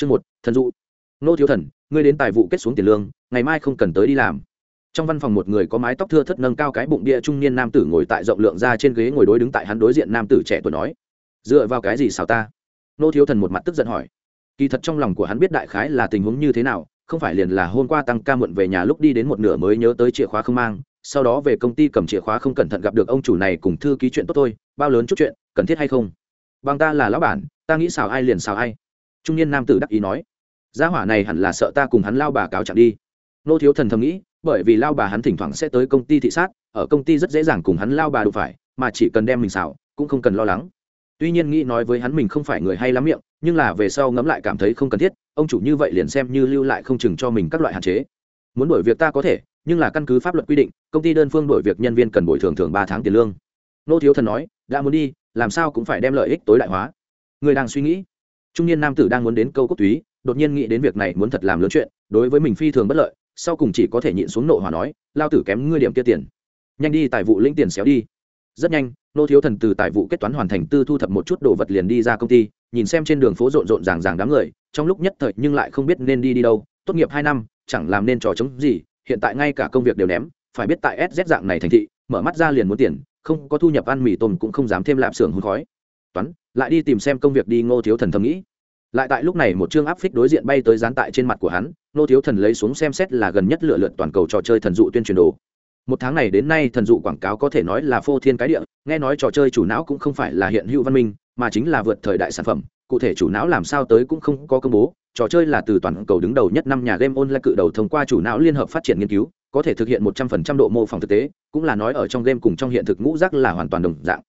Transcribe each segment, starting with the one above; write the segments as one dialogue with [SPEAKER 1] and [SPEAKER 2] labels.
[SPEAKER 1] chương một, thần dụ. Nô thiếu thần, ngươi đến tài vụ kết xuống tiền lương, ngày mai không cần tới đi làm. Trong văn phòng một người có mái tóc thưa thất nâng cao cái bụng địa trung niên nam tử ngồi tại rộng lượng ra trên ghế ngồi đối đứng tại hắn đối diện nam tử trẻ tuổi nói, dựa vào cái gì xào ta? Nô thiếu thần một mặt tức giận hỏi. Kỳ thật trong lòng của hắn biết đại khái là tình huống như thế nào, không phải liền là hôm qua tăng ca muộn về nhà lúc đi đến một nửa mới nhớ tới chìa khóa không mang, sau đó về công ty cầm chìa khóa không cẩn thận gặp được ông chủ này cùng thư ký chuyện tốt thôi, bao lớn chút chuyện, cần thiết hay không? Bằng ta là lão bản, ta nghĩ xào ai liền xào ai trung niên nam tử đắc ý nói, gia hỏa này hẳn là sợ ta cùng hắn lao bà cáo chẳng đi. Nô thiếu thần thầm nghĩ, bởi vì lao bà hắn thỉnh thoảng sẽ tới công ty thị sát, ở công ty rất dễ dàng cùng hắn lao bà đụng phải, mà chỉ cần đem mình xào cũng không cần lo lắng. Tuy nhiên nghĩ nói với hắn mình không phải người hay lắm miệng, nhưng là về sau ngẫm lại cảm thấy không cần thiết, ông chủ như vậy liền xem như lưu lại không chừng cho mình các loại hạn chế. Muốn đổi việc ta có thể, nhưng là căn cứ pháp luật quy định, công ty đơn phương đổi việc nhân viên cần bồi thường thường ba tháng tiền lương. Nô thiếu thần nói, đã muốn đi, làm sao cũng phải đem lợi ích tối đại hóa. Người đang suy nghĩ trung niên nam tử đang muốn đến câu cốc túy, đột nhiên nghĩ đến việc này muốn thật làm lớn chuyện, đối với mình phi thường bất lợi, sau cùng chỉ có thể nhịn xuống nộ hòa nói, lao tử kém ngươi điểm kia tiền. Nhanh đi, tài vụ lĩnh tiền xéo đi. Rất nhanh, nô thiếu thần từ tài vụ kết toán hoàn thành tư thu thập một chút đồ vật liền đi ra công ty, nhìn xem trên đường phố rộn rộn ràng ràng đám người, trong lúc nhất thời nhưng lại không biết nên đi đi đâu, tốt nghiệp hai năm, chẳng làm nên trò chống gì, hiện tại ngay cả công việc đều ném, phải biết tại sz dạng này thành thị, mở mắt ra liền muốn tiền, không có thu nhập ăn mì tôm cũng không dám thêm lạp xưởng hôn khói toán, lại đi tìm xem công việc đi, ngô thiếu thần thầm nghĩ. Lại tại lúc này một chương áp phích đối diện bay tới dán tại trên mặt của hắn, Ngô thiếu thần lấy xuống xem xét là gần nhất lựa lượt toàn cầu trò chơi thần dụ tuyên truyền đồ. Một tháng này đến nay thần dụ quảng cáo có thể nói là phô thiên cái địa, nghe nói trò chơi chủ não cũng không phải là hiện hữu văn minh, mà chính là vượt thời đại sản phẩm, cụ thể chủ não làm sao tới cũng không có công bố, trò chơi là từ toàn cầu đứng đầu nhất năm nhà game online cự đầu thông qua chủ não liên hợp phát triển nghiên cứu, có thể thực hiện một trăm phần trăm độ mô phỏng thực tế, cũng là nói ở trong game cùng trong hiện thực ngũ rác là hoàn toàn đồng dạng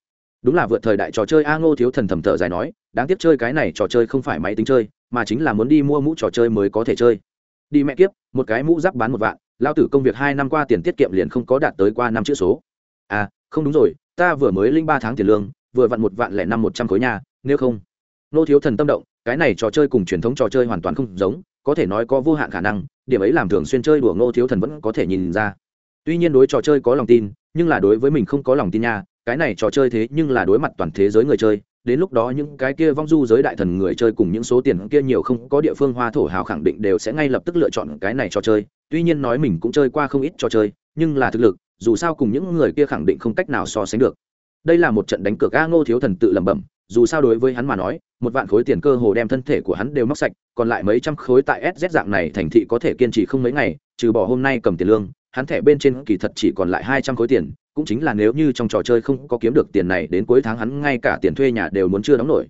[SPEAKER 1] đúng là vượt thời đại trò chơi a ngô thiếu thần thầm thở dài nói, đáng tiếc chơi cái này trò chơi không phải máy tính chơi, mà chính là muốn đi mua mũ trò chơi mới có thể chơi. Đi mẹ kiếp, một cái mũ giáp bán một vạn, lao tử công việc hai năm qua tiền tiết kiệm liền không có đạt tới qua năm chữ số. À không đúng rồi, ta vừa mới linh ba tháng tiền lương, vừa vặn một vạn lẻ năm một trăm khối nhà, nếu không. Nô thiếu thần tâm động, cái này trò chơi cùng truyền thống trò chơi hoàn toàn không giống, có thể nói có vô hạn khả năng, điểm ấy làm thường xuyên chơi đùa ngô thiếu thần vẫn có thể nhìn ra. Tuy nhiên đối trò chơi có lòng tin, nhưng là đối với mình không có lòng tin nha cái này trò chơi thế nhưng là đối mặt toàn thế giới người chơi, đến lúc đó những cái kia vong du giới đại thần người chơi cùng những số tiền kia nhiều không có địa phương hoa thổ hào khẳng định đều sẽ ngay lập tức lựa chọn cái này trò chơi. Tuy nhiên nói mình cũng chơi qua không ít trò chơi, nhưng là thực lực, dù sao cùng những người kia khẳng định không cách nào so sánh được. Đây là một trận đánh cược a ngô thiếu thần tự lẩm bẩm, dù sao đối với hắn mà nói, một vạn khối tiền cơ hồ đem thân thể của hắn đều móc sạch, còn lại mấy trăm khối tại sz dạng này thành thị có thể kiên trì không mấy ngày, trừ bỏ hôm nay cầm tiền lương hắn thẻ bên trên kỳ thật chỉ còn lại hai trăm khối tiền, cũng chính là nếu như trong trò chơi không có kiếm được tiền này, đến cuối tháng hắn ngay cả tiền thuê nhà đều muốn chưa đóng nổi.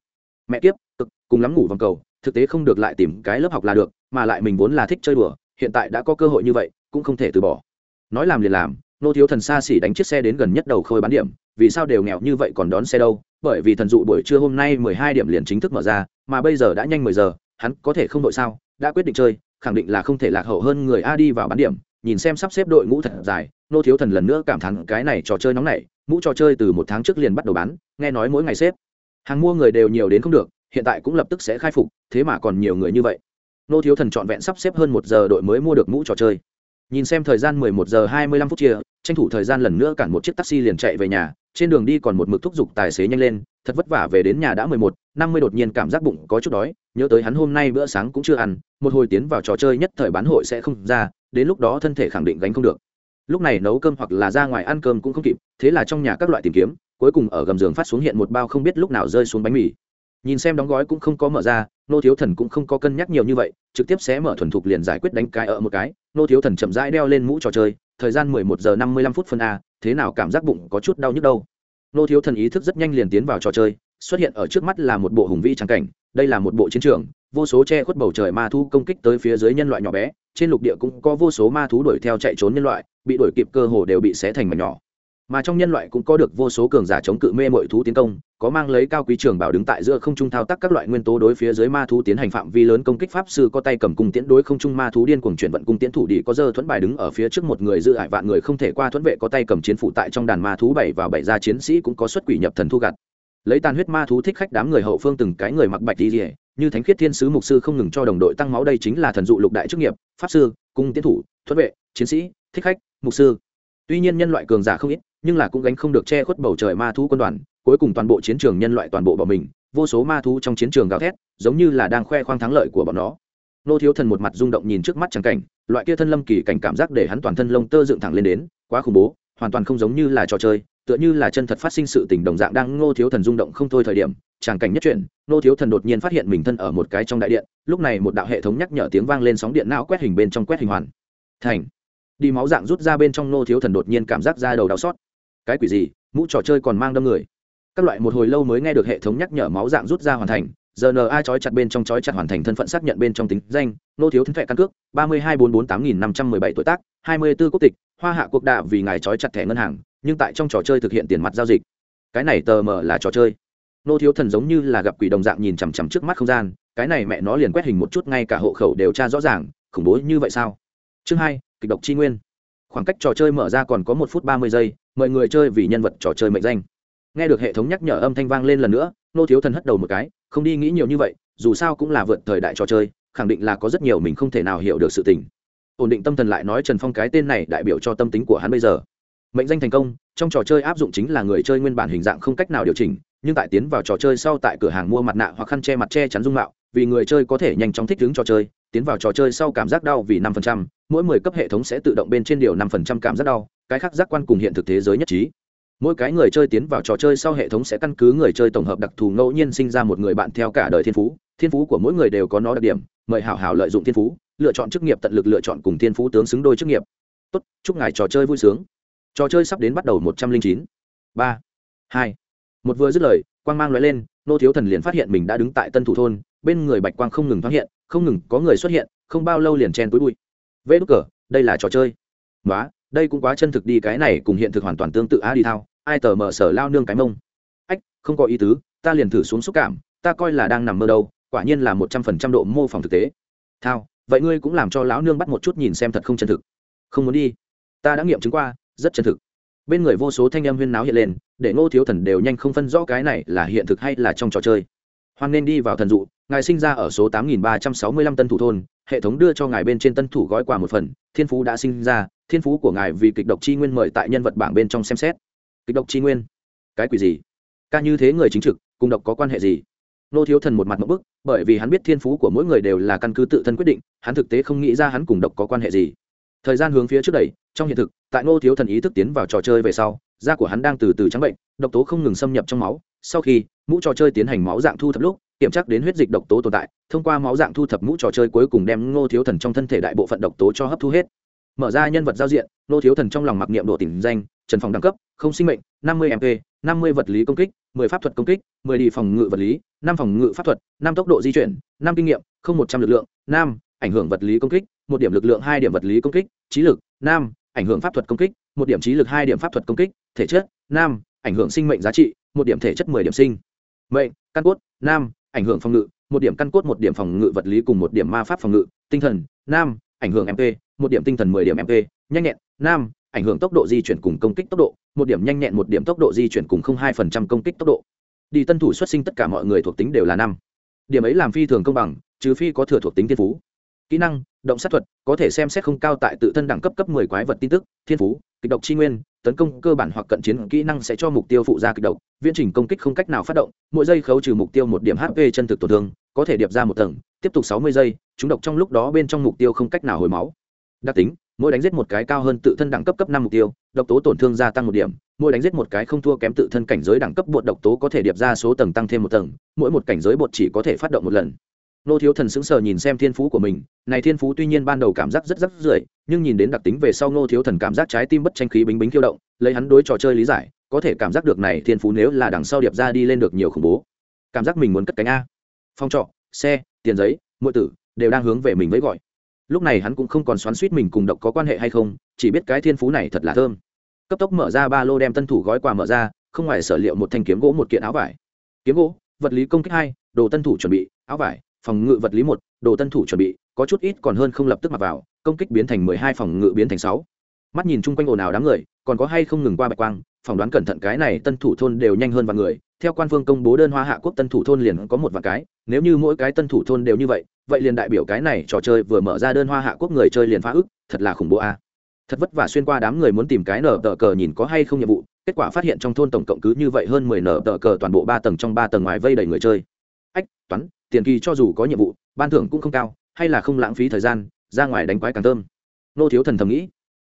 [SPEAKER 1] Mẹ kiếp, cực, cùng lắm ngủ vòng cầu, thực tế không được lại tìm cái lớp học là được, mà lại mình vốn là thích chơi đùa, hiện tại đã có cơ hội như vậy, cũng không thể từ bỏ. Nói làm liền làm, nô thiếu thần xa xỉ đánh chiếc xe đến gần nhất đầu khôi bán điểm, vì sao đều nghèo như vậy còn đón xe đâu? Bởi vì thần dụ buổi trưa hôm nay mười hai điểm liền chính thức mở ra, mà bây giờ đã nhanh mười giờ, hắn có thể không đội sao, đã quyết định chơi, khẳng định là không thể lạc hậu hơn người a đi vào bán điểm nhìn xem sắp xếp đội ngũ thật dài, nô thiếu thần lần nữa cảm thán cái này trò chơi nóng này, mũ trò chơi từ một tháng trước liền bắt đầu bán, nghe nói mỗi ngày xếp. Hàng mua người đều nhiều đến không được, hiện tại cũng lập tức sẽ khai phục, thế mà còn nhiều người như vậy. Nô thiếu thần trọn vẹn sắp xếp hơn một giờ đội mới mua được mũ trò chơi. Nhìn xem thời gian mười một giờ hai mươi lăm phút chia tranh thủ thời gian lần nữa cản một chiếc taxi liền chạy về nhà trên đường đi còn một mực thúc giục tài xế nhanh lên, thật vất vả về đến nhà đã mười một, năm mươi đột nhiên cảm giác bụng có chút đói, nhớ tới hắn hôm nay bữa sáng cũng chưa ăn, một hồi tiến vào trò chơi nhất thời bán hội sẽ không ra, đến lúc đó thân thể khẳng định gánh không được. Lúc này nấu cơm hoặc là ra ngoài ăn cơm cũng không kịp, thế là trong nhà các loại tìm kiếm, cuối cùng ở gầm giường phát xuống hiện một bao không biết lúc nào rơi xuống bánh mì. Nhìn xem đóng gói cũng không có mở ra, nô thiếu thần cũng không có cân nhắc nhiều như vậy, trực tiếp xé mở thuần thục liền giải quyết đánh cái ở một cái. Nô thiếu thần chậm rãi đeo lên mũ trò chơi, thời gian mười một giờ năm mươi lăm phút phân a thế nào cảm giác bụng có chút đau nhức đâu. Nô thiếu thần ý thức rất nhanh liền tiến vào trò chơi, xuất hiện ở trước mắt là một bộ hùng vĩ trắng cảnh, đây là một bộ chiến trường, vô số che khuất bầu trời ma thu công kích tới phía dưới nhân loại nhỏ bé, trên lục địa cũng có vô số ma thú đuổi theo chạy trốn nhân loại, bị đuổi kịp cơ hồ đều bị xé thành mảnh nhỏ mà trong nhân loại cũng có được vô số cường giả chống cự mê mọi thú tiến công, có mang lấy cao quý trường bảo đứng tại giữa không trung thao tác các loại nguyên tố đối phía dưới ma thú tiến hành phạm vi lớn công kích pháp sư có tay cầm cung tiễn đối không trung ma thú điên cuồng chuyển vận cung tiễn thủ đi có dơ thuẫn bài đứng ở phía trước một người dự hại vạn người không thể qua thuẫn vệ có tay cầm chiến phụ tại trong đàn ma thú bảy và bảy gia chiến sĩ cũng có xuất quỷ nhập thần thu gặt. Lấy tàn huyết ma thú thích khách đám người hậu phương từng cái người mặc bạch đi rỉa như thánh khiết thiên sứ mục sư không ngừng cho đồng đội tăng máu đây chính là thần dụ lục đại chức nghiệp, pháp sư, cung tiến thủ, thuẫn vệ, chiến sĩ, thích khách, mục sư tuy nhiên nhân loại cường giả không ít, nhưng là cũng gánh không được che khuất bầu trời ma thú quân đoàn, cuối cùng toàn bộ chiến trường nhân loại toàn bộ bỏ mình, vô số ma thú trong chiến trường gào thét, giống như là đang khoe khoang thắng lợi của bọn nó. Nô thiếu thần một mặt rung động nhìn trước mắt trắng cảnh, loại kia thân lâm kỳ cảnh cảm giác để hắn toàn thân lông tơ dựng thẳng lên đến, quá khủng bố, hoàn toàn không giống như là trò chơi, tựa như là chân thật phát sinh sự tình đồng dạng đang ngô thiếu thần rung động không thôi thời điểm tràng cảnh nhất chuyển ngô thiếu thần đột nhiên phát hiện mình thân ở một cái trong đại điện, lúc này một đạo hệ thống nhắc nhở tiếng vang lên sóng điện não quét hình bên trong quét hình hoàn. Thành đi máu dạng rút ra bên trong nô thiếu thần đột nhiên cảm giác ra đầu đau xót. Cái quỷ gì? Mũ trò chơi còn mang đâm người. Các loại một hồi lâu mới nghe được hệ thống nhắc nhở máu dạng rút ra hoàn thành. Giờ n a chói chặt bên trong chói chặt hoàn thành thân phận xác nhận bên trong tính danh. Nô thiếu thân thệ căn cước, ba mươi hai bốn bốn tám nghìn năm trăm mười bảy tuổi tác, hai mươi b ố quốc tịch. Hoa hạ quốc đạ vì ngài chói chặt thẻ ngân hàng, nhưng tại trong trò chơi thực hiện tiền mặt giao dịch. Cái này tờ mờ là trò chơi. Nô thiếu thần giống như là gặp quỷ đồng dạng nhìn chằm chằm trước mắt không gian. Cái này mẹ nó liền quét hình một chút, ngay cả hộ khẩu đều tra rõ ràng. Khủng bố như vậy sao? Chương hai kịch độc chi nguyên. Khoảng cách trò chơi mở ra còn có một phút ba mươi giây, mời người chơi vì nhân vật trò chơi mệnh danh. Nghe được hệ thống nhắc nhở âm thanh vang lên lần nữa, nô thiếu thần hất đầu một cái, không đi nghĩ nhiều như vậy, dù sao cũng là vượt thời đại trò chơi, khẳng định là có rất nhiều mình không thể nào hiểu được sự tình. Ổn định tâm thần lại nói trần phong cái tên này đại biểu cho tâm tính của hắn bây giờ. Mệnh danh thành công, trong trò chơi áp dụng chính là người chơi nguyên bản hình dạng không cách nào điều chỉnh, nhưng tại tiến vào trò chơi sau tại cửa hàng mua mặt nạ hoặc khăn che mặt che chắn dung mạo vì người chơi có thể nhanh chóng thích ứng trò chơi, tiến vào trò chơi sau cảm giác đau vì năm phần trăm, mỗi mười cấp hệ thống sẽ tự động bên trên điều năm phần trăm cảm giác đau, cái khác giác quan cùng hiện thực thế giới nhất trí. Mỗi cái người chơi tiến vào trò chơi sau hệ thống sẽ căn cứ người chơi tổng hợp đặc thù ngẫu nhiên sinh ra một người bạn theo cả đời thiên phú thiên phú của mỗi người đều có nó đặc điểm, mời hảo hảo lợi dụng thiên phú, lựa chọn chức nghiệp tận lực lựa chọn cùng thiên phú tướng xứng đôi chức nghiệp. Tốt, chúc ngài trò chơi vui sướng. Trò chơi sắp đến bắt đầu một trăm linh chín. Ba, hai. Một vừa dứt lời, quang mang l lên nô thiếu thần liền phát hiện mình đã đứng tại tân thủ thôn, bên người bạch quang không ngừng thoáng hiện, không ngừng có người xuất hiện, không bao lâu liền chen túi bụi. Vê đúc cờ, đây là trò chơi. Nói đây cũng quá chân thực đi, cái này cùng hiện thực hoàn toàn tương tự a đi thao, ai tờ mở sở lao nương cái mông. Ách, không có ý tứ, ta liền thử xuống xúc cảm, ta coi là đang nằm mơ đâu, quả nhiên là một trăm phần trăm độ mô phỏng thực tế. Thao, vậy ngươi cũng làm cho lão nương bắt một chút nhìn xem thật không chân thực. Không muốn đi. Ta đã nghiệm chứng qua, rất chân thực bên người vô số thanh âm huyên náo hiện lên, để ngô thiếu thần đều nhanh không phân rõ cái này là hiện thực hay là trong trò chơi. Hoan nên đi vào thần dụ, ngài sinh ra ở số tám nghìn ba trăm sáu mươi lăm tân thủ thôn, hệ thống đưa cho ngài bên trên tân thủ gói quà một phần, thiên phú đã sinh ra, thiên phú của ngài vì kịch độc chi nguyên mời tại nhân vật bảng bên trong xem xét. Kịch độc chi nguyên? Cái quỷ gì? Ca như thế người chính trực, cùng độc có quan hệ gì? Nô thiếu thần một mặt mẫu bức, bởi vì hắn biết thiên phú của mỗi người đều là căn cứ tự thân quyết định, hắn thực tế không nghĩ ra hắn cùng độc có quan hệ gì. Thời gian hướng phía trước đẩy trong hiện thực, tại Ngô thiếu thần ý thức tiến vào trò chơi về sau, da của hắn đang từ từ trắng bệnh, độc tố không ngừng xâm nhập trong máu. Sau khi mũ trò chơi tiến hành máu dạng thu thập lúc, kiểm tra đến huyết dịch độc tố tồn tại, thông qua máu dạng thu thập mũ trò chơi cuối cùng đem ngô thiếu thần trong thân thể đại bộ phận độc tố cho hấp thu hết. Mở ra nhân vật giao diện, ngô thiếu thần trong lòng mặc niệm độ tỉnh danh, trần phòng đẳng cấp, không sinh mệnh, năm mươi mp năm mươi vật lý công kích, mười pháp thuật công kích, mười đi phòng ngự vật lý, năm phòng ngự pháp thuật, năm tốc độ di chuyển, năm kinh nghiệm, không một trăm lực lượng, năm, ảnh hưởng vật lý công kích, một điểm lực lượng, hai điểm vật lý công kích, trí lực, năm ảnh hưởng pháp thuật công kích một điểm trí lực hai điểm pháp thuật công kích thể chất nam, ảnh hưởng sinh mệnh giá trị một điểm thể chất mười điểm sinh. Mệnh căn cốt nam, ảnh hưởng phòng ngự một điểm căn cốt một điểm phòng ngự vật lý cùng một điểm ma pháp phòng ngự. Tinh thần nam ảnh hưởng mp một điểm tinh thần mười điểm mp nhanh nhẹn nam ảnh hưởng tốc độ di chuyển cùng công kích tốc độ một điểm nhanh nhẹn một điểm tốc độ di chuyển cùng không hai phần trăm công kích tốc độ. Đi tân thủ xuất sinh tất cả mọi người thuộc tính đều là năm. Điểm ấy làm phi thường công bằng trừ phi có thừa thuộc tính thiên phú kỹ năng, động sát thuật, có thể xem xét không cao tại tự thân đẳng cấp cấp mười quái vật tin tức, thiên phú, kịch độc chi nguyên, tấn công cơ bản hoặc cận chiến kỹ năng sẽ cho mục tiêu phụ ra kịch độc, viễn trình công kích không cách nào phát động, mỗi giây khấu trừ mục tiêu một điểm hp chân thực tổn thương, có thể điệp ra một tầng, tiếp tục sáu mươi giây, chúng độc trong lúc đó bên trong mục tiêu không cách nào hồi máu. Đặc tính, mỗi đánh giết một cái cao hơn tự thân đẳng cấp cấp năm mục tiêu, độc tố tổn thương gia tăng một điểm, mỗi đánh giết một cái không thua kém tự thân cảnh giới đẳng cấp bột độc tố có thể điệp ra số tầng tăng thêm một tầng, mỗi một cảnh giới bột chỉ có thể phát động một lần nô thiếu thần sững sờ nhìn xem thiên phú của mình, này thiên phú tuy nhiên ban đầu cảm giác rất rất rưởi, nhưng nhìn đến đặc tính về sau nô thiếu thần cảm giác trái tim bất tranh khí bính bính khiêu động, lấy hắn đối trò chơi lý giải, có thể cảm giác được này thiên phú nếu là đằng sau điệp ra đi lên được nhiều khủng bố. Cảm giác mình muốn cất cánh a. Phong trọ, xe, tiền giấy mọi tử, đều đang hướng về mình với gọi. Lúc này hắn cũng không còn xoắn suýt mình cùng độc có quan hệ hay không, chỉ biết cái thiên phú này thật là thơm. Cấp tốc mở ra ba lô đem tân thủ gói quà mở ra, không ngoài sở liệu một thanh kiếm gỗ một kiện áo vải. Kiếm gỗ, vật lý công kích hai, đồ tân thủ chuẩn bị, áo vải phòng ngự vật lý một, đồ tân thủ chuẩn bị, có chút ít còn hơn không lập tức mặc vào, công kích biến thành mười hai, phòng ngự biến thành sáu. Mắt nhìn chung quanh ồn ào đám người, còn có hay không ngừng qua bạch quang, phỏng đoán cẩn thận cái này tân thủ thôn đều nhanh hơn vài người. Theo quan phương công bố đơn hoa hạ quốc tân thủ thôn liền có một vài cái, nếu như mỗi cái tân thủ thôn đều như vậy vậy liền đại biểu cái này trò chơi vừa mở ra đơn hoa hạ quốc người chơi liền phá ức, thật là khủng bố a. Thật vất vả xuyên qua đám người muốn tìm cái nở tờ cờ nhìn có hay không nhiệm vụ, kết quả phát hiện trong thôn tổng cộng cứ như vậy hơn mười nở tờ cờ toàn bộ ba tầng trong ba tầng ngoài vây đầy người chơi. Ách, toán tiền kỳ cho dù có nhiệm vụ, ban thưởng cũng không cao, hay là không lãng phí thời gian, ra ngoài đánh quái càng thơm. Nô thiếu thần thầm nghĩ.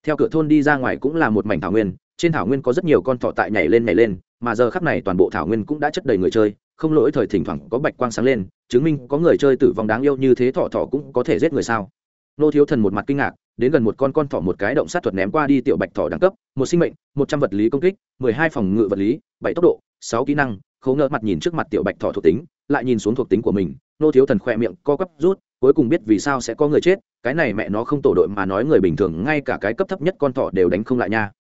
[SPEAKER 1] Theo cửa thôn đi ra ngoài cũng là một mảnh thảo nguyên, trên thảo nguyên có rất nhiều con thọ tại nhảy lên nhảy lên, mà giờ khắp này toàn bộ thảo nguyên cũng đã chất đầy người chơi, không lỗi thời thỉnh thoảng có bạch quang sáng lên, chứng minh có người chơi tử vong đáng yêu như thế thọ thọ cũng có thể giết người sao. Nô thiếu thần một mặt kinh ngạc, đến gần một con con thỏ một cái động sát thuật ném qua đi tiểu bạch thỏ đẳng cấp, một sinh mệnh, một trăm vật lý công kích, mười hai phòng ngự vật lý, bảy tốc độ, sáu kỹ năng khấu ngỡ mặt nhìn trước mặt tiểu bạch thỏ thuộc tính lại nhìn xuống thuộc tính của mình, nô thiếu thần khỏe miệng co quắp rút, cuối cùng biết vì sao sẽ có người chết, cái này mẹ nó không tổ đội mà nói người bình thường, ngay cả cái cấp thấp nhất con thỏ đều đánh không lại nha.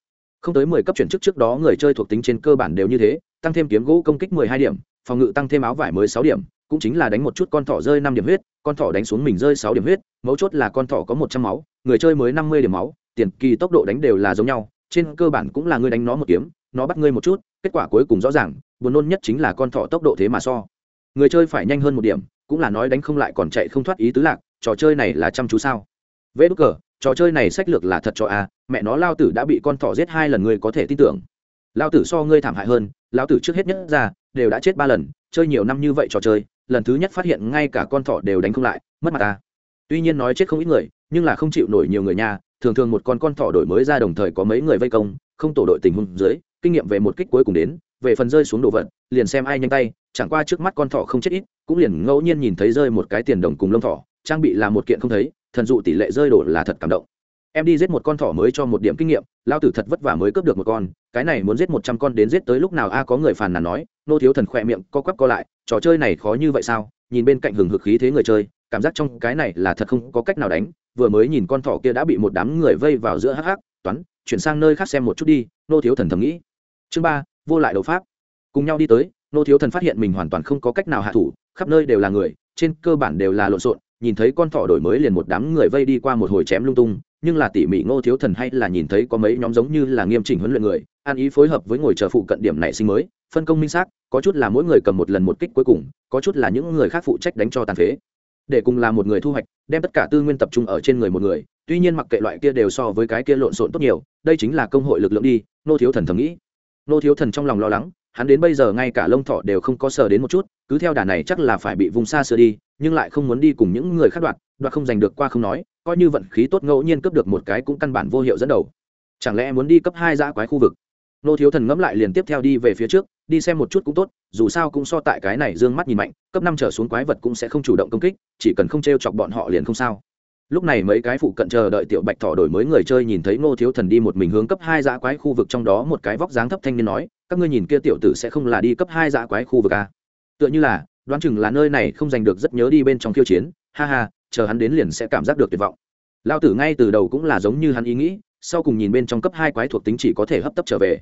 [SPEAKER 1] Không tới mười cấp chuyển chức trước đó người chơi thuộc tính trên cơ bản đều như thế, tăng thêm kiếm gỗ công kích mười hai điểm, phòng ngự tăng thêm áo vải mới sáu điểm, cũng chính là đánh một chút con thỏ rơi năm điểm huyết, con thỏ đánh xuống mình rơi sáu điểm huyết, mấu chốt là con thỏ có một trăm máu, người chơi mới năm mươi điểm máu, tiền kỳ tốc độ đánh đều là giống nhau, trên cơ bản cũng là ngươi đánh nó một kiếm, nó bắt ngươi một chút, kết quả cuối cùng rõ ràng, buồn nôn nhất chính là con thỏ tốc độ thế mà so người chơi phải nhanh hơn một điểm, cũng là nói đánh không lại còn chạy không thoát ý tứ lạc, trò chơi này là chăm chú sao? Vê đúc cờ, trò chơi này sách lược là thật cho a, mẹ nó, lao tử đã bị con thỏ giết hai lần, ngươi có thể tin tưởng. Lao tử so ngươi thảm hại hơn, lao tử trước hết nhất ra, đều đã chết ba lần, chơi nhiều năm như vậy trò chơi, lần thứ nhất phát hiện ngay cả con thỏ đều đánh không lại, mất mặt ta tuy nhiên nói chết không ít người, nhưng là không chịu nổi nhiều người nhà thường thường một con con thỏ đổi mới ra đồng thời có mấy người vây công, không tổ đội tình huống dưới, kinh nghiệm về một kích cuối cùng đến về phần rơi xuống đồ vật, liền xem ai nhanh tay, chẳng qua trước mắt con thỏ không chết ít, cũng liền ngẫu nhiên nhìn thấy rơi một cái tiền đồng cùng lông thỏ, trang bị là một kiện không thấy, thần dụ tỷ lệ rơi đổ là thật cảm động. Em đi giết một con thỏ mới cho một điểm kinh nghiệm, lao tử thật vất vả mới cướp được một con, cái này muốn giết một trăm con đến giết tới lúc nào a, có người phàn nàn nói, nô thiếu thần khỏe miệng co quắp co lại, trò chơi này khó như vậy sao, nhìn bên cạnh hừng hực khí thế người chơi, cảm giác trong cái này là thật không có cách nào đánh, vừa mới nhìn con thỏ kia đã bị một đám người vây vào giữa hắc hắc, toán, chuyển sang nơi khác xem một chút đi, nô thiếu thần thầm nghĩ. Chương ba vô lại đấu pháp. Cùng nhau đi tới, nô thiếu thần phát hiện mình hoàn toàn không có cách nào hạ thủ, khắp nơi đều là người, trên cơ bản đều là lộn xộn, nhìn thấy con thỏ đổi mới liền một đám người vây đi qua một hồi chém lung tung, nhưng là tỉ mỉ ngô thiếu thần hay là nhìn thấy có mấy nhóm giống như là nghiêm chỉnh huấn luyện người, an ý phối hợp với ngồi chờ phụ cận điểm nảy sinh mới, phân công minh xác, có chút là mỗi người cầm một lần một kích cuối cùng, có chút là những người khác phụ trách đánh cho tàn phế. Để cùng là một người thu hoạch, đem tất cả tư nguyên tập trung ở trên người một người, tuy nhiên mặc kệ loại kia đều so với cái kia lộn xộn tốt nhiều, đây chính là công hội lực lượng đi, nô thiếu thần thầm nghĩ nô thiếu thần trong lòng lo lắng, hắn đến bây giờ ngay cả lông thỏ đều không có sờ đến một chút, cứ theo đà này chắc là phải bị vùng xa xưa đi, nhưng lại không muốn đi cùng những người khác đoạt đoạt không giành được qua không nói, coi như vận khí tốt ngẫu nhiên cướp được một cái cũng căn bản vô hiệu dẫn đầu. Chẳng lẽ muốn đi cấp hai giã quái khu vực? Nô thiếu thần ngẫm lại liền tiếp theo đi về phía trước, đi xem một chút cũng tốt, dù sao cũng so tại cái này d ư ơ n g mắt nhìn mạnh, cấp năm trở xuống quái vật cũng sẽ không chủ động công kích, chỉ cần không t r e o chọc bọn họ liền không sao lúc này mấy cái phụ cận chờ đợi tiểu bạch thỏ đổi mới người chơi nhìn thấy ngô thiếu thần đi một mình hướng cấp hai dã quái khu vực trong đó một cái vóc dáng thấp thanh niên nói, các ngươi nhìn kia tiểu tử sẽ không là đi cấp hai dã quái khu vực à? tựa như là, đoán chừng là nơi này không giành được rất nhớ đi bên trong khiêu chiến. Ha ha, chờ hắn đến liền sẽ cảm giác được tuyệt vọng. Lao tử ngay từ đầu cũng là giống như hắn ý nghĩ, sau cùng nhìn bên trong cấp hai quái thuộc tính chỉ có thể hấp tấp trở về.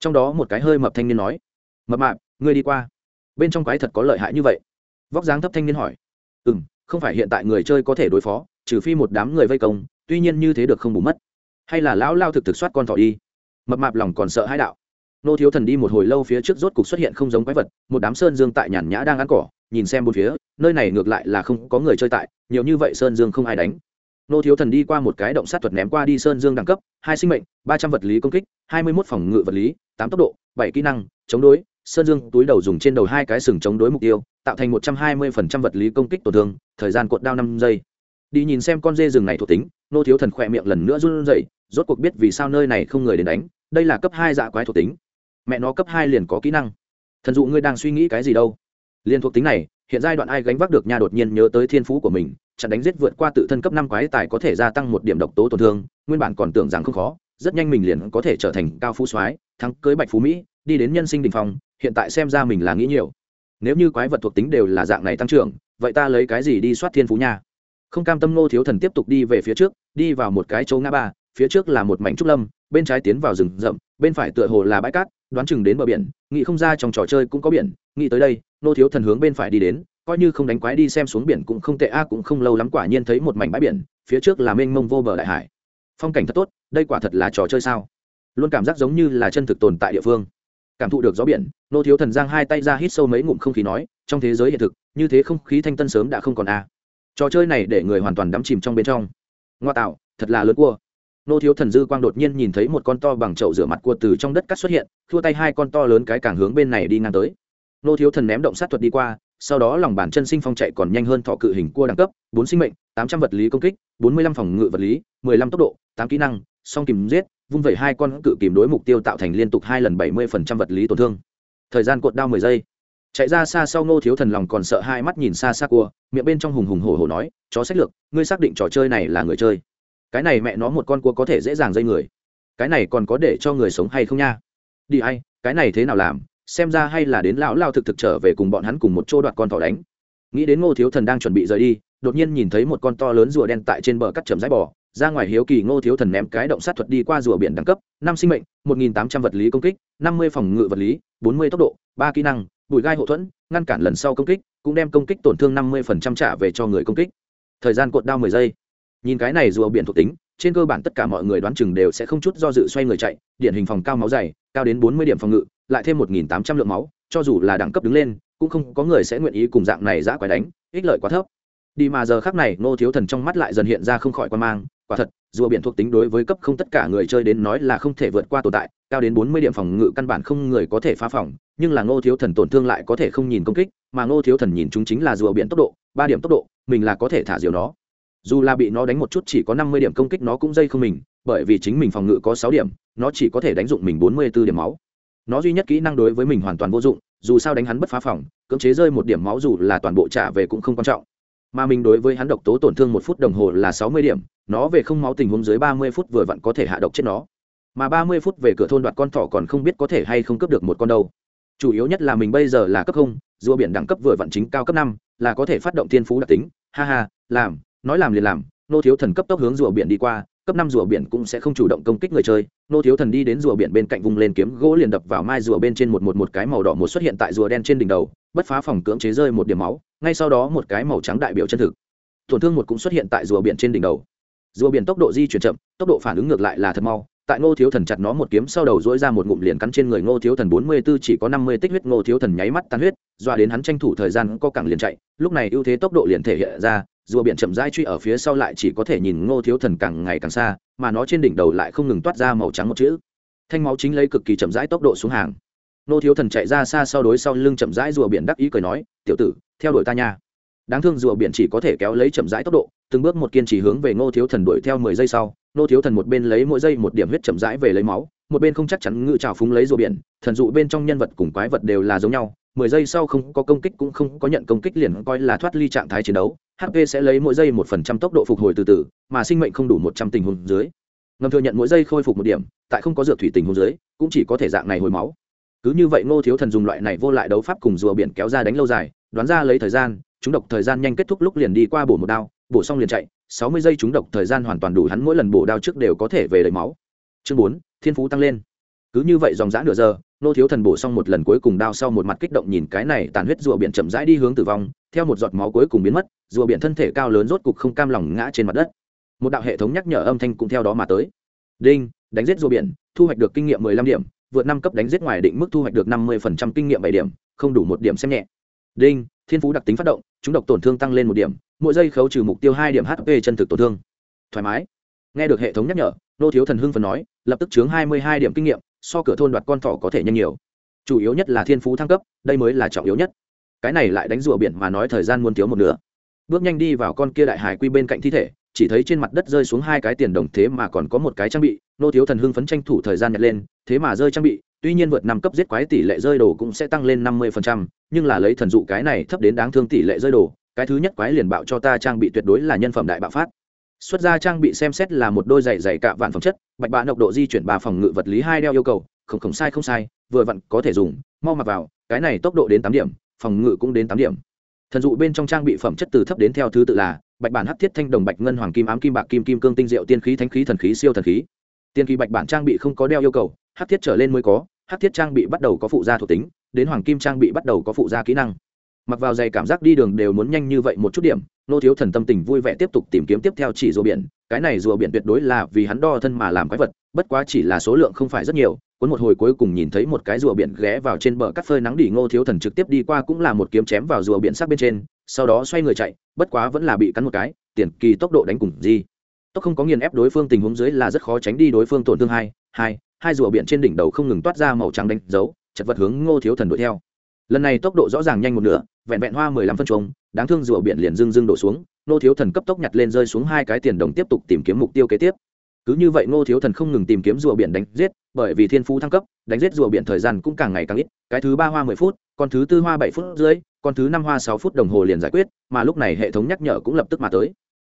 [SPEAKER 1] Trong đó một cái hơi mập thanh niên nói, mập mạp, ngươi đi qua. Bên trong quái thật có lợi hại như vậy. Vóc dáng thấp thanh niên hỏi ừ m không phải hiện tại người chơi có thể đối phó trừ phi một đám người vây công, tuy nhiên như thế được không bù mất. Hay là lão lao thực thực soát con thỏ đi. Mập mạp lòng còn sợ hãi đạo. Nô thiếu thần đi một hồi lâu phía trước rốt cục xuất hiện không giống quái vật, một đám sơn dương tại nhàn nhã đang ăn cỏ, nhìn xem bốn phía, nơi này ngược lại là không có người chơi tại, nhiều như vậy sơn dương không ai đánh. Nô thiếu thần đi qua một cái động sát thuật ném qua đi sơn dương đẳng cấp, hai sinh mệnh, ba trăm vật lý công kích, hai mươi mốt phòng ngự vật lý, tám tốc độ, bảy kỹ năng, chống đối, sơn dương túi đầu dùng trên đầu hai cái sừng chống đối mục tiêu, tạo thành một trăm hai mươi phần trăm vật lý công kích tổn thương, thời gian cuộn đao năm giây đi nhìn xem con dê rừng này thuộc tính, nô thiếu thần khỏe miệng lần nữa run rẩy, rốt cuộc biết vì sao nơi này không người đến đánh, đây là cấp hai dạ quái thuộc tính. Mẹ nó cấp hai liền có kỹ năng. Thần dụ ngươi đang suy nghĩ cái gì đâu? Liên thuộc tính này, hiện giai đoạn ai gánh vác được nha đột nhiên nhớ tới thiên phú của mình, chặn đánh giết vượt qua tự thân cấp năm quái tài có thể gia tăng một điểm độc tố tổn thương, nguyên bản còn tưởng rằng không khó, rất nhanh mình liền có thể trở thành cao phú soái, thắng cưới bạch phú mỹ, đi đến nhân sinh đình phong, hiện tại xem ra mình là nghĩ nhiều. Nếu như quái vật thuộc tính đều là dạng này tăng trưởng, vậy ta lấy cái gì đi soát thiên phú nha? Không cam tâm nô thiếu thần tiếp tục đi về phía trước, đi vào một cái chỗ ngã ba, phía trước là một mảnh trúc lâm, bên trái tiến vào rừng rậm, bên phải tựa hồ là bãi cát, đoán chừng đến bờ biển, nghĩ không ra trong trò chơi cũng có biển, nghĩ tới đây nô thiếu thần hướng bên phải đi đến, coi như không đánh quái đi xem xuống biển cũng không tệ, a à, cũng không lâu lắm quả nhiên thấy một mảnh bãi biển, phía trước là mênh mông vô bờ đại hải. Phong cảnh thật tốt, đây quả thật là trò chơi sao? Luôn cảm giác giống như là chân thực tồn tại địa phương. Cảm thụ được gió biển nô thiếu thần giang hai tay ra hít sâu mấy ngụm không khí nói, trong thế giới hiện thực, như thế không khí thanh tân sớm đã không còn, a trò chơi này để người hoàn toàn đắm chìm trong bên trong. Ngoa tạo, thật là lớn cua. Nô thiếu thần dư quang đột nhiên nhìn thấy một con to bằng chậu rửa mặt cua từ trong đất cắt xuất hiện, thua tay hai con to lớn cái càng hướng bên này đi ngang tới. Nô thiếu thần ném động sát thuật đi qua, sau đó lòng bàn chân sinh phong chạy còn nhanh hơn thọ cự hình cua đẳng cấp, bốn sinh mệnh, tám trăm vật lý công kích, bốn mươi lăm phòng ngự vật lý, mười lăm tốc độ, tám kỹ năng, song kìm giết, vung vẩy hai con cự kìm đối mục tiêu tạo thành liên tục hai lần bảy mươi phần trăm vật lý tổn thương. Thời gian cuộn đao mười giây chạy ra xa sau ngô thiếu thần lòng còn sợ hai mắt nhìn xa xa cua, miệng bên trong hùng hùng hổ hổ nói, chó sách lược, ngươi xác định trò chơi này là người chơi? Cái này mẹ nó một con cua có thể dễ dàng dây người. Cái này còn có để cho người sống hay không nha? Đi ai, cái này thế nào làm? Xem ra hay là đến lão lao thực thực trở về cùng bọn hắn cùng một chỗ đoạt con thỏ đánh. Nghĩ đến ngô thiếu thần đang chuẩn bị rời đi, đột nhiên nhìn thấy một con to lớn rùa đen tại trên bờ cắt chầm rãi bò, ra ngoài hiếu kỳ ngô thiếu thần ném cái động sát thuật đi qua rùa biển đẳng cấp, năm sinh mệnh, một nghìn tám trăm vật lý công kích, năm mươi phòng ngự vật lý, bốn mươi tốc độ, ba kỹ năng bụi gai hậu thuẫn, ngăn cản lần sau công kích, cũng đem công kích tổn thương năm mươi trả về cho người công kích. Thời gian cuộn đao mười giây. Nhìn cái này rùa biển thuộc tính, trên cơ bản tất cả mọi người đoán chừng đều sẽ không chút do dự xoay người chạy, điển hình phòng cao máu dày, cao đến bốn mươi điểm phòng ngự, lại thêm một nghìn tám trăm lượng máu, cho dù là đẳng cấp đứng lên, cũng không có người sẽ nguyện ý cùng dạng này giã quái đánh, ích lợi quá thấp. Đi mà giờ khác này nô thiếu thần trong mắt lại dần hiện ra không khỏi quan mang, quả thật, rùa biển thuộc tính đối với cấp không tất cả người chơi đến nói là không thể vượt qua tồn tại cao đến bốn mươi điểm phòng ngự căn bản không người có thể phá phòng, nhưng là ngô thiếu thần tổn thương lại có thể không nhìn công kích, mà ngô thiếu thần nhìn chúng chính là rùa biển tốc độ, ba điểm tốc độ, mình là có thể thả diều nó. Dù là bị nó đánh một chút chỉ có năm mươi điểm công kích nó cũng dây không mình, bởi vì chính mình phòng ngự có sáu điểm, nó chỉ có thể đánh dụng mình bốn mươi b ố điểm máu. Nó duy nhất kỹ năng đối với mình hoàn toàn vô dụng, dù sao đánh hắn bất phá phòng, cưỡng chế rơi một điểm máu dù là toàn bộ trả về cũng không quan trọng. Mà mình đối với hắn độc tố tổn thương một phút đồng hồ là sáu mươi điểm, nó về không máu tình huống dưới ba mươi phút vừa vặn có thể hạ độc chết nó mà ba mươi phút về cửa thôn đoạt con thỏ còn không biết có thể hay không cướp được một con đâu. Chủ yếu nhất là mình bây giờ là cấp không, rùa biển đẳng cấp vừa vặn chính cao cấp năm, là có thể phát động thiên phú đặc tính. Ha ha, làm, nói làm liền làm, nô thiếu thần cấp tốc hướng rùa biển đi qua, cấp năm rùa biển cũng sẽ không chủ động công kích người chơi. Nô thiếu thần đi đến rùa biển bên cạnh vùng lên kiếm gỗ liền đập vào mai rùa bên trên một một một cái màu đỏ một xuất hiện tại rùa đen trên đỉnh đầu, bất phá phòng cưỡng chế rơi một điểm máu, ngay sau đó một cái màu trắng đại biểu chân thực. Tổn thương một cũng xuất hiện tại rùa biển trên đỉnh đầu. Rùa biển tốc độ di chuyển chậm, tốc độ phản ứng ngược lại là thật mau tại ngô thiếu thần chặt nó một kiếm sau đầu dỗi ra một ngụm liền cắn trên người ngô thiếu thần bốn mươi b ố chỉ có năm mươi tích huyết, ngô thiếu thần nháy mắt tan huyết, doa đến hắn tranh thủ thời gian có cẳng liền chạy. Lúc này ưu thế tốc độ liền thể hiện ra, rùa biển chậm rãi truy ở phía sau lại chỉ có thể nhìn ngô thiếu thần càng ngày càng xa, mà nó trên đỉnh đầu lại không ngừng toát ra màu trắng một chữ. Thanh máu chính lấy cực kỳ chậm rãi tốc độ xuống hàng. Ngô thiếu thần chạy ra xa sau đối sau lưng chậm rãi rùa biển đắc ý cười nói, tiểu tử, theo đuổi ta nha. Đáng thương rùa biển chỉ có thể kéo lấy chậm rãi tốc độ từng bước một kiên trì hướng về ngô thiếu thần đuổi theo mười giây sau, ngô thiếu thần một bên lấy mỗi giây một điểm huyết chậm rãi về lấy máu, một bên không chắc chắn ngự trào phúng lấy rùa biển, thần dụ bên trong nhân vật cùng quái vật đều là giống nhau, mười giây sau không có công kích cũng không có nhận công kích liền coi là thoát ly trạng thái chiến đấu hp sẽ lấy mỗi giây một phần trăm tốc độ phục hồi từ từ, mà sinh mệnh không đủ một trăm tình huống dưới. Ngầm thừa nhận mỗi giây khôi phục một điểm, tại không có dược thủy tình huống dưới, cũng chỉ có thể dạng này hồi máu. Cứ như vậy ngô thiếu thần dùng loại này vô lại đấu pháp cùng rùa biển kéo ra đánh lâu dài, đoán ra lấy thời gian, chúng độc thời gian nhanh kết thúc lúc liền đi qua bổ một đao bổ xong liền chạy, sáu mươi giây chúng độc, thời gian hoàn toàn đủ, hắn mỗi lần bổ đao trước đều có thể về đầy máu. Chương bốn, thiên phú tăng lên. Cứ như vậy dòng dã nửa giờ, nô thiếu thần bổ xong một lần cuối cùng đao sau một mặt kích động nhìn cái này tàn huyết rùa biển chậm rãi đi hướng tử vong, theo một giọt máu cuối cùng biến mất, rùa biển thân thể cao lớn rốt cục không cam lòng ngã trên mặt đất. Một đạo hệ thống nhắc nhở âm thanh cũng theo đó mà tới. Đinh, đánh giết rùa biển, thu hoạch được kinh nghiệm mười lăm điểm, vượt năm cấp đánh giết ngoài định mức thu hoạch được năm mươi phần trăm kinh nghiệm bảy điểm, không đủ một điểm xem nhẹ. Đinh thiên phú đặc tính phát động, chúng độc tổn thương tăng lên một điểm, mỗi giây khấu trừ mục tiêu hai điểm hp chân thực tổn thương. Thoải mái. Nghe được hệ thống nhắc nhở, nô thiếu thần hưng phần nói, lập tức chướng hai mươi hai điểm kinh nghiệm, so cửa thôn đoạt con thỏ có thể nhanh nhiều. Chủ yếu nhất là thiên phú thăng cấp, đây mới là trọng yếu nhất. Cái này lại đánh rùa biển mà nói thời gian muốn thiếu một nửa. Bước nhanh đi vào con kia đại hải quy bên cạnh thi thể, chỉ thấy trên mặt đất rơi xuống hai cái tiền đồng thế mà còn có một cái trang bị, nô thiếu thần hưng phấn tranh thủ thời gian nhặt lên, thế mà rơi trang bị tuy nhiên vượt năm cấp giết quái tỷ lệ rơi đồ cũng sẽ tăng lên năm mươi phần trăm, nhưng là lấy thần dụ cái này thấp đến đáng thương tỷ lệ rơi đồ cái thứ nhất quái liền bạo cho ta trang bị tuyệt đối là nhân phẩm đại bạo phát. Xuất ra trang bị xem xét là một đôi giày giày cả vạn phẩm chất bạch bạ nộc độ di chuyển ba phòng ngự vật lý hai đeo yêu cầu không không sai không sai vừa vặn có thể dùng mau mặc vào cái này tốc độ đến tám điểm phòng ngự cũng đến tám điểm. Thần dụ bên trong trang bị phẩm chất từ thấp đến theo thứ tự là bạch bản hắc thiết thanh đồng bạch ngân hoàng kim ám kim bạc kim kim cương tinh diệu tiên khí thánh khí thần khí siêu thần khí. Tiên kỳ bạch bản trang bị không có đeo yêu cầu hắc thiết trở lên mới có hắc thiết trang bị bắt đầu có phụ gia thuộc tính, đến hoàng kim trang bị bắt đầu có phụ gia kỹ năng. Mặc vào giày cảm giác đi đường đều muốn nhanh như vậy một chút điểm, nô thiếu thần tâm tình vui vẻ tiếp tục tìm kiếm tiếp theo chỉ rùa biển, cái này rùa biển tuyệt đối là vì hắn đo thân mà làm quái vật, bất quá chỉ là số lượng không phải rất nhiều, cuốn một hồi cuối cùng nhìn thấy một cái rùa biển ghé vào trên bờ cắt phơi nắng đỉ ngô thiếu thần trực tiếp đi qua cũng là một kiếm chém vào rùa biển sắc bên trên, sau đó xoay người chạy, bất quá vẫn là bị cắn một cái, tiền kỳ tốc độ đánh cùng gì. Tốc không có nghiền ép đối phương tình huống dưới là rất khó tránh đi đối phương tổn thương hai hai hai rùa biển trên đỉnh đầu không ngừng toát ra màu trắng đánh dấu, chật vật hướng ngô thiếu thần đuổi theo. Lần này tốc độ rõ ràng nhanh một nửa, vẹn vẹn hoa mười lăm phân trống đáng thương rùa biển liền dưng dưng đổ xuống, ngô thiếu thần cấp tốc nhặt lên rơi xuống hai cái tiền đồng tiếp tục tìm kiếm mục tiêu kế tiếp. Cứ như vậy ngô thiếu thần không ngừng tìm kiếm rùa biển đánh giết, bởi vì thiên phú thăng cấp, đánh giết rùa biển thời gian cũng càng ngày càng ít, cái thứ ba hoa mười phút, con thứ tư hoa bảy phút dưới con thứ năm hoa sáu phút đồng hồ liền giải quyết, mà lúc này hệ thống nhắc nhở cũng lập tức mà tới.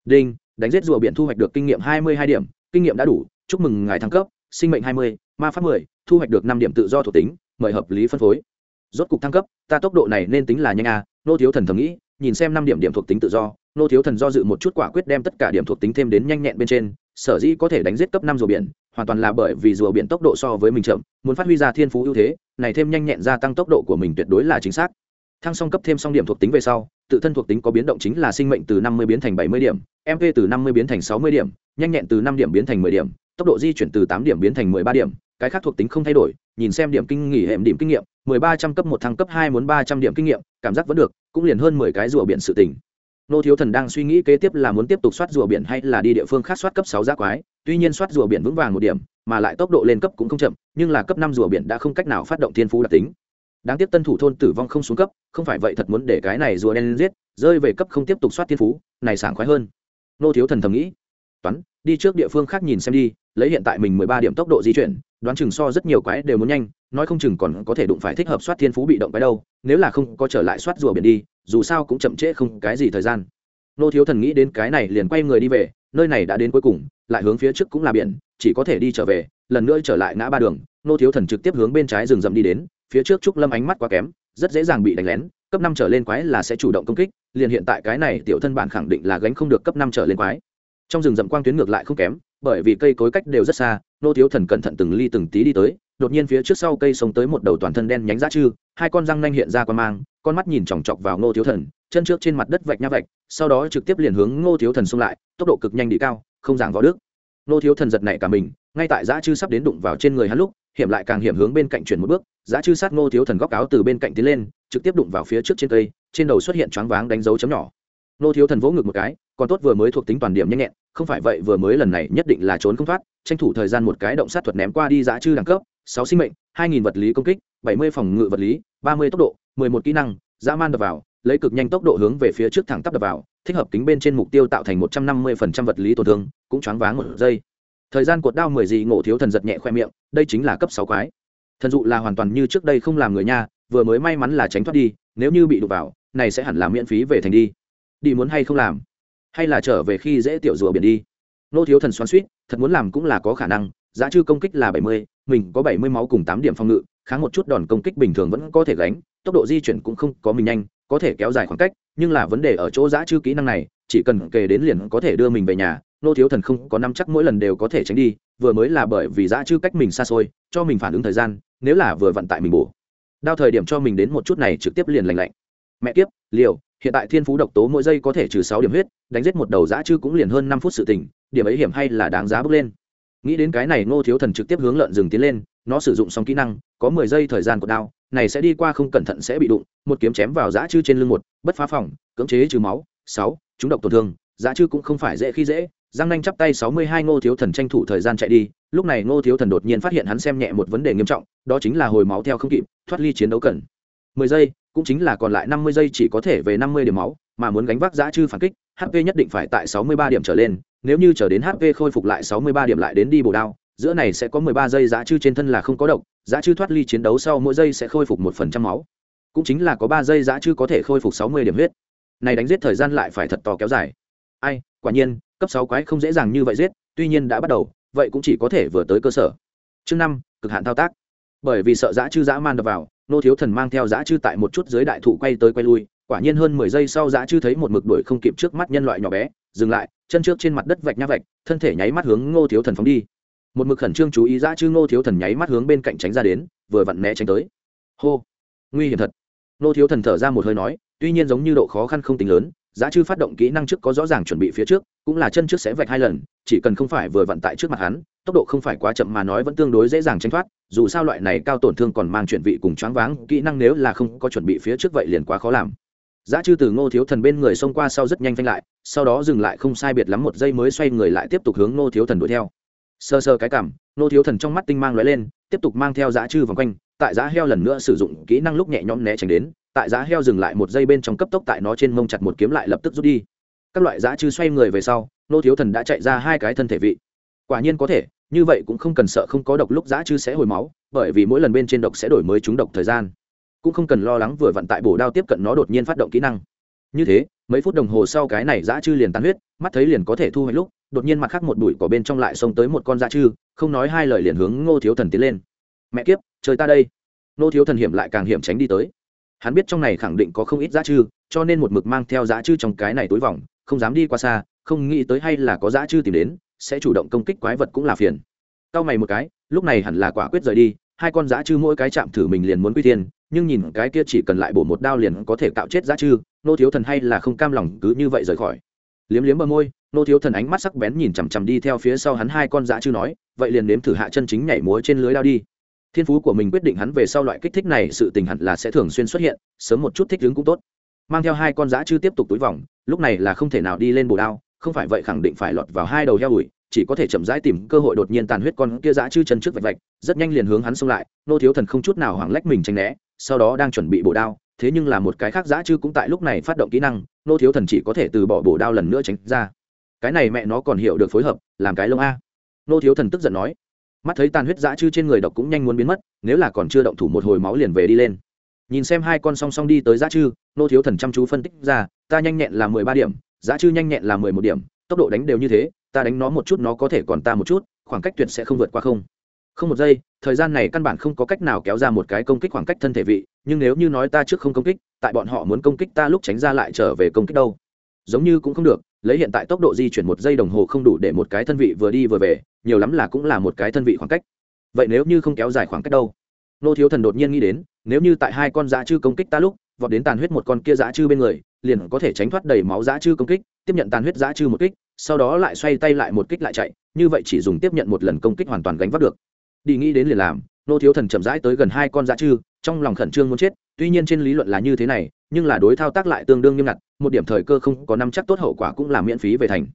[SPEAKER 1] Đinh, đánh giết rùa biển thu hoạch được kinh nghiệm hai mươi hai điểm, kinh nghiệm đã đủ, chúc mừng ngài thăng cấp sinh mệnh hai mươi, ma pháp mười, thu hoạch được năm điểm tự do thuộc tính, mời hợp lý phân phối. Rốt cục thăng cấp, ta tốc độ này nên tính là nhanh a, nô thiếu thần thầm nghĩ, nhìn xem năm điểm điểm thuộc tính tự do, nô thiếu thần do dự một chút quả quyết đem tất cả điểm thuộc tính thêm đến nhanh nhẹn bên trên, sở dĩ có thể đánh giết cấp năm rùa biển, hoàn toàn là bởi vì rùa biển tốc độ so với mình chậm, muốn phát huy ra thiên phú ưu thế, này thêm nhanh nhẹn gia tăng tốc độ của mình tuyệt đối là chính xác thăng song cấp thêm song điểm thuộc tính về sau, tự thân thuộc tính có biến động chính là sinh mệnh từ năm mươi biến thành bảy mươi điểm mp từ năm mươi biến thành sáu mươi điểm, nhanh nhẹn từ năm điểm biến thành mười điểm, tốc độ di chuyển từ tám điểm biến thành mười ba điểm, cái khác thuộc tính không thay đổi, nhìn xem điểm kinh nghỉ hệm điểm kinh nghiệm, mười ba trăm cấp một thăng cấp hai muốn ba trăm điểm kinh nghiệm, cảm giác vẫn được, cũng liền hơn mười cái rùa biển sự tỉnh nô thiếu thần đang suy nghĩ kế tiếp là muốn tiếp tục soát rùa biển hay là đi địa phương khác soát cấp sáu giác quái, tuy nhiên soát rùa biển vững vàng một điểm, mà lại tốc độ lên cấp cũng không chậm, nhưng là cấp năm rùa biển đã không cách nào phát động thiên phú đặc tính đáng tiếc tân thủ thôn tử vong không xuống cấp, không phải vậy thật muốn để cái này rùa đen giết, rơi về cấp không tiếp tục soát thiên phú, này sảng khoái hơn. Nô thiếu thần thầm nghĩ. Toán, đi trước địa phương khác nhìn xem đi, lấy hiện tại mình mười ba điểm tốc độ di chuyển, đoán chừng so rất nhiều quái đều muốn nhanh, nói không chừng còn có thể đụng phải thích hợp soát thiên phú bị động cái đâu, nếu là không có trở lại soát rùa biển đi, dù sao cũng chậm trễ không cái gì thời gian. Nô thiếu thần nghĩ đến cái này liền quay người đi về, nơi này đã đến cuối cùng, lại hướng phía trước cũng là biển, chỉ có thể đi trở về, lần nữa trở lại ngã ba đường nô thiếu thần trực tiếp hướng bên trái rừng rậm đi đến, phía trước trúc lâm ánh mắt quá kém, rất dễ dàng bị đánh lén, cấp năm trở lên quái là sẽ chủ động công kích, liền hiện tại cái này tiểu thân bản khẳng định là gánh không được cấp năm trở lên quái. Trong rừng rậm quang tuyến ngược lại không kém, bởi vì cây cối cách đều rất xa, nô thiếu thần cẩn thận từng ly từng tí đi tới, đột nhiên phía trước sau cây sống tới một đầu toàn thân đen nhánh giá chư, hai con răng nanh hiện ra qua mang, con mắt nhìn chòng chọc vào nô thiếu thần, chân trước trên mặt đất vạch nha vạch, sau đó trực tiếp liền hướng nô thiếu thần xông lại, tốc độ cực nhanh đi cao, không giảng võ đức. Nô thiếu thần giật nảy cả mình ngay tại giá chư sắp đến đụng vào trên người hắn lúc, hiểm lại càng hiểm hướng bên cạnh chuyển một bước giá chư sát ngô thiếu thần góc áo từ bên cạnh tiến lên, trực tiếp đụng vào phía trước trên cây, trên đầu xuất hiện choáng váng đánh dấu chấm nhỏ. Ngô thiếu thần vỗ ngực một cái, còn tốt vừa mới thuộc tính toàn điểm nhanh nhẹn, không phải vậy vừa mới lần này nhất định là trốn không thoát, tranh thủ thời gian một cái động sát thuật ném qua đi giá chư đẳng cấp, sáu sinh mệnh, hai nghìn vật lý công kích, bảy mươi phòng ngự vật lý, ba mươi tốc độ, mười một kỹ năng, dã man đập vào, lấy cực nhanh tốc độ hướng về phía trước thẳng tắp đập vào, thích hợp kính bên trên mục tiêu tạo thành một trăm năm mươi phần trăm vật lý tổn thương, cũng choáng váng một giây thời gian cột đao mười gì ngộ thiếu thần giật nhẹ khoe miệng, đây chính là cấp sáu quái. Thần dụ là hoàn toàn như trước đây không làm người nha, vừa mới may mắn là tránh thoát đi, nếu như bị đụng vào, này sẽ hẳn là miễn phí về thành đi. Đi muốn hay không làm? Hay là trở về khi dễ tiểu rùa biển đi? Nô thiếu thần xoắn suýt thật muốn làm cũng là có khả năng, giá chư công kích là bảy mươi, mình có bảy mươi máu cùng tám điểm phòng ngự, kháng một chút đòn công kích bình thường vẫn có thể gánh, tốc độ di chuyển cũng không có mình nhanh, có thể kéo dài khoảng cách, nhưng là vấn đề ở chỗ giã chư kỹ năng này, chỉ cần kề đến liền có thể đưa mình về nhà nô thiếu thần không có năm chắc mỗi lần đều có thể tránh đi vừa mới là bởi vì giã chư cách mình xa xôi cho mình phản ứng thời gian nếu là vừa vận tại mình bổ. Đao thời điểm cho mình đến một chút này trực tiếp liền lành lạnh. Mẹ kiếp liều hiện tại thiên phú độc tố mỗi giây có thể trừ sáu điểm huyết đánh giết một đầu giã chư cũng liền hơn năm phút sự tỉnh, điểm ấy hiểm hay là đáng giá bước lên. Nghĩ đến cái này ngô thiếu thần trực tiếp hướng lợn rừng tiến lên nó sử dụng xong kỹ năng có mười giây thời gian của đao này sẽ đi qua không cẩn thận sẽ bị đụng một kiếm chém vào dã chư trên lưng một bất phá phòng cưỡng chế trừ máu sáu chúng độc tổn thương dã chư cũng không phải dễ khi dễ giang nanh chắp tay sáu mươi hai ngô thiếu thần tranh thủ thời gian chạy đi, lúc này ngô thiếu thần đột nhiên phát hiện hắn xem nhẹ một vấn đề nghiêm trọng, đó chính là hồi máu theo không kịp, thoát ly chiến đấu cần. mười giây, cũng chính là còn lại năm mươi giây chỉ có thể về năm mươi điểm máu, mà muốn gánh vác Giá chư phản kích hp nhất định phải tại sáu mươi ba điểm trở lên, nếu như trở đến hp khôi phục lại sáu mươi ba điểm lại đến đi bổ đao, giữa này sẽ có mười ba giây giá chư trên thân là không có độc, giá chư thoát ly chiến đấu sau mỗi giây sẽ khôi phục một phần trăm máu. Cũng chính là có ba giây giá chư có thể khôi phục sáu mươi điểm huyết. Này đánh giết thời gian lại phải thật to kéo dài. Ai, quả nhiên cấp sáu quái không dễ dàng như vậy giết, tuy nhiên đã bắt đầu, vậy cũng chỉ có thể vừa tới cơ sở. Chương năm, cực hạn thao tác. Bởi vì sợ giã chư dã man đập vào, nô thiếu thần mang theo giã chư tại một chút dưới đại thụ quay tới quay lui, quả nhiên hơn mười giây sau giã chư thấy một mực đuổi không kịp trước mắt nhân loại nhỏ bé, dừng lại, chân trước trên mặt đất vạch nhá vạch, thân thể nháy mắt hướng ngô thiếu thần phóng đi. Một mực khẩn trương chú ý dã chư ngô thiếu thần nháy mắt hướng bên cạnh tránh ra đến, vừa vặn né tránh tới. Hô! Nguy hiểm thật. Ngô thiếu thần thở ra một hơi nói, tuy nhiên giống như độ khó khăn không tính lớn giá chư phát động kỹ năng trước có rõ ràng chuẩn bị phía trước, cũng là chân trước sẽ vạch hai lần, chỉ cần không phải vừa vận tại trước mặt hắn, tốc độ không phải quá chậm mà nói vẫn tương đối dễ dàng tránh thoát, dù sao loại này cao tổn thương còn mang chuyển vị cùng choáng váng, kỹ năng nếu là không có chuẩn bị phía trước vậy liền quá khó làm. Giá chư từ ngô thiếu thần bên người xông qua sau rất nhanh phanh lại, sau đó dừng lại không sai biệt lắm một giây mới xoay người lại tiếp tục hướng ngô thiếu thần đuổi theo. Sơ sơ cái cảm, ngô thiếu thần trong mắt tinh mang lóe lên, tiếp tục mang theo giá chư vòng quanh, tại giá heo lần nữa sử dụng kỹ năng lúc nhẹ nhõm né tránh đến tại giá heo dừng lại một giây bên trong cấp tốc tại nó trên mông chặt một kiếm lại lập tức rút đi. Các loại giá chư xoay người về sau ngô thiếu thần đã chạy ra hai cái thân thể vị. Quả nhiên có thể, như vậy cũng không cần sợ không có độc lúc giá chư sẽ hồi máu, bởi vì mỗi lần bên trên độc sẽ đổi mới chúng độc thời gian. Cũng không cần lo lắng vừa vặn tại bổ đao tiếp cận nó đột nhiên phát động kỹ năng. Như thế, mấy phút đồng hồ sau cái này dã chư liền tán huyết, mắt thấy liền có thể thu hoạch lúc, đột nhiên mặt khác một đùi cỏ bên trong lại xông tới một con dã chư, không nói hai lời liền hướng ngô thiếu thần tiến lên. Mẹ kiếp trời ta đây. Ngô thiếu thần hiểm lại càng hiểm tránh đi tới hắn biết trong này khẳng định có không ít giá chư cho nên một mực mang theo giá chư trong cái này tối vòng, không dám đi qua xa, không nghĩ tới hay là có giá chư tìm đến, sẽ chủ động công kích quái vật cũng là phiền. Cau mày một cái, lúc này hẳn là quả quyết rời đi, hai con giá chư mỗi cái chạm thử mình liền muốn quy thiên, nhưng nhìn cái kia chỉ cần lại bổ một đao liền có thể cạo chết giá chư nô thiếu thần hay là không cam lòng cứ như vậy rời khỏi. Liếm liếm bờ môi, nô thiếu thần ánh mắt sắc bén nhìn chằm chằm đi theo phía sau hắn hai con dã chư nói, vậy liền nếm thử hạ chân chính nhảy múa trên lưới đao đi thiên phú của mình quyết định hắn về sau loại kích thích này, sự tình hẳn là sẽ thường xuyên xuất hiện, sớm một chút thích ứng cũng tốt. Mang theo hai con dã chư tiếp tục túi vòng, lúc này là không thể nào đi lên bồ đao, không phải vậy khẳng định phải lọt vào hai đầu heo ủi, chỉ có thể chậm rãi tìm cơ hội đột nhiên tàn huyết con kia dã chư chân trước vạch vạch, rất nhanh liền hướng hắn xông lại, nô thiếu thần không chút nào hoảng lách mình tranh né, sau đó đang chuẩn bị bổ đao, thế nhưng là một cái khác dã chư cũng tại lúc này phát động kỹ năng, nô thiếu thần chỉ có thể từ bỏ bổ đao lần nữa tránh ra. Cái này mẹ nó còn hiểu được phối hợp, làm cái lông a. Nô thiếu thần tức giận nói mắt thấy tàn huyết dã chư trên người độc cũng nhanh muốn biến mất, nếu là còn chưa động thủ một hồi máu liền về đi lên. Nhìn xem hai con song song đi tới dã chư, nô thiếu thần chăm chú phân tích ra, ta nhanh nhẹn là mười ba điểm, dã chư nhanh nhẹn là mười một điểm, tốc độ đánh đều như thế, ta đánh nó một chút nó có thể còn ta một chút, khoảng cách tuyệt sẽ không vượt qua không. Không một giây, thời gian này căn bản không có cách nào kéo ra một cái công kích khoảng cách thân thể vị, nhưng nếu như nói ta trước không công kích, tại bọn họ muốn công kích ta lúc tránh ra lại trở về công kích đâu. Giống như cũng không được lấy hiện tại tốc độ di chuyển một giây đồng hồ không đủ để một cái thân vị vừa đi vừa về, nhiều lắm là cũng là một cái thân vị khoảng cách. Vậy nếu như không kéo dài khoảng cách đâu? Nô thiếu thần đột nhiên nghĩ đến, nếu như tại hai con dã chư công kích ta lúc, vọt đến tàn huyết một con kia dã chư bên người, liền có thể tránh thoát đầy máu dã chư công kích, tiếp nhận tàn huyết dã chư một kích, sau đó lại xoay tay lại một kích lại chạy, như vậy chỉ dùng tiếp nhận một lần công kích hoàn toàn gánh vác được. Đi nghĩ đến liền làm, nô thiếu thần chậm rãi tới gần hai con dã chư, trong lòng khẩn trương muốn chết tuy nhiên trên lý luận là như thế này, nhưng là đối thao tác lại tương đương nghiêm ngặt, một điểm thời cơ không có năm chắc tốt hậu quả cũng là miễn phí về thành.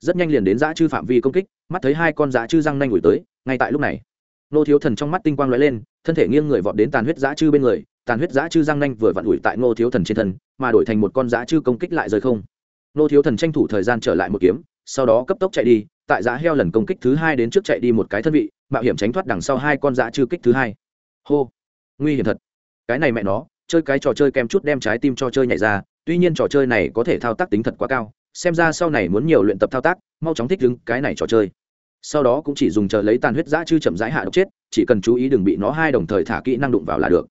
[SPEAKER 1] Rất nhanh liền đến dã chư phạm vi công kích, mắt thấy hai con dã chư răng nanh ủi tới, ngay tại lúc này, nô thiếu thần trong mắt tinh quang lóe lên, thân thể nghiêng người vọt đến tàn huyết dã chư bên người, tàn huyết dã chư răng nanh vừa vặn ủi tại nô thiếu thần trên thân, mà đổi thành một con dã chư công kích lại rơi không. Nô thiếu thần tranh thủ thời gian trở lại một kiếm, sau đó cấp tốc chạy đi, tại dã heo lần công kích thứ hai đến trước chạy đi một cái thân vị, mạo hiểm tránh thoát đằng sau hai con dã chư kích thứ hai. Hô! Nguy hiểm thật cái này mẹ nó, chơi cái trò chơi kem chút đem trái tim cho chơi nhảy ra, tuy nhiên trò chơi này có thể thao tác tính thật quá cao, xem ra sau này muốn nhiều luyện tập thao tác, mau chóng thích ứng cái này trò chơi. Sau đó cũng chỉ dùng chờ lấy tàn huyết giã chư chậm rãi hạ độc chết, chỉ cần chú ý đừng bị nó hai đồng thời thả kỹ năng đụng vào là được.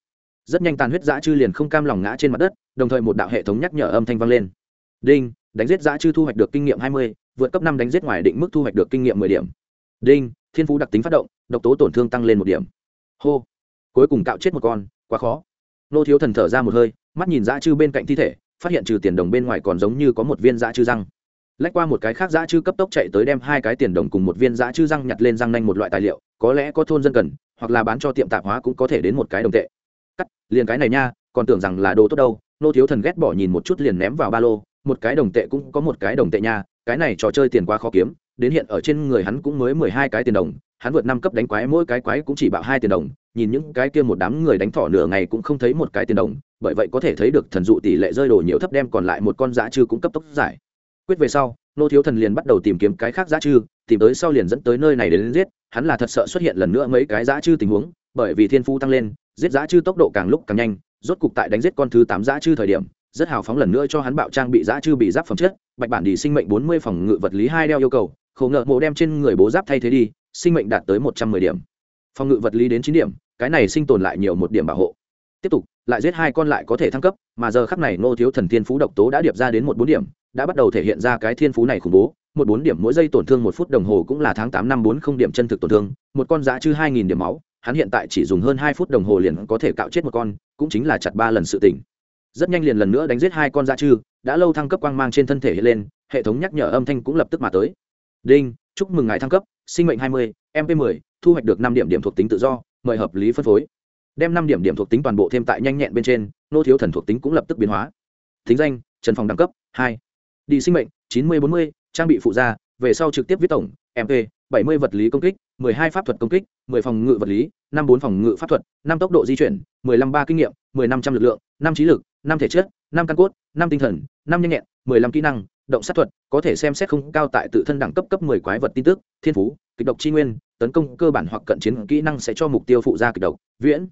[SPEAKER 1] Rất nhanh tàn huyết giã chư liền không cam lòng ngã trên mặt đất, đồng thời một đạo hệ thống nhắc nhở âm thanh vang lên. Đinh, đánh giết giã chư thu hoạch được kinh nghiệm hai mươi, vượt cấp năm đánh giết ngoài định mức thu hoạch được kinh nghiệm mười điểm. Đinh, thiên phú đặc tính phát động, độc tố tổn thương tăng lên một điểm. Hô. Cuối cùng cạo chết một con, quá khó nô thiếu thần thở ra một hơi, mắt nhìn dã chư bên cạnh thi thể, phát hiện trừ tiền đồng bên ngoài còn giống như có một viên dã chư răng. Lách qua một cái khác dã chư cấp tốc chạy tới đem hai cái tiền đồng cùng một viên dã chư răng nhặt lên răng nanh một loại tài liệu, có lẽ có thôn dân cần, hoặc là bán cho tiệm tạp hóa cũng có thể đến một cái đồng tệ. Cắt, liền cái này nha, còn tưởng rằng là đồ tốt đâu, nô thiếu thần ghét bỏ nhìn một chút liền ném vào ba lô, một cái đồng tệ cũng có một cái đồng tệ nha, cái này trò chơi tiền quá khó kiếm, đến hiện ở trên người hắn cũng mới mười hai cái tiền đồng, hắn vượt năm cấp đánh quái mỗi cái quái cũng chỉ bạo hai tiền đồng nhìn những cái kia một đám người đánh thỏ nửa ngày cũng không thấy một cái tiền đồng bởi vậy có thể thấy được thần dụ tỷ lệ rơi đồ nhiều thấp đem còn lại một con dã chư cũng cấp tốc giải. Quyết về sau nô thiếu thần liền bắt đầu tìm kiếm cái khác dã chư tìm tới sau liền dẫn tới nơi này đến, đến giết hắn là thật sợ xuất hiện lần nữa mấy cái dã chư tình huống bởi vì thiên phu tăng lên giết dã chư tốc độ càng lúc càng nhanh rốt cục tại đánh giết con thứ tám dã chư thời điểm rất hào phóng lần nữa cho hắn bạo trang bị dã chư bị giáp phẩm chất bạch bản đi sinh mệnh bốn mươi phòng ngự vật lý hai đeo yêu cầu khổ ngợ mộ đem trên người bố giáp thay thế đi sinh mệnh đạt tới một trăm mười điểm. Phòng ngự vật lý đến chín điểm cái này sinh tồn lại nhiều một điểm bảo hộ. Tiếp tục, lại giết hai con lại có thể thăng cấp, mà giờ khắc này nô thiếu thần thiên phú độc tố đã điệp ra đến một bốn điểm, đã bắt đầu thể hiện ra cái thiên phú này khủng bố. Một bốn điểm mỗi giây tổn thương một phút đồng hồ cũng là tháng tám năm bốn không điểm chân thực tổn thương, một con giá chư hai nghìn điểm máu, hắn hiện tại chỉ dùng hơn hai phút đồng hồ liền có thể cạo chết một con, cũng chính là chặt ba lần sự tỉnh rất nhanh liền lần nữa đánh giết hai con giá chư, đã lâu thăng cấp quang mang trên thân thể hiện lên, hệ thống nhắc nhở âm thanh cũng lập tức mà tới. Đinh, chúc mừng ngài thăng cấp, sinh mệnh hai mươi mp 10 thu hoạch được năm điểm điểm thuộc tính tự do mời hợp lý phân phối. Đem năm điểm điểm thuộc tính toàn bộ thêm tại nhanh nhẹn bên trên, nô thiếu thần thuộc tính cũng lập tức biến hóa. Thính danh, trần phòng đẳng cấp, hai. Đi sinh mệnh, chín mươi bốn mươi, trang bị phụ gia, về sau trực tiếp viết tổng mp bảy mươi vật lý công kích, mười hai pháp thuật công kích, mười phòng ngự vật lý, năm bốn phòng ngự pháp thuật, năm tốc độ di chuyển, mười lăm ba kinh nghiệm, mười năm trăm lực lượng, năm trí lực, năm thể chất, năm căn cốt, năm tinh thần, năm nhanh nhẹn, mười lăm kỹ năng động sát thuật, có thể xem xét không cao tại tự thân đẳng cấp cấp mười quái vật tin tức, thiên phú, kịch độc chi nguyên, tấn công cơ bản hoặc cận chiến kỹ năng sẽ cho mục tiêu phụ gia kịch độc, viễn.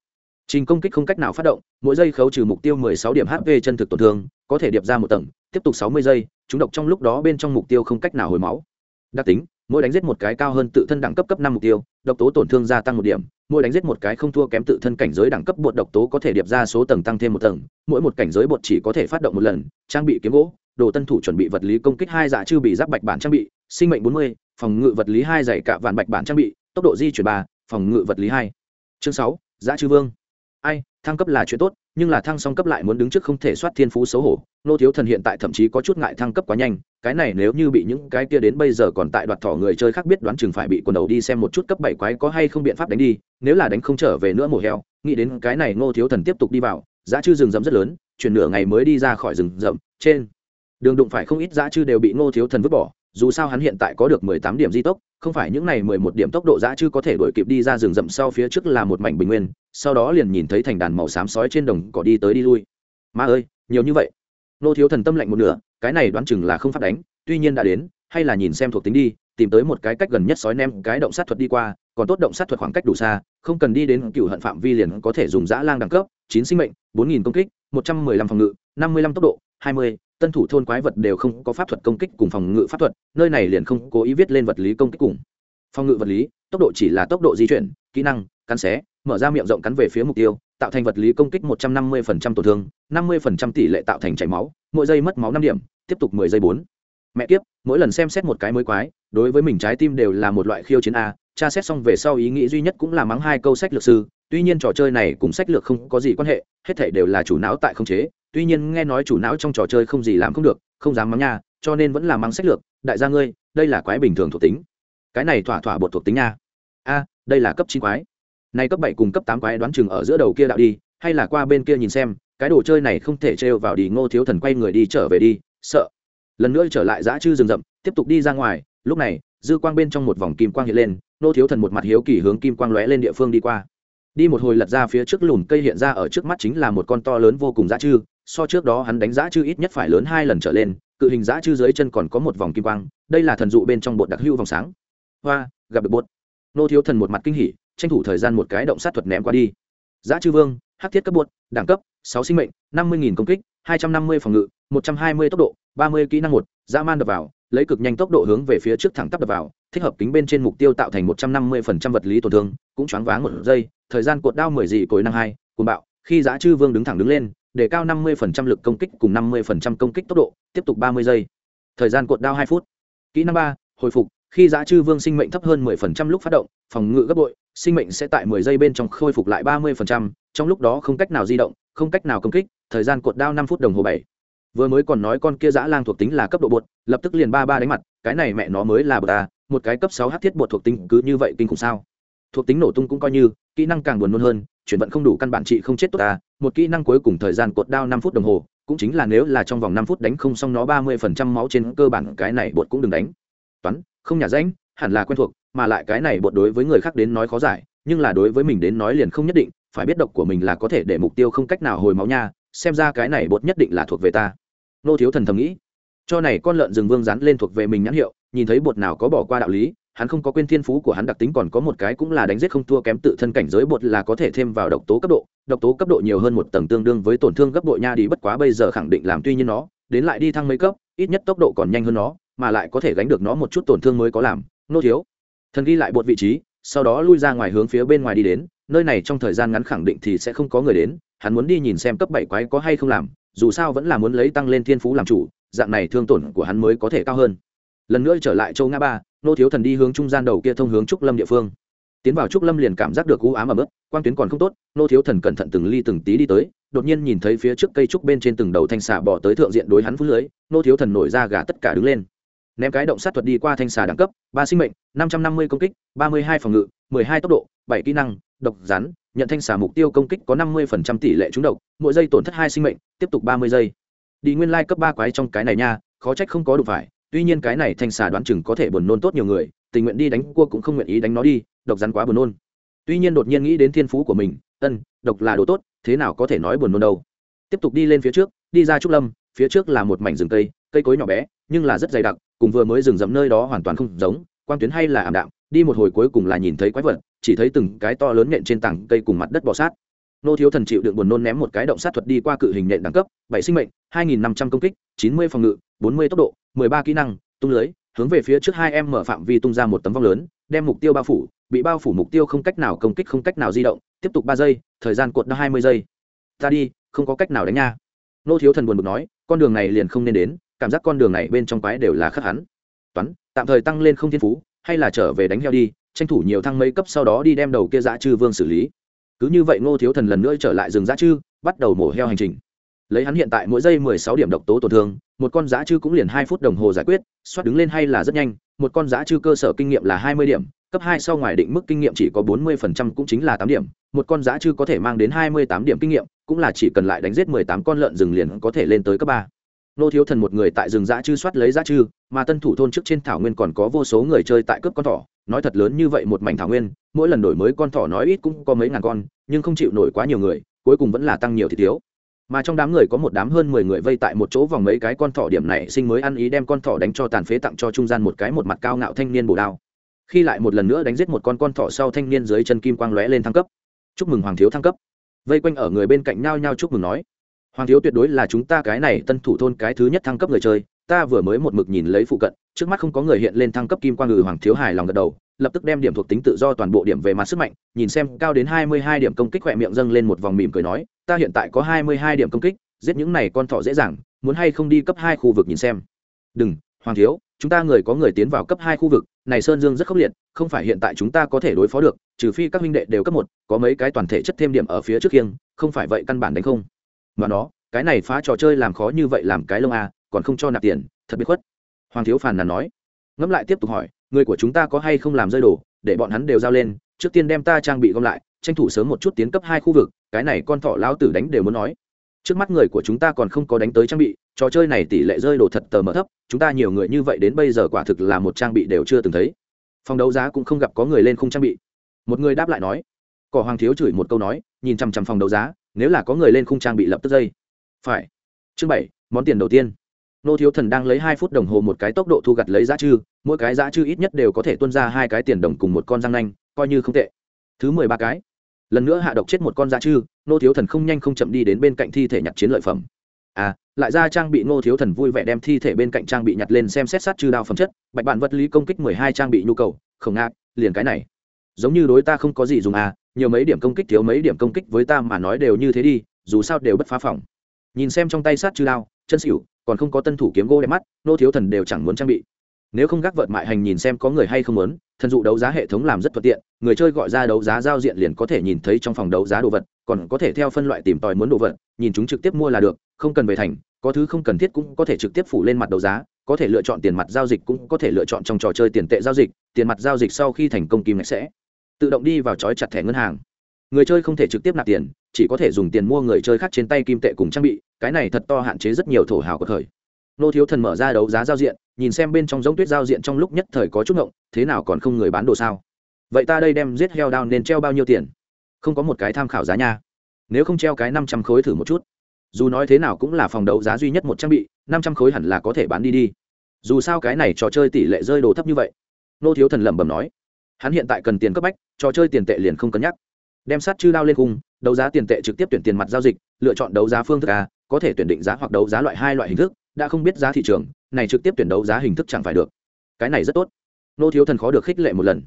[SPEAKER 1] Trình công kích không cách nào phát động, mỗi giây khấu trừ mục tiêu mười sáu điểm hp chân thực tổn thương, có thể điệp ra một tầng, tiếp tục sáu mươi giây, chúng độc trong lúc đó bên trong mục tiêu không cách nào hồi máu. Đặc tính, mỗi đánh giết một cái cao hơn tự thân đẳng cấp cấp năm mục tiêu, độc tố tổn thương gia tăng một điểm, mỗi đánh giết một cái không thua kém tự thân cảnh giới đẳng cấp bột độc tố có thể điệp ra số tầng tăng thêm một tầng, mỗi một cảnh giới bột chỉ có thể phát động một lần, trang bị kiếm gỗ đồ tân thủ chuẩn bị vật lý công kích hai dạ chư bị giáp bạch bản trang bị, sinh mệnh bốn mươi, phòng ngự vật lý hai dạy cạ vạn bạch bản trang bị, tốc độ di chuyển ba, phòng ngự vật lý hai. Chương sáu dạ chư vương. Ai, thăng cấp là chuyện tốt, nhưng là thăng song cấp lại muốn đứng trước không thể soát thiên phú xấu hổ. Nô thiếu thần hiện tại thậm chí có chút ngại thăng cấp quá nhanh, cái này nếu như bị những cái kia đến bây giờ còn tại đoạt thỏ người chơi khác biết đoán chừng phải bị quần đầu đi xem một chút cấp bảy quái có hay không biện pháp đánh đi, nếu là đánh không trở về nữa mổ heo, nghĩ đến cái này nô thiếu thần tiếp tục đi vào giá chư rừng rậm rất lớn, chuyển nửa ngày mới đi ra khỏi rừng rậm, trên đường đụng phải không ít giá chư đều bị nô thiếu thần vứt bỏ, dù sao hắn hiện tại có được mười tám điểm di tốc, không phải những này mười một điểm tốc độ dã chư có thể đuổi kịp đi ra rừng rậm sau phía trước là một mảnh bình nguyên, sau đó liền nhìn thấy thành đàn màu xám sói trên đồng cỏ đi tới đi lui. Ma ơi, nhiều như vậy. Nô thiếu thần tâm lạnh một nửa, cái này đoán chừng là không phát đánh, tuy nhiên đã đến, hay là nhìn xem thuộc tính đi, tìm tới một cái cách gần nhất sói nem, cái động sát thuật đi qua, còn tốt động sát thuật khoảng cách đủ xa, không cần đi đến cựu hận phạm vi liền có thể dùng dã lang đẳng cấp, chín sinh mệnh, bốn nghìn công kích, một trăm mười lăm phòng ngự, năm mươi lăm tốc độ, hai mươi tân thủ thôn quái vật đều không có pháp thuật công kích cùng phòng ngự pháp thuật, nơi này liền không cố ý viết lên vật lý công kích cùng. Phòng ngự vật lý, tốc độ chỉ là tốc độ di chuyển, kỹ năng, cắn xé, mở ra miệng rộng cắn về phía mục tiêu, tạo thành vật lý công kích một trăm năm mươi tổn thương, năm mươi tỷ lệ tạo thành chảy máu, mỗi giây mất máu năm điểm, tiếp tục mười giây bốn. Mẹ kiếp, mỗi lần xem xét một cái mới quái, đối với mình trái tim đều là một loại khiêu chiến a tra xét xong về sau ý nghĩ duy nhất cũng là mắng hai câu sách lược sư, tuy nhiên trò chơi này cùng sách lược không có gì quan hệ, hết thể đều là chủ não tại không chế, tuy nhiên nghe nói chủ não trong trò chơi không gì làm không được, không dám mắng nha, cho nên vẫn là mắng sách lược, đại gia ngươi, đây là quái bình thường thuộc tính. Cái này thỏa thỏa bột thuộc tính nha. A, đây là cấp chín quái. Nay cấp bảy cùng cấp tám quái đoán chừng ở giữa đầu kia đạo đi, hay là qua bên kia nhìn xem, cái đồ chơi này không thể trêu vào đi, ngô thiếu thần quay người đi trở về đi, sợ. Lần nữa trở lại dã chư rừng rậm, tiếp tục đi ra ngoài lúc này, dư quang bên trong một vòng kim quang hiện lên, nô thiếu thần một mặt hiếu kỳ hướng kim quang lóe lên địa phương đi qua. Đi một hồi lật ra phía trước lùm cây hiện ra ở trước mắt chính là một con to lớn vô cùng dã chư, so trước đó hắn đánh dã chư ít nhất phải lớn hai lần trở lên, cự hình dã chư dưới chân còn có một vòng kim quang, đây là thần dụ bên trong bột đặc hưu vòng sáng. Hoa, gặp được bột. Nô thiếu thần một mặt kinh hỉ, tranh thủ thời gian một cái động sát thuật ném qua đi. Dã chư vương, hắc thiết cấp bột, đẳng cấp, sáu sinh mệnh, năm mươi công kích, hai trăm năm mươi phòng ngự, một trăm hai mươi tốc độ, ba mươi kỹ năng một, dã man đập vào lấy cực nhanh tốc độ hướng về phía trước thẳng tắp đập vào, thích hợp kính bên trên mục tiêu tạo thành một trăm năm mươi phần trăm vật lý tổn thương, cũng choáng váng một giây, thời gian cột đao mười dị cối năng hai, cuồng bạo, khi giá chư vương đứng thẳng đứng lên, để cao năm mươi phần trăm lực công kích cùng năm mươi phần trăm công kích tốc độ, tiếp tục ba mươi giây. Thời gian cột đao hai phút. Kỹ năng ba, hồi phục, khi giá chư vương sinh mệnh thấp hơn mười phần trăm lúc phát động, phòng ngự gấp bội, sinh mệnh sẽ tại mười giây bên trong khôi phục lại ba mươi phần trăm, trong lúc đó không cách nào di động, không cách nào công kích, thời gian cột đao năm phút đồng hồ bảy vừa mới còn nói con kia dã lang thuộc tính là cấp độ bột, lập tức liền ba ba đánh mặt, cái này mẹ nó mới là bột à một cái cấp sáu h thiết bột thuộc tính cứ như vậy kinh khủng sao? Thuộc tính nổ tung cũng coi như, kỹ năng càng buồn nôn hơn, chuyển vận không đủ căn bản trị không chết tốt à một kỹ năng cuối cùng thời gian cột đao năm phút đồng hồ, cũng chính là nếu là trong vòng năm phút đánh không xong nó ba mươi phần trăm máu trên cơ bản, cái này bột cũng đừng đánh. Toán, không nhà ránh, hẳn là quen thuộc, mà lại cái này bột đối với người khác đến nói khó giải, nhưng là đối với mình đến nói liền không nhất định, phải biết độc của mình là có thể để mục tiêu không cách nào hồi máu nha, xem ra cái này bột nhất định là thuộc về ta nô thiếu thần thầm nghĩ. Cho này con lợn rừng vương rắn lên thuộc về mình nhãn hiệu, nhìn thấy bột nào có bỏ qua đạo lý, hắn không có quên thiên phú của hắn đặc tính còn có một cái cũng là đánh giết không thua kém tự thân cảnh giới bột là có thể thêm vào độc tố cấp độ. Độc tố cấp độ nhiều hơn một tầng tương đương với tổn thương gấp bội nha đi, bất quá bây giờ khẳng định làm tuy nhiên nó, đến lại đi thăng mấy cấp, ít nhất tốc độ còn nhanh hơn nó, mà lại có thể gánh được nó một chút tổn thương mới có làm. Nô thiếu. Thần ghi lại bột vị trí, sau đó lui ra ngoài hướng phía bên ngoài đi đến, nơi này trong thời gian ngắn khẳng định thì sẽ không có người đến, hắn muốn đi nhìn xem cấp bảy quái có hay không làm dù sao vẫn là muốn lấy tăng lên thiên phú làm chủ, dạng này thương tổn của hắn mới có thể cao hơn. Lần nữa trở lại châu ngã ba, nô thiếu thần đi hướng trung gian đầu kia thông hướng trúc lâm địa phương. Tiến vào trúc lâm liền cảm giác được u ám ở mức quang tuyến còn không tốt, nô thiếu thần cẩn thận từng ly từng tí đi tới, đột nhiên nhìn thấy phía trước cây trúc bên trên từng đầu thanh xà bỏ tới thượng diện đối hắn phút lưới, nô thiếu thần nổi ra gà tất cả đứng lên. Ném cái động sát thuật đi qua thanh xà đẳng cấp, ba sinh mệnh, năm trăm năm mươi công kích, ba mươi hai phòng ngự, mười hai tốc độ, bảy kỹ năng, độc rắn nhận thanh xà mục tiêu công kích có năm mươi tỷ lệ trúng độc, mỗi giây tổn thất hai sinh mệnh, tiếp tục ba mươi giây. Đi nguyên lai cấp ba quái trong cái này nha, khó trách không có đủ phải, tuy nhiên cái này thanh xà đoán chừng có thể buồn nôn tốt nhiều người, tình nguyện đi đánh cua cũng không nguyện ý đánh nó đi, độc rắn quá buồn nôn. Tuy nhiên đột nhiên nghĩ đến thiên phú của mình, ân, độc là đồ tốt, thế nào có thể nói buồn nôn đâu. Tiếp tục đi lên phía trước, đi ra trúc lâm, phía trước là một mảnh rừng cây cây cối nhỏ bé, nhưng là rất dày đặc, cùng vừa mới rừng rậm nơi đó hoàn toàn không giống, quang tuyến hay là ảm đạm đi một hồi cuối cùng là nhìn thấy quái vật, chỉ thấy từng cái to lớn nện trên tảng cây cùng mặt đất bò sát. Nô thiếu thần chịu đựng buồn nôn ném một cái động sát thuật đi qua cự hình nện đẳng cấp, bảy sinh mệnh, hai nghìn năm trăm công kích, chín mươi phòng ngự, bốn mươi tốc độ, mười ba kỹ năng, tung lưới, hướng về phía trước hai em mở phạm vi tung ra một tấm vong lớn, đem mục tiêu bao phủ, bị bao phủ mục tiêu không cách nào công kích không cách nào di động, tiếp tục ba giây, thời gian cột đã hai mươi giây. Ta đi, không có cách nào đánh nha. Nô thiếu thần buồn bực nói, con đường này liền không nên đến, cảm giác con đường này bên trong quái đều là khắc hắn. Toán, tạm thời tăng lên không thiên phú hay là trở về đánh heo đi, tranh thủ nhiều thăng mấy cấp sau đó đi đem đầu kia dã chư vương xử lý. Cứ như vậy ngô thiếu thần lần nữa trở lại rừng dã chư, bắt đầu mổ heo hành trình. Lấy hắn hiện tại mỗi giây mười sáu điểm độc tố tổn thương, một con dã chư cũng liền hai phút đồng hồ giải quyết xoát đứng lên hay là rất nhanh, một con dã chư cơ sở kinh nghiệm là hai mươi điểm, cấp hai sau ngoài định mức kinh nghiệm chỉ có bốn mươi phần trăm cũng chính là tám điểm, một con dã chư có thể mang đến hai mươi tám điểm kinh nghiệm, cũng là chỉ cần lại đánh giết mười tám con lợn rừng liền có thể lên tới cấp ba nô thiếu thần một người tại rừng dã chư soát lấy dã chư, mà tân thủ thôn trước trên thảo nguyên còn có vô số người chơi tại cướp con thỏ. Nói thật lớn như vậy một mảnh thảo nguyên, mỗi lần đổi mới con thỏ nói ít cũng có mấy ngàn con, nhưng không chịu nổi quá nhiều người, cuối cùng vẫn là tăng nhiều thì thiếu. Mà trong đám người có một đám hơn mười người vây tại một chỗ vòng mấy cái con thỏ điểm này sinh mới ăn ý đem con thỏ đánh cho tàn phế tặng cho trung gian một cái một mặt cao ngạo thanh niên bổ đao. Khi lại một lần nữa đánh giết một con con thỏ sau thanh niên dưới chân kim quang lóe lên thăng cấp. Chúc mừng hoàng thiếu thăng cấp. Vây quanh ở người bên cạnh nhau nhau chúc mừng nói hoàng thiếu tuyệt đối là chúng ta cái này tân thủ thôn cái thứ nhất thăng cấp người chơi ta vừa mới một mực nhìn lấy phụ cận trước mắt không có người hiện lên thăng cấp kim quang ngừ hoàng thiếu hài lòng gật đầu lập tức đem điểm thuộc tính tự do toàn bộ điểm về mặt sức mạnh nhìn xem cao đến hai mươi hai điểm công kích khỏe miệng dâng lên một vòng mỉm cười nói ta hiện tại có hai mươi hai điểm công kích giết những này con thỏ dễ dàng muốn hay không đi cấp hai khu vực nhìn xem. Đừng hoàng thiếu chúng ta người có người tiến vào cấp hai khu vực này sơn dương rất khốc liệt không phải hiện tại chúng ta có thể đối phó được trừ phi các minh đệ đều cấp một có mấy cái toàn thể chất thêm điểm ở phía trước kiêng, không phải vậy căn bản đánh không mà nó, cái này phá trò chơi làm khó như vậy làm cái lông a còn không cho nạp tiền, thật biết khuất. Hoàng thiếu phàn nàn nói. Ngẫm lại tiếp tục hỏi, người của chúng ta có hay không làm rơi đồ, để bọn hắn đều giao lên, trước tiên đem ta trang bị gom lại, tranh thủ sớm một chút tiến cấp hai khu vực, cái này con thỏ lao tử đánh đều muốn nói. Trước mắt người của chúng ta còn không có đánh tới trang bị, trò chơi này tỷ lệ rơi đồ thật tờ mờ thấp, chúng ta nhiều người như vậy đến bây giờ quả thực là một trang bị đều chưa từng thấy. Phòng đấu giá cũng không gặp có người lên không trang bị. Một người đáp lại nói. Cỏ hoàng thiếu chửi một câu nói, nhìn chằm chằm phòng đấu giá nếu là có người lên khung trang bị lập tức dây. Phải. Chương bảy, món tiền đầu tiên. Nô thiếu thần đang lấy hai phút đồng hồ một cái tốc độ thu gặt lấy giá chư mỗi cái giá chư ít nhất đều có thể tuân ra hai cái tiền đồng cùng một con răng nanh, coi như không tệ. Thứ mười ba cái. Lần nữa hạ độc chết một con giá chư nô thiếu thần không nhanh không chậm đi đến bên cạnh thi thể nhặt chiến lợi phẩm. À lại ra trang bị nô thiếu thần vui vẻ đem thi thể bên cạnh trang bị nhặt lên xem xét sát chư đao phẩm chất, bạch bản vật lý công kích mười hai trang bị nhu cầu không ngạc, liền cái này. Giống như đối ta không có gì dùng à nhiều mấy điểm công kích thiếu mấy điểm công kích với ta mà nói đều như thế đi dù sao đều bất phá phòng. Nhìn xem trong tay sát chư lao, chân xỉu còn không có tân thủ kiếm gỗ đẹp mắt nô thiếu thần đều chẳng muốn trang bị. Nếu không gác vợt mại hành nhìn xem có người hay không muốn thần dụ đấu giá hệ thống làm rất thuận tiện người chơi gọi ra đấu giá giao diện liền có thể nhìn thấy trong phòng đấu giá đồ vật còn có thể theo phân loại tìm tòi muốn đồ vật nhìn chúng trực tiếp mua là được không cần về thành có thứ không cần thiết cũng có thể trực tiếp phủ lên mặt đấu giá có thể lựa chọn tiền mặt giao dịch cũng có thể lựa chọn trong trò chơi tiền tệ giao dịch tiền mặt giao dịch sau khi thành công kim ngạch sẽ tự động đi vào trói chặt thẻ ngân hàng. Người chơi không thể trực tiếp nạp tiền, chỉ có thể dùng tiền mua người chơi khác trên tay kim tệ cùng trang bị, cái này thật to hạn chế rất nhiều thổ hào của thời. Nô thiếu thần mở ra đấu giá giao diện, nhìn xem bên trong giống tuyết giao diện trong lúc nhất thời có chút ngộng, thế nào còn không người bán đồ sao? Vậy ta đây đem giết heo đao nên treo bao nhiêu tiền? Không có một cái tham khảo giá nha. Nếu không treo cái năm trăm khối thử một chút. Dù nói thế nào cũng là phòng đấu giá duy nhất một trang bị, năm trăm khối hẳn là có thể bán đi đi. Dù sao cái này trò chơi tỷ lệ rơi đồ thấp như vậy. Nô thiếu thần lẩm bẩm nói hắn hiện tại cần tiền cấp bách, trò chơi tiền tệ liền không cân nhắc. Đem sát chư đao lên cung đấu giá tiền tệ trực tiếp tuyển tiền mặt giao dịch, lựa chọn đấu giá phương thức a, có thể tuyển định giá hoặc đấu giá loại hai loại hình thức, đã không biết giá thị trường, này trực tiếp tuyển đấu giá hình thức chẳng phải được. Cái này rất tốt. Nô thiếu thần khó được khích lệ một lần.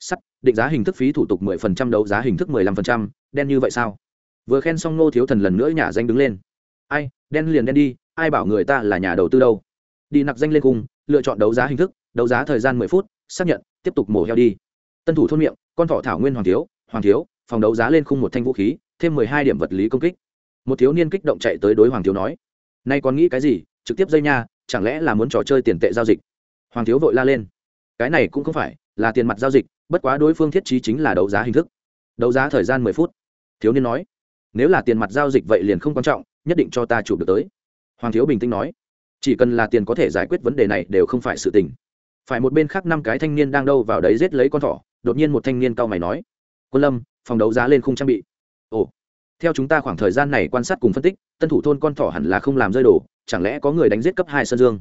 [SPEAKER 1] Sắt, định giá hình thức phí thủ tục mười phần trăm, đấu giá hình thức mười lăm phần trăm, đen như vậy sao? Vừa khen xong nô thiếu thần lần nữa nhả danh đứng lên. Ai, đen liền đen đi, ai bảo người ta là nhà đầu tư đâu? Đi nặc danh lên cùng lựa chọn đấu giá hình thức, đấu giá thời gian mười phút, xác nhận, tiếp tục mổ heo đi tân thủ thôn miệng, con thỏ thảo nguyên hoàng thiếu hoàng thiếu, phòng đấu giá lên khung một thanh vũ khí, thêm mười hai điểm vật lý công kích. Một thiếu niên kích động chạy tới đối hoàng thiếu nói, nay còn nghĩ cái gì, trực tiếp dây nha, chẳng lẽ là muốn trò chơi tiền tệ giao dịch? Hoàng thiếu vội la lên, cái này cũng không phải, là tiền mặt giao dịch, bất quá đối phương thiết trí chính là đấu giá hình thức. Đấu giá thời gian mười phút. Thiếu niên nói, nếu là tiền mặt giao dịch vậy liền không quan trọng, nhất định cho ta chụp được tới. Hoàng thiếu bình tĩnh nói, chỉ cần là tiền có thể giải quyết vấn đề này đều không phải sự tình. Phải một bên khác năm cái thanh niên đang đâu vào đấy giết lấy con thỏ đột nhiên một thanh niên cao mày nói, quân lâm, phòng đấu giá lên khung trang bị. Ồ, theo chúng ta khoảng thời gian này quan sát cùng phân tích, tân thủ thôn con thỏ hẳn là không làm rơi đổ chẳng lẽ có người đánh giết cấp hai sơn dương?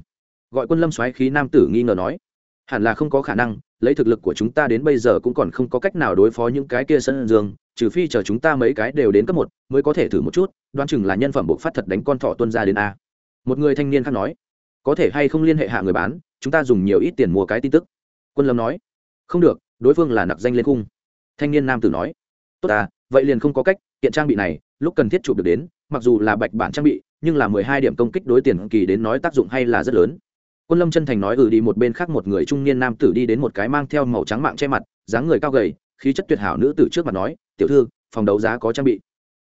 [SPEAKER 1] Gọi quân lâm xoáy khí nam tử nghi ngờ nói, hẳn là không có khả năng, lấy thực lực của chúng ta đến bây giờ cũng còn không có cách nào đối phó những cái kia sơn dương, trừ phi chờ chúng ta mấy cái đều đến cấp một mới có thể thử một chút, đoán chừng là nhân phẩm buộc phát thật đánh con thỏ tuân ra đến a. Một người thanh niên khác nói, có thể hay không liên hệ hạ người bán, chúng ta dùng nhiều ít tiền mua cái tin tức. Quân lâm nói không được, đối phương là nặc danh lên cung. Thanh niên nam tử nói. Tốt à vậy liền không có cách, kiện trang bị này, lúc cần thiết chụp được đến, mặc dù là bạch bản trang bị, nhưng là mười hai điểm công kích đối tiền kỳ đến nói tác dụng hay là rất lớn. Quân lâm chân thành nói ừ đi một bên khác một người trung niên nam tử đi đến một cái mang theo màu trắng mạng che mặt, dáng người cao gầy, khí chất tuyệt hảo nữ tử trước mặt nói, tiểu thư, phòng đấu giá có trang bị.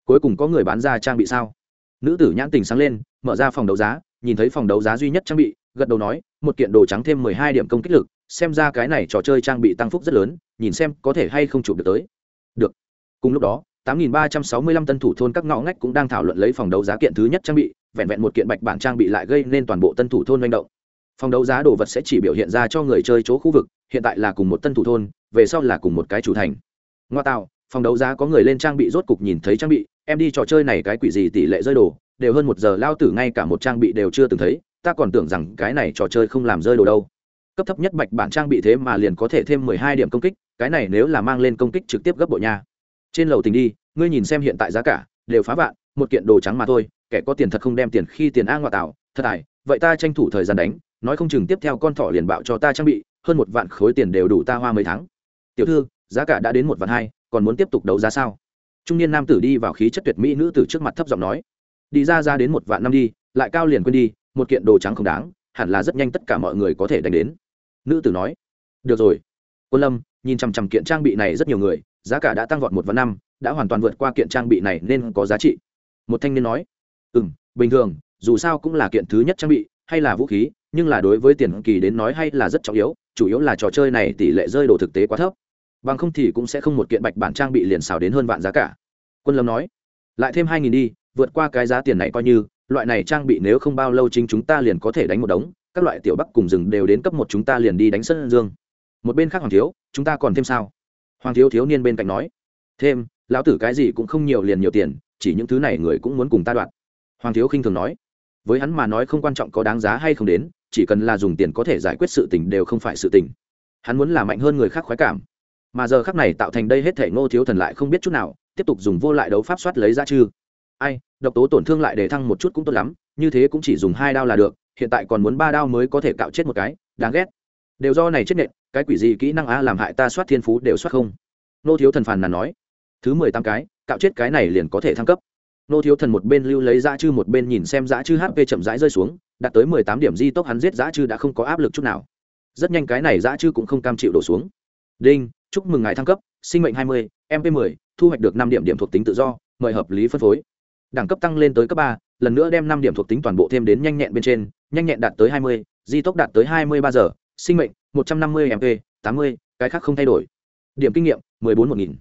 [SPEAKER 1] Cuối cùng có người bán ra trang bị sao? Nữ tử nhãn tình sáng lên, mở ra phòng đấu giá, nhìn thấy phòng đấu giá duy nhất trang bị, gật đầu nói, một kiện đồ trắng thêm mười hai điểm công kích lực xem ra cái này trò chơi trang bị tăng phúc rất lớn, nhìn xem có thể hay không chụp được tới. Được. Cùng lúc đó 8.365 tân thủ thôn các ngõ ngách cũng đang thảo luận lấy phòng đấu giá kiện thứ nhất trang bị, vẹn vẹn một kiện bạch bản trang bị lại gây nên toàn bộ tân thủ thôn manh động. Phòng đấu giá đồ vật sẽ chỉ biểu hiện ra cho người chơi chỗ khu vực, hiện tại là cùng một tân thủ thôn, về sau là cùng một cái chủ thành. Ngoa tạo, phòng đấu giá có người lên trang bị rốt cục nhìn thấy trang bị, em đi trò chơi này cái quỷ gì tỷ lệ rơi đồ, đều hơn một giờ, lao tử ngay cả một trang bị đều chưa từng thấy, ta còn tưởng rằng cái này trò chơi không làm rơi đồ đâu cấp thấp nhất bạch bản trang bị thế mà liền có thể thêm mười hai điểm công kích, cái này nếu là mang lên công kích trực tiếp gấp bội nha. Trên lầu tình đi, ngươi nhìn xem hiện tại giá cả, đều phá vạn, một kiện đồ trắng mà thôi, kẻ có tiền thật không đem tiền khi tiền a ngoại tạo, thật tài vậy ta tranh thủ thời gian đánh, nói không chừng tiếp theo con thỏ liền bạo cho ta trang bị, hơn một vạn khối tiền đều đủ ta hoa mấy tháng. Tiểu thư, giá cả đã đến một vạn hai, còn muốn tiếp tục đấu giá sao? Trung niên nam tử đi vào khí chất tuyệt mỹ nữ tử trước mặt thấp giọng nói. Đi ra ra đến một vạn năm đi, lại cao liền quên đi, một kiện đồ trắng không đáng, hẳn là rất nhanh tất cả mọi người có thể đánh đến nữ tử nói, được rồi. Quân lâm nhìn chằm chằm kiện trang bị này rất nhiều người, giá cả đã tăng vọt một vạn năm, đã hoàn toàn vượt qua kiện trang bị này nên có giá trị. Một thanh niên nói ừ m bình thường, dù sao cũng là kiện thứ nhất trang bị, hay là vũ khí, nhưng là đối với tiền kỳ đến nói hay là rất trọng yếu, chủ yếu là trò chơi này tỷ lệ rơi đồ thực tế quá thấp. Bằng không thì cũng sẽ không một kiện bạch bản trang bị liền xào đến hơn vạn giá cả. Quân lâm nói, lại thêm hai nghìn đi, vượt qua cái giá tiền này coi như, loại này trang bị nếu không bao lâu chính chúng ta liền có thể đánh một đống các loại tiểu bắc cùng rừng đều đến cấp một chúng ta liền đi đánh sân dương. Một bên khác hoàng thiếu, chúng ta còn thêm sao? Hoàng thiếu thiếu niên bên cạnh nói. Thêm, lão tử cái gì cũng không nhiều liền nhiều tiền, chỉ những thứ này người cũng muốn cùng ta đoạn hoàng thiếu khinh thường nói. Với hắn mà nói không quan trọng có đáng giá hay không đến, chỉ cần là dùng tiền có thể giải quyết sự tình đều không phải sự tình. Hắn muốn là mạnh hơn người khác khoái cảm. Mà giờ khắc này tạo thành đây hết thể ngô thiếu thần lại không biết chút nào, tiếp tục dùng vô lại đấu pháp soát lấy ra chư. Ai, độc tố tổn thương lại để thăng một chút cũng tốt lắm, như thế cũng chỉ dùng hai đao là được hiện tại còn muốn ba đao mới có thể cạo chết một cái, đáng ghét. Đều do này chết nện, cái quỷ gì kỹ năng a làm hại ta soát thiên phú đều soát không? Nô thiếu thần phàn nàn nói. Thứ mười tám cái, cạo chết cái này liền có thể thăng cấp. Nô thiếu thần một bên lưu lấy dã chư một bên nhìn xem dã chư hp chậm rãi rơi xuống, đạt tới mười tám điểm di tốc hắn giết dã chư đã không có áp lực chút nào. Rất nhanh cái này dã chư cũng không cam chịu đổ xuống. Đinh, chúc mừng ngài thăng cấp, sinh mệnh hai mươi mp mười, thu hoạch được năm điểm điểm thuộc tính tự do, mời hợp lý phân phối. Đẳng cấp tăng lên tới cấp ba, lần nữa đem năm điểm thuộc tính toàn bộ thêm đến nhanh nhẹn bên trên nhanh nhẹn đạt tới hai mươi, di tốc đạt tới hai mươi ba giờ, sinh mệnh, một trăm năm mươi mp tám mươi, cái khác không thay đổi. Điểm kinh nghiệm, mười bốn một nghìn.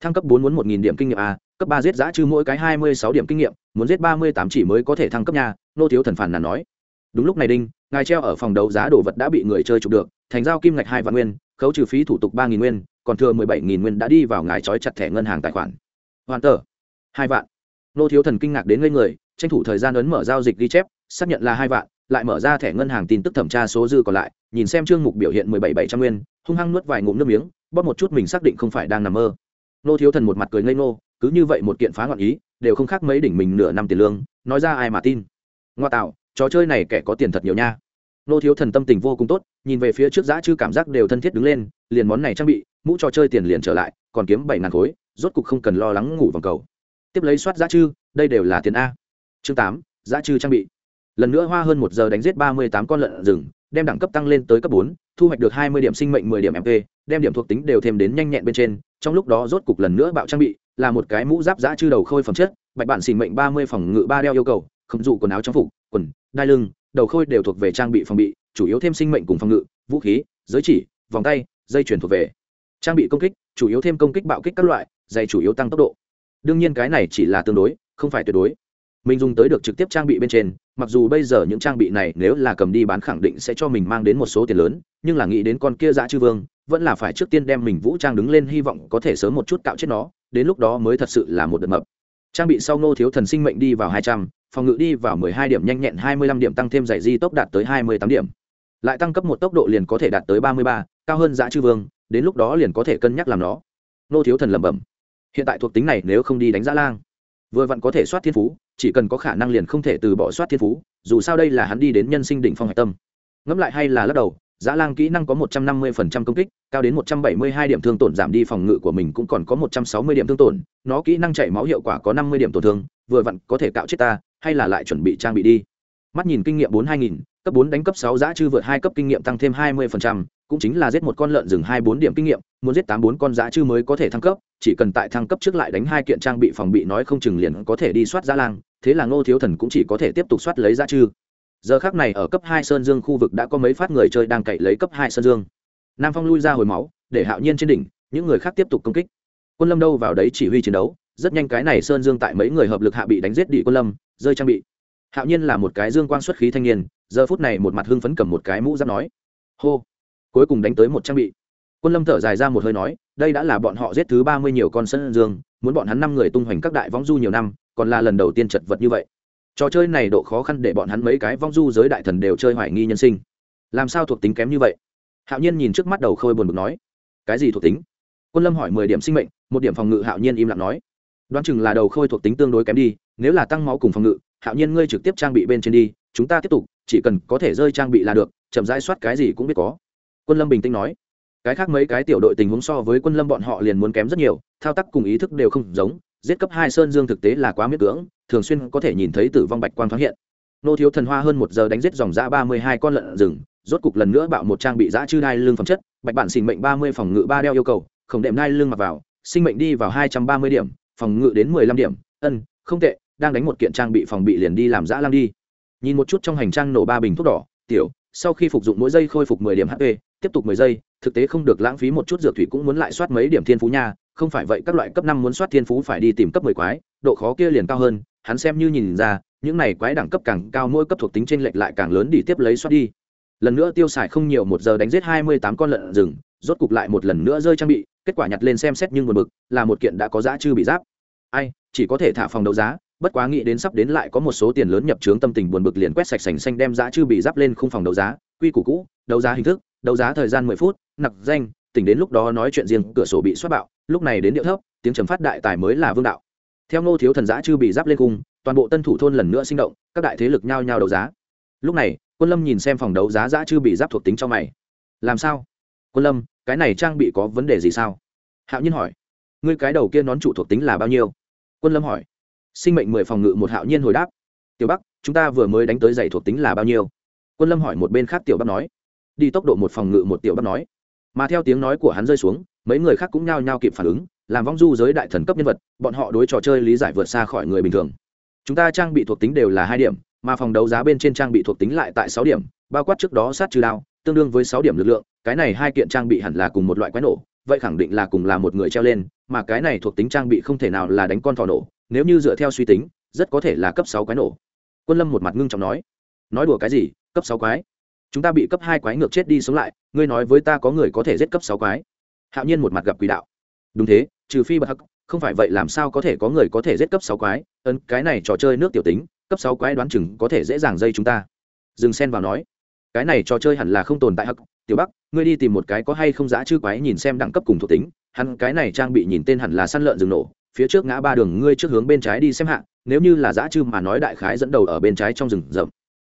[SPEAKER 1] Thăng cấp bốn muốn một nghìn điểm kinh nghiệm a, cấp ba giết giã trừ mỗi cái hai mươi sáu điểm kinh nghiệm, muốn giết ba mươi tám chỉ mới có thể thăng cấp nhà nô thiếu thần phản nản nói. Đúng lúc này đinh, ngài treo ở phòng đấu giá đồ vật đã bị người chơi chụp được, thành giao kim ngạch hai vạn nguyên, khấu trừ phí thủ tục ba nghìn nguyên, còn thừa mười bảy nghìn nguyên đã đi vào ngài trói chặt thẻ ngân hàng tài khoản. Hoàn tờ, hai vạn. Nô thiếu thần kinh ngạc đến ngây người, tranh thủ thời gian ấn mở giao dịch ghi chép, xác nhận là hai vạn lại mở ra thẻ ngân hàng tin tức thẩm tra số dư còn lại, nhìn xem chương mục biểu hiện mười bảy bảy trăm nguyên, hung hăng nuốt vài ngụm nước miếng, bóp một chút mình xác định không phải đang nằm mơ. Nô thiếu thần một mặt cười ngây ngô, cứ như vậy một kiện phá ngọn ý, đều không khác mấy đỉnh mình nửa năm tiền lương, nói ra ai mà tin. Ngoa tạo, trò chơi này kẻ có tiền thật nhiều nha. Nô thiếu thần tâm tình vô cùng tốt, nhìn về phía trước giã chư cảm giác đều thân thiết đứng lên, liền món này trang bị, mũ trò chơi tiền liền trở lại, còn kiếm bảy ngàn khối, rốt cục không cần lo lắng ngủ vòng cầu. Tiếp lấy soát giã chư, đây đều là tiền a. Chương tám, giã chư trang bị lần nữa hoa hơn một giờ đánh giết ba mươi tám con lợn rừng, đem đẳng cấp tăng lên tới cấp bốn, thu hoạch được hai mươi điểm sinh mệnh, mười điểm mp đem điểm thuộc tính đều thêm đến nhanh nhẹn bên trên. Trong lúc đó rốt cục lần nữa bạo trang bị, là một cái mũ giáp giã chư đầu khôi phẩm chất, bạch bản xỉn mệnh ba mươi phòng ngự ba đeo yêu cầu, không dụ quần áo trang phục, quần, đai lưng, đầu khôi đều thuộc về trang bị phòng bị, chủ yếu thêm sinh mệnh cùng phòng ngự, vũ khí, giới chỉ, vòng tay, dây chuyển thuộc về. Trang bị công kích, chủ yếu thêm công kích bạo kích các loại dày chủ yếu tăng tốc độ. Đương nhiên cái này chỉ là tương đối, không phải tuyệt đối mình dùng tới được trực tiếp trang bị bên trên, mặc dù bây giờ những trang bị này nếu là cầm đi bán khẳng định sẽ cho mình mang đến một số tiền lớn, nhưng là nghĩ đến con kia dã chư vương, vẫn là phải trước tiên đem mình vũ trang đứng lên hy vọng có thể sớm một chút cạo chết nó, đến lúc đó mới thật sự là một đợt mập. Trang bị sau ngô thiếu thần sinh mệnh đi vào hai trăm, phòng ngự đi vào mười hai điểm nhanh nhẹn hai mươi lăm điểm tăng thêm giải di tốc đạt tới hai mươi tám điểm. Lại tăng cấp một tốc độ liền có thể đạt tới ba mươi ba, cao hơn dã chư vương, đến lúc đó liền có thể cân nhắc làm nó. Ngô thiếu thần lẩm bẩm. Hiện tại thuộc tính này nếu không đi đánh dã lang, vừa vặn có thể soát thiên phú chỉ cần có khả năng liền không thể từ bỏ soát thiên phú dù sao đây là hắn đi đến nhân sinh đỉnh phong hạch tâm ngẫm lại hay là lắc đầu giã Lang kỹ năng có 150% công kích, cao đến 172 điểm thương tổn giảm đi phòng ngự của mình cũng còn có 160 điểm thương tổn, nó kỹ năng chảy máu hiệu quả có 50 điểm tổn thương, vừa vặn có thể cạo chết ta, hay là lại chuẩn bị trang bị đi. Mắt nhìn kinh nghiệm 42000, cấp 4 đánh cấp 6 giã chư vượt hai cấp kinh nghiệm tăng thêm 20%, cũng chính là giết một con lợn rừng 24 điểm kinh nghiệm, muốn giết 84 con dã chư mới có thể thăng cấp, chỉ cần tại thăng cấp trước lại đánh hai kiện trang bị phòng bị nói không chừng liền có thể đi soát Dã Lang, thế là Ngô Thiếu Thần cũng chỉ có thể tiếp tục soát lấy dã chư. Giờ khác này ở cấp hai sơn dương khu vực đã có mấy phát người chơi đang cậy lấy cấp hai sơn dương. Nam phong lui ra hồi máu để hạo nhiên trên đỉnh những người khác tiếp tục công kích. Quân lâm đâu vào đấy chỉ huy chiến đấu rất nhanh cái này sơn dương tại mấy người hợp lực hạ bị đánh giết đi quân lâm rơi trang bị. Hạo nhiên là một cái dương quang xuất khí thanh niên giờ phút này một mặt hưng phấn cầm một cái mũ giáp nói hô! Cuối cùng đánh tới một trang bị. Quân lâm thở dài ra một hơi nói, đây đã là bọn họ giết thứ ba mươi nhiều con sân dương, muốn bọn hắn năm người tung hoành các đại võng du nhiều năm, còn là lần đầu tiên chật vật như vậy. Trò chơi này độ khó khăn để bọn hắn mấy cái vong du giới đại thần đều chơi hoài nghi nhân sinh. Làm sao thuộc tính kém như vậy? Hạo nhiên nhìn trước mắt đầu khôi buồn bực nói. Cái gì thuộc tính? Quân lâm hỏi mười điểm sinh mệnh, một điểm phòng ngự hạo nhiên im lặng nói. Đoán chừng là đầu khôi thuộc tính tương đối kém đi, nếu là tăng máu cùng phòng ngự, hạo nhiên ngươi trực tiếp trang bị bên trên đi, chúng ta tiếp tục, chỉ cần có thể rơi trang bị là được, chậm rãi soát cái gì cũng biết có quân lâm bình tĩnh nói, cái khác mấy cái tiểu đội tình huống so với quân lâm bọn họ liền muốn kém rất nhiều, thao tác cùng ý thức đều không giống, giết cấp hai sơn dương thực tế là quá miết cưỡng, thường xuyên có thể nhìn thấy tử vong bạch quang thoáng hiện. Nô thiếu thần hoa hơn một giờ đánh giết dòng dã ba mươi hai con lợn rừng, rốt cục lần nữa bạo một trang bị giã chư đai lương phẩm chất, bạch bản xin mệnh ba mươi phòng ngự ba đeo yêu cầu khổng đệm đai lương mặc vào, sinh mệnh đi vào hai trăm ba mươi điểm, phòng ngự đến mười lăm điểm, ân, không tệ, đang đánh một kiện trang bị phòng bị liền đi làm giã lang đi. Nhìn một chút trong hành trang nổ ba bình thuốc đỏ, tiểu, sau khi phục dụng mỗi giây khôi phục mười điểm hp tiếp tục mười giây, thực tế không được lãng phí một chút dược thủy cũng muốn lại soát mấy điểm thiên phú nha, không phải vậy các loại cấp năm muốn soát thiên phú phải đi tìm cấp mười quái, độ khó kia liền cao hơn, hắn xem như nhìn ra, những này quái đẳng cấp càng cao mỗi cấp thuộc tính trên lệch lại càng lớn đi tiếp lấy soát đi. Lần nữa tiêu xài không nhiều một giờ đánh giết hai mươi tám con lợn rừng, rốt cục lại một lần nữa rơi trang bị, kết quả nhặt lên xem xét nhưng một bực, là một kiện đã có giá chư bị giáp. Ai, chỉ có thể thả phòng đấu giá, bất quá nghĩ đến sắp đến lại có một số tiền lớn nhập trướng tâm tình buồn bực liền quét sạch sành xanh đem giá chư bị giáp lên khung phòng đấu giá, quy củ cũ, đấu giá hình thức đấu giá thời gian mười phút, nặc danh, tỉnh đến lúc đó nói chuyện riêng, cửa sổ bị xoát bạo, lúc này đến điệu thấp, tiếng trầm phát đại tài mới là vương đạo. Theo ngô thiếu thần giã chư bị giáp lên cung, toàn bộ tân thủ thôn lần nữa sinh động, các đại thế lực nhao nhao đấu giá. Lúc này, quân lâm nhìn xem phòng đấu giá giã chư bị giáp thuộc tính trong mày. Làm sao? Quân lâm, cái này trang bị có vấn đề gì sao? Hạo nhiên hỏi. Ngươi cái đầu kia nón trụ thuộc tính là bao nhiêu? Quân lâm hỏi. Sinh mệnh mười phòng ngự một hạo nhiên hồi đáp. Tiểu bắc, chúng ta vừa mới đánh tới giày thuộc tính là bao nhiêu? Quân lâm hỏi một bên khác tiểu bắc nói đi tốc độ một phòng ngự một tiểu bắt nói. Mà theo tiếng nói của hắn rơi xuống, mấy người khác cũng nhao nhao kịp phản ứng, làm vong du giới đại thần cấp nhân vật, bọn họ đối trò chơi lý giải vượt xa khỏi người bình thường. Chúng ta trang bị thuộc tính đều là hai điểm, mà phòng đấu giá bên trên trang bị thuộc tính lại tại sáu điểm, bao quát trước đó sát trừ đao, tương đương với sáu điểm lực lượng, cái này hai kiện trang bị hẳn là cùng một loại quái nổ, vậy khẳng định là cùng là một người treo lên, mà cái này thuộc tính trang bị không thể nào là đánh con thỏ nổ, nếu như dựa theo suy tính, rất có thể là cấp sáu quái nổ. Quân lâm một mặt ngưng trọng nói. Nói đùa cái gì, cấp sáu quái? Chúng ta bị cấp hai quái ngược chết đi sống lại, ngươi nói với ta có người có thể giết cấp sáu quái? Hạo nhiên một mặt gặp quỷ đạo. Đúng thế, trừ phi bậc hắc, không phải vậy làm sao có thể có người có thể giết cấp sáu quái? Ấn, cái này trò chơi nước tiểu tính, cấp sáu quái đoán chừng có thể dễ dàng dây chúng ta. Dừng sen vào nói. Cái này trò chơi hẳn là không tồn tại hắc. Tiểu bắc, ngươi đi tìm một cái có hay không dã chư quái nhìn xem đẳng cấp cùng thuộc tính. Hắn, cái này trang bị nhìn tên hẳn là săn lợn rừng nổ. Phía trước ngã ba đường, ngươi trước hướng bên trái đi xem hạ. Nếu như là dã chư mà nói đại khái dẫn đầu ở bên trái trong rừng rậm.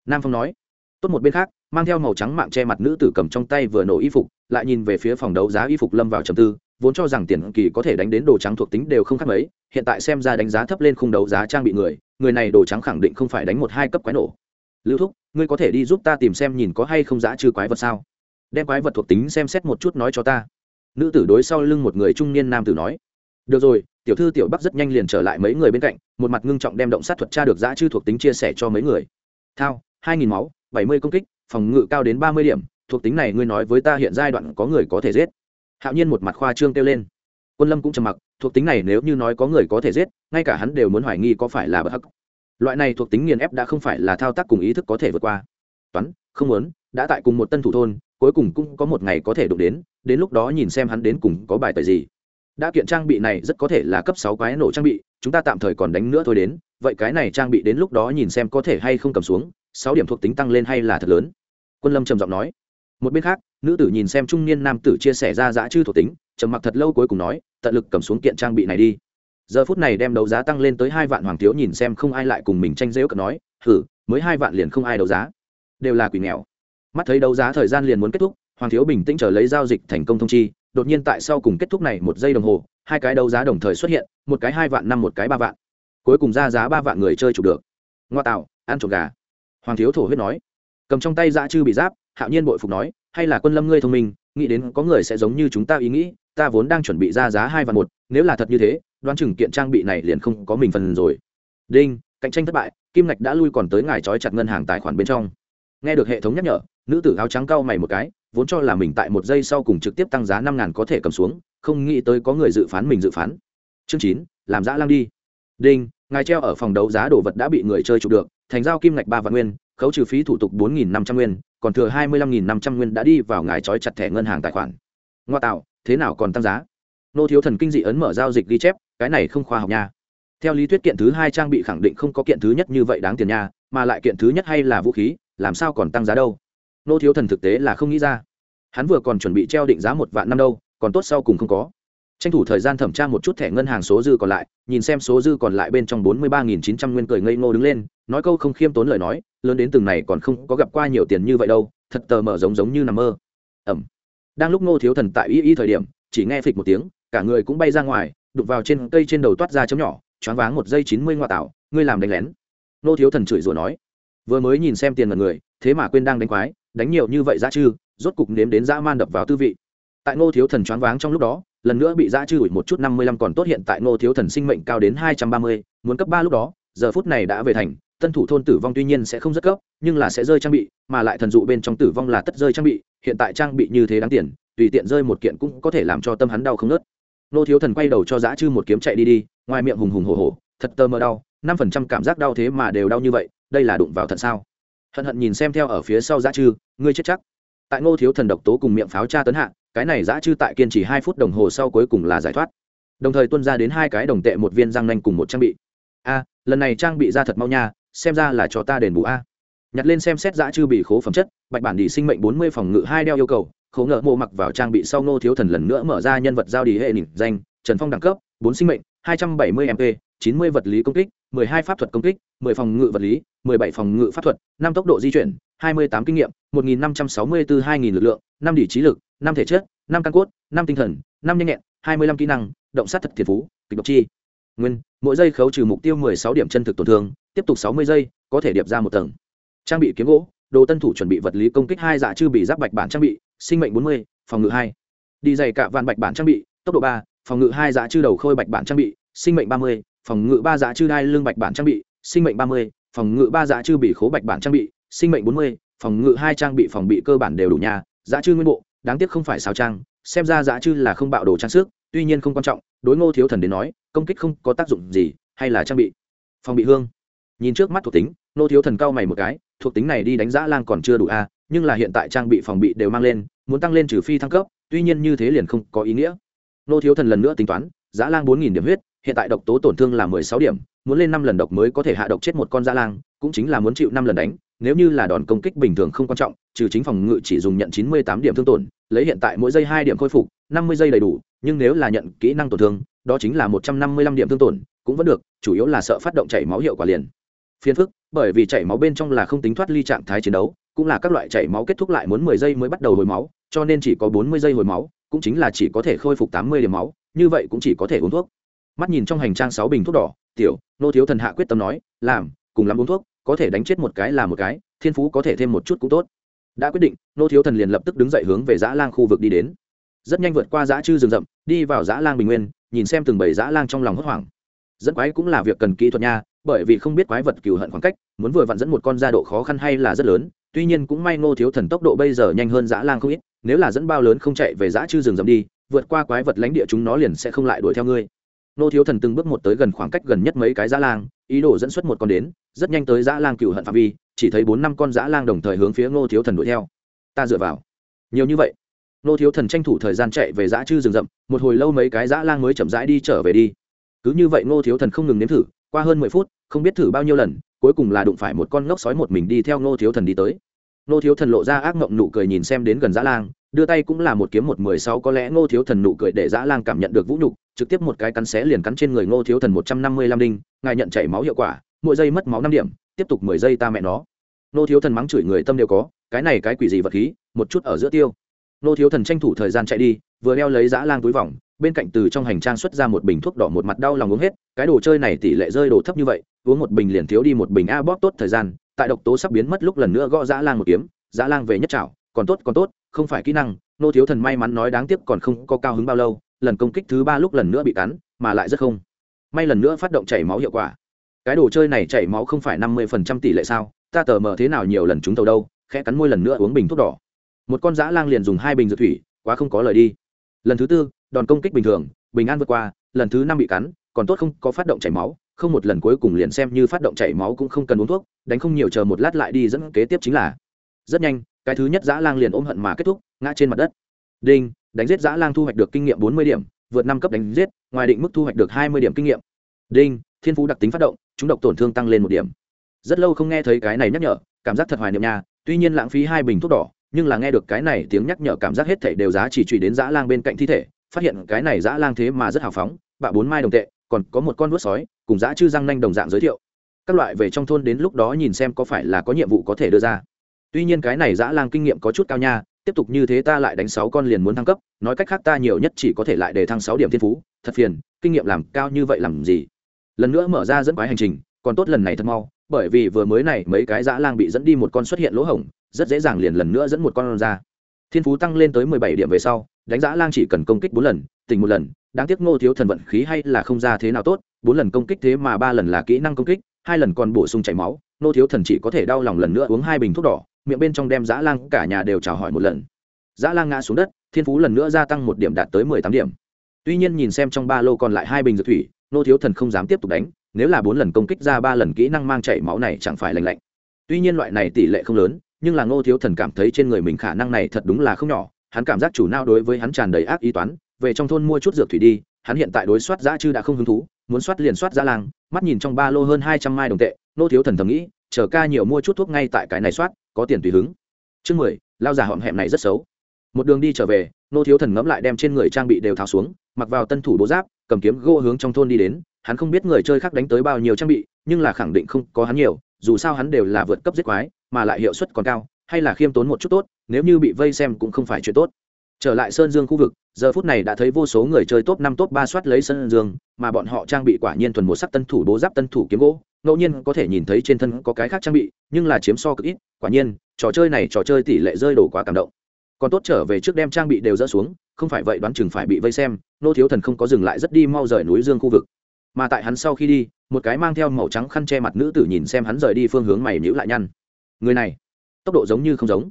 [SPEAKER 1] Nam phong nói. Tốt một bên khác mang theo màu trắng mạng che mặt nữ tử cầm trong tay vừa nổ y phục, lại nhìn về phía phòng đấu giá y phục lâm vào trầm tư, vốn cho rằng tiền kỳ có thể đánh đến đồ trắng thuộc tính đều không khác mấy, hiện tại xem ra đánh giá thấp lên khung đấu giá trang bị người người này đồ trắng khẳng định không phải đánh một hai cấp quái nổ. Lưu thúc, ngươi có thể đi giúp ta tìm xem nhìn có hay không giá trừ quái vật sao? Đem quái vật thuộc tính xem xét một chút nói cho ta. Nữ tử đối sau lưng một người trung niên nam tử nói. Được rồi, tiểu thư tiểu bắc rất nhanh liền trở lại mấy người bên cạnh, một mặt ngưng trọng đem động sát thuật tra được giá trừ thuộc tính chia sẻ cho mấy người. Thao, hai nghìn máu, bảy mươi công kích phòng ngự cao đến ba mươi điểm, thuộc tính này ngươi nói với ta hiện giai đoạn có người có thể giết. Hạo nhiên một mặt khoa trương kêu lên. Quân lâm cũng trầm mặc, thuộc tính này nếu như nói có người có thể giết, ngay cả hắn đều muốn hoài nghi có phải là bất hắc. Loại này thuộc tính nghiền ép đã không phải là thao tác cùng ý thức có thể vượt qua. Toán, không muốn, đã tại cùng một tân thủ thôn, cuối cùng cũng có một ngày có thể đụng đến đến lúc đó nhìn xem hắn đến cùng có bài tời gì. Đã kiện trang bị này rất có thể là cấp sáu quái nổ trang bị, chúng ta tạm thời còn đánh nữa thôi đến, vậy cái này trang bị đến lúc đó nhìn xem có thể hay không cầm xuống, sáu điểm thuộc tính tăng lên hay là thật lớn quân lâm trầm giọng nói. Một bên khác, nữ tử nhìn xem trung niên nam tử chia sẻ ra dã chư thuộc tính, trầm mặc thật lâu cuối cùng nói, tận lực cầm xuống kiện trang bị này đi. Giờ phút này đem đấu giá tăng lên tới hai vạn hoàng thiếu nhìn xem không ai lại cùng mình tranh dễu cận nói thử mới hai vạn liền không ai đấu giá. Đều là quỷ nghèo. Mắt thấy đấu giá thời gian liền muốn kết thúc, hoàng thiếu bình tĩnh chờ lấy giao dịch thành công thông chi, đột nhiên tại sau cùng kết thúc này một giây đồng hồ, hai cái đấu giá đồng thời xuất hiện, một cái hai vạn năm, một cái ba vạn. Cuối cùng ra giá ba vạn người chơi chụp được. Ngoa tạo, ăn trộm gà. Hoàng thiếu thổ huyết nói cầm trong tay dã chư bị giáp, hạo nhiên bội phục nói, hay là quân lâm ngươi thông minh, nghĩ đến có người sẽ giống như chúng ta ý nghĩ, ta vốn đang chuẩn bị ra giá hai vạn một, nếu là thật như thế, đoán chừng kiện trang bị này liền không có mình phần rồi. Đinh, cạnh tranh thất bại, kim ngạch đã lui còn tới ngài trói chặt ngân hàng tài khoản bên trong. Nghe được hệ thống nhắc nhở, nữ tử áo trắng cau mày một cái, vốn cho là mình tại một giây sau cùng trực tiếp tăng giá năm ngàn có thể cầm xuống, không nghĩ tới có người dự phán mình dự phán. Chương chín, làm dã lang đi. Đinh, ngài treo ở phòng đấu giá đồ vật đã bị người chơi chụp được, thành giao kim ngạch ba vạn nguyên khấu trừ phí thủ tục bốn nghìn năm trăm nguyên, còn thừa hai mươi lăm nghìn năm trăm nguyên đã đi vào ngài trói chặt thẻ ngân hàng tài khoản. Ngoa tạo, thế nào còn tăng giá? Nô thiếu thần kinh dị ấn mở giao dịch ghi chép, cái này không khoa học nha. Theo lý thuyết kiện thứ hai trang bị khẳng định không có kiện thứ nhất như vậy đáng tiền nha, mà lại kiện thứ nhất hay là vũ khí, làm sao còn tăng giá đâu? Nô thiếu thần thực tế là không nghĩ ra. Hắn vừa còn chuẩn bị treo định giá một vạn năm đâu, còn tốt sau cùng không có tranh thủ thời gian thẩm tra một chút thẻ ngân hàng số dư còn lại, nhìn xem số dư còn lại bên trong bốn mươi ba nghìn chín trăm nguyên cười ngây ngô đứng lên, nói câu không khiêm tốn lời nói, lớn đến từng này còn không có gặp qua nhiều tiền như vậy đâu, thật tờ mở giống giống như nằm mơ. Ẩm. Đang lúc ngô thiếu thần tại y y thời điểm, chỉ nghe phịch một tiếng, cả người cũng bay ra ngoài đục vào trên cây trên đầu toát ra chấm nhỏ, choáng váng một giây chín mươi ngoại tạo, ngươi làm đánh lén. Ngô thiếu thần chửi rủa nói, vừa mới nhìn xem tiền mật người, thế mà quên đang đánh quái, đánh nhiều như vậy ra chư rốt cục nếm đến dã man đập vào tư vị. Tại ngô thiếu thần choáng váng trong lúc đó lần nữa bị giã chư ủi một chút năm mươi lăm còn tốt hiện tại ngô thiếu thần sinh mệnh cao đến hai trăm ba mươi, muốn cấp ba lúc đó, giờ phút này đã về thành, tân thủ thôn tử vong tuy nhiên sẽ không rất cấp nhưng là sẽ rơi trang bị, mà lại thần dụ bên trong tử vong là tất rơi trang bị, hiện tại trang bị như thế đáng tiền, tùy tiện rơi một kiện cũng có thể làm cho tâm hắn đau không nớt nô thiếu thần quay đầu cho dã chư một kiếm chạy đi đi, ngoài miệng hùng hùng hổ hổ, thật tơ mơ đau, năm phần trăm cảm giác đau thế mà đều đau như vậy, đây là đụng vào thận sao? Hận hận nhìn xem theo ở phía sau dã chư, ngươi chết chắc. Tại ngô thiếu thần độc tố cùng miệng pháo tra tấn hạ cái này dã chư tại kiên trì hai phút đồng hồ sau cuối cùng là giải thoát. Đồng thời tuân ra đến hai cái đồng tệ một viên răng nanh cùng một trang bị. A, lần này trang bị ra thật mau nha, xem ra là cho ta đền bù a. Nhặt lên xem xét dã chư bị khố phẩm chất, bạch bản đi sinh mệnh bốn mươi phòng ngự hai đeo yêu cầu khấu ngợ mộ mặc vào trang bị sau ngô thiếu thần lần nữa mở ra nhân vật giao đi hệ nỉnh danh, trần phong đẳng cấp, bốn sinh mệnh, hai trăm bảy mươi mp, chín mươi vật lý công kích, mười hai pháp thuật công kích, mười phòng ngự vật lý, mười bảy phòng ngự pháp thuật, năm tốc độ di chuyển, hai mươi tám kinh nghiệm, một nghìn năm trăm sáu mươi bốn hai nghìn lực lượng, năm đỉ trí lực năm thể chất, năm căn cốt, năm tinh thần, năm nhanh nhẹn, hai mươi lăm kỹ năng, động sát thật thiệt phú, kịch độc chi. Nguyên, mỗi giây khấu trừ mục tiêu mười sáu điểm chân thực tổn thương, tiếp tục sáu mươi giây, có thể điệp ra một tầng. Trang bị kiếm gỗ, đồ tân thủ chuẩn bị vật lý công kích hai dạ chư bị giáp bạch bản trang bị, sinh mệnh bốn mươi, phòng ngự hai. Đi dày cả vạn bạch bản trang bị, tốc độ ba, phòng ngự hai dạ chư đầu khôi bạch bản trang bị, sinh mệnh ba mươi, phòng ngự ba dạ chư đai lương bạch bản trang bị, sinh mệnh ba mươi, phòng ngự ba dạ chư bị khố bạch bản trang bị, sinh mệnh bốn mươi, phòng ngự hai trang bị phòng bị cơ bản đều đủ nhà dạ chư nguyên bộ đáng tiếc không phải sao trang, xem ra dạ chư là không bạo đồ trang sức, tuy nhiên không quan trọng, đối ngô thiếu thần đến nói, công kích không có tác dụng gì, hay là trang bị. Phòng bị hương. Nhìn trước mắt thuộc tính, ngô thiếu thần cao mày một cái, thuộc tính này đi đánh giá lang còn chưa đủ a, nhưng là hiện tại trang bị phòng bị đều mang lên, muốn tăng lên trừ phi thăng cấp, tuy nhiên như thế liền không có ý nghĩa. Ngô thiếu thần lần nữa tính toán, giá lang bốn nghìn điểm huyết, hiện tại độc tố tổn thương là mười sáu điểm, muốn lên năm lần độc mới có thể hạ độc chết một con dã lang, cũng chính là muốn chịu năm lần đánh nếu như là đòn công kích bình thường không quan trọng, trừ chính phòng ngự chỉ dùng nhận chín mươi tám điểm thương tổn, lấy hiện tại mỗi giây hai điểm khôi phục, năm mươi giây đầy đủ, nhưng nếu là nhận kỹ năng tổn thương, đó chính là một trăm năm mươi lăm điểm thương tổn, cũng vẫn được, chủ yếu là sợ phát động chảy máu hiệu quả liền. Phiền phức, bởi vì chảy máu bên trong là không tính thoát ly trạng thái chiến đấu, cũng là các loại chảy máu kết thúc lại muốn mười giây mới bắt đầu hồi máu, cho nên chỉ có bốn mươi giây hồi máu, cũng chính là chỉ có thể khôi phục tám mươi điểm máu, như vậy cũng chỉ có thể uống thuốc. Mắt nhìn trong hành trang sáu bình thuốc đỏ, tiểu, nô thiếu thần hạ quyết tâm nói, làm, cùng lắm uống thuốc có thể đánh chết một cái là một cái, thiên phú có thể thêm một chút cũng tốt. Đã quyết định, nô thiếu thần liền lập tức đứng dậy hướng về dã lang khu vực đi đến. Rất nhanh vượt qua dã chư rừng rậm, đi vào dã lang bình nguyên, nhìn xem từng bầy dã lang trong lòng hốt hoảng. Dẫn quái cũng là việc cần kỹ thuật nha, bởi vì không biết quái vật cừu hận khoảng cách, muốn vừa vặn dẫn một con ra độ khó khăn hay là rất lớn, tuy nhiên cũng may ngô thiếu thần tốc độ bây giờ nhanh hơn dã lang không ít, nếu là dẫn bao lớn không chạy về dã chư rừng rậm đi, vượt qua quái vật lãnh địa chúng nó liền sẽ không lại đuổi theo ngươi. Nô thiếu thần từng bước một tới gần khoảng cách gần nhất mấy cái dã lang ý đồ dẫn xuất một con đến, rất nhanh tới dã lang cựu hận phạm vi, chỉ thấy bốn năm con dã lang đồng thời hướng phía ngô thiếu thần đuổi theo. Ta dựa vào. Nhiều như vậy. Ngô thiếu thần tranh thủ thời gian chạy về dã chư rừng rậm, một hồi lâu mấy cái dã lang mới chậm rãi đi trở về đi. Cứ như vậy ngô thiếu thần không ngừng nếm thử, qua hơn mười phút, không biết thử bao nhiêu lần, cuối cùng là đụng phải một con ngốc sói một mình đi theo ngô thiếu thần đi tới. Ngô thiếu thần lộ ra ác mộng nụ cười nhìn xem đến gần dã lang, đưa tay cũng là một kiếm một mười sáu, có lẽ ngô thiếu thần nụ cười để dã lang cảm nhận được vũ nhục trực tiếp một cái cắn xé liền cắn trên người ngô thiếu thần một trăm năm mươi lăm đinh, ngài nhận chảy máu hiệu quả, mỗi giây mất máu năm điểm, tiếp tục mười giây ta mẹ nó. Ngô thiếu thần mắng chửi người tâm đều có, cái này cái quỷ gì vật khí, một chút ở giữa tiêu. Ngô thiếu thần tranh thủ thời gian chạy đi, vừa leo lấy dã lang túi vòng, bên cạnh từ trong hành trang xuất ra một bình thuốc đỏ một mặt đau lòng uống hết, cái đồ chơi này tỷ lệ rơi đồ thấp như vậy, uống một bình liền thiếu đi một bình a bóp tốt thời gian, tại độc tố sắp biến mất lúc lần nữa gõ dã lang một kiếm, dã lang về nhất trảo, còn tốt còn tốt, không phải kỹ năng nô thiếu thần may mắn nói đáng tiếc còn không có cao hứng bao lâu lần công kích thứ ba lúc lần nữa bị cắn, mà lại rất không. May lần nữa phát động chảy máu hiệu quả. Cái đồ chơi này chảy máu không phải năm mươi phần trăm tỷ lệ sao? Ta tờ mờ thế nào nhiều lần chúng tàu đâu, khẽ cắn môi lần nữa uống bình thuốc đỏ. Một con dã lang liền dùng hai bình dược thủy, quá không có lời đi. Lần thứ tư, đòn công kích bình thường, bình an vượt qua, lần thứ năm bị cắn, còn tốt không có phát động chảy máu, không một lần cuối cùng liền xem như phát động chảy máu cũng không cần uống thuốc, đánh không nhiều chờ một lát lại đi dẫn kế tiếp chính là. Rất nhanh, cái thứ nhất dã lang liền ôm hận mà kết thúc, ngã trên mặt đất đinh, đánh giết giã lang thu hoạch được kinh nghiệm bốn mươi điểm, vượt năm cấp đánh giết, ngoài định mức thu hoạch được hai mươi điểm kinh nghiệm. Đinh, thiên phú đặc tính phát động, chúng độc tổn thương tăng lên một điểm. Rất lâu không nghe thấy cái này nhắc nhở, cảm giác thật hoài niệm nha, tuy nhiên lãng phí hai bình thuốc đỏ, nhưng là nghe được cái này tiếng nhắc nhở cảm giác hết thảy đều giá chỉ trụy đến dã lang bên cạnh thi thể, phát hiện cái này dã lang thế mà rất hào phóng, bạ bốn mai đồng tệ, còn có một con vuốt sói, cùng dã chư răng nanh đồng dạng giới thiệu. Các loại về trong thôn đến lúc đó nhìn xem có phải là có nhiệm vụ có thể đưa ra. Tuy nhiên cái này dã lang kinh nghiệm có chút cao nha tiếp tục như thế ta lại đánh sáu con liền muốn thăng cấp, nói cách khác ta nhiều nhất chỉ có thể lại để thăng sáu điểm thiên phú, thật phiền, kinh nghiệm làm cao như vậy làm gì? Lần nữa mở ra dẫn quái hành trình, còn tốt lần này thật mau, bởi vì vừa mới này mấy cái dã lang bị dẫn đi một con xuất hiện lỗ hổng, rất dễ dàng liền lần nữa dẫn một con ra. Thiên phú tăng lên tới mười bảy điểm về sau, đánh dã lang chỉ cần công kích bốn lần, tỉnh một lần, đáng tiếc ngô thiếu thần vận khí hay là không ra thế nào tốt, bốn lần công kích thế mà ba lần là kỹ năng công kích, hai lần còn bổ sung chảy máu, ngô thiếu thần chỉ có thể đau lòng lần nữa uống hai bình thuốc đỏ miệng bên trong đem dã lang cả nhà đều chào hỏi một lần. Dã lang ngã xuống đất, thiên phú lần nữa gia tăng một điểm đạt tới mười tám điểm. Tuy nhiên nhìn xem trong ba lô còn lại hai bình dược thủy, nô thiếu thần không dám tiếp tục đánh, nếu là bốn lần công kích ra ba lần kỹ năng mang chảy máu này chẳng phải lành lạnh. Tuy nhiên loại này tỷ lệ không lớn, nhưng là ngô thiếu thần cảm thấy trên người mình khả năng này thật đúng là không nhỏ, hắn cảm giác chủ nao đối với hắn tràn đầy ác ý toán, về trong thôn mua chút dược thủy đi, hắn hiện tại đối soát dã chư đã không hứng thú, muốn soát liền soát dã lang, mắt nhìn trong ba lô hơn hai trăm mai đồng tệ, Nô thiếu thần thầm nghĩ, chờ ca nhiều mua chút thuốc ngay tại cái này soát có tiền tùy hứng. Chương mười, lao già họm hẹm này rất xấu. Một đường đi trở về, nô thiếu thần ngẫm lại đem trên người trang bị đều tháo xuống, mặc vào tân thủ bố giáp, cầm kiếm gỗ hướng trong thôn đi đến, hắn không biết người chơi khác đánh tới bao nhiêu trang bị, nhưng là khẳng định không có hắn nhiều, dù sao hắn đều là vượt cấp giết quái, mà lại hiệu suất còn cao, hay là khiêm tốn một chút tốt, nếu như bị vây xem cũng không phải chuyện tốt. Trở lại sơn dương khu vực, giờ phút này đã thấy vô số người chơi top năm top ba soát lấy sơn dương, mà bọn họ trang bị quả nhiên thuần một sắc tân thủ bố giáp tân thủ kiếm gỗ, ngẫu nhiên có thể nhìn thấy trên thân có cái khác trang bị, nhưng là chiếm so cực ít quả nhiên, trò chơi này, trò chơi tỷ lệ rơi đổ quá cảm động. Còn tốt trở về trước đem trang bị đều dỡ xuống, không phải vậy đoán chừng phải bị vây xem, nô thiếu thần không có dừng lại, rất đi mau rời núi dương khu vực. Mà tại hắn sau khi đi, một cái mang theo màu trắng khăn che mặt nữ tử nhìn xem hắn rời đi phương hướng mày nhữ lại nhăn. Người này, tốc độ giống như không giống.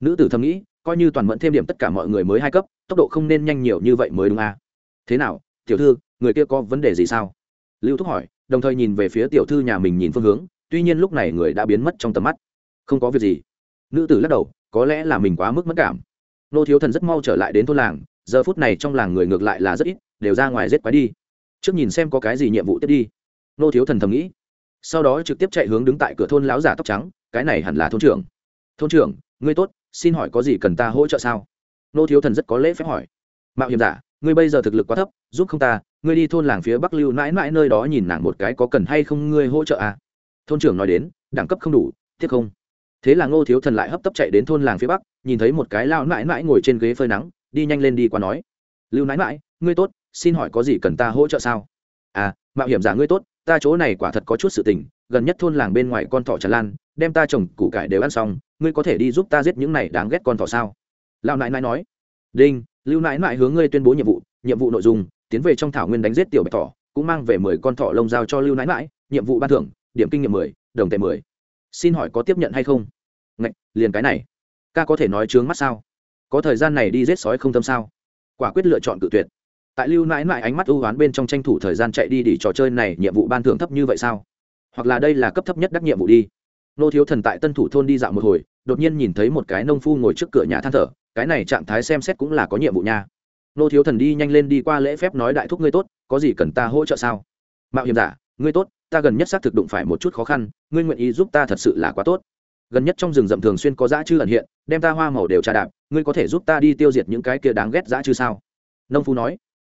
[SPEAKER 1] Nữ tử thầm nghĩ, coi như toàn mẫn thêm điểm tất cả mọi người mới hai cấp, tốc độ không nên nhanh nhiều như vậy mới đúng à. thế nào, tiểu thư, người kia có vấn đề gì sao? Lưu thúc hỏi, đồng thời nhìn về phía tiểu thư nhà mình nhìn phương hướng, tuy nhiên lúc này người đã biến mất trong tầm mắt không có việc gì. Nữ tử lắc đầu, có lẽ là mình quá mức mất cảm. Nô thiếu thần rất mau trở lại đến thôn làng, giờ phút này trong làng người ngược lại là rất ít, đều ra ngoài rết quái đi. Trước nhìn xem có cái gì nhiệm vụ tiếp đi. Nô thiếu thần thầm nghĩ. Sau đó trực tiếp chạy hướng đứng tại cửa thôn láo giả tóc trắng, cái này hẳn là thôn trưởng. Thôn trưởng, ngươi tốt, xin hỏi có gì cần ta hỗ trợ sao? Nô thiếu thần rất có lễ phép hỏi. Mạo hiểm giả, ngươi bây giờ thực lực quá thấp, giúp không ta, ngươi đi thôn làng phía bắc lưu mãi mãi nơi đó nhìn nàng một cái có cần hay không ngươi hỗ trợ à? Thôn trưởng nói đến, đẳng cấp không đủ, tiếc không? Thế là ngô thiếu thần lại hấp tấp chạy đến thôn làng phía bắc, nhìn thấy một cái lao mãi mãi ngồi trên ghế phơi nắng, đi nhanh lên đi qua nói. Lưu mãi mãi ngươi tốt, xin hỏi có gì cần ta hỗ trợ sao? À mạo hiểm giả ngươi tốt, ta chỗ này quả thật có chút sự tình, gần nhất thôn làng bên ngoài con thỏ tràn lan, đem ta trồng củ cải đều ăn xong, ngươi có thể đi giúp ta giết những này đáng ghét con thỏ sao? Lão nãi nãi nói. Đinh, lưu nãi nãi hướng ngươi tuyên bố nhiệm vụ nhiệm vụ nội dung, tiến về trong thảo nguyên đánh giết tiểu bạch thỏ, cũng mang về mười con thỏ lông giao cho lưu nãi nãi, nhiệm vụ ban thưởng, điểm kinh nghiệm mười, đồng tệ mười xin hỏi có tiếp nhận hay không? Ngạch, liền cái này. Ca có thể nói trướng mắt sao? Có thời gian này đi rết sói không tâm sao? Quả quyết lựa chọn cự tuyệt. Tại lưu mãi mãi ánh mắt ưu oán bên trong tranh thủ thời gian chạy đi để trò chơi này, nhiệm vụ ban thưởng thấp như vậy sao? Hoặc là đây là cấp thấp nhất đắc nhiệm vụ đi. Nô thiếu thần tại tân thủ thôn đi dạo một hồi, đột nhiên nhìn thấy một cái nông phu ngồi trước cửa nhà than thở, cái này trạng thái xem xét cũng là có nhiệm vụ nha. Nô thiếu thần đi nhanh lên đi qua lễ phép nói đại thúc ngươi tốt, có gì cần ta hỗ trợ sao? Mạo hiểm giả, ngươi tốt ta gần nhất xác thực đụng phải một chút khó khăn, ngươi nguyện ý giúp ta thật sự là quá tốt. Gần nhất trong rừng rậm thường xuyên có dã chư ẩn hiện, đem ta hoa màu đều trà đạp, ngươi có thể giúp ta đi tiêu diệt những cái kia đáng ghét dã chư sao? Nông phu nói.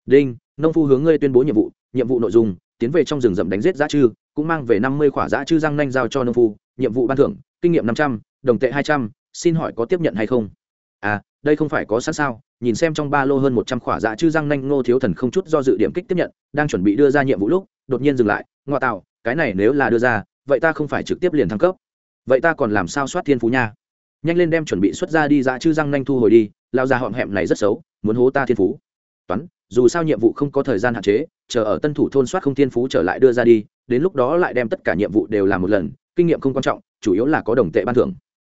[SPEAKER 1] Đinh, nông phu hướng ngươi tuyên bố nhiệm vụ nhiệm vụ nội dung, tiến về trong rừng rậm đánh giết dã chư, cũng mang về năm mươi khỏa dã chư răng nanh giao cho nông phu, nhiệm vụ ban thưởng, kinh nghiệm năm trăm, đồng tệ hai trăm, xin hỏi có tiếp nhận hay không? À đây không phải có sẵn sao, nhìn xem trong ba lô hơn một trăm khỏa dã chư răng nanh ngô thiếu thần không chút do dự điểm kích tiếp nhận, đang chuẩn bị đưa ra nhiệm vụ lúc, đột nhiên dừng lại ngoa tạo, cái này nếu là đưa ra, vậy ta không phải trực tiếp liền thăng cấp. Vậy ta còn làm sao soát thiên phú nha? Nhanh lên đem chuẩn bị xuất ra đi dã chư răng nhanh thu hồi đi lao ra họng hẹm này rất xấu, muốn hố ta thiên phú. Toán, dù sao nhiệm vụ không có thời gian hạn chế, chờ ở tân thủ thôn soát không thiên phú trở lại đưa ra đi, đến lúc đó lại đem tất cả nhiệm vụ đều làm một lần, kinh nghiệm không quan trọng, chủ yếu là có đồng tệ ban thưởng.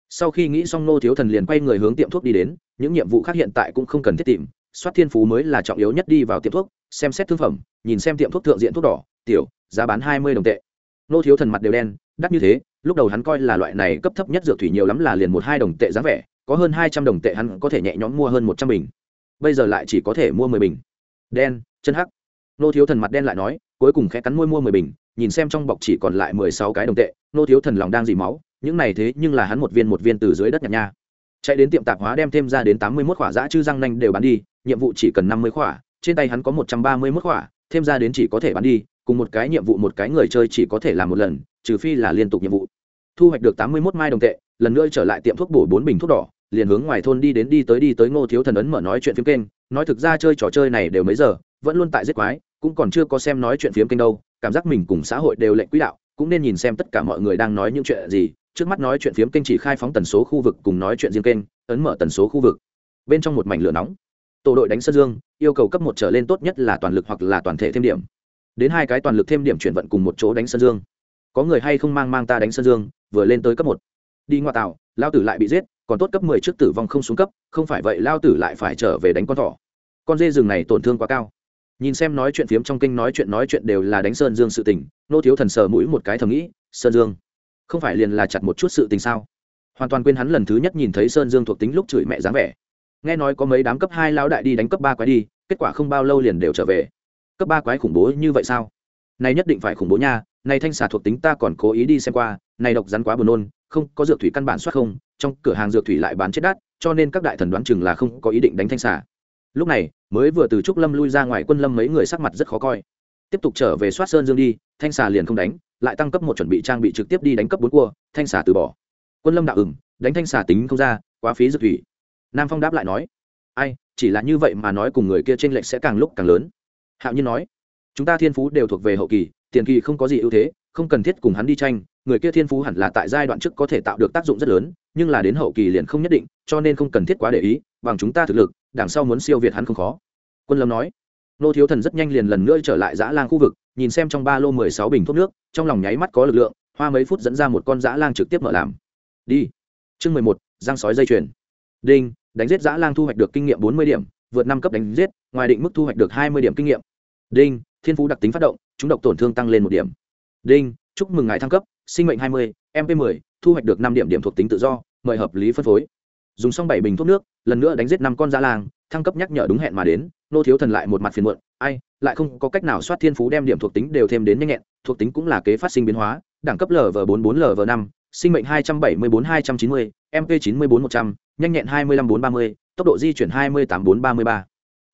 [SPEAKER 1] Sau khi nghĩ xong nô thiếu thần liền quay người hướng tiệm thuốc đi đến, những nhiệm vụ khác hiện tại cũng không cần thiết tìm, soát thiên phú mới là trọng yếu nhất đi vào tiệm thuốc, xem xét thương phẩm, nhìn xem tiệm thuốc thượng diện thuốc đỏ, tiểu giá bán hai mươi đồng tệ. Nô thiếu thần mặt đều đen, đắt như thế, lúc đầu hắn coi là loại này cấp thấp nhất dược thủy nhiều lắm là liền một hai đồng tệ giá vẻ, có hơn hai trăm đồng tệ hắn có thể nhẹ nhõm mua hơn một trăm bình. Bây giờ lại chỉ có thể mua mười bình. Đen, chân hắc. Nô thiếu thần mặt đen lại nói, cuối cùng khẽ cắn môi mua mười bình, nhìn xem trong bọc chỉ còn lại mười sáu cái đồng tệ, nô thiếu thần lòng đang dì máu, những này thế nhưng là hắn một viên một viên từ dưới đất nhặt nha. Chạy đến tiệm tạp hóa đem thêm ra đến tám mươi mốt khỏa dã chư răng nanh đều bán đi, nhiệm vụ chỉ cần năm mươi khỏa, trên tay hắn có một trăm ba mươi mốt khỏa, thêm ra đến chỉ có thể bán đi cùng một cái nhiệm vụ một cái người chơi chỉ có thể làm một lần, trừ phi là liên tục nhiệm vụ. Thu hoạch được tám mươi mốt mai đồng tệ, lần nữa trở lại tiệm thuốc bổ bốn bình thuốc đỏ, liền hướng ngoài thôn đi đến đi tới đi tới ngô thiếu thần ấn mở nói chuyện phiếm kênh, nói thực ra chơi trò chơi này đều mấy giờ, vẫn luôn tại giết quái, cũng còn chưa có xem nói chuyện phiếm kênh đâu, cảm giác mình cùng xã hội đều lệnh quỹ đạo, cũng nên nhìn xem tất cả mọi người đang nói những chuyện gì, trước mắt nói chuyện phiếm kênh chỉ khai phóng tần số khu vực cùng nói chuyện riêng kênh, ấn mở tần số khu vực. Bên trong một mảnh lửa nóng, tổ đội đánh sơn dương, yêu cầu cấp một trở lên tốt nhất là toàn lực hoặc là toàn thể thêm điểm đến hai cái toàn lực thêm điểm chuyển vận cùng một chỗ đánh sơn dương. Có người hay không mang mang ta đánh sơn dương, vừa lên tới cấp một. Đi ngoại tạo, lao tử lại bị giết, còn tốt cấp mười trước tử vong không xuống cấp, không phải vậy lao tử lại phải trở về đánh con thỏ. Con dê rừng này tổn thương quá cao. Nhìn xem nói chuyện phiếm trong kinh nói chuyện nói chuyện đều là đánh sơn dương sự tình, nô thiếu thần sờ mũi một cái thầm nghĩ, sơn dương, không phải liền là chặt một chút sự tình sao? Hoàn toàn quên hắn lần thứ nhất nhìn thấy sơn dương thuộc tính lúc chửi mẹ dáng vẻ. Nghe nói có mấy đám cấp hai lao đại đi đánh cấp ba quái đi, kết quả không bao lâu liền đều trở về cấp ba quái khủng bố như vậy sao? Này nhất định phải khủng bố nha, này thanh xà thuộc tính ta còn cố ý đi xem qua, này độc rắn quá buồn nôn, không, có dược thủy căn bản soát không, trong cửa hàng dược thủy lại bán chết đắt, cho nên các đại thần đoán chừng là không có ý định đánh thanh xà. Lúc này, mới vừa từ trúc lâm lui ra ngoài quân lâm mấy người sắc mặt rất khó coi. Tiếp tục trở về soát sơn dương đi, thanh xà liền không đánh, lại tăng cấp một chuẩn bị trang bị trực tiếp đi đánh cấp bốn cua, thanh xà từ bỏ. Quân lâm đạo ừng đánh thanh xà tính không ra, quá phí dược thủy. Nam phong đáp lại nói, ai, chỉ là như vậy mà nói cùng người kia t r ê n lệch sẽ càng lúc càng lớn hạo nhiên nói, chúng ta thiên phú đều thuộc về hậu kỳ, tiền kỳ không có gì ưu thế, không cần thiết cùng hắn đi tranh, người kia thiên phú hẳn là tại giai đoạn trước có thể tạo được tác dụng rất lớn, nhưng là đến hậu kỳ liền không nhất định, cho nên không cần thiết quá để ý, bằng chúng ta thực lực, đằng sau muốn siêu việt hắn không khó. Quân lâm nói, nô thiếu thần rất nhanh liền lần nữa trở lại dã lang khu vực, nhìn xem trong ba lô mười sáu bình thuốc nước, trong lòng nháy mắt có lực lượng, hoa mấy phút dẫn ra một con dã lang trực tiếp mở làm. Đi. Chương mười một, giang sói dây chuyền. Đinh, đánh giết dã lang thu hoạch được kinh nghiệm bốn mươi điểm vượt năm cấp đánh giết, ngoài định mức thu hoạch được hai mươi điểm kinh nghiệm. Đinh, thiên phú đặc tính phát động, chúng độc tổn thương tăng lên một điểm. Đinh, chúc mừng ngài thăng cấp, sinh mệnh hai mươi mp 10 thu hoạch được năm điểm điểm thuộc tính tự do, mời hợp lý phân phối. Dùng xong bảy bình thuốc nước, lần nữa đánh giết năm con da làng, thăng cấp nhắc nhở đúng hẹn mà đến, nô thiếu thần lại một mặt phiền muộn, ai, lại không có cách nào soát thiên phú đem điểm thuộc tính đều thêm đến nhanh nhẹn, thuộc tính cũng là kế phát sinh biến hóa, đẳng cấp lv bốn bốn lv năm, sinh mệnh hai trăm bảy mươi bốn, hai trăm chín mươi mp chín mươi bốn một trăm, nhanh nhẹn hai mươi năm bốn ba mươi tốc độ di chuyển hai mươi tám bốn ba mươi ba.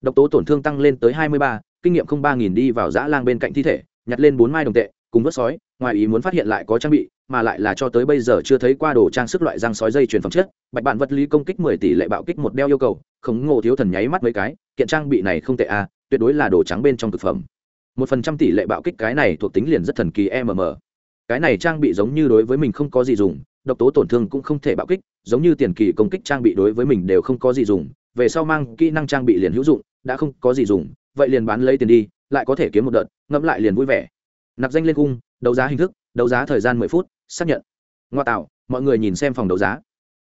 [SPEAKER 1] Độc tố tổn thương tăng lên tới hai mươi ba kinh nghiệm không ba đi vào dã lang bên cạnh thi thể nhặt lên bốn mai đồng tệ cùng vớt sói ngoài ý muốn phát hiện lại có trang bị mà lại là cho tới bây giờ chưa thấy qua đồ trang sức loại răng sói dây truyền phẩm chất. Bạch bạn vật lý công kích mười tỷ lệ bạo kích một đeo yêu cầu khổng ngộ thiếu thần nháy mắt mấy cái kiện trang bị này không tệ a à, tuyệt đối là đồ trắng bên trong thực phẩm. Một phần trăm tỷ lệ bạo kích cái này thuộc tính liền rất thần kỳ mm cái này trang bị giống như đối với mình không có gì dùng độc tố tổn thương cũng không thể bạo kích, giống như tiền kỳ công kích trang bị đối với mình đều không có gì dùng, về sau mang kỹ năng trang bị liền hữu dụng, đã không có gì dùng, vậy liền bán lấy tiền đi, lại có thể kiếm một đợt, ngẫm lại liền vui vẻ. Nạp danh lên cung, đấu giá hình thức, đấu giá thời gian mười phút, xác nhận. Ngoa tạo, mọi người nhìn xem phòng đấu giá.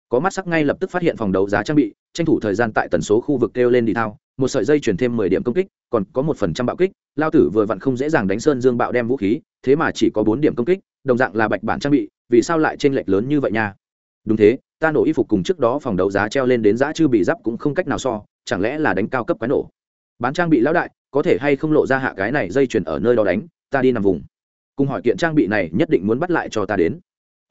[SPEAKER 1] Có mắt sắc ngay lập tức phát hiện phòng đấu giá trang bị, tranh thủ thời gian tại tần số khu vực kêu lên đi thao, một sợi dây chuyển thêm mười điểm công kích, còn có một phần trăm bạo kích, lao tử vừa vặn không dễ dàng đánh sơn dương bạo đem vũ khí, thế mà chỉ có bốn điểm công kích đồng dạng là bạch bản trang bị, vì sao lại t r ê n lệch lớn như vậy nha? Đúng thế, ta nổ y phục cùng trước đó phòng đấu giá treo lên đến giá chư bị giáp cũng không cách nào so, chẳng lẽ là đánh cao cấp quái nổ? Bán trang bị lão đại, có thể hay không lộ ra hạ cái này dây chuyền ở nơi đó đánh, ta đi nằm vùng. Cùng hỏi kiện trang bị này, nhất định muốn bắt lại cho ta đến.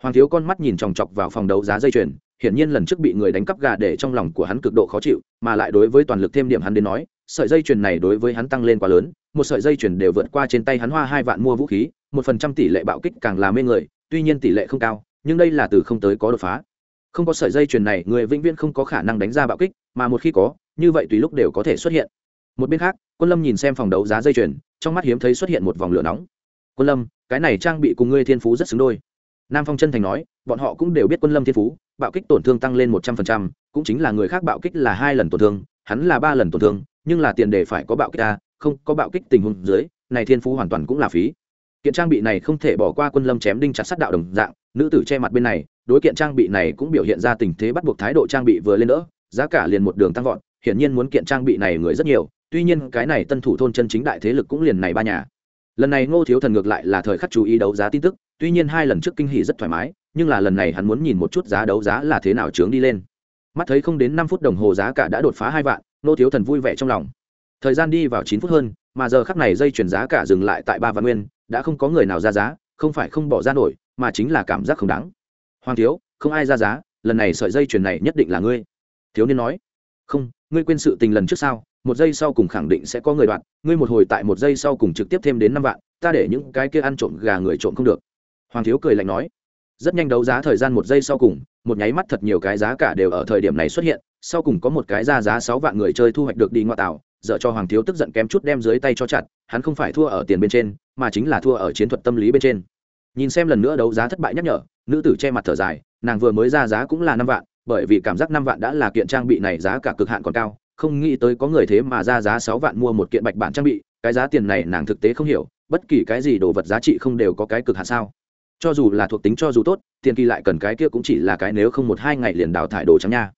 [SPEAKER 1] Hoàng thiếu con mắt nhìn chòng chọc vào phòng đấu giá dây chuyền, hiển nhiên lần trước bị người đánh cắp gà để trong lòng của hắn cực độ khó chịu, mà lại đối với toàn lực thêm điểm hắn đến nói, sợi dây chuyền này đối với hắn tăng lên quá lớn, một sợi dây chuyền đều vượt qua trên tay hắn hoa hai vạn mua vũ khí một phần trăm tỷ lệ bạo kích càng là mê người tuy nhiên tỷ lệ không cao nhưng đây là từ không tới có đột phá. Không có sợi dây chuyền này người vĩnh viễn không có khả năng đánh ra bạo kích mà một khi có như vậy tùy lúc đều có thể xuất hiện. Một bên khác quân lâm nhìn xem phòng đấu giá dây chuyền trong mắt hiếm thấy xuất hiện một vòng lửa nóng. Quân lâm cái này trang bị cùng ngươi thiên phú rất xứng đôi. Nam phong chân thành nói bọn họ cũng đều biết quân lâm thiên phú bạo kích tổn thương tăng lên một trăm phần trăm cũng chính là người khác bạo kích là hai lần tổn thương hắn là ba lần tổn thương nhưng là tiền đề phải có bạo kích ta, không có bạo kích tình huống dưới này thiên phú hoàn toàn cũng là phí kiện trang bị này không thể bỏ qua quân lâm chém đinh chặt sắt đạo đồng dạng, nữ tử che mặt bên này, đối kiện trang bị này cũng biểu hiện ra tình thế bắt buộc thái độ trang bị vừa lên nữa giá cả liền một đường tăng vọt, hiển nhiên muốn kiện trang bị này người rất nhiều, tuy nhiên cái này tân thủ thôn chân chính đại thế lực cũng liền này ba nhà. Lần này ngô thiếu thần ngược lại là thời khắc chú ý đấu giá tin tức, tuy nhiên hai lần trước kinh hỉ rất thoải mái, nhưng là lần này hắn muốn nhìn một chút giá đấu giá là thế nào trướng đi lên. Mắt thấy không đến năm phút đồng hồ giá cả đã đột phá hai vạn, ngô thiếu thần vui vẻ trong lòng. Thời gian đi vào chín phút hơn, mà giờ khắc này dây chuyển giá cả dừng lại tại ba vạn nguyên đã không có người nào ra giá, không phải không bỏ ra nổi, mà chính là cảm giác không đáng. Hoàng thiếu, không ai ra giá, lần này sợi dây chuyền này nhất định là ngươi. Thiếu niên nói. Không, ngươi quên sự tình lần trước sao, một giây sau cùng khẳng định sẽ có người đoạn ngươi một hồi tại một giây sau cùng trực tiếp thêm đến năm vạn, ta để những cái kia ăn trộm gà người trộm không được. Hoàng thiếu cười lạnh nói. Rất nhanh đấu giá thời gian một giây sau cùng, một nháy mắt thật nhiều cái giá cả đều ở thời điểm này xuất hiện, sau cùng có một cái ra giá sáu vạn người chơi thu hoạch được đi ngoại tảo dở cho hoàng thiếu tức giận kém chút đem dưới tay cho chặt, hắn không phải thua ở tiền bên trên, mà chính là thua ở chiến thuật tâm lý bên trên. Nhìn xem lần nữa đấu giá thất bại nhắc nhở, nữ tử che mặt thở dài, nàng vừa mới ra giá cũng là năm vạn, bởi vì cảm giác năm vạn đã là kiện trang bị này giá cả cực hạn còn cao, không nghĩ tới có người thế mà ra giá sáu vạn mua một kiện bạch bản trang bị, cái giá tiền này nàng thực tế không hiểu, bất kỳ cái gì đồ vật giá trị không đều có cái cực hạn sao. Cho dù là thuộc tính cho dù tốt, tiền kỳ lại cần cái kia cũng chỉ là cái nếu không một hai ngày liền đào thải đồ trắng nha.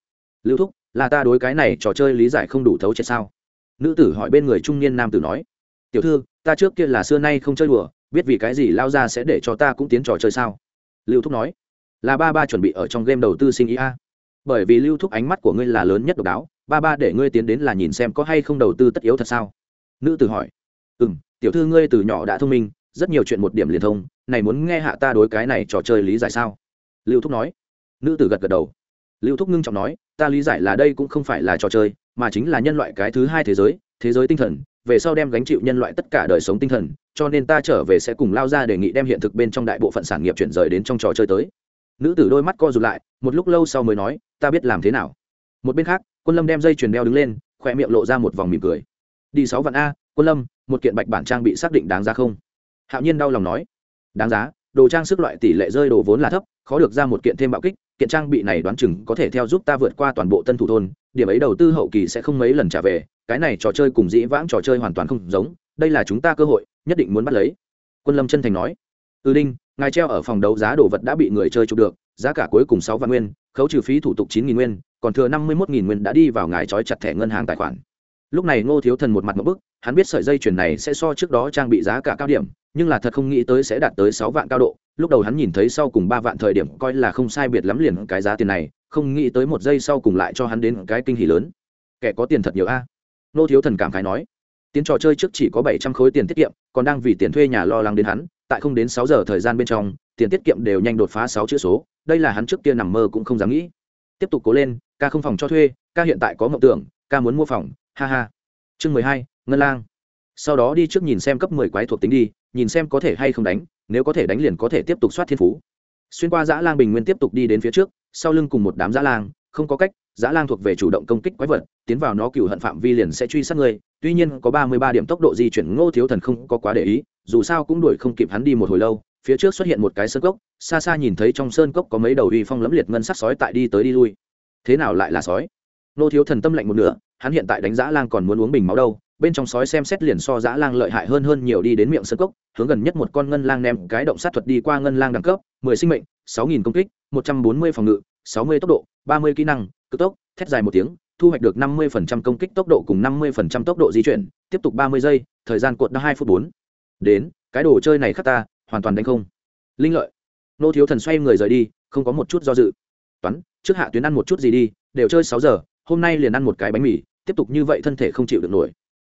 [SPEAKER 1] Lưu thúc, là ta đối cái này trò chơi lý giải không đủ thấu chết sao? Nữ tử hỏi bên người trung niên nam tử nói, tiểu thư, ta trước kia là xưa nay không chơi đùa, biết vì cái gì lao ra sẽ để cho ta cũng tiến trò chơi sao? Lưu thúc nói, là ba ba chuẩn bị ở trong game đầu tư sinh ý a. Bởi vì lưu thúc ánh mắt của ngươi là lớn nhất độc đáo, ba ba để ngươi tiến đến là nhìn xem có hay không đầu tư tất yếu thật sao? Nữ tử hỏi ừ m tiểu thư ngươi từ nhỏ đã thông minh, rất nhiều chuyện một điểm liền thông, này muốn nghe hạ ta đối cái này trò chơi lý giải sao? Lưu thúc nói. Nữ tử gật gật đầu. Lưu thúc ngưng trọng nói, ta lý giải là đây cũng không phải là trò chơi mà chính là nhân loại cái thứ hai thế giới thế giới tinh thần, về sau đem gánh chịu nhân loại tất cả đời sống tinh thần, cho nên ta trở về sẽ cùng lao ra đề nghị đem hiện thực bên trong đại bộ phận sản nghiệp chuyển rời đến trong trò chơi tới. Nữ tử đôi mắt co rụt lại, một lúc lâu sau mới nói, ta biết làm thế nào. Một bên khác, quân lâm đem dây chuyền đeo đứng lên khoe miệng lộ ra một vòng mỉm cười. Đi sáu vạn a, quân lâm, một kiện bạch bản trang bị xác định đáng giá không? Hạo nhiên đau lòng nói. Đáng giá, đồ trang sức loại tỷ lệ rơi đồ vốn là thấp, khó được ra một kiện thêm bạo kích kiện trang bị này đoán chừng có thể theo giúp ta vượt qua toàn bộ tân thủ thôn, điểm ấy đầu tư hậu kỳ sẽ không mấy lần trả về, cái này trò chơi cùng dĩ vãng trò chơi hoàn toàn không giống, đây là chúng ta cơ hội, nhất định muốn bắt lấy. Quân lâm chân thành nói. Ư ừ đinh, ngài treo ở phòng đấu giá đồ vật đã bị người chơi chụp được, giá cả cuối cùng sáu vạn nguyên, khấu trừ phí thủ tục chín nghìn nguyên, còn thừa năm mươi một nghìn nguyên đã đi vào ngài trói chặt thẻ ngân hàng tài khoản. Lúc này ngô thiếu thần một mặt một bức, hắn biết sợi dây chuyền này sẽ so trước đó trang bị giá cả cao điểm nhưng là thật không nghĩ tới sẽ đạt tới sáu vạn cao độ. Lúc đầu hắn nhìn thấy sau cùng ba vạn thời điểm coi là không sai biệt lắm liền cái giá tiền này, không nghĩ tới một giây sau cùng lại cho hắn đến cái kinh hỉ lớn. Kẻ có tiền thật nhiều a. Nô thiếu thần cảm khái nói, tiến trò chơi trước chỉ có bảy trăm khối tiền tiết kiệm, còn đang vì tiền thuê nhà lo lắng đến hắn, tại không đến sáu giờ thời gian bên trong, tiền tiết kiệm đều nhanh đột phá sáu chữ số, đây là hắn trước kia nằm mơ cũng không dám nghĩ. Tiếp tục cố lên, ca không phòng cho thuê, ca hiện tại có mộng tưởng, ca muốn mua phòng, ha ha. Chương mười hai, ngân lang. Sau đó đi trước nhìn xem cấp mười quái thuộc tính đi nhìn xem có thể hay không đánh, nếu có thể đánh liền có thể tiếp tục soát thiên phú. Xuyên qua dã lang bình nguyên tiếp tục đi đến phía trước, sau lưng cùng một đám dã lang, không có cách, dã lang thuộc về chủ động công kích quái vật, tiến vào nó cựu hận phạm vi liền sẽ truy sát người tuy nhiên có ba mươi ba điểm tốc độ di chuyển ngô thiếu thần không có quá để ý, dù sao cũng đuổi không kịp hắn đi một hồi lâu, phía trước xuất hiện một cái sơn cốc, xa xa nhìn thấy trong sơn cốc có mấy đầu uy phong lẫm liệt ngân sắc sói tại đi tới đi lui. Thế nào lại là sói? Ngô thiếu thần tâm lạnh một nửa, hắn hiện tại đánh dã lang còn muốn uống bình máu đâu bên trong sói xem xét liền so dã lang lợi hại hơn hơn nhiều đi đến miệng sơn cốc, hướng gần nhất một con ngân lang ném cái động sát thuật đi qua ngân lang đẳng cấp, mười sinh mệnh, sáu nghìn công kích, một trăm bốn mươi phòng ngự, sáu mươi tốc độ, ba mươi kỹ năng, cực tốc, thét dài một tiếng, thu hoạch được năm mươi phần trăm công kích tốc độ cùng năm mươi phần trăm tốc độ di chuyển, tiếp tục ba mươi giây, thời gian cuộn hai phút bốn. Đến, cái đồ chơi này khắc ta, hoàn toàn đánh không. Linh lợi. Nô thiếu thần xoay người rời đi, không có một chút do dự. Toán, trước hạ tuyến ăn một chút gì đi, đều chơi sáu giờ, hôm nay liền ăn một cái bánh mì, tiếp tục như vậy thân thể không chịu được nổi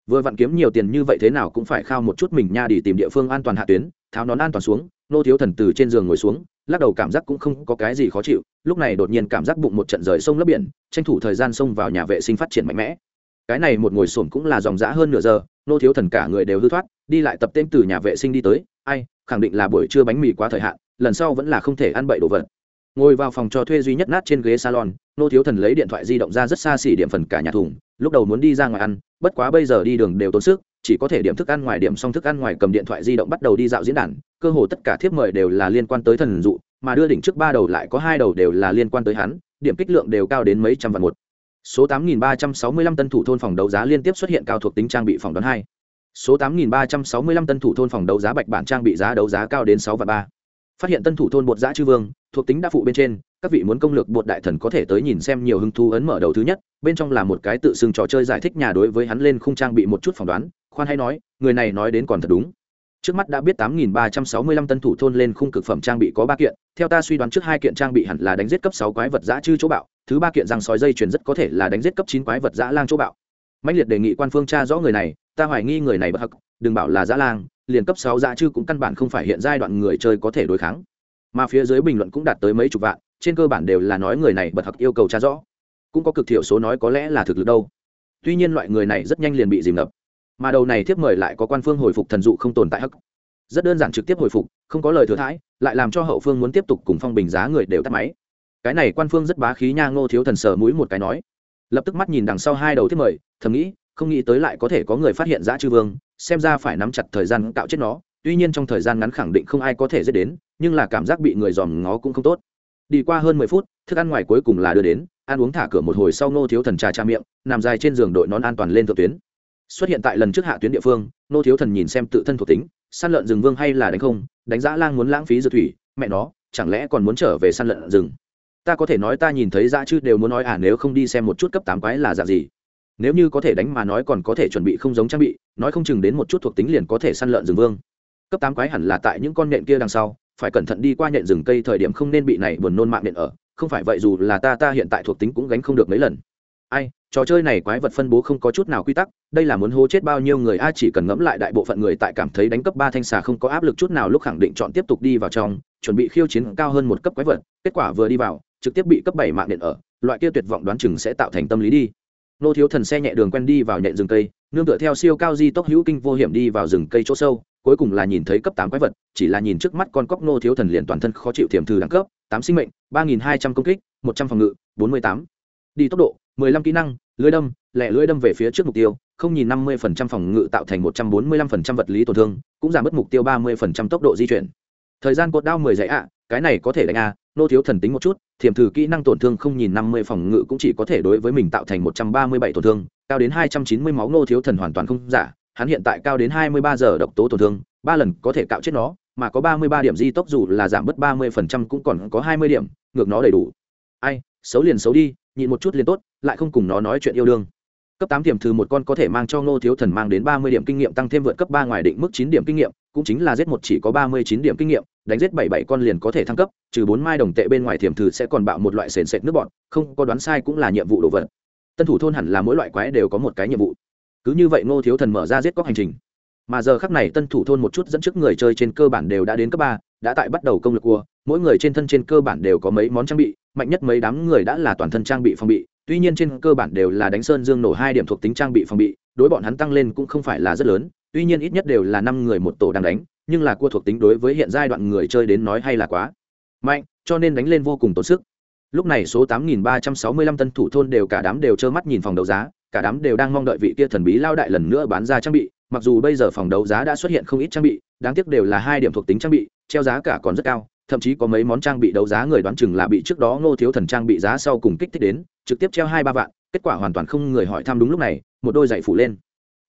[SPEAKER 1] vừa vặn kiếm nhiều tiền như vậy thế nào cũng phải khao một chút mình nha, đi tìm địa phương an toàn hạ tuyến, tháo nón an toàn xuống, nô thiếu thần từ trên giường ngồi xuống, lắc đầu cảm giác cũng không có cái gì khó chịu, lúc này đột nhiên cảm giác bụng một trận rời sông lấp biển, tranh thủ thời gian xông vào nhà vệ sinh phát triển mạnh mẽ. Cái này một ngồi xổm cũng là dòng dã hơn nửa giờ, nô thiếu thần cả người đều hư thoát, đi lại tập tên từ nhà vệ sinh đi tới, ai, khẳng định là buổi trưa bánh mì quá thời hạn, lần sau vẫn là không thể ăn bậy đồ vật. Ngồi vào phòng cho thuê duy nhất nát trên ghế salon, nô thiếu thần lấy điện thoại di động ra rất xa xỉ điểm phần cả nhà thùng, lúc đầu muốn đi ra ngoài ăn bất quá bây giờ đi đường đều tốn sức, chỉ có thể điểm thức ăn ngoài điểm xong thức ăn ngoài cầm điện thoại di động bắt đầu đi dạo diễn đàn, cơ hồ tất cả thiếp mời đều là liên quan tới thần dụ, mà đưa đỉnh trước ba đầu lại có hai đầu đều là liên quan tới hắn, điểm kích lượng đều cao đến mấy trăm vạn một. Số 8.365 tân thủ thôn phòng đấu giá liên tiếp xuất hiện cao thuộc tính trang bị phòng đoán hai. Số 8.365 tân thủ thôn phòng đấu giá bạch bản trang bị giá đấu giá cao đến sáu và ba phát hiện tân thủ thôn bột giã chư vương, thuộc tính đã phụ bên trên, các vị muốn công lược bột đại thần có thể tới nhìn xem nhiều hứng thú ấn mở đầu thứ nhất, bên trong là một cái tự xưng trò chơi giải thích nhà đối với hắn lên khung trang bị một chút phỏng đoán, khoan hay nói, người này nói đến còn thật đúng. Trước mắt đã biết 8.365 tân thủ thôn lên khung cực phẩm trang bị có ba kiện, theo ta suy đoán trước hai kiện trang bị hẳn là đánh giết cấp sáu quái vật giã chư chỗ bạo, thứ ba kiện rằng sói dây chuyền rất có thể là đánh giết cấp chín quái vật giã lang chỗ bạo. Mạnh liệt đề nghị quan phương tra rõ người này, ta hoài nghi người này bất hắc, đừng bảo là giã lang liền cấp sáu dã chư cũng căn bản không phải hiện giai đoạn người chơi có thể đối kháng. Mà phía dưới bình luận cũng đạt tới mấy chục vạn, trên cơ bản đều là nói người này bật học yêu cầu tra rõ. Cũng có cực thiểu số nói có lẽ là thực lực đâu. Tuy nhiên loại người này rất nhanh liền bị dìm ngập. Mà đầu này tiếp mời lại có quan phương hồi phục thần dụ không tồn tại hắc. Rất đơn giản trực tiếp hồi phục, không có lời thừa thãi, lại làm cho hậu phương muốn tiếp tục cùng phong bình giá người đều tắt máy. Cái này quan phương rất bá khí nha ngô thiếu thần sờ mũi một cái nói. Lập tức mắt nhìn đằng sau hai đầu tiếp mời, thầm nghĩ không nghĩ tới lại có thể có người phát hiện dã chư vương, xem ra phải nắm chặt thời gian cạo chết nó, tuy nhiên trong thời gian ngắn khẳng định không ai có thể dễ đến, nhưng là cảm giác bị người dòm ngó cũng không tốt. Đi qua hơn mười phút, thức ăn ngoài cuối cùng là đưa đến, ăn uống thả cửa một hồi sau nô thiếu thần trà cha miệng, nằm dài trên giường đội nón an toàn lên thượng tuyến. Xuất hiện tại lần trước hạ tuyến địa phương nô thiếu thần nhìn xem tự thân thuộc tính, săn lợn rừng vương hay là đánh không, đánh giá lang muốn lãng phí dược thủy, mẹ nó, chẳng lẽ còn muốn trở về săn lợn rừng? Ta có thể nói ta nhìn thấy dã chứ đều muốn nói à nếu không đi xem một chút cấp tám quái là dạng gì? Nếu như có thể đánh mà nói còn có thể chuẩn bị không giống trang bị, nói không chừng đến một chút thuộc tính liền có thể săn lợn rừng vương. Cấp tám quái hẳn là tại những con nhện kia đằng sau, phải cẩn thận đi qua nhện rừng cây thời điểm không nên bị này buồn nôn mạng nhện ở, không phải vậy dù là ta ta hiện tại thuộc tính cũng gánh không được mấy lần. Ai, trò chơi này quái vật phân bố không có chút nào quy tắc, đây là muốn hô chết bao nhiêu người, a, chỉ cần ngẫm lại đại bộ phận người tại cảm thấy đánh cấp ba thanh xà không có áp lực chút nào lúc khẳng định chọn tiếp tục đi vào trong, chuẩn bị khiêu chiến cao hơn một cấp quái vật, kết quả vừa đi vào, trực tiếp bị cấp bảy mạng điện ở, loại kia tuyệt vọng đoán chừng sẽ tạo thành tâm lý đi nô thiếu thần xe nhẹ đường quen đi vào nhện rừng cây, nương tựa theo siêu cao di tốc hữu kinh vô hiểm đi vào rừng cây chỗ sâu, cuối cùng là nhìn thấy cấp tám quái vật, chỉ là nhìn trước mắt con cóc nô thiếu thần liền toàn thân khó chịu tiềm thư đẳng cấp, tám sinh mệnh, ba nghìn hai trăm công kích, một trăm phòng ngự, bốn mươi tám. Đi tốc độ, mười lăm kỹ năng, lưới đâm, lẻ lưới đâm về phía trước mục tiêu, không nhìn năm mươi phần trăm phòng ngự tạo thành một trăm bốn mươi lăm phần trăm vật lý tổn thương, cũng giảm mất mục tiêu ba mươi phần trăm tốc độ di chuyển. Thời gian cột đao mười dãy ạ, cái này có thể đánh a nô thiếu thần tính một chút thiềm thử kỹ năng tổn thương không nhìn năm mươi phòng ngự cũng chỉ có thể đối với mình tạo thành một trăm ba mươi bảy tổn thương, cao đến hai trăm chín mươi máu nô thiếu thần hoàn toàn không giả, hắn hiện tại cao đến hai mươi ba giờ độc tố tổn thương, ba lần có thể cạo chết nó, mà có ba mươi ba điểm di tốc dù là giảm bớt ba mươi phần trăm cũng còn có hai mươi điểm, ngược nó đầy đủ. Ai, xấu liền xấu đi, nhịn một chút liền tốt, lại không cùng nó nói chuyện yêu đương cấp tám tiềm thư một con có thể mang cho ngô thiếu thần mang đến ba mươi điểm kinh nghiệm, tăng thêm vượt cấp ba ngoài định mức chín điểm kinh nghiệm, cũng chính là giết một chỉ có ba mươi chín điểm kinh nghiệm, đánh giết bảy bảy con liền có thể thăng cấp, trừ bốn mai đồng tệ bên ngoài tiềm thư sẽ còn bạo một loại sền sệt nước bọn không có đoán sai cũng là nhiệm vụ đồ vật. Tân thủ thôn hẳn là mỗi loại quái đều có một cái nhiệm vụ. Cứ như vậy ngô thiếu thần mở ra giết cóc hành trình. Mà giờ khắc này tân thủ thôn một chút dẫn trước người chơi trên cơ bản đều đã đến cấp ba, đã tại bắt đầu công lực cua mỗi người trên thân trên cơ bản đều có mấy món trang bị, mạnh nhất mấy đám người đã là toàn thân trang bị phòng bị tuy nhiên trên cơ bản đều là đánh sơn dương nổ hai điểm thuộc tính trang bị phòng bị, đối bọn hắn tăng lên cũng không phải là rất lớn, tuy nhiên ít nhất đều là năm người một tổ đang đánh, nhưng là cua thuộc tính đối với hiện giai đoạn người chơi đến nói hay là quá mạnh, cho nên đánh lên vô cùng tốn sức. Lúc này số tám nghìn ba trăm sáu mươi lăm tân thủ thôn đều cả đám đều trơ mắt nhìn phòng đấu giá, cả đám đều đang mong đợi vị kia thần bí lao đại lần nữa bán ra trang bị, mặc dù bây giờ phòng đấu giá đã xuất hiện không ít trang bị, đáng tiếc đều là hai điểm thuộc tính trang bị, treo giá cả còn rất cao thậm chí có mấy món trang bị đấu giá người đoán chừng là bị trước đó ngô thiếu thần trang bị giá sau cùng kích thích đến, trực tiếp treo hai ba vạn, kết quả hoàn toàn không người hỏi thăm đúng lúc này, một đôi giày phủ lên.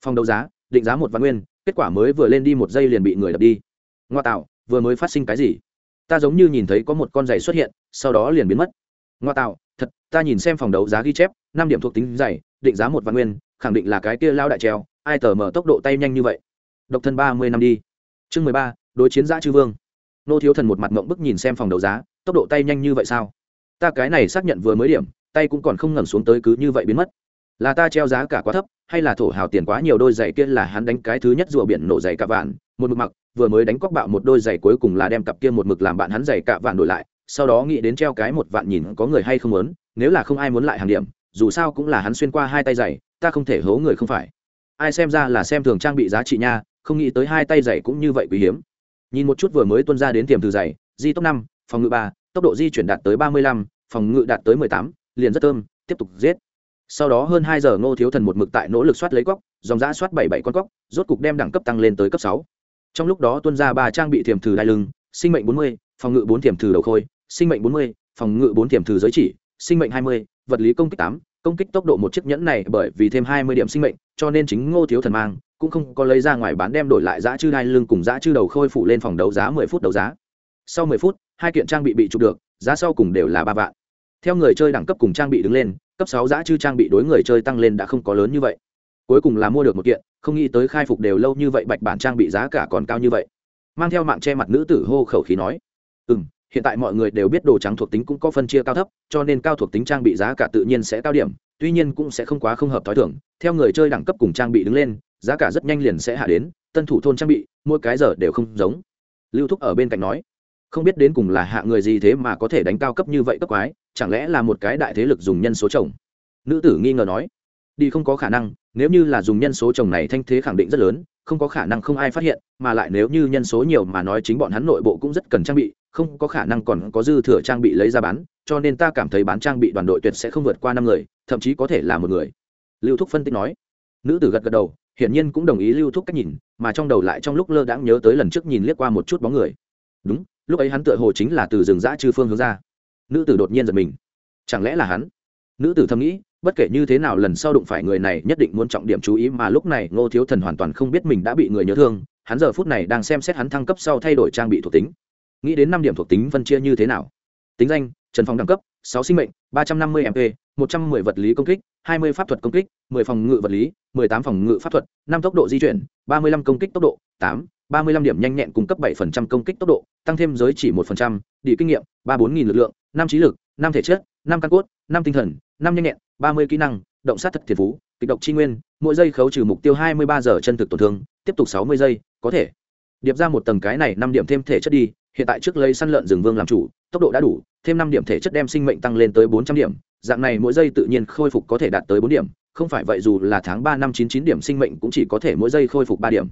[SPEAKER 1] Phòng đấu giá, định giá một vạn nguyên, kết quả mới vừa lên đi một giây liền bị người đập đi. Ngoa tạo, vừa mới phát sinh cái gì? Ta giống như nhìn thấy có một con giày xuất hiện, sau đó liền biến mất. Ngoa tạo, thật, ta nhìn xem phòng đấu giá ghi chép, năm điểm thuộc tính giày, định giá một vạn nguyên, khẳng định là cái kia lao đại treo, ai tờ mở tốc độ tay nhanh như vậy? Độc thân ba mươi năm đi. Chương mười ba, đối chiến giã chư vương nô thiếu thần một mặt mộng bức nhìn xem phòng đấu giá, tốc độ tay nhanh như vậy sao? Ta cái này xác nhận vừa mới điểm, tay cũng còn không ngẩng xuống tới cứ như vậy biến mất. Là ta treo giá cả quá thấp, hay là thổ hào tiền quá nhiều đôi giày kia là hắn đánh cái thứ nhất rùa biển nổ giày cả vạn, một mực mặc, vừa mới đánh cóc bạo một đôi giày cuối cùng là đem cặp kia một mực làm bạn hắn giày cả vạn đổi lại, sau đó nghĩ đến treo cái một vạn nhìn có người hay không muốn, nếu là không ai muốn lại hàng điểm, dù sao cũng là hắn xuyên qua hai tay giày, ta không thể hố người không phải. Ai xem ra là xem thường trang bị giá trị nha, không nghĩ tới hai tay giày cũng như vậy quý hiếm nhìn một chút vừa mới tuân ra đến tiềm từ dày, di tốc năm phòng ngự ba tốc độ di chuyển đạt tới ba mươi lăm phòng ngự đạt tới mười tám liền rất thơm tiếp tục giết. Sau đó hơn hai giờ ngô thiếu thần một mực tại nỗ lực soát lấy cóc dòng giã soát bảy bảy con cóc rốt cục đem đẳng cấp tăng lên tới cấp sáu. Trong lúc đó tuân ra ba trang bị thiềm thử đai lưng sinh mệnh bốn mươi phòng ngự bốn thiềm thử đầu khôi sinh mệnh bốn mươi phòng ngự bốn thiềm thử giới chỉ sinh mệnh hai mươi vật lý công kích tám công kích tốc độ một chiếc nhẫn này bởi vì thêm hai mươi điểm sinh mệnh cho nên chính ngô thiếu thần mang cũng không có lấy ra ngoài bán đem đổi lại giá chư đai lưng cùng giá chư đầu khôi phụ lên phòng đấu giá mười phút đấu giá. Sau mười phút, hai kiện trang bị bị chụp được, giá sau cùng đều là ba vạn. Theo người chơi đẳng cấp cùng trang bị đứng lên, cấp sáu giá chư trang bị đối người chơi tăng lên đã không có lớn như vậy. Cuối cùng là mua được một kiện, không nghĩ tới khai phục đều lâu như vậy bạch bản trang bị giá cả còn cao như vậy. Mang theo mạng che mặt nữ tử hô khẩu khí nói ừ m hiện tại mọi người đều biết đồ trắng thuộc tính cũng có phân chia cao thấp, cho nên cao thuộc tính trang bị giá cả tự nhiên sẽ cao điểm, tuy nhiên cũng sẽ không quá không hợp t h ó i thưởng theo người chơi đẳng cấp cùng trang bị đứng lên giá cả rất nhanh liền sẽ hạ đến, tân thủ thôn trang bị, mỗi cái giờ đều không giống. Lưu thúc ở bên cạnh nói, không biết đến cùng là hạ người gì thế mà có thể đánh cao cấp như vậy cấp quái, chẳng lẽ là một cái đại thế lực dùng nhân số chồng? Nữ tử nghi ngờ nói, đi không có khả năng, nếu như là dùng nhân số chồng này thanh thế khẳng định rất lớn, không có khả năng không ai phát hiện, mà lại nếu như nhân số nhiều mà nói chính bọn hắn nội bộ cũng rất cần trang bị, không có khả năng còn có dư thừa trang bị lấy ra bán, cho nên ta cảm thấy bán trang bị đoàn đội tuyệt sẽ không vượt qua năm người, thậm chí có thể là một người. Lưu thúc phân tích nói, nữ tử gật gật đầu hiển nhiên cũng đồng ý lưu thúc cách nhìn, mà trong đầu lại trong lúc lơ đãng nhớ tới lần trước nhìn liếc qua một chút bóng người. Đúng, lúc ấy hắn tựa hồ chính là từ rừng rã chư phương hướng ra. Nữ tử đột nhiên giật mình. Chẳng lẽ là hắn? Nữ tử thầm nghĩ, bất kể như thế nào lần sau đụng phải người này nhất định muốn trọng điểm chú ý mà lúc này ngô thiếu thần hoàn toàn không biết mình đã bị người nhớ thương, hắn giờ phút này đang xem xét hắn thăng cấp sau thay đổi trang bị thuộc tính. Nghĩ đến năm điểm thuộc tính phân chia như thế nào? Tính danh, trần phong đẳng cấp, sáu sinh mệnh ba trăm năm mươi mp một trăm mười vật lý công kích, hai mươi pháp thuật công kích, mười phòng ngự vật lý, mười tám phòng ngự pháp thuật, năm tốc độ di chuyển, ba mươi lăm công kích tốc độ, tám, ba mươi lăm điểm nhanh nhẹn cung cấp bảy phần trăm công kích tốc độ, tăng thêm giới chỉ một phần trăm, đi kinh nghiệm, ba bốn nghìn lực lượng, năm trí lực, năm thể chất, năm căn cốt, năm tinh thần, năm nhanh nhẹn, ba mươi kỹ năng, động sát thật thiệt phú, kịch độc chi nguyên, mỗi giây khấu trừ mục tiêu hai mươi ba giờ chân thực tổn thương, tiếp tục sáu mươi giây, có thể điệp ra một tầng cái này năm điểm thêm thể chất đi, hiện tại trước lấy săn lợn rừng vương làm chủ tốc độ đã đủ, thêm năm điểm thể chất đem sinh mệnh tăng lên tới bốn trăm điểm, dạng này mỗi giây tự nhiên khôi phục có thể đạt tới bốn điểm, không phải vậy dù là tháng ba năm chín chín điểm sinh mệnh cũng chỉ có thể mỗi giây khôi phục ba điểm.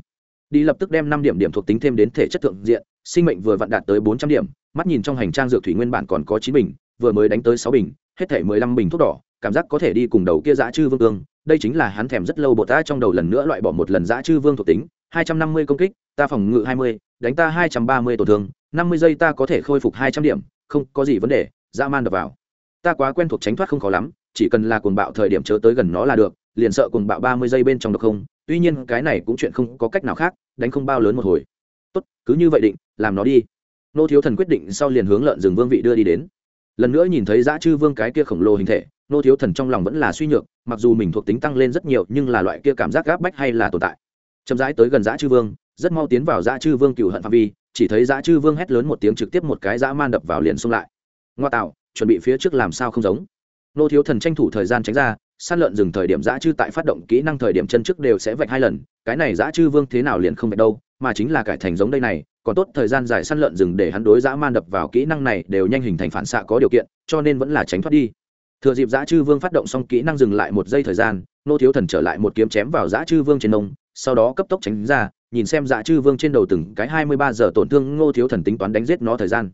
[SPEAKER 1] Đi lập tức đem năm điểm điểm thuộc tính thêm đến thể chất thượng diện, sinh mệnh vừa vặn đạt tới bốn trăm điểm, mắt nhìn trong hành trang dược thủy nguyên bản còn có chín bình, vừa mới đánh tới sáu bình, hết thể mười lăm bình thuốc đỏ, cảm giác có thể đi cùng đầu kia dã chư vương cương, đây chính là hắn thèm rất lâu bộ ta trong đầu lần nữa loại bỏ một lần dã chư vương thuộc tính, hai trăm năm mươi công kích, ta phòng ngự hai mươi, đánh ta hai trăm ba mươi tổn thương năm mươi giây ta có thể khôi phục hai trăm điểm, không có gì vấn đề, dã man đập vào. Ta quá quen thuộc tránh thoát không khó lắm, chỉ cần là cuồng bạo thời điểm chớ tới gần nó là được, liền sợ cuồng bạo ba mươi giây bên trong được không? Tuy nhiên cái này cũng chuyện không có cách nào khác, đánh không bao lớn một hồi. Tốt, cứ như vậy định, làm nó đi. Nô thiếu thần quyết định sau liền hướng lợn rừng vương vị đưa đi đến. Lần nữa nhìn thấy dã chư vương cái kia khổng lồ hình thể, nô thiếu thần trong lòng vẫn là suy nhược, mặc dù mình thuộc tính tăng lên rất nhiều, nhưng là loại kia cảm giác gáp bách hay là tồn tại. Chậm rãi tới gần dã chư vương, rất mau tiến vào dã chư vương cựu hận phạm vi chỉ thấy dã chư vương hét lớn một tiếng trực tiếp một cái dã man đập vào liền xông lại. Ngoa tạo, chuẩn bị phía trước làm sao không giống. Nô thiếu thần tranh thủ thời gian tránh ra, săn lợn dừng thời điểm dã chư tại phát động kỹ năng thời điểm chân trước đều sẽ vạch hai lần, cái này dã chư vương thế nào liền không vạch đâu, mà chính là cải thành giống đây này, còn tốt thời gian dài săn lợn rừng để hắn đối dã man đập vào kỹ năng này đều nhanh hình thành phản xạ có điều kiện, cho nên vẫn là tránh thoát đi. Thừa dịp dã chư vương phát động xong kỹ năng dừng lại một giây thời gian, nô thiếu thần trở lại một kiếm chém vào dã chư vương trên nông, sau đó cấp tốc tránh ra nhìn xem dã chư vương trên đầu từng cái hai mươi ba giờ tổn thương ngô thiếu thần tính toán đánh giết nó thời gian.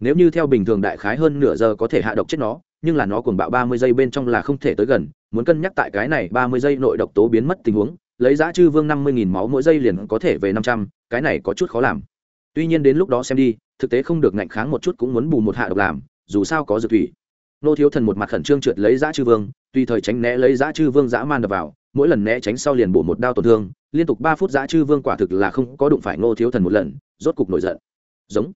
[SPEAKER 1] Nếu như theo bình thường đại khái hơn nửa giờ có thể hạ độc chết nó, nhưng là nó cuồng bạo ba mươi giây bên trong là không thể tới gần, muốn cân nhắc tại cái này ba mươi giây nội độc tố biến mất tình huống, lấy giá chư vương năm mươi nghìn máu mỗi giây liền có thể về năm trăm, cái này có chút khó làm. Tuy nhiên đến lúc đó xem đi, thực tế không được ngạnh kháng một chút cũng muốn bù một hạ độc làm, dù sao có dược thủy nô thiếu thần một mặt khẩn trương trượt lấy giã chư vương, tùy thời tránh né lấy giã chư vương dã man đập vào, mỗi lần né tránh sau liền bổ một đao tổn thương, liên tục ba phút giã chư vương quả thực là không có đụng phải nô thiếu thần một lần, rốt cục nổi giận. Giống.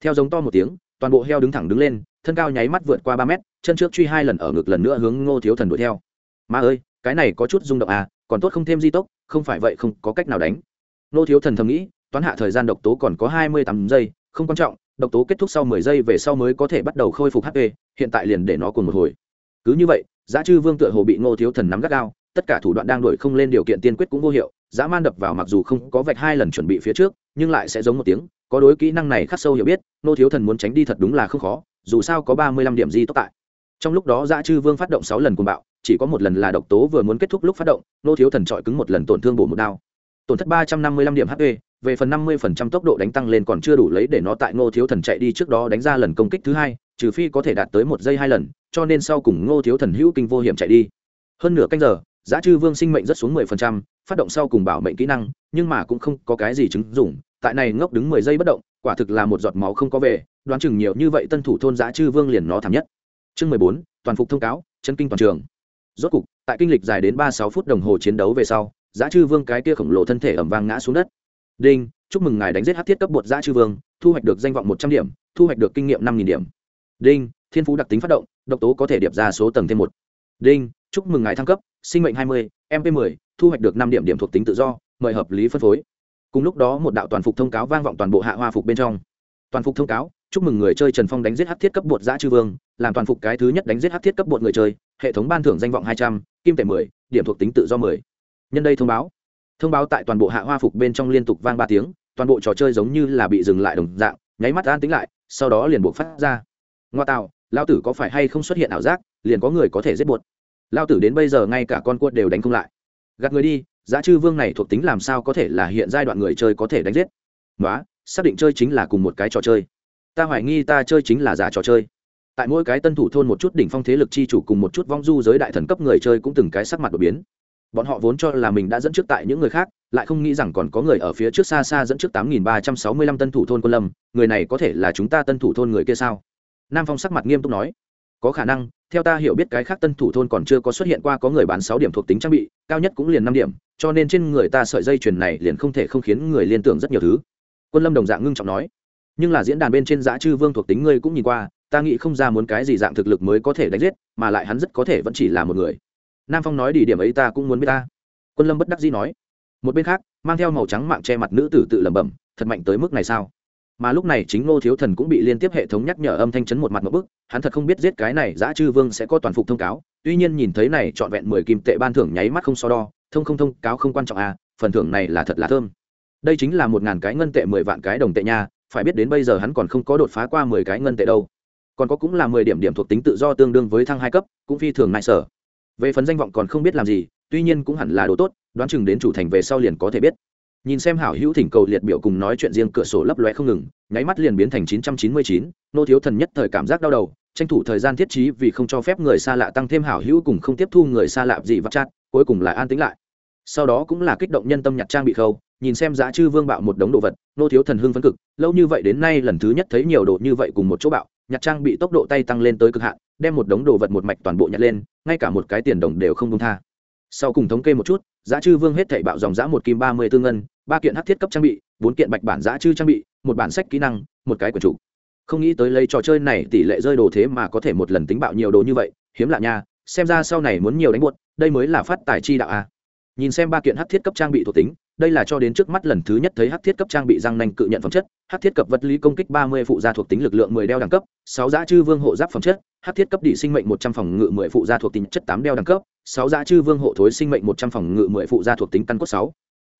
[SPEAKER 1] Theo giống to một tiếng, toàn bộ heo đứng thẳng đứng lên, thân cao nháy mắt vượt qua ba mét, chân trước truy hai lần ở ngực lần nữa hướng ngô thiếu thần đuổi theo. Ma ơi, cái này có chút rung động à còn tốt không thêm di tốc, không phải vậy không có cách nào đánh. Ngô thiếu thần thầm nghĩ, toán hạ thời gian độc tố còn có hai mươi tám giây, không quan trọng độc tố kết thúc sau mười giây về sau mới có thể bắt đầu khôi phục hp hiện tại liền để nó cùng một hồi. Cứ như vậy, giá chư vương tựa hồ bị ngô thiếu thần nắm gắt gao, tất cả thủ đoạn đang đổi không lên điều kiện tiên quyết cũng vô hiệu dã man đập vào mặc dù không có vạch hai lần chuẩn bị phía trước, nhưng lại sẽ giống một tiếng, có đối kỹ năng này khắc sâu hiểu biết, ngô thiếu thần muốn tránh đi thật đúng là không khó, dù sao có ba mươi lăm điểm di tốc tại. Trong lúc đó dã chư vương phát động sáu lần cuồng bạo, chỉ có một lần là độc tố vừa muốn kết thúc lúc phát động, ngô thiếu thần trọi cứng một lần tổn thương bổ một đao tổn thất ba trăm năm mươi lăm điểm hp về phần năm mươi phần trăm tốc độ đánh tăng lên còn chưa đủ lấy để nó tại ngô thiếu thần chạy đi trước đó đánh ra lần công kích thứ hai, trừ phi có thể đạt tới một giây hai lần, cho nên sau cùng ngô thiếu thần hữu kinh vô hiểm chạy đi. Hơn nửa canh giờ, giá chư vương sinh mệnh rất xuống mười phần trăm, phát động sau cùng bảo mệnh kỹ năng, nhưng mà cũng không có cái gì chứng dụng, tại này ngốc đứng mười giây bất động, quả thực là một giọt máu không có về, đoán chừng nhiều như vậy tân thủ thôn giá chư vương liền nó thảm nhất. Chương mười bốn, toàn phục thông cáo chân kinh toàn trường. Rốt cục, tại kinh lịch dài đến ba sáu phút đồng hồ chiến đấu về sau giá chư vương cái kia khổng lồ thân thể ẩm vang ngã xuống đất. Đinh, chúc mừng ngài đánh giết hát thiết cấp bột giá chư vương, thu hoạch được danh vọng một trăm điểm, thu hoạch được kinh nghiệm năm nghìn điểm. Đinh, thiên phú đặc tính phát động, độc tố có thể điệp ra số tầng thêm một. Đinh, chúc mừng ngài thăng cấp, sinh mệnh hai mươi mp 10 thu hoạch được năm điểm điểm thuộc tính tự do, mời hợp lý phân phối. Cùng lúc đó một đạo toàn phục thông cáo vang vọng toàn bộ hạ hoa phục bên trong. Toàn phục thông cáo, chúc mừng người chơi trần phong đánh giết hát thiết cấp bột giã chư vương, làm toàn phục cái thứ nhất đánh giết hát thiết cấp bột người chơi, hệ thống ban thưởng danh vọng hai trăm, kim tệ mười, điểm thuộc tính tự do mười nhân đây thông báo. Thông báo tại toàn bộ hạ hoa phục bên trong liên tục vang ba tiếng, toàn bộ trò chơi giống như là bị dừng lại đồng dạng, nháy mắt an tính lại, sau đó liền buộc phát ra. Ngoa tạo, lao tử có phải hay không xuất hiện ảo giác, liền có người có thể giết buột lao tử đến bây giờ ngay cả con cuột đều đánh không lại. Gạt người đi, giá chư vương này thuộc tính làm sao có thể là hiện giai đoạn người chơi có thể đánh giết? Nói xác định chơi chính là cùng một cái trò chơi. Ta hoài nghi ta chơi chính là giả trò chơi. Tại mỗi cái tân thủ thôn một chút đỉnh phong thế lực chi chủ cùng một chút vong du giới đại thần cấp người chơi cũng từng cái sắc mặt đột biến bọn họ vốn cho là mình đã dẫn trước tại những người khác, lại không nghĩ rằng còn có người ở phía trước xa xa dẫn trước tám nghìn ba trăm sáu mươi lăm tân thủ thôn quân lâm, người này có thể là chúng ta tân thủ thôn người kia sao? Nam phong sắc mặt nghiêm túc nói. Có khả năng, theo ta hiểu biết cái khác tân thủ thôn còn chưa có xuất hiện qua có người bán sáu điểm thuộc tính trang bị, cao nhất cũng liền năm điểm, cho nên trên người ta sợi dây chuyền này liền không thể không khiến người liên tưởng rất nhiều thứ. Quân lâm đồng dạng ngưng trọng nói. Nhưng là diễn đàn bên trên giã chư vương thuộc tính ngươi cũng nhìn qua, ta nghĩ không ra muốn cái gì dạng thực lực mới có thể đánh giết, mà lại hắn rất có thể vẫn chỉ là một người nam phong nói đi điểm ấy ta cũng muốn biết ta quân lâm bất đắc dĩ nói một bên khác mang theo màu trắng mạng che mặt nữ tử tự lẩm bẩm thật mạnh tới mức này sao mà lúc này chính ngô thiếu thần cũng bị liên tiếp hệ thống nhắc nhở âm thanh chấn một mặt một bức hắn thật không biết giết cái này giã chư vương sẽ có toàn phục thông cáo tuy nhiên nhìn thấy này trọn vẹn mười kim tệ ban thưởng nháy mắt không so đo thông không thông cáo không quan trọng à phần thưởng này là thật là thơm đây chính là một ngàn cái ngân tệ mười vạn cái đồng tệ nha phải biết đến bây giờ hắn còn không có đột phá qua mười cái ngân tệ đâu còn có cũng là mười điểm điểm thuộc tính tự do tương đương với thăng hai cấp cũng phi thường nại sở về phần danh vọng còn không biết làm gì, tuy nhiên cũng hẳn là đồ tốt, đoán chừng đến chủ thành về sau liền có thể biết. Nhìn xem hảo hữu thỉnh cầu liệt biểu cùng nói chuyện riêng cửa sổ lấp loe không ngừng, nháy mắt liền biến thành chín trăm chín mươi chín, nô thiếu thần nhất thời cảm giác đau đầu, tranh thủ thời gian thiết trí vì không cho phép người xa lạ tăng thêm hảo hữu cùng không tiếp thu người xa lạ gì vắt chát, cuối cùng lại an tính lại. Sau đó cũng là kích động nhân tâm nhặt trang bị khâu, nhìn xem giá chư vương bạo một đống đồ vật, nô thiếu thần hưng phấn cực, lâu như vậy đến nay lần thứ nhất thấy nhiều đồ như vậy cùng một chỗ bạo, nhặt trang bị tốc độ tay tăng lên tới cực hạn đem một đống đồ vật một mạch toàn bộ nhặt lên, ngay cả một cái tiền đồng đều không công tha. Sau cùng thống kê một chút, giá chư vương hết thảy bạo dòng giã một kim ba mươi tư ngân, ba kiện hát thiết cấp trang bị, bốn kiện bạch bản giá chư trang bị, một bản sách kỹ năng, một cái quần chủ không nghĩ tới lấy trò chơi này tỷ lệ rơi đồ thế mà có thể một lần tính bạo nhiều đồ như vậy, hiếm lạ nha, xem ra sau này muốn nhiều đánh buốt đây mới là phát tài chi đạo a. Nhìn xem ba kiện hát thiết cấp trang bị thuộc tính đây là cho đến trước mắt lần thứ nhất thấy hắc thiết cấp trang bị răng nanh cự nhận phẩm chất. Hắc thiết cấp vật lý công kích ba mươi phụ gia thuộc tính lực lượng mười đeo đẳng cấp, sáu giá chư vương hộ giáp phẩm chất. Hắc thiết cấp đỉ sinh mệnh một trăm phòng ngự mười phụ gia thuộc tính chất tám đeo đẳng cấp, sáu giá chư vương hộ thối sinh mệnh một trăm phòng ngự mười phụ gia thuộc tính căn cốt sáu.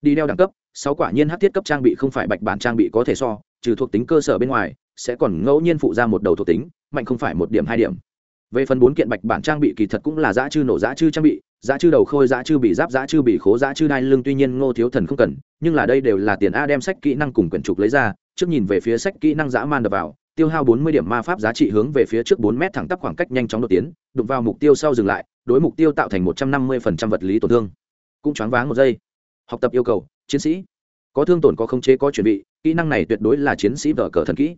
[SPEAKER 1] Đi đeo đẳng cấp, sáu quả nhiên hắc thiết cấp trang bị không phải bạch bản trang bị có thể so, trừ thuộc tính cơ sở bên ngoài, sẽ còn ngẫu nhiên phụ ra một đầu thuộc tính, mạnh không phải một điểm hai điểm. Về phần bốn kiện bạch bản trang bị kỳ thật cũng là giã chư nổ giã chư trang bị giã chư đầu khôi giã chư bị giáp giã chư bị khố giã chư đai lưng tuy nhiên ngô thiếu thần không cần, nhưng là đây đều là tiền a đem sách kỹ năng cùng quyển trục lấy ra, trước nhìn về phía sách kỹ năng dã man đập vào, tiêu hao bốn mươi điểm ma pháp giá trị hướng về phía trước bốn mét thẳng tắp khoảng cách nhanh chóng đột tiến, đụng vào mục tiêu sau dừng lại, đối mục tiêu tạo thành một trăm năm mươi phần trăm vật lý tổn thương. Cũng choáng váng một giây. Học tập yêu cầu, chiến sĩ. Có thương tổn, có khống chế, có chuẩn bị, kỹ năng này tuyệt đối là chiến sĩ vở cờ thần kỹ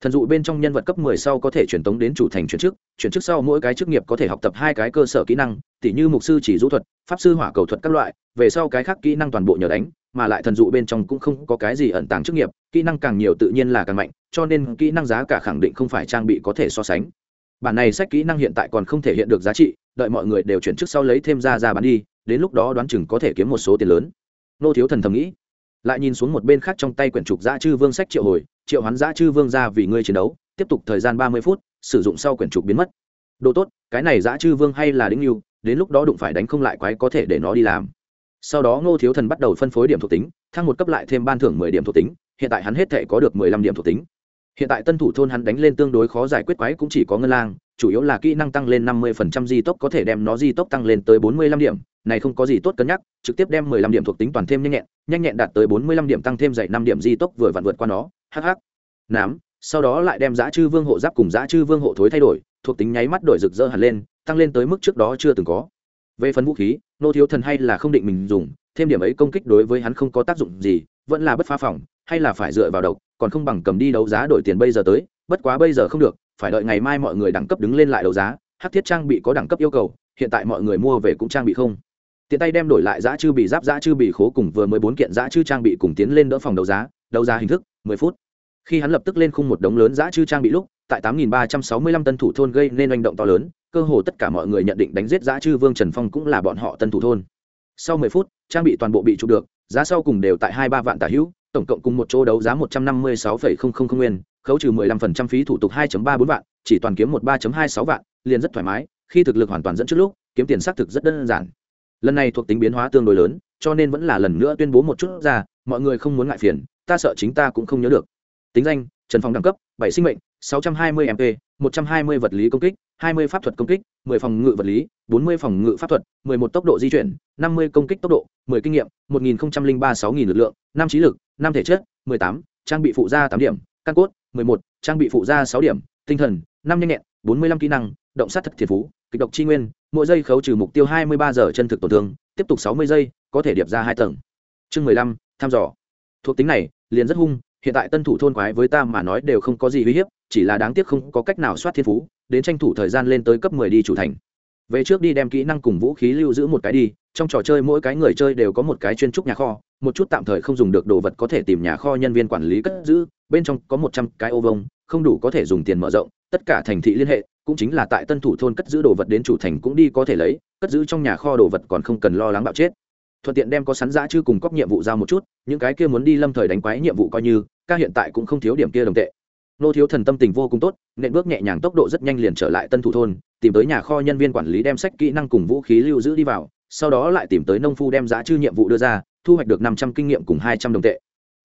[SPEAKER 1] thần dụ bên trong nhân vật cấp 10 sau có thể chuyển tống đến chủ thành chuyển chức chuyển chức sau mỗi cái chức nghiệp có thể học tập hai cái cơ sở kỹ năng, tỉ như mục sư chỉ du thuật, pháp sư hỏa cầu thuật các loại, về sau cái khác kỹ năng toàn bộ nhờ đánh, mà lại thần dụ bên trong cũng không có cái gì ẩn tàng chức nghiệp, kỹ năng càng nhiều tự nhiên là càng mạnh, cho nên kỹ năng giá cả khẳng định không phải trang bị có thể so sánh. Bản này sách kỹ năng hiện tại còn không thể hiện được giá trị, đợi mọi người đều chuyển chức sau lấy thêm ra ra bán đi, đến lúc đó đoán chừng có thể kiếm một số tiền lớn. Nô thiếu thần thầm nghĩ lại nhìn xuống một bên khác trong tay quyển trục giã chư vương sách triệu hồi, triệu hoán giã chư vương ra vì ngươi chiến đấu, tiếp tục thời gian ba mươi phút, sử dụng sau quyển trục biến mất. Đồ tốt, cái này giã chư vương hay là đính yêu, đến lúc đó đụng phải đánh không lại quái có thể để nó đi làm. Sau đó ngô thiếu thần bắt đầu phân phối điểm thuộc tính, thăng một cấp lại thêm ban thưởng mười điểm thuộc tính, hiện tại hắn hết thể có được mười lăm điểm thuộc tính. Hiện tại tân thủ thôn hắn đánh lên tương đối khó giải quyết quái cũng chỉ có ngân lang, chủ yếu là kỹ năng tăng lên năm mươi phần trăm di tốc có thể đem nó di tốc tăng lên tới bốn mươi lăm điểm này không có gì tốt cân nhắc, trực tiếp đem mười lăm điểm thuộc tính toàn thêm nhanh nhẹn nhanh nhẹn đạt tới bốn mươi lăm điểm tăng thêm dạy năm điểm di tốc vừa vặn vượt qua nó hh nám, sau đó lại đem giá chư vương hộ giáp cùng giá chư vương hộ thối thay đổi, thuộc tính nháy mắt đổi rực rỡ hẳn lên, tăng lên tới mức trước đó chưa từng có. Về phần vũ khí, nô thiếu thần hay là không định mình dùng, thêm điểm ấy công kích đối với hắn không có tác dụng gì, vẫn là bất phá phòng, hay là phải dựa vào độc, còn không bằng cầm đi đấu giá đổi tiền bây giờ tới, bất quá bây giờ không được, phải đợi ngày mai mọi người đẳng cấp đứng lên lại đấu giá hát thiết trang bị có đẳng cấp yêu cầu, hiện tại mọi người mua về cũng trang bị không tiện tay đem đổi lại giá chư bị giáp giá chư bị khố cùng vừa mới bốn kiện giá chư trang bị cùng tiến lên đỡ phòng đấu giá đấu giá hình thức, mười phút. Khi hắn lập tức lên khung một đống lớn giá chư trang bị lúc, tại tám nghìn ba trăm sáu mươi lăm tân thủ thôn gây nên hành động to lớn, cơ hồ tất cả mọi người nhận định đánh giết giá chư vương trần phong cũng là bọn họ tân thủ thôn. Sau mười phút, trang bị toàn bộ bị chụp được, giá sau cùng đều tại hai ba vạn tả hữu, tổng cộng cùng một chỗ đấu giá một trăm năm mươi sáu phẩy không không không nguyên, khấu trừ mười lăm phần trăm phí thủ tục hai ba bốn vạn, chỉ toàn kiếm một ba hai sáu vạn, liền rất thoải mái, khi thực lực hoàn toàn dẫn trước lúc, kiếm tiền xác thực rất đơn giản lần này thuộc tính biến hóa tương đối lớn, cho nên vẫn là lần nữa tuyên bố một chút ra, mọi người không muốn ngại phiền, ta sợ chính ta cũng không nhớ được. Tính danh, trần phong đẳng cấp, bảy sinh mệnh, sáu trăm hai mươi mp một trăm hai mươi vật lý công kích, hai mươi pháp thuật công kích, mười phòng ngự vật lý, bốn mươi phòng ngự pháp thuật, mười một tốc độ di chuyển, năm mươi công kích tốc độ, mười kinh nghiệm, một nghìn ba sáu nghìn lực lượng, năm trí lực, năm thể chất, mười tám, trang bị phụ gia tám điểm, căn cốt, mười một, trang bị phụ gia sáu điểm, tinh thần, năm nhanh nhẹn, bốn mươi lăm kỹ năng, động sát thất thiệt phú kịch độc chi nguyên, mỗi giây khấu trừ mục tiêu hai mươi ba giờ chân thực tổn thương, tiếp tục sáu mươi giây, có thể điệp ra hai tầng. Chương mười lăm, thăm dò. Thuộc tính này, liền rất hung, hiện tại tân thủ thôn quái với ta mà nói đều không có gì uy hiếp, chỉ là đáng tiếc không có cách nào soát thiên phú, đến tranh thủ thời gian lên tới cấp mười đi chủ thành. Về trước đi đem kỹ năng cùng vũ khí lưu giữ một cái đi, trong trò chơi mỗi cái người chơi đều có một cái chuyên trúc nhà kho, một chút tạm thời không dùng được đồ vật có thể tìm nhà kho nhân viên quản lý cất giữ, bên trong có một trăm cái ô vông không đủ có thể dùng tiền mở rộng, tất cả thành thị liên hệ cũng chính là tại tân thủ thôn cất giữ đồ vật đến chủ thành cũng đi có thể lấy, cất giữ trong nhà kho đồ vật còn không cần lo lắng bạo chết. Thuận tiện đem có sắn giã chứ cùng cóc nhiệm vụ giao một chút, những cái kia muốn đi lâm thời đánh quái nhiệm vụ coi như, ca hiện tại cũng không thiếu điểm kia đồng tệ. Nô thiếu thần tâm tình vô cùng tốt, nện bước nhẹ nhàng tốc độ rất nhanh liền trở lại tân thủ thôn, tìm tới nhà kho nhân viên quản lý đem sách kỹ năng cùng vũ khí lưu giữ đi vào, sau đó lại tìm tới nông phu đem giá chư nhiệm vụ đưa ra, thu hoạch được năm trăm kinh nghiệm cùng hai trăm đồng tệ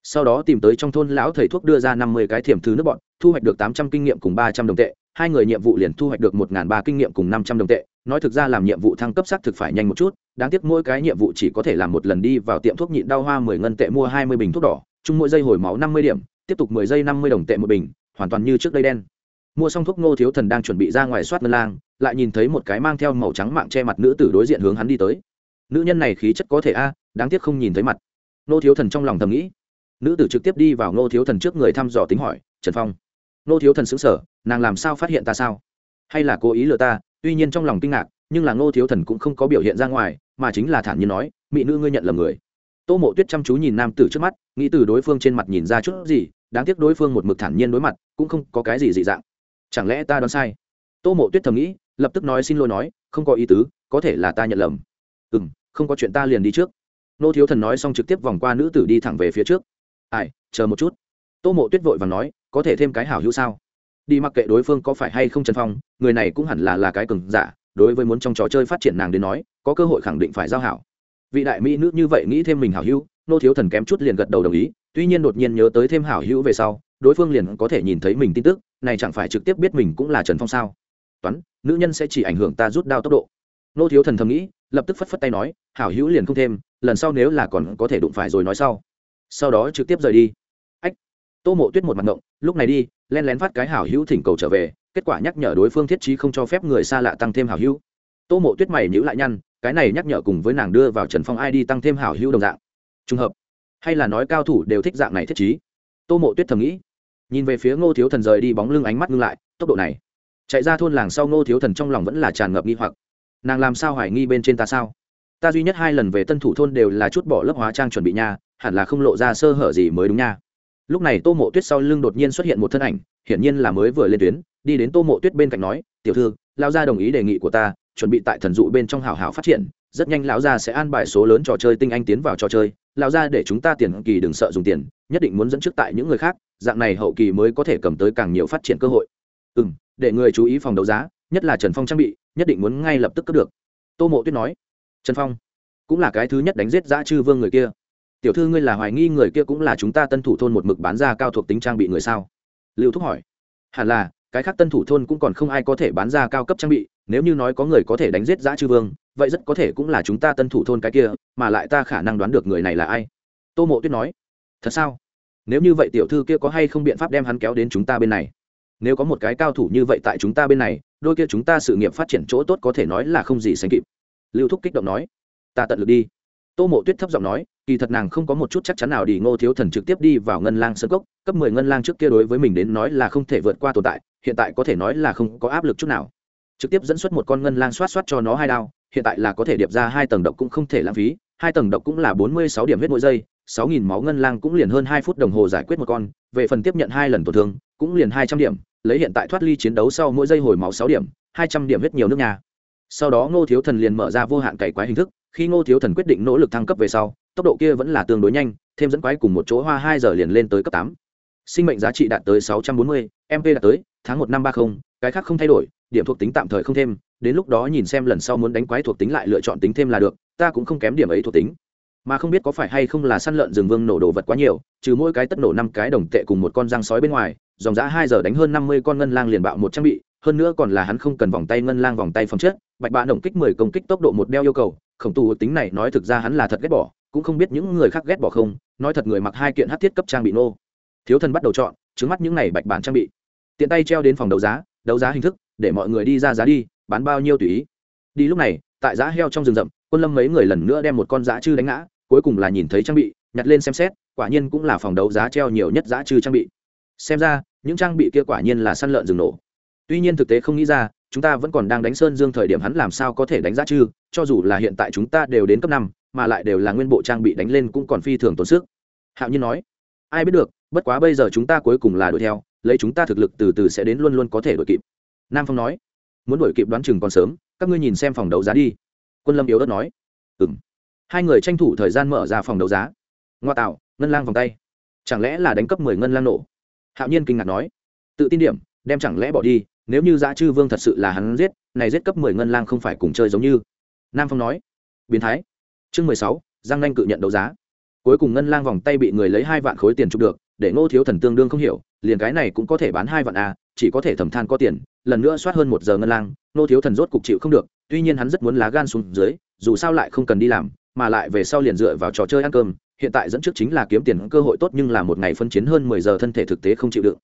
[SPEAKER 1] sau đó tìm tới trong thôn lão thầy thuốc đưa ra năm mươi cái thiểm thứ nước bọn, thu hoạch được tám trăm kinh nghiệm cùng ba trăm đồng tệ. Hai người nhiệm vụ liền thu hoạch được một ba kinh nghiệm cùng năm trăm đồng tệ. Nói thực ra làm nhiệm vụ thăng cấp xác thực phải nhanh một chút, đáng tiếc mỗi cái nhiệm vụ chỉ có thể làm một lần đi vào tiệm thuốc nhịn đau hoa mười ngân tệ mua hai mươi bình thuốc đỏ, chung mỗi giây hồi máu năm mươi điểm, tiếp tục mười giây năm mươi đồng tệ một bình, hoàn toàn như trước đây đen. Mua xong thuốc ngô thiếu thần đang chuẩn bị ra ngoài soát ngân lang, lại nhìn thấy một cái mang theo màu trắng mạng che mặt nữ tử đối diện hướng hắn đi tới. Nữ nhân này khí chất có thể a, đáng tiếc không nhìn thấy mặt. Ngô thiếu thần trong lòng thầm nghĩ nữ tử trực tiếp đi vào ngô thiếu thần trước người thăm dò tính hỏi, trần phong, ngô thiếu thần xứng sở nàng làm sao phát hiện ta sao? Hay là cố ý lừa ta? Tuy nhiên trong lòng kinh ngạc, nhưng là ngô thiếu thần cũng không có biểu hiện ra ngoài, mà chính là thản nhiên nói, mỹ nữ ngươi nhận lầm người. Tô mộ tuyết chăm chú nhìn nam tử trước mắt, nghĩ từ đối phương trên mặt nhìn ra chút gì, đáng tiếc đối phương một mực thản nhiên đối mặt, cũng không có cái gì dị dạng. Chẳng lẽ ta đoán sai? Tô mộ tuyết thầm nghĩ, lập tức nói xin lỗi nói, không có ý tứ, có thể là ta nhận lầm. Ừ m không có chuyện ta liền đi trước. Nô thiếu thần nói xong trực tiếp vòng qua nữ tử đi thẳng về phía trước ai, chờ một chút. Tô mộ tuyết vội và nói, có thể thêm cái hảo hữu sao? Đi mặc kệ đối phương có phải hay không trần phong, người này cũng hẳn là là cái cừng giả, đối với muốn trong trò chơi phát triển nàng đến nói, có cơ hội khẳng định phải giao hảo. Vị đại mỹ nữ như vậy nghĩ thêm mình hảo hữu, nô thiếu thần kém chút liền gật đầu đồng ý, tuy nhiên đột nhiên nhớ tới thêm hảo hữu về sau, đối phương liền có thể nhìn thấy mình tin tức, này chẳng phải trực tiếp biết mình cũng là trần phong sao? Toán, nữ nhân sẽ chỉ ảnh hưởng ta rút đao tốc độ. Nô thiếu thần thầm nghĩ, lập tức phất phất tay nói, hảo hữu liền không thêm, lần sau nếu là còn có thể đụng phải rồi nói sau sau đó trực tiếp rời đi. Ách, tô mộ tuyết một mặt ngộng, lúc này đi, len lén phát cái hảo hữu thỉnh cầu trở về, kết quả nhắc nhở đối phương thiết trí không cho phép người xa lạ tăng thêm hảo hữu. Tô mộ tuyết mày nhữ lại nhăn, cái này nhắc nhở cùng với nàng đưa vào trần phong id tăng thêm hảo hữu đồng dạng. Trùng hợp, hay là nói cao thủ đều thích dạng này thiết trí? Tô mộ tuyết thầm nghĩ, nhìn về phía ngô thiếu thần rời đi bóng lưng ánh mắt ngưng lại, tốc độ này, chạy ra thôn làng sau ngô thiếu thần trong lòng vẫn là tràn ngập nghi hoặc. Nàng làm sao hoài nghi bên trên ta sao? Ta duy nhất hai lần về tân thủ thôn đều là chút bỏ lớp hóa trang chuẩn bị nha hẳn là không lộ ra sơ hở gì mới đúng nha. Lúc này tô mộ tuyết sau lưng đột nhiên xuất hiện một thân ảnh, hiển nhiên là mới vừa lên tuyến, đi đến tô mộ tuyết bên cạnh nói, tiểu thư lao gia đồng ý đề nghị của ta, chuẩn bị tại thần dụ bên trong hào hào phát triển, rất nhanh lão gia sẽ an bài số lớn trò chơi tinh anh tiến vào trò chơi, lão gia để chúng ta tiền kỳ đừng sợ dùng tiền, nhất định muốn dẫn trước tại những người khác, dạng này hậu kỳ mới có thể cầm tới càng nhiều phát triển cơ hội. Ừ m để người chú ý phòng đấu giá, nhất là trần phong trang bị, nhất định muốn ngay lập tức cướp được. Tô mộ tuyết nói. Trần phong, cũng là cái thứ nhất đánh giết giã chư vương người kia tiểu thư ngươi là hoài nghi người kia cũng là chúng ta tân thủ thôn một mực bán ra cao thuộc tính trang bị người sao? Lưu thúc hỏi. Hẳn là, cái khác tân thủ thôn cũng còn không ai có thể bán ra cao cấp trang bị, nếu như nói có người có thể đánh giết giã chư vương, vậy rất có thể cũng là chúng ta tân thủ thôn cái kia, mà lại ta khả năng đoán được người này là ai? Tô mộ tuyết nói. Thật sao? Nếu như vậy tiểu thư kia có hay không biện pháp đem hắn kéo đến chúng ta bên này? Nếu có một cái cao thủ như vậy tại chúng ta bên này, đôi kia chúng ta sự nghiệp phát triển chỗ tốt có thể nói là không gì sánh kịp. Lưu thúc kích động nói. Ta tận lực đi. Tô mộ tuyết thấp giọng nói kỳ thật nàng không có một chút chắc chắn nào đi ngô thiếu thần trực tiếp đi vào ngân lang sân cốc, cấp mười ngân lang trước kia đối với mình đến nói là không thể vượt qua tồn tại, hiện tại có thể nói là không có áp lực chút nào. Trực tiếp dẫn xuất một con ngân lang xoát xoát cho nó hai đao, hiện tại là có thể điệp ra hai tầng độc cũng không thể lãng phí, hai tầng độc cũng là bốn mươi sáu điểm huyết mỗi giây, sáu nghìn máu ngân lang cũng liền hơn hai phút đồng hồ giải quyết một con, về phần tiếp nhận hai lần tổn thương, cũng liền hai trăm điểm, lấy hiện tại thoát ly chiến đấu sau mỗi giây hồi máu sáu điểm, hai trăm điểm huyết nhiều nước nhà. Sau đó ngô thiếu thần liền mở ra vô hạn cày quái hình thức khi ngô thiếu thần quyết định nỗ lực thăng cấp về sau, tốc độ kia vẫn là tương đối nhanh, thêm dẫn quái cùng một chỗ hoa hai giờ liền lên tới cấp tám. Sinh mệnh giá trị đạt tới sáu trăm bốn mươi mp đạt tới, tháng một năm ba mươi cái khác không thay đổi, điểm thuộc tính tạm thời không thêm, đến lúc đó nhìn xem lần sau muốn đánh quái thuộc tính lại lựa chọn tính thêm là được, ta cũng không kém điểm ấy thuộc tính. Mà không biết có phải hay không là săn lợn rừng vương nổ đồ vật quá nhiều, trừ mỗi cái tất nổ năm cái đồng tệ cùng một con răng sói bên ngoài, dòng giã hai giờ đánh hơn năm mươi con ngân lang liền bạo một trang bị, hơn nữa còn là hắn không cần vòng tay ngân lang vòng tay phẩm chất, bạch bạ động kích mười công kích tốc độ một đeo yêu cầu khổng tù tính này nói thực ra hắn là thật ghét bỏ, cũng không biết những người khác ghét bỏ không, nói thật người mặc hai kiện hát thiết cấp trang bị nô. Thiếu thần bắt đầu chọn, trứng mắt những này bạch bản trang bị. Tiện tay treo đến phòng đấu giá đấu giá hình thức, để mọi người đi ra giá đi, bán bao nhiêu tùy ý. Đi lúc này, tại giá heo trong rừng rậm, quân lâm mấy người lần nữa đem một con giá chư đánh ngã, cuối cùng là nhìn thấy trang bị, nhặt lên xem xét, quả nhiên cũng là phòng đấu giá treo nhiều nhất giá chư trang bị. Xem ra, những trang bị kia quả nhiên là săn lợn rừng nổ. Tuy nhiên thực tế không nghĩ ra chúng ta vẫn còn đang đánh sơn dương thời điểm hắn làm sao có thể đánh giá chư, cho dù là hiện tại chúng ta đều đến cấp năm, mà lại đều là nguyên bộ trang bị đánh lên cũng còn phi thường tốn sức. Hạo nhiên nói, ai biết được, bất quá bây giờ chúng ta cuối cùng là đuổi theo, lấy chúng ta thực lực từ từ sẽ đến luôn luôn có thể đuổi kịp. Nam phong nói, muốn đuổi kịp đoán chừng còn sớm, các ngươi nhìn xem phòng đấu giá đi. Quân lâm yếu đất nói ừ m hai người tranh thủ thời gian mở ra phòng đấu giá. Ngoa tạo, ngân lang vòng tay. Chẳng lẽ là đánh cấp mười ngân lang nổ? Hạo nhiên kinh ngạc nói, tự tin điểm, đem chẳng lẽ bỏ đi nếu như dã chư vương thật sự là hắn giết, này giết cấp mười ngân lang không phải cùng chơi giống như. Nam phong nói. Biến thái. Chương mười sáu, giang nanh cự nhận đấu giá. Cuối cùng ngân lang vòng tay bị người lấy hai vạn khối tiền chụp được, để ngô thiếu thần tương đương không hiểu, liền cái này cũng có thể bán hai vạn a chỉ có thể thầm than có tiền, lần nữa soát hơn một giờ ngân lang, ngô thiếu thần rốt cục chịu không được, tuy nhiên hắn rất muốn lá gan xuống dưới, dù sao lại không cần đi làm, mà lại về sau liền dựa vào trò chơi ăn cơm, hiện tại dẫn trước chính là kiếm tiền cơ hội tốt nhưng là một ngày phân chiến hơn mười giờ thân thể thực tế không chịu đựng.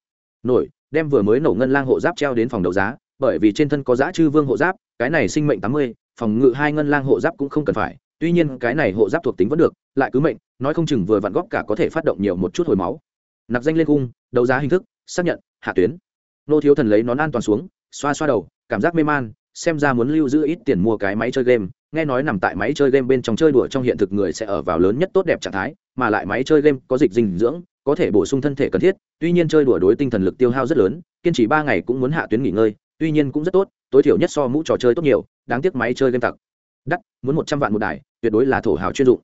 [SPEAKER 1] Nổi đem vừa mới nổ ngân lang hộ giáp treo đến phòng đấu giá, bởi vì trên thân có giá chư vương hộ giáp, cái này sinh mệnh tám mươi, phòng ngự hai ngân lang hộ giáp cũng không cần phải, tuy nhiên cái này hộ giáp thuộc tính vẫn được, lại cứ mệnh, nói không chừng vừa vặn góp cả có thể phát động nhiều một chút hồi máu. Nạp danh lên cung, đấu giá hình thức, xác nhận, hạ tuyến. Nô thiếu thần lấy nón an toàn xuống, xoa xoa đầu, cảm giác mê man, xem ra muốn lưu giữ ít tiền mua cái máy chơi game, nghe nói nằm tại máy chơi game bên trong chơi đùa trong hiện thực người sẽ ở vào lớn nhất tốt đẹp trạng thái, mà lại máy chơi game có dịch dinh dưỡng có thể bổ sung thân thể cần thiết, tuy nhiên chơi đùa đối tinh thần lực tiêu hao rất lớn, kiên trì ba ngày cũng muốn hạ tuyến nghỉ ngơi, tuy nhiên cũng rất tốt, tối thiểu nhất so mũ trò chơi tốt nhiều, đáng tiếc máy chơi game tặc. Đắt, muốn một trăm vạn một đài, tuyệt đối là thổ hào chuyên dụng.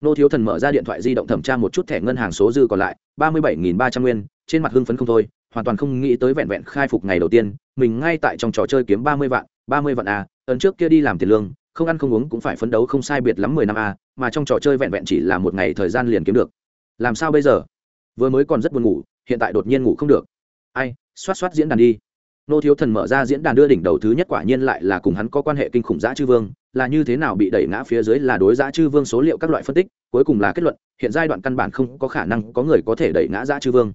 [SPEAKER 1] Nô thiếu thần mở ra điện thoại di động thẩm tra một chút thẻ ngân hàng số dư còn lại, ba mươi bảy ba trăm nguyên, trên mặt hưng phấn không thôi, hoàn toàn không nghĩ tới vẹn vẹn khai phục ngày đầu tiên, mình ngay tại trong trò chơi kiếm ba mươi vạn, ba mươi vạn a ấn trước kia đi làm tiền lương, không ăn không uống cũng phải phấn đấu không sai biệt lắm mười năm a mà trong trò chơi vẹn vẹn chỉ là một ngày thời gian liền kiếm được. Làm sao bây giờ? Vừa mới còn rất buồn ngủ, hiện tại đột nhiên ngủ không được. Ai, xoát xoát diễn đàn đi. Nô thiếu thần mở ra diễn đàn đưa đỉnh đầu thứ nhất quả nhiên lại là cùng hắn có quan hệ kinh khủng giã chư vương, là như thế nào bị đẩy ngã phía dưới là đối giã chư vương số liệu các loại phân tích, cuối cùng là kết luận, hiện giai đoạn căn bản không có khả năng có người có thể đẩy ngã giã chư vương.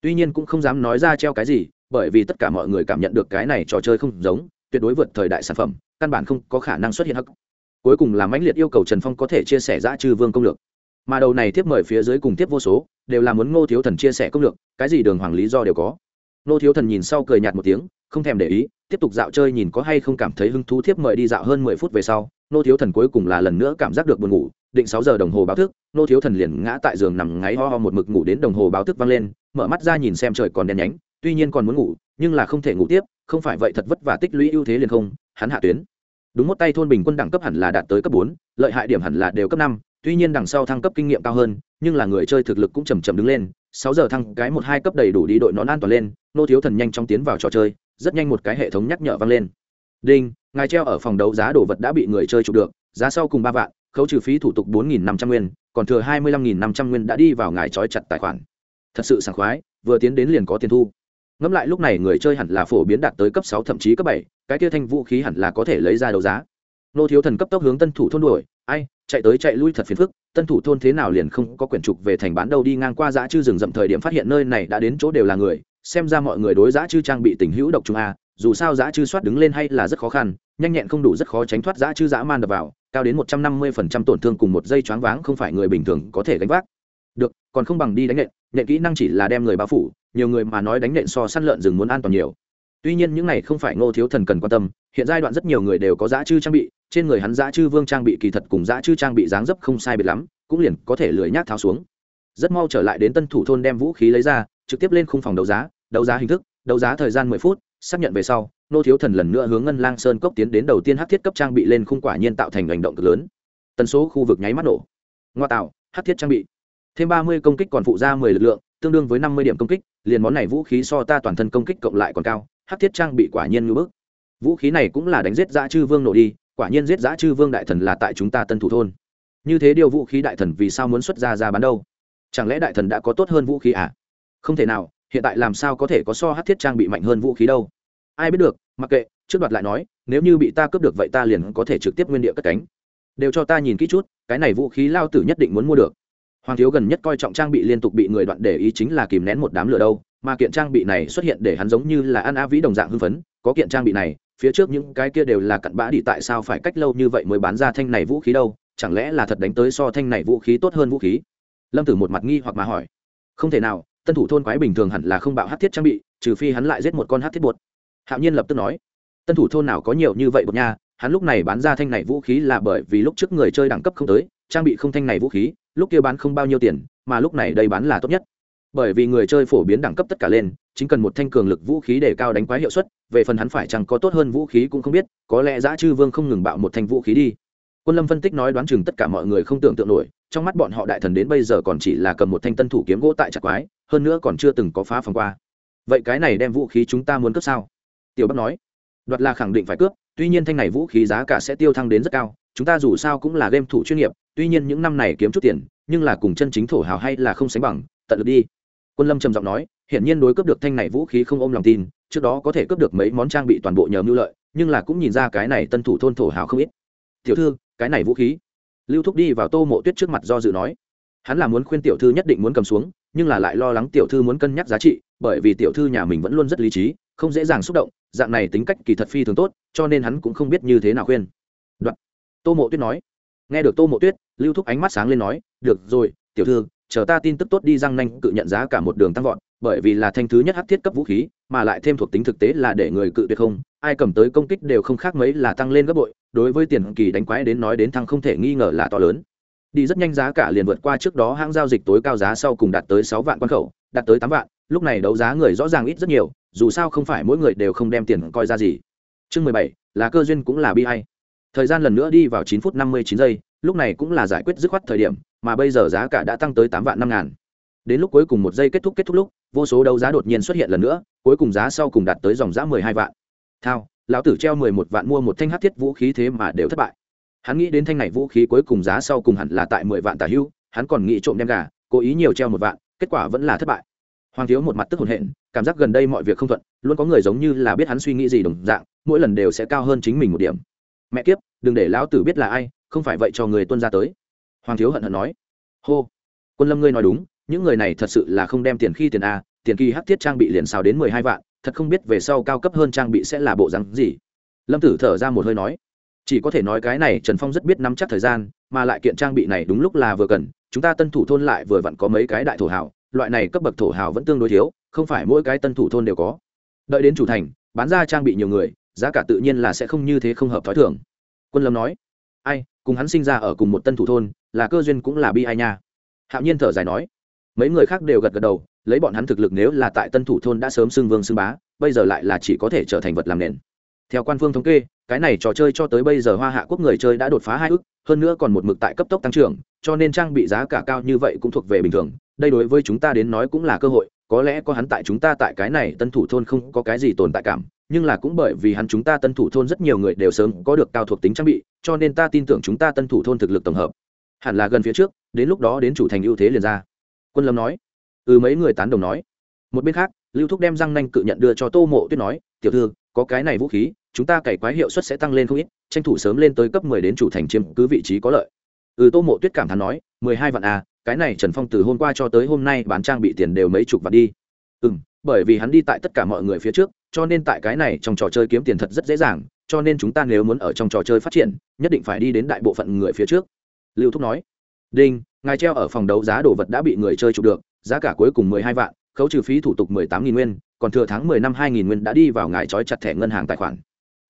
[SPEAKER 1] Tuy nhiên cũng không dám nói ra treo cái gì, bởi vì tất cả mọi người cảm nhận được cái này trò chơi không giống, tuyệt đối vượt thời đại sản phẩm, căn bản không có khả năng xuất hiện hắc. Cuối cùng là mãnh liệt yêu cầu trần phong có thể chia sẻ giã chư vương công lược mà đầu này tiếp mời phía dưới cùng tiếp vô số, đều là muốn ngô thiếu thần chia sẻ công lược, cái gì đường hoàng lý do đều có. Ngô thiếu thần nhìn sau cười nhạt một tiếng, không thèm để ý, tiếp tục dạo chơi nhìn có hay không cảm thấy hứng thú thiếp mời đi dạo hơn mười phút về sau, Ngô thiếu thần cuối cùng là lần nữa cảm giác được buồn ngủ, định sáu giờ đồng hồ báo thức, Ngô thiếu thần liền ngã tại giường nằm ngáy ho ho một mực ngủ đến đồng hồ báo thức vang lên, mở mắt ra nhìn xem trời còn đen nhánh, tuy nhiên còn muốn ngủ, nhưng là không thể ngủ tiếp, không phải vậy thật vất vả tích lũy ưu thế liền không, hắn hạ tuyến. Đúng một tay thôn bình quân đẳng cấp hẳn là đạt tới cấp bốn, lợi hại điểm hẳn là đều cấp năm tuy nhiên đằng sau thăng cấp kinh nghiệm cao hơn, nhưng là người chơi thực lực cũng chầm chậm đứng lên. Sáu giờ thăng cái một hai cấp đầy đủ đi đội nón an toàn lên, nô thiếu thần nhanh chóng tiến vào trò chơi, rất nhanh một cái hệ thống nhắc nhở vang lên. Đinh, ngài treo ở phòng đấu giá đồ vật đã bị người chơi chụp được, giá sau cùng ba vạn, khấu trừ phí thủ tục bốn nghìn năm trăm nguyên, còn thừa hai mươi lăm nghìn năm trăm nguyên đã đi vào ngài trói chặt tài khoản. Thật sự sảng khoái, vừa tiến đến liền có tiền thu. Ngẫm lại lúc này người chơi hẳn là phổ biến đạt tới cấp sáu, thậm chí cấp bảy, cái kia thanh vũ khí hẳn là có thể lấy ra đấu giá. Nô thiếu thần cấp tốc hướng tân thủ thôn đuổi, ai chạy tới chạy lui thật phiền phức, tân thủ thôn thế nào liền không có quyển trục về thành bán đâu đi ngang qua dã chư rừng rậm thời điểm phát hiện nơi này đã đến chỗ đều là người, xem ra mọi người đối dã chư trang bị tình hữu độc trung a, dù sao dã chư soát đứng lên hay là rất khó khăn, nhanh nhẹn không đủ rất khó tránh thoát dã chư dã man đập vào, cao đến một trăm năm mươi phần trăm tổn thương cùng một dây choáng váng không phải người bình thường có thể gánh vác. Được, còn không bằng đi đánh nện nện kỹ năng chỉ là đem người bao phủ, nhiều người mà nói đánh nện so săn lợn rừng muốn an toàn nhiều. Tuy nhiên những này không phải ngô thiếu thần cần quan tâm hiện giai đoạn rất nhiều người đều có giá chư trang bị, trên người hắn giá chư vương trang bị kỳ thật cùng giá chư trang bị dáng dấp không sai biệt lắm, cũng liền có thể lười nhác tháo xuống. Rất mau trở lại đến tân thủ thôn đem vũ khí lấy ra, trực tiếp lên khung phòng đấu giá đấu giá hình thức, đấu giá thời gian mười phút, xác nhận về sau, nô thiếu thần lần nữa hướng ngân lang sơn cốc tiến đến đầu tiên hát thiết cấp trang bị lên khung quả nhiên tạo thành hành động cực lớn. Tần số khu vực nháy mắt nổ. Ngoa tạo, hát thiết trang bị. Thêm ba mươi công kích còn phụ ra mười lực lượng, tương đương với năm mươi điểm công kích, liền món này vũ khí so ta toàn thân công kích cộng lại còn cao, hát thiết trang bị quả nhiên ngưỡng bức vũ khí này cũng là đánh giết dã chư vương nổ đi, quả nhiên giết dã chư vương đại thần là tại chúng ta tân thủ thôn. Như thế điều vũ khí đại thần vì sao muốn xuất ra ra bán đâu? Chẳng lẽ đại thần đã có tốt hơn vũ khí à? Không thể nào, hiện tại làm sao có thể có so hát thiết trang bị mạnh hơn vũ khí đâu? Ai biết được, mặc kệ, trước đoạt lại nói, nếu như bị ta cướp được vậy ta liền có thể trực tiếp nguyên địa cất cánh. Đều cho ta nhìn kỹ chút, cái này vũ khí lao tử nhất định muốn mua được. Hoàng thiếu gần nhất coi trọng trang bị liên tục bị người đoạn để ý chính là kìm nén một đám lửa đâu, mà kiện trang bị này xuất hiện để hắn giống như là ăn a vĩ đồng dạng hưng phấn, có kiện trang bị này phía trước những cái kia đều là cặn bã đi, tại sao phải cách lâu như vậy mới bán ra thanh này vũ khí đâu? Chẳng lẽ là thật đánh tới so thanh này vũ khí tốt hơn vũ khí? Lâm tử một mặt nghi hoặc mà hỏi. Không thể nào, tân thủ thôn quái bình thường hẳn là không bạo hát thiết trang bị, trừ phi hắn lại giết một con hát thiết bột. Hạo nhiên lập tức nói. Tân thủ thôn nào có nhiều như vậy bột nha? Hắn lúc này bán ra thanh này vũ khí là bởi vì lúc trước người chơi đẳng cấp không tới, trang bị không thanh này vũ khí, lúc kia bán không bao nhiêu tiền, mà lúc này đây bán là tốt nhất bởi vì người chơi phổ biến đẳng cấp tất cả lên, chính cần một thanh cường lực vũ khí để cao đánh quái hiệu suất, về phần hắn phải chẳng có tốt hơn vũ khí cũng không biết, có lẽ giã chư vương không ngừng bạo một thanh vũ khí đi. Quân lâm phân tích nói đoán chừng tất cả mọi người không tưởng tượng nổi, trong mắt bọn họ đại thần đến bây giờ còn chỉ là cầm một thanh tân thủ kiếm gỗ tại chặt quái, hơn nữa còn chưa từng có phá phòng qua. Vậy cái này đem vũ khí chúng ta muốn cướp sao? Tiểu bắc nói. Đoạt là khẳng định phải cướp, tuy nhiên thanh này vũ khí giá cả sẽ tiêu thăng đến rất cao, chúng ta dù sao cũng là game thủ chuyên nghiệp, tuy nhiên những năm này kiếm chút tiền, nhưng là cùng chân chính thổ hào hay là không sánh bằng, tận lực đi quân lâm trầm giọng nói, hiển nhiên đối cướp được thanh này vũ khí không ôm lòng tin, trước đó có thể cướp được mấy món trang bị toàn bộ nhờ mưu lợi, nhưng là cũng nhìn ra cái này tân thủ thôn thổ hào không ít. Tiểu thư, cái này vũ khí? Lưu thúc đi vào tô mộ tuyết trước mặt do dự nói. Hắn là muốn khuyên tiểu thư nhất định muốn cầm xuống, nhưng là lại lo lắng tiểu thư muốn cân nhắc giá trị, bởi vì tiểu thư nhà mình vẫn luôn rất lý trí, không dễ dàng xúc động, dạng này tính cách kỳ thật phi thường tốt, cho nên hắn cũng không biết như thế nào khuyên. Đoạn. tô mộ tuyết nói. Nghe được tô mộ tuyết, lưu thúc ánh mắt sáng lên nói, được rồi, tiểu thư chờ ta tin tức tốt đi răng nanh, cự nhận giá cả một đường tăng vọt, bởi vì là thanh thứ nhất hắc thiết cấp vũ khí, mà lại thêm thuộc tính thực tế là để người cự tuyệt không, ai cầm tới công kích đều không khác mấy là tăng lên gấp bội, đối với tiền kỳ đánh quái đến nói đến thăng không thể nghi ngờ là to lớn. Đi rất nhanh giá cả liền vượt qua trước đó hãng giao dịch tối cao giá sau cùng đạt tới sáu vạn quan khẩu, đạt tới tám vạn, lúc này đấu giá người rõ ràng ít rất nhiều, dù sao không phải mỗi người đều không đem tiền coi ra gì. Chương mười bảy, là cơ duyên cũng là bi hay thời gian lần nữa đi vào chín phút năm mươi chín giây lúc này cũng là giải quyết dứt khoát thời điểm, mà bây giờ giá cả đã tăng tới tám vạn năm ngàn. Đến lúc cuối cùng một giây kết thúc kết thúc lúc, vô số đấu giá đột nhiên xuất hiện lần nữa, cuối cùng giá sau cùng đạt tới dòng giá mười hai vạn. Thao, lão tử treo mười một vạn mua một thanh hát thiết vũ khí thế mà đều thất bại. Hắn nghĩ đến thanh này vũ khí cuối cùng giá sau cùng hẳn là tại mười vạn tả hưu, hắn còn nghĩ trộm đem gà, cố ý nhiều treo một vạn, kết quả vẫn là thất bại. Hoàng thiếu một mặt tức hồn hện, cảm giác gần đây mọi việc không thuận, luôn có người giống như là biết hắn suy nghĩ gì đồng dạng, mỗi lần đều sẽ cao hơn chính mình một điểm. Mẹ kiếp, đừng để lão tử biết là ai không phải vậy cho người tuân ra tới. Hoàng thiếu hận hận nói. Hô. Quân lâm ngươi nói đúng, những người này thật sự là không đem tiền khi tiền a, tiền kỳ hát thiết trang bị liền xào đến mười hai vạn, thật không biết về sau cao cấp hơn trang bị sẽ là bộ rắn gì. Lâm tử thở ra một hơi nói. Chỉ có thể nói cái này trần phong rất biết nắm chắc thời gian, mà lại kiện trang bị này đúng lúc là vừa cần, chúng ta tân thủ thôn lại vừa vặn có mấy cái đại thổ hào, loại này cấp bậc thổ hào vẫn tương đối thiếu, không phải mỗi cái tân thủ thôn đều có. Đợi đến chủ thành, bán ra trang bị nhiều người, giá cả tự nhiên là sẽ không như thế không hợp t h ó i thường. Quân lâm nói ai, cùng hắn sinh ra ở cùng một tân thủ thôn, là cơ duyên cũng là bi ai nha. Hạo nhiên thở dài nói. Mấy người khác đều gật gật đầu, lấy bọn hắn thực lực nếu là tại tân thủ thôn đã sớm xưng vương xưng bá, bây giờ lại là chỉ có thể trở thành vật làm nền. Theo quan phương thống kê, cái này trò chơi cho tới bây giờ hoa hạ quốc người chơi đã đột phá hai ước, hơn nữa còn một mực tại cấp tốc tăng trưởng, cho nên trang bị giá cả cao như vậy cũng thuộc về bình thường, đây đối với chúng ta đến nói cũng là cơ hội có lẽ có hắn tại chúng ta tại cái này tân thủ thôn không có cái gì tồn tại cảm, nhưng là cũng bởi vì hắn chúng ta tân thủ thôn rất nhiều người đều sớm có được cao thuộc tính trang bị, cho nên ta tin tưởng chúng ta tân thủ thôn thực lực tổng hợp. Hẳn là gần phía trước, đến lúc đó đến chủ thành ưu thế liền ra. Quân lâm nói. Ừ mấy người tán đồng nói. Một bên khác, lưu thúc đem răng nanh cự nhận đưa cho tô mộ tuyết nói, tiểu thư, có cái này vũ khí, chúng ta cày quái hiệu suất sẽ tăng lên không ít, tranh thủ sớm lên tới cấp mười đến chủ thành chiếm cứ vị trí có lợi. Ừ tô mộ tuyết cảm thán nói, mười hai vạn à cái này trần phong từ hôm qua cho tới hôm nay bán trang bị tiền đều mấy chục vạn đi. Ừ m bởi vì hắn đi tại tất cả mọi người phía trước, cho nên tại cái này trong trò chơi kiếm tiền thật rất dễ dàng, cho nên chúng ta nếu muốn ở trong trò chơi phát triển, nhất định phải đi đến đại bộ phận người phía trước. Lưu thúc nói. Đinh, ngài treo ở phòng đấu giá đồ vật đã bị người chơi chụp được, giá cả cuối cùng mười hai vạn, khấu trừ phí thủ tục mười tám nghìn nguyên, còn thừa tháng mười năm hai nghìn nguyên đã đi vào ngài trói chặt thẻ ngân hàng tài khoản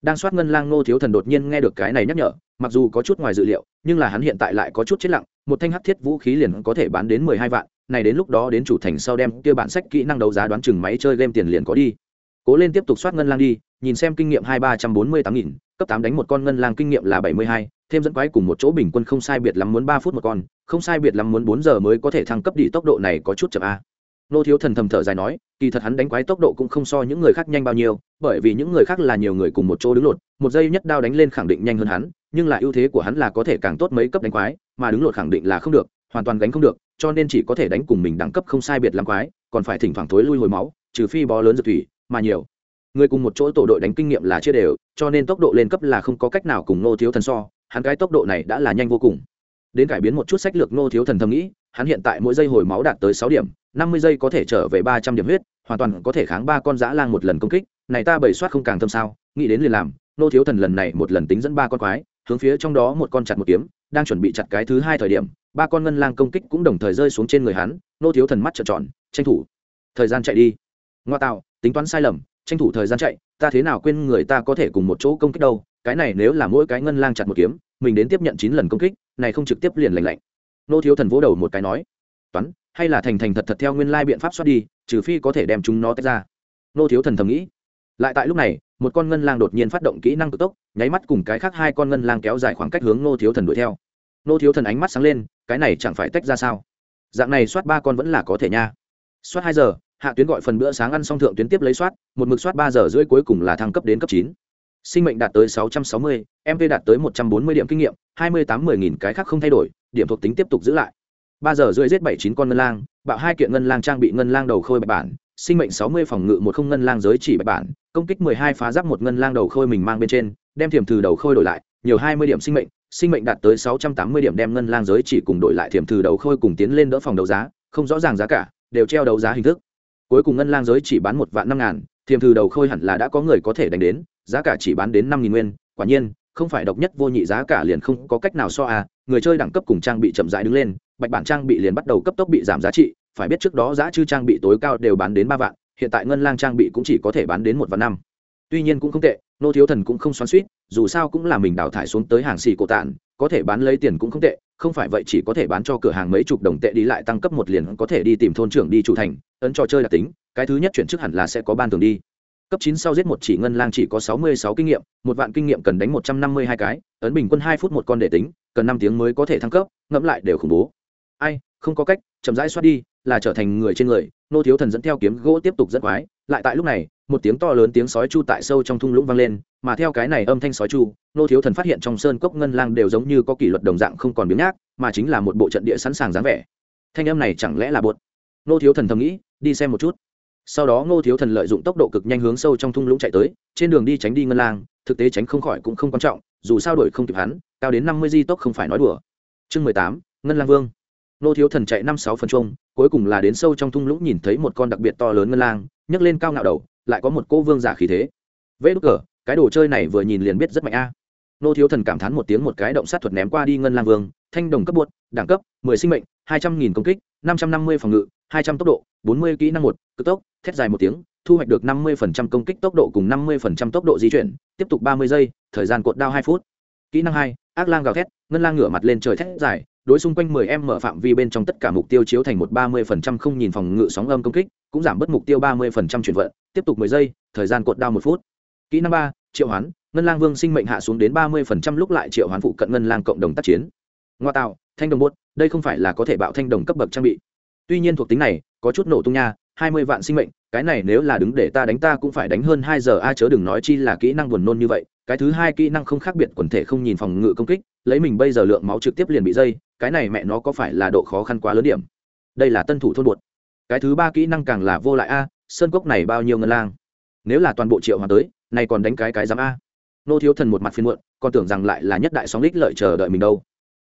[SPEAKER 1] đang soát ngân lang ngô thiếu thần đột nhiên nghe được cái này nhắc nhở, mặc dù có chút ngoài dự liệu, nhưng là hắn hiện tại lại có chút chết lặng, một thanh hắc thiết vũ khí liền có thể bán đến mười hai vạn, này đến lúc đó đến chủ thành sau đem kia bản sách kỹ năng đấu giá đoán chừng máy chơi game tiền liền có đi. Cố lên tiếp tục soát ngân lang đi, nhìn xem kinh nghiệm hai ba trăm bốn mươi tám nghìn, cấp tám đánh một con ngân lang kinh nghiệm là bảy mươi hai, thêm dẫn quái cùng một chỗ bình quân không sai biệt lắm muốn ba phút một con, không sai biệt lắm muốn bốn giờ mới có thể thăng cấp đi, tốc độ này có chút chậm a nô thiếu thần thầm thở dài nói, kỳ thật hắn đánh quái tốc độ cũng không so những người khác nhanh bao nhiêu, bởi vì những người khác là nhiều người cùng một chỗ đứng lột, một giây nhất đao đánh lên khẳng định nhanh hơn hắn, nhưng là ưu thế của hắn là có thể càng tốt mấy cấp đánh quái, mà đứng lột khẳng định là không được, hoàn toàn gánh không được, cho nên chỉ có thể đánh cùng mình đẳng cấp không sai biệt làm quái, còn phải thỉnh thoảng thối lui hồi máu, trừ phi bó lớn dược thủy, mà nhiều. Người cùng một chỗ tổ đội đánh kinh nghiệm là chia đều, cho nên tốc độ lên cấp là không có cách nào cùng nô thiếu thần so, hắn cái tốc độ này đã là nhanh vô cùng đến cải biến một chút sách lược nô thiếu thần thầm nghĩ, hắn hiện tại mỗi giây hồi máu đạt tới sáu điểm, năm mươi giây có thể trở về ba trăm điểm huyết, hoàn toàn có thể kháng ba con dã lang một lần công kích, này ta bày soát không càng thâm sao, nghĩ đến liền làm nô thiếu thần lần này một lần tính dẫn ba con quái, hướng phía trong đó một con chặt một kiếm, đang chuẩn bị chặt cái thứ hai thời điểm, ba con ngân lang công kích cũng đồng thời rơi xuống trên người hắn nô thiếu thần mắt trợn tròn, tranh thủ thời gian chạy đi. Ngoa tạo, tính toán sai lầm, tranh thủ thời gian chạy, ta thế nào quên người ta có thể cùng một chỗ công kích đâu, cái này nếu là mỗi cái ngân lang chặt một kiếm, mình đến tiếp nhận chín lần công kích này không trực tiếp liền lành lạnh. Nô thiếu thần vỗ đầu một cái nói, toán, hay là thành thành thật thật theo nguyên lai biện pháp xoát đi, trừ phi có thể đem chúng nó tách ra. Nô thiếu thần thầm nghĩ. Lại tại lúc này, một con ngân lang đột nhiên phát động kỹ năng cực tốc, nháy mắt cùng cái khác hai con ngân lang kéo dài khoảng cách hướng nô thiếu thần đuổi theo. Nô thiếu thần ánh mắt sáng lên, cái này chẳng phải tách ra sao? Dạng này soát ba con vẫn là có thể nha. Soát hai giờ, hạ tuyến gọi phần bữa sáng ăn xong thượng tuyến tiếp lấy soát một mực soát ba giờ rưỡi cuối cùng là thăng cấp đến cấp chín sinh mệnh đạt tới 660, mp đạt tới một trăm bốn mươi điểm kinh nghiệm hai mươi tám mươi nghìn cái khác không thay đổi điểm thuộc tính tiếp tục giữ lại. Ba giờ rưỡi giết bảy chín con ngân lang bạo hai kiện ngân lang trang bị ngân lang đầu khôi bạch bản sinh mệnh sáu mươi phòng ngự một không ngân lang giới chỉ bạch bản công kích mười hai phá giáp một ngân lang đầu khôi mình mang bên trên đem thiểm thử đầu khôi đổi lại nhiều hai mươi điểm sinh mệnh sinh mệnh đạt tới sáu trăm tám mươi điểm đem ngân lang giới chỉ cùng đổi lại thiểm thử đầu khôi cùng tiến lên đỡ phòng đấu giá không rõ ràng giá cả đều treo đấu giá hình thức. Cuối cùng ngân lang giới chỉ bán một vạn năm ngàn thiềm thử đầu khôi hẳn là đã có người có thể đánh đến, giá cả chỉ bán đến năm nghìn nguyên, quả nhiên, không phải độc nhất vô nhị, giá cả liền không có cách nào so à người chơi đẳng cấp cùng trang bị chậm rãi đứng lên, bạch bản trang bị liền bắt đầu cấp tốc bị giảm giá trị, phải biết trước đó giá chư trang bị tối cao đều bán đến ba vạn, hiện tại ngân lang trang bị cũng chỉ có thể bán đến một vạn năm. Tuy nhiên cũng không tệ, nô thiếu thần cũng không xoắn suýt dù sao cũng là mình đào thải xuống tới hàng xì cổ tạn có thể bán lấy tiền cũng không tệ, không phải vậy chỉ có thể bán cho cửa hàng mấy chục đồng tệ đi lại tăng cấp một liền có thể đi tìm thôn trưởng đi chủ thành, ấn trò chơi đặc tính, cái thứ nhất chuyển chức hẳn là sẽ có ban thường đi. Cấp chín sau giết một chỉ ngân lang chỉ có sáu mươi sáu kinh nghiệm, một vạn kinh nghiệm cần đánh một trăm năm mươi hai cái, ấn bình quân hai phút một con để tính, cần năm tiếng mới có thể thăng cấp, ngẫm lại đều khủng bố. Ai, không có cách, chậm rãi xoát đi, là trở thành người trên người, nô thiếu thần dẫn theo kiếm gỗ tiếp tục dẫn quái, lại tại lúc này một tiếng to lớn tiếng sói chu tại sâu trong thung lũng vang lên, mà theo cái này âm thanh sói chu, nô thiếu thần phát hiện trong sơn cốc ngân lang đều giống như có kỷ luật đồng dạng không còn biếng nhác, mà chính là một bộ trận địa sẵn sàng dáng vẻ. Thanh âm này chẳng lẽ là bột? Nô thiếu thần thầm nghĩ, đi xem một chút. Sau đó ngô thiếu thần lợi dụng tốc độ cực nhanh hướng sâu trong thung lũng chạy tới, trên đường đi tránh đi ngân lang, thực tế tránh không khỏi cũng không quan trọng, dù sao đổi không kịp hắn, cao đến năm mươi di tốc không phải nói đùa. Chương mười tám, ngân lang vương. Ngô thiếu thần chạy năm sáu phần chung cuối cùng là đến sâu trong thung lũng nhìn thấy một con đặc biệt to lớn ngân lang, nhấc lên cao ngạo đầu lại có một cô vương giả khí thế. Vê đúc cờ cái đồ chơi này vừa nhìn liền biết rất mạnh a. Nô thiếu thần cảm thán một tiếng một cái động sát thuật ném qua đi ngân lang vương thanh đồng cấp bột đẳng cấp mười sinh mệnh hai trăm nghìn công kích năm trăm năm mươi phòng ngự hai trăm tốc độ bốn mươi kỹ năng một cực tốc thét dài một tiếng thu hoạch được năm mươi phần trăm công kích tốc độ cùng năm mươi phần trăm tốc độ di chuyển tiếp tục ba mươi giây thời gian cột đao hai phút. Kỹ năng hai ác lang gào thét ngân lang ngửa mặt lên trời thét dài đối xung quanh 10 em mở phạm vi bên trong tất cả mục tiêu chiếu thành một 30% không nhìn phòng ngự sóng âm công kích, cũng giảm bớt mục tiêu 30% chuyển vận, tiếp tục 10 giây, thời gian cột đao một phút. Kỹ năng ba triệu hoán, ngân lang vương sinh mệnh hạ xuống đến ba mươi phần trăm lúc lại triệu hoán phụ cận ngân lang cộng đồng tác chiến. Ngoa tạo thanh đồng bốt đây không phải là có thể bạo thanh đồng cấp bậc trang bị. Tuy nhiên thuộc tính này có chút nổ tung nha hai mươi vạn sinh mệnh cái này nếu là đứng để ta đánh ta cũng phải đánh hơn hai giờ a chớ đừng nói chi là kỹ năng buồn nôn như vậy cái thứ hai kỹ năng không khác biệt quần thể không nhìn phòng ngự công kích lấy mình bây giờ lượng máu trực tiếp liền bị dây cái này mẹ nó có phải là độ khó khăn quá lớn điểm. Đây là tân thủ thôn bột cái thứ ba kỹ năng càng là vô lại a, sơn cốc này bao nhiêu ngân lang. Nếu là toàn bộ triệu hòa tới, này còn đánh cái cái dám a. Nô thiếu thần một mặt phiên muộn, còn tưởng rằng lại là nhất đại sóng lích lợi chờ đợi mình đâu.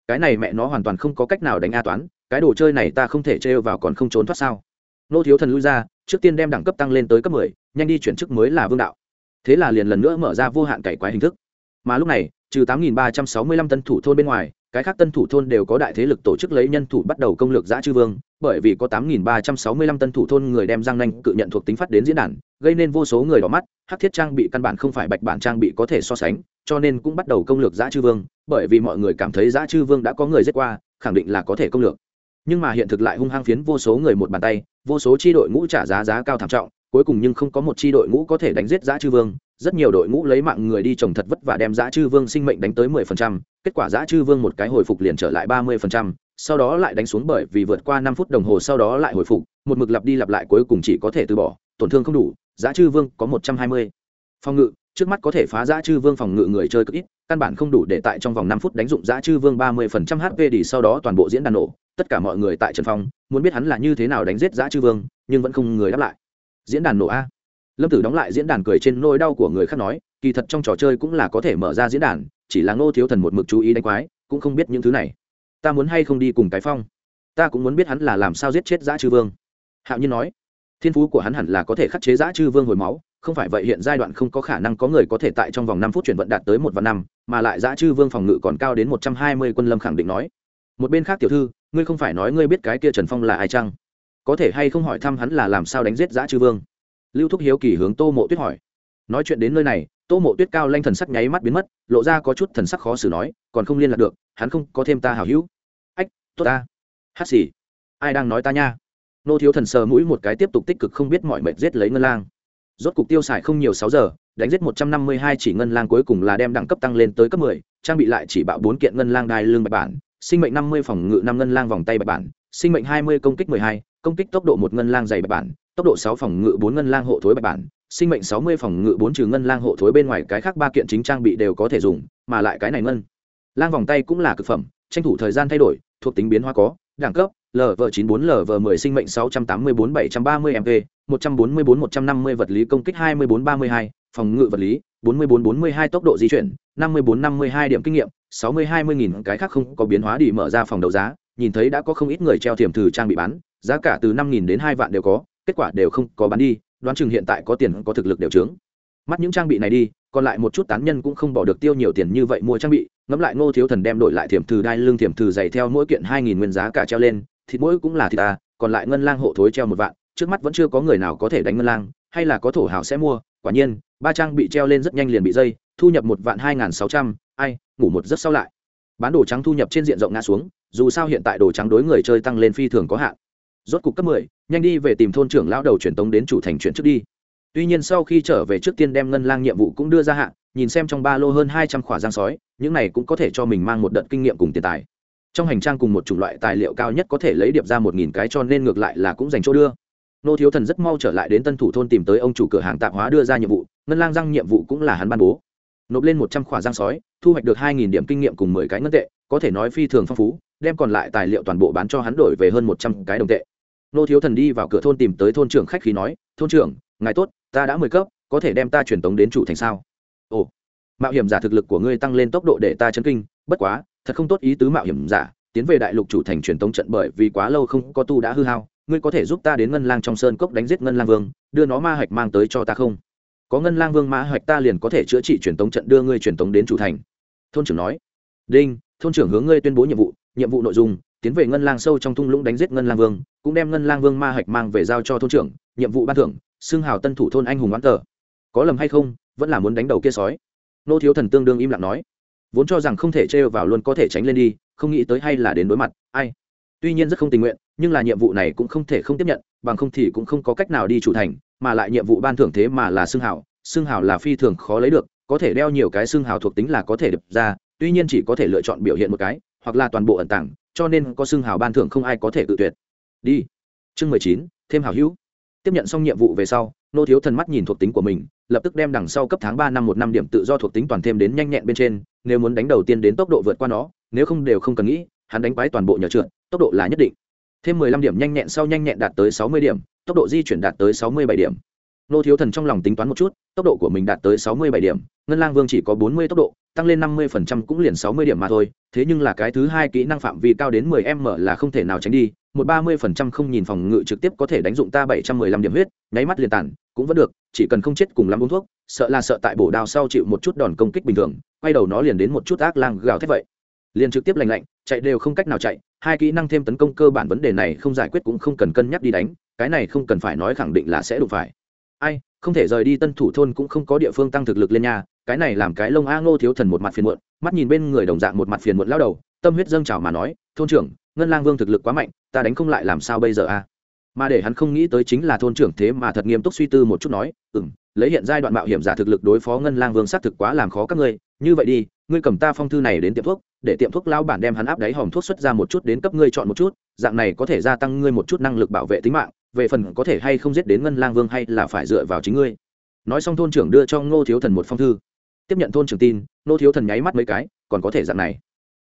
[SPEAKER 1] Cái này mẹ nó hoàn toàn không có cách nào đánh a toán, cái đồ chơi này ta không thể trêu vào còn không trốn thoát sao? Nô thiếu thần lui ra, trước tiên đem đẳng cấp tăng lên tới cấp mười, nhanh đi chuyển chức mới là vương đạo. Thế là liền lần nữa mở ra vô hạn cải quái hình thức. Mà lúc này, trừ tám nghìn ba trăm sáu mươi lăm tân thủ thôn bên ngoài cái khác tân thủ thôn đều có đại thế lực tổ chức lấy nhân thủ bắt đầu công lược giã chư vương, bởi vì có tám nghìn ba trăm sáu mươi lăm tân thủ thôn người đem giang nanh cự nhận thuộc tính phát đến diễn đàn, gây nên vô số người đỏ mắt, hắc thiết trang bị căn bản không phải bạch bản trang bị có thể so sánh, cho nên cũng bắt đầu công lược giã chư vương, bởi vì mọi người cảm thấy giã chư vương đã có người giết qua, khẳng định là có thể công lược. Nhưng mà hiện thực lại hung hăng phiến vô số người một bàn tay, vô số chi đội ngũ trả giá giá cao thảm trọng cuối cùng nhưng không có một chi đội ngũ có thể đánh giết giã chư vương. Rất nhiều đội ngũ lấy mạng người đi trồng thật vất và đem giã chư vương sinh mệnh đánh tới mười phần trăm. Kết quả giã chư vương một cái hồi phục liền trở lại ba mươi phần trăm. Sau đó lại đánh xuống bởi vì vượt qua năm phút đồng hồ sau đó lại hồi phục. Một mực lặp đi lặp lại cuối cùng chỉ có thể từ bỏ. Tổn thương không đủ, giã chư vương có một trăm hai mươi. Phòng ngự, trước mắt có thể phá giã chư vương phòng ngự người chơi cực ít, căn bản không đủ để tại trong vòng năm phút đánh dụng giã chư vương ba mươi phần trăm hp đi sau đó toàn bộ diễn đàn nổ. Tất cả mọi người tại trần phong, muốn biết hắn là như thế nào đánh giết giã chư vương, nhưng vẫn không người đáp lại diễn đàn nổ a. Lâm tử đóng lại diễn đàn cười trên nôi đau của người khác nói, kỳ thật trong trò chơi cũng là có thể mở ra diễn đàn, chỉ là ngô thiếu thần một mực chú ý đánh quái, cũng không biết những thứ này. Ta muốn hay không đi cùng cái phong? Ta cũng muốn biết hắn là làm sao giết chết giã chư vương. Hạo nhiên nói, thiên phú của hắn hẳn là có thể khắc chế giã chư vương hồi máu, không phải vậy hiện giai đoạn không có khả năng có người có thể tại trong vòng năm phút chuyển vận đạt tới một và năm, mà lại giã chư vương phòng ngự còn cao đến một trăm hai mươi quân lâm khẳng định nói. Một bên khác tiểu thư, ngươi không phải nói ngươi biết cái kia trần phong là ai chăng? Có thể hay không hỏi thăm hắn là làm sao đánh giết giã chư vương? Lưu thúc hiếu kỳ hướng tô mộ tuyết hỏi. Nói chuyện đến nơi này, tô mộ tuyết cao lanh thần sắc nháy mắt biến mất, lộ ra có chút thần sắc khó xử nói, còn không liên lạc được, hắn không có thêm ta hảo hữu. Ách, tốt ta. Hát xì. Ai đang nói ta nha? Nô thiếu thần sờ mũi một cái tiếp tục tích cực không biết mọi mệt giết lấy ngân lang. Rốt cục tiêu xài không nhiều sáu giờ, đánh giết một trăm năm mươi hai chỉ ngân lang cuối cùng là đem đẳng cấp tăng lên tới cấp mười, trang bị lại chỉ bạo bốn kiện ngân lang đai lương bạch bản, sinh mệnh năm mươi phòng ngự năm ngân lang vòng tay bạch bản, sinh mệnh hai mươi công kích mười hai công kích tốc độ một ngân lang dày bạch bản, tốc độ sáu phòng ngự bốn ngân lang hộ thối bạch bản, sinh mệnh sáu mươi phòng ngự bốn trừ ngân lang hộ thối bên ngoài cái khác ba kiện chính trang bị đều có thể dùng, mà lại cái này ngân lang vòng tay cũng là cực phẩm, tranh thủ thời gian thay đổi, thuộc tính biến hóa có, đẳng cấp lv chín bốn lv mười, sinh mệnh sáu trăm tám mươi bốn, bảy trăm ba mươi mv một trăm bốn mươi bốn, một trăm năm mươi vật lý công kích hai mươi bốn, ba mươi hai, phòng ngự vật lý, bốn mươi bốn bốn mươi hai, tốc độ di chuyển, năm mươi bốn, năm mươi hai điểm kinh nghiệm, sáu mươi, hai mươi nghìn, cái khác không có biến hóa đi mở ra phòng đấu giá, nhìn thấy đã có không ít người treo thiểm thử trang bị bán giá cả từ năm nghìn đến hai vạn đều có, kết quả đều không có bán đi, đoán chừng hiện tại có tiền có thực lực đều trướng mắt những trang bị này đi, còn lại một chút tán nhân cũng không bỏ được tiêu nhiều tiền như vậy mua trang bị, ngẫm lại ngô thiếu thần đem đổi lại thiểm thử đai lưng thiểm thử dày theo mỗi kiện hai nghìn nguyên giá cả treo lên, thịt mỗi cũng là thịt ta còn lại ngân lang hộ thối treo một vạn, trước mắt vẫn chưa có người nào có thể đánh ngân lang, hay là có thổ hào sẽ mua, quả nhiên, ba trang bị treo lên rất nhanh liền bị dây, thu nhập một vạn hai n g h n sáu trăm, ai, ngủ một giấc sau lại. Bán đồ trắng thu nhập trên diện rộng ngã xuống, dù sao hiện tại đồ trắng đối người chơi tăng lên phi thường có hạn rốt cục cấp mười, nhanh đi về tìm thôn trưởng lão đầu truyền tống đến chủ thành chuyển trước đi. Tuy nhiên sau khi trở về trước tiên đem ngân lang nhiệm vụ cũng đưa ra hạn nhìn xem trong ba lô hơn hai trăm khỏa giang sói, những này cũng có thể cho mình mang một đợt kinh nghiệm cùng tiền tài. Trong hành trang cùng một chủng loại tài liệu cao nhất có thể lấy điệp ra một nghìn cái cho nên ngược lại là cũng dành chỗ đưa. Nô thiếu thần rất mau trở lại đến tân thủ thôn tìm tới ông chủ cửa hàng tạp hóa đưa ra nhiệm vụ, ngân lang răng nhiệm vụ cũng là hắn ban bố. Nộp lên một trăm khỏa giang sói, thu hoạch được hai nghìn điểm kinh nghiệm cùng mười cái ngân tệ, có thể nói phi thường phong phú, đem còn lại tài liệu toàn bộ bán cho hắn đổi về hơn một trăm cái đồng tệ nô thiếu thần đi vào cửa thôn tìm tới thôn trưởng khách khí nói, thôn trưởng, ngài tốt, ta đã mười cấp, có thể đem ta truyền tống đến chủ thành sao? Ồ, mạo hiểm giả thực lực của ngươi tăng lên tốc độ để ta chấn kinh, bất quá, thật không tốt ý tứ mạo hiểm giả, tiến về đại lục chủ thành truyền tống trận bởi vì quá lâu không có tu đã hư hao, ngươi có thể giúp ta đến ngân lang trong sơn cốc đánh giết ngân lang vương, đưa nó ma hạch mang tới cho ta không? Có ngân lang vương ma hạch ta liền có thể chữa trị truyền tống trận đưa ngươi truyền tống đến chủ thành. Thôn trưởng nói, đinh, thôn trưởng hướng ngươi tuyên bố nhiệm vụ nhiệm vụ nội dung tiến về ngân lang sâu trong thung lũng đánh giết ngân lang vương, cũng đem ngân lang vương ma hạch mang về giao cho thôn trưởng, nhiệm vụ ban thưởng, xưng hào tân thủ thôn anh hùng bán tờ. Có lầm hay không, vẫn là muốn đánh đầu kia sói. Nô thiếu thần tương đương im lặng nói. Vốn cho rằng không thể trêu vào luôn có thể tránh lên đi, không nghĩ tới hay là đến đối mặt, ai. Tuy nhiên rất không tình nguyện, nhưng là nhiệm vụ này cũng không thể không tiếp nhận, bằng không thì cũng không có cách nào đi chủ thành, mà lại nhiệm vụ ban thưởng thế mà là xưng hào xưng hào là phi thường khó lấy được, có thể đeo nhiều cái xương hào thuộc tính là có thể đập ra, tuy nhiên chỉ có thể lựa chọn biểu hiện một cái hoặc là toàn bộ ẩn tàng, cho nên có xưng hào ban thưởng không ai có thể tự tuyệt. Đi. Chương mười chín, thêm hào hữu. Tiếp nhận xong nhiệm vụ về sau, nô thiếu thần mắt nhìn thuộc tính của mình, lập tức đem đằng sau cấp tháng ba năm một năm điểm tự do thuộc tính toàn thêm đến nhanh nhẹn bên trên, nếu muốn đánh đầu tiên đến tốc độ vượt qua nó, nếu không đều không cần nghĩ, hắn đánh quái toàn bộ nhờ trượt, tốc độ là nhất định. Thêm mười lăm điểm nhanh nhẹn sau nhanh nhẹn đạt tới sáu mươi điểm, tốc độ di chuyển đạt tới sáu mươi bảy điểm. Nô thiếu thần trong lòng tính toán một chút, tốc độ của mình đạt tới sáu mươi bảy điểm, ngân lang vương chỉ có bốn mươi tốc độ tăng lên năm mươi phần trăm cũng liền sáu mươi điểm mà thôi, thế nhưng là cái thứ hai kỹ năng phạm vi cao đến mười m là không thể nào tránh đi, một ba mươi phần trăm không nhìn phòng ngự trực tiếp có thể đánh dụng ta bảy trăm mười lăm điểm huyết, nháy mắt liền tản, cũng vẫn được, chỉ cần không chết cùng lắm uống thuốc, sợ là sợ tại bổ đao sau chịu một chút đòn công kích bình thường, quay đầu nó liền đến một chút ác lang gào thét vậy. Liền trực tiếp lành lạnh, chạy đều không cách nào chạy, hai kỹ năng thêm tấn công cơ bản vấn đề này không giải quyết cũng không cần cân nhắc đi đánh, cái này không cần phải nói khẳng định là sẽ đụng phải. Ai, không thể rời đi tân thủ thôn cũng không có địa phương tăng thực lực lên nhà cái này làm cái lông a ngô thiếu thần một mặt phiền muộn, mắt nhìn bên người đồng dạng một mặt phiền muộn lao đầu, tâm huyết dâng trào mà nói, thôn trưởng, ngân lang vương thực lực quá mạnh, ta đánh không lại làm sao bây giờ a? Mà để hắn không nghĩ tới chính là thôn trưởng thế mà thật nghiêm túc suy tư một chút nói ừ m lấy hiện giai đoạn mạo hiểm giả thực lực đối phó ngân lang vương xác thực quá làm khó các ngươi, như vậy đi, ngươi cầm ta phong thư này đến tiệm thuốc, để tiệm thuốc lao bản đem hắn áp đáy hòm thuốc xuất ra một chút đến cấp ngươi chọn một chút, dạng này có thể gia tăng ngươi một chút năng lực bảo vệ tính mạng, về phần có thể hay không giết đến ngân lang vương hay là phải dựa vào chính ngươi. Nói xong thôn trưởng đưa cho ngô thiếu thần một phong thư tiếp nhận thôn trưởng tin, nô thiếu thần nháy mắt mấy cái, còn có thể dạng này.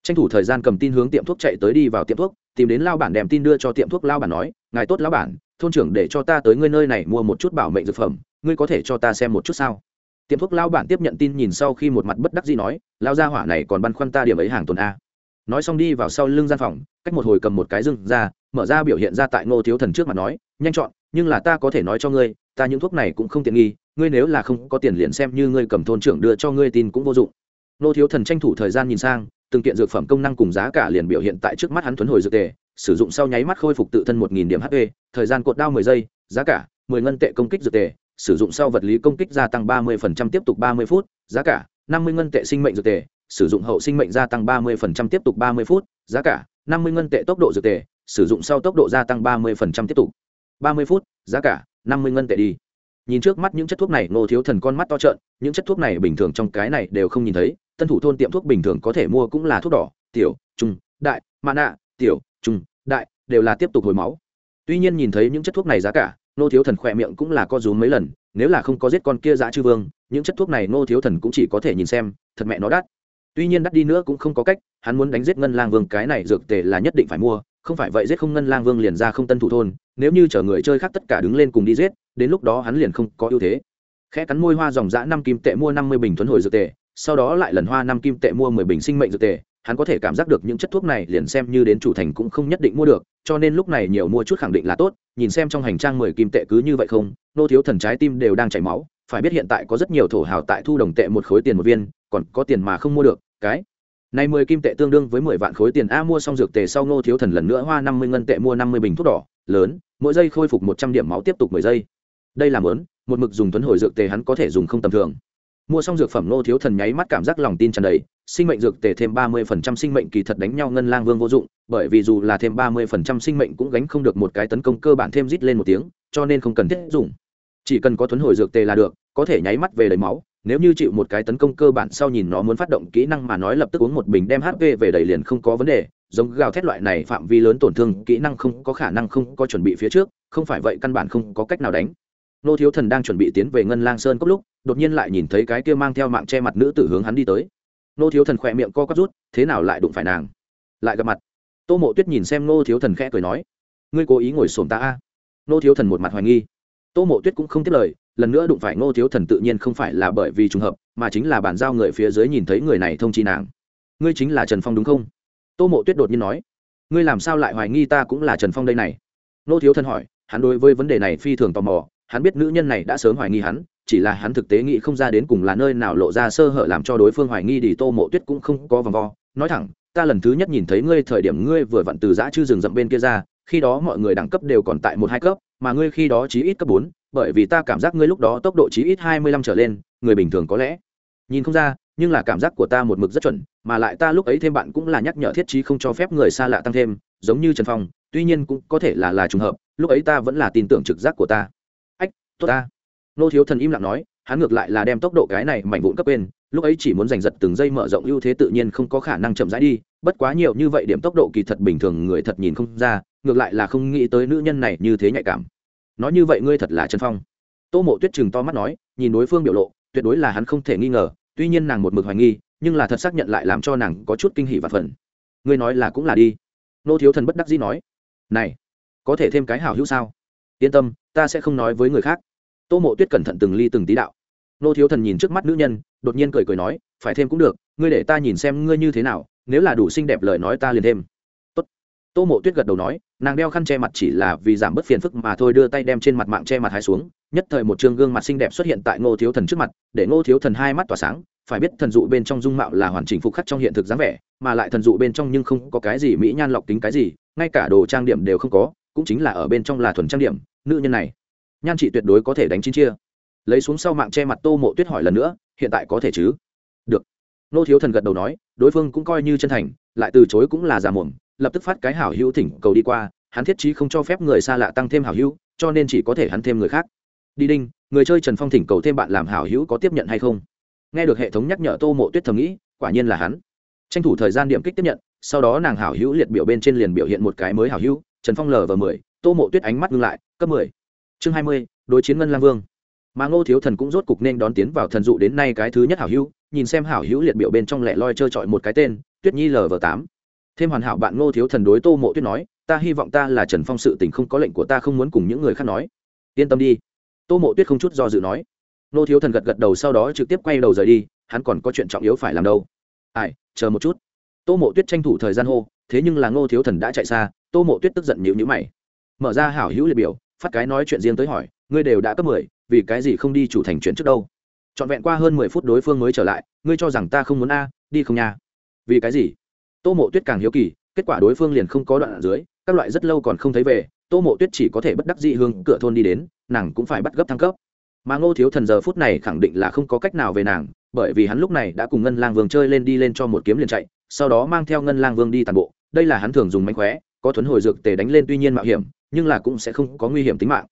[SPEAKER 1] Tranh thủ thời gian cầm tin hướng tiệm thuốc chạy tới đi vào tiệm thuốc, tìm đến lao bản đem tin đưa cho tiệm thuốc, lao bản nói, ngài tốt lao bản, thôn trưởng để cho ta tới ngươi nơi này mua một chút bảo mệnh dược phẩm, ngươi có thể cho ta xem một chút sao? Tiệm thuốc lao bản tiếp nhận tin nhìn sau khi một mặt bất đắc dĩ nói, lao ra hỏa này còn băn khoăn ta điểm ấy hàng tuần a. Nói xong đi vào sau lưng gian phòng, cách một hồi cầm một cái rừng ra, mở ra biểu hiện ra tại ngô thiếu thần trước mặt nói, nhanh chọn, nhưng là ta có thể nói cho ngươi, ta những thuốc này cũng không tiện nghi ngươi nếu là không có tiền liền xem như ngươi cầm thôn trưởng đưa cho ngươi tin cũng vô dụng. Nô thiếu thần tranh thủ thời gian nhìn sang, từng kiện dược phẩm công năng cùng giá cả liền biểu hiện tại trước mắt hắn thuấn hồi dược tề, sử dụng sau nháy mắt khôi phục tự thân một nghìn điểm hp thời gian cột đao mười giây, giá cả, mười ngân tệ công kích dược tề, sử dụng sau vật lý công kích gia tăng ba mươi phần trăm tiếp tục ba mươi phút, giá cả, năm mươi ngân tệ sinh mệnh dược tề, sử dụng hậu sinh mệnh gia tăng ba mươi phần trăm tiếp tục ba mươi phút, giá cả, năm mươi ngân tệ tốc độ dược tề, sử dụng sau tốc độ gia tăng ba mươi phần trăm tiếp tục ba mươi phút, giá cả, năm mươi ngân tệ đi nhìn trước mắt những chất thuốc này, ngô thiếu thần con mắt to trợn, những chất thuốc này bình thường trong cái này đều không nhìn thấy, tân thủ thôn tiệm thuốc bình thường có thể mua cũng là thuốc đỏ, tiểu, trung, đại mã nạ, tiểu, trung, đại, đều là tiếp tục hồi máu. Tuy nhiên nhìn thấy những chất thuốc này giá cả nô thiếu thần khỏe miệng cũng là co rúm mấy lần, nếu là không có giết con kia dã chư vương, những chất thuốc này nô thiếu thần cũng chỉ có thể nhìn xem, thật mẹ nó đắt. Tuy nhiên đắt đi nữa cũng không có cách, hắn muốn đánh giết ngân lang vương cái này dược tề là nhất định phải mua, không phải vậy giết không ngân lang vương liền ra không tân thủ thôn, nếu như chở người chơi khác tất cả đứng lên cùng đi giết đến lúc đó hắn liền không có ưu thế. Khẽ cắn môi hoa dòng dã năm kim tệ mua năm mươi bình thuấn hồi dược tệ, sau đó lại lần hoa năm kim tệ mua mười bình sinh mệnh dược tệ. hắn có thể cảm giác được những chất thuốc này liền xem như đến chủ thành cũng không nhất định mua được cho nên lúc này nhiều mua chút khẳng định là tốt nhìn xem trong hành trang mười kim tệ cứ như vậy không nô thiếu thần trái tim đều đang chảy máu phải biết hiện tại có rất nhiều thổ hào tại thu đồng tệ một khối tiền một viên còn có tiền mà không mua được cái. Này mười kim tệ tương đương với mười vạn khối tiền a mua xong dược tề sau nô thiếu thần lần nữa hoa năm mươi ngân tệ mua năm mươi bình thuốc đỏ lớn mỗi giây khôi phục một trăm điểm máu tiếp tục mười giây đây là mớn, một mực dùng tuấn hồi dược tề hắn có thể dùng không tầm thường. Mua xong dược phẩm nô thiếu thần nháy mắt cảm giác lòng tin tràn đầy, sinh mệnh dược tề thêm ba mươi phần trăm sinh mệnh kỳ thật đánh nhau ngân lang vương vô dụng, bởi vì dù là thêm ba mươi phần trăm sinh mệnh cũng gánh không được một cái tấn công cơ bản thêm rít lên một tiếng, cho nên không cần thiết dùng. Chỉ cần có thuấn hồi dược tề là được, có thể nháy mắt về đầy máu, nếu như chịu một cái tấn công cơ bản sau nhìn nó muốn phát động kỹ năng mà nói lập tức uống một bình đem hp về đầy liền không có vấn đề, giống gào thét loại này phạm vi lớn tổn thương, kỹ năng không có khả năng không có chuẩn bị phía trước, không phải vậy căn bản không có cách nào đánh nô thiếu thần đang chuẩn bị tiến về ngân lang sơn cốc lúc, đột nhiên lại nhìn thấy cái kia mang theo mạng che mặt nữ tử hướng hắn đi tới. Nô thiếu thần khỏe miệng co quắp rút, thế nào lại đụng phải nàng? Lại gặp mặt. Tô mộ tuyết nhìn xem nô thiếu thần khẽ cười nói, ngươi cố ý ngồi sồn ta a? Nô thiếu thần một mặt hoài nghi. Tô mộ tuyết cũng không tiếp lời, lần nữa đụng phải nô thiếu thần tự nhiên không phải là bởi vì trùng hợp, mà chính là bàn giao người phía dưới nhìn thấy người này thông chi nàng. Ngươi chính là trần phong đúng không? Tô mộ tuyết đột nhiên nói, ngươi làm sao lại hoài nghi ta cũng là trần phong đây này? Nô thiếu thần hỏi, hắn đối với vấn đề này phi thường tò mò hắn biết nữ nhân này đã sớm hoài nghi hắn, chỉ là hắn thực tế nghĩ không ra đến cùng là nơi nào lộ ra sơ hở làm cho đối phương hoài nghi đi tô mộ tuyết cũng không có vòng vo. Nói thẳng, ta lần thứ nhất nhìn thấy ngươi thời điểm ngươi vừa vặn từ giã chư rừng rậm bên kia ra, khi đó mọi người đẳng cấp đều còn tại một hai cấp, mà ngươi khi đó chí ít cấp bốn, bởi vì ta cảm giác ngươi lúc đó tốc độ chí ít hai mươi lăm trở lên, người bình thường có lẽ. Nhìn không ra, nhưng là cảm giác của ta một mực rất chuẩn, mà lại ta lúc ấy thêm bạn cũng là nhắc nhở thiết trí không cho phép người xa lạ tăng thêm, giống như trần phong, tuy nhiên cũng có thể là là trùng hợp, lúc ấy ta vẫn là tin tưởng trực giác của ta tốt ta. Nô thiếu thần im lặng nói, hắn ngược lại là đem tốc độ cái này mảnh vụn cấp bên lúc ấy chỉ muốn giành giật từng giây mở rộng ưu thế tự nhiên không có khả năng chậm rãi đi, bất quá nhiều như vậy điểm tốc độ kỳ thật bình thường người thật nhìn không ra, ngược lại là không nghĩ tới nữ nhân này như thế nhạy cảm. Nói như vậy ngươi thật là chân phong. Tô mộ tuyết chừng to mắt nói, nhìn đối phương biểu lộ, tuyệt đối là hắn không thể nghi ngờ, tuy nhiên nàng một mực hoài nghi, nhưng là thật xác nhận lại làm cho nàng có chút kinh hỉ và phần ngươi nói là cũng là đi. Nô thiếu thần bất đắc dĩ nói, này, có thể thêm cái hảo hữu sao? Yên tâm, ta sẽ không nói với người khác tô mộ tuyết cẩn thận từng ly từng tí đạo. Nô thiếu thần nhìn trước mắt nữ nhân, đột nhiên cười cười nói, phải thêm cũng được, ngươi để ta nhìn xem ngươi như thế nào, nếu là đủ xinh đẹp lời nói ta liền thêm. Tốt. tô mộ tuyết gật đầu nói, nàng đeo khăn che mặt chỉ là vì giảm bớt phiền phức mà thôi đưa tay đem trên mặt mạng che mặt hai xuống, nhất thời một chương gương mặt xinh đẹp xuất hiện tại ngô thiếu thần trước mặt, để ngô thiếu thần hai mắt tỏa sáng, phải biết thần dụ bên trong dung mạo là hoàn chỉnh phục khắc trong hiện thực dáng vẻ, mà lại thần dụ bên trong nhưng không có cái gì mỹ nhan lọc tính cái gì, ngay cả đồ trang điểm đều không có, cũng chính là ở bên trong là thuần trang điểm, nữ nhân này nhan chị tuyệt đối có thể đánh chín chia. Lấy xuống sau mạng che mặt tô mộ tuyết hỏi lần nữa, hiện tại có thể chứ? Được. Nô thiếu thần gật đầu nói, đối phương cũng coi như chân thành, lại từ chối cũng là giả mồm, lập tức phát cái hảo hữu thỉnh cầu đi qua, hắn thiết trí không cho phép người xa lạ tăng thêm hảo hữu, cho nên chỉ có thể hắn thêm người khác. Đi đinh, người chơi trần phong thỉnh cầu thêm bạn làm hảo hữu có tiếp nhận hay không? Nghe được hệ thống nhắc nhở tô mộ tuyết thầm nghĩ, quả nhiên là hắn. Tranh thủ thời gian điểm kích tiếp nhận, sau đó nàng hảo hữu liệt biểu bên trên liền biểu hiện một cái mới hảo hữu, trần phong lv mười, tô mộ tuyết ánh mắt ngưng lại, cấp mười chương hai mươi, đối chiến ngân lang vương. Mà ngô thiếu thần cũng rốt cục nên đón tiến vào thần dụ đến nay cái thứ nhất hảo hữu, nhìn xem hảo hữu liệt biểu bên trong lẻ loi trơ trọi một cái tên, tuyết nhi lv tám. Thêm hoàn hảo bạn ngô thiếu thần đối tô mộ tuyết nói, ta hy vọng ta là trần phong sự tình không có lệnh của ta không muốn cùng những người khác nói. Yên tâm đi. Tô mộ tuyết không chút do dự nói. Ngô thiếu thần gật gật đầu sau đó trực tiếp quay đầu rời đi, hắn còn có chuyện trọng yếu phải làm đâu. Ai, chờ một chút. Tô mộ tuyết tranh thủ thời gian hô, thế nhưng là ngô thiếu thần đã chạy xa, tô mộ tuyết tức giận nhịu nhữ mày. Mở ra hảo hữu liệt biểu phát cái nói chuyện riêng tới hỏi, ngươi đều đã cấp mười, vì cái gì không đi chủ thành chuyện trước đâu? Trọn vẹn qua hơn mười phút đối phương mới trở lại, ngươi cho rằng ta không muốn a, đi không nha. Vì cái gì? Tô mộ tuyết càng hiếu kỳ, kết quả đối phương liền không có đoạn ở dưới, các loại rất lâu còn không thấy về, tô mộ tuyết chỉ có thể bất đắc dị hương cửa thôn đi đến, nàng cũng phải bắt gấp thăng cấp. Mà ngô thiếu thần giờ phút này khẳng định là không có cách nào về nàng, bởi vì hắn lúc này đã cùng ngân lang vương chơi lên đi lên cho một kiếm liền chạy, sau đó mang theo ngân lang vương đi tàn bộ. Đây là hắn thường dùng mánh khóe, có thuấn hồi dược tề đánh lên tuy nhiên mạo hiểm nhưng là cũng sẽ không có nguy hiểm tính mạng.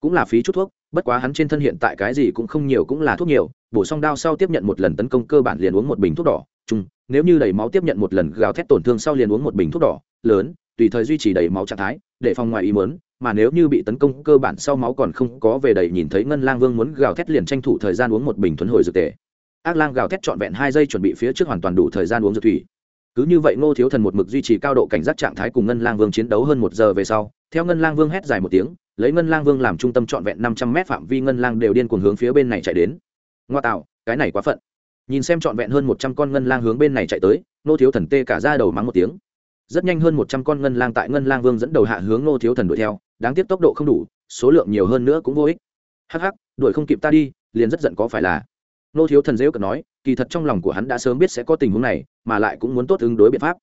[SPEAKER 1] Cũng là phí chút thuốc, bất quá hắn trên thân hiện tại cái gì cũng không nhiều cũng là thuốc nhiều, bổ xong đao sau tiếp nhận một lần tấn công cơ bản liền uống một bình thuốc đỏ, chung, nếu như đầy máu tiếp nhận một lần gào thét tổn thương sau liền uống một bình thuốc đỏ, lớn, tùy thời duy trì đầy máu trạng thái, để phòng ngoài ý mớn mà nếu như bị tấn công cơ bản sau máu còn không có về đầy nhìn thấy ngân lang vương muốn gào thét liền tranh thủ thời gian uống một bình thuấn hồi dược tề. Ác lang gào thét trọn vẹn hai giây chuẩn bị phía trước hoàn toàn đủ thời gian uống dược thủy cứ như vậy ngô thiếu thần một mực duy trì cao độ cảnh giác trạng thái cùng ngân lang vương chiến đấu hơn một giờ về sau, theo ngân lang vương hét dài một tiếng, lấy ngân lang vương làm trung tâm trọn vẹn năm trăm mét phạm vi ngân lang đều điên cuồng hướng phía bên này chạy đến. Ngoa tạo, cái này quá phận. Nhìn xem trọn vẹn hơn một trăm con ngân lang hướng bên này chạy tới, Ngô thiếu thần tê cả ra đầu mắng một tiếng. Rất nhanh hơn một trăm con ngân lang tại ngân lang vương dẫn đầu hạ hướng Ngô thiếu thần đuổi theo, đáng tiếc tốc độ không đủ, số lượng nhiều hơn nữa cũng vô ích. Hắc hắc, đuổi không kịp ta đi, liền rất giận có phải là nô thiếu thần dễ cận nói, kỳ thật trong lòng của hắn đã sớm biết sẽ có tình huống này, mà lại cũng muốn tốt ứng đối biện pháp.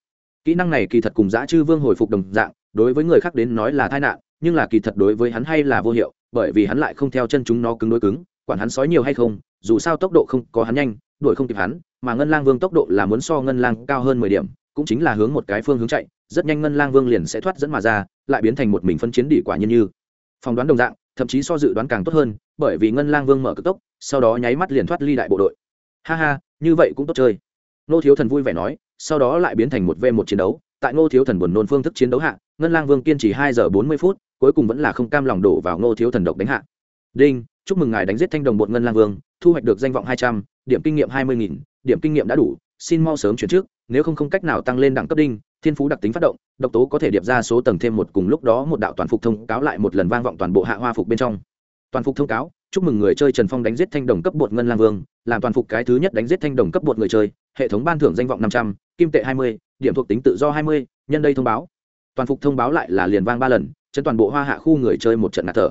[SPEAKER 1] Kỹ năng này kỳ thật cùng giã chư vương hồi phục đồng dạng, đối với người khác đến nói là tai nạn, nhưng là kỳ thật đối với hắn hay là vô hiệu, bởi vì hắn lại không theo chân chúng nó cứng đối cứng, quản hắn sói nhiều hay không, dù sao tốc độ không có hắn nhanh, đuổi không kịp hắn, mà ngân lang vương tốc độ là muốn so ngân lang cao hơn mười điểm, cũng chính là hướng một cái phương hướng chạy, rất nhanh ngân lang vương liền sẽ thoát dẫn mà ra, lại biến thành một mình phân chiến đỉ quả nhiên như. Phỏng đoán đồng dạng thậm chí so dự đoán càng tốt hơn, bởi vì ngân lang vương mở cực tốc, sau đó nháy mắt liền thoát ly đại bộ đội. Ha ha, như vậy cũng tốt chơi. Nô thiếu thần vui vẻ nói, sau đó lại biến thành một v một chiến đấu. Tại ngô thiếu thần buồn nôn phương thức chiến đấu hạ, ngân lang vương kiên trì hai giờ bốn mươi phút, cuối cùng vẫn là không cam lòng đổ vào ngô thiếu thần độc đánh hạ. Đinh, chúc mừng ngài đánh giết thanh đồng bột ngân lang vương, thu hoạch được danh vọng hai trăm, điểm kinh nghiệm hai mươi nghìn, điểm kinh nghiệm đã đủ, xin mau sớm chuyển trước, nếu không không cách nào tăng lên đẳng cấp đinh thiên phú đặc tính phát động, độc tố có thể điệp ra số tầng thêm một cùng lúc đó một đạo toàn phục thông cáo lại một lần vang vọng toàn bộ hạ hoa phục bên trong. Toàn phục thông cáo, chúc mừng người chơi trần phong đánh giết thanh đồng cấp bột ngân lang vương, làm toàn phục cái thứ nhất đánh giết thanh đồng cấp bột người chơi, hệ thống ban thưởng danh vọng năm trăm, kim tệ hai mươi, điểm thuộc tính tự do hai mươi, nhân đây thông báo. Toàn phục thông báo lại là liền vang ba lần, chân toàn bộ hoa hạ khu người chơi một trận ngạt thở.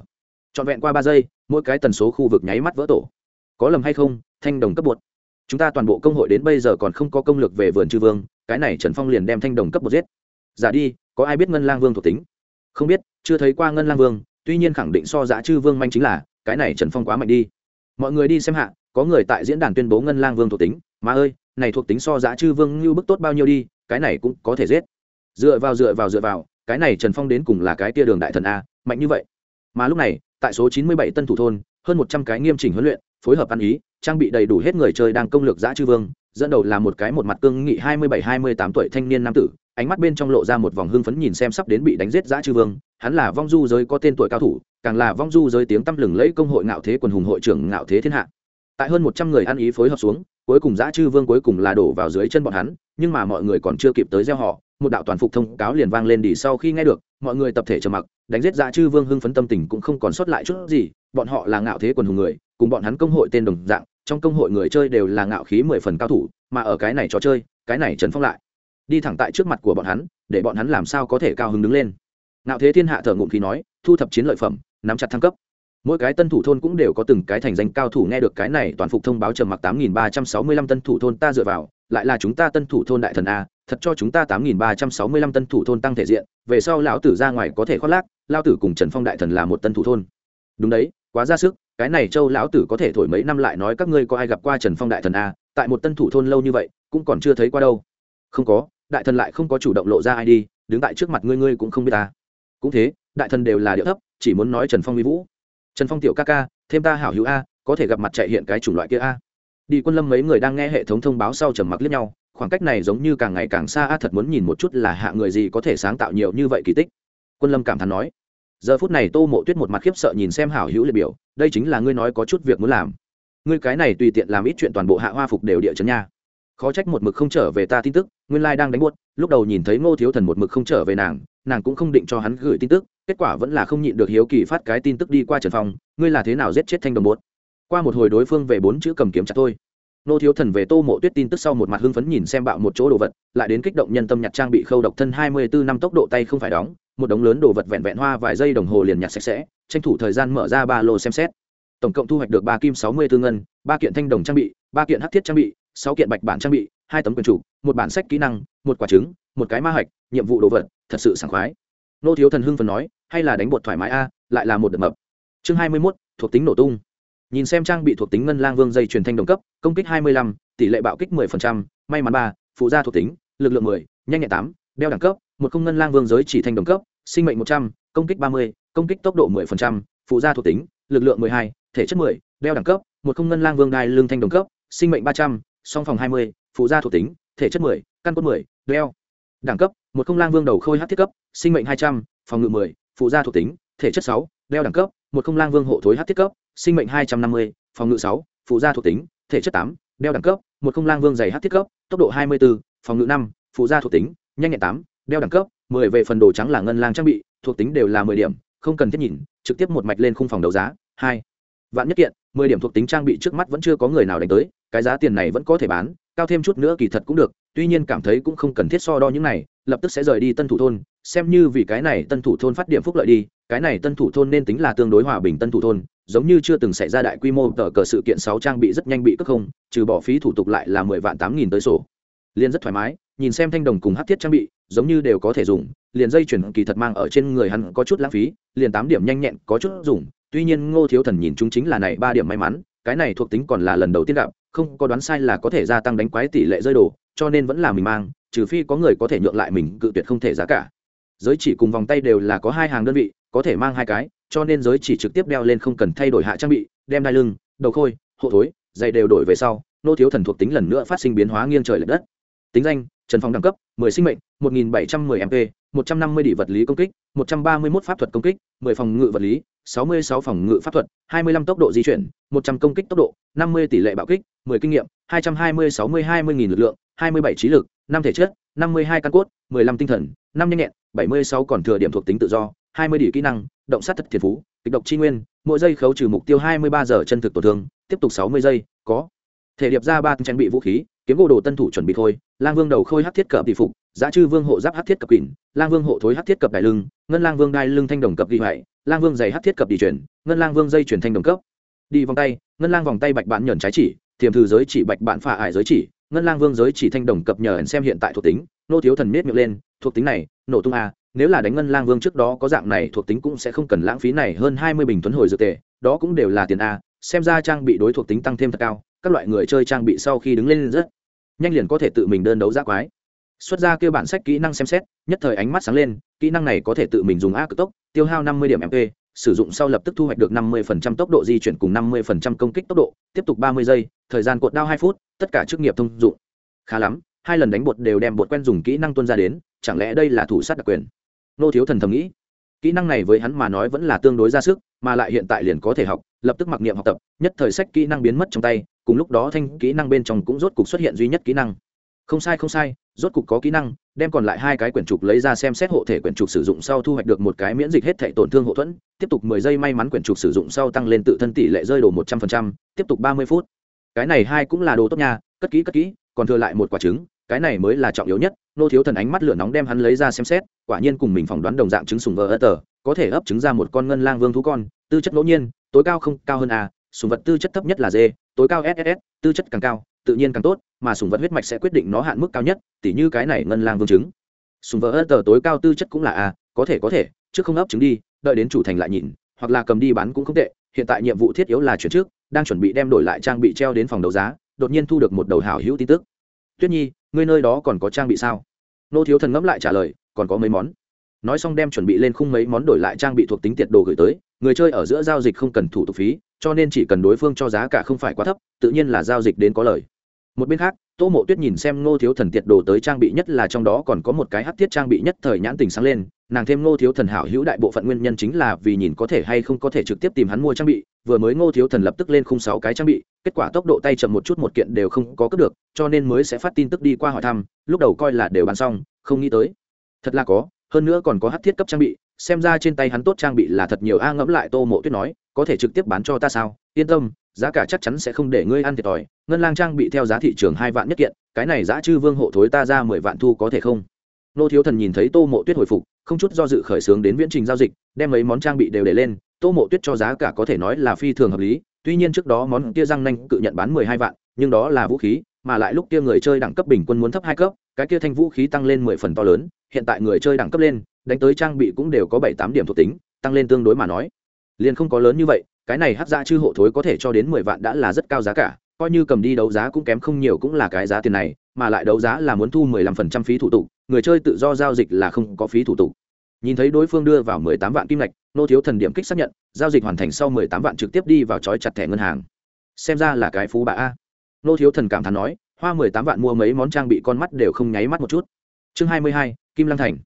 [SPEAKER 1] Trọn vẹn qua ba giây, mỗi cái tần số khu vực nháy mắt vỡ tổ. Có lầm hay không, thanh đồng cấp bột. Chúng ta toàn bộ công hội đến bây giờ còn không có công lược về vườn chư vương cái này trần phong liền đem thanh đồng cấp một giết. Giả đi, có ai biết ngân lang vương thuộc tính? Không biết, chưa thấy qua ngân lang vương, tuy nhiên khẳng định so giá chư vương manh chính là, cái này trần phong quá mạnh đi. Mọi người đi xem hạ, có người tại diễn đàn tuyên bố ngân lang vương thuộc tính. Mà ơi, này thuộc tính so giá chư vương như bức tốt bao nhiêu đi, cái này cũng có thể giết. Dựa vào dựa vào dựa vào, cái này trần phong đến cùng là cái tia đường đại thần a, mạnh như vậy. Mà lúc này, tại số chín mươi bảy tân thủ thôn, hơn một trăm cái nghiêm chỉnh huấn luyện, phối hợp ăn ý, trang bị đầy đủ hết người chơi đang công lược giã chư vương dẫn đầu là một cái một mặt cương nghị hai mươi bảy, hai mươi tám tuổi thanh niên nam tử, ánh mắt bên trong lộ ra một vòng hưng phấn nhìn xem sắp đến bị đánh giết giã chư vương. Hắn là vong du giới có tên tuổi cao thủ, càng là vong du giới tiếng tăm lừng lẫy công hội ngạo thế quần hùng hội trưởng ngạo thế thiên hạ. Tại hơn một trăm người ăn ý phối hợp xuống, cuối cùng giã chư vương cuối cùng là đổ vào dưới chân bọn hắn, nhưng mà mọi người còn chưa kịp tới gieo họ, một đạo toàn phục thông cáo liền vang lên đi sau khi nghe được, mọi người tập thể trầm mặc, đánh giết giã chư vương hưng phấn tâm tình cũng không còn sót lại chút gì, bọn họ là ngạo thế quần hùng người, cùng bọn hắn công hội tên đồng dạng trong công hội người chơi đều là ngạo khí mười phần cao thủ, mà ở cái này trò chơi, cái này trấn phong lại. Đi thẳng tại trước mặt của bọn hắn, để bọn hắn làm sao có thể cao hứng đứng lên. Ngạo thế thiên hạ thở ngụm khí nói, thu thập chiến lợi phẩm, nắm chặt thăng cấp. Mỗi cái tân thủ thôn cũng đều có từng cái thành danh cao thủ nghe được cái này, toàn phục thông báo trầm mặc tám nghìn ba trăm sáu mươi lăm tân thủ thôn ta dựa vào, lại là chúng ta tân thủ thôn đại thần a, thật cho chúng ta tám nghìn ba trăm sáu mươi lăm tân thủ thôn tăng thể diện, về sau lão tử ra ngoài có thể khoác lác lao tử cùng trần phong đại thần là một tân thủ thôn. Đúng đấy, quá ra sức cái này châu lão tử có thể thổi mấy năm lại nói các ngươi có ai gặp qua trần phong đại thần a, tại một tân thủ thôn lâu như vậy, cũng còn chưa thấy qua đâu. Không có, đại thần lại không có chủ động lộ ra ai đi, đứng tại trước mặt ngươi ngươi cũng không biết ta. Cũng thế, đại thần đều là điệu thấp, chỉ muốn nói trần phong mỹ vũ. Trần phong tiểu ca ca, thêm ta hảo hữu a, có thể gặp mặt chạy hiện cái chủng loại kia a. Đi quân lâm mấy người đang nghe hệ thống thông báo sau trầm mặc liếc nhau, khoảng cách này giống như càng ngày càng xa a, thật muốn nhìn một chút là hạ người gì có thể sáng tạo nhiều như vậy kỳ tích. Quân lâm cảm thán nói. Giờ phút này tô mộ tuyết một mặt khiếp sợ nhìn xem hảo hữu liệt biểu đây chính là ngươi nói có chút việc muốn làm. Ngươi cái này tùy tiện làm ít chuyện toàn bộ hạ hoa phục đều địa chấn nha. Khó trách một mực không trở về ta tin tức, nguyên lai đang đánh buốt, lúc đầu nhìn thấy ngô thiếu thần một mực không trở về nàng nàng cũng không định cho hắn gửi tin tức, kết quả vẫn là không nhịn được hiếu kỳ phát cái tin tức đi qua trần phong, ngươi là thế nào giết chết thanh đồng buốt qua một hồi đối phương về bốn chữ cầm kiếm chặt thôi. Nô thiếu thần về tô mộ tuyết tin tức sau một mặt hưng phấn nhìn xem bạo một chỗ đồ vật, lại đến kích động nhân tâm nhặt trang bị khâu độc thân hai mươi bốn năm tốc độ tay không phải đóng, một đống lớn đồ vật vẹn vẹn hoa vài giây đồng hồ liền nhặt sạch sẽ tranh thủ thời gian mở ra ba lô xem xét. Tổng cộng thu hoạch được ba kim sáu mươi tư ngân ba kiện thanh đồng trang bị ba kiện hắc thiết trang bị sáu kiện bạch bản trang bị hai tấm quyền chủ một bản sách kỹ năng một quả trứng một cái ma hạch nhiệm vụ đồ vật thật sự sảng khoái. Nô thiếu thần hưng phần nói hay là đánh bột thoải mái a lại là một đợt mập. Chương hai mươi mốt thuộc tính nổ tung. Nhìn xem trang bị thuộc tính ngân lang vương dây truyền thanh đồng cấp công kích hai mươi lăm tỷ lệ bạo kích 10%, may mắn ba phụ gia thuộc tính lực lượng 10, nhanh nhẹn tám đeo đẳng cấp một không ngân lang vương giới chỉ thanh đồng cấp sinh mệnh 100, công kích 30, công kích tốc độ 10%, phụ gia thuộc tính lực lượng 12, thể chất 10, đeo đẳng cấp một không ngân lang vương đai lương thanh đồng cấp sinh mệnh 300, song phòng 20, phụ gia thuộc tính thể chất 10, căn cốt 10, đeo đẳng cấp một không lang vương đầu khôi hắc thiết cấp sinh mệnh 200, phòng ngự 10, phụ gia thuộc tính thể chất 6, đeo đẳng cấp một không lang vương hộ thối hắc thiết cấp sinh mệnh 250, phòng ngự 6, phụ gia thuộc tính thể chất 8, đeo đẳng cấp một không lang vương dày hắc thiết cấp tốc độ 24, phòng ngự 5, phụ gia thuộc tính nhanh nhẹn 8, đeo đẳng cấp 10 về phần đồ trắng là ngân lang trang bị thuộc tính đều là 10 điểm không cần thiết nhìn, trực tiếp một mạch lên khung phòng đấu giá, hai, vạn nhất kiện 10 điểm thuộc tính trang bị trước mắt vẫn chưa có người nào đánh tới, cái giá tiền này vẫn có thể bán, cao thêm chút nữa kỳ thật cũng được, tuy nhiên cảm thấy cũng không cần thiết so đo những này, lập tức sẽ rời đi tân thủ thôn, xem như vì cái này tân thủ thôn phát điểm phúc lợi đi, cái này tân thủ thôn nên tính là tương đối hòa bình tân thủ thôn, giống như chưa từng xảy ra đại quy mô tờ cờ sự kiện sáu trang bị rất nhanh bị cất không, trừ bỏ phí thủ tục lại là mười vạn tám nghìn tới sổ. Liên rất thoải mái nhìn xem thanh đồng cùng hát thiết trang bị, giống như đều có thể dùng, liền dây chuyển kỳ thật mang ở trên người hắn có chút lãng phí, liền tám điểm nhanh nhẹn có chút dùng. Tuy nhiên ngô thiếu thần nhìn chúng chính là này ba điểm may mắn, cái này thuộc tính còn là lần đầu tiên gặp, không có đoán sai là có thể gia tăng đánh quái tỷ lệ rơi đồ, cho nên vẫn là mình mang, trừ phi có người có thể nhượng lại mình cự tuyệt không thể giá cả. Giới chỉ cùng vòng tay đều là có hai hàng đơn vị, có thể mang hai cái, cho nên giới chỉ trực tiếp đeo lên không cần thay đổi hạ trang bị, đem đai lưng, đầu khôi, hộ thối dày đều đổi về sau nô thiếu thần thuộc tính lần nữa phát sinh biến hóa nghiêng trời l ệ đất tính danh, trần phong đẳng cấp 10 sinh mệnh 1710 mp 150 đỉ vật lý công kích 131 pháp thuật công kích 10 phòng ngự vật lý 66 phòng ngự pháp thuật 25 tốc độ di chuyển 100 công kích tốc độ 50 tỷ lệ bạo kích 10 kinh nghiệm 220 60 20 nghìn lực lượng 27 trí lực 5 thể chất 52 căn cốt 15 tinh thần 5 nhanh nhẹn 76 còn thừa điểm thuộc tính tự do 20 đỉ kỹ năng, động sát thất thiền phú kịch độc chi nguyên, mỗi giây khấu trừ mục tiêu 23 giờ chân thực tổn thương, tiếp tục 60 giây, có thể điệp ra ba trang bị vũ khí kiếm gỗ đồ tân thủ chuẩn bị thôi, lang vương đầu khôi hát thiết cập tỷ phục giá chư vương hộ giáp hát thiết cập kỳnh lang vương hộ thối hát thiết cập đại lưng, ngân lang vương đai lưng thanh đồng cập ghi hoại, lang vương giày hát thiết cập đi chuyển, ngân lang vương dây chuyển thanh đồng cấp. Đi vòng tay, ngân lang vòng tay bạch bạn nhẫn trái chỉ thiềm thư giới chỉ bạch bạn phà ải giới chỉ, ngân lang vương giới chỉ thanh đồng cập nhờ xem hiện tại thuộc tính, nô thiếu thần miết miệng lên, thuộc tính này, nổ tung a nếu là đánh ngân lang vương trước đó có dạng này thuộc tính cũng sẽ không cần lãng phí này hơn hai mươi bình tuấn hồi dược tệ, đó cũng đều là tiền a xem ra trang bị đối thuộc tính tăng thêm thật cao, các loại người chơi trang bị sau khi đứng lên rất nhanh liền có thể tự mình đơn đấu giác quái. Xuất ra kêu bản sách kỹ năng xem xét, nhất thời ánh mắt sáng lên, kỹ năng này có thể tự mình dùng a cực tốc, tiêu hao năm mươi điểm mp sử dụng sau lập tức thu hoạch được 50% tốc độ di chuyển cùng 50% công kích tốc độ, tiếp tục 30 giây, thời gian cột đao hai phút, tất cả chức nghiệp thông dụng. Khá lắm, hai lần đánh bột đều đem bột quen dùng kỹ năng tuân ra đến, chẳng lẽ đây là thủ sát đặc quyền? Nô thiếu thần thầm nghĩ kỹ năng này với hắn mà nói vẫn là tương đối ra sức, mà lại hiện tại liền có thể học, lập tức mặc niệm học tập, nhất thời sách kỹ năng biến mất trong tay, cùng lúc đó thanh kỹ năng bên trong cũng rốt cục xuất hiện duy nhất kỹ năng. Không sai không sai, rốt cục có kỹ năng, đem còn lại hai cái quyển trục lấy ra xem xét hộ thể quyển trục sử dụng sau thu hoạch được một cái miễn dịch hết thể tổn thương hậu thuẫn, tiếp tục mười giây may mắn quyển trục sử dụng sau tăng lên tự thân tỷ lệ rơi đồ một trăm phần trăm, tiếp tục ba mươi phút. Cái này hai cũng là đồ tốt nha, cất kỹ cất kỹ, còn thừa lại một quả trứng cái này mới là trọng yếu nhất, nô thiếu thần ánh mắt lửa nóng đem hắn lấy ra xem xét, quả nhiên cùng mình phỏng đoán đồng dạng trứng sùng vờ ớt tờ, có thể ấp trứng ra một con ngân lang vương thú con, tư chất ngẫu nhiên, tối cao không, cao hơn a, sùng vật tư chất thấp nhất là d, tối cao ss tư chất càng cao, tự nhiên càng tốt, mà sùng vật huyết mạch sẽ quyết định nó hạn mức cao nhất, tỉ như cái này ngân lang vương trứng. Sùng vợ ớt tờ tối cao tư chất cũng là a, có thể có thể, trước không ấp trứng đi, đợi đến chủ thành lại nhìn, hoặc là cầm đi bán cũng không tệ, hiện tại nhiệm vụ thiết yếu là chuyển trước, đang chuẩn bị đem đổi lại trang bị treo đến phòng đấu giá, đột nhiên thu được một đầu hảo hữu tin tức tuyết nhi, ngươi nơi đó còn có trang bị sao? Nô thiếu thần ngẫm lại trả lời, còn có mấy món. Nói xong đem chuẩn bị lên khung mấy món đổi lại trang bị thuộc tính tiệt đồ gửi tới, người chơi ở giữa giao dịch không cần thủ tục phí, cho nên chỉ cần đối phương cho giá cả không phải quá thấp, tự nhiên là giao dịch đến có lời. Một bên khác tô mộ tuyết nhìn xem ngô thiếu thần tiệt đồ tới trang bị nhất là trong đó còn có một cái hát thiết trang bị nhất thời nhãn tình sáng lên, nàng thêm ngô thiếu thần hảo hữu đại bộ phận nguyên nhân chính là vì nhìn có thể hay không có thể trực tiếp tìm hắn mua trang bị, vừa mới ngô thiếu thần lập tức lên khung sáu cái trang bị, kết quả tốc độ tay chậm một chút một kiện đều không có cướp được, cho nên mới sẽ phát tin tức đi qua hỏi thăm, lúc đầu coi là đều bán xong, không nghĩ tới. Thật là có, hơn nữa còn có hát thiết cấp trang bị, xem ra trên tay hắn tốt trang bị là thật nhiều, a ngẫm lại tô mộ tuyết nói có thể trực tiếp bán cho ta sao? Yên tâm, giá cả chắc chắn sẽ không để ngươi ăn thiệt thòi. Ngân lang trang bị theo giá thị trường hai vạn nhất kiện, cái này giá chư vương hộ thối ta ra mười vạn thu có thể không? Nô thiếu thần nhìn thấy tô mộ tuyết hồi phục, không chút do dự khởi xướng đến viễn trình giao dịch, đem mấy món trang bị đều để lên, tô mộ tuyết cho giá cả có thể nói là phi thường hợp lý. Tuy nhiên trước đó món kia răng nanh cự nhận bán mười hai vạn, nhưng đó là vũ khí, mà lại lúc kia người chơi đẳng cấp bình quân muốn thấp hai cấp, cái kia thanh vũ khí tăng lên mười phần to lớn, hiện tại người chơi đẳng cấp lên, đánh tới trang bị cũng đều có bảy tám điểm thuộc tính, tăng lên tương đối mà nói liền không có lớn như vậy, cái này hát ra chư hộ thối có thể cho đến mười vạn đã là rất cao giá cả, coi như cầm đi đấu giá cũng kém không nhiều cũng là cái giá tiền này, mà lại đấu giá là muốn thu mười lăm phần trăm phí thủ tục, người chơi tự do giao dịch là không có phí thủ tục. Nhìn thấy đối phương đưa vào mười tám vạn kim lạch nô thiếu thần điểm kích xác nhận, giao dịch hoàn thành sau mười tám vạn trực tiếp đi vào trói chặt thẻ ngân hàng. Xem ra là cái phú bà a. Nô thiếu thần cảm thán nói, hoa mười tám vạn mua mấy món trang bị con mắt đều không nháy mắt một chút. Chương hai mươi hai, kim lăng thành.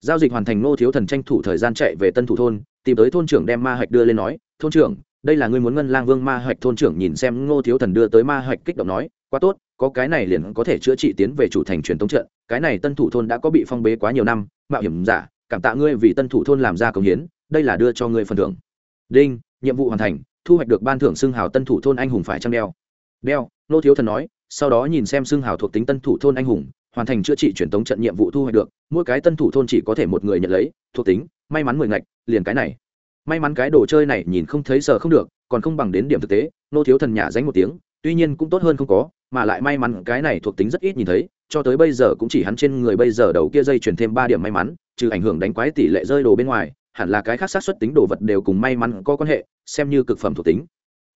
[SPEAKER 1] Giao dịch hoàn thành, nô thiếu thần tranh thủ thời gian chạy về tân thủ thôn tìm tới thôn trưởng đem ma hạch đưa lên nói, thôn trưởng, đây là ngươi muốn ngân lang vương ma hạch. Thôn trưởng nhìn xem ngô thiếu thần đưa tới ma hạch kích động nói, quá tốt, có cái này liền có thể chữa trị tiến về chủ thành truyền thống trận, cái này tân thủ thôn đã có bị phong bế quá nhiều năm, mạo hiểm giả, cảm tạ ngươi vì tân thủ thôn làm ra công hiến, đây là đưa cho ngươi phần thưởng. Đinh, nhiệm vụ hoàn thành, thu hoạch được ban thưởng xưng hào tân thủ thôn anh hùng phải trăng đeo? Đeo, ngô thiếu thần nói, sau đó nhìn xem xưng hào thuộc tính tân thủ thôn anh hùng, hoàn thành chữa trị truyền thống trận nhiệm vụ thu hoạch được, mỗi cái tân thủ thôn chỉ có thể một người nhận lấy, thuộc tính may mắn mười ngạch, liền cái này. May mắn cái đồ chơi này nhìn không thấy sờ không được, còn không bằng đến điểm thực tế, nô thiếu thần nhả dánh một tiếng, tuy nhiên cũng tốt hơn không có, mà lại may mắn cái này thuộc tính rất ít nhìn thấy, cho tới bây giờ cũng chỉ hắn trên người bây giờ đầu kia dây chuyển thêm ba điểm may mắn, trừ ảnh hưởng đánh quái tỷ lệ rơi đồ bên ngoài, hẳn là cái khác sát xuất tính đồ vật đều cùng may mắn có quan hệ, xem như cực phẩm thuộc tính.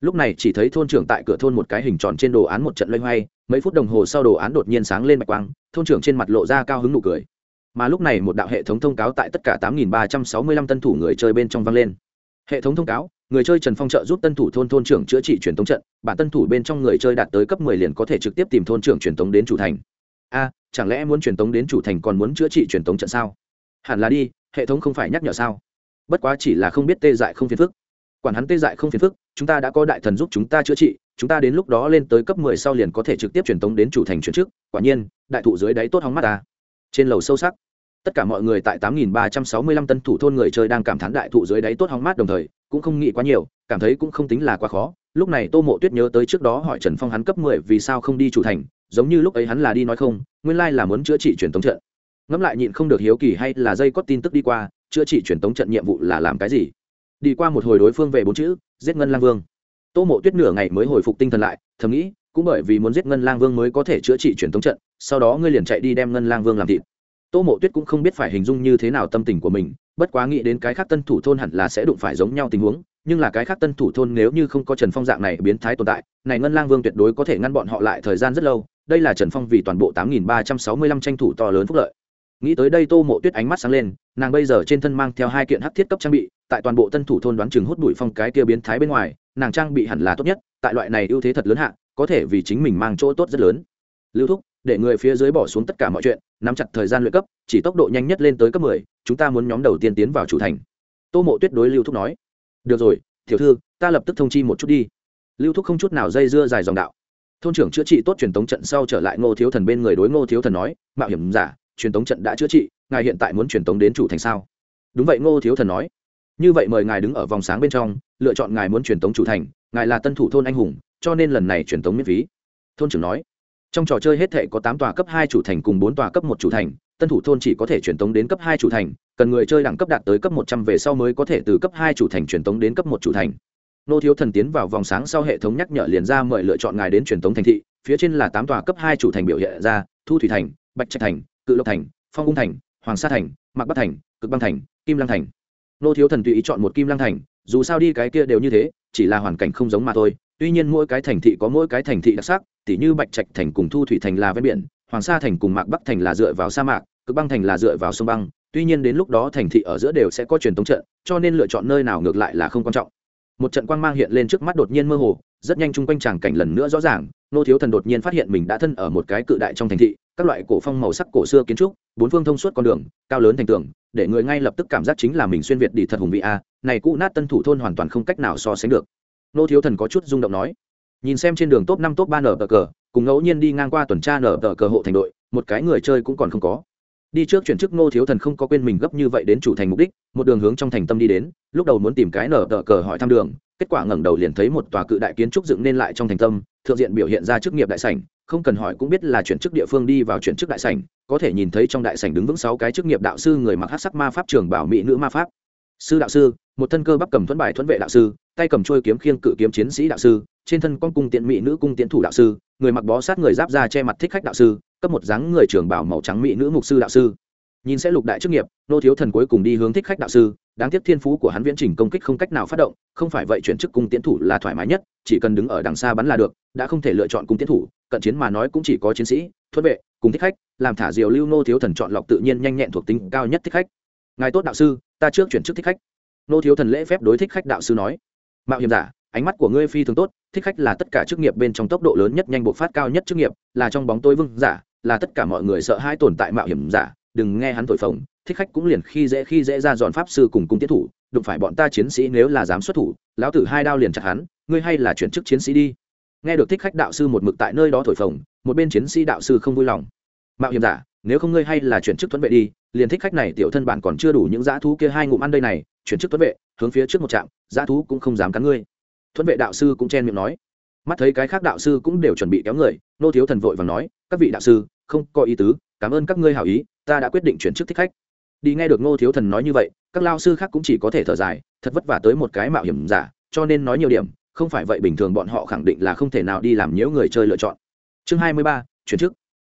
[SPEAKER 1] Lúc này chỉ thấy thôn trưởng tại cửa thôn một cái hình tròn trên đồ án một trận loay hoay, mấy phút đồng hồ sau đồ án đột nhiên sáng lên bạch quang, thôn trưởng trên mặt lộ ra cao hứng nụ cười mà lúc này một đạo hệ thống thông cáo tại tất cả 8.365 tân thủ người chơi bên trong vang lên. Hệ thống thông cáo, người chơi trần phong trợ giúp tân thủ thôn thôn trưởng chữa trị truyền thống trận, bản tân thủ bên trong người chơi đạt tới cấp 10 liền có thể trực tiếp tìm thôn trưởng truyền thống đến chủ thành. A, chẳng lẽ muốn truyền thống đến chủ thành còn muốn chữa trị truyền thống trận sao? Hẳn là đi, hệ thống không phải nhắc nhở sao? Bất quá chỉ là không biết tê dại không phiền phức. Quản hắn tê dại không phiền phức, chúng ta đã có đại thần giúp chúng ta chữa trị, chúng ta đến lúc đó lên tới cấp 10 sau liền có thể trực tiếp truyền tống đến chủ thành chuyển trước. Quả nhiên, đại thụ dưới đáy tốt hóng mắt ta trên lầu sâu sắc, tất cả mọi người tại 8.365 tân thủ thôn người chơi đang cảm thán đại thụ dưới đáy tốt hóng mát đồng thời, cũng không nghĩ quá nhiều, cảm thấy cũng không tính là quá khó. Lúc này tô mộ tuyết nhớ tới trước đó hỏi trần phong hắn cấp 10 vì sao không đi chủ thành, giống như lúc ấy hắn là đi nói không, nguyên lai là muốn chữa trị truyền tống trận. Ngẫm lại nhịn không được hiếu kỳ hay là dây có tin tức đi qua, chữa trị truyền tống trận nhiệm vụ là làm cái gì? Đi qua một hồi đối phương về bốn chữ, giết ngân lang vương. Tô mộ tuyết nửa ngày mới hồi phục tinh thần lại, thầm nghĩ cũng bởi vì muốn giết ngân lang vương mới có thể chữa trị truyền thống trận, sau đó ngươi liền chạy đi đem ngân lang vương làm thịt. Tô mộ tuyết cũng không biết phải hình dung như thế nào tâm tình của mình, bất quá nghĩ đến cái khác tân thủ thôn hẳn là sẽ đụng phải giống nhau tình huống, nhưng là cái khác tân thủ thôn nếu như không có trần phong dạng này biến thái tồn tại, này ngân lang vương tuyệt đối có thể ngăn bọn họ lại thời gian rất lâu, đây là trần phong vì toàn bộ tám nghìn ba trăm sáu mươi lăm tranh thủ to lớn phúc lợi. Nghĩ tới đây tô mộ tuyết ánh mắt sáng lên, nàng bây giờ trên thân mang theo hai kiện hắc thiết cấp trang bị, tại toàn bộ tân thủ thôn đoán chừng hút bụi phong cái kia biến thái bên ngoài, nàng trang bị hẳn là tốt nhất, tại loại này ưu thế thật lớn hạ có thể vì chính mình mang chỗ tốt rất lớn. Lưu thúc, để người phía dưới bỏ xuống tất cả mọi chuyện, nắm chặt thời gian luyện cấp, chỉ tốc độ nhanh nhất lên tới cấp mười, chúng ta muốn nhóm đầu tiên tiến vào chủ thành. Tô mộ tuyết đối lưu thúc nói. Được rồi, tiểu thư, ta lập tức thông chi một chút đi. Lưu thúc không chút nào dây dưa dài dòng đạo. Thôn trưởng chữa trị tốt truyền tống trận sau trở lại ngô thiếu thần bên người đối ngô thiếu thần nói, mạo hiểm giả, truyền tống trận đã chữa trị, ngài hiện tại muốn truyền tống đến chủ thành sao? Đúng vậy, ngô thiếu thần nói. Như vậy mời ngài đứng ở vòng sáng bên trong, lựa chọn ngài muốn truyền tống chủ thành, ngài là tân thủ thôn anh hùng cho nên lần này truyền tống miễn phí. Thôn trưởng nói, trong trò chơi hết thể có tám tòa cấp hai chủ thành cùng bốn tòa cấp một chủ thành, tân thủ thôn chỉ có thể truyền tống đến cấp hai chủ thành, cần người chơi đẳng cấp đạt tới cấp một trăm về sau mới có thể từ cấp hai chủ thành truyền tống đến cấp một chủ thành. Nô thiếu thần tiến vào vòng sáng sau hệ thống nhắc nhở liền ra mời lựa chọn ngài đến truyền tống thành thị, phía trên là tám tòa cấp hai chủ thành biểu hiện ra, thu thủy thành, bạch trạch thành, cự lộc thành, phong ung thành, hoàng sa thành, mạc bắc thành, cực băng thành, kim lăng thành. Nô thiếu thần tùy ý chọn một kim lăng thành, dù sao đi cái kia đều như thế, chỉ là hoàn cảnh không giống mà thôi tuy nhiên mỗi cái thành thị có mỗi cái thành thị đặc sắc, tỉ như bạch trạch thành cùng thu thủy thành là ven biển, hoàng sa thành cùng mạc bắc thành là dựa vào sa mạc, cực băng thành là dựa vào sông băng. Tuy nhiên đến lúc đó thành thị ở giữa đều sẽ có truyền thống trận, cho nên lựa chọn nơi nào ngược lại là không quan trọng. Một trận quang mang hiện lên trước mắt đột nhiên mơ hồ, rất nhanh chung quanh tràng cảnh lần nữa rõ ràng, nô thiếu thần đột nhiên phát hiện mình đã thân ở một cái cự đại trong thành thị, các loại cổ phong màu sắc cổ xưa kiến trúc, bốn phương thông suốt con đường, cao lớn thành tường, để người ngay lập tức cảm giác chính là mình xuyên việt đi thật hùng vị a, này cũ nát tân thủ thôn hoàn toàn không cách nào so sánh được nô thiếu thần có chút rung động nói, nhìn xem trên đường top năm, top ba nở tờ cờ, cùng ngẫu nhiên đi ngang qua tuần tra nở tờ cờ hộ thành đội, một cái người chơi cũng còn không có. Đi trước chuyển chức nô thiếu thần không có quên mình gấp như vậy đến chủ thành mục đích, một đường hướng trong thành tâm đi đến, lúc đầu muốn tìm cái nở tờ cờ hỏi thăm đường, kết quả ngẩng đầu liền thấy một tòa cự đại kiến trúc dựng nên lại trong thành tâm, thượng diện biểu hiện ra chức nghiệp đại sảnh, không cần hỏi cũng biết là chuyển chức địa phương đi vào chuyển chức đại sảnh, có thể nhìn thấy trong đại sảnh đứng vững sáu cái chức nghiệp đạo sư người mặc hát sắc ma pháp trường bảo mỹ nữ ma pháp. Sư đạo sư một thân cơ bắp cầm thuẫn bài thuẫn vệ đạo sư, tay cầm trôi kiếm khiêng cự kiếm chiến sĩ đạo sư, trên thân con cung tiện mỹ nữ cung tiện thủ đạo sư, người mặc bó sát người giáp ra che mặt thích khách đạo sư, cấp một dáng người trưởng bảo màu trắng mỹ nữ mục sư đạo sư. Nhìn sẽ lục đại chức nghiệp, nô thiếu thần cuối cùng đi hướng thích khách đạo sư, đáng tiếc thiên phú của hắn viễn trình công kích không cách nào phát động, không phải vậy chuyển chức cung tiến thủ là thoải mái nhất, chỉ cần đứng ở đằng xa bắn là được, đã không thể lựa chọn cung tiến thủ, cận chiến mà nói cũng chỉ có chiến sĩ thuận vệ, cùng thích khách, làm thả diều lưu nô thiếu thần chọn lọc tự nhiên nhanh nhẹn thuộc tính cao nhất thích khách. Ngài tốt đạo sư, ta trước chuyển chức thích khách nô thiếu thần lễ phép đối thích khách đạo sư nói, mạo hiểm giả, ánh mắt của ngươi phi thường tốt, thích khách là tất cả chức nghiệp bên trong tốc độ lớn nhất, nhanh bộc phát cao nhất chức nghiệp, là trong bóng tối vương giả, là tất cả mọi người sợ hai tồn tại mạo hiểm giả. Đừng nghe hắn thổi phồng, thích khách cũng liền khi dễ khi dễ ra dọn pháp sư cùng cung tiến thủ, đụng phải bọn ta chiến sĩ nếu là dám xuất thủ, lão tử hai đao liền chặt hắn, ngươi hay là chuyển chức chiến sĩ đi. Nghe được thích khách đạo sư một mực tại nơi đó thổi phồng, một bên chiến sĩ đạo sư không vui lòng. Mạo hiểm giả, nếu không ngươi hay là chuyển chức thuẫn vệ đi liền thích khách này tiểu thân bản còn chưa đủ những dã thú kia hai ngụm ăn đây này, chuyển chức tuấn vệ, hướng phía trước một trạm, dã thú cũng không dám cắn ngươi. Tuấn vệ đạo sư cũng chen miệng nói. Mắt thấy cái khác đạo sư cũng đều chuẩn bị kéo người, nô thiếu thần vội và nói, các vị đạo sư, không có ý tứ, cảm ơn các ngươi hảo ý, ta đã quyết định chuyển chức thích khách. Đi nghe được nô thiếu thần nói như vậy, các lao sư khác cũng chỉ có thể thở dài, thật vất vả tới một cái mạo hiểm giả, cho nên nói nhiều điểm, không phải vậy bình thường bọn họ khẳng định là không thể nào đi làm nhiễu người chơi lựa chọn. Chương hai mươi ba, chuyển chức.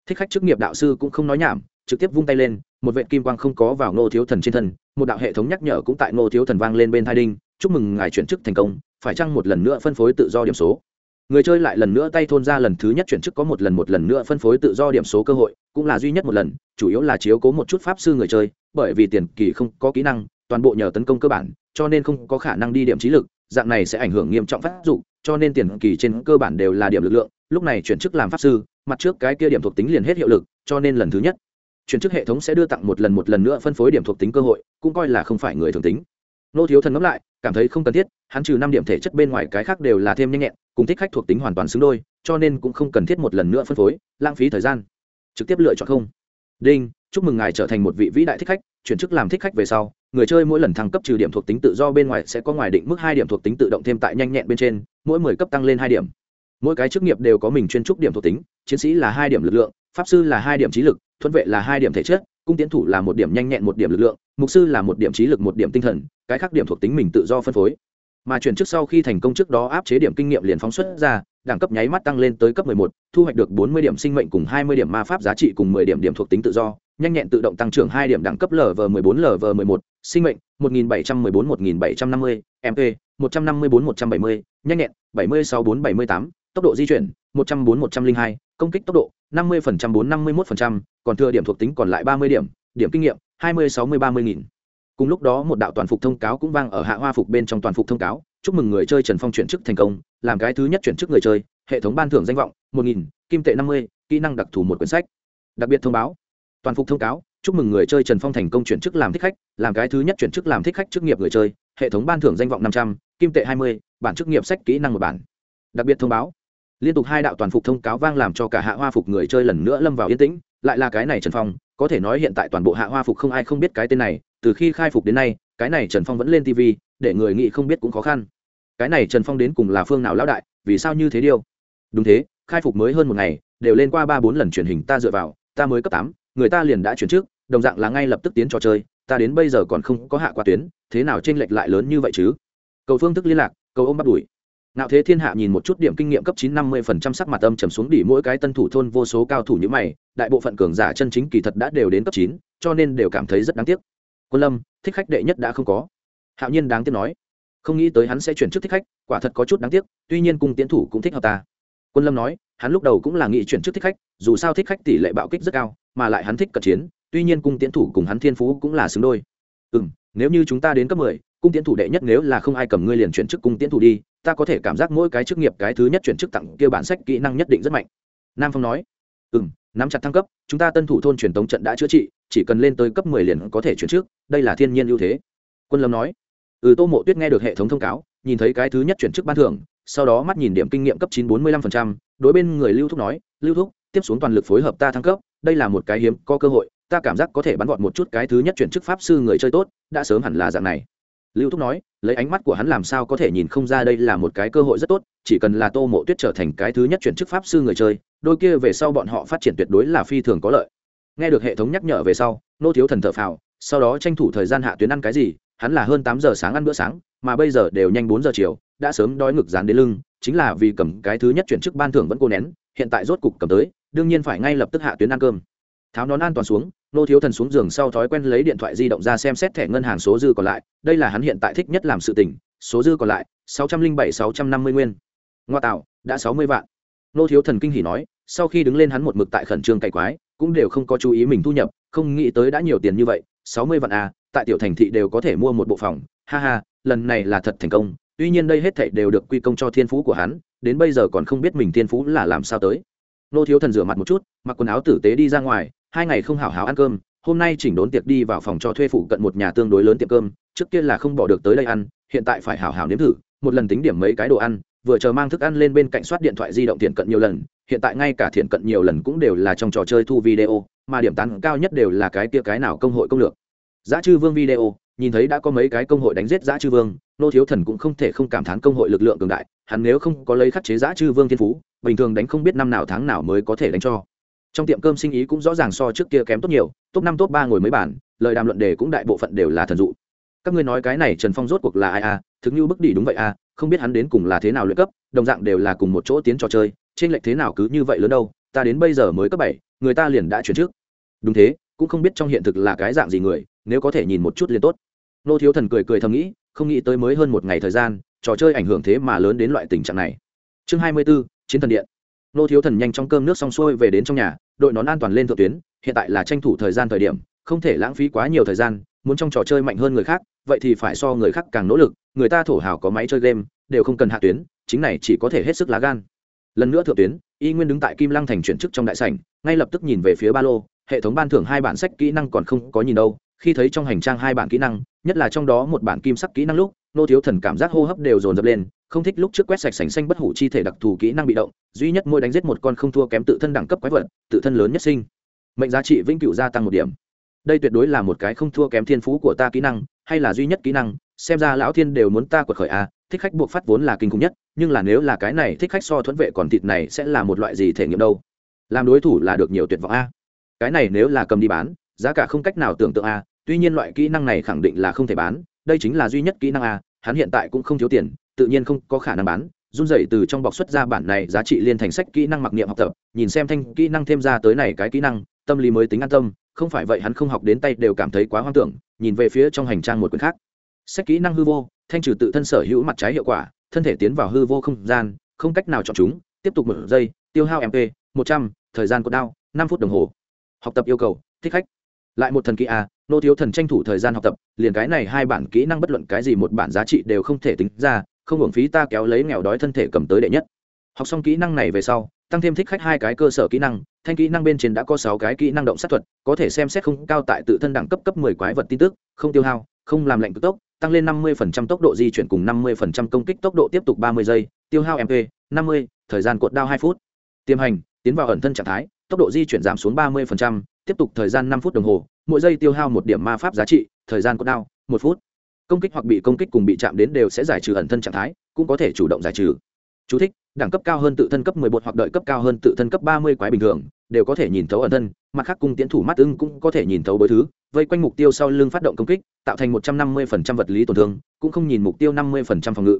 [SPEAKER 1] Thích khách chức nghiệp đạo sư cũng không nói nhảm, trực tiếp vung tay lên một vệ kim quang không có vào ngô thiếu thần trên thân, một đạo hệ thống nhắc nhở cũng tại ngô thiếu thần vang lên bên thai đinh, chúc mừng ngài chuyển chức thành công, phải chăng một lần nữa phân phối tự do điểm số? Người chơi lại lần nữa tay thôn ra lần thứ nhất chuyển chức có một lần một lần nữa phân phối tự do điểm số cơ hội, cũng là duy nhất một lần, chủ yếu là chiếu cố một chút pháp sư người chơi, bởi vì tiền kỳ không có kỹ năng, toàn bộ nhờ tấn công cơ bản, cho nên không có khả năng đi điểm trí lực, dạng này sẽ ảnh hưởng nghiêm trọng phát dụng cho nên tiền kỳ trên cơ bản đều là điểm lực lượng, lúc này chuyển chức làm pháp sư, mặt trước cái kia điểm thuộc tính liền hết hiệu lực, cho nên lần thứ nhất chuyển chức hệ thống sẽ đưa tặng một lần một lần nữa phân phối điểm thuộc tính cơ hội, cũng coi là không phải người thường tính. Nô thiếu thần ngẫm lại, cảm thấy không cần thiết, hắn trừ năm điểm thể chất bên ngoài cái khác đều là thêm nhanh nhẹn, cùng thích khách thuộc tính hoàn toàn xứng đôi, cho nên cũng không cần thiết một lần nữa phân phối, lãng phí thời gian. Trực tiếp lựa chọn không. Đinh, chúc mừng ngài trở thành một vị vĩ đại thích khách, chuyển chức làm thích khách về sau, người chơi mỗi lần thăng cấp trừ điểm thuộc tính tự do bên ngoài sẽ có ngoài định mức hai điểm thuộc tính tự động thêm tại nhanh nhẹn bên trên, mỗi mười cấp tăng lên hai điểm. Mỗi cái chức nghiệp đều có mình chuyên trúc điểm thuộc tính, chiến sĩ là hai điểm lực lượng, pháp sư là hai điểm trí lực thuận vệ là hai điểm thể chất cung tiến thủ là một điểm nhanh nhẹn một điểm lực lượng mục sư là một điểm trí lực một điểm tinh thần cái khác điểm thuộc tính mình tự do phân phối. Mà chuyển chức sau khi thành công trước đó áp chế điểm kinh nghiệm liền phóng xuất ra đẳng cấp nháy mắt tăng lên tới cấp 11, thu hoạch được 40 điểm sinh mệnh cùng 20 điểm ma pháp giá trị cùng 10 điểm điểm thuộc tính tự do nhanh nhẹn tự động tăng trưởng 2 điểm đẳng cấp LV14 LV11, sinh mệnh 1714 1750, MP 154 170, nhanh nhẹn 76 478, tốc độ di chuyển 104 102, công kích tốc độ 50% 4 51%, còn thừa điểm thuộc tính còn lại 30 điểm điểm kinh nghiệm, hai mươi sáu mươi ba mươi nghìn. Cùng lúc đó một đạo toàn phục thông cáo cũng vang ở hạ hoa phục bên trong toàn phục thông cáo, chúc mừng người chơi trần phong chuyển chức thành công, làm cái thứ nhất chuyển chức người chơi, hệ thống ban thưởng danh vọng, một nghìn, kim tệ năm mươi, kỹ năng đặc thù một quyển sách. Đặc biệt thông báo, toàn phục thông cáo, chúc mừng người chơi trần phong thành công chuyển chức làm thích khách, làm cái thứ nhất chuyển chức làm thích khách chức nghiệp người chơi, hệ thống ban thưởng danh vọng năm trăm, kim tệ hai mươi, bản chức nghiệp sách kỹ năng một bản. Đặc biệt thông báo, liên tục hai đạo toàn phục thông cáo vang làm cho cả hạ hoa phục người chơi lần nữa lâm vào yên tĩnh lại là cái này trần phong, có thể nói hiện tại toàn bộ hạ hoa phục không ai không biết cái tên này, từ khi khai phục đến nay, cái này trần phong vẫn lên tv để người nghĩ không biết cũng khó khăn. Cái này trần phong đến cùng là phương nào lão đại, vì sao như thế điêu? Đúng thế, khai phục mới hơn một ngày, đều lên qua ba bốn lần truyền hình ta dựa vào, ta mới cấp tám, người ta liền đã chuyển trước, đồng dạng là ngay lập tức tiến trò chơi, ta đến bây giờ còn không có hạ qua tuyến, thế nào t r ê n lệch lại lớn như vậy chứ? Cầu phương thức liên lạc, cầu ôm bắt đuổi nạo thế thiên hạ nhìn một chút điểm kinh nghiệm cấp chín năm mươi phần trăm sắc mặt âm trầm xuống đỉ mỗi cái tân thủ thôn vô số cao thủ như mày, đại bộ phận cường giả chân chính kỳ thật đã đều đến cấp chín, cho nên đều cảm thấy rất đáng tiếc. Quân lâm, thích khách đệ nhất đã không có. Hạo nhiên đáng tiếc nói, không nghĩ tới hắn sẽ chuyển chức thích khách, quả thật có chút đáng tiếc, tuy nhiên cung tiến thủ cũng thích hợp ta. Quân lâm nói, hắn lúc đầu cũng là nghị chuyển chức thích khách, dù sao thích khách tỷ lệ bạo kích rất cao, mà lại hắn thích cận chiến, tuy nhiên cung tiến thủ cùng hắn thiên phú cũng là xứng đôi. Ừm, nếu như chúng ta đến cấp mười cung tiến thủ đệ nhất nếu là không ai cầm ngươi liền chuyển chức cung tiến thủ đi, ta có thể cảm giác mỗi cái chức nghiệp cái thứ nhất chuyển chức tặng kia bản sách kỹ năng nhất định rất mạnh. Nam phong nói. Ừ m nắm chặt thăng cấp, chúng ta tân thủ thôn truyền tống trận đã chữa trị, chỉ cần lên tới cấp mười liền có thể chuyển trước đây là thiên nhiên ưu thế. Quân lâm nói. Ừ tô mộ tuyết nghe được hệ thống thông cáo, nhìn thấy cái thứ nhất chuyển chức ban thưởng, sau đó mắt nhìn điểm kinh nghiệm cấp chín bốn mươi lăm phần trăm, đối bên người lưu thúc nói, lưu thúc, tiếp xuống toàn lực phối hợp ta thăng cấp, đây là một cái hiếm có cơ hội, ta cảm giác có thể bắn gọn một chút cái thứ nhất chuyển chức pháp sư người chơi tốt, đã sớm hẳn là dạng này lưu thúc nói, lấy ánh mắt của hắn làm sao có thể nhìn không ra đây là một cái cơ hội rất tốt, chỉ cần là tô mộ tuyết trở thành cái thứ nhất chuyển chức pháp sư người chơi, đôi kia về sau bọn họ phát triển tuyệt đối là phi thường có lợi. Nghe được hệ thống nhắc nhở về sau, nô thiếu thần thợ phào, sau đó tranh thủ thời gian hạ tuyến ăn cái gì, hắn là hơn tám giờ sáng ăn bữa sáng, mà bây giờ đều nhanh bốn giờ chiều, đã sớm đói ngực dán đến lưng, chính là vì cầm cái thứ nhất chuyển chức ban thưởng vẫn cô nén, hiện tại rốt cục cầm tới, đương nhiên phải ngay lập tức hạ tuyến ăn cơm. Tháo nón an toàn xuống nô thiếu thần xuống giường sau thói quen lấy điện thoại di động ra xem xét thẻ ngân hàng số dư còn lại, đây là hắn hiện tại thích nhất làm sự tình, số dư còn lại, sáu trăm linh bảy, sáu trăm năm mươi nguyên. Ngoa tạo, đã sáu mươi vạn. Nô thiếu thần kinh hỉ nói, sau khi đứng lên hắn một mực tại khẩn trương cày quái, cũng đều không có chú ý mình thu nhập, không nghĩ tới đã nhiều tiền như vậy, sáu mươi vạn à tại tiểu thành thị đều có thể mua một bộ phòng, ha ha, lần này là thật thành công, tuy nhiên đây hết thảy đều được quy công cho thiên phú của hắn, đến bây giờ còn không biết mình thiên phú là làm sao tới. Nô thiếu thần rửa mặt một chút, mặc quần áo tử tế đi ra ngoài hai ngày không hảo hảo ăn cơm, hôm nay chỉnh đốn tiệc đi vào phòng cho thuê phụ cận một nhà tương đối lớn tiệm cơm, trước kia là không bỏ được tới đây ăn, hiện tại phải hảo hảo nếm thử, một lần tính điểm mấy cái đồ ăn, vừa chờ mang thức ăn lên bên cạnh soát điện thoại di động thiện cận nhiều lần, hiện tại ngay cả thiện cận nhiều lần cũng đều là trong trò chơi thu video, mà điểm tán cao nhất đều là cái kia cái nào công hội công lược. Giá chư vương video, nhìn thấy đã có mấy cái công hội đánh giết giá chư vương, nô thiếu thần cũng không thể không cảm thán công hội lực lượng cường đại, hắn nếu không có lấy khắc chế giá chư vương thiên phú, bình thường đánh không biết năm nào tháng nào mới có thể đánh cho trong tiệm cơm sinh ý cũng rõ ràng so trước kia kém tốt nhiều top năm top ba ngồi mấy bản lời đàm luận đề cũng đại bộ phận đều là thần dụ. Các ngươi nói cái này trần phong rốt cuộc là ai à? Thực như bức đi đúng vậy à? Không biết hắn đến cùng là thế nào luyện cấp đồng dạng đều là cùng một chỗ tiến trò chơi trên lệch thế nào cứ như vậy lớn đâu? Ta đến bây giờ mới cấp bảy người ta liền đã chuyển trước. Đúng thế cũng không biết trong hiện thực là cái dạng gì người nếu có thể nhìn một chút liền tốt. Nô thiếu thần cười cười thầm nghĩ không nghĩ tới mới hơn một ngày thời gian trò chơi ảnh hưởng thế mà lớn đến loại tình trạng này. Chương hai mươi 24, chiến thần điện nô thiếu thần nhanh trong cơm nước xong xuôi về đến trong nhà, đội nón an toàn lên thượng tuyến, hiện tại là tranh thủ thời gian thời điểm, không thể lãng phí quá nhiều thời gian, muốn trong trò chơi mạnh hơn người khác, vậy thì phải so người khác càng nỗ lực, người ta thổ hào có máy chơi game, đều không cần hạ tuyến, chính này chỉ có thể hết sức lá gan. Lần nữa thượng tuyến, y nguyên đứng tại kim lăng thành chuyển chức trong đại sảnh, ngay lập tức nhìn về phía ba lô, hệ thống ban thưởng hai bản sách kỹ năng còn không có nhìn đâu, khi thấy trong hành trang hai bản kỹ năng, nhất là trong đó một bản kim sắc kỹ năng lúc nô thiếu thần cảm giác hô hấp đều dồn dập lên không thích lúc trước quét sạch sành xanh bất hủ chi thể đặc thù kỹ năng bị động duy nhất môi đánh giết một con không thua kém tự thân đẳng cấp quái vật tự thân lớn nhất sinh. Mệnh giá trị vĩnh cửu gia tăng một điểm. Đây tuyệt đối là một cái không thua kém thiên phú của ta kỹ năng hay là duy nhất kỹ năng xem ra lão thiên đều muốn ta quật khởi a à, thích khách buộc phát vốn là kinh khủng nhất nhưng là nếu là cái này thích khách so thuẫn vệ còn thịt này sẽ là một loại gì thể nghiệm đâu? Làm đối thủ là được nhiều tuyệt vọng a. Cái này nếu là cầm đi bán giá cả không cách nào tưởng tượng a tuy nhiên loại kỹ năng này khẳng định là không thể bán đây chính là duy nhất kỹ năng a, hắn hiện tại cũng không thiếu tiền, tự nhiên không có khả năng bán. Run rẩy từ trong bọc xuất ra bản này giá trị liên thành sách kỹ năng mặc niệm học tập, nhìn xem thanh kỹ năng thêm ra tới này cái kỹ năng, tâm lý mới tính an tâm, không phải vậy hắn không học đến tay đều cảm thấy quá hoang tưởng, nhìn về phía trong hành trang một quyển khác. Sách kỹ năng hư vô, thanh trừ tự thân sở hữu mặt trái hiệu quả, thân thể tiến vào hư vô không gian, không cách nào chọn chúng, tiếp tục một giây, tiêu hao mp một trăm, thời gian cột đao, năm phút đồng hồ. Học tập yêu cầu, thích khách lại một thần kỹ a, nô thiếu thần tranh thủ thời gian học tập, liền cái này hai bản kỹ năng bất luận cái gì một bản giá trị đều không thể tính ra, không hưởng phí ta kéo lấy nghèo đói thân thể cầm tới đệ nhất học xong kỹ năng này về sau, tăng thêm thích khách hai cái cơ sở kỹ năng, thanh kỹ năng bên trên đã có sáu cái kỹ năng động sát thuật, có thể xem xét không cao tại tự thân đẳng cấp cấp mười quái vật tin tức, không tiêu hao, không làm lạnh cực tốc, tăng lên năm mươi phần trăm tốc độ di chuyển cùng năm mươi phần trăm công kích tốc độ tiếp tục ba mươi giây, tiêu hao mp năm mươi, thời gian cuộn đao hai phút tiêm hành, tiến vào ẩn thân trạng thái, tốc độ di chuyển giảm xuống ba mươi phần trăm tiếp tục thời gian năm phút đồng hồ mỗi giây tiêu hao một điểm ma pháp giá trị thời gian cột đao một phút công kích hoặc bị công kích cùng bị chạm đến đều sẽ giải trừ ẩn thân trạng thái cũng có thể chủ động giải trừ Chú thích, đẳng cấp cao hơn tự thân cấp 11 hoặc đợi cấp cao hơn tự thân cấp 30 quái bình thường, đều có thể nhìn thấu ẩn thân, mặt khác cung tiến thủ mắt ưng cũng có thể nhìn thấu bối thứ, vây quanh mục tiêu sau lưng phát động công kích, tạo thành 150% vật lý tổn thương, cũng không nhìn mục tiêu 50% phòng ngự.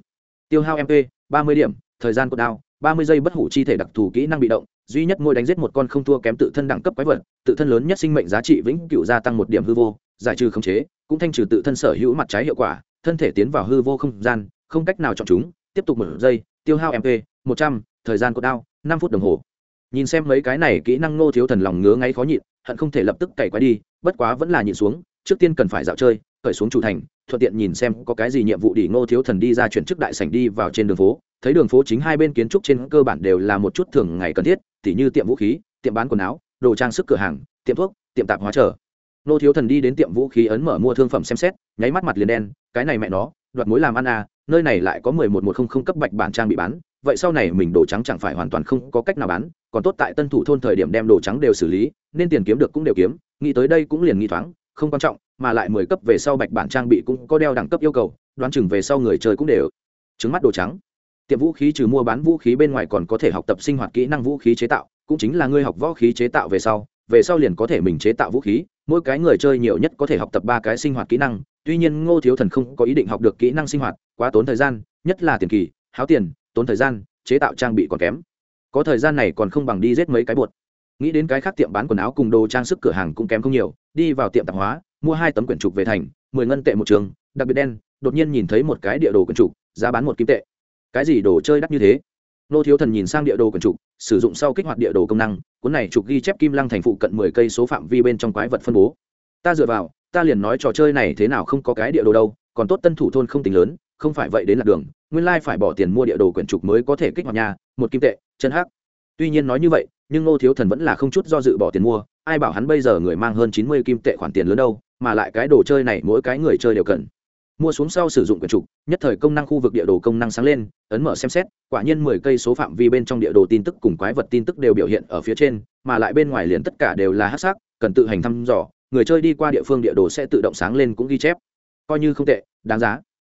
[SPEAKER 1] Tiêu hao MP 30 điểm, thời gian cột đao 30 giây bất hủ chi thể đặc thù kỹ năng bị động, duy nhất mỗi đánh giết một con không thua kém tự thân đẳng cấp quái vật, tự thân lớn nhất sinh mệnh giá trị vĩnh cửu gia tăng một điểm hư vô, giải trừ khống chế, cũng thanh trừ tự thân sở hữu mặt trái hiệu quả, thân thể tiến vào hư vô không gian, không cách nào chọn chúng, tiếp tục một giây, tiêu hao mp một trăm thời gian cột đao năm phút đồng hồ. Nhìn xem mấy cái này kỹ năng ngô thiếu thần lòng ngứa ngáy khó nhịn hận không thể lập tức cày quái đi bất quá vẫn là nhịn xuống trước tiên cần phải dạo chơi khởi xuống chủ thành thuận tiện nhìn xem có cái gì nhiệm vụ để ngô thiếu thần đi ra chuyển chức đại sảnh đi vào trên đường phố. Thấy đường phố chính hai bên kiến trúc trên cơ bản đều là một chút thường ngày cần thiết, tỉ như tiệm vũ khí, tiệm bán quần áo, đồ trang sức cửa hàng, tiệm thuốc, tiệm tạp hóa trở. Ngô thiếu thần đi đến tiệm vũ khí ấn mở mua thương phẩm xem xét, nháy mắt mặt liền đen, cái này mẹ nó, đoạt mối làm ăn à nơi này lại có mười một một không không cấp bạch bản trang bị bán, vậy sau này mình đồ trắng chẳng phải hoàn toàn không có cách nào bán, còn tốt tại tân thủ thôn thời điểm đem đồ trắng đều xử lý, nên tiền kiếm được cũng đều kiếm, nghĩ tới đây cũng liền nghĩ thoáng, không quan trọng mà lại mười cấp về sau bạch bản trang bị cũng có đeo đẳng cấp yêu cầu, đoán chừng về sau người chơi cũng đều. Trứng mắt đồ trắng. Tiệm vũ khí trừ mua bán vũ khí bên ngoài còn có thể học tập sinh hoạt kỹ năng vũ khí chế tạo, cũng chính là ngươi học võ khí chế tạo về sau về sau liền có thể mình chế tạo vũ khí, mỗi cái người chơi nhiều nhất có thể học tập ba cái sinh hoạt kỹ năng, tuy nhiên ngô thiếu thần không có ý định học được kỹ năng sinh hoạt, quá tốn thời gian, nhất là tiền kỳ, háo tiền, tốn thời gian, chế tạo trang bị còn kém. Có thời gian này còn không bằng đi giết mấy cái bột. Nghĩ đến cái khác tiệm bán quần áo cùng đồ trang sức cửa hàng cũng kém không nhiều, đi vào tiệm tạp hóa mua hai tấm quyển trục về thành, mười ngân tệ một trường, đặc biệt đen, đột nhiên nhìn thấy một cái địa đồ quyển trục, giá bán một kim tệ. Cái gì đồ chơi đắt như thế? Nô thiếu thần nhìn sang địa đồ quyển trục, sử dụng sau kích hoạt địa đồ công năng, cuốn này trục ghi chép kim lăng thành phụ cận mười cây số phạm vi bên trong quái vật phân bố. Ta dựa vào, ta liền nói trò chơi này thế nào không có cái địa đồ đâu, còn tốt tân thủ thôn không tính lớn, không phải vậy đến là đường, nguyên lai phải bỏ tiền mua địa đồ quyển trục mới có thể kích hoạt nhà, một kim tệ, chân hắc. Tuy nhiên nói như vậy, nhưng ngô thiếu thần vẫn là không chút do dự bỏ tiền mua, ai bảo hắn bây giờ người mang hơn chín mươi kim tệ khoản tiền lớn đâu mà lại cái đồ chơi này mỗi cái người chơi đều cần. Mua xuống sau sử dụng quyển trục, nhất thời công năng khu vực địa đồ công năng sáng lên, ấn mở xem xét, quả nhiên mười cây số phạm vi bên trong địa đồ tin tức cùng quái vật tin tức đều biểu hiện ở phía trên, mà lại bên ngoài liền tất cả đều là hát sắc, cần tự hành thăm dò, người chơi đi qua địa phương địa đồ sẽ tự động sáng lên cũng ghi chép. Coi như không tệ, đáng giá.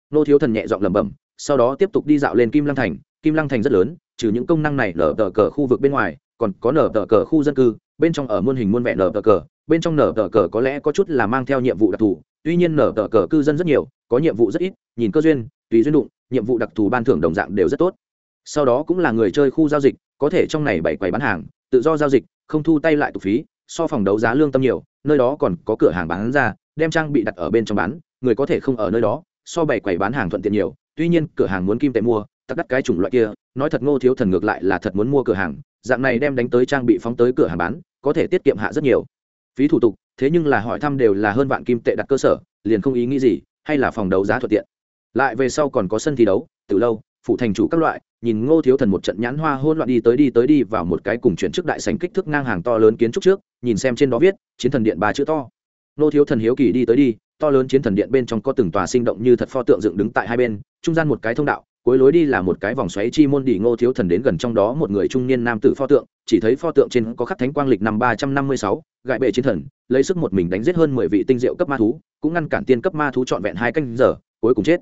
[SPEAKER 1] Nô thiếu thần nhẹ dọn lẩm bẩm, sau đó tiếp tục đi dạo lên kim lăng thành. Kim lăng thành rất lớn, trừ những công năng này nở tờ cờ khu vực bên ngoài, còn có nở tờ cờ khu dân cư bên trong ở muôn hình muôn vẻ nở tờ cờ, bên trong nở tờ cờ có lẽ có chút là mang theo nhiệm vụ đặc thù, tuy nhiên nở tờ cờ cư dân rất nhiều, có nhiệm vụ rất ít, nhìn cơ duyên, tùy duyên đụng, nhiệm vụ đặc thù ban thưởng đồng dạng đều rất tốt. Sau đó cũng là người chơi khu giao dịch, có thể trong này bảy quầy bán hàng, tự do giao dịch, không thu tay lại tục phí, so phòng đấu giá lương tâm nhiều, nơi đó còn có cửa hàng bán ra, đem trang bị đặt ở bên trong bán, người có thể không ở nơi đó, so bảy quầy bán hàng thuận tiện nhiều, tuy nhiên cửa hàng muốn kim tệ mua, tắc đắt cái chủng loại kia, nói thật ngô thiếu thần ngược lại là thật muốn mua cửa hàng dạng này đem đánh tới trang bị phóng tới cửa hàng bán, có thể tiết kiệm hạ rất nhiều. Phí thủ tục, thế nhưng là hỏi thăm đều là hơn vạn kim tệ đặt cơ sở, liền không ý nghĩ gì, hay là phòng đấu giá thuận tiện. Lại về sau còn có sân thi đấu, từ lâu phụ thành chủ các loại, nhìn ngô thiếu thần một trận nhãn hoa hôn loạn đi tới đi tới đi vào một cái cùng chuyển trước đại sành kích thước ngang hàng to lớn kiến trúc trước, nhìn xem trên đó viết, chiến thần điện ba chữ to. Ngô thiếu thần hiếu kỳ đi tới đi, to lớn chiến thần điện bên trong có từng tòa sinh động như thật pho tượng dựng đứng tại hai bên, trung gian một cái thông đạo cuối lối đi là một cái vòng xoáy chi môn đi ngô thiếu thần đến gần trong đó một người trung niên nam tử pho tượng, chỉ thấy pho tượng trên có khắc thánh quang lịch năm ba trăm năm mươi sáu, gại bệ chiến thần, lấy sức một mình đánh giết hơn mười vị tinh diệu cấp ma thú, cũng ngăn cản tiên cấp ma thú trọn vẹn hai canh giờ, cuối cùng chết.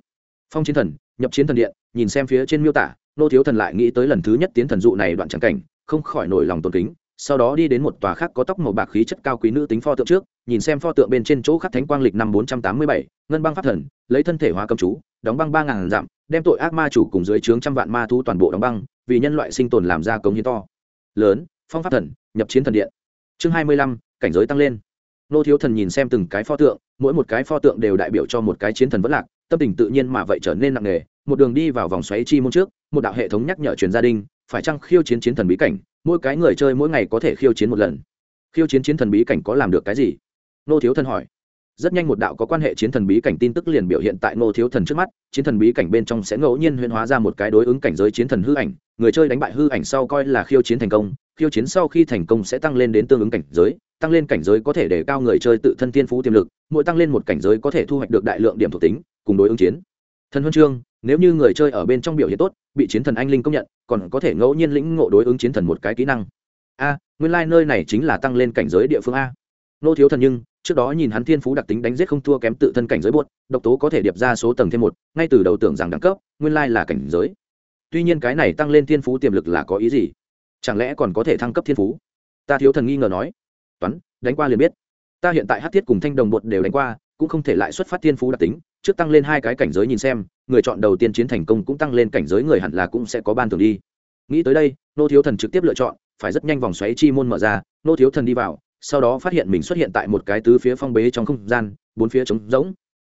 [SPEAKER 1] Phong chiến thần, nhập chiến thần điện, nhìn xem phía trên miêu tả nô thiếu thần lại nghĩ tới lần thứ nhất tiến thần dụ này đoạn trắng cảnh, không khỏi nổi lòng tôn kính, sau đó đi đến một tòa khác có tóc màu bạc khí chất cao quý nữ tính pho tượng trước, nhìn xem pho tượng bên trên chỗ khắc thánh quang lịch năm bốn trăm tám mươi bảy, ngân băng pháp thần, lấy thân thể hóa cầm chú đóng băng ba ngàn dặm, đem tội ác ma chủ cùng dưới trướng trăm vạn ma thú toàn bộ đóng băng, vì nhân loại sinh tồn làm ra cống hiến to. Lớn, phong pháp thần, nhập chiến thần điện. Chương hai mươi lăm, cảnh giới tăng lên. Nô thiếu thần nhìn xem từng cái pho tượng, mỗi một cái pho tượng đều đại biểu cho một cái chiến thần vất lạc, tâm tình tự nhiên mà vậy trở nên nặng nề, một đường đi vào vòng xoáy chi môn trước, một đạo hệ thống nhắc nhở truyền gia đình, phải chăng khiêu chiến chiến thần bí cảnh, mỗi cái người chơi mỗi ngày có thể khiêu chiến một lần. Khiêu chiến chiến thần bí cảnh có làm được cái gì? Nô thiếu thần hỏi rất nhanh một đạo có quan hệ chiến thần bí cảnh tin tức liền biểu hiện tại ngô thiếu thần trước mắt, chiến thần bí cảnh bên trong sẽ ngẫu nhiên huyễn hóa ra một cái đối ứng cảnh giới chiến thần hư ảnh, người chơi đánh bại hư ảnh sau coi là khiêu chiến thành công, khiêu chiến sau khi thành công sẽ tăng lên đến tương ứng cảnh giới, tăng lên cảnh giới có thể để cao người chơi tự thân thiên phú tiềm lực, mỗi tăng lên một cảnh giới có thể thu hoạch được đại lượng điểm thuộc tính, cùng đối ứng chiến. Thần huân chương, nếu như người chơi ở bên trong biểu hiện tốt, bị chiến thần anh linh công nhận, còn có thể ngẫu nhiên lĩnh ngộ đối ứng chiến thần một cái kỹ năng. A, nguyên lai、like、nơi này chính là tăng lên cảnh giới địa phương a. Nô thiếu thần nhưng trước đó nhìn hắn thiên phú đặc tính đánh giết không thua kém tự thân cảnh giới buốt, độc tố có thể điệp ra số tầng thêm một, ngay từ đầu tưởng rằng đẳng cấp, nguyên lai là cảnh giới. Tuy nhiên cái này tăng lên thiên phú tiềm lực là có ý gì? Chẳng lẽ còn có thể thăng cấp thiên phú? Ta thiếu thần nghi ngờ nói. Toán, đánh qua liền biết. Ta hiện tại hát thiết cùng thanh đồng bột đều đánh qua, cũng không thể lại xuất phát thiên phú đặc tính, trước tăng lên hai cái cảnh giới nhìn xem, người chọn đầu tiên chiến thành công cũng tăng lên cảnh giới người hẳn là cũng sẽ có ban thường đi. Nghĩ tới đây, nô thiếu thần trực tiếp lựa chọn, phải rất nhanh vòng xoáy chi môn mở ra, nô thiếu thần đi vào sau đó phát hiện mình xuất hiện tại một cái tứ phía phong bế trong không gian, bốn phía trống rỗng.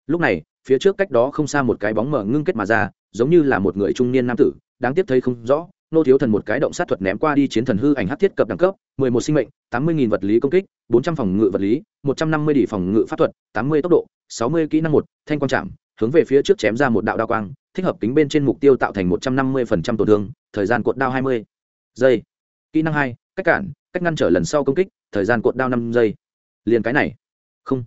[SPEAKER 1] Lúc này, phía trước cách đó không xa một cái bóng mở ngưng kết mà ra, giống như là một người trung niên nam tử, đáng tiếc thấy không rõ, nô thiếu thần một cái động sát thuật ném qua đi chiến thần hư ảnh hát thiết cập đẳng cấp, mười một sinh mệnh, tám mươi nghìn vật lý công kích, bốn trăm phòng ngự vật lý, một trăm năm mươi đỉ phòng ngự pháp thuật, tám mươi tốc độ, sáu mươi kỹ năng một, thanh quang trạm hướng về phía trước chém ra một đạo đao quang, thích hợp tính bên trên mục tiêu tạo thành một trăm năm mươi phần trăm tổn thương, thời gian cuộn đao hai mươi giây. Kỹ năng hai, cách cản, cách ngăn trở lần sau công kích thời gian cột đao năm giây. Liền cái này. Không.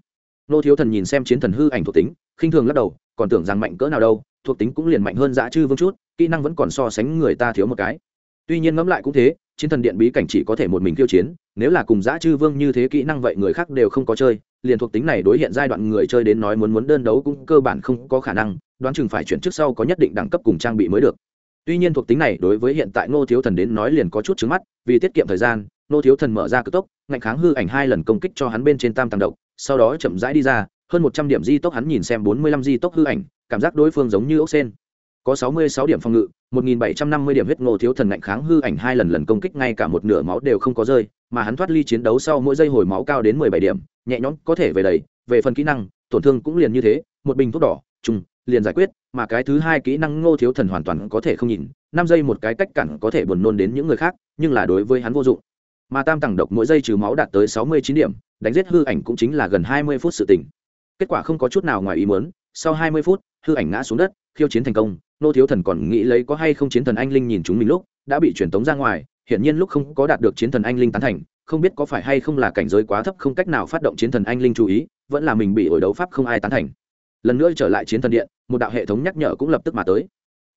[SPEAKER 1] Nô thiếu thần nhìn xem chiến thần hư ảnh thuộc tính, khinh thường lắc đầu, còn tưởng rằng mạnh cỡ nào đâu, thuộc tính cũng liền mạnh hơn dã chư vương chút, kỹ năng vẫn còn so sánh người ta thiếu một cái. Tuy nhiên ngẫm lại cũng thế, chiến thần điện bí cảnh chỉ có thể một mình tiêu chiến, nếu là cùng dã chư vương như thế kỹ năng vậy người khác đều không có chơi, liền thuộc tính này đối hiện giai đoạn người chơi đến nói muốn muốn đơn đấu cũng cơ bản không có khả năng, đoán chừng phải chuyển trước sau có nhất định đẳng cấp cùng trang bị mới được tuy nhiên thuộc tính này đối với hiện tại ngô thiếu thần đến nói liền có chút trứng mắt, vì tiết kiệm thời gian, ngô thiếu thần mở ra cực tốc, ngạnh kháng hư ảnh hai lần công kích cho hắn bên trên tam tàng độc, sau đó chậm rãi đi ra, hơn một trăm điểm di tốc hắn nhìn xem bốn mươi lăm di tốc hư ảnh, cảm giác đối phương giống như ốc sen. Có sáu mươi sáu điểm phòng ngự, một nghìn bảy trăm năm mươi điểm huyết ngô thiếu thần ngạnh kháng hư ảnh hai lần lần công kích ngay cả một nửa máu đều không có rơi, mà hắn thoát ly chiến đấu sau mỗi giây hồi máu cao đến mười bảy điểm, nhẹ nhõm có thể về đầy, về phần kỹ năng, tổn thương cũng liền như thế, một bình thuốc đỏ, trùng liền giải quyết, mà cái thứ hai kỹ năng ngô thiếu thần hoàn toàn có thể không nhìn, năm giây một cái cách cản có thể buồn nôn đến những người khác, nhưng là đối với hắn vô dụng. Mà tam tầng độc mỗi giây trừ máu đạt tới sáu mươi chín điểm, đánh giết hư ảnh cũng chính là gần hai mươi phút sự tỉnh kết quả không có chút nào ngoài ý muốn, sau hai mươi phút, hư ảnh ngã xuống đất, khiêu chiến thành công nô thiếu thần còn nghĩ lấy có hay không chiến thần anh linh nhìn chúng mình lúc, đã bị truyền tống ra ngoài, hiển nhiên lúc không có đạt được chiến thần anh linh tán thành, không biết có phải hay không là cảnh giới quá thấp không cách nào phát động chiến thần anh linh chú ý, vẫn là mình bị ổi đấu pháp không ai tán thành. Lần nữa trở lại chiến thần điện một đạo hệ thống nhắc nhở cũng lập tức mà tới.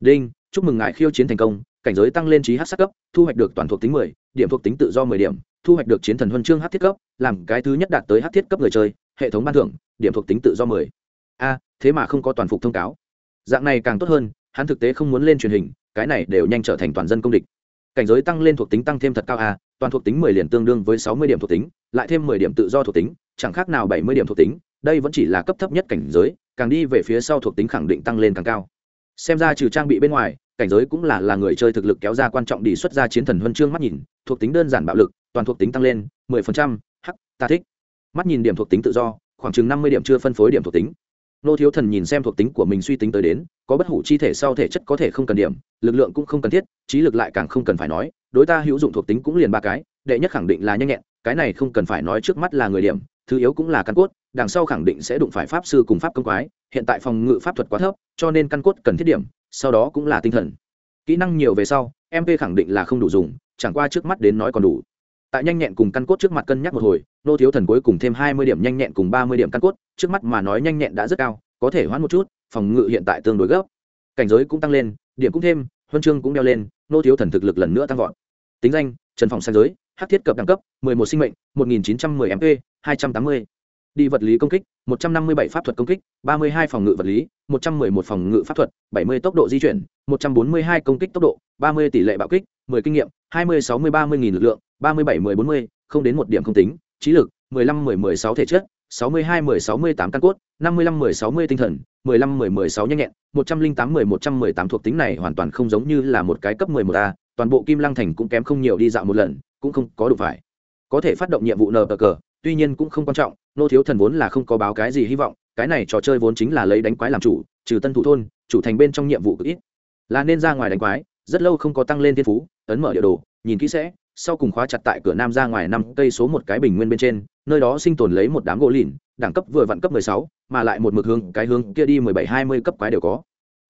[SPEAKER 1] Đinh, chúc mừng ngài khiêu chiến thành công, cảnh giới tăng lên trí hát sắc cấp, thu hoạch được toàn thuộc tính mười, điểm thuộc tính tự do mười điểm, thu hoạch được chiến thần huân chương hát thiết cấp, làm cái thứ nhất đạt tới hát thiết cấp người chơi, hệ thống ban thưởng, điểm thuộc tính tự do mười. A, thế mà không có toàn phục thông cáo. Dạng này càng tốt hơn, hắn thực tế không muốn lên truyền hình, cái này đều nhanh trở thành toàn dân công địch. Cảnh giới tăng lên thuộc tính tăng thêm thật cao a, toàn thuộc tính mười liền tương đương với sáu mươi điểm thuộc tính, lại thêm mười điểm tự do thuộc tính, chẳng khác nào bảy mươi điểm thuộc tính, đây vẫn chỉ là cấp thấp nhất cảnh giới càng đi về phía sau thuộc tính khẳng định tăng lên càng cao. Xem ra trừ trang bị bên ngoài, cảnh giới cũng là là người chơi thực lực kéo ra quan trọng đi xuất ra chiến thần huân chương mắt nhìn, thuộc tính đơn giản bạo lực, toàn thuộc tính tăng lên, mười phần trăm, hắc, ta thích. Mắt nhìn điểm thuộc tính tự do, khoảng chừng năm mươi điểm chưa phân phối điểm thuộc tính. Nô thiếu thần nhìn xem thuộc tính của mình suy tính tới đến, có bất hủ chi thể sau thể chất có thể không cần điểm, lực lượng cũng không cần thiết, trí lực lại càng không cần phải nói, đối ta hữu dụng thuộc tính cũng liền ba cái, đệ nhất khẳng định là nhanh nhẹn, cái này không cần phải nói trước mắt là người điểm, thứ yếu cũng là căn cốt đằng sau khẳng định sẽ đụng phải pháp sư cùng pháp công quái, hiện tại phòng ngự pháp thuật quá thấp, cho nên căn cốt cần thiết điểm, sau đó cũng là tinh thần. Kỹ năng nhiều về sau mp khẳng định là không đủ dùng, chẳng qua trước mắt đến nói còn đủ. Tại nhanh nhẹn cùng căn cốt trước mặt cân nhắc một hồi, nô thiếu thần cuối cùng thêm hai mươi điểm nhanh nhẹn cùng ba mươi điểm căn cốt, trước mắt mà nói nhanh nhẹn đã rất cao, có thể hoãn một chút, phòng ngự hiện tại tương đối gấp. Cảnh giới cũng tăng lên, điểm cũng thêm, huân chương cũng đeo lên, nô thiếu thần thực lực lần nữa tăng vọt. Tính danh, trần phòng sang giới hát thiết cập đẳng cấp, mười một sinh mệnh, một nghìn chín trăm mười mp hai trăm tám mươi đi vật lý công kích 157 pháp thuật công kích 32 phòng ngự vật lý 111 phòng ngự pháp thuật 70 tốc độ di chuyển 142 công kích tốc độ 30 tỷ lệ bạo kích 10 kinh nghiệm 20 60 30 nghìn lực lượng 37 10 40 không đến một điểm không tính, trí lực 15 10 16 thể chất 62 10 68 căn cốt 55 10 60 tinh thần 15 10 16 nhanh nhẹn 108 10 118 thuộc tính này hoàn toàn không giống như là một cái cấp 11 a, toàn bộ kim lăng thành cũng kém không nhiều đi dạo một lần, cũng không có đủ phải. Có thể phát động nhiệm vụ nờ cờ tuy nhiên cũng không quan trọng nô thiếu thần vốn là không có báo cái gì hy vọng, cái này trò chơi vốn chính là lấy đánh quái làm chủ, trừ tân thủ thôn, chủ thành bên trong nhiệm vụ cực ít. Là nên ra ngoài đánh quái, rất lâu không có tăng lên thiên phú, ấn mở địa đồ, nhìn kỹ sẽ, sau cùng khóa chặt tại cửa nam ra ngoài năm cây số một cái bình nguyên bên trên, nơi đó sinh tồn lấy một đám gỗ lìn, đẳng cấp vừa vặn cấp mười sáu, mà lại một mực hướng, cái hướng kia đi mười bảy hai mươi cấp quái đều có.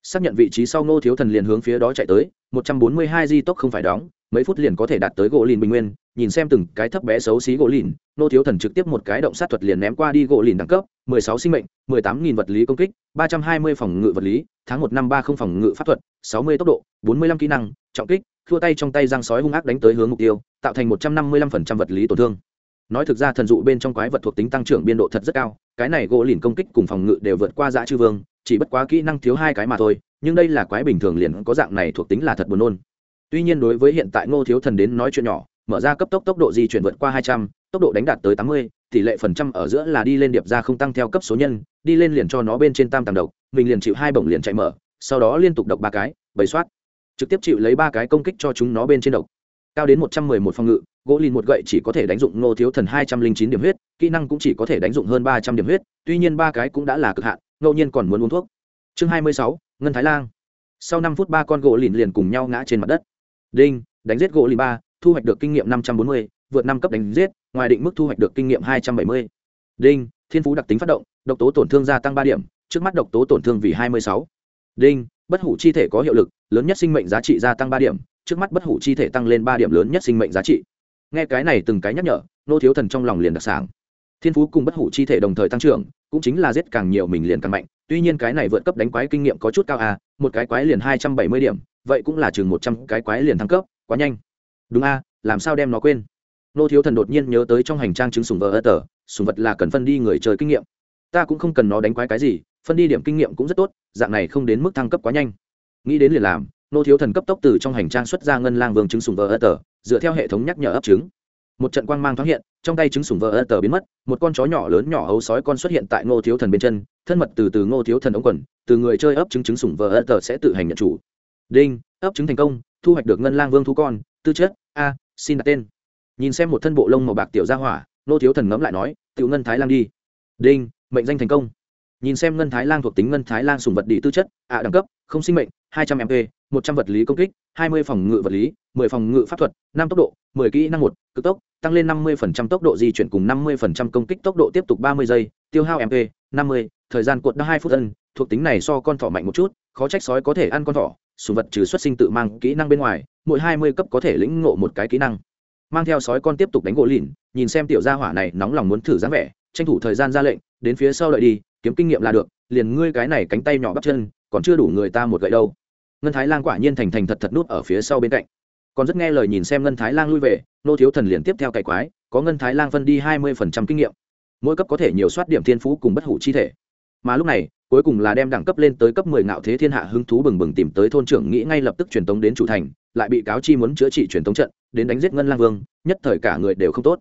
[SPEAKER 1] Xác nhận vị trí sau ngô thiếu thần liền hướng phía đó chạy tới, một trăm bốn mươi hai di tốc không phải đóng mấy phút liền có thể đạt tới gỗ lìn bình nguyên, nhìn xem từng cái thấp bé xấu xí gỗ lìn, nô thiếu thần trực tiếp một cái động sát thuật liền ném qua đi gỗ lìn đẳng cấp, mười sáu sinh mệnh, mười tám nghìn vật lý công kích, ba trăm hai mươi phòng ngự vật lý, tháng một năm ba không phòng ngự pháp thuật, sáu mươi tốc độ, bốn mươi lăm kỹ năng, trọng kích, thua tay trong tay răng sói hung ác đánh tới hướng mục tiêu, tạo thành một trăm năm mươi lăm phần trăm vật lý tổn thương. Nói thực ra thần dụ bên trong quái vật thuộc tính tăng trưởng biên độ thật rất cao, cái này gỗ lìn công kích cùng phòng ngự đều vượt qua dã chư vương, chỉ bất quá kỹ năng thiếu hai cái mà thôi, nhưng đây là quái bình thường liền có dạng này thuộc tính là thật buồn nôn tuy nhiên đối với hiện tại ngô thiếu thần đến nói chuyện nhỏ, mở ra cấp tốc tốc độ di chuyển vượt qua hai trăm, tốc độ đánh đạt tới tám mươi, tỷ lệ phần trăm ở giữa là đi lên điệp ra không tăng theo cấp số nhân, đi lên liền cho nó bên trên tam tàng độc, mình liền chịu hai bổng liền chạy mở, sau đó liên tục độc ba cái, bầy soát. Trực tiếp chịu lấy ba cái công kích cho chúng nó bên trên độc. Cao đến một trăm mười một phòng ngự, gỗ lìn một gậy chỉ có thể đánh dụng ngô thiếu thần hai trăm linh chín điểm huyết, kỹ năng cũng chỉ có thể đánh dụng hơn ba trăm điểm huyết, tuy nhiên ba cái cũng đã là cực hạn, ngẫu nhiên còn muốn uống thuốc. Chương hai mươi sáu, ngân thái lan sau năm phút ba con gỗ lìn liền cùng nhau ngã trên mặt đất đinh, đánh giết gỗ lì ba, thu hoạch được kinh nghiệm năm trăm bốn mươi, vượt năm cấp đánh giết, ngoài định mức thu hoạch được kinh nghiệm hai trăm bảy mươi. Đinh, thiên phú đặc tính phát động, độc tố tổn thương gia tăng ba điểm, trước mắt độc tố tổn thương vì hai mươi sáu. Đinh, bất hủ chi thể có hiệu lực, lớn nhất sinh mệnh giá trị gia tăng ba điểm, trước mắt bất hủ chi thể tăng lên ba điểm lớn nhất sinh mệnh giá trị. Nghe cái này từng cái nhắc nhở, nô thiếu thần trong lòng liền đặc sản thiên phú cùng bất hủ chi thể đồng thời tăng trưởng, cũng chính là giết càng nhiều mình liền càng mạnh, tuy nhiên cái này vượt cấp đánh quái kinh nghiệm có chút cao à một cái quái liền hai trăm bảy mươi điểm vậy cũng là chừng một trăm cái quái liền thăng cấp, quá nhanh. Đúng a, làm sao đem nó quên? Nô thiếu thần đột nhiên nhớ tới trong hành trang chứng sùng vờ ơ tờ, sùng vật là cần phân đi người chơi kinh nghiệm. Ta cũng không cần nó đánh quái cái gì, phân đi điểm kinh nghiệm cũng rất tốt, dạng này không đến mức thăng cấp quá nhanh. Nghĩ đến liền làm, nô thiếu thần cấp tốc từ trong hành trang xuất ra ngân lang vương chứng sùng vờ ơ tờ, dựa theo hệ thống nhắc nhở ấp trứng. Một trận quang mang thoáng hiện, trong tay trứng sùng vờ ơ tờ biến mất, một con chó nhỏ lớn nhỏ ấu sói con xuất hiện tại ngô thiếu thần bên chân, thân mật từ từ ngô thiếu thần ống quần, từ người chơi ấp trứng trứng sùng vờ ơ tờ sẽ tự hành nhận chủ đinh, ấp trứng thành công, thu hoạch được ngân lang vương thú con, tư chất, a, xin đặt tên. Nhìn xem một thân bộ lông màu bạc tiểu gia hỏa, nô thiếu thần ngẫm lại nói, tiểu ngân thái lang đi. Đinh, mệnh danh thành công. Nhìn xem ngân thái lang thuộc tính ngân thái lang sùng vật đi tư chất a đẳng cấp, không sinh mệnh, hai trăm mp, một trăm vật lý công kích, hai mươi phòng ngự vật lý, mười phòng ngự pháp thuật, năm tốc độ, mười kỹ năng một, cực tốc, tăng lên năm mươi phần trăm tốc độ di chuyển cùng năm mươi phần trăm công kích tốc độ tiếp tục ba mươi giây, tiêu hao mp, năm mươi, thời gian cuộn hai phút ân, thuộc tính này so con thỏ mạnh một chút, khó trách sói có thể ăn con thỏ sùng vật trừ xuất sinh tự mang kỹ năng bên ngoài, mỗi hai mươi cấp có thể lĩnh ngộ một cái kỹ năng. Mang theo sói con tiếp tục đánh gỗ lìn, nhìn xem tiểu gia hỏa này nóng lòng muốn thử dáng vẻ, tranh thủ thời gian ra lệnh, đến phía sau đợi đi, kiếm kinh nghiệm là được, liền ngươi cái này cánh tay nhỏ bắp chân, còn chưa đủ người ta một gậy đâu. Ngân thái lan quả nhiên thành thành thật thật nút ở phía sau bên cạnh. Còn rất nghe lời nhìn xem ngân thái lan lui về, nô thiếu thần liền tiếp theo cày quái, có ngân thái lan phân đi hai mươi phần trăm kinh nghiệm. Mỗi cấp có thể nhiều soát điểm thiên phú cùng bất hủ chi thể mà lúc này, cuối cùng là đem đẳng cấp lên tới cấp mười ngạo thế thiên hạ hứng thú bừng bừng tìm tới thôn trưởng nghĩ ngay lập tức truyền tống đến chủ thành, lại bị cáo chi muốn chữa trị truyền tống trận, đến đánh giết ngân lang vương, nhất thời cả người đều không tốt.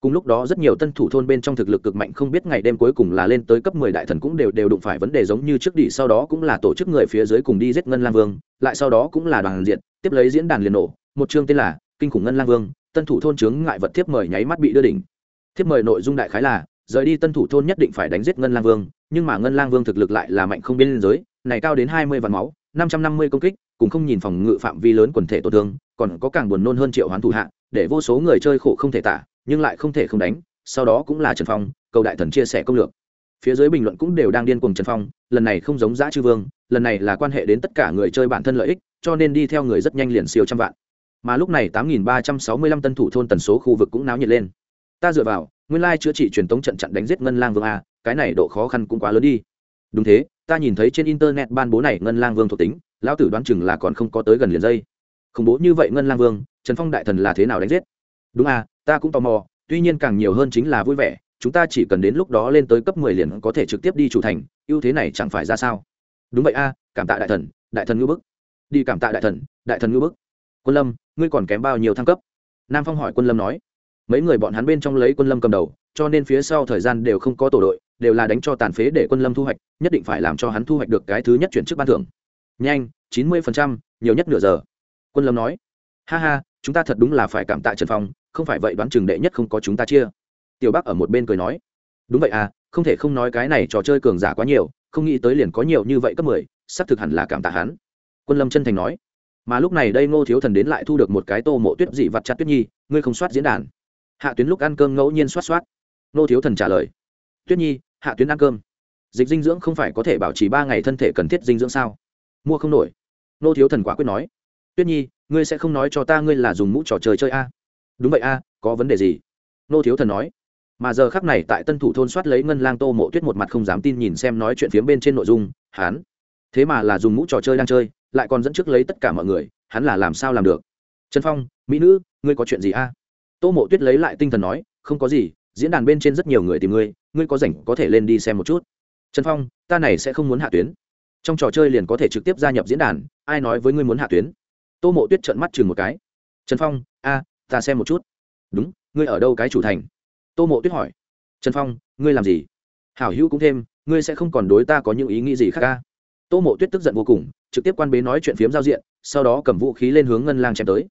[SPEAKER 1] Cùng lúc đó rất nhiều tân thủ thôn bên trong thực lực cực mạnh không biết ngày đêm cuối cùng là lên tới cấp mười đại thần cũng đều đều đụng phải vấn đề giống như trước đi, sau đó cũng là tổ chức người phía dưới cùng đi giết ngân lang vương, lại sau đó cũng là đoàn diện, tiếp lấy diễn đàn liền nổ, một chương tên là kinh khủng ngân lang vương, tân thủ thôn chướng ngại vật tiếp mời nháy mắt bị đưa đỉnh. Thiếp mời nội dung đại khái là, rời đi tân thủ thôn nhất định phải đánh giết ngân lang vương nhưng mà ngân lang vương thực lực lại là mạnh không biên giới, này cao đến hai mươi vạn máu, năm trăm năm mươi công kích cũng không nhìn phòng ngự phạm vi lớn quần thể tổn thương, còn có càng buồn nôn hơn triệu hoán thủ hạ, để vô số người chơi khổ không thể tả, nhưng lại không thể không đánh, sau đó cũng là trần phong, cầu đại thần chia sẻ công lược. Phía dưới bình luận cũng đều đang điên cuồng trần phong, lần này không giống giã chư vương, lần này là quan hệ đến tất cả người chơi bản thân lợi ích, cho nên đi theo người rất nhanh liền siêu trăm vạn. Mà lúc này tám nghìn ba trăm sáu mươi lăm tân thủ thôn tần số khu vực cũng náo nhiệt lên. Ta dựa vào, nguyên lai chữa trị truyền tống trận trận đánh giết ngân lang vương a cái này độ khó khăn cũng quá lớn đi. Đúng thế, ta nhìn thấy trên internet ban bố này ngân lang vương thuộc tính, lão tử đoán chừng là còn không có tới gần liền dây. Khủng bố như vậy ngân lang vương, trần phong đại thần là thế nào đánh giết? Đúng à ta cũng tò mò, tuy nhiên càng nhiều hơn chính là vui vẻ, chúng ta chỉ cần đến lúc đó lên tới cấp mười liền có thể trực tiếp đi chủ thành, ưu thế này chẳng phải ra sao? Đúng vậy a, cảm tạ đại thần đại thần ngưỡng bức. Đi cảm tạ đại thần đại thần ngưỡng bức. Quân lâm, ngươi còn kém bao nhiêu thăng cấp? Nam phong hỏi quân lâm nói. Mấy người bọn hắn bên trong lấy quân lâm cầm đầu, cho nên phía sau thời gian đều không có tổ đội đều là đánh cho tàn phế để quân lâm thu hoạch nhất định phải làm cho hắn thu hoạch được cái thứ nhất chuyển chức ban thưởng. Nhanh chín mươi phần trăm, nhiều nhất nửa giờ. Quân lâm nói ha ha chúng ta thật đúng là phải cảm tạ trần phong không phải vậy đoán chừng đệ nhất không có chúng ta chia. Tiểu bắc ở một bên cười nói đúng vậy à không thể không nói cái này trò chơi cường giả quá nhiều không nghĩ tới liền có nhiều như vậy cấp mười sắp thực hẳn là cảm tạ hắn. Quân lâm chân thành nói mà lúc này đây ngô thiếu thần đến lại thu được một cái tô mộ tuyết dị vặt chặt tuyết nhi ngươi không soát diễn đàn. Hạ tuyến lúc ăn cơm ngẫu nhiên soát soát. Ngô thiếu thần trả lời tuyết nhi hạ tuyến ăn cơm. Dịch dinh dưỡng không phải có thể bảo trì ba ngày thân thể cần thiết dinh dưỡng sao? Mua không nổi. Nô thiếu thần quả quyết nói. Tuyết nhi, ngươi sẽ không nói cho ta ngươi là dùng mũ trò chơi chơi a? Đúng vậy a, có vấn đề gì? Nô thiếu thần nói. Mà giờ khắc này tại tân thủ thôn soát lấy ngân lang tô mộ tuyết một mặt không dám tin nhìn xem nói chuyện phía bên trên nội dung hán thế mà là dùng mũ trò chơi đang chơi, lại còn dẫn trước lấy tất cả mọi người, hắn là làm sao làm được? Trần phong, mỹ nữ, ngươi có chuyện gì a? Tô mộ tuyết lấy lại tinh thần nói, không có gì diễn đàn bên trên rất nhiều người tìm ngươi ngươi có rảnh có thể lên đi xem một chút. Trần phong, ta này sẽ không muốn hạ tuyến. Trong trò chơi liền có thể trực tiếp gia nhập diễn đàn, ai nói với ngươi muốn hạ tuyến? Tô mộ tuyết trợn mắt chừng một cái. Trần phong, a, ta xem một chút. Đúng, ngươi ở đâu cái chủ thành? Tô mộ tuyết hỏi. Trần phong, ngươi làm gì? Hảo hữu cũng thêm, ngươi sẽ không còn đối ta có những ý nghĩ gì khác ca? Tô mộ tuyết tức giận vô cùng, trực tiếp quan bế nói chuyện phiếm giao diện, sau đó cầm vũ khí lên hướng ngân lang chém tới.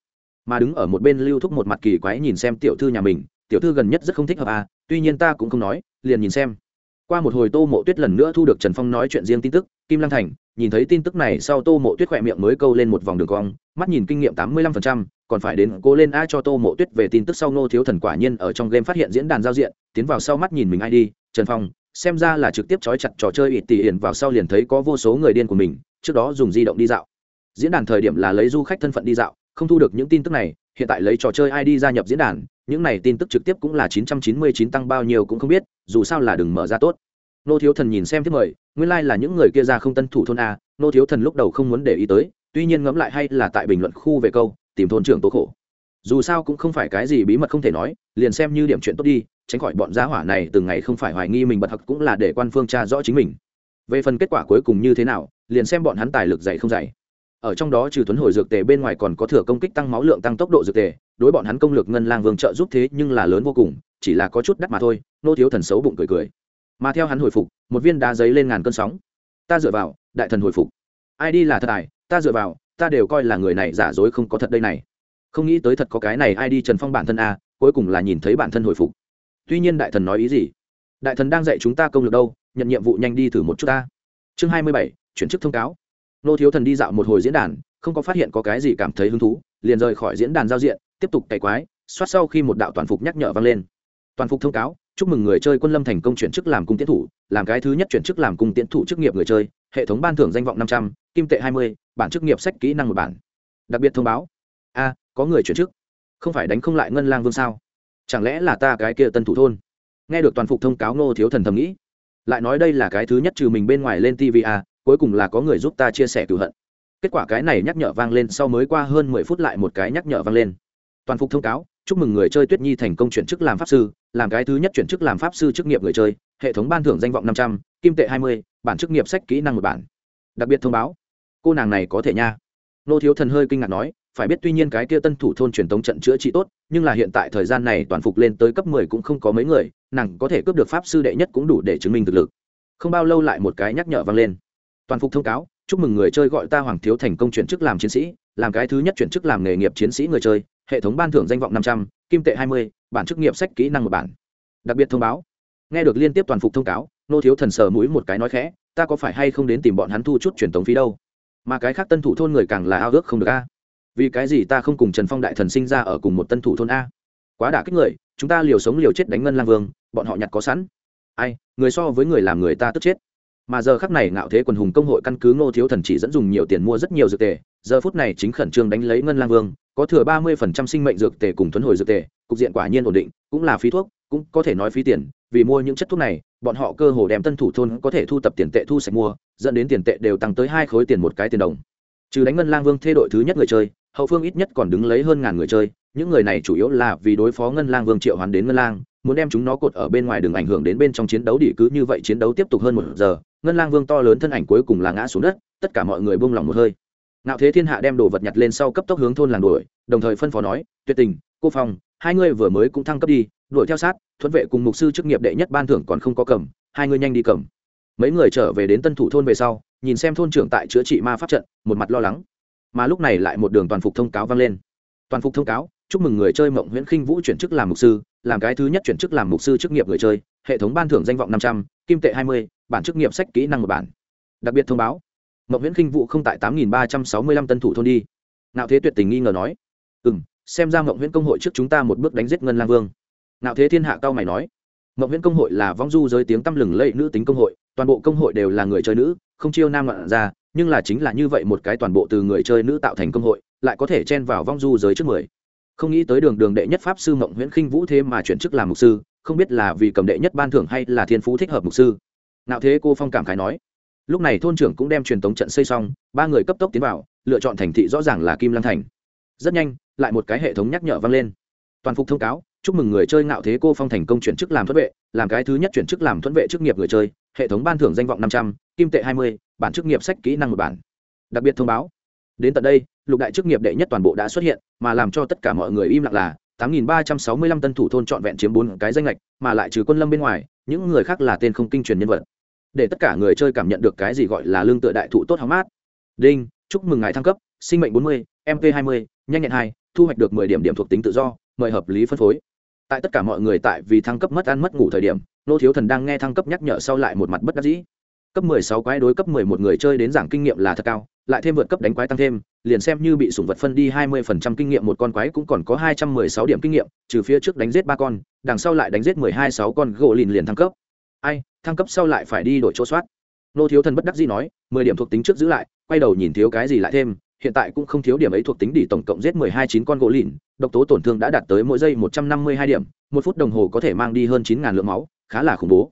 [SPEAKER 1] Mà đứng ở một bên lưu thúc một mặt kỳ quái nhìn xem tiểu thư nhà mình tiểu thư gần nhất rất không thích hợp à tuy nhiên ta cũng không nói, liền nhìn xem. Qua một hồi tô mộ tuyết lần nữa thu được trần phong nói chuyện riêng tin tức, kim lang thành, nhìn thấy tin tức này sau tô mộ tuyết khỏe miệng mới câu lên một vòng đường cong, mắt nhìn kinh nghiệm tám mươi lăm phần trăm, còn phải đến cố lên a cho tô mộ tuyết về tin tức sau nô thiếu thần quả nhiên ở trong game phát hiện diễn đàn giao diện, tiến vào sau mắt nhìn mình ai đi, trần phong, xem ra là trực tiếp trói chặt trò chơi ít tỉ hiển vào sau liền thấy có vô số người điên của mình, trước đó dùng di động đi dạo. Diễn đàn thời điểm là lấy du khách thân phận đi dạo, không thu được những tin tức này hiện tại lấy trò chơi id gia nhập diễn đàn, những này tin tức trực tiếp cũng là chín trăm chín mươi chín tăng bao nhiêu cũng không biết, dù sao là đừng mở ra tốt. Nô thiếu thần nhìn xem tiếp mời, nguyên lai là những người kia ra không tân thủ thôn a, nô thiếu thần lúc đầu không muốn để ý tới, tuy nhiên ngẫm lại hay là tại bình luận khu về câu, tìm thôn trưởng tố khổ. Dù sao cũng không phải cái gì bí mật không thể nói, liền xem như điểm chuyện tốt đi, tránh khỏi bọn gia hỏa này từng ngày không phải hoài nghi mình bật học cũng là để quan phương tra rõ chính mình. Về phần kết quả cuối cùng như thế nào, liền xem bọn hắn tài lực dày không dày ở trong đó trừ tuấn hồi dược tề bên ngoài còn có thừa công kích tăng máu lượng tăng tốc độ dược tề, đối bọn hắn công lược ngân lang vương trợ giúp thế nhưng là lớn vô cùng, chỉ là có chút đắt mà thôi, nô thiếu thần xấu bụng cười cười. Mà theo hắn hồi phục, một viên đá giấy lên ngàn cơn sóng. Ta dựa vào, đại thần hồi phục. Ai đi là thật tài, ta dựa vào, ta đều coi là người này giả dối không có thật đây này. Không nghĩ tới thật có cái này ai đi trần phong bản thân a, cuối cùng là nhìn thấy bản thân hồi phục. Tuy nhiên đại thần nói ý gì? Đại thần đang dạy chúng ta công lược đâu, nhận nhiệm vụ nhanh đi thử một chút ta. Chương hai mươi bảy, chuyển chức thông cáo nô thiếu thần đi dạo một hồi diễn đàn, không có phát hiện có cái gì cảm thấy hứng thú, liền rời khỏi diễn đàn giao diện, tiếp tục cày quái, soát sau khi một đạo toàn phục nhắc nhở vang lên. Toàn phục thông cáo, chúc mừng người chơi quân lâm thành công chuyển chức làm cung tiến thủ, làm cái thứ nhất chuyển chức làm cung tiến thủ chức nghiệp người chơi, hệ thống ban thưởng danh vọng năm trăm, kim tệ hai mươi, bản chức nghiệp sách kỹ năng một bản. Đặc biệt thông báo, a, có người chuyển chức, không phải đánh không lại ngân lang vương sao? Chẳng lẽ là ta cái kia tân thủ thôn? Nghe được toàn phục thông cáo, ngô thiếu thần thầm nghĩ. Lại nói đây là cái thứ nhất trừ mình bên ngoài lên tv a cuối cùng là có người giúp ta chia sẻ cửu hận. Kết quả cái này nhắc nhở vang lên sau mới qua hơn mười phút lại một cái nhắc nhở vang lên. Toàn phục thông cáo, chúc mừng người chơi tuyết nhi thành công chuyển chức làm pháp sư, làm cái thứ nhất chuyển chức làm pháp sư chức nghiệp người chơi, hệ thống ban thưởng danh vọng năm trăm, kim tệ hai mươi, bản chức nghiệp sách kỹ năng một bản. Đặc biệt thông báo, cô nàng này có thể nha. Nô thiếu thần hơi kinh ngạc nói, phải biết tuy nhiên cái kia tân thủ thôn truyền tống trận chữa trị tốt, nhưng là hiện tại thời gian này toàn phục lên tới cấp mười cũng không có mấy người, nàng có thể cướp được pháp sư đệ nhất cũng đủ để chứng minh thực lực. Không bao lâu lại một cái nhắc nhở vang lên toàn phục thông cáo, chúc mừng người chơi gọi ta hoàng thiếu thành công chuyển chức làm chiến sĩ, làm cái thứ nhất chuyển chức làm nghề nghiệp chiến sĩ người chơi, hệ thống ban thưởng danh vọng năm trăm, kim tệ hai mươi, bản chức nghiệp sách kỹ năng một bản. Đặc biệt thông báo. Nghe được liên tiếp toàn phục thông cáo, nô thiếu thần sờ mũi một cái nói khẽ, ta có phải hay không đến tìm bọn hắn thu chút truyền tống phí đâu? Mà cái khác tân thủ thôn người càng là ao ước không được a. Vì cái gì ta không cùng trần phong đại thần sinh ra ở cùng một tân thủ thôn a? Quá đả kích người, chúng ta liều sống liều chết đánh ngân lang vương, bọn họ nhặt có sẵn. Ai, người so với người làm người ta tức chết mà giờ khắc này ngạo thế quần hùng công hội căn cứ ngô thiếu thần chỉ dẫn dùng nhiều tiền mua rất nhiều dược tề, giờ phút này chính khẩn trương đánh lấy ngân lang vương, có thừa ba mươi phần trăm sinh mệnh dược tề cùng thuấn hồi dược tề, cục diện quả nhiên ổn định, cũng là phí thuốc, cũng có thể nói phí tiền, vì mua những chất thuốc này, bọn họ cơ hồ đem tân thủ thôn có thể thu tập tiền tệ thu sạch mua, dẫn đến tiền tệ đều tăng tới hai khối tiền một cái tiền đồng. Trừ đánh ngân lang vương thê đội thứ nhất người chơi hậu phương ít nhất còn đứng lấy hơn ngàn người chơi, những người này chủ yếu là vì đối phó ngân lang vương triệu hoàn đến ngân lang, muốn đem chúng nó cột ở bên ngoài đừng ảnh hưởng đến bên trong chiến đấu đỉ cứ như vậy chiến đấu tiếp tục hơn một giờ, ngân lang vương to lớn thân ảnh cuối cùng là ngã xuống đất, tất cả mọi người buông lỏng một hơi. Ngạo thế thiên hạ đem đồ vật nhặt lên sau cấp tốc hướng thôn làng đuổi, đồng thời phân phó nói, tuyệt tình, cô phong, hai ngươi vừa mới cũng thăng cấp đi, đuổi theo sát, thuận vệ cùng mục sư chức nghiệp đệ nhất ban thưởng còn không có cầm, hai ngươi nhanh đi cầm. Mấy người trở về đến tân thủ thôn về sau, nhìn xem thôn trưởng tại chữa trị ma pháp trận, một mặt lo lắng mà lúc này lại một đường toàn phục thông cáo vang lên. Toàn phục thông cáo, chúc mừng người chơi mộng nguyễn khinh vũ chuyển chức làm mục sư, làm cái thứ nhất chuyển chức làm mục sư chức nghiệp người chơi, hệ thống ban thưởng danh vọng năm trăm, kim tệ hai mươi, bản chức nghiệp sách kỹ năng một bản. Đặc biệt thông báo, mộng nguyễn khinh vũ không tại tám nghìn ba trăm sáu mươi lăm tân thủ thôn đi. Ngạo thế tuyệt tình nghi ngờ nói ừ m xem ra mộng nguyễn công hội trước chúng ta một bước đánh giết ngân lang vương. Ngạo thế thiên hạ cao mày nói, mộng nguyễn công hội là vong du giới tiếng tăm lừng lẫy nữ tính công hội, toàn bộ công hội đều là người chơi nữ, không chiêu nam loạn ra nhưng là chính là như vậy một cái toàn bộ từ người chơi nữ tạo thành công hội, lại có thể chen vào vong du giới trước mười. Không nghĩ tới đường đường đệ nhất pháp sư mộng nguyễn khinh vũ thế mà chuyển chức làm mục sư, không biết là vì cầm đệ nhất ban thưởng hay là thiên phú thích hợp mục sư. Nạo thế cô phong cảm khái nói. Lúc này thôn trưởng cũng đem truyền tống trận xây xong, ba người cấp tốc tiến vào, lựa chọn thành thị rõ ràng là kim lăng thành. Rất nhanh, lại một cái hệ thống nhắc nhở vang lên. Toàn phục thông cáo, chúc mừng người chơi ngạo thế cô phong thành công chuyển chức làm thuẫn vệ, làm cái thứ nhất chuyển chức làm thuẫn vệ chức nghiệp người chơi, hệ thống ban thưởng danh vọng năm trăm, kim tệ hai mươi bản chức nghiệp sách kỹ năng một bản. Đặc biệt thông báo. Đến tận đây, lục đại chức nghiệp đệ nhất toàn bộ đã xuất hiện, mà làm cho tất cả mọi người im lặng là tám nghìn ba trăm sáu mươi lăm tân thủ thôn trọn vẹn chiếm bốn cái danh lệch, mà lại trừ quân lâm bên ngoài, những người khác là tên không kinh truyền nhân vật. Để tất cả người chơi cảm nhận được cái gì gọi là lương tựa đại thụ tốt hóng mát. Đinh, chúc mừng ngài thăng cấp, sinh mệnh bốn mươi mp hai mươi, nhanh nhẹn hai, thu hoạch được mười điểm điểm thuộc tính tự do, mời hợp lý phân phối. Tại tất cả mọi người tại vì thăng cấp mất ăn mất ngủ thời điểm, nô thiếu thần đang nghe thăng cấp nhắc nhở sau lại một mặt bất đắc dĩ cấp mười sáu quái đối cấp mười một người chơi đến giảng kinh nghiệm là thật cao, lại thêm vượt cấp đánh quái tăng thêm, liền xem như bị sủng vật phân đi hai mươi phần trăm kinh nghiệm một con quái cũng còn có hai trăm mười sáu điểm kinh nghiệm, trừ phía trước đánh giết ba con, đằng sau lại đánh giết mười hai sáu con gỗ lìn liền thăng cấp. Ai, thăng cấp sau lại phải đi đổi chỗ soát. Nô thiếu thần bất đắc dĩ nói, mười điểm thuộc tính trước giữ lại, quay đầu nhìn thiếu cái gì lại thêm, hiện tại cũng không thiếu điểm ấy thuộc tính để tổng cộng giết mười hai chín con gỗ lìn, độc tố tổn thương đã đạt tới mỗi giây một trăm năm mươi hai điểm, một phút đồng hồ có thể mang đi hơn chín ngàn lượng máu, khá là khủng bố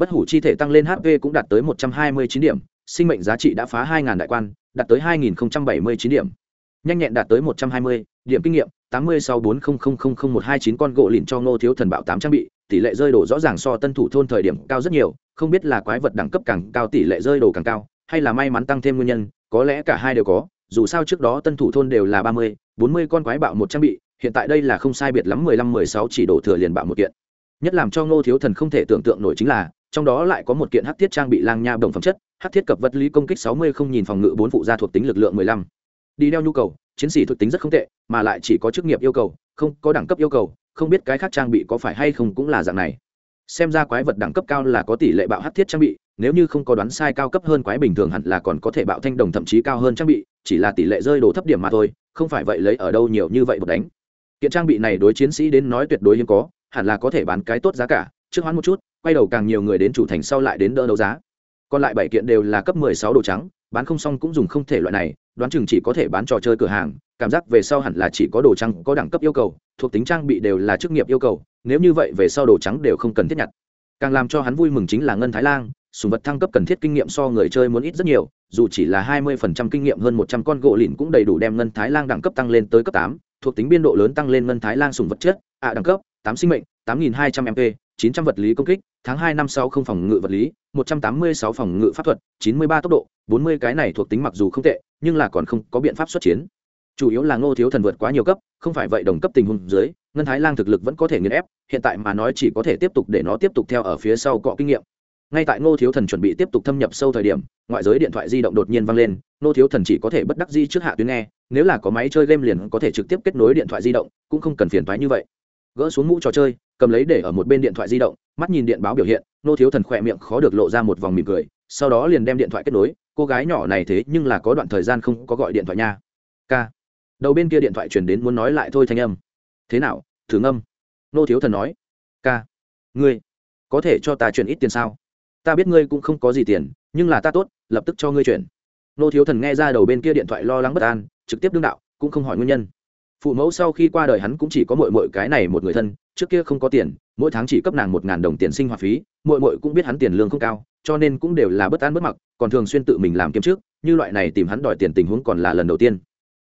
[SPEAKER 1] bất hủ chi thể tăng lên hp cũng đạt tới một trăm hai mươi chín điểm, sinh mệnh giá trị đã phá hai ngàn đại quan, đạt tới hai nghìn bảy mươi chín điểm. Nhanh nhẹn đạt tới một trăm hai mươi, điểm kinh nghiệm, tám mươi sau bốn một hai chín con gỗ lìn cho ngô thiếu thần bạo tám trang bị, tỷ lệ rơi đổ rõ ràng so tân thủ thôn thời điểm cao rất nhiều, không biết là quái vật đẳng cấp càng cao tỷ lệ rơi đổ càng cao, hay là may mắn tăng thêm nguyên nhân, có lẽ cả hai đều có, dù sao trước đó tân thủ thôn đều là ba mươi, bốn mươi con quái bạo một trang bị, hiện tại đây là không sai biệt lắm mười lăm mười sáu chỉ đổ thừa liền bạo một kiện. Nhất làm cho ngô thiếu thần không thể tưởng tượng nổi chính là trong đó lại có một kiện hắc thiết trang bị lang nha đồng phẩm chất hắc thiết cập vật lý công kích sáu mươi không nhìn phòng ngự bốn phụ gia thuộc tính lực lượng mười lăm. Đi đeo nhu cầu, chiến sĩ thuộc tính rất không tệ, mà lại chỉ có chức nghiệp yêu cầu, không có đẳng cấp yêu cầu, không biết cái khác trang bị có phải hay không cũng là dạng này. Xem ra quái vật đẳng cấp cao là có tỷ lệ bạo hắc thiết trang bị, nếu như không có đoán sai cao cấp hơn quái bình thường hẳn là còn có thể bạo thanh đồng thậm chí cao hơn trang bị, chỉ là tỷ lệ rơi đồ thấp điểm mà thôi, không phải vậy lấy ở đâu nhiều như vậy một đánh. Kiện trang bị này đối chiến sĩ đến nói tuyệt đối hiếm có, hẳn là có thể bán cái tốt giá cả, trước hoán một chút quay đầu càng nhiều người đến chủ thành sau lại đến đỡ đấu giá. Còn lại bảy kiện đều là cấp mười sáu đồ trắng, bán không xong cũng dùng không thể loại này, đoán chừng chỉ có thể bán trò chơi cửa hàng, cảm giác về sau hẳn là chỉ có đồ trắng có đẳng cấp yêu cầu, thuộc tính trang bị đều là chức nghiệp yêu cầu, nếu như vậy về sau đồ trắng đều không cần thiết nhặt. Càng làm cho hắn vui mừng chính là ngân thái lan sùng vật thăng cấp cần thiết kinh nghiệm so người chơi muốn ít rất nhiều, dù chỉ là hai mươi phần trăm kinh nghiệm hơn một trăm con gỗ lìn cũng đầy đủ đem ngân thái lan đẳng cấp tăng lên tới cấp tám, thuộc tính biên độ lớn tăng lên ngân thái lan sùng vật chất, ạ đẳng cấp, tám sinh mệnh, tám nghìn hai trăm mp chín trăm vật lý công kích, tháng hai năm sau không phòng ngự vật lý, một trăm tám mươi sáu phòng ngự pháp thuật, chín mươi ba tốc độ, bốn mươi cái này thuộc tính mặc dù không tệ, nhưng là còn không có biện pháp xuất chiến. Chủ yếu là ngô thiếu thần vượt quá nhiều cấp, không phải vậy đồng cấp tình huống dưới, ngân thái lang thực lực vẫn có thể nghiền ép, hiện tại mà nói chỉ có thể tiếp tục để nó tiếp tục theo ở phía sau cọ kinh nghiệm. Ngay tại ngô thiếu thần chuẩn bị tiếp tục thâm nhập sâu thời điểm, ngoại giới điện thoại di động đột nhiên vang lên, ngô thiếu thần chỉ có thể bất đắc dĩ trước hạ tuyến nghe, nếu là có máy chơi game liền có thể trực tiếp kết nối điện thoại di động, cũng không cần phiền toái như vậy gỡ xuống mũ trò chơi, cầm lấy để ở một bên điện thoại di động, mắt nhìn điện báo biểu hiện, nô thiếu thần khỏe miệng khó được lộ ra một vòng mỉm cười, sau đó liền đem điện thoại kết nối, cô gái nhỏ này thế nhưng là có đoạn thời gian không có gọi điện thoại nha. K đầu bên kia điện thoại chuyển đến muốn nói lại thôi thanh âm. Thế nào, thử ngâm? Nô thiếu thần nói. Ca. Ngươi, có thể cho ta chuyển ít tiền sao? Ta biết ngươi cũng không có gì tiền, nhưng là ta tốt, lập tức cho ngươi chuyển. Nô thiếu thần nghe ra đầu bên kia điện thoại lo lắng bất an, trực tiếp đương đạo, cũng không hỏi nguyên nhân phụ mẫu sau khi qua đời hắn cũng chỉ có mội mội cái này một người thân, trước kia không có tiền, mỗi tháng chỉ cấp nàng một ngàn đồng tiền sinh hoạt phí mội mội cũng biết hắn tiền lương không cao, cho nên cũng đều là bất an bất mặc, còn thường xuyên tự mình làm kiếm trước, như loại này tìm hắn đòi tiền tình huống còn là lần đầu tiên.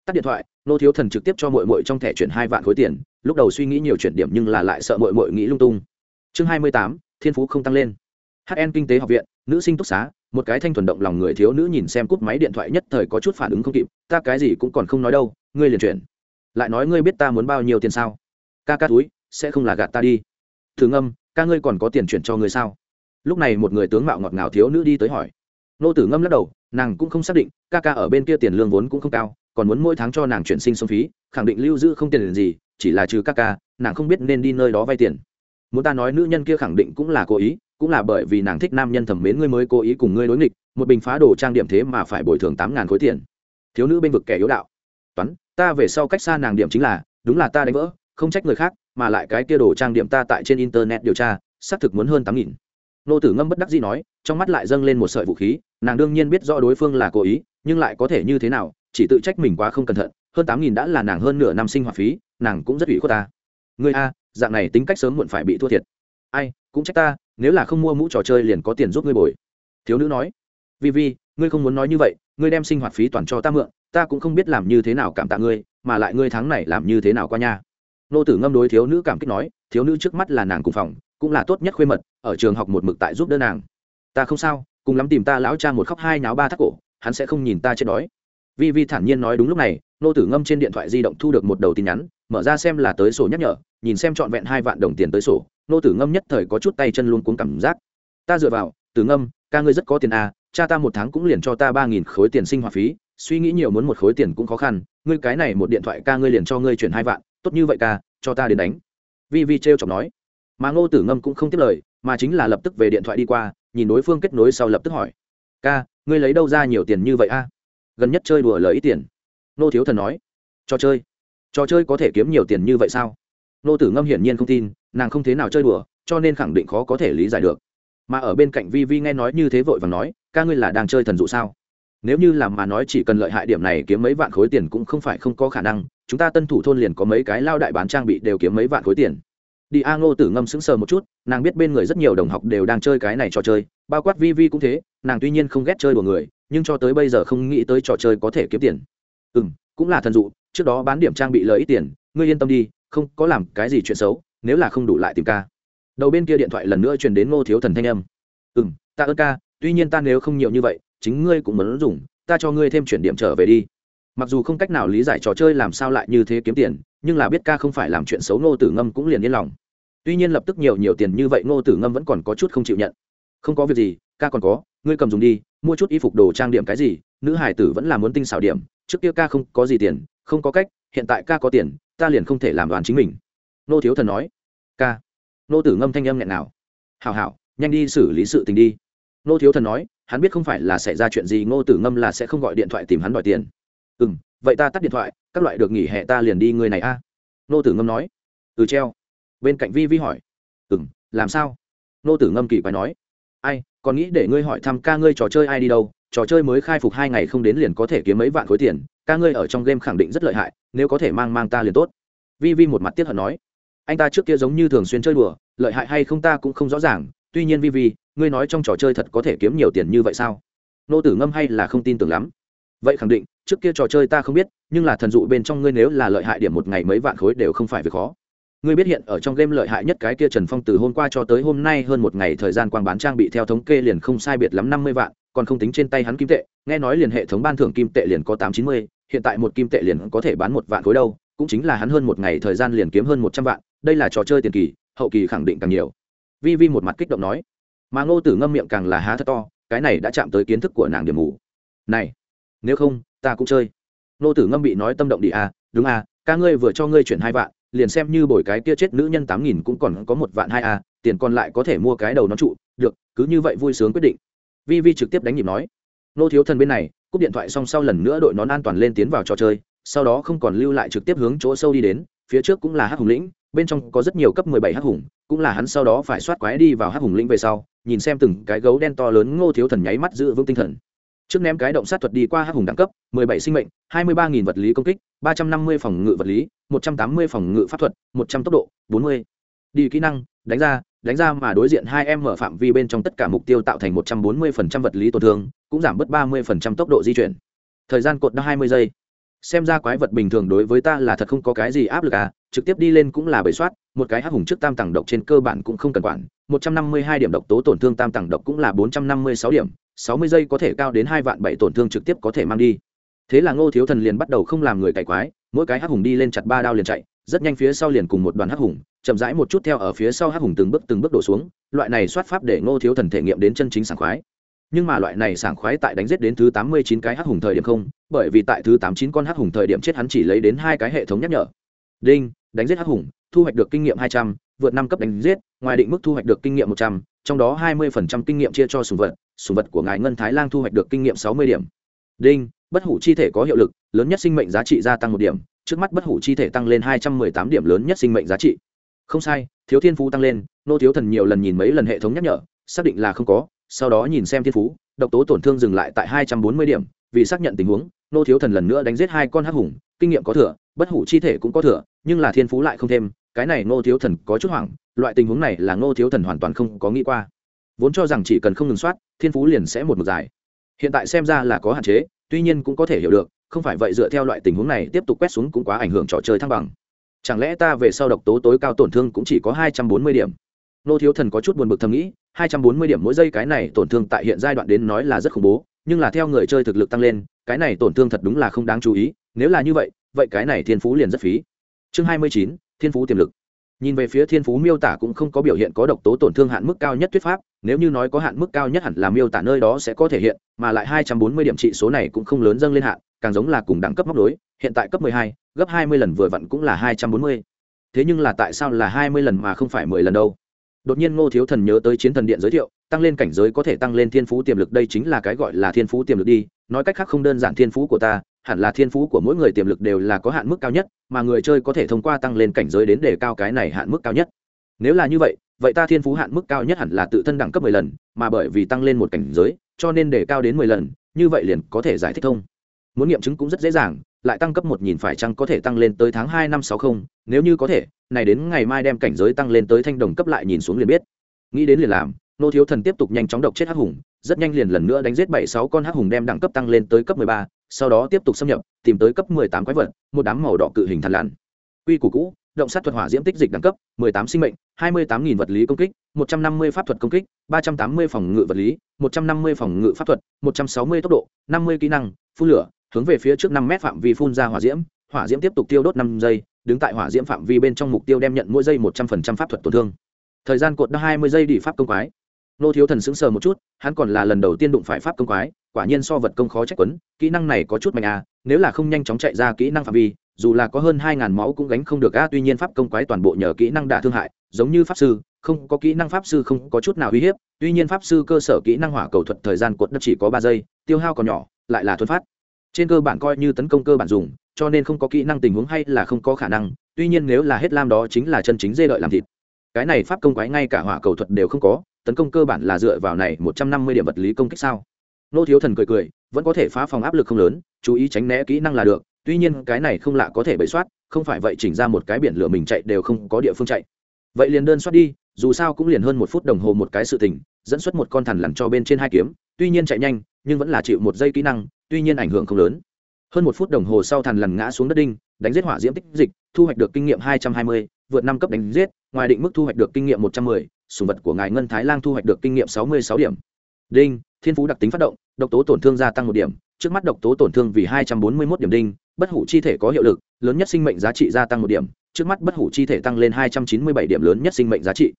[SPEAKER 1] Tắt điện thoại, nô thiếu thần trực tiếp cho mội mội trong thẻ chuyển hai vạn khối tiền, lúc đầu suy nghĩ nhiều chuyển điểm nhưng là lại sợ mội mội nghĩ lung tung. Chương hai mươi tám, thiên phú không tăng lên. Hn kinh tế học viện, nữ sinh túc xá, một cái thanh thuần động lòng người thiếu nữ nhìn xem cúp máy điện thoại nhất thời có chút phản ứng không kịp, ta cái gì cũng còn không nói đâu, ngươi liền chuyển lại nói ngươi biết ta muốn bao nhiêu tiền sao? Ca ca túi, sẽ không là gạt ta đi. Thử ngâm, ca ngươi còn có tiền chuyển cho ngươi sao? Lúc này một người tướng mạo ngọt ngào thiếu nữ đi tới hỏi. Nô tử ngâm lắc đầu, nàng cũng không xác định, ca ca ở bên kia tiền lương vốn cũng không cao, còn muốn mỗi tháng cho nàng chuyển sinh sống phí, khẳng định lưu giữ không tiền gì, chỉ là trừ ca ca, nàng không biết nên đi nơi đó vay tiền. Muốn ta nói nữ nhân kia khẳng định cũng là cố ý, cũng là bởi vì nàng thích nam nhân thẩm mến ngươi mới cố ý cùng ngươi đối nghịch, một bình phá đồ trang điểm thế mà phải bồi thường tám ngàn khối tiền. Thiếu nữ bên vực kẻ yếu đạo ta về sau cách xa nàng điểm chính là, đúng là ta đánh vỡ, không trách người khác, mà lại cái kia đồ trang điểm ta tại trên internet điều tra, xác thực muốn hơn tám nghìn. Nô tử ngâm bất đắc dĩ nói, trong mắt lại dâng lên một sợi vũ khí, nàng đương nhiên biết rõ đối phương là cố ý, nhưng lại có thể như thế nào, chỉ tự trách mình quá không cẩn thận, hơn tám nghìn đã là nàng hơn nửa năm sinh hoạt phí, nàng cũng rất ủy khuất ta. Người a, dạng này tính cách sớm muộn phải bị thua thiệt. Ai, cũng trách ta, nếu là không mua mũ trò chơi liền có tiền giúp ngươi bồi. Thiếu nữ nói vì vì ngươi không muốn nói như vậy ngươi đem sinh hoạt phí toàn cho ta mượn, ta cũng không biết làm như thế nào cảm tạ ngươi, mà lại ngươi tháng này làm như thế nào qua nha. Nô tử ngâm đối thiếu nữ cảm kích nói, thiếu nữ trước mắt là nàng cùng phòng, cũng là tốt nhất khuê mật, ở trường học một mực tại giúp đỡ nàng. Ta không sao, cùng lắm tìm ta lão cha một khóc hai náo ba thắt cổ, hắn sẽ không nhìn ta chết đói. Vi vi thản nhiên nói đúng lúc này, nô tử ngâm trên điện thoại di động thu được một đầu tin nhắn, mở ra xem là tới sổ nhắc nhở, nhìn xem trọn vẹn hai vạn đồng tiền tới sổ, nô tử ngâm nhất thời có chút tay chân luôn cuốn cảm giác. Ta dựa vào, tử ngâm, ca ngươi rất có tiền à cha ta một tháng cũng liền cho ta ba nghìn khối tiền sinh hoạt phí, suy nghĩ nhiều muốn một khối tiền cũng khó khăn, ngươi cái này một điện thoại ca ngươi liền cho ngươi chuyển hai vạn, tốt như vậy ca, cho ta đến đánh. Vi vi t r chọc nói. Mà ngô tử ngâm cũng không tiếp lời, mà chính là lập tức về điện thoại đi qua, nhìn đối phương kết nối sau lập tức hỏi. Ca, ngươi lấy đâu ra nhiều tiền như vậy a? Gần nhất chơi đùa lời ít tiền. Nô thiếu thần nói. Trò chơi? Trò chơi có thể kiếm nhiều tiền như vậy sao? Nô tử ngâm hiển nhiên không tin, nàng không thế nào chơi đùa, cho nên khẳng định khó có thể lý giải được mà ở bên cạnh vi vi nghe nói như thế vội và nói, ca ngươi là đang chơi thần dụ sao? Nếu như làm mà nói chỉ cần lợi hại điểm này kiếm mấy vạn khối tiền cũng không phải không có khả năng, chúng ta tân thủ thôn liền có mấy cái lao đại bán trang bị đều kiếm mấy vạn khối tiền. Đi a ngô tử ngâm sững sờ một chút, nàng biết bên người rất nhiều đồng học đều đang chơi cái này trò chơi, bao quát vi vi cũng thế, nàng tuy nhiên không ghét chơi của người, nhưng cho tới bây giờ không nghĩ tới trò chơi có thể kiếm tiền. Ừ m cũng là thần dụ, trước đó bán điểm trang bị lợi ít tiền, ngươi yên tâm đi, không có làm cái gì chuyện xấu, nếu là không đủ lại tìm ca đầu bên kia điện thoại lần nữa truyền đến ngô thiếu thần thanh âm. Ừ m ta ơn ca, tuy nhiên ta nếu không nhiều như vậy, chính ngươi cũng muốn dùng, ta cho ngươi thêm chuyển điểm trở về đi. Mặc dù không cách nào lý giải trò chơi làm sao lại như thế kiếm tiền, nhưng là biết ca không phải làm chuyện xấu ngô tử ngâm cũng liền yên lòng. Tuy nhiên lập tức nhiều nhiều tiền như vậy ngô tử ngâm vẫn còn có chút không chịu nhận. Không có việc gì, ca còn có, ngươi cầm dùng đi, mua chút y phục đồ trang điểm cái gì, nữ hải tử vẫn là muốn tinh xảo điểm, trước kia ca không có gì tiền, không có cách, hiện tại ca có tiền, ta liền không thể làm đoàn chính mình. Nô thiếu thần nói. Ca nô tử ngâm thanh âm nghẹn nào. Hảo hảo, nhanh đi xử lý sự tình đi. Nô thiếu thần nói, hắn biết không phải là xảy ra chuyện gì ngô tử ngâm là sẽ không gọi điện thoại tìm hắn đòi tiền. Ừ m vậy ta tắt điện thoại, các loại được nghỉ hè ta liền đi người này a. Nô tử ngâm nói. Ừ treo. Bên cạnh vi vi hỏi. Ừ m làm sao? Nô tử ngâm kỳ quái nói. Ai, còn nghĩ để ngươi hỏi thăm ca ngươi trò chơi ai đi đâu? Trò chơi mới khai phục hai ngày không đến liền có thể kiếm mấy vạn khối tiền. Ca ngươi ở trong game khẳng định rất lợi hại, nếu có thể mang mang ta liền tốt. Vi vi một mặt tiếc hận nói anh ta trước kia giống như thường xuyên chơi đùa, lợi hại hay không ta cũng không rõ ràng, tuy nhiên vi vi ngươi nói trong trò chơi thật có thể kiếm nhiều tiền như vậy sao? Nô tử ngâm hay là không tin tưởng lắm. Vậy khẳng định, trước kia trò chơi ta không biết, nhưng là thần dụ bên trong ngươi nếu là lợi hại điểm một ngày mấy vạn khối đều không phải việc khó. Ngươi biết hiện ở trong game lợi hại nhất cái kia trần phong từ hôm qua cho tới hôm nay hơn một ngày thời gian quang bán trang bị theo thống kê liền không sai biệt lắm năm mươi vạn, còn không tính trên tay hắn kim tệ, nghe nói liền hệ thống ban thưởng kim tệ liền có tám chín mươi, hiện tại một kim tệ liền có thể bán một vạn khối đâu, cũng chính là hắn hơn một ngày thời gian liền kiếm hơn một trăm vạn đây là trò chơi tiền kỳ, hậu kỳ khẳng định càng nhiều. Vi vi một mặt kích động nói. Mà ngô tử ngâm miệng càng là há thật to, cái này đã chạm tới kiến thức của nàng điểm mù. Này, nếu không, ta cũng chơi. Ngô tử ngâm bị nói tâm động đi à đúng à ca ngươi vừa cho ngươi chuyển hai vạn, liền xem như bồi cái kia chết nữ nhân tám nghìn cũng còn có một vạn hai a tiền còn lại có thể mua cái đầu nó trụ, được, cứ như vậy vui sướng quyết định. Vi vi trực tiếp đánh nhịp nói. Nô thiếu thần bên này, cúp điện thoại xong sau lần nữa đội nón an toàn lên tiến vào trò chơi, sau đó không còn lưu lại trực tiếp hướng chỗ sâu đi đến, phía trước cũng là hắc hùng lĩnh bên trong có rất nhiều cấp mười bảy hắc hùng, cũng là hắn sau đó phải soát quái đi vào hắc hùng lĩnh về sau, nhìn xem từng cái gấu đen to lớn ngô thiếu thần nháy mắt giữ vững tinh thần. Trước ném cái động sát thuật đi qua hắc hùng đẳng cấp 17 sinh mệnh 23.000 vật lý công kích 350 phòng ngự vật lý 180 phòng ngự pháp thuật 100 tốc độ 40. đi kỹ năng, đánh ra đánh ra mà đối diện hai em mở phạm vi bên trong tất cả mục tiêu tạo thành 140% vật lý tổn thương, cũng giảm bớt 30% tốc độ di chuyển. Thời gian cột đã 20 giây. Xem ra quái vật bình thường đối với ta là thật không có cái gì áp lực à trực tiếp đi lên cũng là bầy soát, một cái hắc hùng trước tam tầng độc trên cơ bản cũng không cần quản 152 điểm độc tố tổn thương tam tầng độc cũng là 456 điểm, sáu mươi giây có thể cao đến hai vạn bảy tổn thương trực tiếp có thể mang đi. Thế là ngô thiếu thần liền bắt đầu không làm người cày quái, mỗi cái hắc hùng đi lên chặt ba đao liền chạy, rất nhanh phía sau liền cùng một đoàn hắc hùng, chậm rãi một chút theo ở phía sau hắc hùng từng bước từng bước đổ xuống, loại này soát pháp để ngô thiếu thần thể nghiệm đến chân chính sảng khoái. Nhưng mà loại này sảng khoái tại đánh giết đến thứ tám mươi chín cái hắc hùng thời điểm không, bởi vì tại thứ tám chín con hắc hùng thời điểm chết hắn chỉ lấy đến hai cái hệ thống nhắc nhở. Đinh đánh giết hắc hùng, thu hoạch được kinh nghiệm hai trăm, vượt năm cấp đánh giết, ngoài định mức thu hoạch được kinh nghiệm một trăm, trong đó hai mươi kinh nghiệm chia cho sùng vật sùng vật của ngài ngân thái lang thu hoạch được kinh nghiệm sáu mươi điểm. Đinh, bất hủ chi thể có hiệu lực, lớn nhất sinh mệnh giá trị gia tăng một điểm, trước mắt bất hủ chi thể tăng lên hai trăm mười tám điểm lớn nhất sinh mệnh giá trị. Không sai, thiếu thiên phú tăng lên, nô thiếu thần nhiều lần nhìn mấy lần hệ thống nhắc nhở, xác định là không có, sau đó nhìn xem thiên phú, độc tố tổn thương dừng lại tại hai trăm bốn mươi điểm, vì xác nhận tình huống, nô thiếu thần lần nữa đánh giết hai con hắc hùng, kinh nghiệm có thừa, bất hủ chi thể cũng có thừa nhưng là thiên phú lại không thêm, cái này nô thiếu thần có chút hoảng, loại tình huống này là nô thiếu thần hoàn toàn không có nghĩ qua. Vốn cho rằng chỉ cần không ngừng soát, thiên phú liền sẽ một mực dài. Hiện tại xem ra là có hạn chế, tuy nhiên cũng có thể hiểu được, không phải vậy dựa theo loại tình huống này tiếp tục quét xuống cũng quá ảnh hưởng trò chơi thăng bằng. Chẳng lẽ ta về sau độc tố tối cao tổn thương cũng chỉ có hai trăm bốn mươi điểm? Nô thiếu thần có chút buồn bực thầm nghĩ, hai trăm bốn mươi điểm mỗi giây cái này tổn thương tại hiện giai đoạn đến nói là rất khủng bố, nhưng là theo người chơi thực lực tăng lên, cái này tổn thương thật đúng là không đáng chú ý, nếu là như vậy vậy cái này thiên phú liền rất phí chương hai mươi chín, thiên phú tiềm lực. Nhìn về phía thiên phú, miêu tả cũng không có biểu hiện có độc tố tổn thương hạn mức cao nhất thuyết pháp, nếu như nói có hạn mức cao nhất hẳn là miêu tả nơi đó sẽ có thể hiện, mà lại hai trăm bốn mươi điểm trị số này cũng không lớn dâng lên hạn, càng giống là cùng đẳng cấp móc đối hiện tại cấp mười hai, gấp hai mươi lần vừa vặn cũng là hai trăm bốn mươi. Thế nhưng là tại sao là hai mươi lần mà không phải mười lần đâu? Đột nhiên ngô thiếu thần nhớ tới chiến thần điện giới thiệu, tăng lên cảnh giới có thể tăng lên thiên phú tiềm lực, đây chính là cái gọi là thiên phú tiềm lực đi, nói cách khác không đơn giản thiên phú của ta hẳn là thiên phú của mỗi người tiềm lực đều là có hạn mức cao nhất, mà người chơi có thể thông qua tăng lên cảnh giới đến để cao cái này hạn mức cao nhất. Nếu là như vậy vậy ta thiên phú hạn mức cao nhất hẳn là tự thân đẳng cấp mười lần, mà bởi vì tăng lên một cảnh giới, cho nên để cao đến mười lần, như vậy liền có thể giải thích thông. Muốn nghiệm chứng cũng rất dễ dàng, lại tăng cấp một nhìn phải chăng có thể tăng lên tới tháng hai năm sáu không, nếu như có thể, này đến ngày mai đem cảnh giới tăng lên tới thanh đồng cấp lại nhìn xuống liền biết. Nghĩ đến liền làm, nô thiếu thần tiếp tục nhanh chóng độc chết hắc hùng, rất nhanh liền lần nữa đánh giết bảy sáu con hắc hùng đem đẳng cấp tăng lên tới cấp mười ba sau đó tiếp tục xâm nhập, tìm tới cấp mười tám quái vật, một đám màu đỏ cự hình thằn lằn. Quy củ cũ, động sát thuật hỏa diễm tích dịch đẳng cấp, mười tám sinh mệnh, hai mươi tám nghìn vật lý công kích, một trăm năm mươi pháp thuật công kích, ba trăm tám mươi phòng ngự vật lý, một trăm năm mươi phòng ngự pháp thuật, một trăm sáu mươi tốc độ, năm mươi kỹ năng, phun lửa, hướng về phía trước năm mét phạm vi phun ra hỏa diễm hỏa diễm tiếp tục tiêu đốt năm giây, đứng tại hỏa diễm phạm vi bên trong mục tiêu đem nhận mỗi giây một trăm phần trăm pháp thuật tổn thương. Thời gian cột đã hai mươi giây đi pháp công quái. Nô thiếu thần sững sờ một chút, hắn còn là lần đầu tiên đụng phải pháp công quái quả nhiên so vật công khó trách quấn, kỹ năng này có chút mạnh à nếu là không nhanh chóng chạy ra kỹ năng phạm vi, dù là có hơn hai ngàn máu cũng gánh không được a tuy nhiên pháp công quái toàn bộ nhờ kỹ năng đả thương hại, giống như pháp sư, không có kỹ năng pháp sư không có chút nào uy hiếp, tuy nhiên pháp sư cơ sở kỹ năng hỏa cầu thuật thời gian cuộn đất chỉ có ba giây, tiêu hao còn nhỏ, lại là thuần phát. Trên cơ bản coi như tấn công cơ bản dùng, cho nên không có kỹ năng tình huống hay là không có khả năng, tuy nhiên nếu là hết lam đó chính là chân chính dê đợi làm thịt. Cái này pháp công quái ngay cả hỏa cầu thuật đều không có, tấn công cơ bản là dựa vào này một trăm năm mươi điểm vật lý công kích sao? Nô thiếu thần cười cười, vẫn có thể phá phòng áp lực không lớn, chú ý tránh né kỹ năng là được, tuy nhiên cái này không lạ có thể bậy soát, không phải vậy chỉnh ra một cái biển lửa mình chạy đều không có địa phương chạy. Vậy liền đơn soát đi, dù sao cũng liền hơn một phút đồng hồ một cái sự tình, dẫn xuất một con thằn lằn cho bên trên hai kiếm, tuy nhiên chạy nhanh, nhưng vẫn là chịu một giây kỹ năng, tuy nhiên ảnh hưởng không lớn. Hơn một phút đồng hồ sau thằn lằn ngã xuống đất đinh, đánh giết hỏa diễm tích dịch, thu hoạch được kinh nghiệm hai trăm hai mươi, vượt năm cấp đánh giết, ngoài định mức thu hoạch được kinh nghiệm một trăm mười, sùng vật của ngài ngân thái lang thu hoạch được kinh nghiệm sáu mươi sáu điểm. Đinh thiên phú đặc tính phát động độc tố tổn thương gia tăng một điểm trước mắt độc tố tổn thương vì hai trăm bốn mươi một điểm đinh bất hủ chi thể có hiệu lực lớn nhất sinh mệnh giá trị gia tăng một điểm trước mắt bất hủ chi thể tăng lên hai trăm chín mươi bảy điểm lớn nhất sinh mệnh giá trị.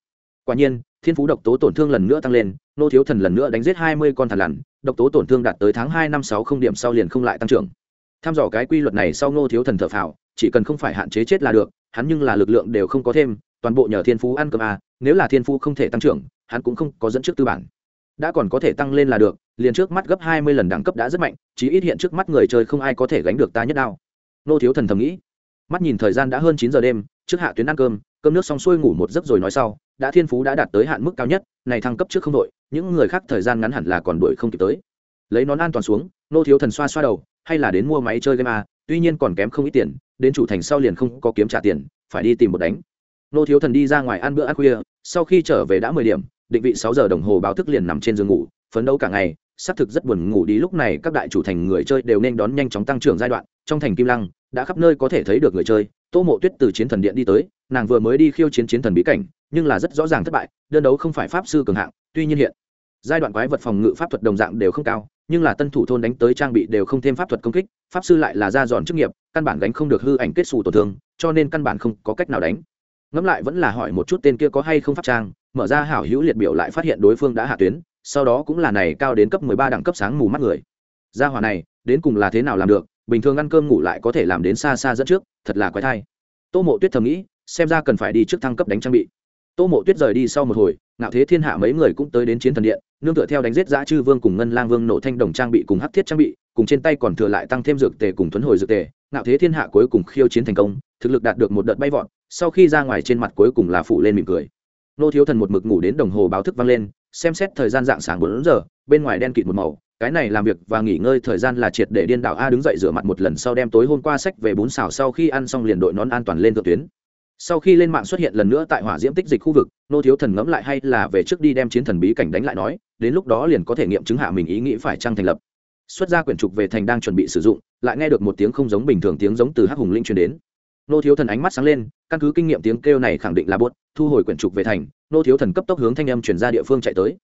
[SPEAKER 1] Quả nhiên thiên phú độc tố tổn thương lần nữa tăng lên nô thiếu thần lần nữa đánh giết hai mươi con thằn lằn độc tố tổn thương đạt tới tháng hai năm sáu không điểm sau liền không lại tăng trưởng. Tham dò cái quy luật này sau nô thiếu thần thở phào chỉ cần không phải hạn chế chết là được hắn nhưng là lực lượng đều không có thêm toàn bộ nhờ thiên phú ăn cơm à, nếu là thiên phú không thể tăng trưởng hắn cũng không có dẫn trước tư bản đã còn có thể tăng lên là được, liền trước mắt gấp hai mươi lần đẳng cấp đã rất mạnh, chí ít hiện trước mắt người chơi không ai có thể gánh được ta nhất đao. Nô thiếu thần thầm nghĩ. Mắt nhìn thời gian đã hơn chín giờ đêm, trước hạ tuyến ăn cơm cơm nước xong xuôi ngủ một giấc rồi nói sau, đã thiên phú đã đạt tới hạn mức cao nhất, này thăng cấp trước không đội những người khác thời gian ngắn hẳn là còn đuổi không kịp tới. Lấy nón an toàn xuống, nô thiếu thần xoa xoa đầu, hay là đến mua máy chơi game a tuy nhiên còn kém không ít tiền, đến chủ thành sau liền không có kiếm trả tiền, phải đi tìm một đánh. Nô thiếu thần đi ra ngoài ăn bữa ăn khuya, sau khi trở về đã mười điểm định vị sáu giờ đồng hồ báo thức liền nằm trên giường ngủ, phấn đấu cả ngày. Xác thực rất buồn ngủ đi, lúc này các đại chủ thành người chơi đều nên đón nhanh chóng tăng trưởng giai đoạn. Trong thành kim lăng, đã khắp nơi có thể thấy được người chơi. Tô mộ tuyết từ chiến thần điện đi tới, nàng vừa mới đi khiêu chiến chiến thần bí cảnh, nhưng là rất rõ ràng thất bại, đơn đấu không phải pháp sư cường hạng, tuy nhiên hiện giai đoạn quái vật phòng ngự pháp thuật đồng dạng đều không cao, nhưng là tân thủ thôn đánh tới trang bị đều không thêm pháp thuật công kích, pháp sư lại là ra dọn chức nghiệp, căn bản đánh không được hư ảnh kết xù tổn thương, cho nên căn bản không có cách nào đánh. Ngẫm lại vẫn là hỏi một chút tên kia có hay không pháp trang mở ra hảo hữu liệt biểu lại phát hiện đối phương đã hạ tuyến, sau đó cũng là này cao đến cấp mười ba đẳng cấp sáng mù mắt người. Gia hỏa này, đến cùng là thế nào làm được, bình thường ăn cơm ngủ lại có thể làm đến xa xa dẫn trước, thật là quái thai. Tô mộ tuyết thầm nghĩ, xem ra cần phải đi trước thăng cấp đánh trang bị. Tô mộ tuyết rời đi sau một hồi, ngạo thế thiên hạ mấy người cũng tới đến chiến thần điện, nương tựa theo đánh giết giã chư vương cùng ngân lang vương nổ thanh đồng trang bị cùng hắc thiết trang bị, cùng trên tay còn thừa lại tăng thêm dược tề cùng thuấn hồi dược tề, ngạo thế thiên hạ cuối cùng khiêu chiến thành công, thực lực đạt được một đợt bay vọt, sau khi ra ngoài trên mặt cuối cùng là phủ lên mỉm cười nô thiếu thần một mực ngủ đến đồng hồ báo thức vang lên, xem xét thời gian dạng sáng bốn giờ, bên ngoài đen kịt một màu, cái này làm việc và nghỉ ngơi thời gian là triệt để điên đảo. A đứng dậy rửa mặt một lần sau đem tối hôm qua sách về bún xào sau khi ăn xong liền đội nón an toàn lên thượng tuyến. Sau khi lên mạng xuất hiện lần nữa tại hỏa diễm tích dịch khu vực, nô thiếu thần ngẫm lại hay là về trước đi đem chiến thần bí cảnh đánh lại nói, đến lúc đó liền có thể nghiệm chứng hạ mình ý nghĩ phải trăng thành lập. Xuất ra quyển trục về thành đang chuẩn bị sử dụng, lại nghe được một tiếng không giống bình thường tiếng giống từ hắc hùng linh truyền đến nô thiếu thần ánh mắt sáng lên, căn cứ kinh nghiệm tiếng kêu này khẳng định là buốt, thu hồi quyển trục về thành, nô thiếu thần cấp tốc hướng thanh âm chuyển ra địa phương chạy tới.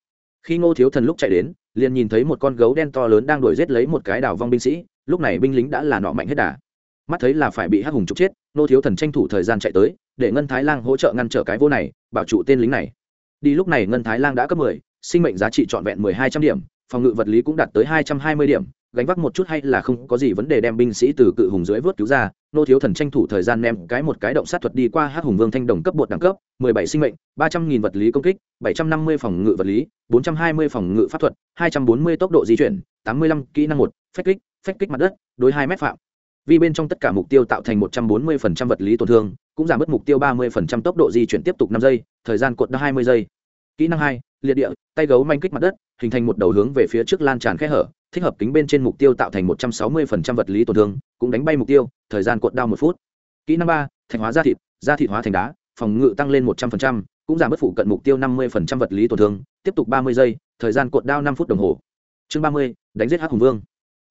[SPEAKER 1] Khi ngô thiếu thần lúc chạy đến, liền nhìn thấy một con gấu đen to lớn đang đuổi giết lấy một cái đào vong binh sĩ, lúc này binh lính đã là nọ mạnh hết đà. Mắt thấy là phải bị hắc hùng trục chết, nô thiếu thần tranh thủ thời gian chạy tới, để ngân thái lang hỗ trợ ngăn trở cái vô này, bảo trụ tên lính này. Đi lúc này ngân thái lang đã cấp mười, sinh mệnh giá trị trọn vẹn mười hai trăm điểm, phòng ngự vật lý cũng đạt tới hai trăm hai mươi điểm gánh vác một chút hay là không có gì vấn đề đem binh sĩ từ cự hùng dưới vớt cứu ra, nô thiếu thần tranh thủ thời gian ném cái một cái động sát thuật đi qua hát hùng vương thanh đồng cấp bột đẳng cấp, mười bảy sinh mệnh, ba trăm nghìn vật lý công kích, bảy trăm năm mươi phòng ngự vật lý, bốn trăm hai mươi phòng ngự pháp thuật, hai trăm bốn mươi tốc độ di chuyển, tám mươi lăm kỹ năng một, phách kích phách kích mặt đất, đối hai mét phạm. Vì bên trong tất cả mục tiêu tạo thành một trăm bốn mươi phần trăm vật lý tổn thương, cũng giảm bớt mục tiêu ba mươi phần trăm tốc độ di chuyển tiếp tục năm giây, thời gian cột hai mươi giây. Kỹ năng hai, liệt địa, tay gấu manh kích mặt đất, hình thành một đầu hướng về phía trước lan tràn khe hở thích hợp kính bên trên mục tiêu tạo thành một trăm sáu mươi phần trăm vật lý tổn thương, cũng đánh bay mục tiêu, thời gian cuộn đao một phút. Kỹ năng ba thành hóa da thịt da thịt hóa thành đá, phòng ngự tăng lên một trăm phần trăm, cũng giảm bất phụ cận mục tiêu năm mươi phần trăm vật lý tổn thương, tiếp tục ba mươi giây, thời gian cuộn đao năm phút đồng hồ. Chương ba mươi, đánh giết hắc hùng vương.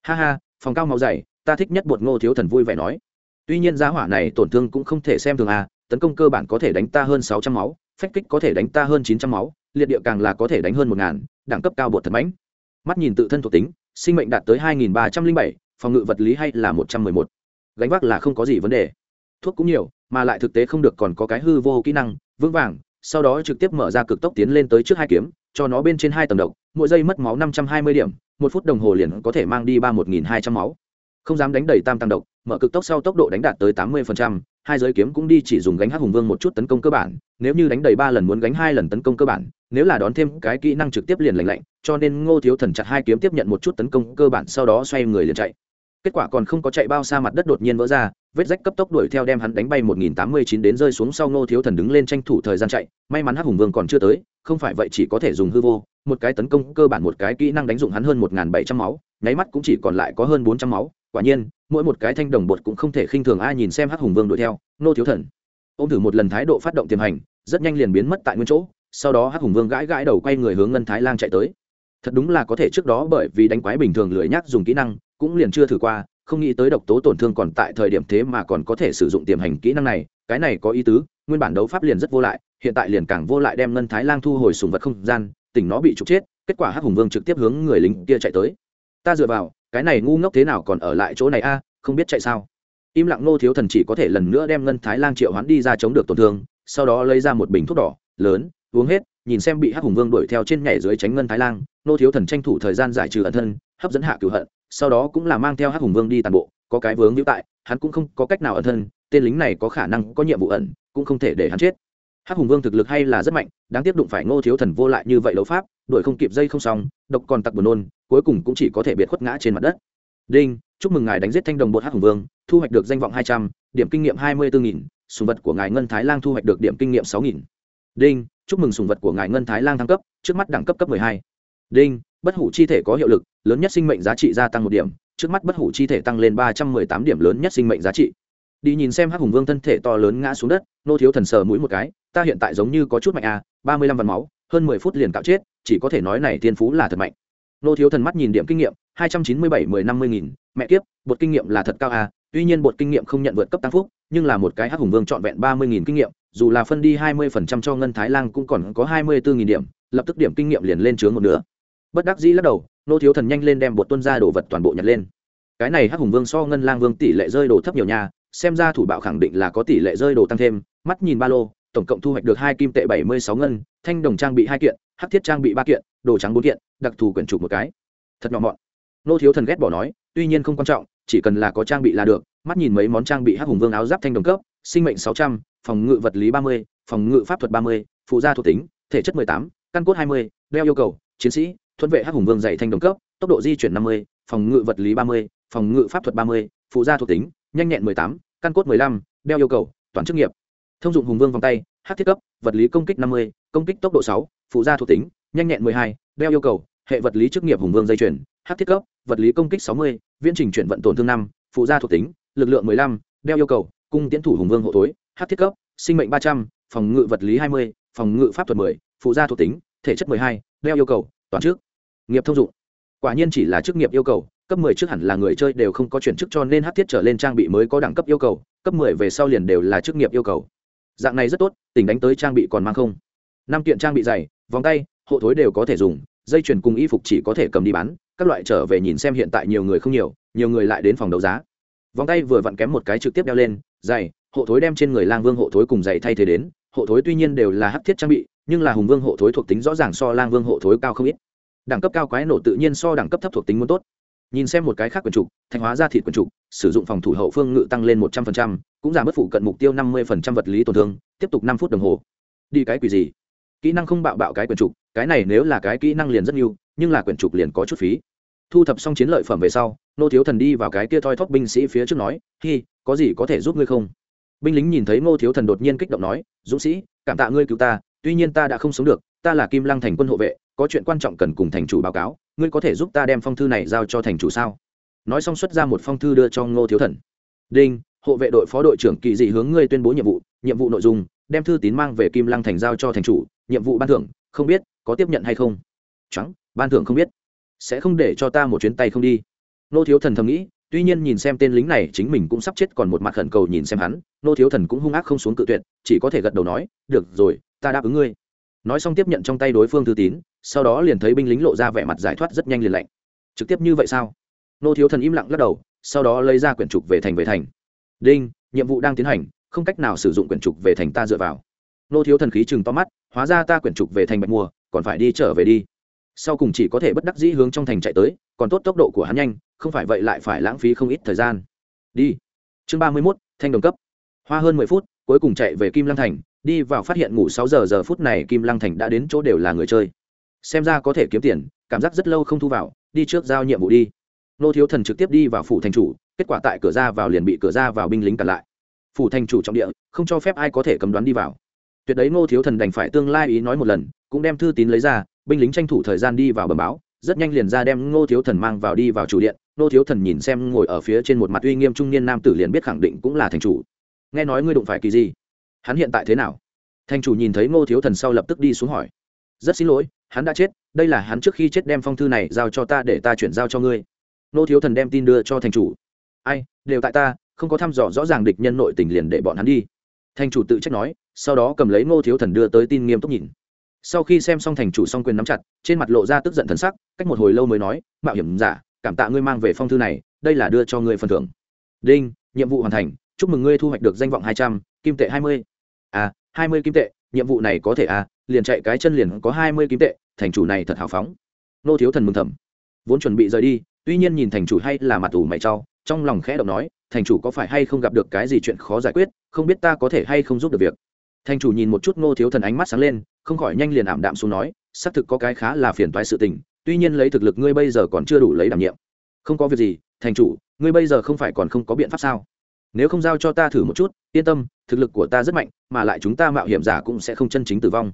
[SPEAKER 1] Ha ha, phòng cao máu dày, ta thích nhất bột ngô thiếu thần vui vẻ nói. Tuy nhiên giá hỏa này tổn thương cũng không thể xem thường à tấn công cơ bản có thể đánh ta hơn sáu trăm máu phách kích có thể đánh ta hơn chín trăm máu, liệt địa càng là có thể đánh hơn một ngàn, đẳng cấp cao bột thật mãnh mắt nhìn tự thân thuộc tính, sinh mệnh đạt tới hai nghìn ba trăm linh bảy, phòng ngự vật lý hay là một trăm mười một. Gánh vác là không có gì vấn đề. Thuốc cũng nhiều, mà lại thực tế không được còn có cái hư vô kỹ năng, vững vàng, sau đó trực tiếp mở ra cực tốc tiến lên tới trước hai kiếm, cho nó bên trên hai tầng độc, mỗi giây mất máu năm trăm hai mươi điểm, một phút đồng hồ liền có thể mang đi ba một nghìn hai trăm máu. Không dám đánh đầy tam tăng độc, mở cực tốc sau tốc độ đánh đạt tới tám mươi hai giới kiếm cũng đi chỉ dùng gánh hắc hùng vương một chút tấn công cơ bản, nếu như đánh đầy ba lần muốn gánh hai lần tấn công cơ bản, nếu là đón thêm cái kỹ năng trực tiếp liền lạnh lạnh, cho nên ngô thiếu thần chặt hai kiếm tiếp nhận một chút tấn công cơ bản sau đó xoay người liền chạy. Kết quả còn không có chạy bao xa mặt đất đột nhiên vỡ ra, vết rách cấp tốc đuổi theo đem hắn đánh bay một nghìn tám mươi chín đến rơi xuống sau ngô thiếu thần đứng lên tranh thủ thời gian chạy, may mắn hắc hùng vương còn chưa tới, không phải vậy chỉ có thể dùng hư vô, một cái tấn công cơ bản một cái kỹ năng đánh dụng hắn hơn một nghìn bảy trăm máu, nháy mắt cũng chỉ còn lại có hơn bốn trăm máu quả nhiên, mỗi một cái thanh đồng bột cũng không thể khinh thường ai nhìn xem hắc hùng vương đuổi theo, nô thiếu thần. Ô m thử một lần thái độ phát động tiềm hành, rất nhanh liền biến mất tại nguyên chỗ, sau đó hắc hùng vương gãi gãi đầu quay người hướng ngân thái lang chạy tới. Thật đúng là có thể trước đó bởi vì đánh quái bình thường lười nhác dùng kỹ năng, cũng liền chưa thử qua, không nghĩ tới độc tố tổn thương còn tại thời điểm thế mà còn có thể sử dụng tiềm hành kỹ năng này, cái này có ý tứ, nguyên bản đấu pháp liền rất vô lại, hiện tại liền càng vô lại đem ngân thái lang thu hồi sùng vật không gian, tỉnh nó bị trục chết, kết quả hắc hùng vương trực tiếp hướng người lính kia chạy tới. Ta dựa vào cái này ngu ngốc thế nào còn ở lại chỗ này a à, không biết chạy sao. Im lặng Ngô thiếu thần chỉ có thể lần nữa đem ngân thái lang triệu hoán đi ra chống được tổn thương, sau đó lấy ra một bình thuốc đỏ, lớn, uống hết, nhìn xem bị hắc hùng vương đuổi theo trên nhảy dưới tránh ngân thái lang, Ngô thiếu thần tranh thủ thời gian giải trừ ẩn thân, hấp dẫn hạ cửu hận, sau đó cũng là mang theo hắc hùng vương đi tàn bộ, có cái vướng hữu tại, hắn cũng không có cách nào ẩn thân, tên lính này có khả năng có nhiệm vụ ẩn, cũng không thể để hắn chết. Hắc hùng vương thực lực hay là rất mạnh, đáng tiếp đụng phải ngô thiếu thần vô lại như vậy đấu pháp, đuổi không kịp dây không xong, độc còn tặc buồn nôn cuối cùng cũng chỉ có thể biệt khuất ngã trên mặt đất. Đinh, chúc mừng ngài đánh giết thanh đồng bột hắc hùng vương, thu hoạch được danh vọng hai trăm, điểm kinh nghiệm hai mươi bốn nghìn, sùng vật của ngài ngân thái lang thu hoạch được điểm kinh nghiệm sáu nghìn. Đinh, chúc mừng sùng vật của ngài ngân thái lang thăng cấp, trước mắt đẳng cấp cấp hai. Đinh, bất hủ chi thể có hiệu lực, lớn nhất sinh mệnh giá trị gia tăng một điểm, trước mắt bất hủ chi thể tăng lên ba trăm mười tám điểm lớn nhất sinh mệnh giá trị. Đi nhìn xem hắc hùng vương thân thể to lớn ngã xuống đất, nô thiếu thần sờ mũi một cái, ta hiện tại giống như có chút mạnh à ba mươi lăm vạn máu, hơn mười phút liền cạo chết, chỉ có thể nói này thiên phú là thật mạnh nô thiếu thần mắt nhìn điểm kinh nghiệm, hai trăm chín mươi bảy mười năm mươi nghìn, mẹ kiếp, bột kinh nghiệm là thật cao à tuy nhiên bột kinh nghiệm không nhận vượt cấp tăng phúc, nhưng là một cái hắc hùng vương trọn vẹn ba mươi nghìn kinh nghiệm, dù là phân đi hai mươi phần trăm cho ngân thái lang cũng còn có hai mươi bốn nghìn điểm, lập tức điểm kinh nghiệm liền lên chướng một nửa. Bất đắc dĩ lắc đầu, nô thiếu thần nhanh lên đem bột tuân ra đồ vật toàn bộ nhặt lên. Cái này hắc hùng vương so ngân lang vương tỷ lệ rơi đồ thấp nhiều nha, xem ra thủ bạo khẳng định là có tỷ lệ rơi đồ tăng thêm, mắt nhìn ba lô tổng cộng thu hoạch được hai kim tệ bảy mươi sáu ngân, thanh đồng trang bị hai kiện, hắc thiết trang bị ba kiện, đồ trắng bốn kiện, đặc thù quyển trục một cái. Thật nhỏ mọn. Nô thiếu thần ghét bỏ nói, tuy nhiên không quan trọng, chỉ cần là có trang bị là được, mắt nhìn mấy món trang bị hắc hùng vương áo giáp thanh đồng cấp, sinh mệnh sáu trăm, phòng ngự vật lý ba mươi, phòng ngự pháp thuật ba mươi, phụ gia thuộc tính, thể chất mười tám, căn cốt hai mươi, đeo yêu cầu, chiến sĩ thuận vệ hắc hùng vương dạy thanh đồng cấp, tốc độ di chuyển năm mươi, phòng ngự vật lý ba mươi, phòng ngự pháp thuật ba mươi, phụ gia thuộc tính, nhanh nhẹn mười tám, căn cốt mười lăm, đeo yêu cầu, toàn chức nghiệp thông dụng hùng vương vòng tay, hát thiết cấp, vật lý công kích năm mươi, công kích tốc độ sáu, phụ gia thuộc tính, nhanh nhẹn mười hai, đeo yêu cầu, hệ vật lý chức nghiệp hùng vương dây chuyển hát thiết cấp, vật lý công kích sáu mươi, viễn trình chuyển vận tổn thương năm, phụ gia thuộc tính, lực lượng mười lăm, đeo yêu cầu, cung tiến thủ hùng vương hộ thối, hát thiết cấp, sinh mệnh ba trăm, phòng ngự vật lý hai mươi, phòng ngự pháp thuật mười, phụ gia thuộc tính, thể chất mười hai, đeo yêu cầu, toàn trước nghiệp thông dụng. Quả nhiên chỉ là chức nghiệp yêu cầu, cấp 10 trước hẳn là người chơi đều không có chuyển chức cho nên hát thiết trở lên trang bị mới có đẳng cấp yêu cầu, cấp 10 về sau liền đều là chức nghiệp yêu cầu dạng này rất tốt tỉnh đánh tới trang bị còn mang không. Năm kiện trang bị dày, vòng tay, hộ thối đều có thể dùng, dây chuyền cùng y phục chỉ có thể cầm đi bán, các loại trở về nhìn xem hiện tại nhiều người không nhiều nhiều người lại đến phòng đấu giá. Vòng tay vừa vặn kém một cái trực tiếp đeo lên, dày, hộ thối đem trên người lang vương hộ thối cùng dày thay thế đến, hộ thối tuy nhiên đều là hắc thiết trang bị, nhưng là hùng vương hộ thối thuộc tính rõ ràng so lang vương hộ thối cao không ít. Đẳng cấp cao quái nổ tự nhiên so đẳng cấp thấp thuộc tính muốn tốt. Nhìn xem một cái khác quần trục thanh hóa ra thịt quần trục sử dụng phòng thủ hậu phương ngự tăng lên một trăm phần trăm cũng giảm mất phụ cận mục tiêu năm mươi vật lý tổn thương, tiếp tục năm phút đồng hồ. Đi cái quỷ gì? Kỹ năng không bạo bạo cái quyển trục, cái này nếu là cái kỹ năng liền rất nhiều, nhưng là quyển trục liền có chút phí. Thu thập xong chiến lợi phẩm về sau, nô thiếu thần đi vào cái kia thoi thóp binh sĩ phía trước nói, hi, có gì có thể giúp ngươi không? Binh lính nhìn thấy ngô thiếu thần đột nhiên kích động nói, dũng sĩ, cảm tạ ngươi cứu ta, tuy nhiên ta đã không sống được, ta là kim lăng thành quân hộ vệ, có chuyện quan trọng cần cùng thành chủ báo cáo, ngươi có thể giúp ta đem phong thư này giao cho thành chủ sao? Nói xong xuất ra một phong thư đưa cho ngô thiếu thần. Đinh hộ vệ đội phó đội trưởng kỳ dị hướng ngươi tuyên bố nhiệm vụ nhiệm vụ nội dung, đem thư tín mang về kim lăng thành giao cho thành chủ, nhiệm vụ ban thưởng, không biết, có tiếp nhận hay không? Trắng, ban thưởng không biết. Sẽ không để cho ta một chuyến tay không đi. Nô thiếu thần thầm nghĩ, tuy nhiên nhìn xem tên lính này chính mình cũng sắp chết còn một mặt khẩn cầu nhìn xem hắn, nô thiếu thần cũng hung ác không xuống cự tuyệt, chỉ có thể gật đầu nói, được rồi, ta đáp ứng ngươi. Nói xong tiếp nhận trong tay đối phương thư tín, sau đó liền thấy binh lính lộ ra vẻ mặt giải thoát rất nhanh liền lạnh. Trực tiếp như vậy sao? Nô thiếu thần im lặng lắc đầu, sau đó lấy ra quyển trục về thành về thành đinh, nhiệm vụ đang tiến hành, không cách nào sử dụng quyển trục về thành ta dựa vào. Nô thiếu thần khí chừng to mắt, hóa ra ta quyển trục về thành bạch mùa, còn phải đi trở về đi. Sau cùng chỉ có thể bất đắc dĩ hướng trong thành chạy tới, còn tốt tốc độ của hắn nhanh, không phải vậy lại phải lãng phí không ít thời gian. Đi. Chương ba mươi mốt, thanh đồng cấp. Hoa hơn mười phút, cuối cùng chạy về kim lăng thành, đi vào phát hiện ngủ sáu giờ giờ phút này kim lăng thành đã đến chỗ đều là người chơi. Xem ra có thể kiếm tiền, cảm giác rất lâu không thu vào, đi trước giao nhiệm vụ đi. Nô thiếu thần trực tiếp đi vào phủ thành chủ kết quả tại cửa ra vào liền bị cửa ra vào binh lính cản lại. Phủ thành chủ trọng địa, không cho phép ai có thể cấm đoán đi vào. Tuyệt đấy ngô thiếu thần đành phải tương lai ý nói một lần, cũng đem thư tín lấy ra, binh lính tranh thủ thời gian đi vào bờ báo, rất nhanh liền ra đem ngô thiếu thần mang vào đi vào chủ điện. Ngô thiếu thần nhìn xem ngồi ở phía trên một mặt uy nghiêm trung niên nam tử liền biết khẳng định cũng là thành chủ. Nghe nói ngươi đụng phải kỳ gì? Hắn hiện tại thế nào? Thành chủ nhìn thấy ngô thiếu thần sau lập tức đi xuống hỏi. Rất xin lỗi, hắn đã chết, đây là hắn trước khi chết đem phong thư này giao cho ta để ta chuyển giao cho ngươi. Ngô thiếu thần đem tin đưa cho thành chủ ai, đều tại ta, không có thăm dò rõ ràng địch nhân nội tình liền để bọn hắn đi. Thành chủ tự trách nói, sau đó cầm lấy ngô thiếu thần đưa tới tin nghiêm túc nhìn. Sau khi xem xong thành chủ song quyền nắm chặt, trên mặt lộ ra tức giận thần sắc, cách một hồi lâu mới nói, mạo hiểm giả, cảm tạ ngươi mang về phong thư này, đây là đưa cho ngươi phần thưởng. Đinh, nhiệm vụ hoàn thành, chúc mừng ngươi thu hoạch được danh vọng hai trăm, kim tệ hai mươi. À hai mươi kim tệ, nhiệm vụ này có thể à liền chạy cái chân liền có hai mươi kim tệ, thành chủ này thật hào phóng. Nô thiếu thần mừng thầm. Vốn chuẩn bị rời đi, tuy nhiên nhìn thành chủ hay là mặt ủ mày trao trong lòng khẽ động nói, thành chủ có phải hay không gặp được cái gì chuyện khó giải quyết, không biết ta có thể hay không giúp được việc? Thành chủ nhìn một chút ngô thiếu thần ánh mắt sáng lên, không khỏi nhanh liền ảm đạm xuống nói, xác thực có cái khá là phiền toái sự tình, tuy nhiên lấy thực lực ngươi bây giờ còn chưa đủ lấy đảm nhiệm. Không có việc gì, thành chủ, ngươi bây giờ không phải còn không có biện pháp sao? Nếu không giao cho ta thử một chút, yên tâm, thực lực của ta rất mạnh, mà lại chúng ta mạo hiểm giả cũng sẽ không chân chính tử vong.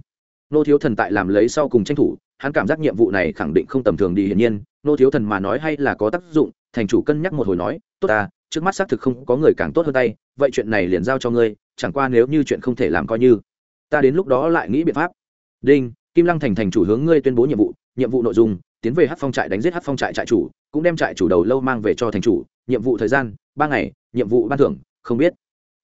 [SPEAKER 1] Nô thiếu thần tại làm lấy sau cùng tranh thủ, hắn cảm giác nhiệm vụ này khẳng định không tầm thường đi hiển nhiên nô thiếu thần mà nói hay là có tác dụng thành chủ cân nhắc một hồi nói, tốt ta, trước mắt xác thực không có người càng tốt hơn tay, vậy chuyện này liền giao cho ngươi, chẳng qua nếu như chuyện không thể làm coi như. Ta đến lúc đó lại nghĩ biện pháp. Đinh, kim lăng thành thành chủ hướng ngươi tuyên bố nhiệm vụ nhiệm vụ nội dung, tiến về hát phong trại đánh giết hát phong trại trại chủ, cũng đem trại chủ đầu lâu mang về cho thành chủ, nhiệm vụ thời gian, ba ngày, nhiệm vụ ban thưởng, không biết.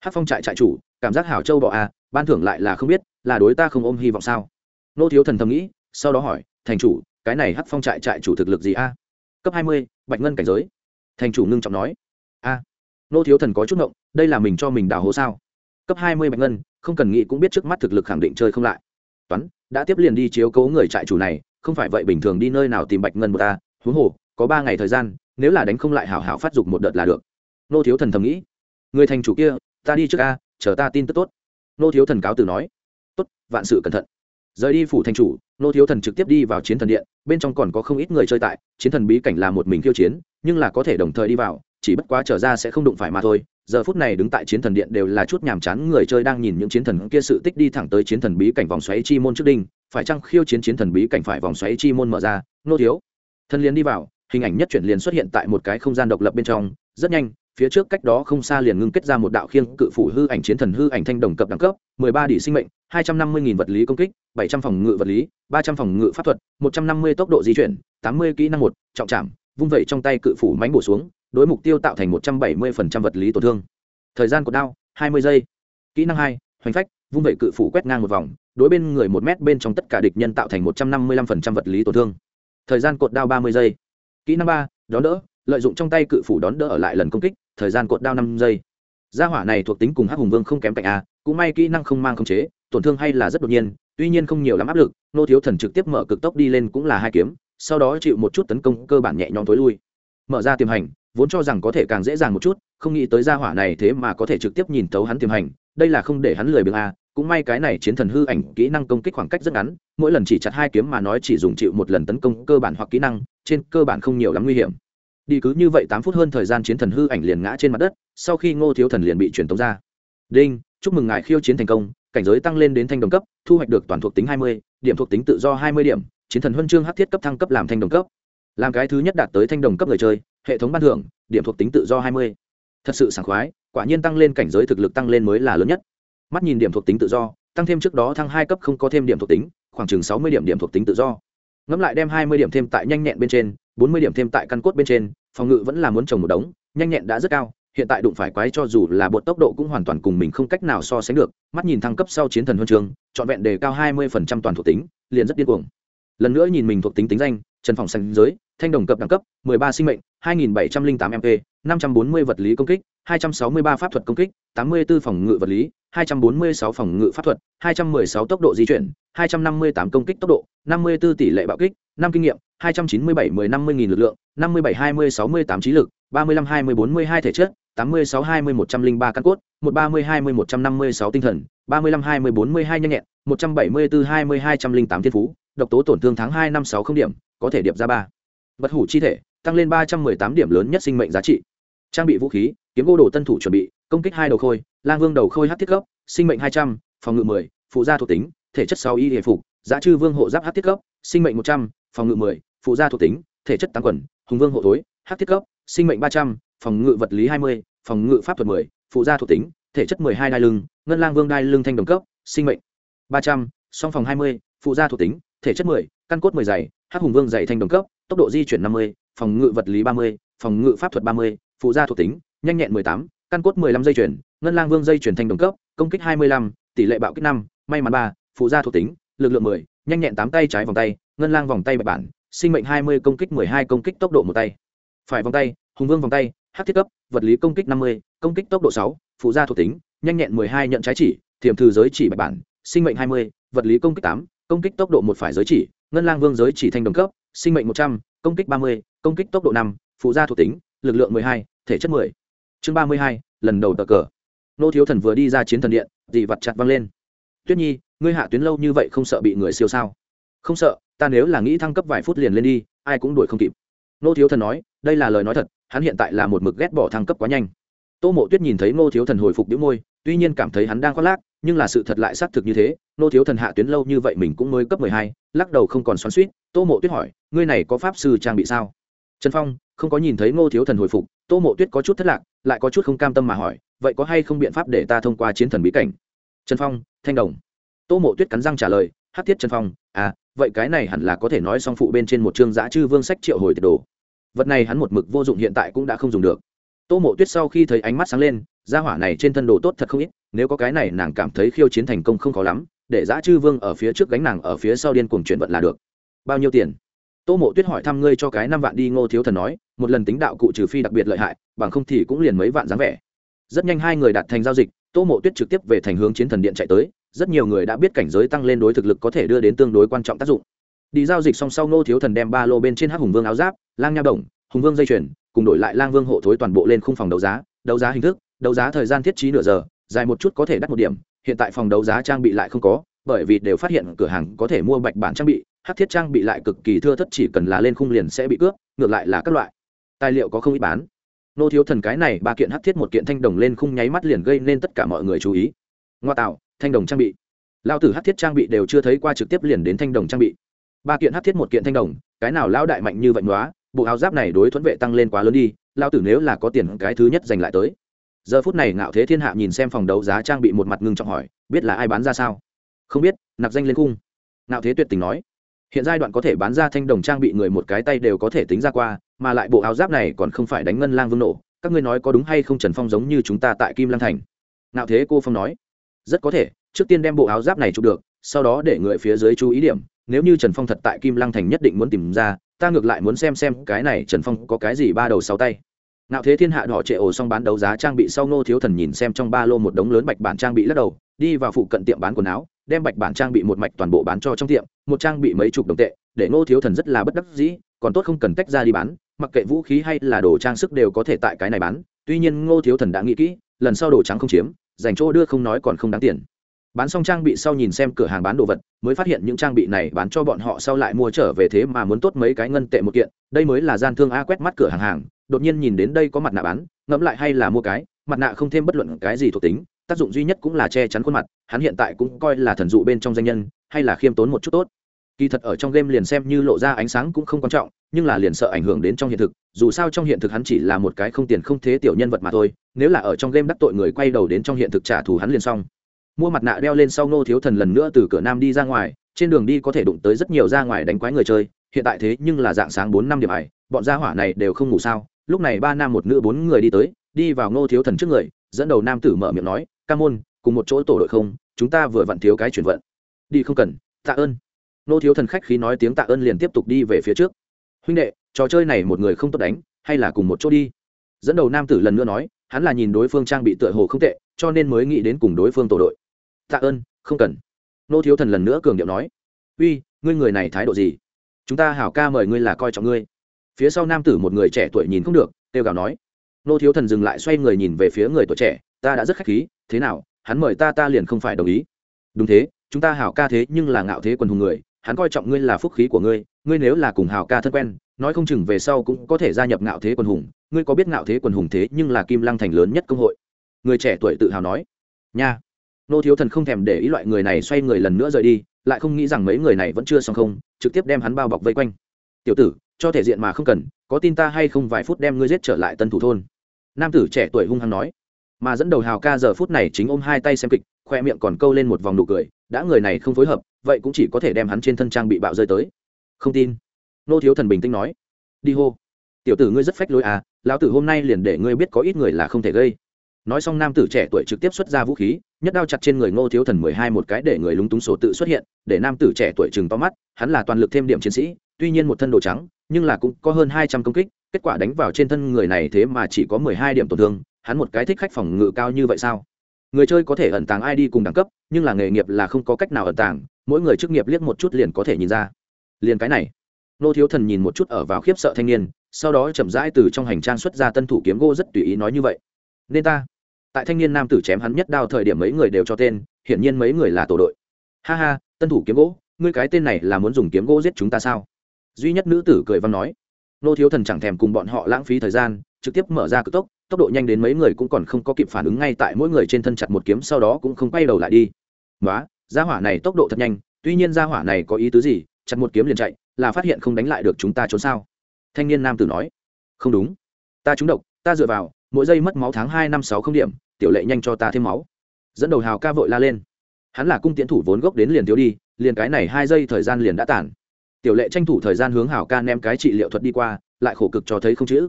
[SPEAKER 1] Hát phong trại trại chủ, cảm giác hảo châu bọ à ban thưởng lại là không biết, là đối ta không ôm hy vọng sao? Nô thiếu thần thầm nghĩ, sau đó hỏi, thành chủ, cái này hát phong trại trại chủ thực lực gì a cấp hai mươi, bạch ngân cảnh giới thành chủ ngưng trọng nói, a, nô thiếu thần có chút ngộng, đây là mình cho mình đào hố sao? Cấp hai mươi bạch ngân, không cần nghĩ cũng biết trước mắt thực lực khẳng định chơi không lại. Toán, đã tiếp liền đi chiếu cố người trại chủ này, không phải vậy bình thường đi nơi nào tìm bạch ngân một ta, huống hồ, có ba ngày thời gian, nếu là đánh không lại hảo hảo phát dục một đợt là được. Nô thiếu thần thầm nghĩ, người thành chủ kia, ta đi trước a, chờ ta tin tức tốt. Nô thiếu thần cáo từ nói, tốt, vạn sự cẩn thận. Rời đi phủ thành chủ nô thiếu thần trực tiếp đi vào chiến thần điện, bên trong còn có không ít người chơi tại, chiến thần bí cảnh là một mình khiêu chiến, nhưng là có thể đồng thời đi vào, chỉ bất quá trở ra sẽ không đụng phải mà thôi. Giờ phút này đứng tại chiến thần điện đều là chút nhàm chán người chơi đang nhìn những chiến thần kia sự tích đi thẳng tới chiến thần bí cảnh vòng xoáy chi môn trước đinh phải chăng khiêu chiến chiến thần bí cảnh phải vòng xoáy chi môn mở ra? Nô thiếu thần liền đi vào, hình ảnh nhất chuyển liền xuất hiện tại một cái không gian độc lập bên trong, rất nhanh phía trước cách đó không xa liền ngưng kết ra một đạo khiêng cự phủ hư ảnh chiến thần hư ảnh thanh đồng cấp đẳng cấp 13 đỉ sinh mệnh 250.000 vật lý công kích 700 phòng ngự vật lý 300 phòng ngự pháp thuật 150 tốc độ di chuyển 80 kỹ năng một trọng chạm vung vẩy trong tay cự phủ mánh bổ xuống đối mục tiêu tạo thành 170% vật lý tổn thương. Thời gian của đao 20 giây. Kỹ năng 2, hoành phách vung vẩy cự phủ quét ngang một vòng đối bên người một mét bên trong tất cả địch nhân tạo thành 155% vật lý tổn thương. Thời gian cột đao 30 giây. Kỹ năng 3, đón đỡ lợi dụng trong tay cự phủ đón đỡ ở lại lần công kích thời gian cột đao năm giây. Gia hỏa này thuộc tính cùng hắc hùng vương không kém cạnh a, cũng may kỹ năng không mang khống chế, tổn thương hay là rất đột nhiên, tuy nhiên không nhiều lắm áp lực, nô thiếu thần trực tiếp mở cực tốc đi lên cũng là hai kiếm, sau đó chịu một chút tấn công cơ bản nhẹ nhõm tối lui. Mở ra tiềm hành, vốn cho rằng có thể càng dễ dàng một chút, không nghĩ tới gia hỏa này thế mà có thể trực tiếp nhìn tấu hắn tiềm hành, đây là không để hắn lười biếng a, cũng may cái này chiến thần hư ảnh kỹ năng công kích khoảng cách rất ngắn, mỗi lần chỉ chặt hai kiếm mà nói chỉ dùng chịu một lần tấn công cơ bản hoặc kỹ năng, trên cơ bản không nhiều lắm nguy hiểm đi cứ như vậy tám phút hơn thời gian chiến thần hư ảnh liền ngã trên mặt đất, sau khi ngô thiếu thần liền bị truyền tống ra. Đinh, chúc mừng ngài khiêu chiến thành công, cảnh giới tăng lên đến thanh đồng cấp, thu hoạch được toàn thuộc tính hai mươi, điểm thuộc tính tự do hai mươi điểm, chiến thần huân chương hát thiết cấp thăng cấp làm thanh đồng cấp. Làm cái thứ nhất đạt tới thanh đồng cấp người chơi, hệ thống ban thưởng, điểm thuộc tính tự do hai mươi. Thật sự sảng khoái, quả nhiên tăng lên cảnh giới thực lực tăng lên mới là lớn nhất. Mắt nhìn điểm thuộc tính tự do, tăng thêm trước đó thăng hai cấp không có thêm điểm thuộc tính, khoảng chừng sáu mươi điểm điểm thuộc tính tự do ngẫm lại đem hai mươi điểm thêm tại nhanh nhẹn bên trên, bốn mươi điểm thêm tại căn cốt bên trên, phòng ngự vẫn là muốn trồng một đống, nhanh nhẹn đã rất cao, hiện tại đụng phải quái cho dù là bột tốc độ cũng hoàn toàn cùng mình không cách nào so sánh được, mắt nhìn thăng cấp sau chiến thần huân trường, trọn vẹn đề cao hai mươi phần trăm toàn thuộc tính, liền rất điên cuồng. Lần nữa nhìn mình thuộc tính tính danh, trần phòng xanh giới, thanh đồng cấp đẳng cấp, mười ba sinh mệnh, hai nghìn bảy trăm linh tám mp năm trăm bốn mươi vật lý công kích hai trăm sáu mươi ba pháp thuật công kích 84 phòng ngự vật lý 246 phòng ngự pháp thuật, 216 tốc độ di chuyển, 258 công kích tốc độ, 54 tỷ lệ bạo kích, 5 kinh nghiệm, 297 10 50 nghìn lực lượng, 57 20 68 trí lực, 35 20 42 thể chất, 86 20 103 căn cốt, 130 20 156 tinh thần, 35 20 42 nhanh nhẹn, 174 20 208 thiên phú, độc tố tổn thương tháng 2 năm 60 điểm, có thể điệp ra 3. Bất hủ chi thể, tăng lên 318 điểm lớn nhất sinh mệnh giá trị. Trang bị vũ khí, kiếm gỗ đồ tân thủ chuẩn bị, công kích hai đầu khôi, lang vương đầu khôi hát thiết cấp sinh mệnh hai trăm phòng ngự mười phụ gia thuộc tính thể chất sáu y hệ phục giá chư vương hộ giáp hát thiết cấp sinh mệnh một trăm phòng ngự mười phụ gia thuộc tính thể chất tám quần hùng vương hộ tối hát thiết cấp sinh mệnh ba trăm phòng ngự vật lý hai mươi phòng ngự pháp thuật mười phụ gia thuộc tính thể chất mười hai đai lưng ngân lang vương đai lưng thanh đồng cấp sinh mệnh ba trăm song phòng hai mươi phụ gia thuộc tính thể chất mười căn cốt mười dày hát hùng vương dày thanh đồng cấp tốc độ di chuyển năm mươi phòng ngự vật lý ba mươi phòng ngự pháp thuật ba mươi phụ gia thuộc tính, nhanh nhẹn mười tám, căn cốt mười lăm dây chuyển ngân lang vương dây chuyển thành đồng cấp, công kích hai mươi lăm, tỷ lệ bạo kích năm, may mắn ba, phụ gia thuộc tính, lực lượng mười, nhanh nhẹn tám tay trái vòng tay, ngân lang vòng tay bạch bản, sinh mệnh hai mươi, công kích mười hai, công kích tốc độ một tay. Phải vòng tay, hùng vương vòng tay, hát thiết cấp, vật lý công kích năm mươi, công kích tốc độ sáu, phụ gia thuộc tính, nhanh nhẹn mười hai, nhận trái chỉ thiềm thư giới chỉ bạch bản, sinh mệnh hai mươi, vật lý công kích tám, công kích tốc độ một phải giới chỉ, ngân lang vương giới chỉ thanh đồng cấp, sinh mệnh một trăm, công kích ba mươi, công kích tốc độ năm, phụ gia thuộc tính, lực lượng mười hai thể chất mười. Chương ba mươi hai, lần đầu tờ cờ. Nô thiếu thần vừa đi ra chiến thần điện, dị vặt chặt văng lên. Tuyết nhi, ngươi hạ tuyến lâu như vậy không sợ bị người siêu sao? Không sợ, ta nếu là nghĩ thăng cấp vài phút liền lên đi, ai cũng đuổi không kịp. Nô thiếu thần nói, đây là lời nói thật, hắn hiện tại là một mực ghét bỏ thăng cấp quá nhanh. Tô mộ tuyết nhìn thấy nô thiếu thần hồi phục đĩu môi, tuy nhiên cảm thấy hắn đang khoác lác, nhưng là sự thật lại xác thực như thế, nô thiếu thần hạ tuyến lâu như vậy mình cũng mới cấp mười hai, lắc đầu không còn xoắn suýt tô mộ tuyết hỏi, ngươi này có pháp sư trang bị sao? Trần phong, không có nhìn thấy nô thiếu thần hồi phục tô mộ tuyết có chút thất lạc, lại có chút không cam tâm mà hỏi, vậy có hay không biện pháp để ta thông qua chiến thần bí cảnh? Trần phong, thanh đồng. Tô mộ tuyết cắn răng trả lời, hát thiết trần phong à vậy cái này hẳn là có thể nói song phụ bên trên một chương giã chư vương sách triệu hồi tiệt đồ. Vật này hắn một mực vô dụng hiện tại cũng đã không dùng được. Tô mộ tuyết sau khi thấy ánh mắt sáng lên, gia hỏa này trên thân đồ tốt thật không ít, nếu có cái này nàng cảm thấy khiêu chiến thành công không khó lắm, để giã chư vương ở phía trước gánh nàng ở phía sau điên cuồng chuyển vận là được. Bao nhiêu tiền? Tô mộ tuyết hỏi thăm ngươi cho cái năm vạn đi, ngô thiếu thần nói, một lần tính đạo cụ trừ phi đặc biệt lợi hại, bằng không thì cũng liền mấy vạn dáng vẻ. Rất nhanh hai người đạt thành giao dịch, tô mộ tuyết trực tiếp về thành hướng chiến thần điện chạy tới, rất nhiều người đã biết cảnh giới tăng lên đối thực lực có thể đưa đến tương đối quan trọng tác dụng. Đi giao dịch xong sau, ngô thiếu thần đem ba lô bên trên hắc hùng vương áo giáp, lang nha đồng, hùng vương dây chuyền, cùng đổi lại lang vương hộ thối toàn bộ lên khung phòng đấu giá đấu giá hình thức, đấu giá thời gian thiết trí nửa giờ, dài một chút có thể đắt một điểm, hiện tại phòng đấu giá trang bị lại không có, bởi vì đều phát hiện cửa hàng có thể mua bạch bản trang bị hát thiết trang bị lại cực kỳ thưa thất, chỉ cần là lên khung liền sẽ bị cướp, ngược lại là các loại. Tài liệu có không ít bán. Nô thiếu thần cái này ba kiện hát thiết một kiện thanh đồng lên khung nháy mắt liền gây nên tất cả mọi người chú ý. Ngoa tạo, thanh đồng trang bị. Lao tử hát thiết trang bị đều chưa thấy qua trực tiếp liền đến thanh đồng trang bị. Ba kiện hát thiết một kiện thanh đồng, cái nào lao đại mạnh như vậy quá bộ áo giáp này đối thuẫn vệ tăng lên quá lớn đi lao tử nếu là có tiền cái thứ nhất giành lại tới. Giờ phút này ngạo thế thiên hạ nhìn xem phòng đấu giá trang bị một mặt ngưng trọng hỏi, biết là ai bán ra sao? Không biết, nạp danh lên cung ngạo thế tuyệt tình nói hiện giai đoạn có thể bán ra thanh đồng trang bị người một cái tay đều có thể tính ra qua, mà lại bộ áo giáp này còn không phải đánh ngân lang vương nổ. Các ngươi nói có đúng hay không trần phong giống như chúng ta tại kim lang thành? Nào thế cô phong nói. Rất có thể, trước tiên đem bộ áo giáp này chụp được, sau đó để người phía dưới chú ý điểm. Nếu như trần phong thật tại kim Lang thành nhất định muốn tìm ra, ta ngược lại muốn xem xem cái này trần phong có cái gì ba đầu sáu tay. Nạo thế thiên hạ họ trệ ổ xong bán đấu giá trang bị sau nô thiếu thần nhìn xem trong ba lô một đống lớn bạch bản trang bị lắc đầu, đi vào phụ cận tiệm bán quần áo đem bạch bản trang bị một mạch toàn bộ bán cho trong tiệm, một trang bị mấy chục đồng tệ, để Ngô thiếu thần rất là bất đắc dĩ, còn tốt không cần tách ra đi bán, mặc kệ vũ khí hay là đồ trang sức đều có thể tại cái này bán. Tuy nhiên ngô thiếu thần đã nghĩ kỹ, lần sau đồ trắng không chiếm, dành chỗ đưa không nói còn không đáng tiền. Bán xong trang bị sau nhìn xem cửa hàng bán đồ vật, mới phát hiện những trang bị này bán cho bọn họ sau lại mua trở về thế mà muốn tốt mấy cái ngân tệ một kiện, đây mới là gian thương a quét mắt cửa hàng hàng, đột nhiên nhìn đến đây có mặt nạ bán, ngẫm lại hay là mua cái, mặt nạ không thêm bất luận cái gì thuộc tính tác dụng duy nhất cũng là che chắn khuôn mặt, hắn hiện tại cũng coi là thần dụ bên trong danh nhân, hay là khiêm tốn một chút tốt. Kỳ thật ở trong game liền xem như lộ ra ánh sáng cũng không quan trọng, nhưng là liền sợ ảnh hưởng đến trong hiện thực, dù sao trong hiện thực hắn chỉ là một cái không tiền không thế tiểu nhân vật mà thôi, nếu là ở trong game đắc tội người quay đầu đến trong hiện thực trả thù hắn liền xong. Mua mặt nạ đeo lên sau nô thiếu thần lần nữa từ cửa nam đi ra ngoài, trên đường đi có thể đụng tới rất nhiều ra ngoài đánh quái người chơi, hiện tại thế nhưng là dạng sáng bốn năm điểm ải, bọn gia hỏa này đều không ngủ sao. Lúc này ba nam một nữ bốn người đi tới, đi vào nô thiếu thần trước người, dẫn đầu nam tử mở miệng nói ca môn, cùng một chỗ tổ đội không, chúng ta vừa vặn thiếu cái chuyển vận. Đi không cần, tạ ơn. Nô thiếu thần khách khí nói tiếng tạ ơn liền tiếp tục đi về phía trước. Huynh đệ, trò chơi này một người không tốt đánh, hay là cùng một chỗ đi. Dẫn đầu nam tử lần nữa nói, hắn là nhìn đối phương trang bị tựa hồ không tệ, cho nên mới nghĩ đến cùng đối phương tổ đội. Tạ ơn, không cần. Nô thiếu thần lần nữa cường điệu nói, uy, ngươi người này thái độ gì? Chúng ta hảo ca mời ngươi là coi trọng ngươi. Phía sau nam tử một người trẻ tuổi nhìn không được têu gào nói. Nô thiếu thần dừng lại xoay người nhìn về phía người tuổi trẻ, ta đã rất khách khí thế nào, hắn mời ta ta liền không phải đồng ý. Đúng thế, chúng ta hảo ca thế nhưng là ngạo thế quần hùng người, hắn coi trọng ngươi là phúc khí của ngươi ngươi nếu là cùng hảo ca thân quen, nói không chừng về sau cũng có thể gia nhập ngạo thế quần hùng. Ngươi có biết ngạo thế quần hùng thế nhưng là kim lăng thành lớn nhất công hội? Người trẻ tuổi tự hào nói. Nha. Nô thiếu thần không thèm để ý loại người này xoay người lần nữa rời đi, lại không nghĩ rằng mấy người này vẫn chưa xong không, trực tiếp đem hắn bao bọc vây quanh. Tiểu tử, cho thể diện mà không cần, có tin ta hay không vài phút đem ngươi giết trở lại tân thủ thôn. Nam tử trẻ tuổi hung hăng nói mà dẫn đầu hào ca giờ phút này chính ôm hai tay xem kịch, khoe miệng còn câu lên một vòng nụ cười, đã người này không phối hợp, vậy cũng chỉ có thể đem hắn trên thân trang bị bạo rơi tới. Không tin. Nô thiếu thần bình tĩnh nói. Đi hô. Tiểu tử ngươi rất phách lối à lão tử hôm nay liền để ngươi biết có ít người là không thể gây. Nói xong nam tử trẻ tuổi trực tiếp xuất ra vũ khí, nhất đao chặt trên người ngô thiếu thần mười hai một cái để người lúng túng sổ tự xuất hiện, để nam tử trẻ tuổi chừng to mắt, hắn là toàn lực thêm điểm chiến sĩ, tuy nhiên một thân đồ trắng, nhưng là cũng có hơn hai trăm công kích, kết quả đánh vào trên thân người này thế mà chỉ có mười hai điểm tổn thương hắn một cái thích khách phòng ngự cao như vậy sao? Người chơi có thể ẩn tàng ai đi cùng đẳng cấp, nhưng là nghề nghiệp là không có cách nào ẩn tàng, mỗi người chức nghiệp liếc một chút liền có thể nhìn ra. Liền cái này, nô thiếu thần nhìn một chút ở vào khiếp sợ thanh niên, sau đó chậm rãi từ trong hành trang xuất ra tân thủ kiếm gỗ rất tùy ý nói như vậy. Nên ta. Tại thanh niên nam tử chém hắn nhất đao thời điểm mấy người đều cho tên, hiển nhiên mấy người là tổ đội. Ha ha, tân thủ kiếm gỗ, ngươi cái tên này là muốn dùng kiếm gỗ giết chúng ta sao? Duy nhất nữ tử cười văn nói. Nô thiếu thần chẳng thèm cùng bọn họ lãng phí thời gian, trực tiếp mở ra cực tốc tốc độ nhanh đến mấy người cũng còn không có kịp phản ứng ngay tại mỗi người trên thân chặt một kiếm sau đó cũng không quay đầu lại đi. Nói ra hỏa này tốc độ thật nhanh, tuy nhiên ra hỏa này có ý tứ gì, chặt một kiếm liền chạy, là phát hiện không đánh lại được chúng ta trốn sao? Thanh niên nam tử nói. Không đúng. Ta trúng độc, ta dựa vào, mỗi giây mất máu tháng hai năm sáu không điểm, tiểu lệ nhanh cho ta thêm máu. Dẫn đầu hào ca vội la lên. Hắn là cung tiến thủ vốn gốc đến liền thiếu đi, liền cái này hai giây thời gian liền đã tản tiểu lệ tranh thủ thời gian hướng hào ca ném cái trị liệu thuật đi qua, lại khổ cực cho thấy không chữ.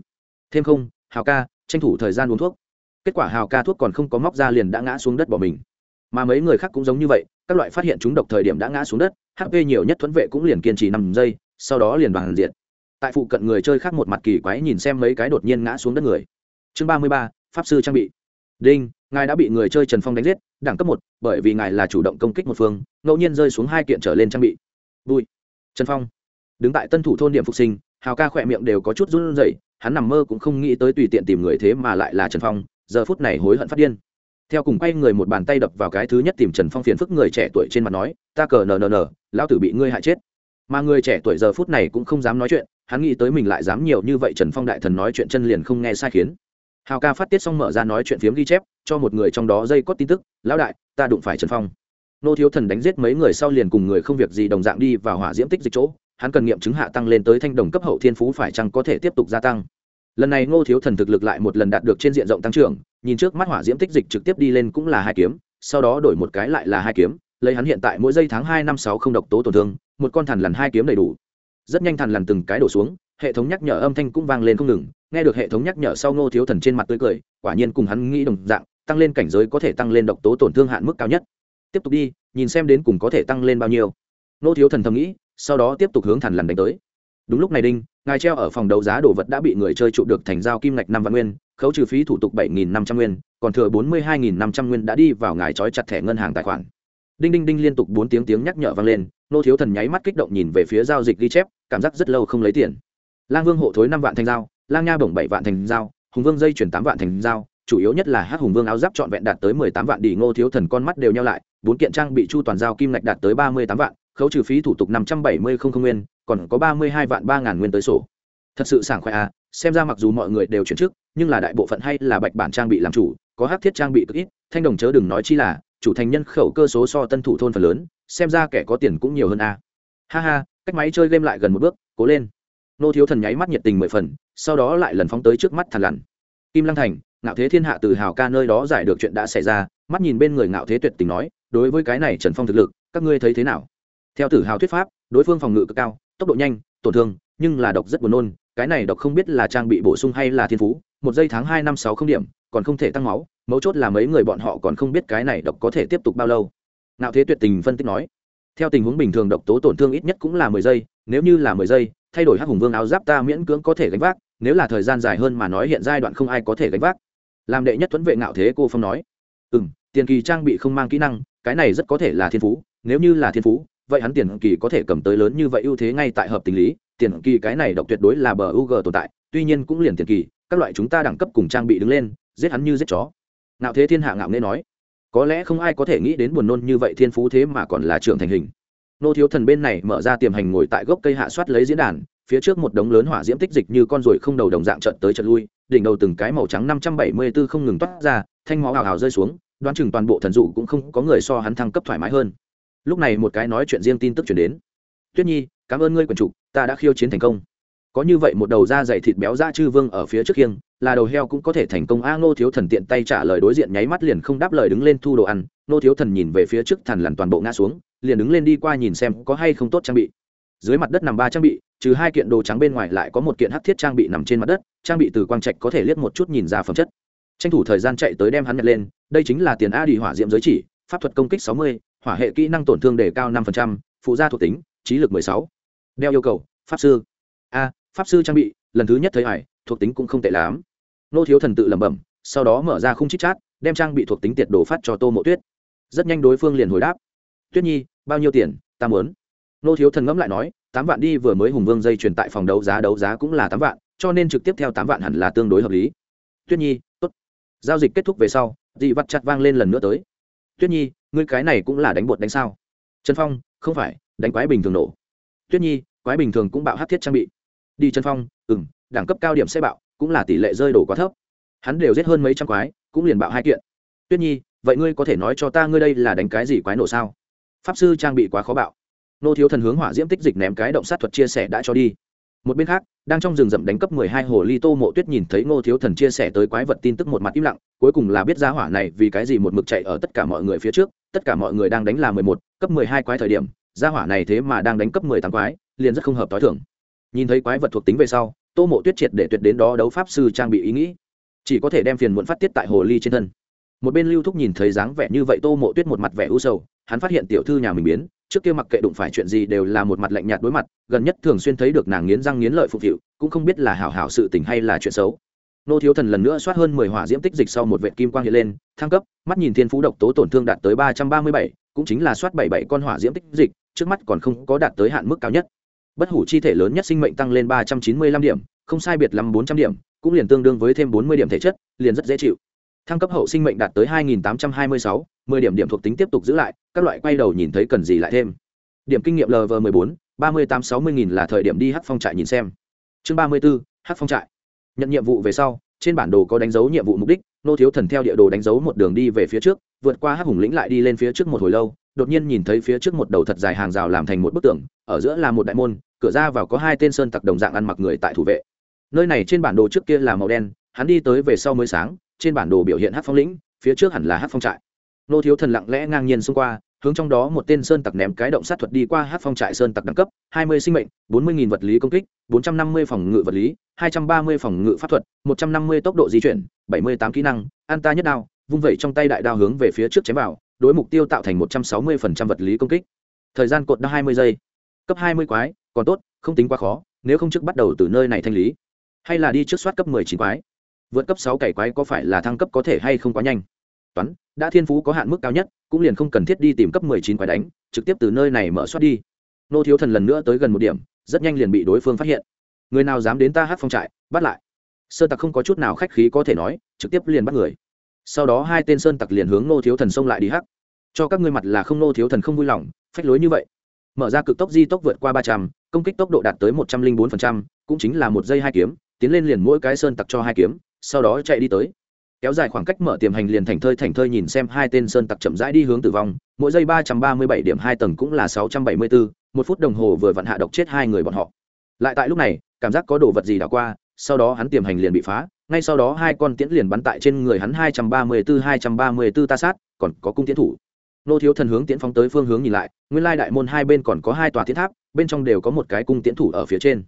[SPEAKER 1] Thêm không, hào ca tranh thủ thời gian uống thuốc. Kết quả hào ca thuốc còn không có móc ra liền đã ngã xuống đất bỏ mình. Mà mấy người khác cũng giống như vậy, các loại phát hiện chúng độc thời điểm đã ngã xuống đất hp nhiều nhất thuẫn vệ cũng liền kiên trì năm giây, sau đó liền bằng diện tại phụ cận người chơi khác một mặt kỳ quái nhìn xem mấy cái đột nhiên ngã xuống đất người. Chương ba mươi ba, pháp sư trang bị. Đinh, ngài đã bị người chơi trần phong đánh giết, đẳng cấp một, bởi vì ngài là chủ động công kích một phương, ngẫu nhiên rơi xuống hai kiện trở lên trang bị. Vui trần phong. Đứng tại tân thủ thôn điểm phục sinh, hào ca khỏe miệng đều có chút run rẩy hắn nằm mơ cũng không nghĩ tới tùy tiện tìm người thế mà lại là trần phong, giờ phút này hối hận phát điên. Theo cùng quay người một bàn tay đập vào cái thứ nhất tìm trần phong phiền phức người trẻ tuổi trên mặt nói, ta cờ nờ nờ nờ, lão tử bị ngươi hại chết. Mà người trẻ tuổi giờ phút này cũng không dám nói chuyện, hắn nghĩ tới mình lại dám nhiều như vậy trần phong đại thần nói chuyện chân liền không nghe sai khiến. Hào ca phát tiết xong mở ra nói chuyện phiếm ghi chép, cho một người trong đó dây cót tin tức, lão đại, ta đụng phải trần phong. Nô thiếu thần đánh giết mấy người sau liền cùng người không việc gì đồng dạng đi vào hỏa diễm tích dịch chỗ hắn cần nghiệm chứng hạ tăng lên tới thanh đồng cấp hậu thiên phú phải chăng có thể tiếp tục gia tăng. Lần này ngô thiếu thần thực lực lại một lần đạt được trên diện rộng tăng trưởng, nhìn trước mắt hỏa diễm tích dịch trực tiếp đi lên cũng là hai kiếm, sau đó đổi một cái lại là hai kiếm, lấy hắn hiện tại mỗi giây tháng hai năm sáu không độc tố tổn thương, một con thằn lằn hai kiếm đầy đủ. Rất nhanh thằn lằn từng cái đổ xuống, hệ thống nhắc nhở âm thanh cũng vang lên không ngừng, nghe được hệ thống nhắc nhở sau ngô thiếu thần trên mặt tươi cười, quả nhiên cùng hắn nghĩ đồng dạng, tăng lên cảnh giới có thể tăng lên độc tố tổn thương hạn mức cao nhất. Tiếp tục đi, nhìn xem đến cùng có thể tăng lên bao nhiêu. Ngô thiếu thần thầm nghĩ sau đó tiếp tục hướng thằn lằn đánh tới. Đúng lúc này đinh, ngài treo ở phòng đấu giá đồ vật đã bị người chơi trụ được thành giao kim ngạch năm vạn nguyên, khấu trừ phí thủ tục bảy nghìn năm trăm nguyên, còn thừa bốn mươi hai nghìn năm trăm nguyên đã đi vào ngài trói chặt thẻ ngân hàng tài khoản. Đinh đinh đinh liên tục bốn tiếng tiếng nhắc nhở vang lên, nô thiếu thần nháy mắt kích động nhìn về phía giao dịch ghi chép, cảm giác rất lâu không lấy tiền. Lang vương hộ thối năm vạn thành giao lang nha bổng bảy vạn thành giao hùng vương dây chuyển tám vạn thành giao chủ yếu nhất là hát hùng vương áo giáp trọn vẹn đạt tới mười tám vạn đi ngô thiếu thần con mắt đều nhau lại, bốn kiện trang bị chu toàn giao kim ngạch đạt tới ba mươi tám vạn khấu trừ phí thủ tục năm trăm bảy mươi không không nguyên, còn có ba mươi hai vạn ba ngàn nguyên tới sổ. Thật sự sảng khoái à xem ra mặc dù mọi người đều chuyển chức, nhưng là đại bộ phận hay là bạch bản trang bị làm chủ, có hắc thiết trang bị cực ít, thanh đồng chớ đừng nói chi là, chủ thành nhân khẩu cơ số so tân thủ thôn phần lớn, xem ra kẻ có tiền cũng nhiều hơn a ha ha, cách máy chơi game lại gần một bước, cố lên. Nô thiếu thần nháy mắt nhiệt tình mười phần, sau đó lại lần phóng tới trước mắt thằn lằn kim lăng thành, ngạo thế thiên hạ từ hào ca nơi đó giải được chuyện đã xảy ra, mắt nhìn bên người ngạo thế tuyệt tình nói, đối với cái này trần phong thực lực, các ngươi thấy thế nào? Theo tử hào thuyết pháp, đối phương phòng ngự cực cao, tốc độ nhanh, tổn thương, nhưng là độc rất buồn nôn, cái này độc không biết là trang bị bổ sung hay là thiên phú, một giây tháng hai năm sáu không điểm, còn không thể tăng máu, mấu chốt là mấy người bọn họ còn không biết cái này độc có thể tiếp tục bao lâu. Nạo thế tuyệt tình phân tích nói, theo tình huống bình thường độc tố tổn thương ít nhất cũng là mười giây, nếu như là mười giây, thay đổi hắc hùng vương áo giáp ta miễn cưỡng có thể gánh vác, nếu là thời gian dài hơn mà nói hiện giai đoạn không ai có thể gánh vác. Làm đệ nhất tuấn vệ ngạo thế cô phong nói ừ m tiền kỳ trang bị không mang kỹ năng, cái này rất có thể là thiên phú, nếu như là thiên phú vậy hắn tiền kỳ có thể cầm tới lớn như vậy ưu thế ngay tại hợp tình lý, tiền kỳ cái này độc tuyệt đối là bờ u g tồn tại, tuy nhiên cũng liền tiền kỳ, các loại chúng ta đẳng cấp cùng trang bị đứng lên, giết hắn như giết chó. Ngạo thế thiên hạ ngạo nghe nói, có lẽ không ai có thể nghĩ đến buồn nôn như vậy thiên phú thế mà còn là trưởng thành hình. Nô thiếu thần bên này mở ra tiềm hành ngồi tại gốc cây hạ soát lấy diễn đàn, phía trước một đống lớn hỏa diễm tích dịch như con ruồi không đầu đồng dạng trận tới trận lui, đỉnh đầu từng cái màu trắng năm trăm bảy mươi 574 không ngừng toát ra, thanh máu hào hào rơi xuống, đoán chừng toàn bộ thần dụ cũng không có người so hắn thăng cấp thoải mái hơn lúc này một cái nói chuyện riêng tin tức chuyển đến. Tuyết nhi, cảm ơn ngươi quần chủ ta đã khiêu chiến thành công. Có như vậy một đầu da dày thịt béo da chư vương ở phía trước khiêng, là đầu heo cũng có thể thành công. A ngô thiếu thần tiện tay trả lời đối diện nháy mắt liền không đáp lời đứng lên thu đồ ăn. Ngô thiếu thần nhìn về phía trước thần lằn toàn bộ ngã xuống, liền đứng lên đi qua nhìn xem có hay không tốt trang bị. Dưới mặt đất nằm ba trang bị, trừ hai kiện đồ trắng bên ngoài lại có một kiện hắc thiết trang bị nằm trên mặt đất, trang bị từ quang trạch có thể liếc một chút nhìn ra phẩm chất. Tranh thủ thời gian chạy tới đem hắn nhặt lên, đây chính là tiền a đi hỏa diệm giới chỉ, pháp thuật công kích sáu mươi hỏa hệ kỹ năng tổn thương đề cao 5%, phụ gia thuộc tính trí lực mười sáu. Đeo yêu cầu pháp sư. A pháp sư trang bị lần thứ nhất thấy hải thuộc tính cũng không tệ lắm. Nô thiếu thần tự lẩm bẩm sau đó mở ra khung chít chát đem trang bị thuộc tính tiệt đồ phát cho tô mộ tuyết. Rất nhanh đối phương liền hồi đáp. Tuyết nhi bao nhiêu tiền? Ta muốn. Nô thiếu thần ngẫm lại nói tám vạn đi vừa mới hùng vương dây truyền tại phòng đấu giá đấu giá cũng là tám vạn cho nên trực tiếp theo tám vạn hẳn là tương đối hợp lý. Tuyết nhi tốt. Giao dịch kết thúc về sau dị vặt chặt vang lên lần nữa tới. Tuyết nhi ngươi cái này cũng là đánh bột đánh sao? Trần phong, không phải, đánh quái bình thường nổ. Tuyết nhi, quái bình thường cũng bạo hát thiết trang bị. Đi trần phong ừ m đẳng cấp cao điểm sẽ bạo, cũng là tỷ lệ rơi đổ quá thấp. Hắn đều giết hơn mấy trăm quái, cũng liền bạo hai kiện. Tuyết nhi, vậy ngươi có thể nói cho ta ngươi đây là đánh cái gì quái nổ sao? Pháp sư trang bị quá khó bạo. Nô thiếu thần hướng hỏa diễm tích dịch ném cái động sát thuật chia sẻ đã cho đi một bên khác, đang trong rừng rậm đánh cấp mười hai hồ ly tô mộ tuyết nhìn thấy ngô thiếu thần chia sẻ tới quái vật tin tức một mặt im lặng, cuối cùng là biết ra hỏa này vì cái gì một mực chạy ở tất cả mọi người phía trước, tất cả mọi người đang đánh là mười một, cấp mười hai quái thời điểm, ra hỏa này thế mà đang đánh cấp mười tám quái, liền rất không hợp t h o i thưởng nhìn thấy quái vật thuộc tính về sau, tô mộ tuyết triệt để tuyệt đến đó đấu pháp sư trang bị ý nghĩ. Chỉ có thể đem phiền muộn phát tiết tại hồ ly trên thân. Một bên lưu thúc nhìn thấy dáng vẻ như vậy, tô mộ tuyết một mặt vẻ u sầu, hắn phát hiện tiểu thư nhà mình biến trước kia mặc kệ đụng phải chuyện gì đều là một mặt lạnh nhạt đối mặt gần nhất thường xuyên thấy được nàng nghiến răng nghiến lợi phục vụ cũng không biết là hảo hảo sự tình hay là chuyện xấu. Nô thiếu thần lần nữa soát hơn mười hỏa diễm tích dịch sau một vệ kim quang hiện lên thăng cấp mắt nhìn thiên phú độc tố tổn thương đạt tới ba trăm ba mươi bảy cũng chính là soát bảy bảy con hỏa diễm tích dịch trước mắt còn không có đạt tới hạn mức cao nhất. Bất hủ chi thể lớn nhất sinh mệnh tăng lên ba trăm chín mươi lăm điểm không sai biệt lắm bốn trăm điểm cũng liền tương đương với thêm bốn mươi điểm thể chất liền rất dễ chịu. Thăng cấp hậu sinh mệnh đạt tới 2826, 10 điểm điểm thuộc tính tiếp tục giữ lại các loại quay đầu nhìn thấy cần gì lại thêm. Điểm kinh nghiệm lv 14 38 60 nghìn là thời điểm đi hát phong trại nhìn xem. Chương 34, hát phong trại. Nhận nhiệm vụ về sau trên bản đồ có đánh dấu nhiệm vụ mục đích nô thiếu thần theo địa đồ đánh dấu một đường đi về phía trước vượt qua hắc hùng lĩnh lại đi lên phía trước một hồi lâu đột nhiên nhìn thấy phía trước một đầu thật dài hàng rào làm thành một bức tường ở giữa là một đại môn cửa ra vào có hai tên sơn tặc đồng dạng ăn mặc người tại thủ vệ. Nơi này trên bản đồ trước kia là màu đen hắn đi tới về sau mới sáng trên bản đồ biểu hiện hát phong lĩnh phía trước hẳn là hát phong trại nô thiếu thần lặng lẽ ngang nhiên xung qua, hướng trong đó một tên sơn tặc ném cái động sát thuật đi qua hát phong trại sơn tặc đẳng cấp, hai mươi sinh mệnh, bốn mươi vật lý công kích, bốn trăm năm mươi phòng ngự vật lý, hai trăm ba mươi phòng ngự pháp thuật, một trăm năm mươi tốc độ di chuyển, bảy mươi tám kỹ năng an ta nhất đao, vung vẩy trong tay đại đao hướng về phía trước chém vào, đối mục tiêu tạo thành một trăm sáu mươi vật lý công kích. Thời gian cột đao hai mươi giây. Cấp hai mươi quái, còn tốt, không tính quá khó, nếu không trước bắt đầu từ nơi này thanh lý. Hay là đi trước soát cấp mười chín quái. Vượt cấp sáu cày quái có phải là thăng cấp có thể hay không quá nhanh? Toán, đã thiên phú có hạn mức cao nhất, cũng liền không cần thiết đi tìm cấp mười chín quái đánh, trực tiếp từ nơi này mở soát đi. Nô thiếu thần lần nữa tới gần một điểm, rất nhanh liền bị đối phương phát hiện. Người nào dám đến ta hát phong trại, bắt lại. Sơ tặc không có chút nào khách khí có thể nói, trực tiếp liền bắt người. Sau đó hai tên sơn tặc liền hướng nô thiếu thần xông lại đi hắc. Cho các ngươi mặt là không nô thiếu thần không vui lòng, phách lối như vậy. Mở ra cực tốc di tốc vượt qua ba trăm, công kích tốc độ đạt tới một trăm linh bốn cũng chính là một giây hai kiếm, tiến lên liền mỗi cái sơn tặc cho hai kiếm, sau đó chạy đi tới kéo dài khoảng cách mở tiềm hành liền thành thơi thành thơi nhìn xem hai tên sơn tặc chậm rãi đi hướng tử vong, mỗi giây ba trăm ba mươi bảy điểm hai tầng cũng là sáu trăm bảy mươi bốn một phút đồng hồ vừa vặn hạ độc chết hai người bọn họ. Lại tại lúc này, cảm giác có đồ vật gì đã qua, sau đó hắn tiềm hành liền bị phá, ngay sau đó hai con tiễn liền bắn tại trên người hắn hai trăm ba mươi bốn hai trăm ba mươi bốn ta sát, còn có cung tiễn thủ. Nô thiếu thần hướng tiễn phóng tới phương hướng nhìn lại, nguyên lai đại môn hai bên còn có hai tòa tiễn tháp, bên trong đều có một cái cung tiễn thủ ở phía trên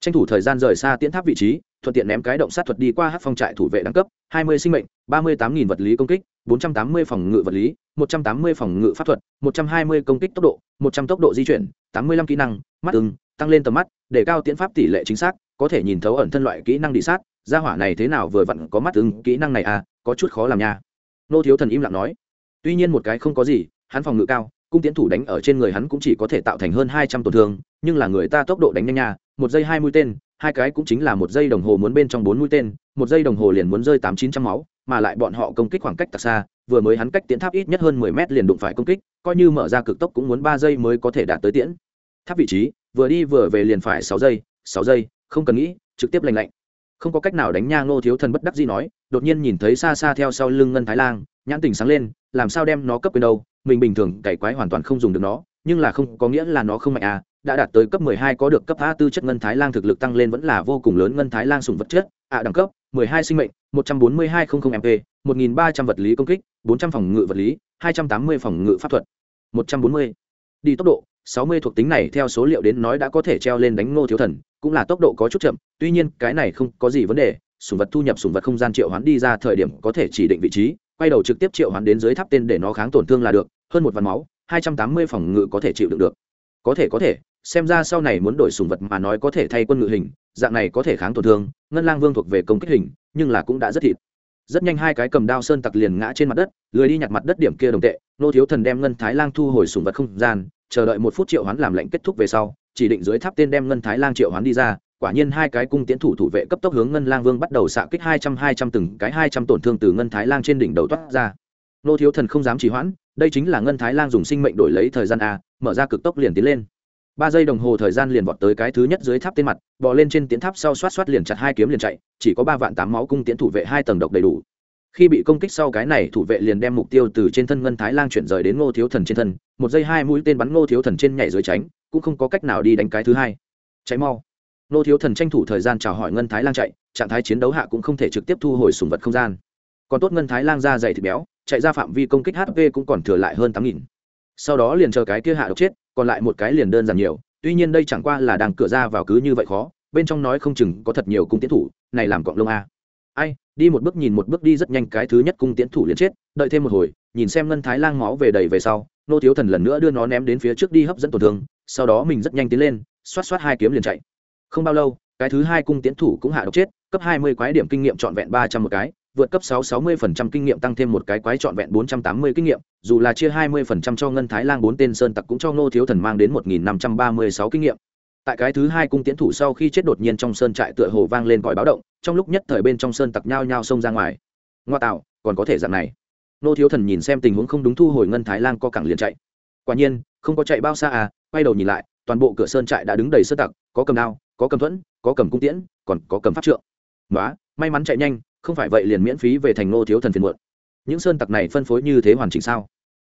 [SPEAKER 1] tranh thủ thời gian rời xa tiễn tháp vị trí, thuận tiện ném cái động sát thuật đi qua hát phong trại thủ vệ đẳng cấp, hai mươi sinh mệnh, ba mươi tám nghìn vật lý công kích, bốn trăm tám mươi phòng ngự vật lý, một trăm tám mươi phòng ngự pháp thuật, một trăm hai mươi công kích tốc độ, một trăm tốc độ di chuyển, tám mươi lăm kỹ năng, mắt ưng tăng lên tầm mắt, để cao tiễn pháp tỷ lệ chính xác, có thể nhìn thấu ẩn thân loại kỹ năng đi sát, gia hỏa này thế nào vừa vặn có mắt ưng kỹ năng này à có chút khó làm nha. Nô thiếu thần im lặng nói. Tuy nhiên một cái không có gì, hắn phòng ngự cao, cung tiến thủ đánh ở trên người hắn cũng chỉ có thể tạo thành hơn hai trăm tổn thương nhưng là người ta tốc độ đánh nhanh nha, một giây hai mũi tên, hai cái cũng chính là một giây đồng hồ muốn bên trong bốn mũi tên, một giây đồng hồ liền muốn rơi tám chín trăm máu, mà lại bọn họ công kích khoảng cách tặc xa, vừa mới hắn cách tiến tháp ít nhất hơn mười mét liền đụng phải công kích, coi như mở ra cực tốc cũng muốn ba giây mới có thể đạt tới tiễn. Tháp vị trí, vừa đi vừa về liền phải sáu giây sáu giây, không cần nghĩ, trực tiếp lành lạnh. Không có cách nào đánh nha, ngô thiếu thần bất đắc dĩ nói, đột nhiên nhìn thấy xa xa theo sau lưng ngân thái lang, nhãn tình sáng lên, làm sao đem nó cấp quên đâu, mình bình thường cày quái hoàn toàn không dùng được nó, nhưng là không có nghĩa là nó không mạnh à đã đạt tới cấp 12 có được cấp A tư chất ngân thái lang thực lực tăng lên vẫn là vô cùng lớn ngân thái lang sủng vật chất, ạ đẳng cấp 12 sinh mệnh, 14200 MP, 1300 vật lý công kích, 400 phòng ngự vật lý, 280 phòng ngự pháp thuật. 140. Đi tốc độ, 60 thuộc tính này theo số liệu đến nói đã có thể treo lên đánh Ngô Thiếu Thần, cũng là tốc độ có chút chậm, tuy nhiên cái này không có gì vấn đề, sủng vật thu nhập sủng vật không gian triệu hoán đi ra thời điểm có thể chỉ định vị trí, quay đầu trực tiếp triệu hoán đến dưới tháp tên để nó kháng tổn thương là được, hơn một vạn máu, 280 phòng ngự có thể chịu đựng được. Có thể có thể, xem ra sau này muốn đổi sùng vật mà nói có thể thay quân ngự hình, dạng này có thể kháng tổn thương, ngân lang vương thuộc về công kích hình, nhưng là cũng đã rất thịt. Rất nhanh hai cái cầm đao sơn tặc liền ngã trên mặt đất, lười đi nhặt mặt đất điểm kia đồng tệ, nô thiếu thần đem ngân thái lang thu hồi sùng vật không gian, chờ đợi một phút triệu hoán làm lệnh kết thúc về sau, chỉ định dưới tháp tên đem ngân thái lang triệu hoán đi ra, quả nhiên hai cái cung tiến thủ thủ vệ cấp tốc hướng ngân lang vương bắt đầu xạ kích hai trăm hai trăm từng cái hai trăm tổn thương từ ngân thái lang trên đỉnh đầu toát ra. Nô thiếu thần không dám trì hoãn, đây chính là ngân thái lang dùng sinh mệnh đổi lấy thời gian a, mở ra cực tốc liền tiến lên ba giây đồng hồ thời gian liền vọt tới cái thứ nhất dưới tháp tên mặt, bò lên trên tiến tháp sau xoát xoát liền chặt hai kiếm liền chạy, chỉ có ba vạn tám máu cung tiến thủ vệ hai tầng độc đầy đủ. Khi bị công kích sau cái này thủ vệ liền đem mục tiêu từ trên thân ngân thái lang chuyển rời đến ngô thiếu thần trên thân, một giây hai mũi tên bắn ngô thiếu thần trên nhảy dưới tránh, cũng không có cách nào đi đánh cái thứ hai. Cháy mau. Ngô thiếu thần tranh thủ thời gian chào hỏi ngân thái lang chạy, trạng thái chiến đấu hạ cũng không thể trực tiếp thu hồi sùng vật không gian. Còn tốt ngân thái lang ra dày thịt béo, chạy ra phạm vi công kích hp cũng còn thừa lại hơn tám nghìn sau đó liền chờ cái kia hạ độc chết, còn lại một cái liền đơn giản nhiều, tuy nhiên đây chẳng qua là đang cửa ra vào cứ như vậy khó, bên trong nói không chừng có thật nhiều cung tiến thủ, này làm cọng lông a. Ai, đi một bước nhìn một bước đi rất nhanh, cái thứ nhất cung tiến thủ liền chết, đợi thêm một hồi, nhìn xem ngân thái lang máu về đầy về sau, nô thiếu thần lần nữa đưa nó ném đến phía trước đi hấp dẫn tổn thương, sau đó mình rất nhanh tiến lên, xoát xoát hai kiếm liền chạy. Không bao lâu, cái thứ hai cung tiến thủ cũng hạ độc chết, cấp hai mươi quái điểm kinh nghiệm trọn vẹn ba trăm một cái vượt cấp 660% kinh nghiệm tăng thêm một cái quái trọn vẹn 480 kinh nghiệm, dù là chia 20% cho Ngân Thái Lang bốn tên sơn tặc cũng cho Ngô Thiếu Thần mang đến 1536 kinh nghiệm. Tại cái thứ hai cung tiến thủ sau khi chết đột nhiên trong sơn trại tựa hồ vang lên còi báo động, trong lúc nhất thời bên trong sơn tặc nhao nhao xông ra ngoài. Ngoa tạo, còn có thể dạng này nô thiếu thần nhìn xem tình huống không đúng thu hồi ngân thái lang co cẳng liền chạy quả nhiên không có chạy bao xa à quay đầu nhìn lại toàn bộ cửa sơn trại đã đứng đầy sơn tặc có cầm đao có cầm thuẫn có cầm cung tiễn còn có cầm pháp trượng Ngoá, may mắn chạy nhanh không phải vậy liền miễn phí về thành nô thiếu thần phiền muộn. Những sơn tặc này phân phối như thế hoàn chỉnh sao?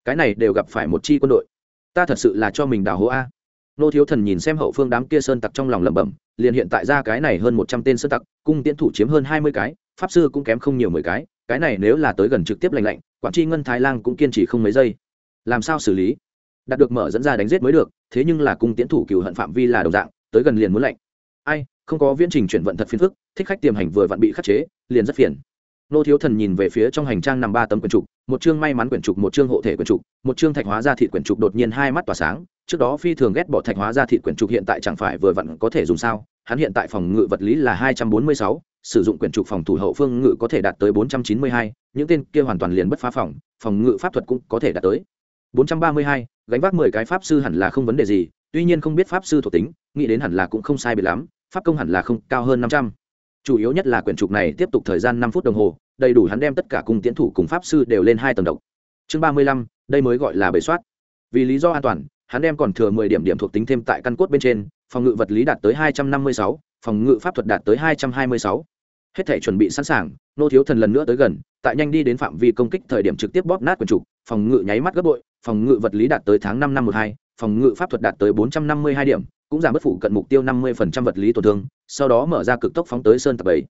[SPEAKER 1] Cái này đều gặp phải một chi quân đội. Ta thật sự là cho mình đào hố a. Nô thiếu thần nhìn xem hậu phương đám kia sơn tặc trong lòng lẩm bẩm, liền hiện tại ra cái này hơn một trăm tên sơn tặc, cung tiễn thủ chiếm hơn hai mươi cái, pháp sư cũng kém không nhiều mười cái cái này nếu là tới gần trực tiếp lành lạnh, quản tri ngân thái lan cũng kiên trì không mấy giây. Làm sao xử lý? Đạt được mở dẫn ra đánh giết mới được, thế nhưng là cung tiễn thủ cựu hận phạm vi là đồng dạng, tới gần liền muốn lạnh. Ai, không có viễn trình chuyển vận thật phiền phức, thích khách tiềm hành vừa vặn bị khắc chế liền rất phiền. Nô thiếu thần nhìn về phía trong hành trang nằm ba tấm quyển trục, một chương may mắn quyển trục, một chương hộ thể quyển trục, một chương thạch hóa ra thị quyển trục đột nhiên hai mắt tỏa sáng, trước đó phi thường ghét bỏ thạch hóa ra thị quyển trục hiện tại chẳng phải vừa vặn có thể dùng sao, hắn hiện tại phòng ngự vật lý là hai trăm bốn mươi sáu, sử dụng quyển trục phòng thủ hậu phương ngự có thể đạt tới bốn trăm chín mươi hai, những tên kia hoàn toàn liền bất phá phòng phòng ngự pháp thuật cũng có thể đạt tới bốn trăm ba mươi hai, gánh vác mười cái pháp sư hẳn là không vấn đề gì, tuy nhiên không biết pháp sư thuộc tính, nghĩ đến hẳn là cũng không sai biệt lắm, pháp công hẳn là không, cao hơn năm trăm chủ yếu nhất là quyển trục này tiếp tục thời gian năm phút đồng hồ, đầy đủ hắn đem tất cả cung tiến thủ cùng pháp sư đều lên hai tầng độc. Chương ba mươi lăm, đây mới gọi là bể soát. Vì lý do an toàn, hắn đem còn thừa mười điểm điểm thuộc tính thêm tại căn cốt bên trên, phòng ngự vật lý đạt tới hai trăm năm mươi sáu, phòng ngự pháp thuật đạt tới hai trăm hai mươi sáu. Hết thể chuẩn bị sẵn sàng, nô thiếu thần lần nữa tới gần, tại nhanh đi đến phạm vi công kích thời điểm trực tiếp bóp nát quần trục, phòng ngự nháy mắt gấp bội, phòng ngự vật lý đạt tới tháng năm năm một hai, phòng ngự pháp thuật đạt tới bốn trăm năm mươi hai điểm cũng giảm bất phụ cận mục tiêu năm mươi phần trăm vật lý tổn thương, sau đó mở ra cực tốc phóng tới sơn tặc bảy.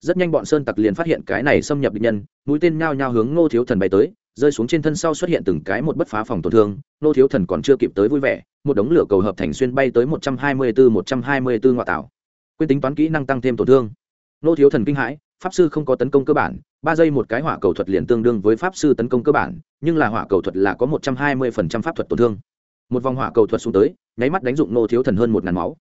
[SPEAKER 1] Rất nhanh bọn sơn tặc liền phát hiện cái này xâm nhập địch nhân, mũi tên nhao nhao hướng ngô thiếu thần bay tới, rơi xuống trên thân sau xuất hiện từng cái một bất phá phòng tổn thương, ngô thiếu thần còn chưa kịp tới vui vẻ, một đống lửa cầu hợp thành xuyên bay tới một trăm hai mươi bốn một trăm hai mươi bốn ngoại tảo. Quên tính toán kỹ năng tăng thêm tổn thương. Ngô thiếu thần kinh hãi, pháp sư không có tấn công cơ bản, ba giây một cái hỏa cầu thuật liền tương đương với pháp sư tấn công cơ bản, nhưng là hỏa cầu thuật là có một trăm hai mươi phần trăm pháp thuật tổn thương một vòng hỏa cầu thuật xuống tới, nháy mắt đánh dụng nô thiếu thần hơn một ngàn máu.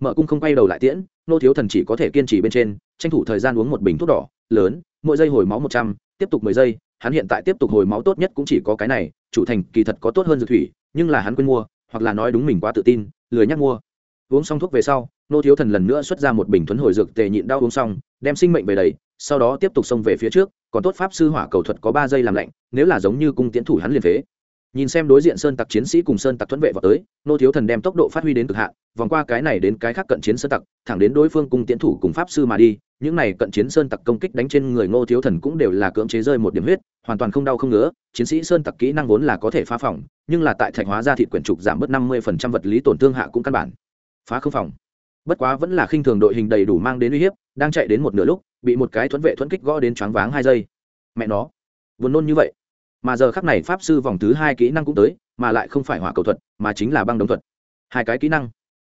[SPEAKER 1] Mở cung không quay đầu lại tiễn nô thiếu thần chỉ có thể kiên trì bên trên, tranh thủ thời gian uống một bình thuốc đỏ, lớn, mỗi giây hồi máu một trăm, tiếp tục mười giây, hắn hiện tại tiếp tục hồi máu tốt nhất cũng chỉ có cái này, chủ thành kỳ thật có tốt hơn dược thủy, nhưng là hắn quên mua, hoặc là nói đúng mình quá tự tin, lười nhắc mua. Uống xong thuốc về sau nô thiếu thần lần nữa xuất ra một bình thuấn hồi dược tề nhịn đau uống xong, đem sinh mệnh về đầy, sau đó tiếp tục xông về phía trước, còn tốt pháp sư hỏa cầu thuật có ba giây làm lạnh, nếu là giống như cung tiến thủ hắn liền phế nhìn xem đối diện sơn tặc chiến sĩ cùng sơn tặc thuẫn vệ vào tới, nô thiếu thần đem tốc độ phát huy đến cực hạn, vòng qua cái này đến cái khác cận chiến sơn tặc, thẳng đến đối phương cung tiến thủ cùng pháp sư mà đi, những này cận chiến sơn tặc công kích đánh trên người nô thiếu thần cũng đều là cưỡng chế rơi một điểm huyết, hoàn toàn không đau không ngứa, chiến sĩ sơn tặc kỹ năng vốn là có thể phá phòng, nhưng là tại thạch hóa ra thị quyển trục giảm bớt năm mươi phần trăm vật lý tổn thương hạ cũng căn bản. Phá không phòng. Bất quá vẫn là khinh thường đội hình đầy đủ mang đến uy hiếp, đang chạy đến một nửa lúc, bị một cái thuẫn vệ thuẫn kích gõ đến choáng váng hai giây. Mẹ nó. Vốn nôn như vậy mà giờ khắc này pháp sư vòng thứ hai kỹ năng cũng tới, mà lại không phải hỏa cầu thuật, mà chính là băng đống thuật. Hai cái kỹ năng.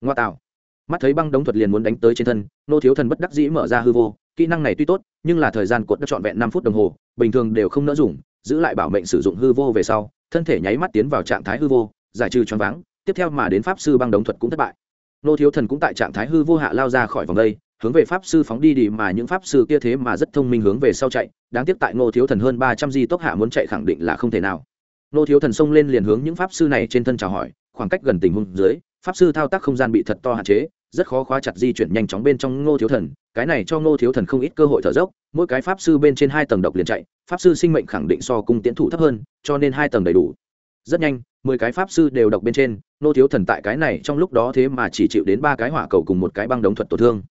[SPEAKER 1] Ngoa tạo. Mắt thấy băng đống thuật liền muốn đánh tới trên thân, nô thiếu thần bất đắc dĩ mở ra hư vô, kỹ năng này tuy tốt, nhưng là thời gian cuộn đã trọn vẹn năm phút đồng hồ, bình thường đều không nỡ dùng, giữ lại bảo mệnh sử dụng hư vô về sau, thân thể nháy mắt tiến vào trạng thái hư vô, giải trừ choáng váng, tiếp theo mà đến pháp sư băng đống thuật cũng thất bại nô thiếu thần cũng tại trạng thái hư vô hạ lao ra khỏi vòng đây, hướng về pháp sư phóng đi đi mà những pháp sư kia thế mà rất thông minh hướng về sau chạy, đáng tiếc tại nô thiếu thần hơn ba trăm di tốc hạ muốn chạy khẳng định là không thể nào. Nô thiếu thần xông lên liền hướng những pháp sư này trên thân chào hỏi, khoảng cách gần tình huống dưới, pháp sư thao tác không gian bị thật to hạn chế, rất khó khóa chặt di chuyển nhanh chóng bên trong ngô thiếu thần, cái này cho ngô thiếu thần không ít cơ hội thở dốc, mỗi cái pháp sư bên trên hai tầng độc liền chạy, pháp sư sinh mệnh khẳng định so cung tiến thủ thấp hơn, cho nên hai tầng đầy đủ rất nhanh, mười cái pháp sư đều độc bên trên, nô thiếu thần tại cái này trong lúc đó thế mà chỉ chịu đến ba cái hỏa cầu cùng một cái băng đống thuật tổn thương.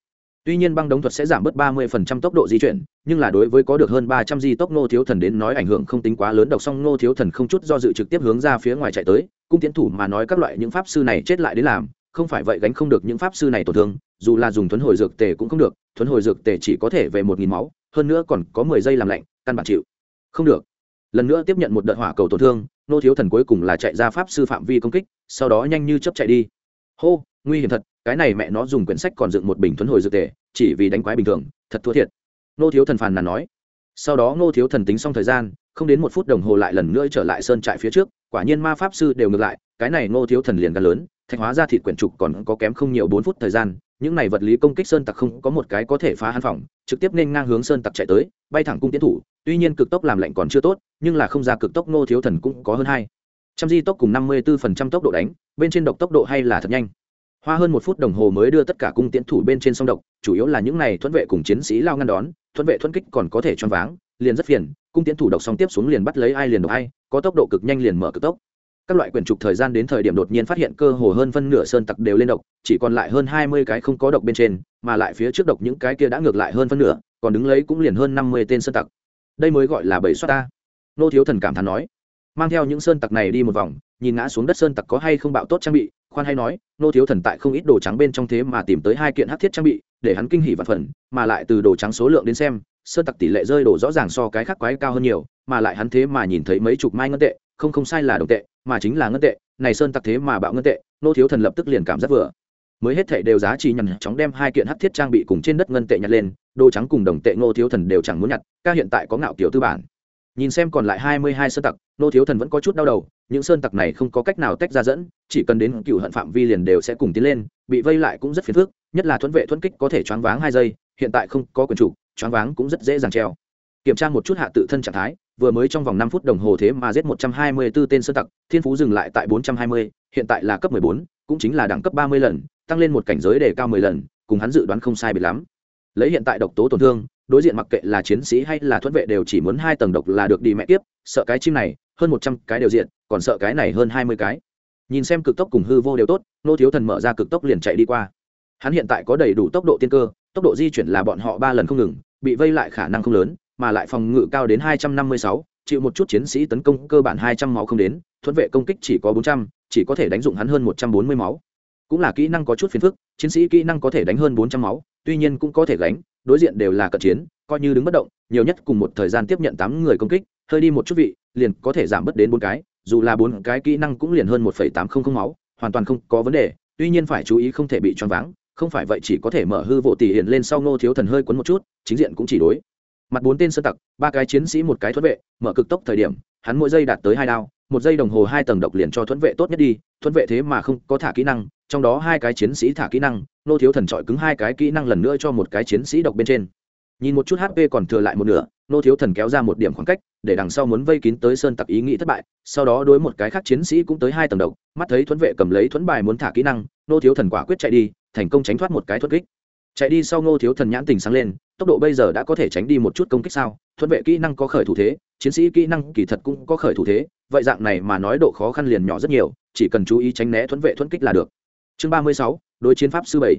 [SPEAKER 1] Tuy nhiên băng đống thuật sẽ giảm bớt ba mươi phần trăm tốc độ di chuyển, nhưng là đối với có được hơn ba trăm di tốc nô thiếu thần đến nói ảnh hưởng không tính quá lớn độc xong nô thiếu thần không chút do dự trực tiếp hướng ra phía ngoài chạy tới, cung tiến thủ mà nói các loại những pháp sư này chết lại đến làm, không phải vậy gánh không được những pháp sư này tổn thương, dù là dùng thuấn hồi dược tề cũng không được, thuấn hồi dược tề chỉ có thể về một nghìn máu, hơn nữa còn có mười giây làm lạnh, căn bản chịu không được lần nữa tiếp nhận một đợt hỏa cầu tổn thương, nô thiếu thần cuối cùng là chạy ra pháp sư phạm vi công kích, sau đó nhanh như chấp chạy đi. Hô, nguy hiểm thật, cái này mẹ nó dùng quyển sách còn dựng một bình thuấn hồi dược tề, chỉ vì đánh quái bình thường, thật thua thiệt. Nô thiếu thần phàn nàn nói. Sau đó nô thiếu thần tính xong thời gian, không đến một phút đồng hồ lại lần nữa trở lại sơn trại phía trước, quả nhiên ma pháp sư đều ngược lại, cái này nô thiếu thần liền gần lớn, thạch hóa ra thịt quyển trục còn có kém không nhiều bốn phút thời gian, những này vật lý công kích sơn tặc không có một cái có thể phá hàn phòng, trực tiếp nên ngang hướng sơn tặc chạy tới, bay thẳng cung tiến thủ tuy nhiên cực tốc làm lạnh còn chưa tốt, nhưng là không ra cực tốc ngô thiếu thần cũng có hơn hai. Trăm di tốc cùng năm mươi bốn tốc độ đánh, bên trên độc tốc độ hay là thật nhanh. Hoa hơn một phút đồng hồ mới đưa tất cả cung tiễn thủ bên trên sông độc, chủ yếu là những này thuẫn vệ cùng chiến sĩ lao ngăn đón, thuẫn vệ thuẫn kích còn có thể choáng váng, liền rất phiền, cung tiến thủ độc xong tiếp xuống liền bắt lấy ai liền độc ai, có tốc độ cực nhanh liền mở cực tốc. Các loại quyển trục thời gian đến thời điểm đột nhiên phát hiện cơ hồ hơn phân nửa sơn tặc đều lên độc, chỉ còn lại hơn hai mươi cái không có độc bên trên, mà lại phía trước độc những cái kia đã ngược lại hơn phân nửa, còn đứng lấy cũng liền hơn năm mươi tên sơn tặc đây mới gọi là bảy xoát ta. Nô thiếu thần cảm thán nói, mang theo những sơn tặc này đi một vòng, nhìn ngã xuống đất sơn tặc có hay không bạo tốt trang bị, khoan hay nói, nô thiếu thần tại không ít đồ trắng bên trong thế mà tìm tới hai kiện hát thiết trang bị, để hắn kinh hỉ vật phần, mà lại từ đồ trắng số lượng đến xem, sơn tặc tỷ lệ rơi đồ rõ ràng so cái khác quái cao hơn nhiều, mà lại hắn thế mà nhìn thấy mấy chục mai ngân tệ, không không sai là đồng tệ, mà chính là ngân tệ, này sơn tặc thế mà bạo ngân tệ, nô thiếu thần lập tức liền cảm giác vừa mới hết thảy đều giá trị nhằn chóng đem hai kiện hắc thiết trang bị cùng trên đất ngân tệ nhặt lên, đồ trắng cùng đồng tệ nô thiếu thần đều chẳng muốn nhặt, ca hiện tại có ngạo kiểu tư bản. Nhìn xem còn lại hai mươi hai sơn tặc nô thiếu thần vẫn có chút đau đầu, những sơn tặc này không có cách nào tách ra dẫn, chỉ cần đến cựu hận phạm vi liền đều sẽ cùng tiến lên, bị vây lại cũng rất phiền phức, nhất là thuẫn vệ thuẫn kích có thể choáng váng hai giây, hiện tại không có quyền chủ, choáng váng cũng rất dễ dàng treo. Kiểm tra một chút hạ tự thân trạng thái, vừa mới trong vòng năm phút đồng hồ thế mà giết một trăm hai mươi 124 tên sơn tặc, thiên phú dừng lại tại bốn trăm hai mươi, hiện tại là cấp mười bốn, cũng chính là đẳng cấp ba mươi lần tăng lên một cảnh giới đề cao mười lần, cùng hắn dự đoán không sai biệt lắm. Lấy hiện tại độc tố tổn thương, đối diện mặc kệ là chiến sĩ hay là thuẫn vệ đều chỉ muốn hai tầng độc là được đi mẹ tiếp, sợ cái chim này, hơn một trăm cái đều diện, còn sợ cái này hơn hai mươi cái. Nhìn xem cực tốc cùng hư vô đều tốt, nô thiếu thần mở ra cực tốc liền chạy đi qua. Hắn hiện tại có đầy đủ tốc độ tiên cơ, tốc độ di chuyển là bọn họ ba lần không ngừng, bị vây lại khả năng không lớn, mà lại phòng ngự cao đến hai trăm năm mươi sáu, chịu một chút chiến sĩ tấn công cơ bản hai trăm máu không đến, thuẫn vệ công kích chỉ có bốn trăm, chỉ có thể đánh dụng hắn hơn một trăm bốn mươi máu cũng là kỹ năng có chút phiền phức, chiến sĩ kỹ năng có thể đánh hơn bốn trăm máu, tuy nhiên cũng có thể gánh, đối diện đều là cận chiến, coi như đứng bất động, nhiều nhất cùng một thời gian tiếp nhận tám người công kích, hơi đi một chút vị, liền có thể giảm bớt đến bốn cái, dù là bốn cái kỹ năng cũng liền hơn một phẩy tám không không máu, hoàn toàn không có vấn đề, tuy nhiên phải chú ý không thể bị choáng váng, không phải vậy chỉ có thể mở hư vụ tỷ hiện lên sau ngô thiếu thần hơi quấn một chút, chính diện cũng chỉ đối. Mặt bốn tên sơ tặc, ba cái chiến sĩ một cái thuẫn vệ, mở cực tốc thời điểm, hắn mỗi giây đạt tới hai đao, một giây đồng hồ hai tầng độc liền cho thuẫn vệ tốt nhất đi, thuẫn vệ thế mà không có thả kỹ năng trong đó hai cái chiến sĩ thả kỹ năng, nô thiếu thần trọi cứng hai cái kỹ năng lần nữa cho một cái chiến sĩ độc bên trên. Nhìn một chút hp còn thừa lại một nửa, nô thiếu thần kéo ra một điểm khoảng cách, để đằng sau muốn vây kín tới sơn tặc ý nghĩ thất bại, sau đó đối một cái khác chiến sĩ cũng tới hai tầng độc, mắt thấy thuẫn vệ cầm lấy thuẫn bài muốn thả kỹ năng, nô thiếu thần quả quyết chạy đi, thành công tránh thoát một cái thuẫn kích. Chạy đi sau nô thiếu thần nhãn tình sáng lên, tốc độ bây giờ đã có thể tránh đi một chút công kích sao? Thuẫn vệ kỹ năng có khởi thủ thế, chiến sĩ kỹ năng kỳ thật cũng có khởi thủ thế, vậy dạng này mà nói độ khó khăn liền nhỏ rất nhiều, chỉ cần chú ý tránh né thuẫn vệ thuẫn kích là được chương ba mươi sáu, đối chiến pháp sư bảy.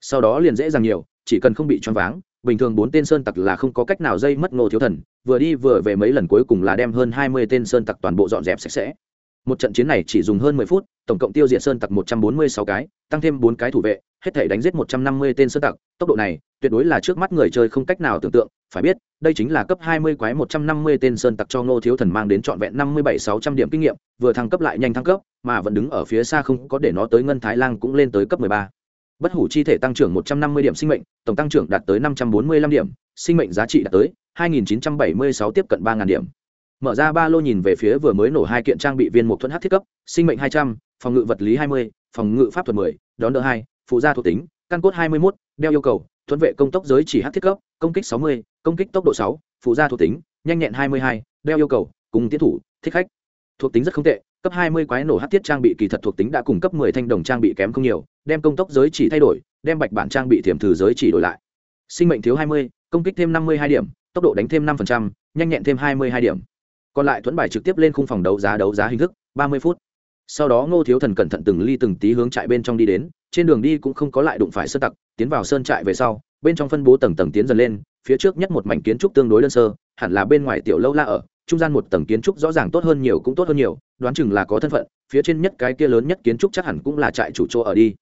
[SPEAKER 1] Sau đó liền dễ dàng nhiều, chỉ cần không bị choáng váng, bình thường bốn tên sơn tặc là không có cách nào dây mất ngô thiếu thần, vừa đi vừa về mấy lần cuối cùng là đem hơn hai mươi tên sơn tặc toàn bộ dọn dẹp sạch sẽ. Một trận chiến này chỉ dùng hơn mười phút, tổng cộng tiêu diệt sơn tặc một trăm bốn mươi sáu cái, tăng thêm bốn cái thủ vệ, hết thể đánh giết một trăm năm mươi tên sơn tặc, tốc độ này tuyệt đối là trước mắt người chơi không cách nào tưởng tượng phải biết đây chính là cấp 20 quái 150 tên sơn tặc cho Ngô Thiếu Thần mang đến trọn vẹn 57 600 điểm kinh nghiệm, vừa thăng cấp lại nhanh thăng cấp, mà vẫn đứng ở phía xa không có để nó tới Ngân Thái Lang cũng lên tới cấp 13. Bất hủ chi thể tăng trưởng 150 điểm sinh mệnh, tổng tăng trưởng đạt tới 545 điểm, sinh mệnh giá trị đạt tới 2976 tiếp cận 3000 điểm. Mở ra ba lô nhìn về phía vừa mới nổ hai kiện trang bị viên một thuần hắc thiết cấp, sinh mệnh 200, phòng ngự vật lý 20, phòng ngự pháp thuật 10, đón đỡ 2, phụ gia thuộc tính, căn cốt 21, đeo yêu cầu, Thuận vệ công tốc giới chỉ hát thiết cấp, công kích sáu mươi, công kích tốc độ sáu, phụ gia thuộc tính, nhanh nhẹn hai mươi hai, đeo yêu cầu, cùng tiến thủ, thích khách. Thuộc tính rất không tệ, cấp hai mươi quái nổ hát thiết trang bị kỳ thật thuộc tính đã cùng cấp mười thanh đồng trang bị kém không nhiều, đem công tốc giới chỉ thay đổi, đem bạch bản trang bị thiểm thử giới chỉ đổi lại. Sinh mệnh thiếu hai mươi, công kích thêm năm mươi hai điểm, tốc độ đánh thêm năm nhanh nhẹn thêm hai mươi hai điểm. Còn lại thuẫn bài trực tiếp lên khung phòng đấu giá đấu giá hình thức, ba mươi phút. Sau đó ngô thiếu thần cẩn thận từng ly từng tí hướng trại bên trong đi đến, trên đường đi cũng không có lại đụng phải sơ tặc tiến vào sơn trại về sau, bên trong phân bố tầng tầng tiến dần lên, phía trước nhất một mảnh kiến trúc tương đối đơn sơ, hẳn là bên ngoài tiểu lâu la ở, trung gian một tầng kiến trúc rõ ràng tốt hơn nhiều cũng tốt hơn nhiều, đoán chừng là có thân phận, phía trên nhất cái kia lớn nhất kiến trúc chắc hẳn cũng là trại chủ chỗ ở đi.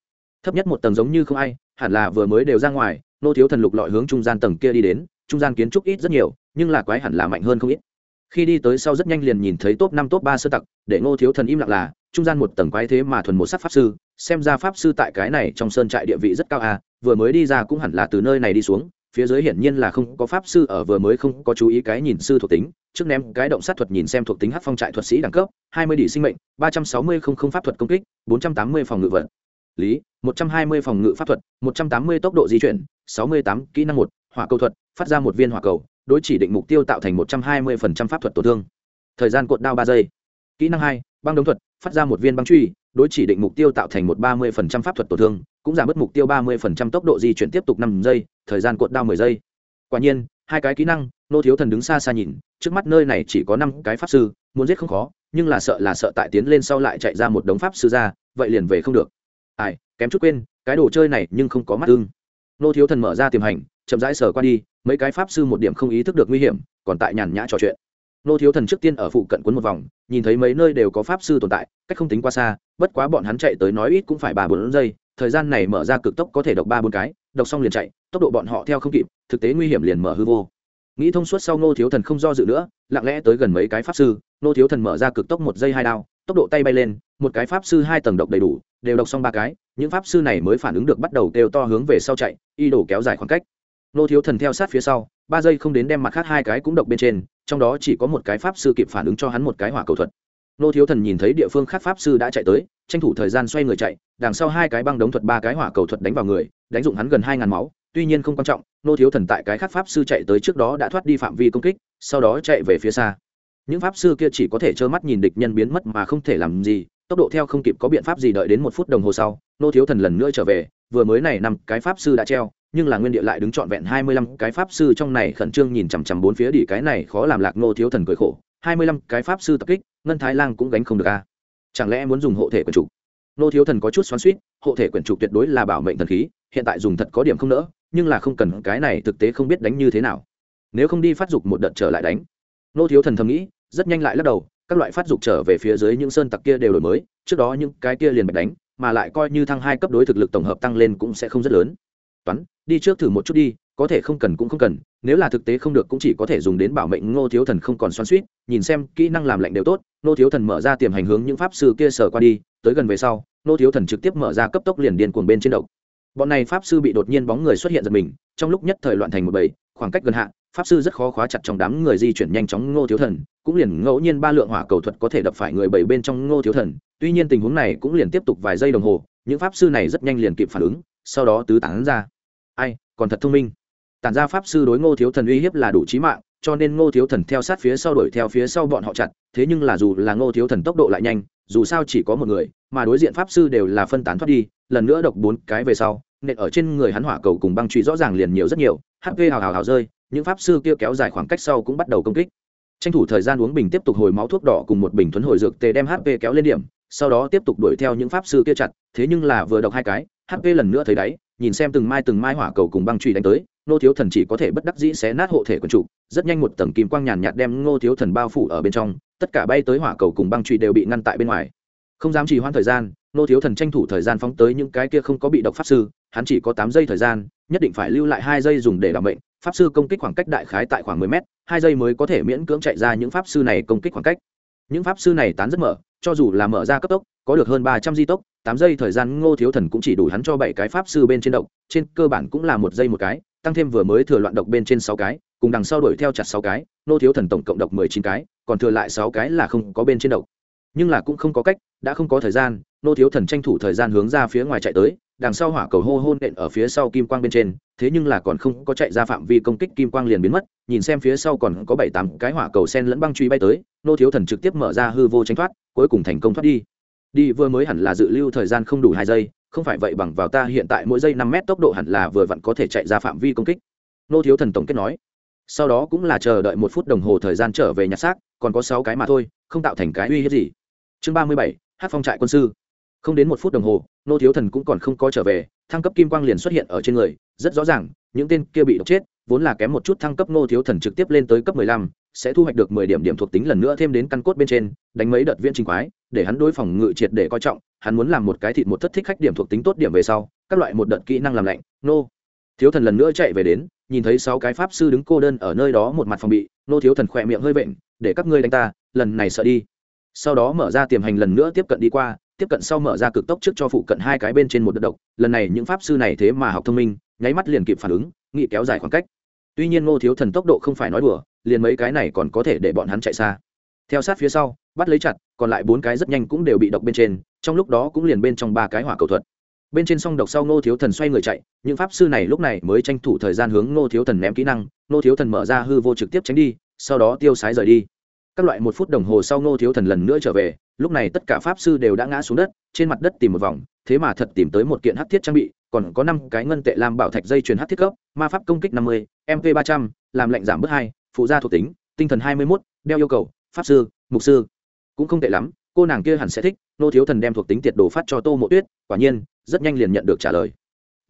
[SPEAKER 1] Thấp nhất một tầng giống như không ai, hẳn là vừa mới đều ra ngoài, nô thiếu thần lục lọi hướng trung gian tầng kia đi đến, trung gian kiến trúc ít rất nhiều, nhưng là quái hẳn là mạnh hơn không ít. Khi đi tới sau rất nhanh liền nhìn thấy top năm, top ba sơ tặc, để ngô thiếu thần im lặng là, trung gian một tầng quái thế mà thuần một sắc pháp sư xem ra pháp sư tại cái này trong sơn trại địa vị rất cao à vừa mới đi ra cũng hẳn là từ nơi này đi xuống, phía dưới hiển nhiên là không có pháp sư ở vừa mới không có chú ý cái nhìn sư thuộc tính, trước ném cái động sát thuật nhìn xem thuộc tính hát phong trại thuật sĩ đẳng cấp, hai mươi đỉ sinh mệnh, ba trăm sáu mươi không không pháp thuật công kích, bốn trăm tám mươi phòng ngự vật. Lý, một trăm hai mươi phòng ngự pháp thuật, một trăm tám mươi tốc độ di chuyển, sáu mươi tám kỹ năng một, hỏa cầu thuật, phát ra một viên hỏa cầu, đối chỉ định mục tiêu tạo thành một trăm hai mươi phần trăm pháp thuật tổn thương. Thời gian cột đao ba giây. Kỹ năng hai băng đống thuật, phát ra một viên băng truy, đối chỉ định mục tiêu tạo thành một ba mươi pháp thuật tổn thương, cũng giảm bớt mục tiêu ba mươi tốc độ di chuyển tiếp tục năm giây, thời gian cột đao mười giây. Quả nhiên, hai cái kỹ năng, nô thiếu thần đứng xa xa nhìn, trước mắt nơi này chỉ có năm cái pháp sư, muốn giết không khó, nhưng là sợ là sợ tại tiến lên sau lại chạy ra một đống pháp sư ra, vậy liền về không được. Ai, kém chút quên, cái đồ chơi này nhưng không có mắt ưng. Nô thiếu thần mở ra tiềm hành, chậm rãi sờ qua đi, mấy cái pháp sư một điểm không ý thức được nguy hiểm, còn tại nhàn nhã trò chuyện nô thiếu thần trước tiên ở phụ cận quấn một vòng, nhìn thấy mấy nơi đều có pháp sư tồn tại, cách không tính quá xa, bất quá bọn hắn chạy tới nói ít cũng phải ba bốn giây, thời gian này mở ra cực tốc có thể độc ba bốn cái, độc xong liền chạy, tốc độ bọn họ theo không kịp, thực tế nguy hiểm liền mở hư vô. Nghĩ thông suốt sau nô thiếu thần không do dự nữa, lặng lẽ tới gần mấy cái pháp sư, nô thiếu thần mở ra cực tốc một giây hai đao, tốc độ tay bay lên, một cái pháp sư hai tầng độc đầy đủ, đều độc xong ba cái, những pháp sư này mới phản ứng được bắt đầu đều to hướng về sau chạy, y đổ kéo dài khoảng cách. Nô thiếu thần theo sát phía sau ba giây không đến đem mặt khác hai cái cũng độc bên trên trong đó chỉ có một cái pháp sư kịp phản ứng cho hắn một cái hỏa cầu thuật. Nô thiếu thần nhìn thấy địa phương khác pháp sư đã chạy tới tranh thủ thời gian xoay người chạy đằng sau hai cái băng đống thuật ba cái hỏa cầu thuật đánh vào người đánh dụng hắn gần hai ngàn máu tuy nhiên không quan trọng nô thiếu thần tại cái khác pháp sư chạy tới trước đó đã thoát đi phạm vi công kích sau đó chạy về phía xa. Những pháp sư kia chỉ có thể trơ mắt nhìn địch nhân biến mất mà không thể làm gì tốc độ theo không kịp có biện pháp gì đợi đến một phút đồng hồ sau nô thiếu thần lần nữa trở về vừa mới này nằm, cái pháp sư đã treo nhưng là nguyên địa lại đứng trọn vẹn hai mươi lăm cái pháp sư trong này khẩn trương nhìn chằm chằm bốn phía đỉ cái này khó làm lạc nô thiếu thần cười khổ. hai mươi lăm cái pháp sư tập kích, ngân thái lang cũng gánh không được a. Chẳng lẽ muốn dùng hộ thể quyển trục? Nô thiếu thần có chút xoắn suýt hộ thể quyển trục tuyệt đối là bảo mệnh thần khí, hiện tại dùng thật có điểm không nỡ, nhưng là không cần, cái này thực tế không biết đánh như thế nào. Nếu không đi phát dục một đợt trở lại đánh. Nô thiếu thần thầm nghĩ, rất nhanh lại lắc đầu, các loại phát dục trở về phía dưới những sơn tặc kia đều đổi mới, trước đó những cái kia liền bạch đánh, mà lại coi như thăng hai cấp đối thực lực tổng hợp tăng lên cũng sẽ không rất lớn toán, đi trước thử một chút đi, có thể không cần cũng không cần, nếu là thực tế không được cũng chỉ có thể dùng đến bảo mệnh ngô thiếu thần không còn xoắn suýt nhìn xem kỹ năng làm lạnh đều tốt, ngô thiếu thần mở ra tiềm hành hướng những pháp sư kia sờ qua đi, tới gần về sau, ngô thiếu thần trực tiếp mở ra cấp tốc liền điên cuồng bên trên độc bọn này pháp sư bị đột nhiên bóng người xuất hiện giật mình, trong lúc nhất thời loạn thành một bầy, khoảng cách gần hạ, pháp sư rất khó khóa chặt trong đám người di chuyển nhanh chóng ngô thiếu thần, cũng liền ngẫu nhiên ba lượng hỏa cầu thuật có thể đập phải người bảy bên trong ngô thiếu thần, tuy nhiên tình huống này cũng liền tiếp tục vài giây đồng hồ, những pháp sư này rất nhanh liền kịp phản ứng sau đó tứ tán ra. Ai, còn thật thông minh. Tản ra pháp sư đối ngô thiếu thần uy hiếp là đủ trí mạng, cho nên ngô thiếu thần theo sát phía sau đuổi theo phía sau bọn họ chặt thế nhưng là dù là ngô thiếu thần tốc độ lại nhanh, dù sao chỉ có một người, mà đối diện pháp sư đều là phân tán thoát đi, lần nữa độc bốn cái về sau, nện ở trên người hắn hỏa cầu cùng băng truy rõ ràng liền nhiều rất nhiều hp hào hào hào rơi, những pháp sư kia kéo dài khoảng cách sau cũng bắt đầu công kích. Tranh thủ thời gian uống bình tiếp tục hồi máu thuốc đỏ cùng một bình thuấn hồi dược tê đem hp kéo lên điểm, sau đó tiếp tục đuổi theo những pháp sư kia chặt thế nhưng là vừa độc hai cái hp lần nữa thấy đáy, nhìn xem từng mai từng mai hỏa cầu cùng băng truy đánh tới nô thiếu thần chỉ có thể bất đắc dĩ xé nát hộ thể quần trụ, rất nhanh một tầng kim quang nhàn nhạt đem ngô thiếu thần bao phủ ở bên trong, tất cả bay tới hỏa cầu cùng băng truy đều bị ngăn tại bên ngoài. Không dám trì hoãn thời gian nô thiếu thần tranh thủ thời gian phóng tới những cái kia không có bị độc pháp sư, hắn chỉ có tám giây thời gian, nhất định phải lưu lại hai giây dùng để làm bệnh pháp sư công kích khoảng cách đại khái tại khoảng mười mét, hai giây mới có thể miễn cưỡng chạy ra những pháp sư này công kích khoảng cách. Những pháp sư này tán rất mở, cho dù là mở ra cấp tốc, có được hơn ba trăm di tốc tám giây thời gian ngô thiếu thần cũng chỉ đủ hắn cho bảy cái pháp sư bên trên độc, trên cơ bản cũng là một giây một cái, tăng thêm vừa mới thừa loạn độc bên trên sáu cái, cùng đằng sau đuổi theo chặt sáu cái, ngô thiếu thần tổng cộng độc mười chín cái, còn thừa lại sáu cái là không có bên trên độc. Nhưng là cũng không có cách, đã không có thời gian, ngô thiếu thần tranh thủ thời gian hướng ra phía ngoài chạy tới, đằng sau hỏa cầu hô hôn nện ở phía sau kim quang bên trên, thế nhưng là còn không có chạy ra phạm vi công kích kim quang liền biến mất, nhìn xem phía sau còn có bảy tám cái hỏa cầu sen lẫn băng truy bay tới nô thiếu thần trực tiếp mở ra hư vô tranh thoát, cuối cùng thành công thoát đi đi vừa mới hẳn là dự lưu thời gian không đủ hai giây, không phải vậy bằng vào ta hiện tại mỗi giây năm mét tốc độ hẳn là vừa vặn có thể chạy ra phạm vi công kích. Nô thiếu thần tổng kết nói. Sau đó cũng là chờ đợi một phút đồng hồ thời gian trở về nhặt xác, còn có sáu cái mà thôi, không tạo thành cái uy hiếp gì. Chương ba mươi bảy hát phong trại quân sư. Không đến một phút đồng hồ, nô thiếu thần cũng còn không có trở về, thăng cấp kim quang liền xuất hiện ở trên người, rất rõ ràng, những tên kia bị độc chết, vốn là kém một chút thăng cấp nô thiếu thần trực tiếp lên tới cấp mười lăm sẽ thu hoạch được mười điểm điểm thuộc tính lần nữa thêm đến căn cốt bên trên, đánh mấy đợt viên trình quái, để hắn đối phòng ngự triệt để coi trọng, hắn muốn làm một cái thịt một thất thích khách điểm thuộc tính tốt điểm về sau, các loại một đợt kỹ năng làm lạnh, nô. Thiếu thần lần nữa chạy về đến, nhìn thấy sáu cái pháp sư đứng cô đơn ở nơi đó một mặt phòng bị, nô thiếu thần khỏe miệng hơi vện, để các ngươi đánh ta, lần này sợ đi. Sau đó mở ra tiềm hành lần nữa tiếp cận đi qua, tiếp cận sau mở ra cực tốc trước cho phụ cận hai cái bên trên một đợt độc, lần này những pháp sư này thế mà học thông minh, nháy mắt liền kịp phản ứng, nghị kéo dài khoảng cách tuy nhiên ngô thiếu thần tốc độ không phải nói đùa, liền mấy cái này còn có thể để bọn hắn chạy xa. Theo sát phía sau, bắt lấy chặt, còn lại bốn cái rất nhanh cũng đều bị độc bên trên, trong lúc đó cũng liền bên trong ba cái hỏa cầu thuật. Bên trên song độc sau ngô thiếu thần xoay người chạy, những pháp sư này lúc này mới tranh thủ thời gian hướng ngô thiếu thần ném kỹ năng, ngô thiếu thần mở ra hư vô trực tiếp tránh đi, sau đó tiêu sái rời đi. Các loại một phút đồng hồ sau ngô thiếu thần lần nữa trở về lúc này tất cả pháp sư đều đã ngã xuống đất, trên mặt đất tìm một vòng, thế mà thật tìm tới một kiện hát thiết trang bị, còn có năm cái ngân tệ làm bảo thạch dây chuyền hát thiết cấp, ma pháp công kích năm mươi mp ba trăm, làm lệnh giảm bớt hai, phụ gia thuộc tính, tinh thần hai mươi mốt, đeo yêu cầu, pháp sư, mục sư. Cũng không tệ lắm, cô nàng kia hẳn sẽ thích, nô thiếu thần đem thuộc tính tiệt đồ phát cho tô mộ tuyết, quả nhiên, rất nhanh liền nhận được trả lời.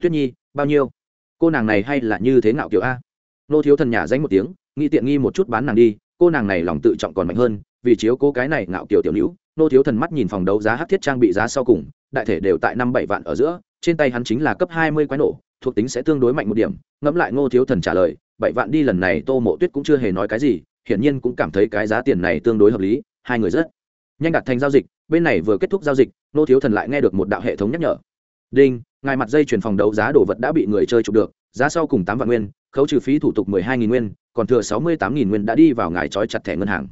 [SPEAKER 1] Tuyết nhi, bao nhiêu? Cô nàng này hay là như thế nào kiểu a? Nô thiếu thần nhả danh một tiếng nghĩ tiện nghi một chút bán nàng đi, cô nàng này lòng tự trọng còn mạnh hơn, vì chiếu cô cái này ngạo kiểu tiểu nữ nô thiếu thần mắt nhìn phòng đấu giá hát thiết trang bị giá sau cùng, đại thể đều tại năm bảy vạn ở giữa, trên tay hắn chính là cấp hai mươi quái nổ, thuộc tính sẽ tương đối mạnh một điểm. Ngẫm lại ngô thiếu thần trả lời, bảy vạn đi lần này tô mộ tuyết cũng chưa hề nói cái gì, hiển nhiên cũng cảm thấy cái giá tiền này tương đối hợp lý, hai người rất nhanh đặt thành giao dịch, bên này vừa kết thúc giao dịch nô thiếu thần lại nghe được một đạo hệ thống nhắc nhở. Đinh, ngài mặt dây chuyển phòng đấu giá đồ vật đã bị người chơi chụp được, giá sau cùng tám vạn nguyên, khấu trừ phí thủ tục mười hai nghìn nguyên, còn thừa sáu mươi tám nghìn nguyên đã đi vào ngài trói chặt thẻ ngân hàng.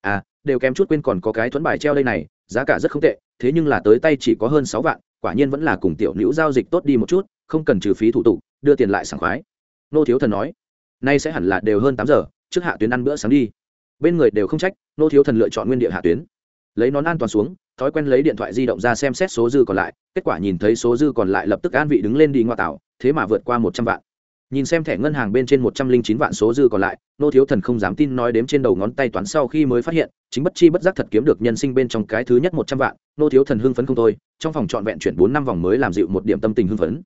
[SPEAKER 1] À đều kém chút quên còn có cái thuẫn bài treo đây này, giá cả rất không tệ, thế nhưng là tới tay chỉ có hơn sáu vạn, quả nhiên vẫn là cùng tiểu nữ giao dịch tốt đi một chút, không cần trừ phí thủ tục, đưa tiền lại sảng khoái. Nô thiếu thần nói, nay sẽ hẳn là đều hơn tám giờ, trước hạ tuyến ăn bữa sáng đi. Bên người đều không trách, nô thiếu thần lựa chọn nguyên địa hạ tuyến. Lấy nón an toàn xuống, thói quen lấy điện thoại di động ra xem xét số dư còn lại, kết quả nhìn thấy số dư còn lại lập tức an vị đứng lên đi ngoại tảo, thế mà vượt qua một trăm vạn nhìn xem thẻ ngân hàng bên trên một trăm linh chín vạn số dư còn lại, nô thiếu thần không dám tin nói đếm trên đầu ngón tay toán sau khi mới phát hiện, chính bất chi bất giác thật kiếm được nhân sinh bên trong cái thứ nhất một trăm vạn, nô thiếu thần hưng phấn không thôi, trong phòng trọn vẹn chuyển bốn năm vòng mới làm dịu một điểm tâm tình hưng phấn.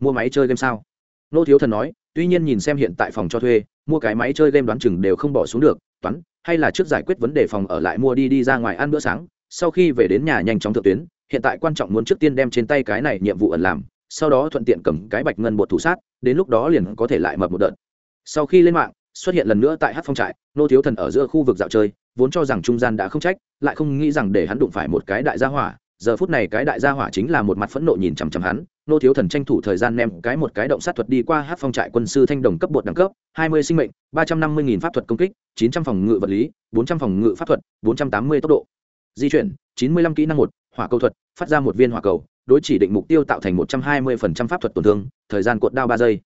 [SPEAKER 1] Mua máy chơi game sao? Nô thiếu thần nói, tuy nhiên nhìn xem hiện tại phòng cho thuê, mua cái máy chơi game đoán chừng đều không bỏ xuống được, toán, hay là trước giải quyết vấn đề phòng ở lại mua đi đi ra ngoài ăn bữa sáng, sau khi về đến nhà nhanh chóng thượng tuyến, hiện tại quan trọng muốn trước tiên đem trên tay cái này nhiệm vụ ẩn làm sau đó thuận tiện cầm cái bạch ngân bột thủ sát, đến lúc đó liền có thể lại mập một đợt. Sau khi lên mạng, xuất hiện lần nữa tại hát phong trại, nô thiếu thần ở giữa khu vực dạo chơi, vốn cho rằng trung gian đã không trách, lại không nghĩ rằng để hắn đụng phải một cái đại gia hỏa. Giờ phút này cái đại gia hỏa chính là một mặt phẫn nộ nhìn chằm chằm hắn, nô thiếu thần tranh thủ thời gian ném cái một cái động sát thuật đi qua hát phong trại quân sư thanh đồng cấp bột đẳng cấp, hai mươi sinh mệnh, ba trăm năm mươi nghìn pháp thuật công kích, chín trăm phòng ngự vật lý, bốn trăm phòng ngự pháp thuật, bốn trăm tám mươi tốc độ. Di chuyển, chín mươi lăm kỹ năng một, hỏa cầu thuật, phát ra một viên hỏa cầu đối chỉ định mục tiêu tạo thành một trăm hai mươi phần trăm pháp thuật tổn thương, thời gian cột đao ba giây.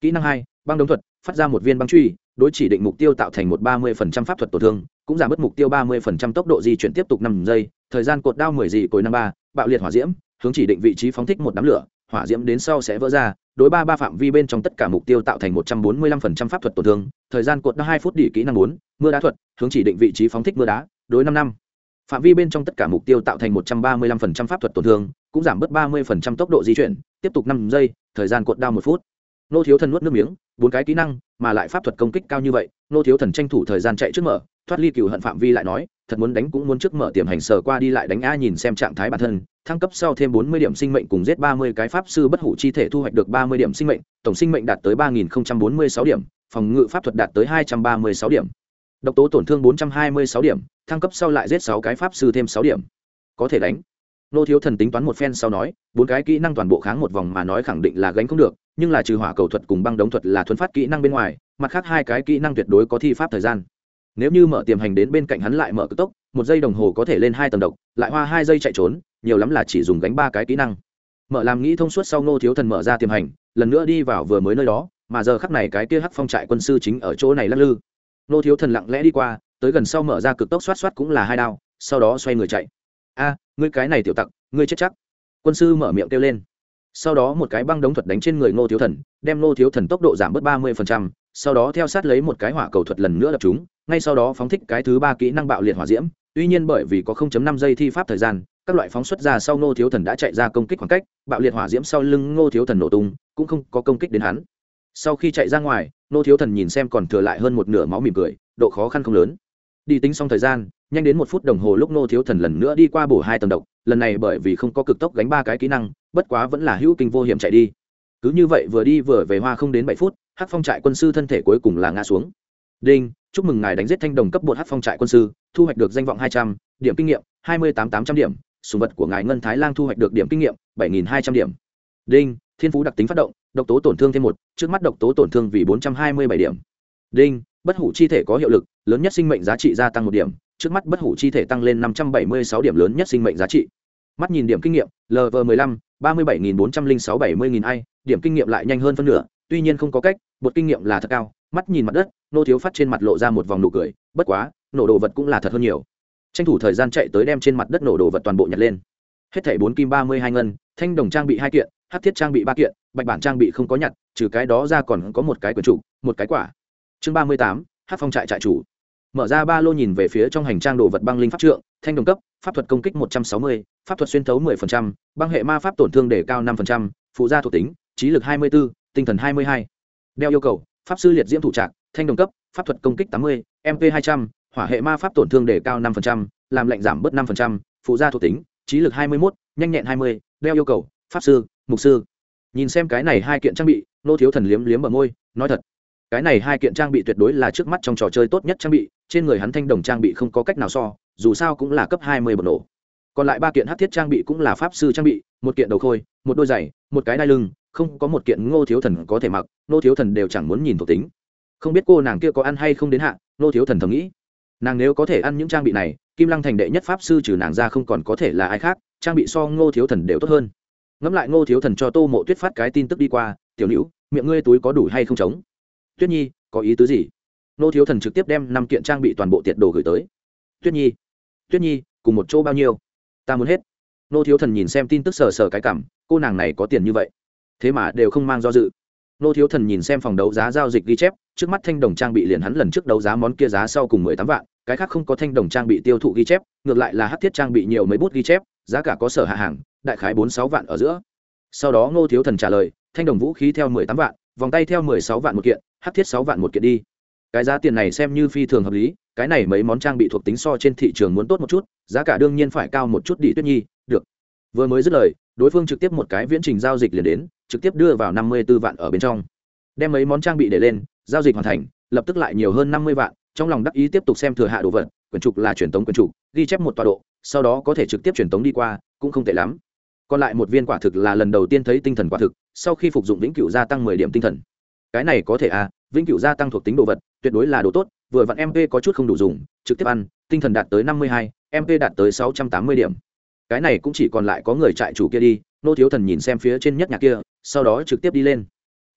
[SPEAKER 1] Kỹ năng hai, băng đống thuật, phát ra một viên băng truy, đối chỉ định mục tiêu tạo thành một ba mươi phần trăm pháp thuật tổn thương, cũng giảm mất mục tiêu ba mươi phần trăm tốc độ di chuyển tiếp tục năm giây, thời gian cột đao mười dị cối năm ba, bạo liệt hỏa diễm, hướng chỉ định vị trí phóng thích một đám lửa, hỏa diễm đến sau sẽ vỡ ra, đối ba ba phạm vi bên trong tất cả mục tiêu tạo thành một trăm bốn mươi lăm phần trăm pháp thuật tổn thương, thời gian cột đao hai phút đỉ kỹ năng bốn, mưa đá thuật, hướng chỉ định vị trí phóng thích mưa đá, đối năm năm. Phạm vi bên trong tất cả mục tiêu tạo thành một trăm ba mươi lăm phần trăm pháp thuật tổn thương cũng giảm bớt ba mươi phần trăm tốc độ di chuyển, tiếp tục năm giây, thời gian cuộn đao một phút. Nô thiếu thần nuốt nước miếng, bốn cái kỹ năng mà lại pháp thuật công kích cao như vậy, nô thiếu thần tranh thủ thời gian chạy trước mở, thoát ly cựu hận phạm vi lại nói, thật muốn đánh cũng muốn trước mở tiềm hành sờ qua đi lại đánh a nhìn xem trạng thái bản thân, thăng cấp sau thêm bốn mươi điểm sinh mệnh cùng giết ba mươi cái pháp sư bất hủ chi thể thu hoạch được ba mươi điểm sinh mệnh, tổng sinh mệnh đạt tới ba nghìn bốn mươi sáu điểm, phòng ngự pháp thuật đạt tới hai trăm ba mươi sáu điểm. Độc tố tổn thương bốn trăm hai mươi sáu điểm, thăng cấp sau lại giết sáu cái pháp sư thêm sáu điểm. Có thể đánh nô thiếu thần tính toán một phen sau nói, bốn cái kỹ năng toàn bộ kháng một vòng mà nói khẳng định là gánh không được, nhưng là trừ hỏa cầu thuật cùng băng đống thuật là thuấn phát kỹ năng bên ngoài, mặt khác hai cái kỹ năng tuyệt đối có thi pháp thời gian. Nếu như mở tiềm hành đến bên cạnh hắn lại mở cực tốc, một giây đồng hồ có thể lên hai tầng độc, lại hoa hai giây chạy trốn, nhiều lắm là chỉ dùng gánh ba cái kỹ năng. Mở làm nghĩ thông suốt sau nô thiếu thần mở ra tiềm hành, lần nữa đi vào vừa mới nơi đó, mà giờ khắc này cái kia hắc phong trại quân sư chính ở chỗ này lắc lư. Nô thiếu thần lặng lẽ đi qua, tới gần sau mở ra cực tốc xoát xoát cũng là hai đao, sau đó xoay người chạy a, ngươi cái này tiểu tặc, ngươi chết chắc. Quân sư mở miệng kêu lên. Sau đó một cái băng đống thuật đánh trên người ngô thiếu thần, đem ngô thiếu thần tốc độ giảm bớt ba mươi sau đó theo sát lấy một cái hỏa cầu thuật lần nữa đập chúng, ngay sau đó phóng thích cái thứ ba kỹ năng bạo liệt hỏa diễm. Tuy nhiên bởi vì có 0.5 giây thi pháp thời gian, các loại phóng xuất ra sau ngô thiếu thần đã chạy ra công kích khoảng cách, bạo liệt hỏa diễm sau lưng ngô thiếu thần nổ tung, cũng không có công kích đến hắn. Sau khi chạy ra ngoài, ngô thiếu thần nhìn xem còn thừa lại hơn một nửa máu mỉm cười, độ khó khăn không lớn đi tính xong thời gian, nhanh đến một phút đồng hồ lúc nô thiếu thần lần nữa đi qua bổ hai tầng độc, lần này bởi vì không có cực tốc gánh ba cái kỹ năng, bất quá vẫn là hữu kinh vô hiểm chạy đi. Cứ như vậy vừa đi vừa về hoa không đến bảy phút hát phong trại quân sư thân thể cuối cùng là ngã xuống. Đinh, chúc mừng ngài đánh giết thanh đồng cấp bột hát phong trại quân sư, thu hoạch được danh vọng hai trăm, điểm kinh nghiệm, hai mươi tám tám trăm điểm, sùng vật của ngài ngân thái lan thu hoạch được điểm kinh nghiệm, bảy nghìn hai trăm điểm. Đinh, thiên phú đặc tính phát động, độc tố tổn thương thêm một, trước mắt độc tố tổn thương vì bốn trăm hai mươi bảy điểm. Đinh, bất hủ chi thể có hiệu lực lớn nhất sinh mệnh giá trị gia tăng một điểm, trước mắt bất hủ chi thể tăng lên năm trăm bảy mươi sáu điểm lớn nhất sinh mệnh giá trị. Mắt nhìn điểm kinh nghiệm lv m ộ ư ơ i năm ba mươi bảy nghìn bốn trăm linh sáu bảy mươi nghìn ai, điểm kinh nghiệm lại nhanh hơn phân nửa, tuy nhiên không có cách bột kinh nghiệm là thật cao, mắt nhìn mặt đất, nô thiếu phát trên mặt lộ ra một vòng nụ cười, bất quá, nổ đồ vật cũng là thật hơn nhiều. Tranh thủ thời gian chạy tới đem trên mặt đất nổ đồ vật toàn bộ nhặt lên. Hết thảy bốn kim ba mươi hai ngân, thanh đồng trang bị hai kiện, hát thiết trang bị ba kiện, bạch bản trang bị không có nhặt, trừ cái đó ra còn có một cái quyển trụ, một cái quả. Chương ba mươi tám, hát phong trại trại chủ mở ra ba lô nhìn về phía trong hành trang đồ vật băng linh pháp trượng, thanh đồng cấp, pháp thuật công kích một trăm sáu mươi, pháp thuật xuyên thấu mười phần trăm, băng hệ ma pháp tổn thương để cao năm phần trăm, phụ gia thuộc tính, trí lực hai mươi b ố tinh thần hai mươi hai. Đeo yêu cầu, pháp sư liệt diễm thủ trạc, thanh đồng cấp, pháp thuật công kích tám mươi mp hai trăm, hỏa hệ ma pháp tổn thương để cao năm phần trăm, làm lệnh giảm bớt năm phần trăm, phụ gia thuộc tính, trí lực hai mươi một nhanh nhẹn hai mươi, đeo yêu cầu, pháp sư, mục sư. Nhìn xem cái này hai kiện trang bị, nô thiếu thần liếm liếm ở môi, nói thật cái này hai kiện trang bị tuyệt đối là trước mắt trong trò chơi tốt nhất trang bị, trên người hắn thanh đồng trang bị không có cách nào so, dù sao cũng là cấp hai mươi bậc nổ. Còn lại ba kiện hát thiết trang bị cũng là pháp sư trang bị, một kiện đầu khôi, một đôi giày, một cái đai lưng, không có một kiện ngô thiếu thần có thể mặc, ngô thiếu thần đều chẳng muốn nhìn thuộc tính. Không biết cô nàng kia có ăn hay không đến hạ, ngô thiếu thần thầm nghĩ. Nàng nếu có thể ăn những trang bị này, kim lăng thành đệ nhất pháp sư trừ nàng ra không còn có thể là ai khác, trang bị so ngô thiếu thần đều tốt hơn. Ngẫm lại ngô thiếu thần cho tô mộ tuyết phát cái tin tức đi qua, tiểu nữ miệng ngươi túi có đủ hay không trống? Tuyết nhi, có ý tứ gì? Nô thiếu thần trực tiếp đem năm kiện trang bị toàn bộ tiệt đồ gửi tới. Tuyết nhi tuyết nhi, cùng một chỗ bao nhiêu? Ta muốn hết. Nô thiếu thần nhìn xem tin tức sờ sờ cái cảm, cô nàng này có tiền như vậy. Thế mà đều không mang do dự. Nô thiếu thần nhìn xem phòng đấu giá giao dịch ghi chép, trước mắt thanh đồng trang bị liền hắn lần trước đấu giá món kia giá sau cùng mười tám vạn, cái khác không có thanh đồng trang bị tiêu thụ ghi chép, ngược lại là hát thiết trang bị nhiều mấy bút ghi chép, giá cả có sở hạ hàng, đại khái bốn sáu vạn ở giữa. Sau đó ngô thiếu thần trả lời, thanh đồng vũ khí theo mười tám vạn vòng tay theo mười sáu vạn một kiện, hát thiết sáu vạn một kiện đi. Cái giá tiền này xem như phi thường hợp lý, cái này mấy món trang bị thuộc tính so trên thị trường muốn tốt một chút, giá cả đương nhiên phải cao một chút đi, tuyết nhi, được. Vừa mới dứt lời, đối phương trực tiếp một cái viễn trình giao dịch liền đến, trực tiếp đưa vào năm mươi b ố vạn ở bên trong. Đem mấy món trang bị để lên, giao dịch hoàn thành, lập tức lại nhiều hơn năm mươi vạn, trong lòng đắc ý tiếp tục xem thừa hạ đồ vật, quyển trục là truyền tống quyển trục, ghi chép một tọa độ, sau đó có thể trực tiếp truyền tống đi qua, cũng không tệ lắm còn lại một viên quả thực là lần đầu tiên thấy tinh thần quả thực, sau khi phục dụng vĩnh cửu gia tăng mười điểm tinh thần. Cái này có thể à vĩnh cửu gia tăng thuộc tính đồ vật, tuyệt đối là đồ tốt, vừa vặn mp có chút không đủ dùng, trực tiếp ăn, tinh thần đạt tới năm mươi hai mp đạt tới sáu trăm tám mươi điểm. Cái này cũng chỉ còn lại có người trại chủ kia đi, nô thiếu thần nhìn xem phía trên nhất nhà kia, sau đó trực tiếp đi lên.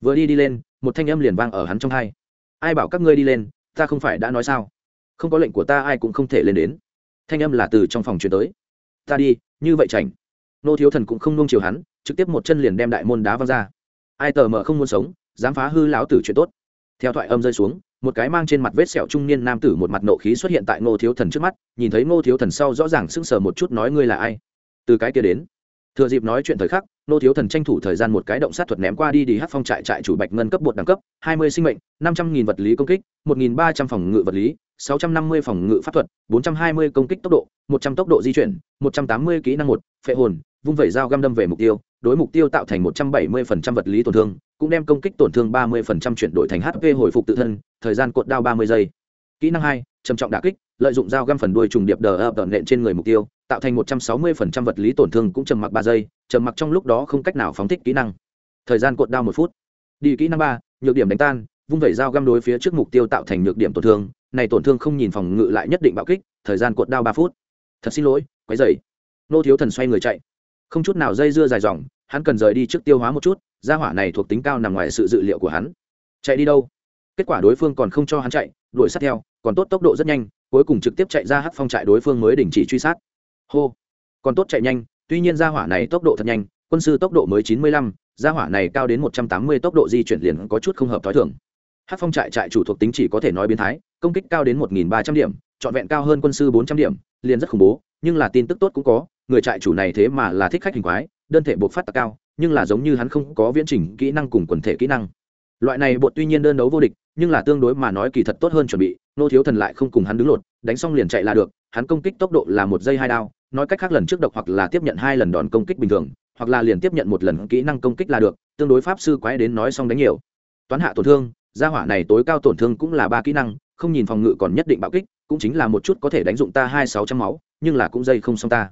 [SPEAKER 1] Vừa đi đi lên, một thanh âm liền vang ở hắn trong hai. Ai bảo các ngươi đi lên, ta không phải đã nói sao? Không có lệnh của ta ai cũng không thể lên đến. Thanh âm là từ trong phòng chuyển tới. Ta đi, như vậy chảnh nô thiếu thần cũng không nung chiều hắn, trực tiếp một chân liền đem đại môn đá văng ra. Ai tờ mờ không muốn sống, dám phá hư lão tử chuyện tốt. Theo thoại âm rơi xuống, một cái mang trên mặt vết sẹo trung niên nam tử một mặt nộ khí xuất hiện tại ngô thiếu thần trước mắt, nhìn thấy ngô thiếu thần sau rõ ràng sững sờ một chút nói ngươi là ai. Từ cái kia đến, thừa dịp nói chuyện thời khắc nô thiếu thần tranh thủ thời gian một cái động sát thuật ném qua đi đi hát phong trại trại chủ bạch ngân cấp bột đẳng cấp, hai mươi sinh mệnh, năm trăm nghìn vật lý công kích, một nghìn ba trăm phòng ngự vật lý, sáu trăm năm mươi phòng ngự pháp thuật, bốn trăm hai mươi công kích tốc độ, một trăm tốc độ di chuyển, một trăm tám mươi kỹ năng một, phệ hồn vung vẩy dao găm đâm về mục tiêu, đối mục tiêu tạo thành một trăm bảy mươi phần trăm vật lý tổn thương, cũng đem công kích tổn thương ba mươi phần trăm chuyển đổi thành hp hồi phục tự thân, thời gian cột đao ba mươi giây. Kỹ năng hai, trầm trọng đà kích, lợi dụng dao găm phần đuôi trùng điệp đờ ập nện trên người mục tiêu, tạo thành một trăm sáu mươi phần trăm vật lý tổn thương cũng trầm mặc ba giây, trầm mặc trong lúc đó không cách nào phóng thích kỹ năng. Thời gian cột đao một phút. Đi kỹ năng ba, nhược điểm đánh tan, vung vẩy dao găm đối phía trước mục tiêu tạo thành nhược điểm tổn thương, này tổn thương không nhìn phòng ngự lại nhất định bạo kích, thời gian cột đao ba phút. Thật xin lỗi, quấy dày nô thiếu thần xoay người chạy không chút nào dây dưa dài dòng, hắn cần rời đi trước tiêu hóa một chút, gia hỏa này thuộc tính cao nằm ngoài sự dự liệu của hắn. Chạy đi đâu? Kết quả đối phương còn không cho hắn chạy, đuổi sát theo, còn tốt tốc độ rất nhanh, cuối cùng trực tiếp chạy ra hắc phong trại đối phương mới đình chỉ truy sát. Hô! Còn tốt chạy nhanh, tuy nhiên gia hỏa này tốc độ thật nhanh, quân sư tốc độ mới chín mươi lăm, gia hỏa này cao đến một trăm tám mươi tốc độ di chuyển liền có chút không hợp t h ó i thường. Hát phong trại trại chủ thuộc tính chỉ có thể nói biến thái, công kích cao đến một nghìn ba trăm điểm, trọn vẹn cao hơn quân sư bốn trăm điểm, liền rất khủng bố, nhưng là tin tức tốt cũng có người trại chủ này thế mà là thích khách hình quái, đơn thể buộc phát tạc cao, nhưng là giống như hắn không có viễn trình kỹ năng cùng quần thể kỹ năng. Loại này bột tuy nhiên đơn đấu vô địch, nhưng là tương đối mà nói kỳ thật tốt hơn chuẩn bị, nô thiếu thần lại không cùng hắn đứng lột, đánh xong liền chạy là được, hắn công kích tốc độ là một giây hai đao, nói cách khác lần trước độc hoặc là tiếp nhận hai lần đòn công kích bình thường, hoặc là liền tiếp nhận một lần kỹ năng công kích là được, tương đối pháp sư quái đến nói xong đánh nhiều. Toán hạ tổn thương, gia hỏa này tối cao tổn thương cũng là ba kỹ năng, không nhìn phòng ngự còn nhất định bạo kích, cũng chính là một chút có thể đánh dụng ta hai sáu trăm máu, nhưng là cũng dây không xong ta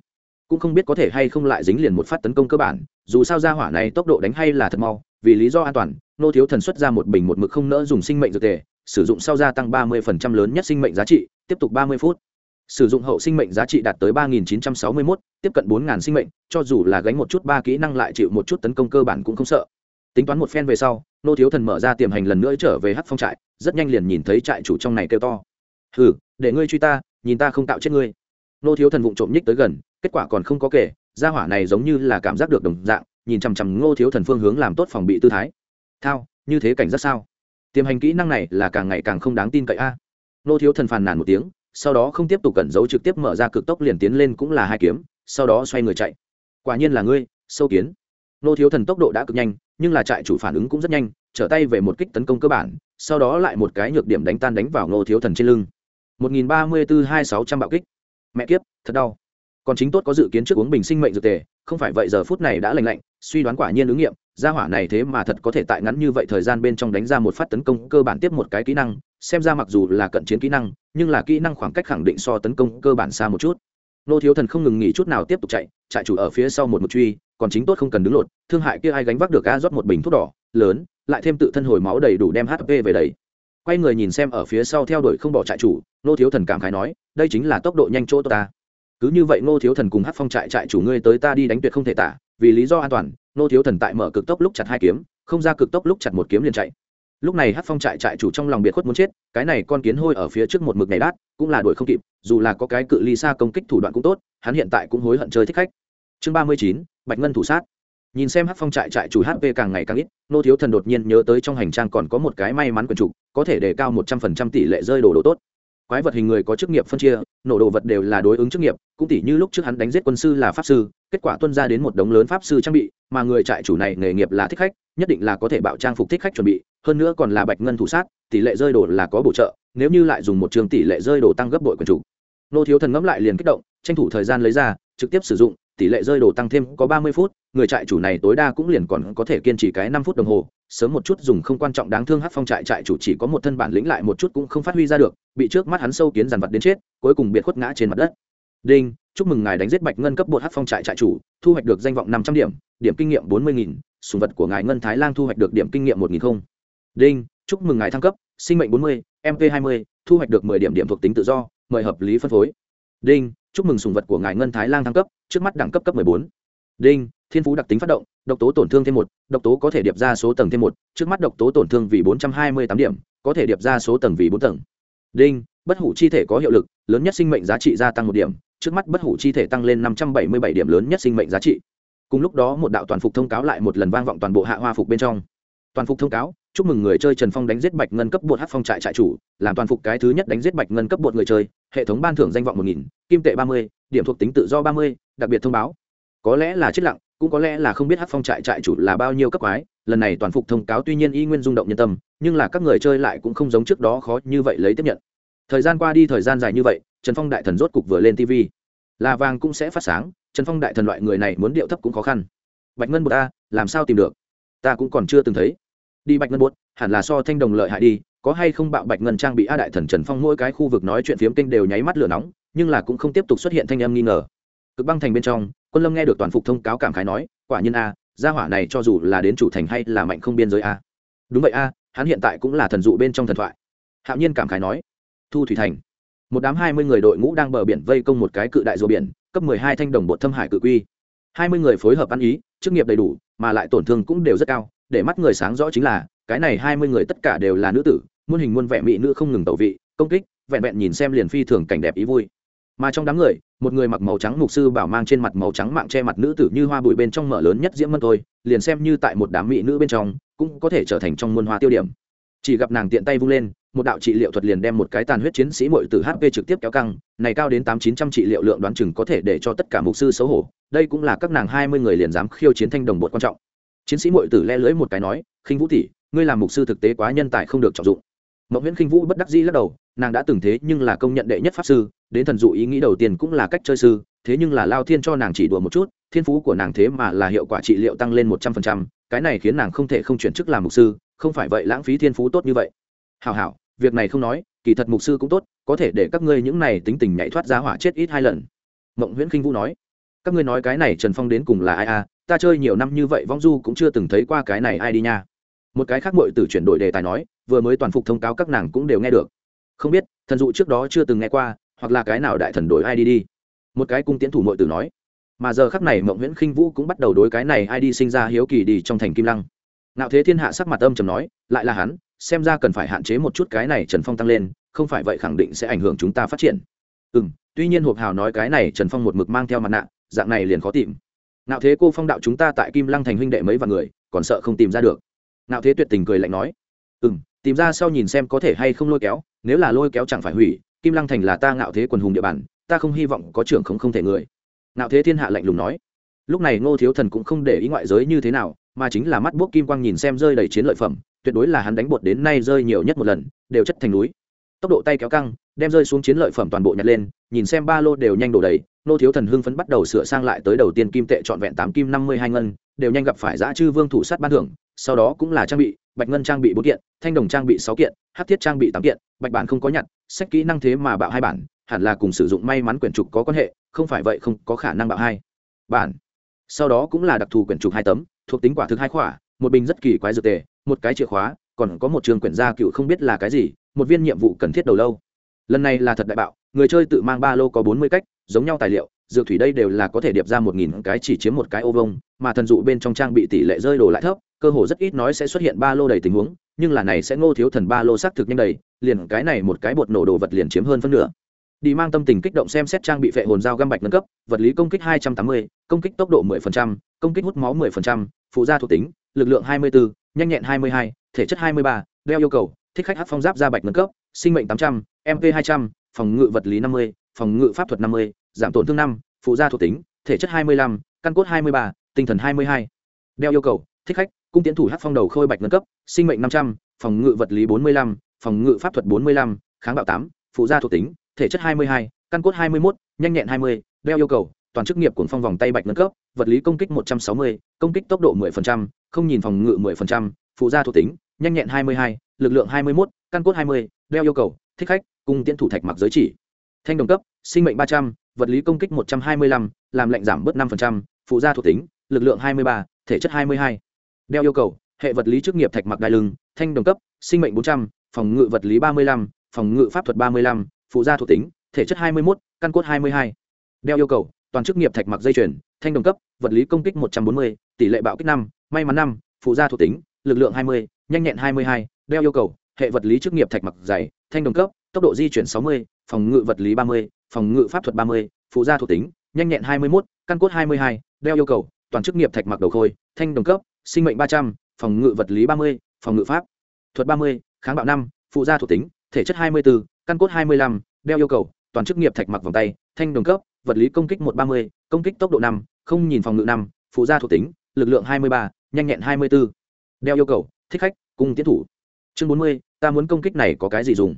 [SPEAKER 1] cũng không biết có thể hay không lại dính liền một phát tấn công cơ bản, dù sao gia hỏa này tốc độ đánh hay là thật mau, vì lý do an toàn, nô thiếu thần xuất ra một bình một mực không nỡ dùng sinh mệnh dược tề, sử dụng sau gia tăng ba mươi phần trăm lớn nhất sinh mệnh giá trị, tiếp tục ba mươi phút. Sử dụng hậu sinh mệnh giá trị đạt tới ba nghìn chín trăm sáu mươi mốt, tiếp cận bốn ngàn sinh mệnh, cho dù là gánh một chút ba kỹ năng lại chịu một chút tấn công cơ bản cũng không sợ. Tính toán một phen về sau, nô thiếu thần mở ra tiềm hành lần nữa trở về hát phong trại, rất nhanh liền nhìn thấy trại chủ trong này kêu to. Hừ, để ngươi truy ta, nhìn ta không tạo chết ngươi. Nô thiếu thần vụng trộm nhích tới gần kết quả còn không có kể, gia hỏa này giống như là cảm giác được đồng dạng, nhìn chằm chằm ngô thiếu thần phương hướng làm tốt phòng bị tư thái. Thao, như thế cảnh giác sao? Tiềm hành kỹ năng này là càng ngày càng không đáng tin cậy a. À. thiếu thần phàn nàn một tiếng, sau đó không tiếp tục cẩn giấu trực tiếp mở ra cực tốc liền tiến lên cũng là hai kiếm, sau đó xoay người chạy. Quả nhiên là ngươi, sâu kiến. Ngô thiếu thần tốc độ đã cực nhanh, nhưng là trại chủ phản ứng cũng rất nhanh, trở tay về một kích tấn công cơ bản, sau đó lại một cái nhược điểm đánh tan đánh vào Ngô thiếu thần trên lưng. Một nghìn ba mươi bốn hai sáu trăm bạo kích. Mẹ kiếp, thật đau còn chính tốt có dự kiến trước uống bình sinh mệnh dược tề, không phải vậy giờ phút này đã lành lạnh, suy đoán quả nhiên ứng nghiệm, gia hỏa này thế mà thật có thể tại ngắn như vậy thời gian bên trong đánh ra một phát tấn công cơ bản tiếp một cái kỹ năng, xem ra mặc dù là cận chiến kỹ năng, nhưng là kỹ năng khoảng cách khẳng định so tấn công cơ bản xa một chút. Nô thiếu thần không ngừng nghỉ chút nào tiếp tục chạy chạy chủ ở phía sau một một truy, còn chính tốt không cần đứng lột, thương hại kia ai gánh vác được a rót một bình thuốc đỏ, lớn, lại thêm tự thân hồi máu đầy đủ đem hp về đầy. Quay người nhìn xem ở phía sau theo đuổi không bỏ trại chủ, nô thiếu thần cảm khái nói, đây chính là tốc độ nhanh chỗ ta cứ như vậy nô thiếu thần cùng hát phong trại trại chủ ngươi tới ta đi đánh tuyệt không thể tả, vì lý do an toàn nô thiếu thần tại mở cực tốc lúc chặt hai kiếm, không ra cực tốc lúc chặt một kiếm liền chạy. Lúc này hát phong trại trại chủ trong lòng biệt khuất muốn chết, cái này con kiến hôi ở phía trước một mực này đát, cũng là đuổi không kịp, dù là có cái cự ly xa công kích thủ đoạn cũng tốt, hắn hiện tại cũng hối hận chơi thích khách. Chương ba mươi chín, bạch ngân thủ sát. Nhìn xem hát phong trại trại chủ hp càng ngày càng ít nô thiếu thần đột nhiên nhớ tới trong hành trang còn có một cái may mắn quần chủ, có thể đề cao một trăm phần trăm tỷ lệ rơi đồ đồ tốt quái vật hình người có chức nghiệp phân chia, nổ đồ vật đều là đối ứng chức nghiệp, cũng tỷ như lúc trước hắn đánh giết quân sư là pháp sư, kết quả tuân ra đến một đống lớn pháp sư trang bị, mà người trại chủ này nghề nghiệp là thích khách, nhất định là có thể bạo trang phục thích khách chuẩn bị, hơn nữa còn là bạch ngân thủ sát, tỷ lệ rơi đồ là có bổ trợ, nếu như lại dùng một trường tỷ lệ rơi đồ tăng gấp bội quần chủ. Nô thiếu thần ngẫm lại liền kích động, tranh thủ thời gian lấy ra, trực tiếp sử dụng, tỷ lệ rơi đồ tăng thêm có ba mươi phút, người trại chủ này tối đa cũng liền còn có thể kiên trì cái năm phút đồng hồ sớm một chút dùng không quan trọng đáng thương hát phong trại trại chủ chỉ có một thân bản lĩnh lại một chút cũng không phát huy ra được, bị trước mắt hắn sâu kiến dàn vật đến chết, cuối cùng biệt khuất ngã trên mặt đất. Đinh, chúc mừng ngài đánh giết bạch ngân cấp bột hát phong trại trại chủ, thu hoạch được danh vọng năm trăm điểm điểm kinh nghiệm bốn mươi nghìn, sùng vật của ngài ngân thái lan thu hoạch được điểm kinh nghiệm một nghìn không. Đinh, chúc mừng ngài thăng cấp, sinh mệnh bốn mươi mp hai mươi, thu hoạch được mười điểm điểm thuộc tính tự do, mời hợp lý phân phối. Đinh, chúc mừng sùng vật của ngài ngân thái lan thăng cấp, trước mắt đẳng cấp cấp mười bốn đinh, thiên phú đặc tính phát động, độc tố tổn thương thêm một, độc tố có thể điệp ra số tầng thêm một, trước mắt độc tố tổn thương vì bốn trăm hai mươi tám điểm, có thể điệp ra số tầng vì bốn tầng. Đinh, bất hủ chi thể có hiệu lực, lớn nhất sinh mệnh giá trị gia tăng một điểm, trước mắt bất hủ chi thể tăng lên năm trăm bảy mươi bảy điểm lớn nhất sinh mệnh giá trị. Cùng lúc đó một đạo toàn phục thông cáo lại một lần vang vọng toàn bộ hạ hoa phục bên trong. Toàn phục thông cáo, chúc mừng người chơi trần phong đánh giết bạch ngân cấp bột hát phong trại trại chủ, làm toàn phục cái thứ nhất đánh giết bạch ngân cấp bột người chơi, hệ thống ban thưởng danh vọng một nghìn, kim tệ ba mươi, điểm thuộc tính tự do ba mươi, đặc biệt thông báo có lẽ là chết lặng, cũng có lẽ là không biết hát phong trại trại chủ là bao nhiêu cấp quái, lần này toàn phục thông cáo tuy nhiên y nguyên rung động nhân tâm, nhưng là các người chơi lại cũng không giống trước đó khó như vậy lấy tiếp nhận. Thời gian qua đi, thời gian dài như vậy, trần phong đại thần rốt cục vừa lên tv là vàng cũng sẽ phát sáng, trần phong đại thần loại người này muốn điệu thấp cũng khó khăn. Bạch ngân một a, làm sao tìm được? Ta cũng còn chưa từng thấy. Đi bạch ngân bột, hẳn là so thanh đồng lợi hại đi, có hay không bạo bạch ngân trang bị a đại thần trần phong mỗi cái khu vực nói chuyện phiếm kinh đều nháy mắt lửa nóng, nhưng là cũng không tiếp tục xuất hiện thanh âm nghi ngờ. Cực băng thành bên trong quân lâm nghe được toàn phục thông cáo cảm khái nói, quả nhiên a, gia hỏa này cho dù là đến chủ thành hay là mạnh không biên giới a. Đúng vậy a, hắn hiện tại cũng là thần dụ bên trong thần thoại. Hạo nhiên cảm khái nói, thu thủy thành. Một đám hai mươi người đội ngũ đang bờ biển vây công một cái cự đại rùa biển, cấp mười hai thanh đồng bột thâm hải cự quy. hai mươi người phối hợp ăn ý, chức nghiệp đầy đủ, mà lại tổn thương cũng đều rất cao, để mắt người sáng rõ chính là, cái này hai mươi người tất cả đều là nữ tử, muôn hình muôn vẻ mỹ nữ không ngừng tẩu vị, công kích, vẹn vẹn nhìn xem liền phi thường cảnh đẹp ý vui mà trong đám người, một người mặc màu trắng mục sư bảo mang trên mặt màu trắng mạng che mặt nữ tử như hoa bụi bên trong mở lớn nhất diễm mân thôi, liền xem như tại một đám mỹ nữ bên trong, cũng có thể trở thành trong muôn hoa tiêu điểm. Chỉ gặp nàng tiện tay vung lên, một đạo trị liệu thuật liền đem một cái tàn huyết chiến sĩ mội từ hp trực tiếp kéo căng, này cao đến tám chín trăm trị liệu lượng đoán chừng có thể để cho tất cả mục sư xấu hổ, đây cũng là các nàng hai mươi người liền dám khiêu chiến thanh đồng bột quan trọng. Chiến sĩ mội tử le lưỡi một cái nói, khinh vũ tỷ, ngươi làm mục sư thực tế quá nhân tài không được trọng dụng. Mậu nguyễn khinh vũ bất đắc dĩ lắc đầu nàng đã từng thế nhưng là công nhận đệ nhất pháp sư, đến thần dụ ý nghĩ đầu tiên cũng là cách chơi sư, thế nhưng là lao thiên cho nàng chỉ đùa một chút, thiên phú của nàng thế mà là hiệu quả trị liệu tăng lên một trăm phần trăm, cái này khiến nàng không thể không chuyển chức làm mục sư, không phải vậy lãng phí thiên phú tốt như vậy. Hào hảo, việc này không nói, kỳ thật mục sư cũng tốt, có thể để các ngươi những này tính tình nhảy thoát ra hỏa chết ít hai lần. Mộng nguyễn khinh vũ nói, các ngươi nói cái này trần phong đến cùng là ai à ta chơi nhiều năm như vậy vong du cũng chưa từng thấy qua cái này ai đi nha. Một cái khác mội từ chuyển đổi đề tài nói, vừa mới toàn phục thông cáo các nàng cũng đều nghe được không biết, thần dụ trước đó chưa từng nghe qua, hoặc là cái nào đại thần đổi ai đi đi một cái cung tiến thủ mội tử nói. Mà giờ khắc này mộng nguyễn khinh vũ cũng bắt đầu đối cái này ai đi sinh ra hiếu kỳ đi trong thành kim lăng. Nạo thế thiên hạ sắc mặt âm trầm nói, lại là hắn, xem ra cần phải hạn chế một chút cái này trần phong tăng lên, không phải vậy khẳng định sẽ ảnh hưởng chúng ta phát triển. Ừ m tuy nhiên hộp hào nói cái này trần phong một mực mang theo mặt nạ, dạng này liền khó tìm. Nạo thế cô phong đạo chúng ta tại kim lăng thành huynh đệ mấy vạn người, còn sợ không tìm ra được. Nạo thế tuyệt tình cười lạnh nói. Ừ m tìm ra sau nhìn xem có thể hay không lôi kéo, nếu là lôi kéo chẳng phải hủy, kim lăng thành là ta ngạo thế quần hùng địa bàn, ta không hy vọng có trưởng không không thể người. Ngạo thế thiên hạ lạnh lùng nói. Lúc này ngô thiếu thần cũng không để ý ngoại giới như thế nào, mà chính là mắt bốc kim quang nhìn xem rơi đầy chiến lợi phẩm, tuyệt đối là hắn đánh bột đến nay rơi nhiều nhất một lần, đều chất thành núi. Tốc độ tay kéo căng, đem rơi xuống chiến lợi phẩm toàn bộ nhặt lên, nhìn xem ba lô đều nhanh đổ đầy nô thiếu thần hưng phấn bắt đầu sửa sang lại tới đầu tiên kim tệ trọn vẹn tám kim năm mươi hai ngân đều nhanh gặp phải giã chư vương thủ sát ban thưởng, sau đó cũng là trang bị, bạch ngân trang bị bốn kiện, thanh đồng trang bị sáu kiện hát thiết trang bị tám kiện, bạch bản không có nhặt, sách kỹ năng thế mà bạo hai bản, hẳn là cùng sử dụng may mắn quyển trục có quan hệ, không phải vậy không có khả năng bạo hai. Bản. Sau đó cũng là đặc thù quyển trục hai tấm, thuộc tính quả thực hai khỏa, một bình rất kỳ quái dược tề, một cái chìa khóa, còn có một trường quyển gia cựu không biết là cái gì, một viên nhiệm vụ cần thiết đầu lâu. Lần này là thật đại bạo, người chơi tự mang ba lô có bốn mươi cách, giống nhau tài liệu dược thủy đây đều là có thể điệp ra một nghìn cái chỉ chiếm một cái ô vông mà thần dụ bên trong trang bị tỷ lệ rơi đồ lại thấp cơ hồ rất ít nói sẽ xuất hiện ba lô đầy tình huống nhưng là này sẽ ngô thiếu thần ba lô xác thực nhanh đầy liền cái này một cái bột nổ đồ vật liền chiếm hơn phân nửa. Đi mang tâm tình kích động xem xét trang bị phệ hồn dao găm bạch nâng cấp vật lý công kích 280, công kích tốc độ 10%, công kích hút máu 10%, phụ gia thuộc tính lực lượng 24, nhanh nhẹn 22, thể chất 23, đeo yêu cầu thích khách hát phong giáp ra bạch nâng cấp sinh mệnh 800, mp 200, phòng ngự vật lý 50, phòng ngự pháp thuật 50, giảm tổn thương 5, phụ gia thuộc tính thể chất 25, căn cốt 23, tinh thần 22. đeo yêu cầu thích khách cung tiến thủ hát phong đầu khôi bạch nâng cấp sinh mệnh 500, phòng ngự vật lý 45, phòng ngự pháp thuật 45, kháng bạo 8, phụ gia thuộc tính thể chất 22, căn cốt 21, nhanh nhẹn 20, đeo yêu cầu toàn chức nghiệp cuồng phong vòng tay bạch nâng cấp vật lý công kích 160, công kích tốc độ 10%, không nhìn phòng ngự 10%, phụ gia thuộc tính nhanh nhẹn 22, lực lượng 21, căn cốt 20, đeo yêu cầu thích khách cung tiến thủ thạch mặc giới chỉ. Thanh đồng cấp sinh mệnh 300, vật lý công kích 125, làm lệnh giảm bớt 5%, phụ gia thuộc tính lực lượng 23, thể chất 22. đeo yêu cầu hệ vật lý chức nghiệp thạch mặc đai lưng thanh đồng cấp sinh mệnh 400, phòng ngự vật lý 35, phòng ngự pháp thuật 35, phụ gia thuộc tính thể chất 21, căn cốt 22. đeo yêu cầu toàn chức nghiệp thạch mặc dây chuyền thanh đồng cấp vật lý công kích 140, tỷ lệ bạo kích 5, may mắn 5, phụ gia thuộc tính lực lượng 20, nhanh nhẹn 22, đeo yêu cầu hệ vật lý chức nghiệp thạch mặc dày thanh đồng cấp tốc độ di chuyển 60, phòng ngự vật lý 30, phòng ngự pháp thuật 30, phụ gia thuộc tính nhanh nhẹn 21, căn cốt 22, đeo yêu cầu toàn chức nghiệp thạch mặc đầu khôi thanh đồng cấp sinh mệnh 300, phòng ngự vật lý 30, phòng ngự pháp thuật 30, kháng bạo 5, phụ gia thuộc tính thể chất 24, căn cốt 25, đeo yêu cầu toàn chức nghiệp thạch mặc vòng tay thanh đồng cấp vật lý công kích 130, công kích tốc độ 5, không nhìn phòng ngự 5, phụ gia thuộc tính lực lượng 23, nhanh nhẹn 24. đeo yêu cầu thích khách cùng tiến thủ chương 40, ta muốn công kích này có cái gì dùng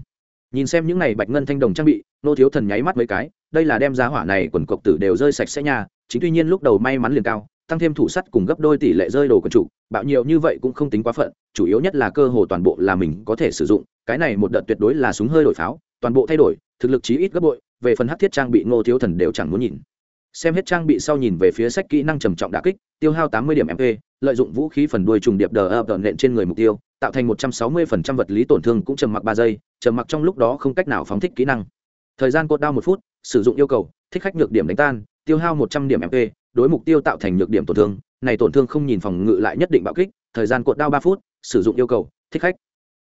[SPEAKER 1] nhìn xem những này bạch ngân thanh đồng trang bị, nô thiếu thần nháy mắt mấy cái, đây là đem giá hỏa này quần cộc tử đều rơi sạch sẽ nhà chính tuy nhiên lúc đầu may mắn liền cao, tăng thêm thủ sắt cùng gấp đôi tỷ lệ rơi đồ quần chủ bạo nhiều như vậy cũng không tính quá phận, chủ yếu nhất là cơ hồ toàn bộ là mình có thể sử dụng, cái này một đợt tuyệt đối là súng hơi đổi pháo, toàn bộ thay đổi, thực lực chí ít gấp bội, về phần hắc thiết trang bị ngô thiếu thần đều chẳng muốn nhìn. Xem hết trang bị sau nhìn về phía sách kỹ năng trầm trọng đả kích, tiêu hao tám mươi điểm mp lợi dụng vũ khí phần đuôi trùng điệp đờ ập nện trên người mục tiêu, tạo thành một trăm sáu mươi phần trăm vật lý tổn thương cũng trầm mặc ba giây trầm mặc trong lúc đó không cách nào phóng thích kỹ năng. Thời gian cột đao một phút, sử dụng yêu cầu, thích khách nhược điểm đánh tan, tiêu hao một trăm điểm mp đối mục tiêu tạo thành nhược điểm tổn thương. Này tổn thương không nhìn phòng ngự lại nhất định bạo kích, thời gian cột đao ba phút, sử dụng yêu cầu, thích khách.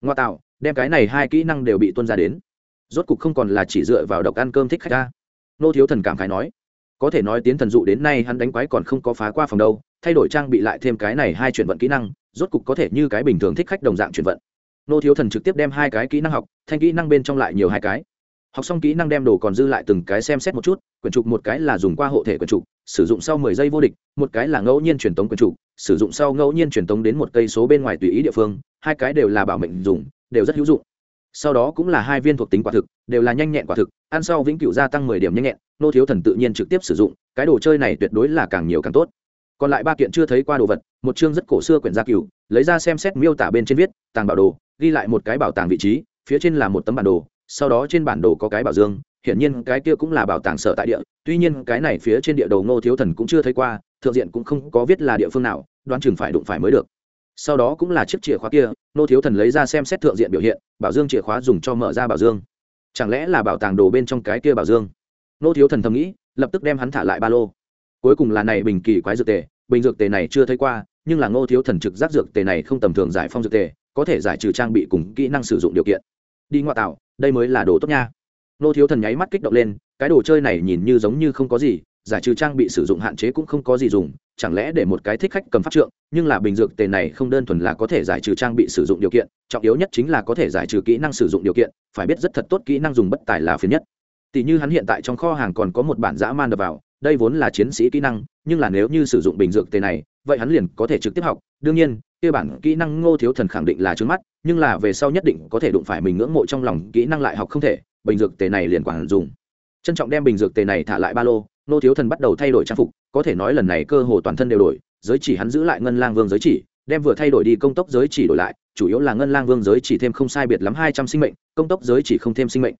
[SPEAKER 1] Ngoa tạo, đem cái này hai kỹ năng đều bị tuân ra đến. Rốt cục không còn là chỉ dựa vào độc ăn cơm thích khách ra. Nô thiếu thần cảm khái nói, có thể nói tiến thần dụ đến nay hắn đánh quái còn không có phá qua phòng đâu, thay đổi trang bị lại thêm cái này hai chuyển vận kỹ năng, rốt cục có thể như cái bình thường thích khách đồng dạng chuyển vận nô thiếu thần trực tiếp đem hai cái kỹ năng học, thanh kỹ năng bên trong lại nhiều hai cái. Học xong kỹ năng đem đồ còn dư lại từng cái xem xét một chút, quyển trục một cái là dùng qua hộ thể quyển trục, sử dụng sau mười giây vô địch, một cái là ngẫu nhiên truyền tống quyển trục, sử dụng sau ngẫu nhiên truyền tống đến một cây số bên ngoài tùy ý địa phương, hai cái đều là bảo mệnh dùng, đều rất hữu dụng. Sau đó cũng là hai viên thuộc tính quả thực, đều là nhanh nhẹn quả thực, ăn sau vĩnh cửu gia tăng mười điểm nhanh nhẹn, nô thiếu thần tự nhiên trực tiếp sử dụng, cái đồ chơi này tuyệt đối là càng nhiều càng tốt. Còn lại ba kiện chưa thấy qua đồ vật, một chương rất cổ xưa quyển gia cửu, lấy ra xem xét miêu tả bên trên viết, tàng bảo đồ ghi lại một cái bảo tàng vị trí, phía trên là một tấm bản đồ, sau đó trên bản đồ có cái bảo dương, hiển nhiên cái kia cũng là bảo tàng sở tại địa, tuy nhiên cái này phía trên địa đầu ngô thiếu thần cũng chưa thấy qua, thượng diện cũng không có viết là địa phương nào, đoán chừng phải đụng phải mới được. Sau đó cũng là chiếc chìa khóa kia, Ngô thiếu thần lấy ra xem xét thượng diện biểu hiện, bảo dương chìa khóa dùng cho mở ra bảo dương. Chẳng lẽ là bảo tàng đồ bên trong cái kia bảo dương? Ngô thiếu thần thầm nghĩ, lập tức đem hắn thả lại ba lô. Cuối cùng là này bình kỳ quái dược tề, bình dược tề này chưa thấy qua, nhưng là ngô thiếu thần trực giác dược tề này không tầm thường giải phong dược tề có thể giải trừ trang bị cùng kỹ năng sử dụng điều kiện. Đi ngoại tạo, đây mới là đồ tốt nha. Nô thiếu thần nháy mắt kích động lên, cái đồ chơi này nhìn như giống như không có gì, giải trừ trang bị sử dụng hạn chế cũng không có gì dùng, chẳng lẽ để một cái thích khách cầm pháp trượng, nhưng là bình dược tề này không đơn thuần là có thể giải trừ trang bị sử dụng điều kiện, trọng yếu nhất chính là có thể giải trừ kỹ năng sử dụng điều kiện, phải biết rất thật tốt kỹ năng dùng bất tài là phiền nhất. Tỷ như hắn hiện tại trong kho hàng còn có một bản dã man đập vào, đây vốn là chiến sĩ kỹ năng, nhưng là nếu như sử dụng bình dược tề này, vậy hắn liền có thể trực tiếp học, đương nhiên kia bản kỹ năng ngô thiếu thần khẳng định là trước mắt, nhưng là về sau nhất định có thể đụng phải mình ngưỡng mộ trong lòng kỹ năng lại học không thể, bình dược tề này liền quản dùng. Trân trọng đem bình dược tề này thả lại ba lô, Ngô thiếu thần bắt đầu thay đổi trang phục, có thể nói lần này cơ hồ toàn thân đều đổi, giới chỉ hắn giữ lại ngân lang vương giới chỉ, đem vừa thay đổi đi công tốc giới chỉ đổi lại, chủ yếu là ngân lang vương giới chỉ thêm không sai biệt lắm hai trăm sinh mệnh, công tốc giới chỉ không thêm sinh mệnh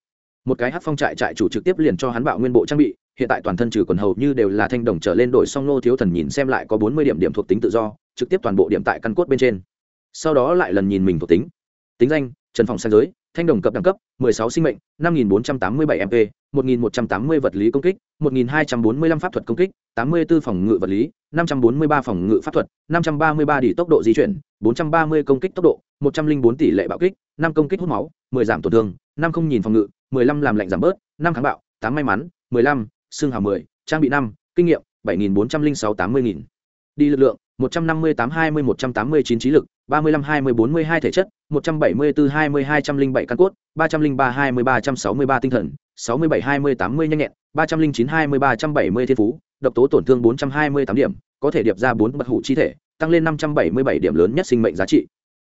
[SPEAKER 1] một cái hát phong trại trại chủ trực tiếp liền cho hắn bạo nguyên bộ trang bị, hiện tại toàn thân trừ quần hầu như đều là thanh đồng trở lên đổi song nô thiếu thần nhìn xem lại có bốn mươi điểm điểm thuộc tính tự do, trực tiếp toàn bộ điểm tại căn cốt bên trên. Sau đó lại lần nhìn mình thuộc tính. Tính danh, trần phòng sang giới, thanh đồng cấp đẳng cấp 16 sinh mệnh 5487 mp 1180 vật lý công kích 1245 pháp thuật công kích 84 phòng ngự vật lý 543 phòng ngự pháp thuật 533 đỉ tốc độ di chuyển 430 công kích tốc độ 104 tỷ lệ bạo kích 5 công kích hút máu 10 giảm tổn thương năm không nhìn phòng ngự 15 làm lạnh giảm bớt 5 kháng bạo 8 may mắn 15 xương hào 10 trang bị 5 kinh nghiệm 7406 80000 đi lực lượng 158 20 189 trí lực 35 20 42 thể chất 174 20 207 căn cốt 303 20 363 tinh thần 67 20 80 nhanh nhẹn 309 20 370 thiên phú, độc tố tổn thương 428 điểm, có thể điệp ra 4 bật hủ chi thể, tăng lên 577 điểm lớn nhất sinh mệnh giá trị.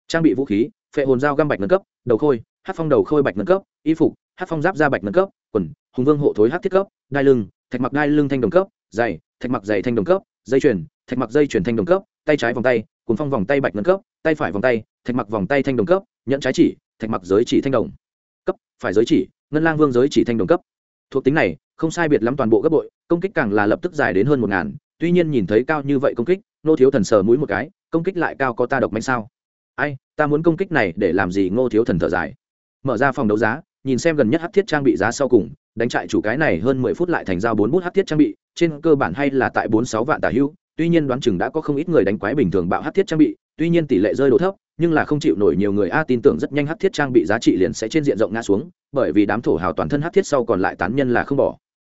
[SPEAKER 1] Trang bị vũ khí, phệ hồn dao găm bạch nâng cấp, đầu khôi hát phong đầu khôi bạch nâng cấp, y phục, hát phong giáp ra bạch nâng cấp, quần, hùng vương hộ thối hát thiết cấp, đai lưng, thạch mặc đai lưng thanh đồng cấp dày thạch mặc dày thanh đồng cấp, dây chuyền, thạch mặc dây chuyền thanh đồng cấp, tay trái vòng tay, cuốn phong vòng tay bạch ngân cấp, tay phải vòng tay, thạch mặc vòng tay thanh đồng cấp nhận trái chỉ, thạch mặc giới chỉ thanh đồng cấp, phải giới chỉ, ngân lang vương giới chỉ thanh đồng cấp. Thuộc tính này, không sai biệt lắm toàn bộ gấp bội, công kích càng là lập tức dài đến hơn một ngàn, tuy nhiên nhìn thấy cao như vậy công kích nô thiếu thần sờ mũi một cái, công kích lại cao có ta độc mạnh sao? Ai, ta muốn công kích này để làm gì? Ngô thiếu thần thở dài mở ra phòng đấu giá, nhìn xem gần nhất hát thiết trang bị giá sau cùng, đánh trại chủ cái này hơn mười phút lại thành ra bốn bút hát thiết trang bị, trên cơ bản hay là tại bốn sáu vạn tả hưu, tuy nhiên đoán chừng đã có không ít người đánh quái bình thường bạo hát thiết trang bị, tuy nhiên tỷ lệ rơi đồ thấp, nhưng là không chịu nổi nhiều người a tin tưởng rất nhanh hát thiết trang bị giá trị liền sẽ trên diện rộng ngã xuống, bởi vì đám thổ hào toàn thân hát thiết sau còn lại tán nhân là không bỏ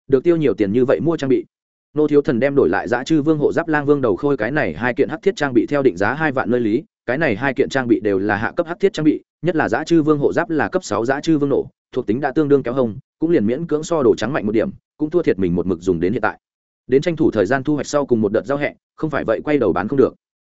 [SPEAKER 1] được tiêu nhiều tiền như vậy mua trang bị. Nô thiếu thần đem đổi lại giá chư vương hộ giáp lang vương đầu khôi cái này hai kiện hát thiết trang bị theo định giá hai vạn nơi lý cái này hai kiện trang bị đều là hạ cấp hắc thiết trang bị, nhất là giá chư vương hộ giáp là cấp sáu giá chư vương nổ, thuộc tính đã tương đương kéo hông, cũng liền miễn cưỡng so đồ trắng mạnh một điểm, cũng thua thiệt mình một mực dùng đến hiện tại. Đến tranh thủ thời gian thu hoạch sau cùng một đợt giao hẹ, không phải vậy quay đầu bán không được.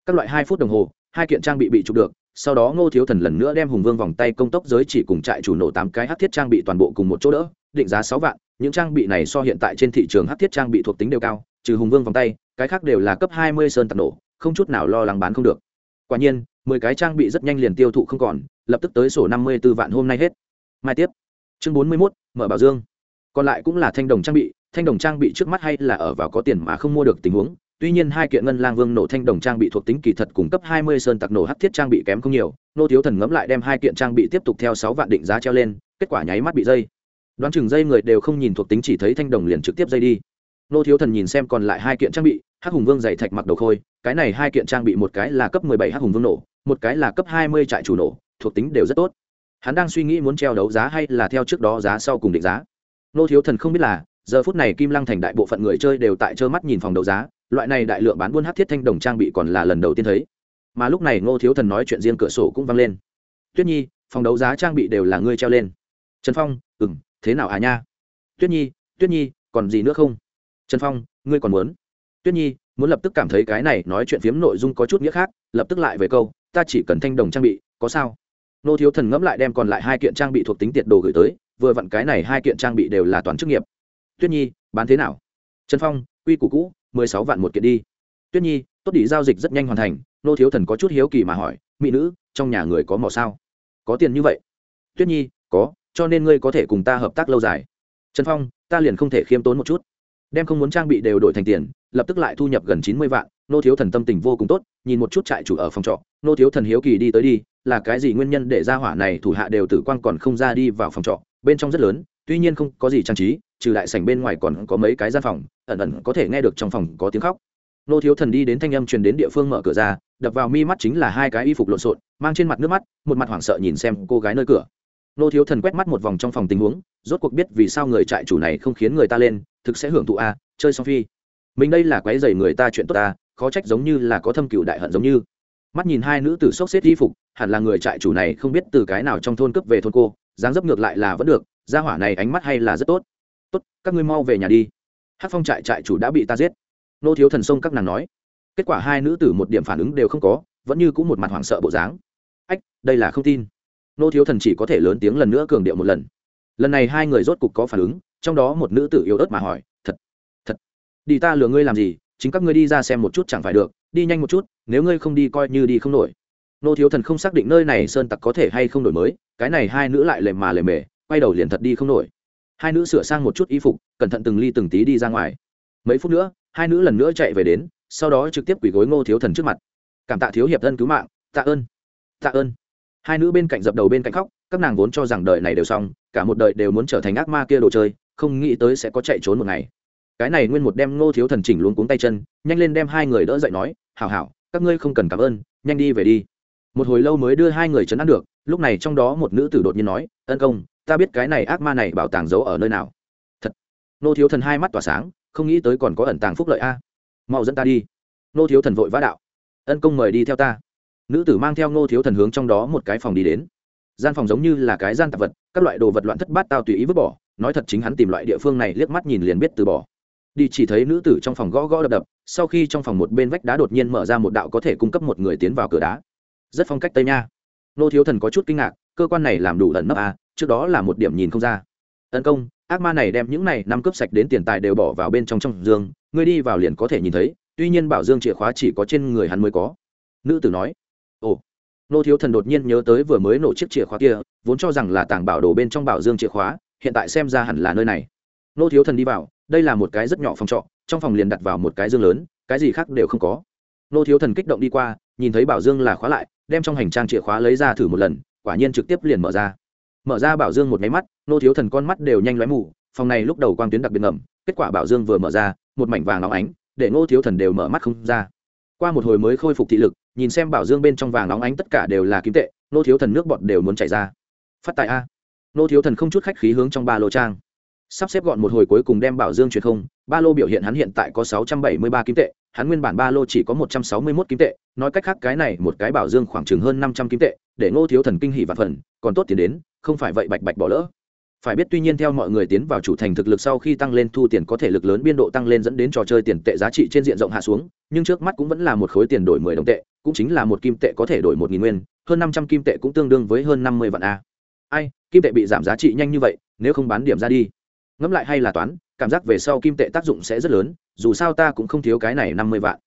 [SPEAKER 1] Các loại hai phút đồng hồ, hai kiện trang bị bị chụp được, sau đó ngô thiếu thần lần nữa đem hùng vương vòng tay công tốc giới chỉ cùng trại chủ nổ tám cái hát thiết trang bị toàn bộ cùng một chỗ đỡ, định giá sáu vạn. Những trang bị này so hiện tại trên thị trường hát thiết trang bị thuộc tính đều cao, trừ hùng vương vòng tay, cái khác đều là cấp hai mươi sơn tạc nổ, không chút nào lo lắng bán không được quả nhiên, mười cái trang bị rất nhanh liền tiêu thụ không còn, lập tức tới sổ năm mươi b ố vạn hôm nay hết. Mai tiếp. Chương bốn mươi mốt, mở bảo dương. Còn lại cũng là thanh đồng trang bị, thanh đồng trang bị trước mắt hay là ở vào có tiền mà không mua được tình huống. Tuy nhiên hai kiện ngân lang vương nổ thanh đồng trang bị thuộc tính kỳ thật cung cấp hai mươi sơn tặc nổ hắc thiết trang bị kém không nhiều, nô thiếu thần ngẫm lại đem hai kiện trang bị tiếp tục theo sáu vạn định giá treo lên, kết quả nháy mắt bị dây. Đoán chừng dây người đều không nhìn thuộc tính chỉ thấy thanh đồng liền trực tiếp dây đi. Nô thiếu thần nhìn xem còn lại hai kiện trang bị hắc hùng vương dày thạch mặc đầu khôi, cái này hai kiện trang bị một cái là cấp mười bảy hắc hùng vương nổ, một cái là cấp hai mươi trại chủ nổ, thuộc tính đều rất tốt. Hắn đang suy nghĩ muốn treo đấu giá hay là theo trước đó giá sau cùng định giá. Nô thiếu thần không biết là, giờ phút này kim lăng thành đại bộ phận người chơi đều tại trơ mắt nhìn phòng đấu giá, loại này đại lượng bán buôn hát thiết thanh đồng trang bị còn là lần đầu tiên thấy. Mà lúc này ngô thiếu thần nói chuyện riêng cửa sổ cũng vang lên. Tuyết nhi, phòng đấu giá trang bị đều là ngươi treo lên. Trần phong ừ m thế nào à nha? Tuyết nhi tuyết nhi, còn gì nữa không? Trần phong, ngươi còn muốn? Tuyết nhi, muốn lập tức cảm thấy cái này nói chuyện phiếm nội dung có chút nghĩa khác, lập tức lại về câu, ta chỉ cần thanh đồng trang bị, có sao? Nô thiếu thần ngẫm lại đem còn lại hai kiện trang bị thuộc tính tiệt đồ gửi tới, vừa vặn cái này hai kiện trang bị đều là toàn chức nghiệp. Tuyết nhi, bán thế nào? Trần phong, quy củ cũ, mười sáu vạn một kiện đi. Tuyết nhi, tốt đi, giao dịch rất nhanh hoàn thành. Nô thiếu thần có chút hiếu kỳ mà hỏi, mỹ nữ, trong nhà người có mỏ sao? Có tiền như vậy. Tuyết nhi, có, cho nên ngươi có thể cùng ta hợp tác lâu dài. Trần phong, ta liền không thể khiêm tốn một chút đem không muốn trang bị đều đổi thành tiền, lập tức lại thu nhập gần chín mươi vạn. Nô thiếu thần tâm tình vô cùng tốt, nhìn một chút trại chủ ở phòng trọ. Nô thiếu thần hiếu kỳ đi tới đi, là cái gì nguyên nhân để ra hỏa này thủ hạ đều tử quang còn không ra đi vào phòng trọ? Bên trong rất lớn, tuy nhiên không có gì trang trí, trừ đại sảnh bên ngoài còn có mấy cái gian phòng, ẩn ẩn có thể nghe được trong phòng có tiếng khóc. Nô thiếu thần đi đến thanh âm truyền đến địa phương mở cửa ra, đập vào mi mắt chính là hai cái y phục lộn xộn, mang trên mặt nước mắt, một mặt hoảng sợ nhìn xem cô gái nơi cửa. Nô thiếu thần quét mắt một vòng trong phòng tình huống, rốt cuộc biết vì sao người trại chủ này không khiến người ta lên thực sẽ hưởng thụ a, chơi xong phi. Mình đây là quái dày người ta chuyện tốt ta khó trách giống như là có thâm cựu đại hận giống như. Mắt nhìn hai nữ tử sốc xếp y phục, hẳn là người trại chủ này không biết từ cái nào trong thôn cướp về thôn cô, dáng dấp ngược lại là vẫn được, gia hỏa này ánh mắt hay là rất tốt. Tốt, các ngươi mau về nhà đi. Hát phong trại trại chủ đã bị ta giết. Nô thiếu thần sông các nàng nói. Kết quả hai nữ tử một điểm phản ứng đều không có, vẫn như cũng một mặt hoảng sợ bộ dáng. Ách, đây là không tin. Nô thiếu thần chỉ có thể lớn tiếng lần nữa cường điệu một lần. Lần này hai người rốt cục có phản ứng trong đó một nữ tử yếu ớt mà hỏi, thật thật, đi ta lừa ngươi làm gì? Chính các ngươi đi ra xem một chút chẳng phải được, đi nhanh một chút, nếu ngươi không đi coi như đi không nổi. Nô thiếu thần không xác định nơi này sơn tặc có thể hay không đổi mới, cái này hai nữ lại lề mà lề mề, quay đầu liền thật đi không nổi. Hai nữ sửa sang một chút y phục, cẩn thận từng ly từng tí đi ra ngoài. Mấy phút nữa, hai nữ lần nữa chạy về đến, sau đó trực tiếp quỳ gối ngô thiếu thần trước mặt. Cảm tạ thiếu hiệp thân cứu mạng, tạ ơn tạ ơn. Hai nữ bên cạnh dập đầu bên cạnh khóc, các nàng vốn cho rằng đời này đều xong, cả một đời đều muốn trở thành ác ma kia đồ chơi không nghĩ tới sẽ có chạy trốn một ngày. Cái này nguyên một đem ngô thiếu thần chỉnh luôn cuống tay chân, nhanh lên đem hai người đỡ dậy nói, hảo hảo, các ngươi không cần cảm ơn, nhanh đi về đi. Một hồi lâu mới đưa hai người chấn an được, lúc này trong đó một nữ tử đột nhiên nói, ân công, ta biết cái này ác ma này bảo tàng giấu ở nơi nào. Thật. Nô thiếu thần hai mắt tỏa sáng, không nghĩ tới còn có ẩn tàng phúc lợi a. Mau dẫn ta đi. Nô thiếu thần vội vã đạo, ân công mời đi theo ta. Nữ tử mang theo nô thiếu thần hướng trong đó một cái phòng đi đến. Gian phòng giống như là cái gian tạp vật, các loại đồ vật loạn thất bát tao tùy ý vứt bỏ nói thật chính hắn tìm loại địa phương này liếc mắt nhìn liền biết từ bỏ. Đi chỉ thấy nữ tử trong phòng gõ gõ đập đập, sau khi trong phòng một bên vách đá đột nhiên mở ra một đạo có thể cung cấp một người tiến vào cửa đá. Rất phong cách tây nha. Nô thiếu thần có chút kinh ngạc, cơ quan này làm đủ lần nấp à trước đó là một điểm nhìn không ra. Tấn công, ác ma này đem những này năm cướp sạch đến tiền tài đều bỏ vào bên trong trong dương ngươi đi vào liền có thể nhìn thấy, tuy nhiên bảo dương chìa khóa chỉ có trên người hắn mới có. Nữ tử nói, ồ. Nô thiếu thần đột nhiên nhớ tới vừa mới nổ chiếc chìa khóa kia, vốn cho rằng là tàng bảo đồ bên trong bảo dương chìa khóa hiện tại xem ra hẳn là nơi này. Nô thiếu thần đi vào, đây là một cái rất nhỏ phòng trọ, trong phòng liền đặt vào một cái dương lớn, cái gì khác đều không có. Nô thiếu thần kích động đi qua, nhìn thấy bảo dương là khóa lại, đem trong hành trang chìa khóa lấy ra thử một lần, quả nhiên trực tiếp liền mở ra. Mở ra bảo dương một máy mắt, nô thiếu thần con mắt đều nhanh lóe mù, phòng này lúc đầu quang tuyến đặc biệt ngầm, kết quả bảo dương vừa mở ra, một mảnh vàng óng ánh, để nô thiếu thần đều mở mắt không ra. Qua một hồi mới khôi phục thị lực, nhìn xem bảo dương bên trong vàng óng ánh tất cả đều là kim tệ, nô thiếu thần nước bọt đều muốn chảy ra. Phát tài a nô thiếu thần không chút khách khí hướng trong ba lô trang. Sắp xếp gọn một hồi cuối cùng đem bảo dương truyền không, ba lô biểu hiện hắn hiện tại có sáu trăm bảy mươi ba kim tệ, hắn nguyên bản ba lô chỉ có một trăm sáu mươi mốt kim tệ, nói cách khác cái này một cái bảo dương khoảng chừng hơn năm trăm kim tệ, để ngô thiếu thần kinh hỉ và phần, còn tốt tiền đến, không phải vậy bạch bạch bỏ lỡ. Phải biết tuy nhiên theo mọi người tiến vào chủ thành thực lực sau khi tăng lên thu tiền có thể lực lớn biên độ tăng lên dẫn đến trò chơi tiền tệ giá trị trên diện rộng hạ xuống, nhưng trước mắt cũng vẫn là một khối tiền đổi mười đồng tệ, cũng chính là một kim tệ có thể đổi một nghìn nguyên, hơn năm trăm kim tệ cũng tương đương với hơn năm mươi vạn a ai, kim tệ bị giảm giá trị nhanh như vậy, nếu không bán điểm ra đi. Ngẫm lại hay là toán, cảm giác về sau kim tệ tác dụng sẽ rất lớn, dù sao ta cũng không thiếu cái này năm mươi vạn.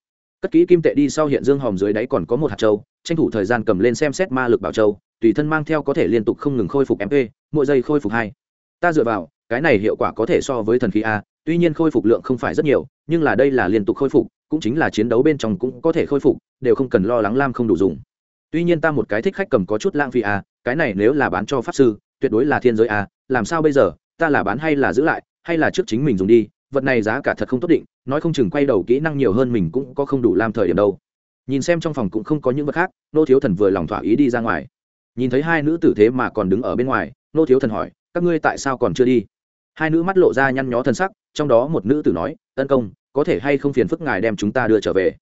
[SPEAKER 1] Cất kỹ kim tệ đi sau hiện dương hòm dưới đáy còn có một hạt châu, tranh thủ thời gian cầm lên xem xét ma lực bảo châu, tùy thân mang theo có thể liên tục không ngừng khôi phục mp mỗi giây khôi phục hai. Ta dựa vào, cái này hiệu quả có thể so với thần khí a, tuy nhiên khôi phục lượng không phải rất nhiều, nhưng là đây là liên tục khôi phục, cũng chính là chiến đấu bên trong cũng có thể khôi phục, đều không cần lo lắng lam không đủ dùng tuy nhiên ta một cái thích khách cầm có chút lãng phí à, cái này nếu là bán cho pháp sư tuyệt đối là thiên giới à. làm sao bây giờ ta là bán hay là giữ lại hay là trước chính mình dùng đi vật này giá cả thật không tốt định nói không chừng quay đầu kỹ năng nhiều hơn mình cũng có không đủ làm thời điểm đâu. Nhìn xem trong phòng cũng không có những vật khác nô thiếu thần vừa lòng thỏa ý đi ra ngoài. Nhìn thấy hai nữ tử thế mà còn đứng ở bên ngoài nô thiếu thần hỏi các ngươi tại sao còn chưa đi? Hai nữ mắt lộ ra nhăn nhó thân sắc trong đó một nữ tử nói tấn công có thể hay không phiền phức ngài đem chúng ta đưa trở về?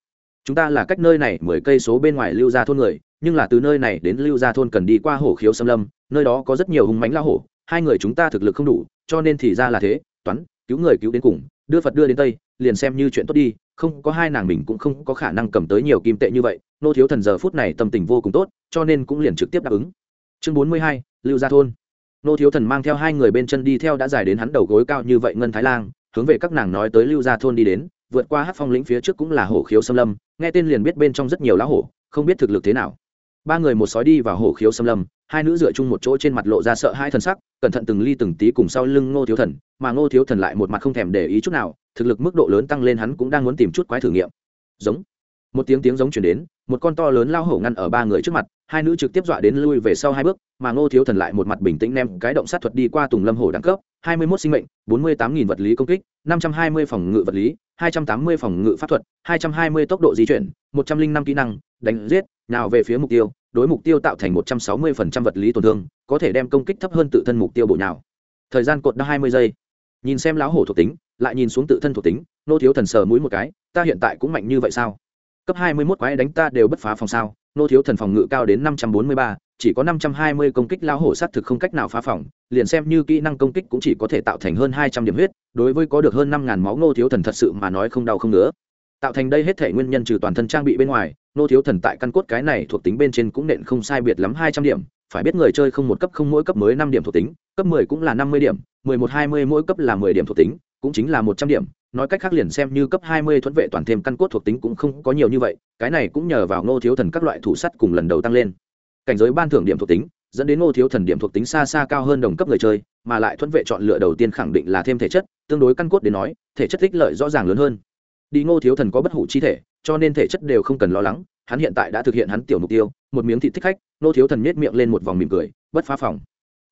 [SPEAKER 1] Chúng ta là cách nơi này mười cây số bên ngoài lưu ra thôn người nhưng là từ nơi này đến lưu gia thôn cần đi qua hồ khiếu xâm lâm, nơi đó có rất nhiều hùng mánh la hổ, hai người chúng ta thực lực không đủ, cho nên thì ra là thế, toán, cứu người cứu đến cùng, đưa phật đưa đến tây, liền xem như chuyện tốt đi, không có hai nàng mình cũng không có khả năng cầm tới nhiều kim tệ như vậy, nô thiếu thần giờ phút này tâm tình vô cùng tốt, cho nên cũng liền trực tiếp đáp ứng. Chương bốn mươi hai, lưu gia thôn. Nô thiếu thần mang theo hai người bên chân đi theo đã dài đến hắn đầu gối cao như vậy ngân thái lan hướng về các nàng nói tới lưu gia thôn đi đến, vượt qua hát phong lĩnh phía trước cũng là hổ khiếu xâm lâm, nghe tên liền biết bên trong rất nhiều lá hổ, không biết thực lực thế nào ba người một sói đi vào hổ khiếu xâm lâm, hai nữ dựa chung một chỗ trên mặt lộ ra sợ hai thần sắc, cẩn thận từng ly từng tí cùng sau lưng ngô thiếu thần, mà ngô thiếu thần lại một mặt không thèm để ý chút nào, thực lực mức độ lớn tăng lên hắn cũng đang muốn tìm chút quái thử nghiệm. Giống. Một tiếng tiếng giống chuyển đến, một con to lớn lao hổ ngăn ở ba người trước mặt, hai nữ trực tiếp dọa đến lui về sau hai bước, mà ngô thiếu thần lại một mặt bình tĩnh nem cái động sát thuật đi qua tùng lâm hổ đẳng cấp, hai mươi mốt sinh mệnh, bốn mươi tám nghìn vật lý công kích, năm trăm hai mươi phòng ngự vật lý, hai trăm tám mươi phòng ngự pháp thuật, hai trăm hai mươi tốc độ di chuyển, một trăm linh năm kỹ năng đánh giết, nào về phía mục tiêu, đối mục tiêu tạo thành một trăm sáu mươi phần trăm vật lý tổn thương, có thể đem công kích thấp hơn tự thân mục tiêu bộ nào thời gian cột đã hai mươi giây. Nhìn xem lão hổ thuộc tính, lại nhìn xuống tự thân thuộc tính, nô thiếu thần sờ mũi một cái, ta hiện tại cũng mạnh như vậy sao? Cấp hai mươi mốt quái đánh ta đều bất phá phòng sao? Nô thiếu thần phòng ngự cao đến năm trăm bốn mươi ba, chỉ có năm trăm hai mươi công kích lão hổ sát thực không cách nào phá phòng, liền xem như kỹ năng công kích cũng chỉ có thể tạo thành hơn hai trăm điểm huyết, đối với có được hơn năm ngàn máu nô thiếu thần thật sự mà nói không đau không nữa tạo thành đây hết thể nguyên nhân trừ toàn thân trang bị bên ngoài nô thiếu thần tại căn cốt cái này thuộc tính bên trên cũng nện không sai biệt lắm hai trăm điểm, phải biết người chơi không một cấp không mỗi cấp mới năm điểm thuộc tính, cấp mười cũng là năm mươi điểm, mười một, hai mươi mỗi cấp là mười điểm thuộc tính, cũng chính là một trăm điểm. Nói cách khác liền xem như cấp hai mươi thuẫn vệ toàn thêm căn cốt thuộc tính cũng không có nhiều như vậy, cái này cũng nhờ vào Nô thiếu thần các loại thủ sắt cùng lần đầu tăng lên. Cảnh giới ban thưởng điểm thuộc tính, dẫn đến ngô thiếu thần điểm thuộc tính xa xa cao hơn đồng cấp người chơi, mà lại thuẫn vệ chọn lựa đầu tiên khẳng định là thêm thể chất, tương đối căn cốt đến nói, thể chất tích lợi rõ ràng lớn hơn. Đi ngô thiếu thần có bất hủ chi thể cho nên thể chất đều không cần lo lắng, hắn hiện tại đã thực hiện hắn tiểu mục tiêu, một miếng thịt thích khách, Nô thiếu thần nhét miệng lên một vòng mỉm cười, bất phá phòng.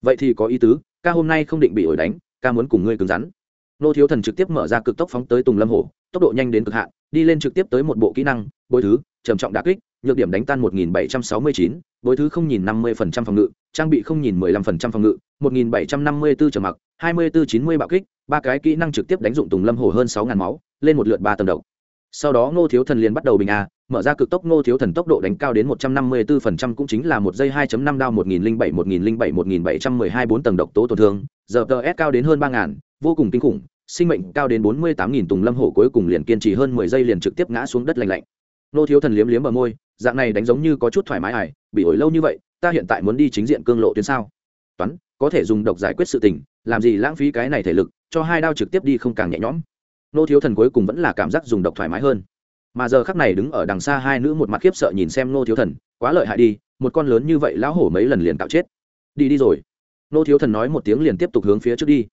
[SPEAKER 1] Vậy thì có ý tứ, ca hôm nay không định bị ổi đánh, ca muốn cùng ngươi cứng rắn. Nô thiếu thần trực tiếp mở ra cực tốc phóng tới tùng lâm hổ tốc độ nhanh đến cực hạn, đi lên trực tiếp tới một bộ kỹ năng, bối thứ, trầm trọng đà kích, nhược điểm đánh tan một nghìn bảy trăm sáu mươi chín, bối thứ không nhìn năm mươi phần trăm phòng ngự, trang bị không nhìn mười lăm phần trăm phòng ngự, một nghìn bảy mặc, hai mươi bốn chín mươi bạo kích, ba cái kỹ năng trực tiếp đánh dụng tùng lâm hổ hơn 6.000 máu, lên một lượt ba tầng độc sau đó ngô thiếu thần liền bắt đầu bình a, mở ra cực tốc ngô thiếu thần tốc độ đánh cao đến một trăm năm mươi bốn phần trăm cũng chính là một giây hai năm đao một nghìn linh bảy, một nghìn linh bảy, một nghìn bảy trăm mười hai, bốn tầng độc tố tổn thương, giờ ts cao đến hơn ba ngàn, vô cùng kinh khủng, sinh mệnh cao đến bốn mươi tám nghìn tùng lâm hổ cuối cùng liền kiên trì hơn mười giây liền trực tiếp ngã xuống đất lạnh lạnh. Ngô thiếu thần liếm liếm bờ môi, dạng này đánh giống như có chút thoải mái ải bị ổi lâu như vậy, ta hiện tại muốn đi chính diện cương lộ tuyến sao? Toán, có thể dùng độc giải quyết sự tình, làm gì lãng phí cái này thể lực, cho hai đao trực tiếp đi không càng nhẹ nhõm nô thiếu thần cuối cùng vẫn là cảm giác dùng độc thoải mái hơn. Mà giờ khắc này đứng ở đằng xa hai nữ một mặt khiếp sợ nhìn xem nô thiếu thần, quá lợi hại đi, một con lớn như vậy lão hổ mấy lần liền tạo chết. Đi đi rồi. Nô thiếu thần nói một tiếng liền tiếp tục hướng phía trước đi.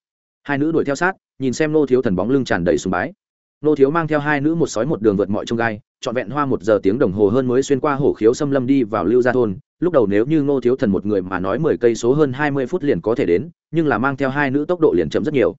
[SPEAKER 1] Hai nữ đuổi theo sát, nhìn xem nô thiếu thần bóng lưng tràn đầy sùng bái. Nô thiếu mang theo hai nữ một sói một đường vượt mọi trông gai, trọn vẹn hoa một giờ tiếng đồng hồ hơn mới xuyên qua hổ khiếu xâm lâm đi vào lưu gia thôn. Lúc đầu nếu như nô thiếu thần một người mà nói mười cây số hơn hai mươi phút liền có thể đến, nhưng là mang theo hai nữ tốc độ liền chậm rất nhiều.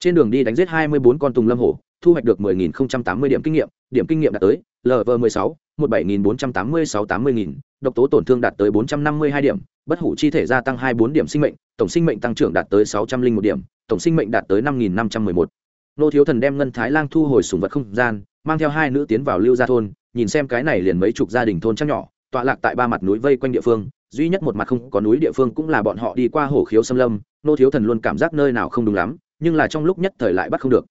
[SPEAKER 1] Trên đường đi đánh giết hai mươi bốn con tùng lâm hổ thu hoạch được mười nghìn không trăm tám mươi điểm kinh nghiệm, điểm kinh nghiệm đạt tới lv mười sáu, một bảy nghìn bốn trăm tám mươi sáu tám mươi nghìn, độc tố tổn thương đạt tới bốn trăm năm mươi hai điểm, bất hủ chi thể gia tăng hai bốn điểm sinh mệnh, tổng sinh mệnh tăng trưởng đạt tới sáu trăm linh một điểm, tổng sinh mệnh đạt tới năm nghìn năm trăm mười một. Nô thiếu thần đem ngân thái lang thu hồi sùng vật không gian, mang theo hai nữ tiến vào lưu gia thôn, nhìn xem cái này liền mấy chục gia đình thôn chắc nhỏ, tọa lạc tại ba mặt núi vây quanh địa phương, duy nhất một mặt không có núi địa phương cũng là bọn họ đi qua hồ khiếu xâm lâm. Nô thiếu thần luôn cảm giác nơi nào không đúng lắm, nhưng là trong lúc nhất thời lại bắt không được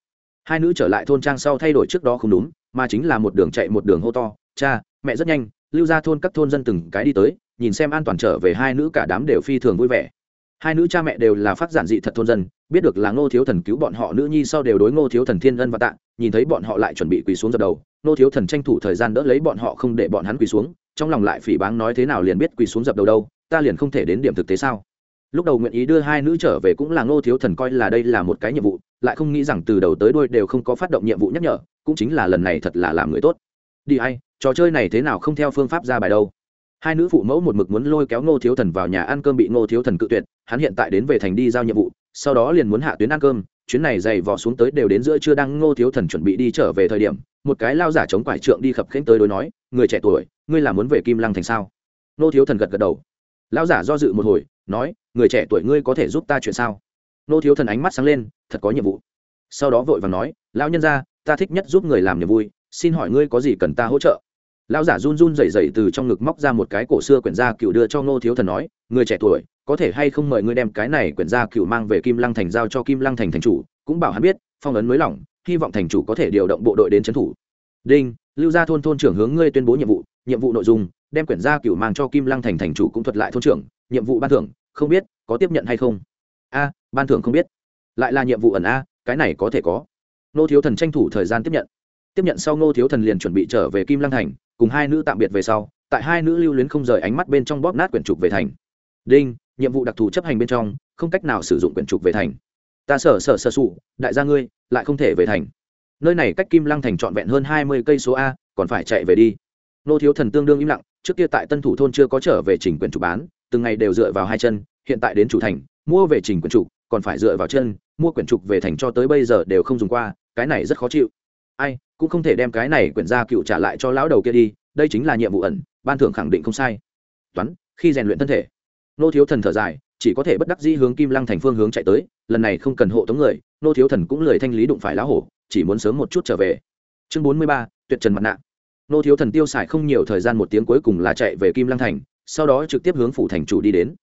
[SPEAKER 1] hai nữ trở lại thôn trang sau thay đổi trước đó không đúng, mà chính là một đường chạy một đường hô to, cha, mẹ rất nhanh, lưu ra thôn các thôn dân từng cái đi tới, nhìn xem an toàn trở về hai nữ cả đám đều phi thường vui vẻ. Hai nữ cha mẹ đều là phát giản dị thật thôn dân, biết được là ngô thiếu thần cứu bọn họ nữ nhi sau đều đối ngô thiếu thần thiên ân và tạ, nhìn thấy bọn họ lại chuẩn bị quỳ xuống dập đầu, ngô thiếu thần tranh thủ thời gian đỡ lấy bọn họ không để bọn hắn quỳ xuống, trong lòng lại phỉ báng nói thế nào liền biết quỳ xuống dập đầu đâu, ta liền không thể đến điểm thực tế sao? Lúc đầu nguyện ý đưa hai nữ trở về cũng là ngô thiếu thần coi là đây là một cái nhiệm vụ, lại không nghĩ rằng từ đầu tới đuôi đều không có phát động nhiệm vụ nhắc nhở, cũng chính là lần này thật là làm người tốt. Đi hay trò chơi này thế nào không theo phương pháp ra bài đâu. Hai nữ phụ mẫu một mực muốn lôi kéo ngô thiếu thần vào nhà ăn cơm bị ngô thiếu thần cự tuyệt, hắn hiện tại đến về thành đi giao nhiệm vụ, sau đó liền muốn hạ tuyến ăn cơm, chuyến này dày vò xuống tới đều đến giữa trưa đang ngô thiếu thần chuẩn bị đi trở về thời điểm, một cái lao giả chống quải trượng đi khập khênh tới đối nói, người trẻ tuổi, ngươi là muốn về kim lăng thành sao? Ngô thiếu thần gật gật đầu Lão giả do dự một hồi, nói, người trẻ tuổi ngươi có thể giúp ta chuyện sao? Nô thiếu thần ánh mắt sáng lên, thật có nhiệm vụ. Sau đó vội và nói, lão nhân ra ta thích nhất giúp người làm niềm vui, xin hỏi ngươi có gì cần ta hỗ trợ? Lão giả run run rẩy rẩy từ trong ngực móc ra một cái cổ xưa quyển gia cựu đưa cho ngô thiếu thần nói, người trẻ tuổi, có thể hay không mời ngươi đem cái này quyển gia cựu mang về kim lăng thành giao cho kim lăng thành thành chủ, cũng bảo hắn biết, phong ấn mới lỏng, hy vọng thành chủ có thể điều động bộ đội đến trấn thủ. Đinh, lưu gia thôn thôn trưởng hướng ngươi tuyên bố nhiệm vụ nhiệm vụ nội dung đem quyển gia cựu mang cho kim lăng thành thành chủ cũng thuật lại thôn trưởng, nhiệm vụ ban thưởng, không biết có tiếp nhận hay không? A, ban thưởng không biết. Lại là nhiệm vụ ẩn a, cái này có thể có. Nô thiếu thần tranh thủ thời gian tiếp nhận. Tiếp nhận sau nô thiếu thần liền chuẩn bị trở về kim lăng thành, cùng hai nữ tạm biệt về sau, tại hai nữ lưu luyến không rời ánh mắt bên trong bóp nát quyển trục về thành. Đinh, nhiệm vụ đặc thù chấp hành bên trong, không cách nào sử dụng quyển trục về thành. Ta sở sở sở sụ, đại gia ngươi, lại không thể về thành. Nơi này cách kim lăng thành trọn vẹn hơn hai mươi cây số a, còn phải chạy về đi. Nô thiếu thần tương đương im lặng trước kia tại tân thủ thôn chưa có trở về trình quyển chủ bán, từng ngày đều dựa vào hai chân, hiện tại đến chủ thành, mua về trình quyển trục còn phải dựa vào chân, mua quyển trục về thành cho tới bây giờ đều không dùng qua, cái này rất khó chịu. Ai, cũng không thể đem cái này quyển gia cựu trả lại cho lão đầu kia đi, đây chính là nhiệm vụ ẩn, ban thưởng khẳng định không sai. Toán, khi rèn luyện thân thể, nô thiếu thần thở dài, chỉ có thể bất đắc dĩ hướng kim lăng thành phương hướng chạy tới, lần này không cần hộ tống người, nô thiếu thần cũng lười thanh lý đụng phải lá hổ, chỉ muốn sớm một chút trở về. Chương bốn mươi ba, tuyệt trần mặt nạ nô thiếu thần tiêu xài không nhiều thời gian một tiếng cuối cùng là chạy về kim lăng thành, sau đó trực tiếp hướng phủ thành chủ đi đến.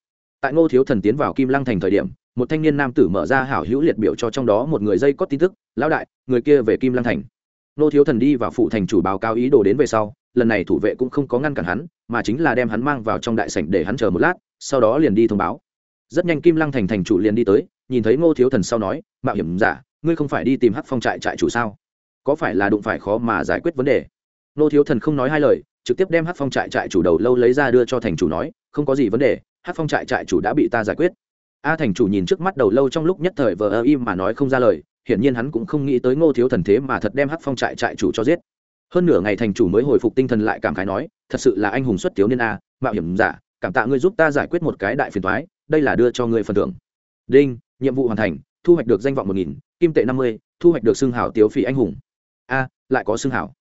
[SPEAKER 1] Tại ngô thiếu thần tiến vào kim lăng thành thời điểm, một thanh niên nam tử mở ra hảo hữu liệt biểu cho trong đó một người dây có tin tức, lão đại, người kia về kim lăng thành. Nô thiếu thần đi vào phủ thành chủ báo cáo ý đồ đến về sau, lần này thủ vệ cũng không có ngăn cản hắn, mà chính là đem hắn mang vào trong đại sảnh để hắn chờ một lát, sau đó liền đi thông báo. Rất nhanh kim lăng thành thành chủ liền đi tới, nhìn thấy ngô thiếu thần sau nói, mạo hiểm giả, ngươi không phải đi tìm hắc phong trại trại chủ sao? Có phải là đụng phải khó mà giải quyết vấn đề? Nô thiếu thần không nói hai lời, trực tiếp đem hắc phong trại trại chủ đầu lâu lấy ra đưa cho thành chủ nói, không có gì vấn đề, hắc phong trại trại chủ đã bị ta giải quyết. A thành chủ nhìn trước mắt đầu lâu trong lúc nhất thời vờ ơ im mà nói không ra lời, hiển nhiên hắn cũng không nghĩ tới ngô thiếu thần thế mà thật đem hắc phong trại trại chủ cho giết. Hơn nửa ngày thành chủ mới hồi phục tinh thần lại cảm khái nói, thật sự là anh hùng xuất thiếu niên a, mạo hiểm giả, cảm tạ ngươi giúp ta giải quyết một cái đại phiền thoái đây là đưa cho ngươi phần thưởng. Đinh, nhiệm vụ hoàn thành, thu hoạch được danh vọng một nghìn, kim tệ năm mươi, thu hoạch được xương hảo tiếu phỉ anh hùng. A, lại có xương hảo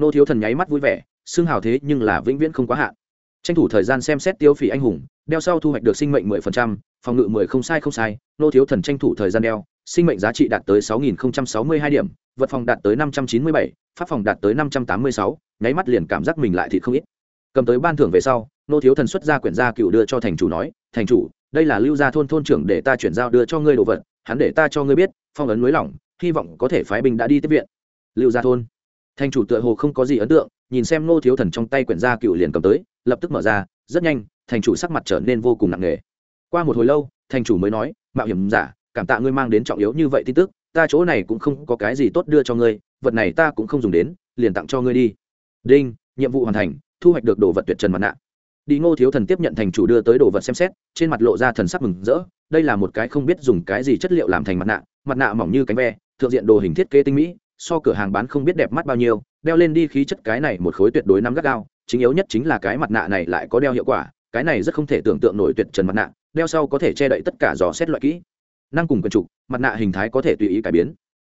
[SPEAKER 1] nô thiếu thần nháy mắt vui vẻ xương hảo thế nhưng là vĩnh viễn không quá hạn. Tranh thủ thời gian xem xét tiêu phỉ anh hùng, đeo sau thu hoạch được sinh mệnh mười phần trăm, phòng ngự mười không sai không sai, nô thiếu thần tranh thủ thời gian đeo, sinh mệnh giá trị đạt tới sáu nghìn không trăm sáu mươi hai điểm, vật phòng đạt tới năm trăm chín mươi bảy, pháp phòng đạt tới năm trăm tám mươi sáu, nháy mắt liền cảm giác mình lại thì không ít. Cầm tới ban thưởng về sau, nô thiếu thần xuất ra quyển gia cựu đưa cho thành chủ nói, thành chủ, đây là lưu gia thôn thôn trưởng để ta chuyển giao đưa cho ngươi đồ vật, hắn để ta cho ngươi biết, phong ấn núi lỏng, hy vọng có thể phái binh đã đi tiếp viện. Lưu gia thôn thành chủ tựa hồ không có gì ấn tượng, nhìn xem nô thiếu thần trong tay quyển gia cựu liền cầm tới, lập tức mở ra, rất nhanh thành chủ sắc mặt trở nên vô cùng nặng nề. Qua một hồi lâu thành chủ mới nói, mạo hiểm giả, cảm tạ ngươi mang đến trọng yếu như vậy tin tức, ta chỗ này cũng không có cái gì tốt đưa cho ngươi, vật này ta cũng không dùng đến, liền tặng cho ngươi đi. Đinh, nhiệm vụ hoàn thành, thu hoạch được đồ vật tuyệt trần mặt nạ. Đi ngô thiếu thần tiếp nhận thành chủ đưa tới đồ vật xem xét, trên mặt lộ ra thần sắc mừng rỡ, đây là một cái không biết dùng cái gì chất liệu làm thành mặt nạ mặt nạ mỏng như cánh ve, thượng diện đồ hình thiết kế tinh mỹ so cửa hàng bán không biết đẹp mắt bao nhiêu, đeo lên đi khí chất cái này một khối tuyệt đối nắm gắt gao, chính yếu nhất chính là cái mặt nạ này lại có đeo hiệu quả, cái này rất không thể tưởng tượng nổi tuyệt trần mặt nạ, đeo sau có thể che đậy tất cả dò xét loại kỹ. Năng cùng quần trục mặt nạ hình thái có thể tùy ý cải biến.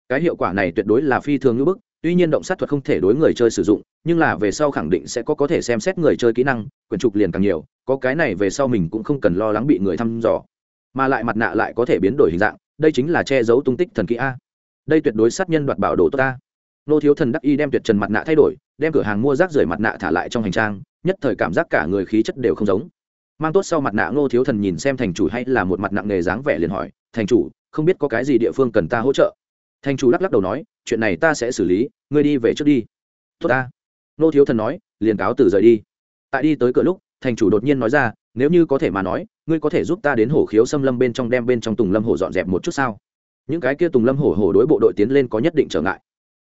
[SPEAKER 1] Cái hiệu quả này tuyệt đối là phi thường như bức, tuy nhiên động sát thuật không thể đối người chơi sử dụng, nhưng là về sau khẳng định sẽ có có thể xem xét người chơi kỹ năng quyển trục liền càng nhiều, có cái này về sau mình cũng không cần lo lắng bị người thăm dò. Mà lại mặt nạ lại có thể biến đổi hình dạng, đây chính là che giấu tung tích thần kỹ a đây tuyệt đối sát nhân đoạt bảo đồ tốt ta. Nô thiếu thần đắc y đem tuyệt trần mặt nạ thay đổi, đem cửa hàng mua rác rưởi mặt nạ thả lại trong hành trang, nhất thời cảm giác cả người khí chất đều không giống. Mang tốt sau mặt nạ, ngô thiếu thần nhìn xem thành chủ hay là một mặt nặng nghề dáng vẻ liền hỏi, thành chủ, không biết có cái gì địa phương cần ta hỗ trợ? Thành chủ lắc lắc đầu nói, chuyện này ta sẽ xử lý, ngươi đi về trước đi. Tốt ta. Ngô thiếu thần nói, liền cáo từ rời đi. Tại đi tới cửa lúc, thành chủ đột nhiên nói ra, nếu như có thể mà nói, ngươi có thể giúp ta đến hổ khiếu xâm lâm bên trong, đem bên trong tùng lâm hổ dọn dẹp một chút sao? Những cái kia tùng lâm hổ hổ đối bộ đội tiến lên có nhất định trở ngại.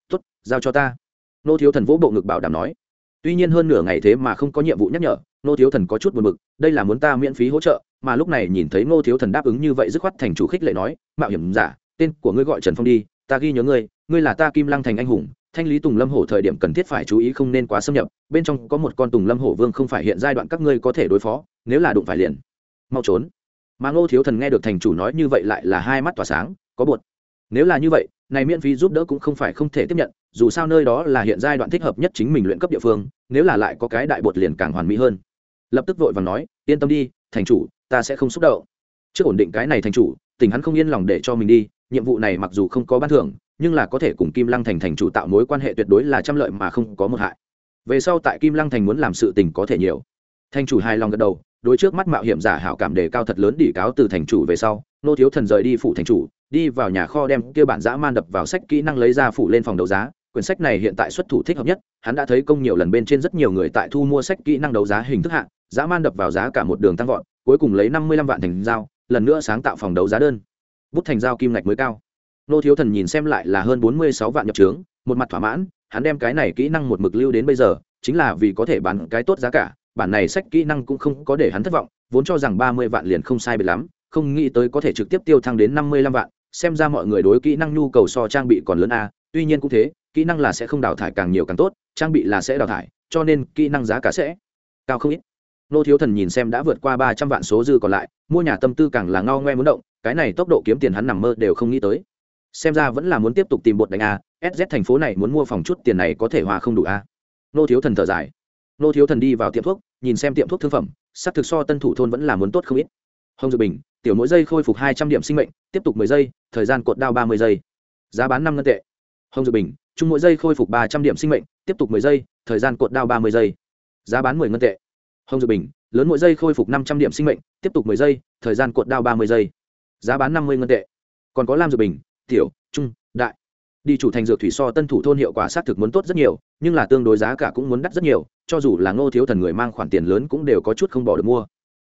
[SPEAKER 1] Tốt, giao cho ta. Nô thiếu thần vỗ bộ ngực bảo đảm nói. Tuy nhiên hơn nửa ngày thế mà không có nhiệm vụ nhắc nhở, nô thiếu thần có chút buồn b ự c đây là muốn ta miễn phí hỗ trợ. Mà lúc này nhìn thấy nô thiếu thần đáp ứng như vậy dứt khoát thành chủ khích lệ nói, mạo hiểm giả, tên của ngươi gọi trần phong đi, ta ghi nhớ ngươi ngươi là ta kim lăng thành anh hùng, thanh lý tùng lâm hổ thời điểm cần thiết phải chú ý không nên quá xâm nhập, bên trong có một con tùng lâm hổ vương không phải hiện giai đoạn các ngươi có thể đối phó, nếu là đụng phải liền mau trốn. Mà ngô thiếu thần nghe được thành chủ nói như vậy lại là hai mắt tỏa sáng có bột. Nếu là như vậy, này miễn phí giúp đỡ cũng không phải không thể tiếp nhận, dù sao nơi đó là hiện giai đoạn thích hợp nhất chính mình luyện cấp địa phương, nếu là lại có cái đại bột liền càng hoàn mỹ hơn. Lập tức vội và nói, yên tâm đi, thành chủ, ta sẽ không xúc động. Trước ổn định cái này thành chủ, tình hắn không yên lòng để cho mình đi, nhiệm vụ này mặc dù không có ban thưởng, nhưng là có thể cùng kim lăng thành thành chủ tạo mối quan hệ tuyệt đối là trăm lợi mà không có một hại. Về sau tại kim lăng thành muốn làm sự tình có thể nhiều. Thành chủ hài lòng gật đầu, đối trước mắt mạo hiểm giả hảo cảm đề cao thật lớn đỉ cáo từ thành chủ về sau, nô thiếu thần rời đi phủ thành chủ đi vào nhà kho đem kia bản dã man đập vào sách kỹ năng lấy ra phủ lên phòng đấu giá. Quyển sách này hiện tại xuất thủ thích hợp nhất, hắn đã thấy công nhiều lần bên trên rất nhiều người tại thu mua sách kỹ năng đấu giá hình thức hạng dã man đập vào giá cả một đường tăng vọt, cuối cùng lấy năm mươi lăm vạn thành giao lần nữa sáng tạo phòng đấu giá đơn. Bút thành giao kim ngạch mới cao. Nô thiếu thần nhìn xem lại là hơn bốn mươi sáu vạn nhập trướng, một mặt thỏa mãn, hắn đem cái này kỹ năng một mực lưu đến bây giờ, chính là vì có thể bán cái tốt giá cả, bản này sách kỹ năng cũng không có để hắn thất vọng, vốn cho rằng ba mươi vạn liền không sai biệt lắm, không nghĩ tới có thể trực tiếp tiêu thăng đến năm mươi lăm vạn xem ra mọi người đối kỹ năng nhu cầu so trang bị còn lớn a, tuy nhiên cũng thế, kỹ năng là sẽ không đào thải càng nhiều càng tốt, trang bị là sẽ đào thải, cho nên kỹ năng giá cả sẽ cao không ít. Nô thiếu thần nhìn xem đã vượt qua ba trăm vạn số dư còn lại, mua nhà tâm tư càng là ngao ngoe muốn động, cái này tốc độ kiếm tiền hắn nằm mơ đều không nghĩ tới. Xem ra vẫn là muốn tiếp tục tìm bột đánh a sz thành phố này muốn mua phòng chút tiền này có thể hòa không đủ a. Nô thiếu thần thở dài. Nô thiếu thần đi vào tiệm thuốc, nhìn xem tiệm thuốc thương phẩm s thực so tân thủ thôn vẫn là muốn tốt không ít hồng dược bình, tiểu mỗi giây khôi phục hai trăm điểm sinh mệnh, tiếp tục mười giây, thời gian cột đao ba mươi giây. Giá bán năm ngân tệ. Hồng dược bình, chung mỗi giây khôi phục ba trăm điểm sinh mệnh, tiếp tục mười giây, thời gian cột đao ba mươi giây. Giá bán mười ngân tệ. Hồng dược bình, lớn mỗi giây khôi phục năm trăm điểm sinh mệnh, tiếp tục mười giây, thời gian cột đao ba mươi giây. Giá bán năm mươi ngân tệ. Còn có lam dược bình, tiểu, trung, đại. Đi chủ thành dược thủy so tân thủ thôn hiệu quả xác thực muốn tốt rất nhiều, nhưng là tương đối giá cả cũng muốn đắt rất nhiều, cho dù là ngô thiếu thần người mang khoản tiền lớn cũng đều có chút không bỏ được mua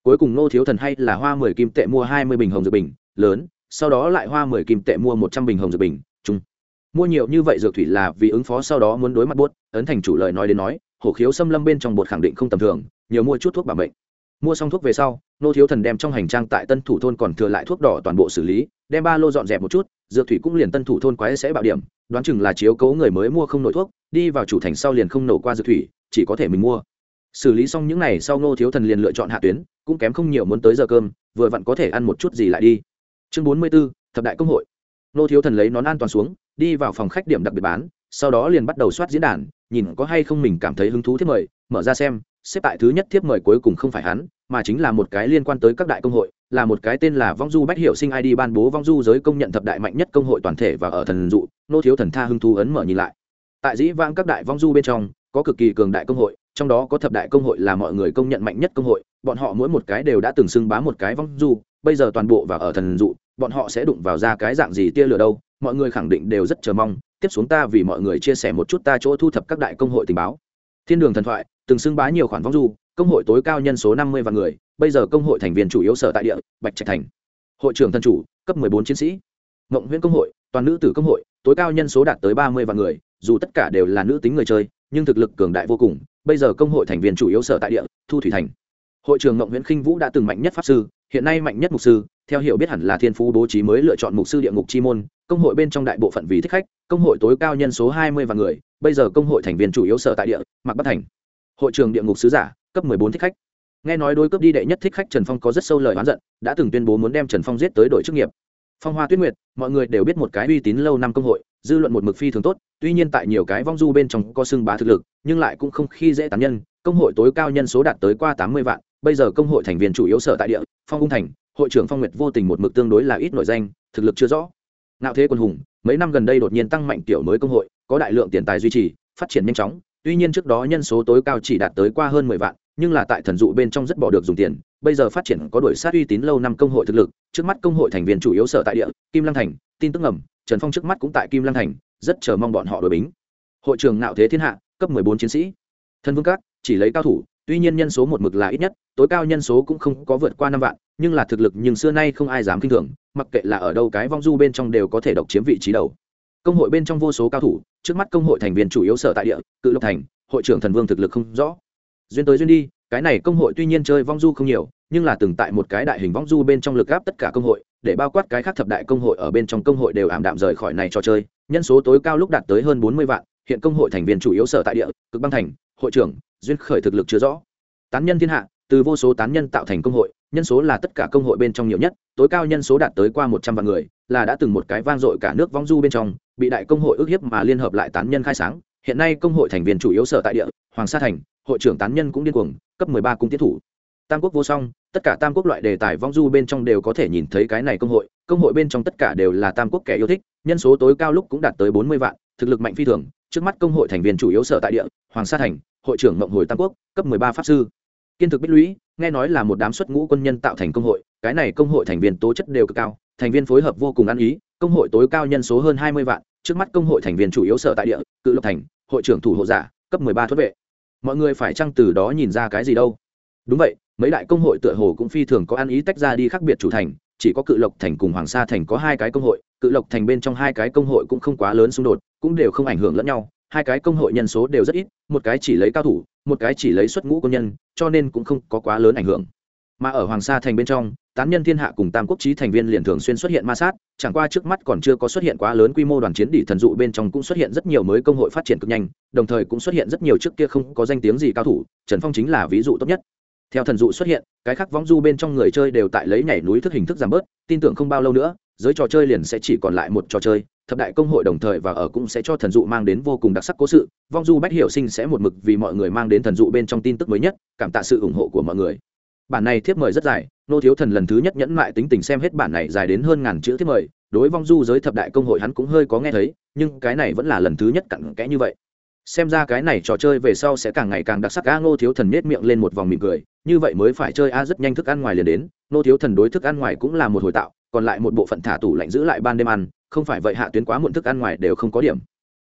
[SPEAKER 1] cuối cùng nô thiếu thần hay là hoa mười kim tệ mua hai mươi bình hồng dược bình, lớn, sau đó lại hoa mười kim tệ mua một trăm bình hồng dược bình trung mua nhiều như vậy dược thủy là vì ứng phó sau đó muốn đối mặt buốt, ấn thành chủ lời nói đến nói, hổ khiếu xâm lâm bên trong bột khẳng định không tầm thường, nhiều mua chút thuốc bảo mệnh. Mua xong thuốc về sau nô thiếu thần đem trong hành trang tại tân thủ thôn còn thừa lại thuốc đỏ toàn bộ xử lý, đem ba lô dọn dẹp một chút, dược thủy cũng liền tân thủ thôn quái sẽ bạo điểm, đoán chừng là chiếu cố người mới mua không nổi thuốc, đi vào chủ thành sau liền không nổ qua dược thủy, chỉ có thể mình mua xử lý xong những n à y sau nô thiếu thần liền lựa chọn hạ tuyến, cũng kém không nhiều muốn tới giờ cơm, vừa vặn có thể ăn một chút gì lại đi. Chương bốn mươi b ố thập đại công hội. Nô thiếu thần lấy nón an toàn xuống, đi vào phòng khách điểm đặc biệt bán, sau đó liền bắt đầu soát diễn đàn, nhìn có hay không mình cảm thấy hứng thú thiết mời, mở ra xem, xếp tại thứ nhất thiếp mời cuối cùng không phải hắn, mà chính là một cái liên quan tới các đại công hội, là một cái tên là vong du bách hiệu sinh id ban bố vong du giới công nhận thập đại mạnh nhất công hội toàn thể và ở thần dụ nô thiếu thần tha hưng thú ấn mở nhìn lại. Tại dĩ vãng các đại vong du bên trong có cực kỳ cường đại công hội, trong đó có thập đại công hội là mọi người công nhận mạnh nhất công hội, bọn họ mỗi một cái đều đã từng xưng bá một cái vong du, bây giờ toàn bộ và ở thần dụ, bọn họ sẽ đụng vào ra cái dạng gì tia lửa đâu, mọi người khẳng định đều rất chờ mong, tiếp xuống ta vì mọi người chia sẻ một chút ta chỗ thu thập các đại công hội tình báo. Thiên đường thần thoại, từng xưng bá nhiều khoản vong du, công hội tối cao nhân số năm mươi vạn người, bây giờ công hội thành viên chủ yếu sở tại địa, bạch trạch thành. Hội trưởng thần chủ, cấp bốn chiến sĩ. Mộng huyễn công hội, toàn nữ tử công hội, tối cao nhân số đạt tới ba mươi vạn người, dù tất cả đều là nữ tính người chơi nhưng thực lực cường đại vô cùng, bây giờ công hội thành viên chủ yếu sở tại địa, thu thủy thành. Hội trưởng mộng nguyễn khinh vũ đã từng mạnh nhất pháp sư, hiện nay mạnh nhất mục sư, theo hiểu biết hẳn là thiên phú bố trí mới lựa chọn mục sư địa ngục chi môn, công hội bên trong đại bộ phận vì thích khách, công hội tối cao nhân số hai mươi vạn người, bây giờ công hội thành viên chủ yếu sở tại địa mặc bắc thành. Hội trường địa ngục sứ giả, cấp mười bốn thích khách. Nghe nói đôi cướp đi đệ nhất thích khách trần phong có rất sâu lời oán giận, đã từng tuyên bố muốn đem trần phong giết tới đội chức nghiệp. Phong hoa tuyết nguyệt, mọi người đều biết một cái uy tín lâu năm công hội, dư luận một mực phi thường tốt tuy nhiên tại nhiều cái vong du bên trong có xưng bá thực lực, nhưng lại cũng không khi dễ tán nhân, công hội tối cao nhân số đạt tới qua tám mươi vạn, bây giờ công hội thành viên chủ yếu sở tại địa, phong ung thành, hội trưởng phong nguyệt vô tình một mực tương đối là ít nội danh, thực lực chưa rõ. Ngạo thế quân hùng, mấy năm gần đây đột nhiên tăng mạnh tiểu mới công hội, có đại lượng tiền tài duy trì, phát triển nhanh chóng, tuy nhiên trước đó nhân số tối cao chỉ đạt tới qua hơn mười vạn, nhưng là tại thần dụ bên trong rất bỏ được dùng tiền, bây giờ phát triển có đổi sát uy tín lâu năm công hội thực lực, trước mắt công hội thành viên chủ yếu sở tại địa, kim lăng thành, tin tức ngầm, trần phong trước mắt cũng tại kim lăng thành rất chờ mong bọn họ đội bính. Hội trường nạo thế thiên hạ, cấp mười bốn chiến sĩ. Thân vương các, chỉ lấy cao thủ, tuy nhiên nhân số một mực là ít nhất, tối cao nhân số cũng không có vượt qua năm vạn, nhưng là thực lực nhưng xưa nay không ai dám kinh thường, mặc kệ là ở đâu cái vong du bên trong đều có thể độc chiếm vị trí đầu. Công hội bên trong vô số cao thủ, trước mắt công hội thành viên chủ yếu sở tại địa, cự lộc thành, hội trưởng thần vương thực lực không rõ. Duyên tới duyên đi, cái này công hội tuy nhiên chơi vong du không nhiều, nhưng là từng tại một cái đại hình vong du bên trong lực gáp tất cả công hội, để bao quát cái khác thập đại công hội ở bên trong công hội đều ảm đạm rời khỏi này cho chơi nhân số tối cao lúc đạt tới hơn bốn mươi vạn, hiện công hội thành viên chủ yếu sở tại địa, cực băng thành, hội trưởng, duyên khởi thực lực chưa rõ. Tán nhân thiên hạ, từ vô số tán nhân tạo thành công hội, nhân số là tất cả công hội bên trong nhiều nhất, tối cao nhân số đạt tới qua một trăm vạn người, là đã từng một cái vang dội cả nước vong du bên trong, bị đại công hội ước hiếp mà liên hợp lại tán nhân khai sáng. Hiện nay công hội thành viên chủ yếu sở tại địa, hoàng sa thành, hội trưởng tán nhân cũng điên cuồng, cấp mười ba cung tiến thủ. Tam quốc vô song, tất cả tam quốc loại đề tài vong du bên trong đều có thể nhìn thấy cái này công hội công hội bên trong tất cả đều là tam quốc kẻ yêu thích nhân số tối cao lúc cũng đạt tới bốn mươi vạn, thực lực mạnh phi thường, trước mắt công hội thành viên chủ yếu sở tại địa, hoàng sa thành, hội trưởng mộng hồi tam quốc, cấp mười ba pháp sư. Kiên thực bích lũy, nghe nói là một đám xuất ngũ quân nhân tạo thành công hội, cái này công hội thành viên tố chất đều cực cao, thành viên phối hợp vô cùng ăn ý, công hội tối cao nhân số hơn hai mươi vạn, trước mắt công hội thành viên chủ yếu sở tại địa, cự lộc thành, hội trưởng thủ hộ giả, cấp mười ba thuất vệ. Mọi người phải chăng từ đó nhìn ra cái gì đâu? Đúng vậy, mấy đại công hội tựa hồ cũng phi thường có ăn ý tách ra đi khác biệt chủ thành chỉ có cự lộc thành cùng hoàng sa thành có hai cái công hội, cự lộc thành bên trong hai cái công hội cũng không quá lớn xung đột, cũng đều không ảnh hưởng lẫn nhau, hai cái công hội nhân số đều rất ít, một cái chỉ lấy cao thủ, một cái chỉ lấy xuất ngũ công nhân, cho nên cũng không có quá lớn ảnh hưởng. Mà ở hoàng sa thành bên trong, tán nhân thiên hạ cùng tam quốc trí thành viên liền thường xuyên xuất hiện ma sát, chẳng qua trước mắt còn chưa có xuất hiện quá lớn quy mô đoàn chiến đỉ thần dụ bên trong cũng xuất hiện rất nhiều mới công hội phát triển cực nhanh, đồng thời cũng xuất hiện rất nhiều trước kia không có danh tiếng gì cao thủ, trần phong chính là ví dụ tốt nhất theo thần dụ xuất hiện, cái khác võng du bên trong người chơi đều tại lấy nhảy núi thức hình thức giảm bớt, tin tưởng không bao lâu nữa, giới trò chơi liền sẽ chỉ còn lại một trò chơi, thập đại công hội đồng thời và ở cũng sẽ cho thần dụ mang đến vô cùng đặc sắc cố sự. Vong du bách hiểu sinh sẽ một mực vì mọi người mang đến thần dụ bên trong tin tức mới nhất, cảm tạ sự ủng hộ của mọi người. Bản này thiếp mời rất dài, nô thiếu thần lần thứ nhất nhẫn mại tính tình xem hết bản này dài đến hơn ngàn chữ thiếp mời, đối vong du giới thập đại công hội hắn cũng hơi có nghe thấy, nhưng cái này vẫn là lần thứ nhất cặn kẽ như vậy xem ra cái này trò chơi về sau sẽ càng ngày càng đặc sắc. A, ngô thiếu thần nết miệng lên một vòng mỉm cười. Như vậy mới phải chơi a, rất nhanh thức ăn ngoài liền đến. Ngô thiếu thần đối thức ăn ngoài cũng là một hồi tạo, còn lại một bộ phận thả tủ lạnh giữ lại ban đêm ăn. Không phải vậy hạ tuyến quá muộn thức ăn ngoài đều không có điểm.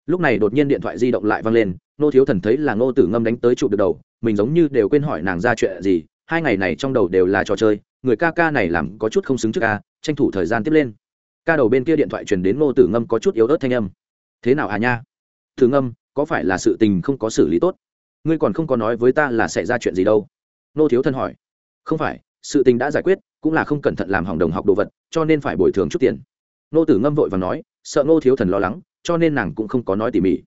[SPEAKER 1] Lúc này đột nhiên điện thoại di động lại vang lên. Ngô thiếu thần thấy là ngô tử ngâm đánh tới trụ được đầu. Mình giống như đều quên hỏi nàng ra chuyện gì. Hai ngày này trong đầu đều là trò chơi. Người ca ca này làm có chút không xứng trước ca tranh thủ thời gian tiếp lên. Ca đầu bên kia điện thoại truyền đến ngô tử ngâm có chút yếu ớt thanh âm. Thế nào à nha? Tử ngâm có phải là sự tình không có xử lý tốt? Ngươi còn không có nói với ta là xảy ra chuyện gì đâu. Nô thiếu thân hỏi. Không phải, sự tình đã giải quyết, cũng là không cẩn thận làm hỏng đồng học đồ vật, cho nên phải bồi thường chút tiền. Nô tử ngâm vội và nói, sợ nô thiếu thần lo lắng, cho nên nàng cũng không có nói tỉ mỉ.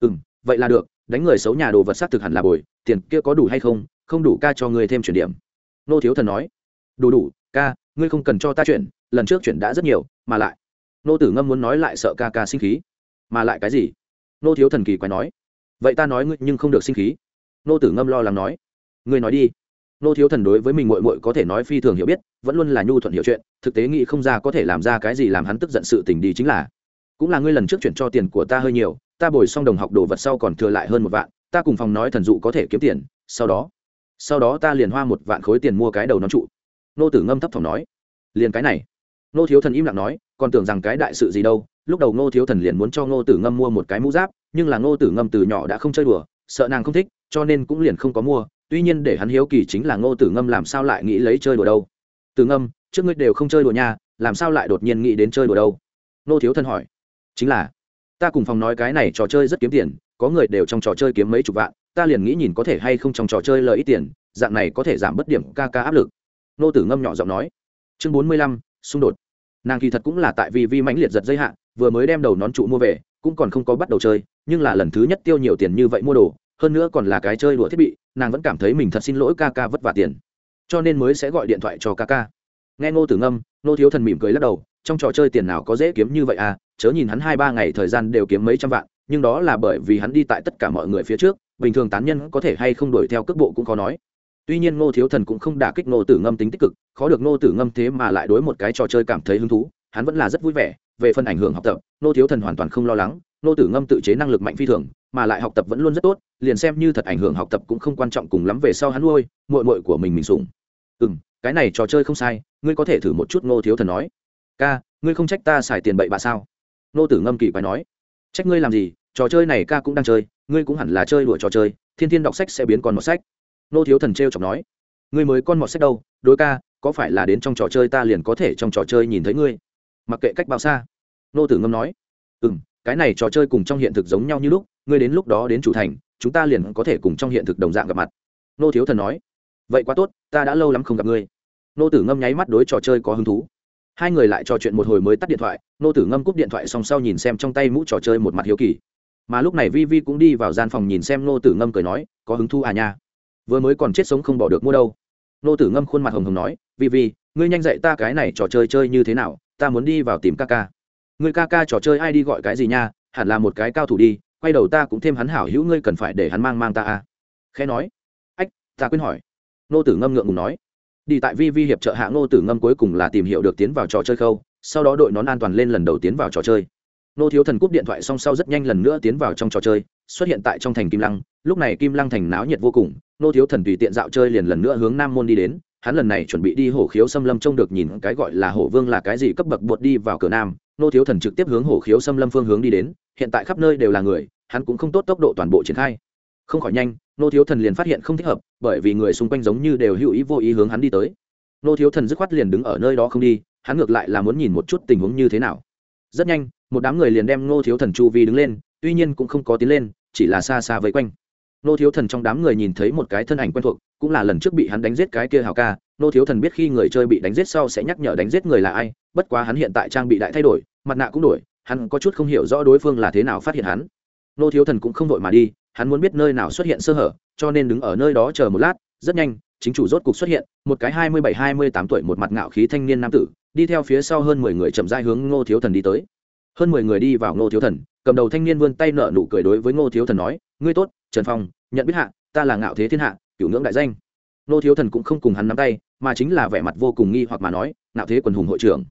[SPEAKER 1] Ừ m vậy là được, đánh người xấu nhà đồ vật xác thực hẳn là bồi, tiền kia có đủ hay không không đủ ca cho ngươi thêm chuyển điểm. Nô thiếu thần nói. Đủ đủ, ca, ngươi không cần cho ta chuyển, lần trước chuyển đã rất nhiều, mà lại. Nô tử ngâm muốn nói lại sợ ca ca sinh khí. Mà lại cái gì? Nô thiếu thần kỳ quái nói, vậy ta nói ngươi nhưng không được sinh khí. Nô tử ngâm lo lắng nói, ngươi nói đi. Nô thiếu thần đối với mình mội mội có thể nói phi thường hiểu biết, vẫn luôn là nhu thuận hiểu chuyện, thực tế nghĩ không ra có thể làm ra cái gì làm hắn tức giận sự tình đi chính là, cũng là ngươi lần trước chuyển cho tiền của ta hơi nhiều, ta bồi xong đồng học đồ vật sau còn thừa lại hơn một vạn, ta cùng phòng nói thần dụ có thể kiếm tiền, sau đó sau đó ta liền hoa một vạn khối tiền mua cái đầu nón trụ. Nô tử ngâm thấp phòng nói, liền cái này. Nô thiếu thần im lặng nói, còn tưởng rằng cái đại sự gì đâu lúc đầu ngô thiếu thần liền muốn cho ngô tử ngâm mua một cái mũ giáp, nhưng là ngô tử ngâm từ nhỏ đã không chơi đùa, sợ nàng không thích, cho nên cũng liền không có mua. Tuy nhiên để hắn hiếu kỳ chính là ngô tử ngâm làm sao lại nghĩ lấy chơi đùa đâu. Tử ngâm, trước ngươi đều không chơi đùa nha, làm sao lại đột nhiên nghĩ đến chơi đùa đâu? Ngô thiếu thần hỏi. Chính là, ta cùng phòng nói cái này trò chơi rất kiếm tiền, có người đều trong trò chơi kiếm mấy chục vạn, ta liền nghĩ nhìn có thể hay không trong trò chơi lợi ít tiền, dạng này có thể giảm bất điểm ca ca áp lực. Nô tử ngâm nhỏ giọng nói. Chương bốn mươi lăm, xung đột nàng kỳ thật cũng là tại vì vi mãnh liệt giật dây hạn vừa mới đem đầu nón trụ mua về, cũng còn không có bắt đầu chơi, nhưng là lần thứ nhất tiêu nhiều tiền như vậy mua đồ, hơn nữa còn là cái chơi đùa thiết bị, nàng vẫn cảm thấy mình thật xin lỗi ca ca vất vả tiền. Cho nên mới sẽ gọi điện thoại cho ca ca. Nghe ngô tử ngâm, ngô thiếu thần mỉm cười lắc đầu, trong trò chơi tiền nào có dễ kiếm như vậy à chớ nhìn hắn hai ba ngày thời gian đều kiếm mấy trăm vạn, nhưng đó là bởi vì hắn đi tại tất cả mọi người phía trước, bình thường tán nhân có thể hay không đuổi theo cước bộ cũng khó nói tuy nhiên ngô thiếu thần cũng không đả kích ngô tử ngâm tính tích cực, khó được ngô tử ngâm thế mà lại đối một cái trò chơi cảm thấy hứng thú, hắn vẫn là rất vui vẻ. Về phần ảnh hưởng học tập, ngô thiếu thần hoàn toàn không lo lắng nô tử ngâm tự chế năng lực mạnh phi thường, mà lại học tập vẫn luôn rất tốt, liền xem như thật ảnh hưởng học tập cũng không quan trọng cùng lắm về sau hắn nuôi mội mội của mình mình sủng. Ừ m cái này trò chơi không sai, ngươi có thể thử một chút ngô thiếu thần nói. Ca, ngươi không trách ta xài tiền bậy bạ sao? Nô tử ngâm kỳ quái nói. Trách ngươi làm gì, trò chơi này ca cũng đang chơi, ngươi cũng hẳn là chơi đùa trò chơi, thiên thiên đọc sách sẽ biến còn một sách nô thiếu thần t r e o chọc nói, ngươi mới con mọt sách đâu, đối ca, có phải là đến trong trò chơi ta liền có thể trong trò chơi nhìn thấy ngươi? Mặc kệ cách bao xa, nô tử ngâm nói ừ m cái này trò chơi cùng trong hiện thực giống nhau như lúc, ngươi đến lúc đó đến chủ thành, chúng ta liền có thể cùng trong hiện thực đồng dạng gặp mặt. Nô thiếu thần nói, vậy quá tốt, ta đã lâu lắm không gặp ngươi. Nô tử ngâm nháy mắt đối trò chơi có hứng thú. Hai người lại trò chuyện một hồi mới tắt điện thoại, nô tử ngâm cúp điện thoại song sau nhìn xem trong tay mũ trò chơi một mặt hiếu kỳ. Mà lúc này vi vi cũng đi vào gian phòng nhìn xem nô tử ngâm cười nói, có hứng thú à nha? Vừa mới còn chết sống không bỏ được mua đâu. Nô tử ngâm khuôn mặt hồng hồng nói vi vi ngươi nhanh dạy ta cái này trò chơi chơi như thế nào, ta muốn đi vào tìm ca ca. Người ca ca trò chơi ai đi gọi cái gì nha, hẳn là một cái cao thủ đi, quay đầu ta cũng thêm hắn hảo hữu ngươi cần phải để hắn mang mang ta à. Khẽ nói. Ách, ta quên hỏi. Nô tử ngâm ngượng ngùng nói. Đi tại vi vi hiệp trợ hạ nô tử ngâm cuối cùng là tìm hiểu được tiến vào trò chơi khâu, sau đó đội nón an toàn lên lần đầu tiến vào trò chơi. Nô thiếu thần cúp điện thoại xong sau rất nhanh lần nữa tiến vào trong trò chơi, xuất hiện tại trong thành kim lăng, lúc này kim lăng thành náo nhiệt vô cùng nô thiếu thần tùy tiện dạo chơi liền lần nữa hướng nam môn đi đến, hắn lần này chuẩn bị đi hổ khiếu xâm lâm trông được nhìn cái gọi là hổ vương là cái gì cấp bậc buột đi vào cửa nam. Nô thiếu thần trực tiếp hướng hổ khiếu xâm lâm phương hướng đi đến, hiện tại khắp nơi đều là người, hắn cũng không tốt tốc độ toàn bộ triển khai. Không khỏi nhanh, nô thiếu thần liền phát hiện không thích hợp, bởi vì người xung quanh giống như đều hữu ý vô ý hướng hắn đi tới. Nô thiếu thần dứt khoát liền đứng ở nơi đó không đi, hắn ngược lại là muốn nhìn một chút tình huống như thế nào. Rất nhanh, một đám người liền đem nô thiếu thần chu vi đứng lên, tuy nhiên cũng không có tiến lên, chỉ là xa xa vây quanh nô thiếu thần trong đám người nhìn thấy một cái thân ảnh quen thuộc, cũng là lần trước bị hắn đánh giết cái kia hào ca. Nô thiếu thần biết khi người chơi bị đánh giết sau sẽ nhắc nhở đánh giết người là ai, bất quá hắn hiện tại trang bị đại thay đổi, mặt nạ cũng đổi, hắn có chút không hiểu rõ đối phương là thế nào phát hiện hắn. Nô thiếu thần cũng không vội mà đi, hắn muốn biết nơi nào xuất hiện sơ hở, cho nên đứng ở nơi đó chờ một lát, rất nhanh, chính chủ rốt cục xuất hiện, một cái hai mươi bảy, hai mươi tám tuổi, một mặt ngạo khí thanh niên nam tử, đi theo phía sau hơn mười người chậm rãi hướng ngô thiếu thần đi tới. Hơn mười người đi vào ngô thiếu thần, cầm đầu thanh niên vươn tay nợ nụ cười đối với ngô thiếu thần nói, ngươi tốt trần phong, nhận biết hạ, ta là ngạo thế thiên hạ, cửu ngưỡng đại danh. Nô thiếu thần cũng không cùng hắn nắm tay, mà chính là vẻ mặt vô cùng nghi hoặc mà nói, Ngạo thế quần hùng hội trưởng.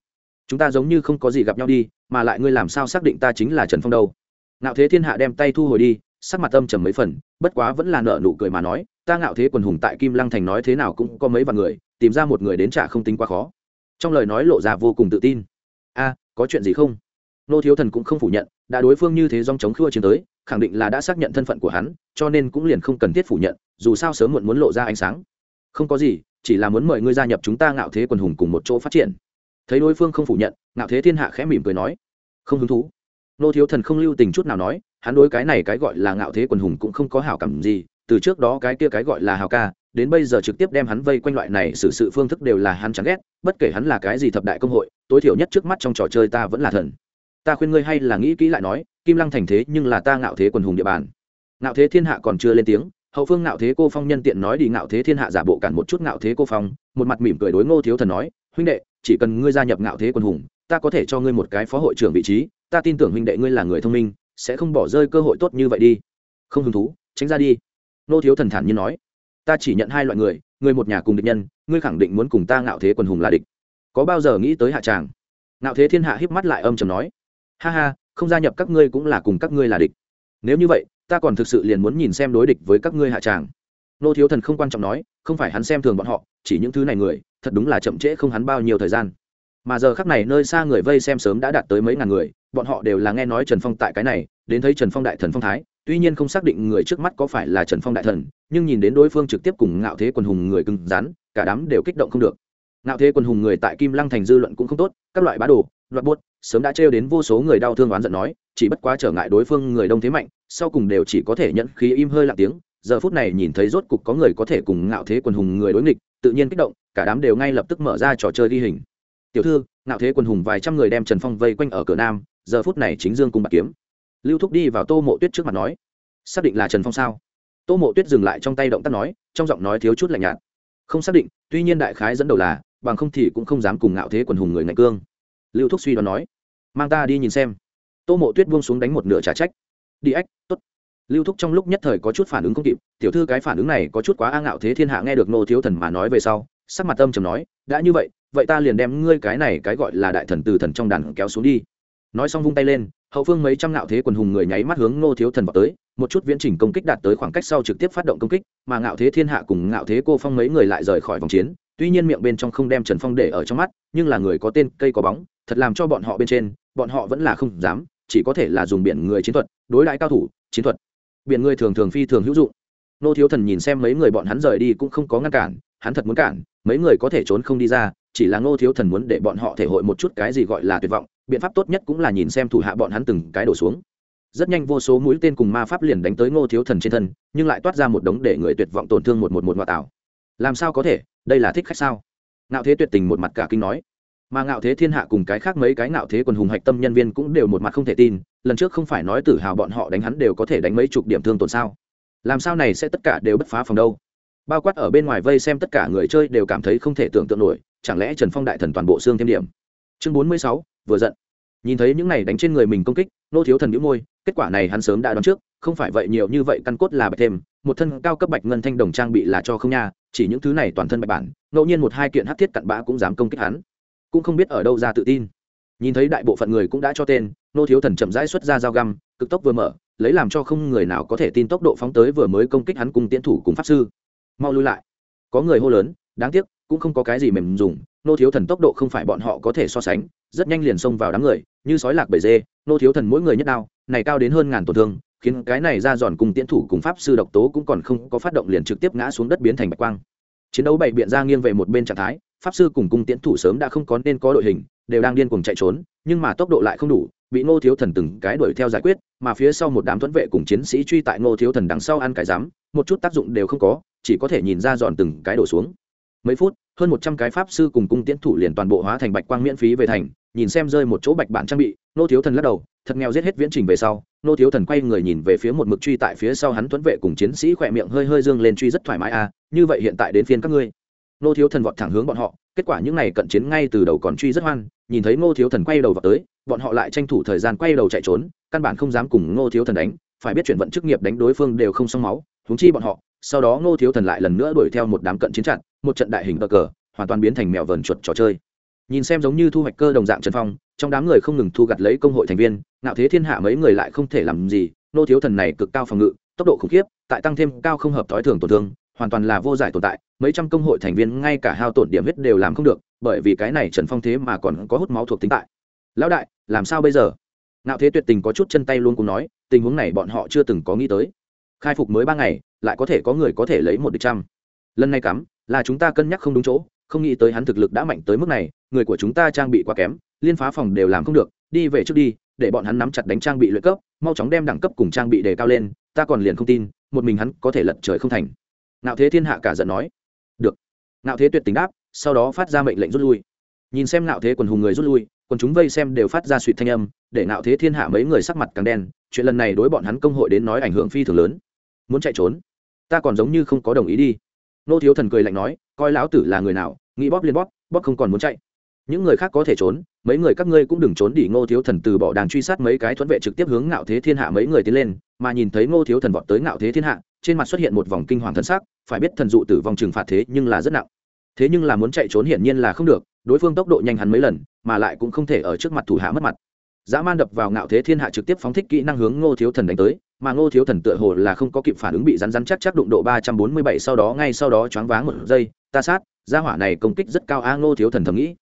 [SPEAKER 1] Chúng ta giống như không có gì gặp nhau đi, mà lại ngươi làm sao xác định ta chính là trần phong đâu? Ngạo thế thiên hạ đem tay thu hồi đi, sắc mặt âm trầm mấy phần, bất quá vẫn là nợ nụ cười mà nói, ta ngạo thế quần hùng tại kim lăng thành nói thế nào cũng có mấy vạn người, tìm ra một người đến trả không tính quá khó. Trong lời nói lộ ra vô cùng tự tin. A, có chuyện gì không? Nô thiếu thần cũng không phủ nhận, đã đối phương như thế dòng chống khua chiến tới khẳng định là đã xác nhận thân phận của hắn, cho nên cũng liền không cần thiết phủ nhận, dù sao sớm muộn muốn lộ ra ánh sáng. Không có gì, chỉ là muốn mời ngươi gia nhập chúng ta ngạo thế quần hùng cùng một chỗ phát triển. Thấy đối phương không phủ nhận, ngạo thế thiên hạ khẽ mỉm cười nói, không hứng thú. Nô thiếu thần không lưu tình chút nào nói, hắn đối cái này cái gọi là ngạo thế quần hùng cũng không có hảo cảm gì, từ trước đó cái kia cái gọi là hào ca, đến bây giờ trực tiếp đem hắn vây quanh loại này xử sự phương thức đều là hắn chẳng ghét, bất kể hắn là cái gì thập đại công hội, tối thiểu nhất trước mắt trong trò chơi ta vẫn là thần. Ta khuyên ngươi hay là nghĩ kỹ lại nói kim lăng thành thế nhưng là ta ngạo thế quần hùng địa bàn. Ngạo thế thiên hạ còn chưa lên tiếng, hậu phương ngạo thế cô phong nhân tiện nói đi ngạo thế thiên hạ giả bộ cản một chút ngạo thế cô phong, một mặt mỉm cười đối ngô thiếu thần nói, huynh đệ, chỉ cần ngươi gia nhập ngạo thế quần hùng, ta có thể cho ngươi một cái phó hội trưởng vị trí, ta tin tưởng huynh đệ ngươi là người thông minh, sẽ không bỏ rơi cơ hội tốt như vậy đi. Không hứng thú, tránh ra đi. Ngô thiếu thần thản nhiên nói, ta chỉ nhận hai loại người người một nhà cùng địch nhân, ngươi khẳng định muốn cùng ta ngạo thế quần hùng là địch. Có bao giờ nghĩ tới hạ tràng? Ngạo thế thiên hạ híp mắt lại âm chầm nói, ha ha không gia nhập các ngươi cũng là cùng các ngươi là địch. Nếu như vậy, ta còn thực sự liền muốn nhìn xem đối địch với các ngươi hạ tràng. Nô thiếu thần không quan trọng nói, không phải hắn xem thường bọn họ, chỉ những thứ này người, thật đúng là chậm trễ không hắn bao nhiêu thời gian. Mà giờ khắc này nơi xa người vây xem sớm đã đạt tới mấy ngàn người, bọn họ đều là nghe nói trần phong tại cái này, đến thấy trần phong đại thần phong thái, tuy nhiên không xác định người trước mắt có phải là trần phong đại thần, nhưng nhìn đến đối phương trực tiếp cùng ngạo thế quần hùng người cứng rắn, cả đám đều kích động không được. Ngạo thế quần hùng người tại kim lăng thành dư luận cũng không tốt, các loại bá đồ loạt buốt sớm đã trêu đến vô số người đau thương oán giận nói, chỉ bất quá trở ngại đối phương người đông thế mạnh, sau cùng đều chỉ có thể nhận khí im hơi lặng tiếng, giờ phút này nhìn thấy rốt cục có người có thể cùng ngạo thế quần hùng người đối nghịch, tự nhiên kích động, cả đám đều ngay lập tức mở ra trò chơi ghi hình. Tiểu thư, ngạo thế quần hùng vài trăm người đem trần phong vây quanh ở cửa nam, giờ phút này chính dương cùng bạc kiếm. Lưu thúc đi vào tô mộ tuyết trước mặt nói, xác định là trần phong sao? Tô mộ tuyết dừng lại trong tay động tác nói, trong giọng nói thiếu chút lạnh nhạt, không xác định, tuy nhiên đại khái dẫn đầu là, bằng không thì cũng không dám cùng ngạo thế quần hùng người ngạch cương lưu thúc suy đoán nói, mang ta đi nhìn xem. Tô mộ tuyết buông xuống đánh một nửa trả trách. Đi ách t ố t lưu thúc trong lúc nhất thời có chút phản ứng không kịp, tiểu thư cái phản ứng này có chút quá a ngạo thế thiên hạ nghe được nô thiếu thần mà nói về sau, sắc mặt âm chầm nói, đã như vậy vậy ta liền đem ngươi cái này cái gọi là đại thần từ thần trong đàn kéo xuống đi. Nói xong vung tay lên, hậu phương mấy trăm ngạo thế quần hùng người nháy mắt hướng nô thiếu thần vào tới, một chút viễn trình công kích đạt tới khoảng cách sau trực tiếp phát động công kích, mà ngạo thế thiên hạ cùng ngạo thế cô phong mấy người lại rời khỏi vòng chiến, tuy nhiên miệng bên trong không đem trần phong để ở trong mắt, nhưng là người có tên cây có bóng thật làm cho bọn họ bên trên, bọn họ vẫn là không dám, chỉ có thể là dùng biển người chiến thuật, đối đãi cao thủ, chiến thuật. Biển người thường thường phi thường hữu dụng. Nô thiếu thần nhìn xem mấy người bọn hắn rời đi cũng không có ngăn cản, hắn thật muốn cản, mấy người có thể trốn không đi ra, chỉ là ngô thiếu thần muốn để bọn họ thể hội một chút cái gì gọi là tuyệt vọng, biện pháp tốt nhất cũng là nhìn xem thủ hạ bọn hắn từng cái đổ xuống. Rất nhanh vô số mũi tên cùng ma pháp liền đánh tới ngô thiếu thần trên thân, nhưng lại toát ra một đống để người tuyệt vọng tổn thương một một một ngoại tảo. Làm sao có thể? Đây là thích khách sao? Nạo thế tuyệt tình một mặt cả kinh nói mà ngạo thế thiên hạ cùng cái khác mấy cái ngạo thế quần hùng hạch tâm nhân viên cũng đều một mặt không thể tin, lần trước không phải nói tự hào bọn họ đánh hắn đều có thể đánh mấy chục điểm thương tổn sao? Làm sao này sẽ tất cả đều bất phá phòng đâu? Bao quát ở bên ngoài vây xem tất cả người chơi đều cảm thấy không thể tưởng tượng nổi, chẳng lẽ trần phong đại thần toàn bộ xương thêm điểm? Chương bốn mươi sáu, vừa giận. Nhìn thấy những này đánh trên người mình công kích, nô thiếu thần nhũ môi, kết quả này hắn sớm đã đoán trước, không phải vậy nhiều như vậy căn cốt là bạch thêm, một thân cao cấp bạch ngân thanh đồng trang bị là cho không nha, chỉ những thứ này toàn thân bạch bản, ngẫu nhiên một hai kiện hát thiết cặn bã cũng dám công kích hắn cũng không biết ở đâu ra tự tin. Nhìn thấy đại bộ phận người cũng đã cho tên, nô thiếu thần chậm rãi xuất ra dao găm, cực tốc vừa mở, lấy làm cho không người nào có thể tin tốc độ phóng tới vừa mới công kích hắn cùng tiến thủ cùng pháp sư. Mau lui lại. Có người hô lớn, đáng tiếc, cũng không có cái gì mềm dùng, nô thiếu thần tốc độ không phải bọn họ có thể so sánh, rất nhanh liền xông vào đám người, như sói lạc bầy dê, nô thiếu thần mỗi người nhất đao, này cao đến hơn ngàn tổn thương, khiến cái này ra giòn cùng tiến thủ cùng pháp sư độc tố cũng còn không có phát động liền trực tiếp ngã xuống đất biến thành bạch quang. Chiến đấu bảy biện ra nghiêng về một bên trạng thái pháp sư cùng cung tiễn thủ sớm đã không có nên có đội hình, đều đang điên cuồng chạy trốn, nhưng mà tốc độ lại không đủ, bị ngô thiếu thần từng cái đuổi theo giải quyết, mà phía sau một đám thuẫn vệ cùng chiến sĩ truy tại ngô thiếu thần đằng sau ăn cái giám một chút tác dụng đều không có, chỉ có thể nhìn ra dọn từng cái đổ xuống. Mấy phút, hơn một trăm cái pháp sư cùng cung tiễn thủ liền toàn bộ hóa thành bạch quang miễn phí về thành, nhìn xem rơi một chỗ bạch bản trang bị nô thiếu thần lắc đầu, thật nghèo giết hết viễn trình về sau nô thiếu thần quay người nhìn về phía một mực truy tại phía sau hắn tuấn vệ cùng chiến sĩ khỏe miệng hơi hơi dương lên truy rất thoải mái à như vậy hiện tại đến phiên các ngươi nô thiếu thần vọt thẳng hướng bọn họ kết quả những này cận chiến ngay từ đầu còn truy rất hoan nhìn thấy ngô thiếu thần quay đầu vào tới bọn họ lại tranh thủ thời gian quay đầu chạy trốn căn bản không dám cùng ngô thiếu thần đánh phải biết chuyển vận chức nghiệp đánh đối phương đều không xong máu húng chi bọn họ sau đó ngô thiếu thần lại lần nữa đuổi theo một đám cận chiến chặn, một trận đại hình cờ cờ hoàn toàn biến thành mèo vờn chuột trò chơi. Nhìn xem giống như thu hoạch cơ đồng dạng trần phong trong đám người không ngừng thu gặt lấy công hội thành viên ngạo thế thiên hạ mấy người lại không thể làm gì nô thiếu thần này cực cao phòng ngự tốc độ khủng khiếp tại tăng thêm cao không hợp thói thường tổn thương hoàn toàn là vô giải tồn tại, mấy trăm công hội thành viên ngay cả hao tổn điểm huyết đều làm không được, bởi vì cái này trần phong thế mà còn có hút máu thuộc tính tại. Lão đại, làm sao bây giờ? Ngạo thế tuyệt tình có chút chân tay luôn cùng nói, tình huống này bọn họ chưa từng có nghĩ tới. Khai phục mới ba ngày, lại có thể có người có thể lấy một địch trăm. Lần này cắm, là chúng ta cân nhắc không đúng chỗ, không nghĩ tới hắn thực lực đã mạnh tới mức này, người của chúng ta trang bị quá kém, liên phá phòng đều làm không được, đi về trước đi, để bọn hắn nắm chặt đánh trang bị luyện cấp, mau chóng đem đẳng cấp cùng trang bị đề cao lên, ta còn liền không tin, một mình hắn có thể lật trời không thành nạo thế thiên hạ cả giận nói, được. Nạo thế tuyệt tình đáp, sau đó phát ra mệnh lệnh rút lui. Nhìn xem nạo thế quần hùng người rút lui, quần chúng vây xem đều phát ra suy thanh âm, để nạo thế thiên hạ mấy người sắc mặt càng đen, chuyện lần này đối bọn hắn công hội đến nói ảnh hưởng phi thường lớn. Muốn chạy trốn, ta còn giống như không có đồng ý đi. Nô thiếu thần cười lạnh nói, coi lão tử là người nào, nghĩ bóp liền bóp bóp không còn muốn chạy. Những người khác có thể trốn, mấy người các ngươi cũng đừng trốn đi. Ngô thiếu thần từ bỏ đàng truy sát mấy cái thuẫn vệ trực tiếp hướng ngạo thế thiên hạ mấy người tiến lên, mà nhìn thấy ngô thiếu thần vọt tới ngạo thế thiên hạ trên mặt xuất hiện một vòng kinh hoàng thân xác, phải biết thần dụ tử vong trừng phạt thế nhưng là rất nặng. Thế nhưng là muốn chạy trốn hiển nhiên là không được, đối phương tốc độ nhanh hắn mấy lần, mà lại cũng không thể ở trước mặt thủ hạ mất mặt. Dã man đập vào ngạo thế thiên hạ trực tiếp phóng thích kỹ năng hướng ngô thiếu thần đánh tới, mà ngô thiếu thần tựa hồ là không có kịp phản ứng bị rắn rắn chắc chắc đụng độ ba trăm bốn mươi bảy sau đó ngay sau đó choáng váng một giây, ta sát, gia hỏa này công kích rất cao a ngô thiếu thần thầm nghĩ.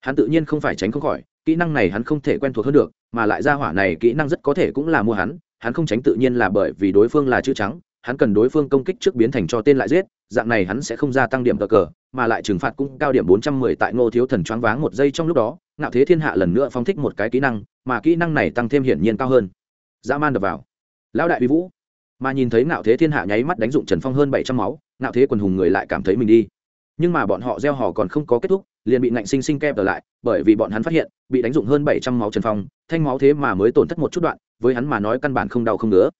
[SPEAKER 1] Hắn tự nhiên không phải tránh không khỏi, kỹ năng này hắn không thể quen thuộc hơn được, mà lại gia hỏa này kỹ năng rất có thể cũng là mua hắn hắn không tránh tự nhiên là bởi vì đối phương là chữ trắng hắn cần đối phương công kích trước biến thành cho tên lại giết, dạng này hắn sẽ không gia tăng điểm cờ cờ, mà lại trừng phạt cũng cao điểm bốn trăm mười tại ngô thiếu thần choáng váng một giây trong lúc đó, ngạo thế thiên hạ lần nữa phóng thích một cái kỹ năng, mà kỹ năng này tăng thêm hiển nhiên cao hơn. Dã man đập vào. Lão đại vi vũ. Mà nhìn thấy ngạo thế thiên hạ nháy mắt đánh dụng trần phong hơn bảy trăm máu, ngạo thế quần hùng người lại cảm thấy mình đi. Nhưng mà bọn họ gieo hò còn không có kết thúc, liền bị ngạnh sinh sinh kẹp trở lại, bởi vì bọn hắn phát hiện, bị đánh dụng hơn bảy trăm máu trần phong, thanh máu thế mà mới tổn thất một chút đoạn, với hắn mà nói căn bản không đau không nữa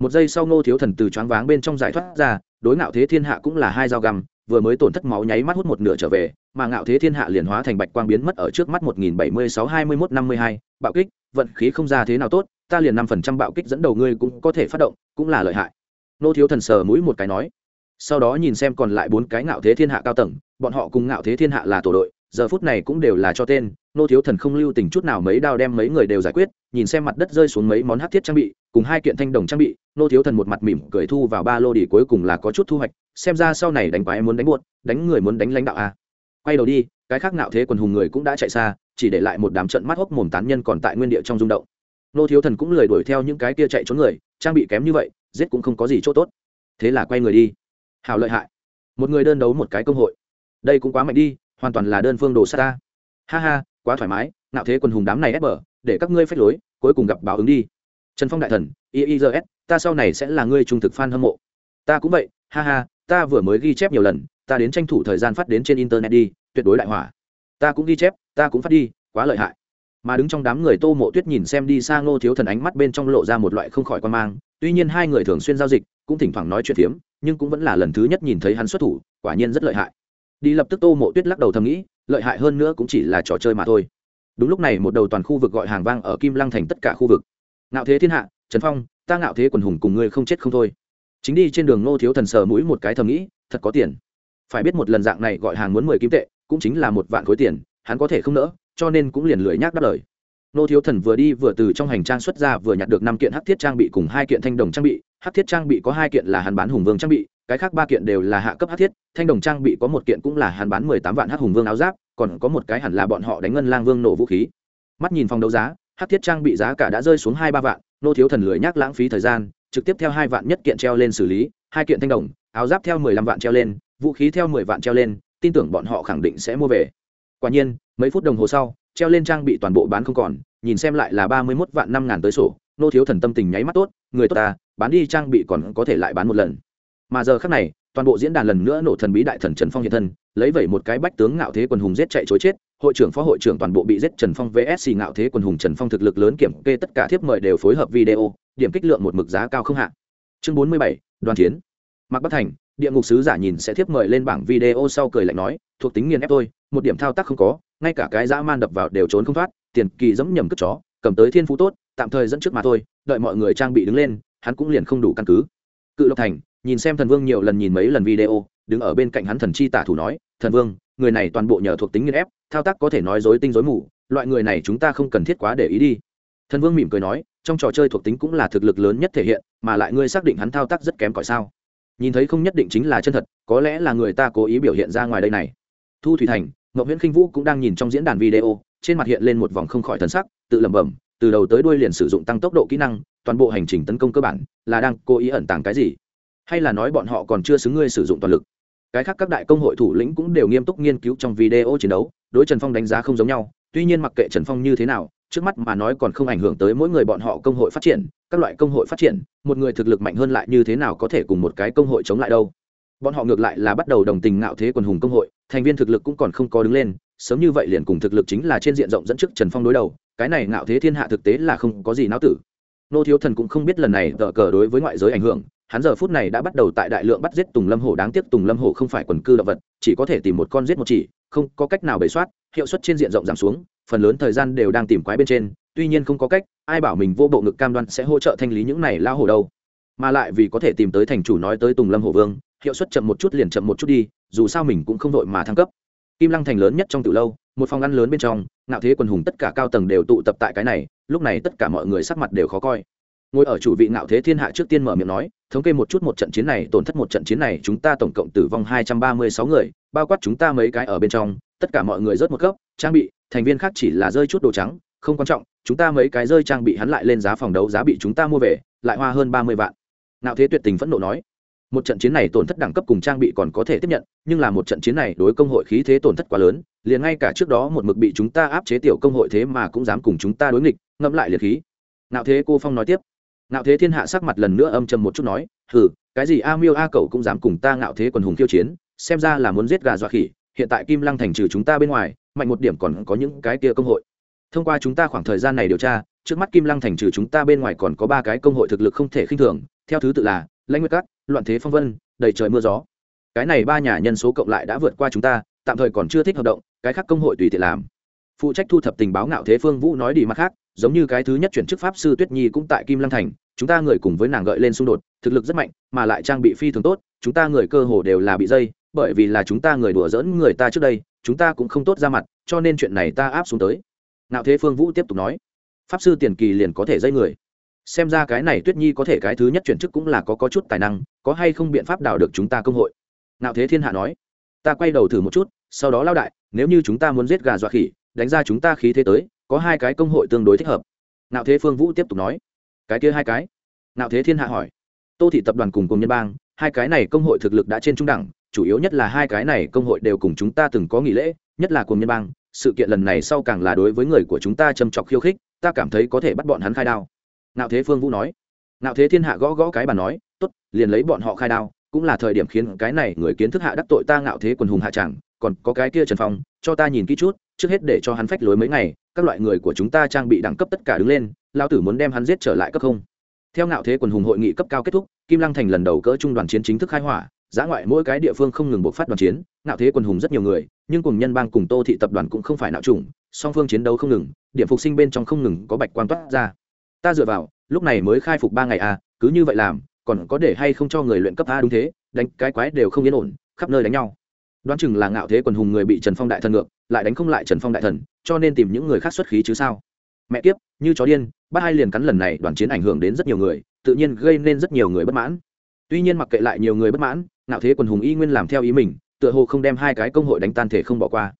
[SPEAKER 1] một giây sau ngô thiếu thần từ choáng váng bên trong giải thoát ra, đối ngạo thế thiên hạ cũng là hai dao găm, vừa mới tổn thất máu nháy mắt hút một nửa trở về, mà ngạo thế thiên hạ liền hóa thành bạch quang biến mất ở trước mắt một nghìn bảy mươi sáu hai mươi mốt năm mươi hai, bạo kích, vận khí không ra thế nào tốt, ta liền năm phần trăm bạo kích dẫn đầu ngươi cũng có thể phát động, cũng là lợi hại. Ngô thiếu thần sờ mũi một cái nói. Sau đó nhìn xem còn lại bốn cái ngạo thế thiên hạ cao tầng, bọn họ cùng ngạo thế thiên hạ là tổ đội, giờ phút này cũng đều là cho tên nô thiếu thần không lưu tình chút nào mấy đao đem mấy người đều giải quyết, nhìn xem mặt đất rơi xuống mấy món hát thiết trang bị, cùng hai kiện thanh đồng trang bị, nô thiếu thần một mặt mỉm cười thu vào ba lô đi cuối cùng là có chút thu hoạch, xem ra sau này đánh quái muốn đánh buột, đánh người muốn đánh lãnh đạo a. Quay đầu đi, cái khác nạo thế quần hùng người cũng đã chạy xa, chỉ để lại một đám trận mắt hốc mồm tán nhân còn tại nguyên địa trong rung động. Nô thiếu thần cũng lười đuổi theo những cái kia chạy trốn người, trang bị kém như vậy, giết cũng không có gì chỗ tốt. Thế là quay người đi. Hào lợi hại. Một người đơn đấu một cái công hội. Đây cũng quá mạnh đi, hoàn toàn là đơn phương đồ sát ta. Ha ha quá thoải mái nạo thế quần hùng đám này ép bờ, để các ngươi phép lối, cuối cùng gặp báo ứng đi. Trần phong đại thần iis ta sau này sẽ là ngươi trung thực f a n hâm mộ. Ta cũng vậy, ha ha, ta vừa mới ghi chép nhiều lần, ta đến tranh thủ thời gian phát đến trên internet đi, tuyệt đối đại hỏa. Ta cũng ghi chép, ta cũng phát đi, quá lợi hại. Mà đứng trong đám người tô mộ tuyết nhìn xem đi xa ngô thiếu thần ánh mắt bên trong lộ ra một loại không khỏi quan mang, tuy nhiên hai người thường xuyên giao dịch, cũng thỉnh thoảng nói chuyện phiếm, nhưng cũng vẫn là lần thứ nhất nhìn thấy hắn xuất thủ, quả nhiên rất lợi hại đi lập tức tô mộ tuyết lắc đầu thầm nghĩ, lợi hại hơn nữa cũng chỉ là trò chơi mà thôi. Đúng lúc này một đầu toàn khu vực gọi hàng vang ở kim lăng thành tất cả khu vực. Ngạo thế thiên hạ, trần phong, ta ngạo thế quần hùng cùng ngươi không chết không thôi. Chính đi trên đường nô thiếu thần sờ mũi một cái thầm nghĩ, thật có tiền. Phải biết một lần dạng này gọi hàng muốn mười kim tệ, cũng chính là một vạn khối tiền, hắn có thể không nỡ, cho nên cũng liền lười nhác đáp lời. Nô thiếu thần vừa đi vừa từ trong hành trang xuất ra vừa nhặt được năm kiện hắc thiết trang bị cùng hai kiện thanh đồng trang bị. Hắc thiết trang bị có hai kiện là hắn bán hùng vương trang bị cái khác ba kiện đều là hạ cấp hát thiết, thanh đồng trang bị có một kiện cũng là hàn bán mười tám vạn hát hùng vương áo giáp, còn có một cái hẳn là bọn họ đánh ngân lang vương nổ vũ khí. Mắt nhìn phòng đấu giá, hát thiết trang bị giá cả đã rơi xuống hai ba vạn, nô thiếu thần lười nhác lãng phí thời gian, trực tiếp theo hai vạn nhất kiện treo lên xử lý, hai kiện thanh đồng, áo giáp theo mười lăm vạn treo lên, vũ khí theo mười vạn treo lên, tin tưởng bọn họ khẳng định sẽ mua về. Quả nhiên, mấy phút đồng hồ sau, treo lên trang bị toàn bộ bán không còn, nhìn xem lại là ba mươi mốt vạn năm ngàn tới sổ, nô thiếu thần tâm tình nháy mắt tốt, người tốt ta, bán đi trang bị còn có thể lại bán một lần mà giờ khác này, toàn bộ diễn đàn lần nữa nổ thần bí đại thần trần phong hiện thân, lấy vẩy một cái bách tướng ngạo thế quần hùng giết chạy chối chết, hội trưởng phó hội trưởng toàn bộ bị giết trần phong vsc ngạo thế quần hùng trần phong thực lực lớn kiểm kê tất cả thiếp mời đều phối hợp video, điểm kích lượng một mực giá cao không hạn chương bốn mươi bảy, đoàn chiến. Mặc bắc thành, địa ngục sứ giả nhìn sẽ thiếp mời lên bảng video sau cười lạnh nói, thuộc tính nghiền ép tôi một điểm thao tác không có, ngay cả cái dã man đập vào đều trốn không thoát, tiền kỳ dẫm nhầm cất chó, cầm tới thiên phú tốt, tạm thời dẫn trước mà thôi, đợi mọi người trang bị đứng lên, hắn cũng liền không đủ căn cứ. Cự lộc thành nhìn xem thần vương nhiều lần nhìn mấy lần video, đứng ở bên cạnh hắn thần chi tả thủ nói, thần vương, người này toàn bộ nhờ thuộc tính nghiên ép, thao tác có thể nói dối tinh dối mù, loại người này chúng ta không cần thiết quá để ý đi. Thần vương mỉm cười nói, trong trò chơi thuộc tính cũng là thực lực lớn nhất thể hiện, mà lại ngươi xác định hắn thao tác rất kém cỏi sao? Nhìn thấy không nhất định chính là chân thật, có lẽ là người ta cố ý biểu hiện ra ngoài đây này. Thu thủy thành, ngọc nguyễn khinh vũ cũng đang nhìn trong diễn đàn video, trên mặt hiện lên một vòng không khỏi thần sắc, tự lẩm bẩm, từ đầu tới đuôi liền sử dụng tăng tốc độ kỹ năng, toàn bộ hành trình tấn công cơ bản, là đang cố ý ẩn tàng cái gì? Hay là nói bọn họ còn chưa xứng ngươi sử dụng toàn lực. Cái khác các đại công hội thủ lĩnh cũng đều nghiêm túc nghiên cứu trong video chiến đấu, đối trần phong đánh giá không giống nhau, tuy nhiên mặc kệ trần phong như thế nào, trước mắt mà nói còn không ảnh hưởng tới mỗi người bọn họ công hội phát triển, các loại công hội phát triển, một người thực lực mạnh hơn lại như thế nào có thể cùng một cái công hội chống lại đâu. Bọn họ ngược lại là bắt đầu đồng tình ngạo thế quần hùng công hội, thành viên thực lực cũng còn không có đứng lên, sớm như vậy liền cùng thực lực chính là trên diện rộng dẫn trước trần phong đối đầu, cái này ngạo thế thiên hạ thực tế là không có gì não tử. Nô thiếu thần cũng không biết lần này tờ cờ đối với ngoại giới ảnh hưởng hắn giờ phút này đã bắt đầu tại đại lượng bắt giết tùng lâm hổ. Đáng tiếc tùng lâm hổ không phải quần cư động vật, chỉ có thể tìm một con giết một chỉ, không có cách nào bày soát, hiệu suất trên diện rộng giảm xuống, phần lớn thời gian đều đang tìm quái bên trên, tuy nhiên không có cách, ai bảo mình vô bộ ngực cam đoan sẽ hỗ trợ thanh lý những này lao hổ đâu. Mà lại vì có thể tìm tới thành chủ nói tới tùng lâm hổ vương, hiệu suất chậm một chút liền chậm một chút đi, dù sao mình cũng không đội mà thăng cấp. Kim lăng thành lớn nhất trong từ lâu, một phòng ăn lớn bên trong, ngạo thế quần hùng tất cả cao tầng đều tụ tập tại cái này, lúc này tất cả mọi người sắc mặt đều khó coi ngồi ở chủ vị nạo thế thiên hạ trước tiên mở miệng nói, thống kê một chút một trận chiến này, tổn thất một trận chiến này, chúng ta tổng cộng tử vong hai trăm ba mươi sáu người, bao quát chúng ta mấy cái ở bên trong, tất cả mọi người rớt một cấp trang bị, thành viên khác chỉ là rơi chút đồ trắng, không quan trọng, chúng ta mấy cái rơi trang bị hắn lại lên giá phòng đấu giá bị chúng ta mua về, lại hoa hơn ba mươi vạn. Nạo thế tuyệt tình phẫn nộ nói, một trận chiến này tổn thất đẳng cấp cùng trang bị còn có thể tiếp nhận, nhưng là một trận chiến này đối công hội khí thế tổn thất quá lớn, liền ngay cả trước đó một mực bị chúng ta áp chế tiểu công hội thế mà cũng dám cùng chúng ta đối nghịch, ngẫm lại liệt khí. Nạo thế cô phong nói tiếp nạo thế thiên hạ sắc mặt lần nữa âm trầm một chút nói, hừ, cái gì a miêu a cậu cũng dám cùng ta ngạo thế quần hùng khiêu chiến, xem ra là muốn giết gà dọa khỉ, hiện tại kim lăng thành trừ chúng ta bên ngoài, mạnh một điểm còn có những cái kia công hội. Thông qua chúng ta khoảng thời gian này điều tra, trước mắt kim lăng thành trừ chúng ta bên ngoài còn có ba cái công hội thực lực không thể khinh thường, theo thứ tự là lãnh nguyệt cát loạn thế phong vân, đầy trời mưa gió. Cái này ba nhà nhân số cộng lại đã vượt qua chúng ta, tạm thời còn chưa thích hợp động, cái khác công hội tùy tiện làm. Phụ trách thu thập tình báo ngạo thế phương vũ nói đi mặt khác, giống như cái thứ nhất chuyển chức pháp sư tuyết nhi cũng tại kim lăng thành chúng ta người cùng với nàng gợi lên xung đột, thực lực rất mạnh, mà lại trang bị phi thường tốt, chúng ta người cơ hồ đều là bị dây, bởi vì là chúng ta người đùa dỡn người ta trước đây, chúng ta cũng không tốt ra mặt, cho nên chuyện này ta áp xuống tới. Nạo thế phương vũ tiếp tục nói. Pháp sư tiền kỳ liền có thể dây người. Xem ra cái này tuyết nhi có thể cái thứ nhất chuyển chức cũng là có có chút tài năng, có hay không biện pháp đào được chúng ta công hội. Nạo thế thiên hạ nói. Ta quay đầu thử một chút, sau đó lao đại, nếu như chúng ta muốn giết gà dọa khỉ, đánh ra chúng ta khí thế tới, có hai cái công hội tương đối thích hợp. Nạo thế phương vũ tiếp tục nói cái kia hai cái. Nạo thế thiên hạ hỏi. Tô thị tập đoàn cùng công nhân bang, hai cái này công hội thực lực đã trên trung đẳng, chủ yếu nhất là hai cái này công hội đều cùng chúng ta từng có nghỉ lễ, nhất là cùng nhân bang, sự kiện lần này sau càng là đối với người của chúng ta châm chọc khiêu khích, ta cảm thấy có thể bắt bọn hắn khai đao. Nạo thế phương vũ nói. Nạo thế thiên hạ gõ gõ cái bà nói t ố t liền lấy bọn họ khai đao, cũng là thời điểm khiến cái này người kiến thức hạ đắc tội ta ngạo thế quần hùng hạ chẳng, còn có cái kia trần phong, cho ta nhìn kỹ chút, trước hết để cho hắn phách lối mấy ngày, các loại người của chúng ta trang bị đẳng cấp tất cả đứng lên lao tử muốn đem hắn giết trở lại cấp không? Theo ngạo thế quần hùng hội nghị cấp cao kết thúc, kim lăng thành lần đầu cỡ trung đoàn chiến chính thức khai hỏa giã ngoại mỗi cái địa phương không ngừng bộc phát đoàn chiến, ngạo thế quần hùng rất nhiều người, nhưng cùng nhân bang cùng tô thị tập đoàn cũng không phải nạo trùng song phương chiến đấu không ngừng, điểm phục sinh bên trong không ngừng có bạch quan toát ra. Ta dựa vào, lúc này mới khai phục ba ngày à cứ như vậy làm, còn có để hay không cho người luyện cấp a đúng thế, đánh cái quái đều không yên ổn, khắp nơi đánh nhau. Đoán chừng là ngạo thế quần hùng người bị trần phong đại thần ngược, lại đánh không lại trần phong đại thần, cho nên tìm những người khác xuất khí chứ sao? Mẹ kiếp, như chó điên bắt hai liền cắn lần này đoàn chiến ảnh hưởng đến rất nhiều người, tự nhiên gây nên rất nhiều người bất mãn. Tuy nhiên mặc kệ lại nhiều người bất mãn, ngạo thế quần hùng y nguyên làm theo ý mình, tựa hồ không đem hai cái công hội đánh tan thể không bỏ qua.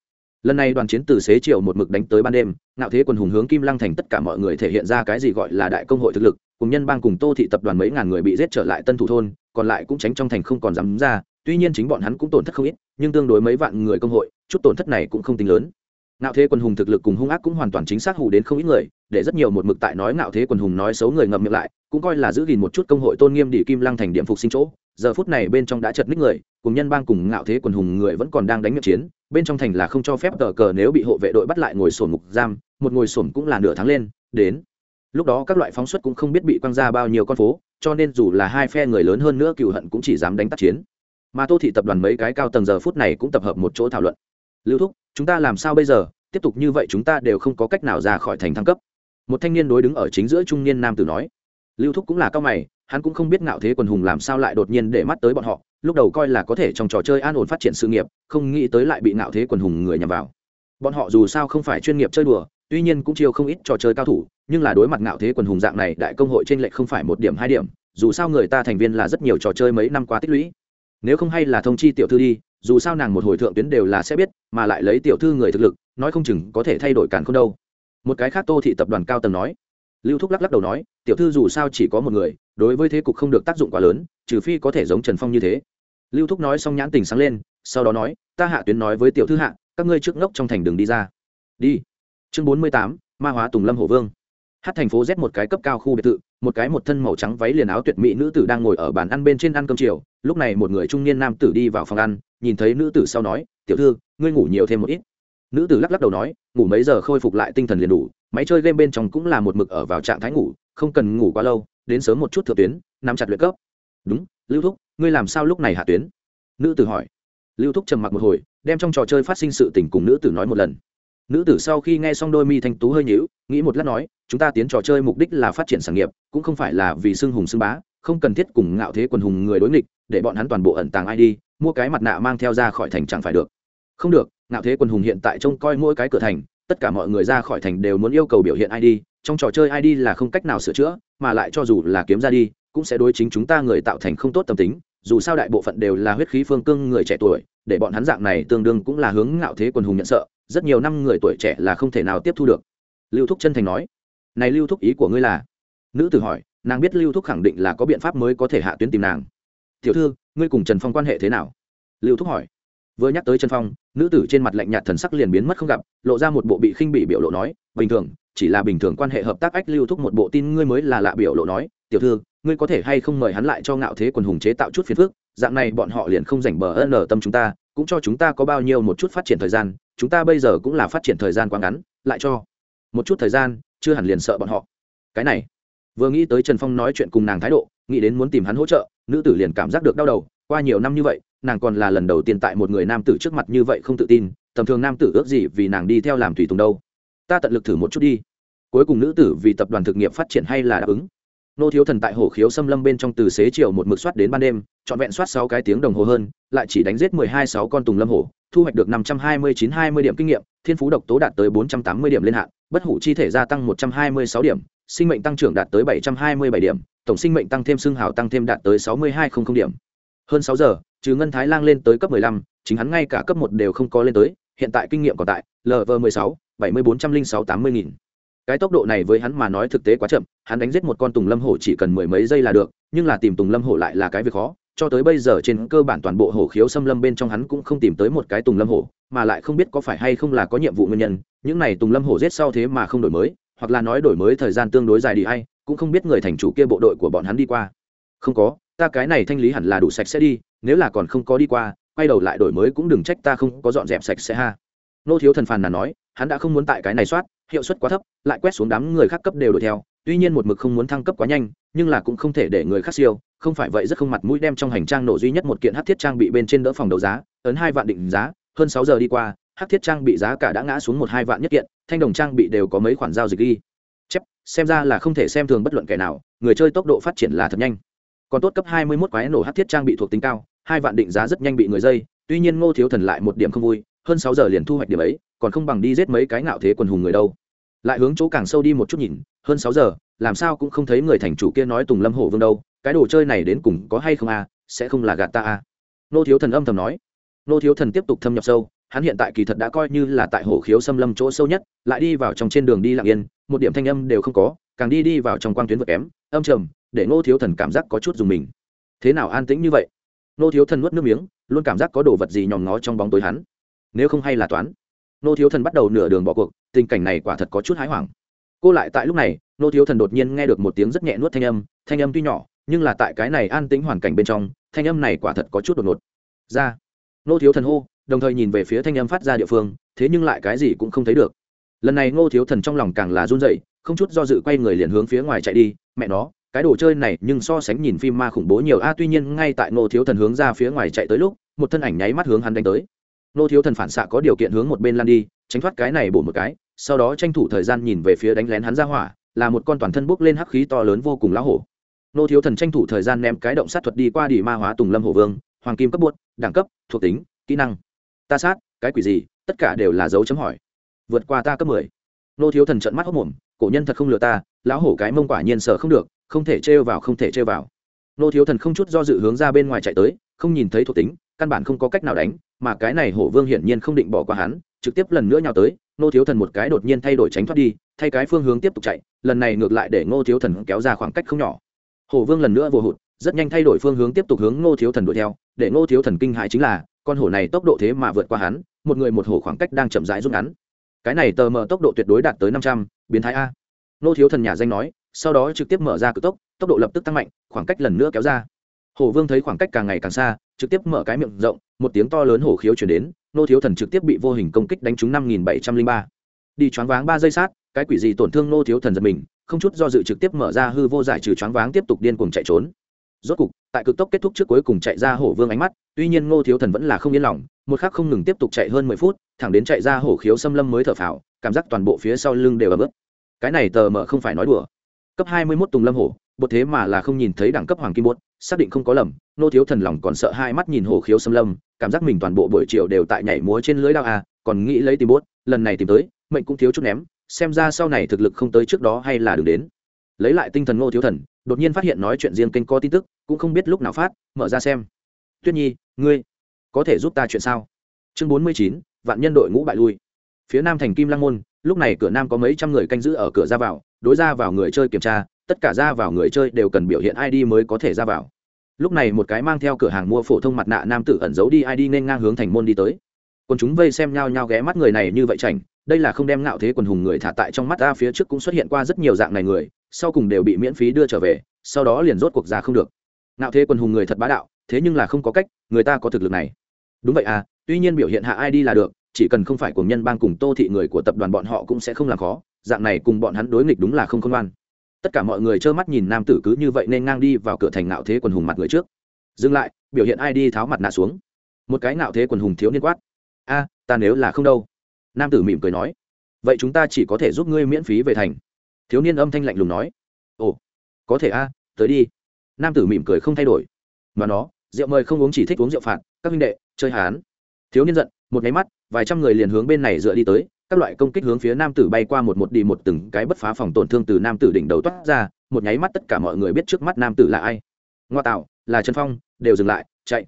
[SPEAKER 1] Lần này đoàn chiến từ xế chiều một mực đánh tới ban đêm, ngạo thế quần hùng hướng kim lăng thành tất cả mọi người thể hiện ra cái gì gọi là đại công hội thực lực, cùng nhân bang cùng tô thị tập đoàn mấy ngàn người bị giết trở lại tân thủ thôn, còn lại cũng tránh trong thành không còn dám ra, tuy nhiên chính bọn hắn cũng tổn thất không ít, nhưng tương đối mấy vạn người công hội, chút tổn thất này cũng không tính lớn. Ngạo thế quần hùng thực lực cùng hung ác cũng hoàn toàn chính xác hủ đến không ít người để rất nhiều một mực tại nói ngạo thế quần hùng nói xấu người ngậm miệng lại, cũng coi là giữ gìn một chút công hội tôn nghiêm đi kim lăng thành điểm phục sinh chỗ. Giờ phút này bên trong đã chật ních người, cùng nhân bang cùng ngạo thế quần hùng người vẫn còn đang đánh miệng chiến, bên trong thành là không cho phép tờ cờ nếu bị hộ vệ đội bắt lại ngồi sổn ngục giam, một ngồi sổn cũng là nửa tháng lên, đến. Lúc đó các loại phóng xuất cũng không biết bị quăng ra bao nhiêu con phố, cho nên dù là hai phe người lớn hơn nữa cựu hận cũng chỉ dám đánh tác chiến. Mà tô thị tập đoàn mấy cái cao tầng giờ phút này cũng tập hợp một chỗ thảo luận. Lưu thúc, chúng ta làm sao bây giờ? Tiếp tục như vậy chúng ta đều không có cách nào ra khỏi thành thăng cấp một thanh niên đối đứng ở chính giữa trung niên nam tử nói. Lưu thúc cũng là cao mày, hắn cũng không biết ngạo thế quần hùng làm sao lại đột nhiên để mắt tới bọn họ, lúc đầu coi là có thể trong trò chơi an ổn phát triển sự nghiệp, không nghĩ tới lại bị ngạo thế quần hùng người nhằm vào. Bọn họ dù sao không phải chuyên nghiệp chơi đùa, tuy nhiên cũng chiêu không ít trò chơi cao thủ, nhưng là đối mặt ngạo thế quần hùng dạng này, đại công hội trên lệch không phải một điểm hai điểm, dù sao người ta thành viên là rất nhiều trò chơi mấy năm qua tích lũy. Nếu không hay là thông chi tiểu thư đi, dù sao nàng một hồi thượng tuyến đều là sẽ biết, mà lại lấy tiểu thư người thực lực, nói không chừng có thể thay đổi càn không đâu một cái khác tô thị tập đoàn cao tầng nói. Lưu thúc lắc lắc đầu nói, tiểu thư dù sao chỉ có một người, đối với thế cục không được tác dụng quá lớn, trừ phi có thể giống trần phong như thế. Lưu thúc nói xong nhãn tình sáng lên, sau đó nói, ta hạ tuyến nói với tiểu thư hạ, các ngươi trước ngốc trong thành đường đi ra. Đi. Chương bốn mươi tám, ma hóa tùng lâm hổ vương. Hát thành phố z một cái cấp cao khu biệt thự, một cái một thân màu trắng váy liền áo tuyệt mỹ nữ tử đang ngồi ở bàn ăn bên trên ăn cơm chiều. Lúc này một người trung niên nam tử đi vào phòng ăn, nhìn thấy nữ tử sau nói, tiểu thư, ngươi ngủ nhiều thêm một ít nữ tử lắc lắc đầu nói, ngủ mấy giờ khôi phục lại tinh thần liền đủ, máy chơi game bên trong cũng là một mực ở vào trạng thái ngủ, không cần ngủ quá lâu, đến sớm một chút thượng tuyến, nắm chặt luyện cấp. Đúng, lưu thúc, ngươi làm sao lúc này hạ tuyến? Nữ tử hỏi. Lưu thúc trầm mặc một hồi, đem trong trò chơi phát sinh sự tình cùng nữ tử nói một lần. Nữ tử sau khi nghe xong đôi mi thanh tú hơi nhíu, nghĩ một lát nói, chúng ta tiến trò chơi mục đích là phát triển sản nghiệp, cũng không phải là vì xưng hùng xưng bá, không cần thiết cùng ngạo thế quần hùng người đối nghịch, để bọn hắn toàn bộ ẩn tàng id mua cái mặt nạ mang theo ra khỏi thành chẳng phải được. Không được ngạo thế quần hùng hiện tại trông coi mỗi cái cửa thành, tất cả mọi người ra khỏi thành đều muốn yêu cầu biểu hiện id trong trò chơi id là không cách nào sửa chữa, mà lại cho dù là kiếm ra đi, cũng sẽ đối chính chúng ta người tạo thành không tốt tâm tính, dù sao đại bộ phận đều là huyết khí phương cương người trẻ tuổi, để bọn hắn dạng này tương đương cũng là hướng ngạo thế quần hùng nhận sợ, rất nhiều năm người tuổi trẻ là không thể nào tiếp thu được. Lưu thúc chân thành nói, này lưu thúc, ý của ngươi là? Nữ tử hỏi, nàng biết lưu thúc khẳng định là có biện pháp mới có thể hạ tuyến tìm nàng. Tiểu thư, ngươi cùng trần phong quan hệ thế nào? Lưu thúc hỏi vừa nhắc tới trần phong, nữ tử trên mặt lạnh nhạt thần sắc liền biến mất không gặp, lộ ra một bộ bị khinh bị biểu lộ nói, bình thường, chỉ là bình thường quan hệ hợp tác ách lưu thúc một bộ tin ngươi mới là lạ biểu lộ nói, tiểu thư, ngươi có thể hay không mời hắn lại cho ngạo thế quần hùng chế tạo chút phiền phức, dạng này bọn họ liền không rảnh bờ ân ở tâm chúng ta, cũng cho chúng ta có bao nhiêu một chút phát triển thời gian, chúng ta bây giờ cũng là phát triển thời gian quá ngắn, lại cho một chút thời gian, chưa hẳn liền sợ bọn họ. Cái này, vừa nghĩ tới trần phong nói chuyện cùng nàng thái độ, nghĩ đến muốn tìm hắn hỗ trợ, nữ tử liền cảm giác được đau đầu, qua nhiều năm như vậy nàng còn là lần đầu tiên tại một người nam tử trước mặt như vậy không tự tin tầm thường nam tử ước gì vì nàng đi theo làm tùy tùng đâu. Ta tận lực thử một chút đi. Cuối cùng nữ tử vì tập đoàn thực nghiệp phát triển hay là đáp ứng. Nô thiếu thần tại hồ khiếu xâm lâm bên trong từ xế chiều một mực soát đến ban đêm trọn vẹn soát sáu cái tiếng đồng hồ hơn lại chỉ đánh giết mười hai sáu con tùng lâm hồ, thu hoạch được năm trăm hai mươi chín hai mươi điểm kinh nghiệm thiên phú độc tố đạt tới bốn trăm tám mươi điểm lên hạn bất hủ chi thể gia tăng một trăm hai mươi sáu điểm sinh mệnh tăng trưởng đạt tới bảy trăm hai mươi bảy điểm tổng sinh mệnh tăng thêm xương hào tăng thêm đạt tới sáu mươi hai không không điểm. Hơn sáu giờ trừ ngân thái lang lên tới cấp mười lăm, chính hắn ngay cả cấp một đều không có lên tới, hiện tại kinh nghiệm còn tại lv mười sáu, bảy mươi bốn trăm linh sáu tám mươi nghìn. Cái tốc độ này với hắn mà nói thực tế quá chậm, hắn đánh giết một con tùng lâm hổ chỉ cần mười mấy giây là được, nhưng là tìm tùng lâm hổ lại là cái việc khó, cho tới bây giờ trên cơ bản toàn bộ hổ khiếu xâm lâm bên trong hắn cũng không tìm tới một cái tùng lâm hổ, mà lại không biết có phải hay không là có nhiệm vụ nguyên nhân, những này tùng lâm hổ giết sau thế mà không đổi mới, hoặc là nói đổi mới thời gian tương đối dài đi hay, cũng không biết người thành chủ kia bộ đội của bọn hắn đi qua. Không có, ta cái này thanh lý hẳn là đủ sạch sẽ đi nếu là còn không có đi qua, quay đầu lại đổi mới cũng đừng trách ta không có dọn dẹp sạch sẽ ha. Nô thiếu thần phàn là nói, hắn đã không muốn tại cái này soát, hiệu suất quá thấp, lại quét xuống đám người khác cấp đều đuổi theo. Tuy nhiên một mực không muốn thăng cấp quá nhanh, nhưng là cũng không thể để người khác siêu, không phải vậy rất không mặt mũi đem trong hành trang nổ duy nhất một kiện hát thiết trang bị bên trên đỡ phòng đấu giá, ấn hai vạn định giá, hơn sáu giờ đi qua, hát thiết trang bị giá cả đã ngã xuống một hai vạn nhất kiện, thanh đồng trang bị đều có mấy khoản giao dịch ghi. Chép, xem ra là không thể xem thường bất luận kẻ nào, người chơi tốc độ phát triển là thật nhanh. Còn tốt cấp hai mươi 21 quái nổ hát thiết trang bị thuộc tính cao hai vạn định giá rất nhanh bị người dây tuy nhiên ngô thiếu thần lại một điểm không vui hơn sáu giờ liền thu hoạch điểm ấy còn không bằng đi giết mấy cái ngạo thế quần hùng người đâu. Lại hướng chỗ càng sâu đi một chút nhìn hơn sáu giờ làm sao cũng không thấy người thành chủ kia nói tùng lâm hổ vương đâu cái đồ chơi này đến cùng có hay không a à, sẽ không là gạt ta a. À. nô thiếu thần âm thầm nói. Nô thiếu thần tiếp tục thâm nhập sâu hắn hiện tại kỳ thật đã coi như là tại hổ khiếu xâm lâm chỗ sâu nhất lại đi vào trong trên đường đi lặng yên một điểm thanh âm đều không có càng đi đi vào trong quang tuyến vật kém âm trầm để nô thiếu thần cảm giác có chút dùng mình. Thế nào an tĩnh như vậy? Nô thiếu thần nuốt nước miếng, luôn cảm giác có đồ vật gì nhòm ngó trong bóng tối hắn. Nếu không hay là toán. Nô thiếu thần bắt đầu nửa đường bỏ cuộc, tình cảnh này quả thật có chút hái hoảng. Cô lại tại lúc này, nô thiếu thần đột nhiên nghe được một tiếng rất nhẹ nuốt thanh âm thanh âm tuy nhỏ, nhưng là tại cái này an tĩnh hoàn cảnh bên trong, thanh âm này quả thật có chút đột ngột. Ra. Nô thiếu thần hô, đồng thời nhìn về phía thanh âm phát ra địa phương, thế nhưng lại cái gì cũng không thấy được. Lần này ngô thiếu thần trong lòng càng là run dậy không chút do dự quay người liền hướng phía ngoài chạy đi, mẹ nó cái đồ chơi này nhưng so sánh nhìn phim ma khủng bố nhiều. A, tuy nhiên ngay tại ngô thiếu thần hướng ra phía ngoài chạy tới lúc, một thân ảnh nháy mắt hướng hắn đánh tới. Ngô thiếu thần phản xạ có điều kiện hướng một bên lan đi, tránh thoát cái này bổ một cái, sau đó tranh thủ thời gian nhìn về phía đánh lén hắn ra hỏa, là một con toàn thân bốc lên hắc khí to lớn vô cùng lão hổ. Nô thiếu thần tranh thủ thời gian ném cái động sát thuật đi qua đỉ ma hóa tùng lâm hổ vương, hoàng kim cấp buốt đẳng cấp, thuộc tính, kỹ năng. Ta sát, cái quỷ gì, tất cả đều là dấu chấm hỏi. Vượt qua ta cấp mười. Nô thiếu thần trận mắt hốc mồm, cổ nhân thật không lừa ta, lão hổ cái mông quả nhiên sợ không được không thể trêu vào, không thể trêu vào. Nô thiếu thần không chút do dự hướng ra bên ngoài chạy tới, không nhìn thấy thuộc tính, căn bản không có cách nào đánh, mà cái này hổ vương hiển nhiên không định bỏ qua hắn, trực tiếp lần nữa nhào tới, nô thiếu thần một cái đột nhiên thay đổi tránh thoát đi, thay cái phương hướng tiếp tục chạy, lần này ngược lại để ngô thiếu thần kéo ra khoảng cách không nhỏ. Hổ vương lần nữa vô hụt, rất nhanh thay đổi phương hướng tiếp tục hướng ngô thiếu thần đuổi theo, để ngô thiếu thần kinh hại chính là, con hổ này tốc độ thế mà vượt qua hắn, một người một hổ khoảng cách đang chậm rãi rút ngắn. Cái này tờ mờ tốc độ tuyệt đối đạt tới năm trăm, biến thái a. Ngô thiếu thần nhà danh nói sau đó trực tiếp mở ra cực tốc tốc độ lập tức tăng mạnh, khoảng cách lần nữa kéo ra. Hổ vương thấy khoảng cách càng ngày càng xa, trực tiếp mở cái miệng rộng, một tiếng to lớn hổ khiếu chuyển đến, nô thiếu thần trực tiếp bị vô hình công kích đánh trúng năm nghìn bảy trăm linh ba. Đi choáng váng ba giây sát, cái quỷ gì tổn thương nô thiếu thần giật mình, không chút do dự trực tiếp mở ra hư vô giải trừ choáng váng tiếp tục điên cuồng chạy trốn. Rốt cục, tại cực tốc kết thúc trước cuối cùng chạy ra hổ vương ánh mắt, tuy nhiên ngô thiếu thần vẫn là không yên lòng, một khắc không ngừng tiếp tục chạy hơn mười phút, thẳng đến chạy ra hổ khiếu xâm lâm mới thở phào, cảm giác toàn bộ phía sau lưng đều ấm ức cái này tờ mờ không phải nói đùa cấp hai mươi mốt tùng lâm hổ, bột thế mà là không nhìn thấy đẳng cấp hoàng kim bột, xác định không có lầm, nô thiếu thần lòng còn sợ hai mắt nhìn hổ khiếu sâm lâm, cảm giác mình toàn bộ buổi chiều đều tại nhảy múa trên lưới đao à còn nghĩ lấy tìm bốt lần này tìm tới, mệnh cũng thiếu chút ném, xem ra sau này thực lực không tới trước đó hay là đừng đến. Lấy lại tinh thần nô thiếu thần, đột nhiên phát hiện nói chuyện riêng kênh có tin tức, cũng không biết lúc nào phát, mở ra xem. Tuyết nhi, ngươi có thể giúp ta chuyện sao? Chương bốn mươi chín, vạn nhân đội ngũ bại lui. Phía nam thành kim lăng môn, lúc này cửa nam có mấy trăm người canh giữ ở cửa ra vào đối ra vào người chơi kiểm tra, tất cả ra vào người chơi đều cần biểu hiện id mới có thể ra vào. Lúc này một cái mang theo cửa hàng mua phổ thông mặt nạ nam tử ẩn giấu đi id nên ngang hướng thành môn đi tới. Còn chúng vây xem nhau nhau ghé mắt người này như vậy chảnh, đây là không đem ngạo thế quần hùng người thả tại trong mắt ta phía trước cũng xuất hiện qua rất nhiều dạng này người, sau cùng đều bị miễn phí đưa trở về, sau đó liền rốt cuộc ra không được. Ngạo thế quần hùng người thật bá đạo, thế nhưng là không có cách, người ta có thực lực này. Đúng vậy à tuy nhiên biểu hiện hạ id là được, chỉ cần không phải cùng nhân bang cùng tô thị người của tập đoàn bọn họ cũng sẽ không làm khó dạng này cùng bọn hắn đối nghịch đúng là không khôn ngoan. Tất cả mọi người trơ mắt nhìn nam tử cứ như vậy nên ngang đi vào cửa thành ngạo thế quần hùng mặt người trước. Dừng lại, biểu hiện ai đi tháo mặt nạ xuống. Một cái ngạo thế quần hùng thiếu niên quát. A, ta nếu là không đâu. Nam tử mỉm cười nói. Vậy chúng ta chỉ có thể giúp ngươi miễn phí về thành. Thiếu niên âm thanh lạnh lùng nói. Ồ, có thể a, tới đi. Nam tử mỉm cười không thay đổi. Mà nó, rượu mời không uống chỉ thích uống rượu phạt, các huynh đệ, chơi hán. Thiếu niên giận, một nháy mắt, vài trăm người liền hướng bên này dựa đi tới các loại công kích hướng phía nam tử bay qua một một đi một từng cái bất phá phòng tổn thương từ nam tử đỉnh đầu toát ra, một nháy mắt tất cả mọi người biết trước mắt nam tử là ai. Ngoa tạo, là trần phong, đều dừng lại, chạy.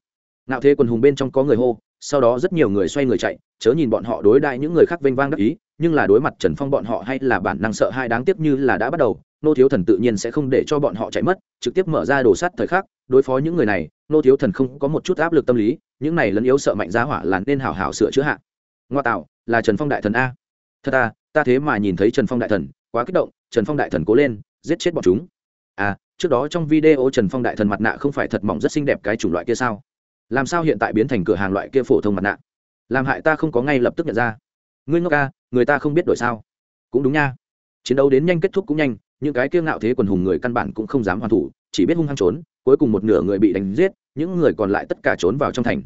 [SPEAKER 1] Nạo thế quần hùng bên trong có người hô, sau đó rất nhiều người xoay người chạy, chớ nhìn bọn họ đối đại những người khác vênh vang đắc ý, nhưng là đối mặt trần phong bọn họ hay là bản năng sợ hai đáng tiếc như là đã bắt đầu, nô thiếu thần tự nhiên sẽ không để cho bọn họ chạy mất, trực tiếp mở ra đồ sắt thời khắc, đối phó những người này, nô thiếu thần không có một chút áp lực tâm lý, những này lấn yếu sợ mạnh giá hỏa là nên hảo hảo sửa chữa hạ. Ngoa tạo là trần phong đại thần a. Thật à ta thế mà nhìn thấy trần phong đại thần, quá kích động, trần phong đại thần cố lên, giết chết bọn chúng. À trước đó trong video trần phong đại thần mặt nạ không phải thật mỏng rất xinh đẹp cái chủng loại kia sao? Làm sao hiện tại biến thành cửa hàng loại kia phổ thông mặt nạ? Làm hại ta không có ngay lập tức nhận ra. Ngươi ngốc ca người ta không biết đổi sao. Cũng đúng nha. Chiến đấu đến nhanh kết thúc cũng nhanh, những cái kia ngạo thế quần hùng người căn bản cũng không dám hoàn thủ, chỉ biết hung hăng trốn, cuối cùng một nửa người bị đánh giết, những người còn lại tất cả trốn vào trong thành.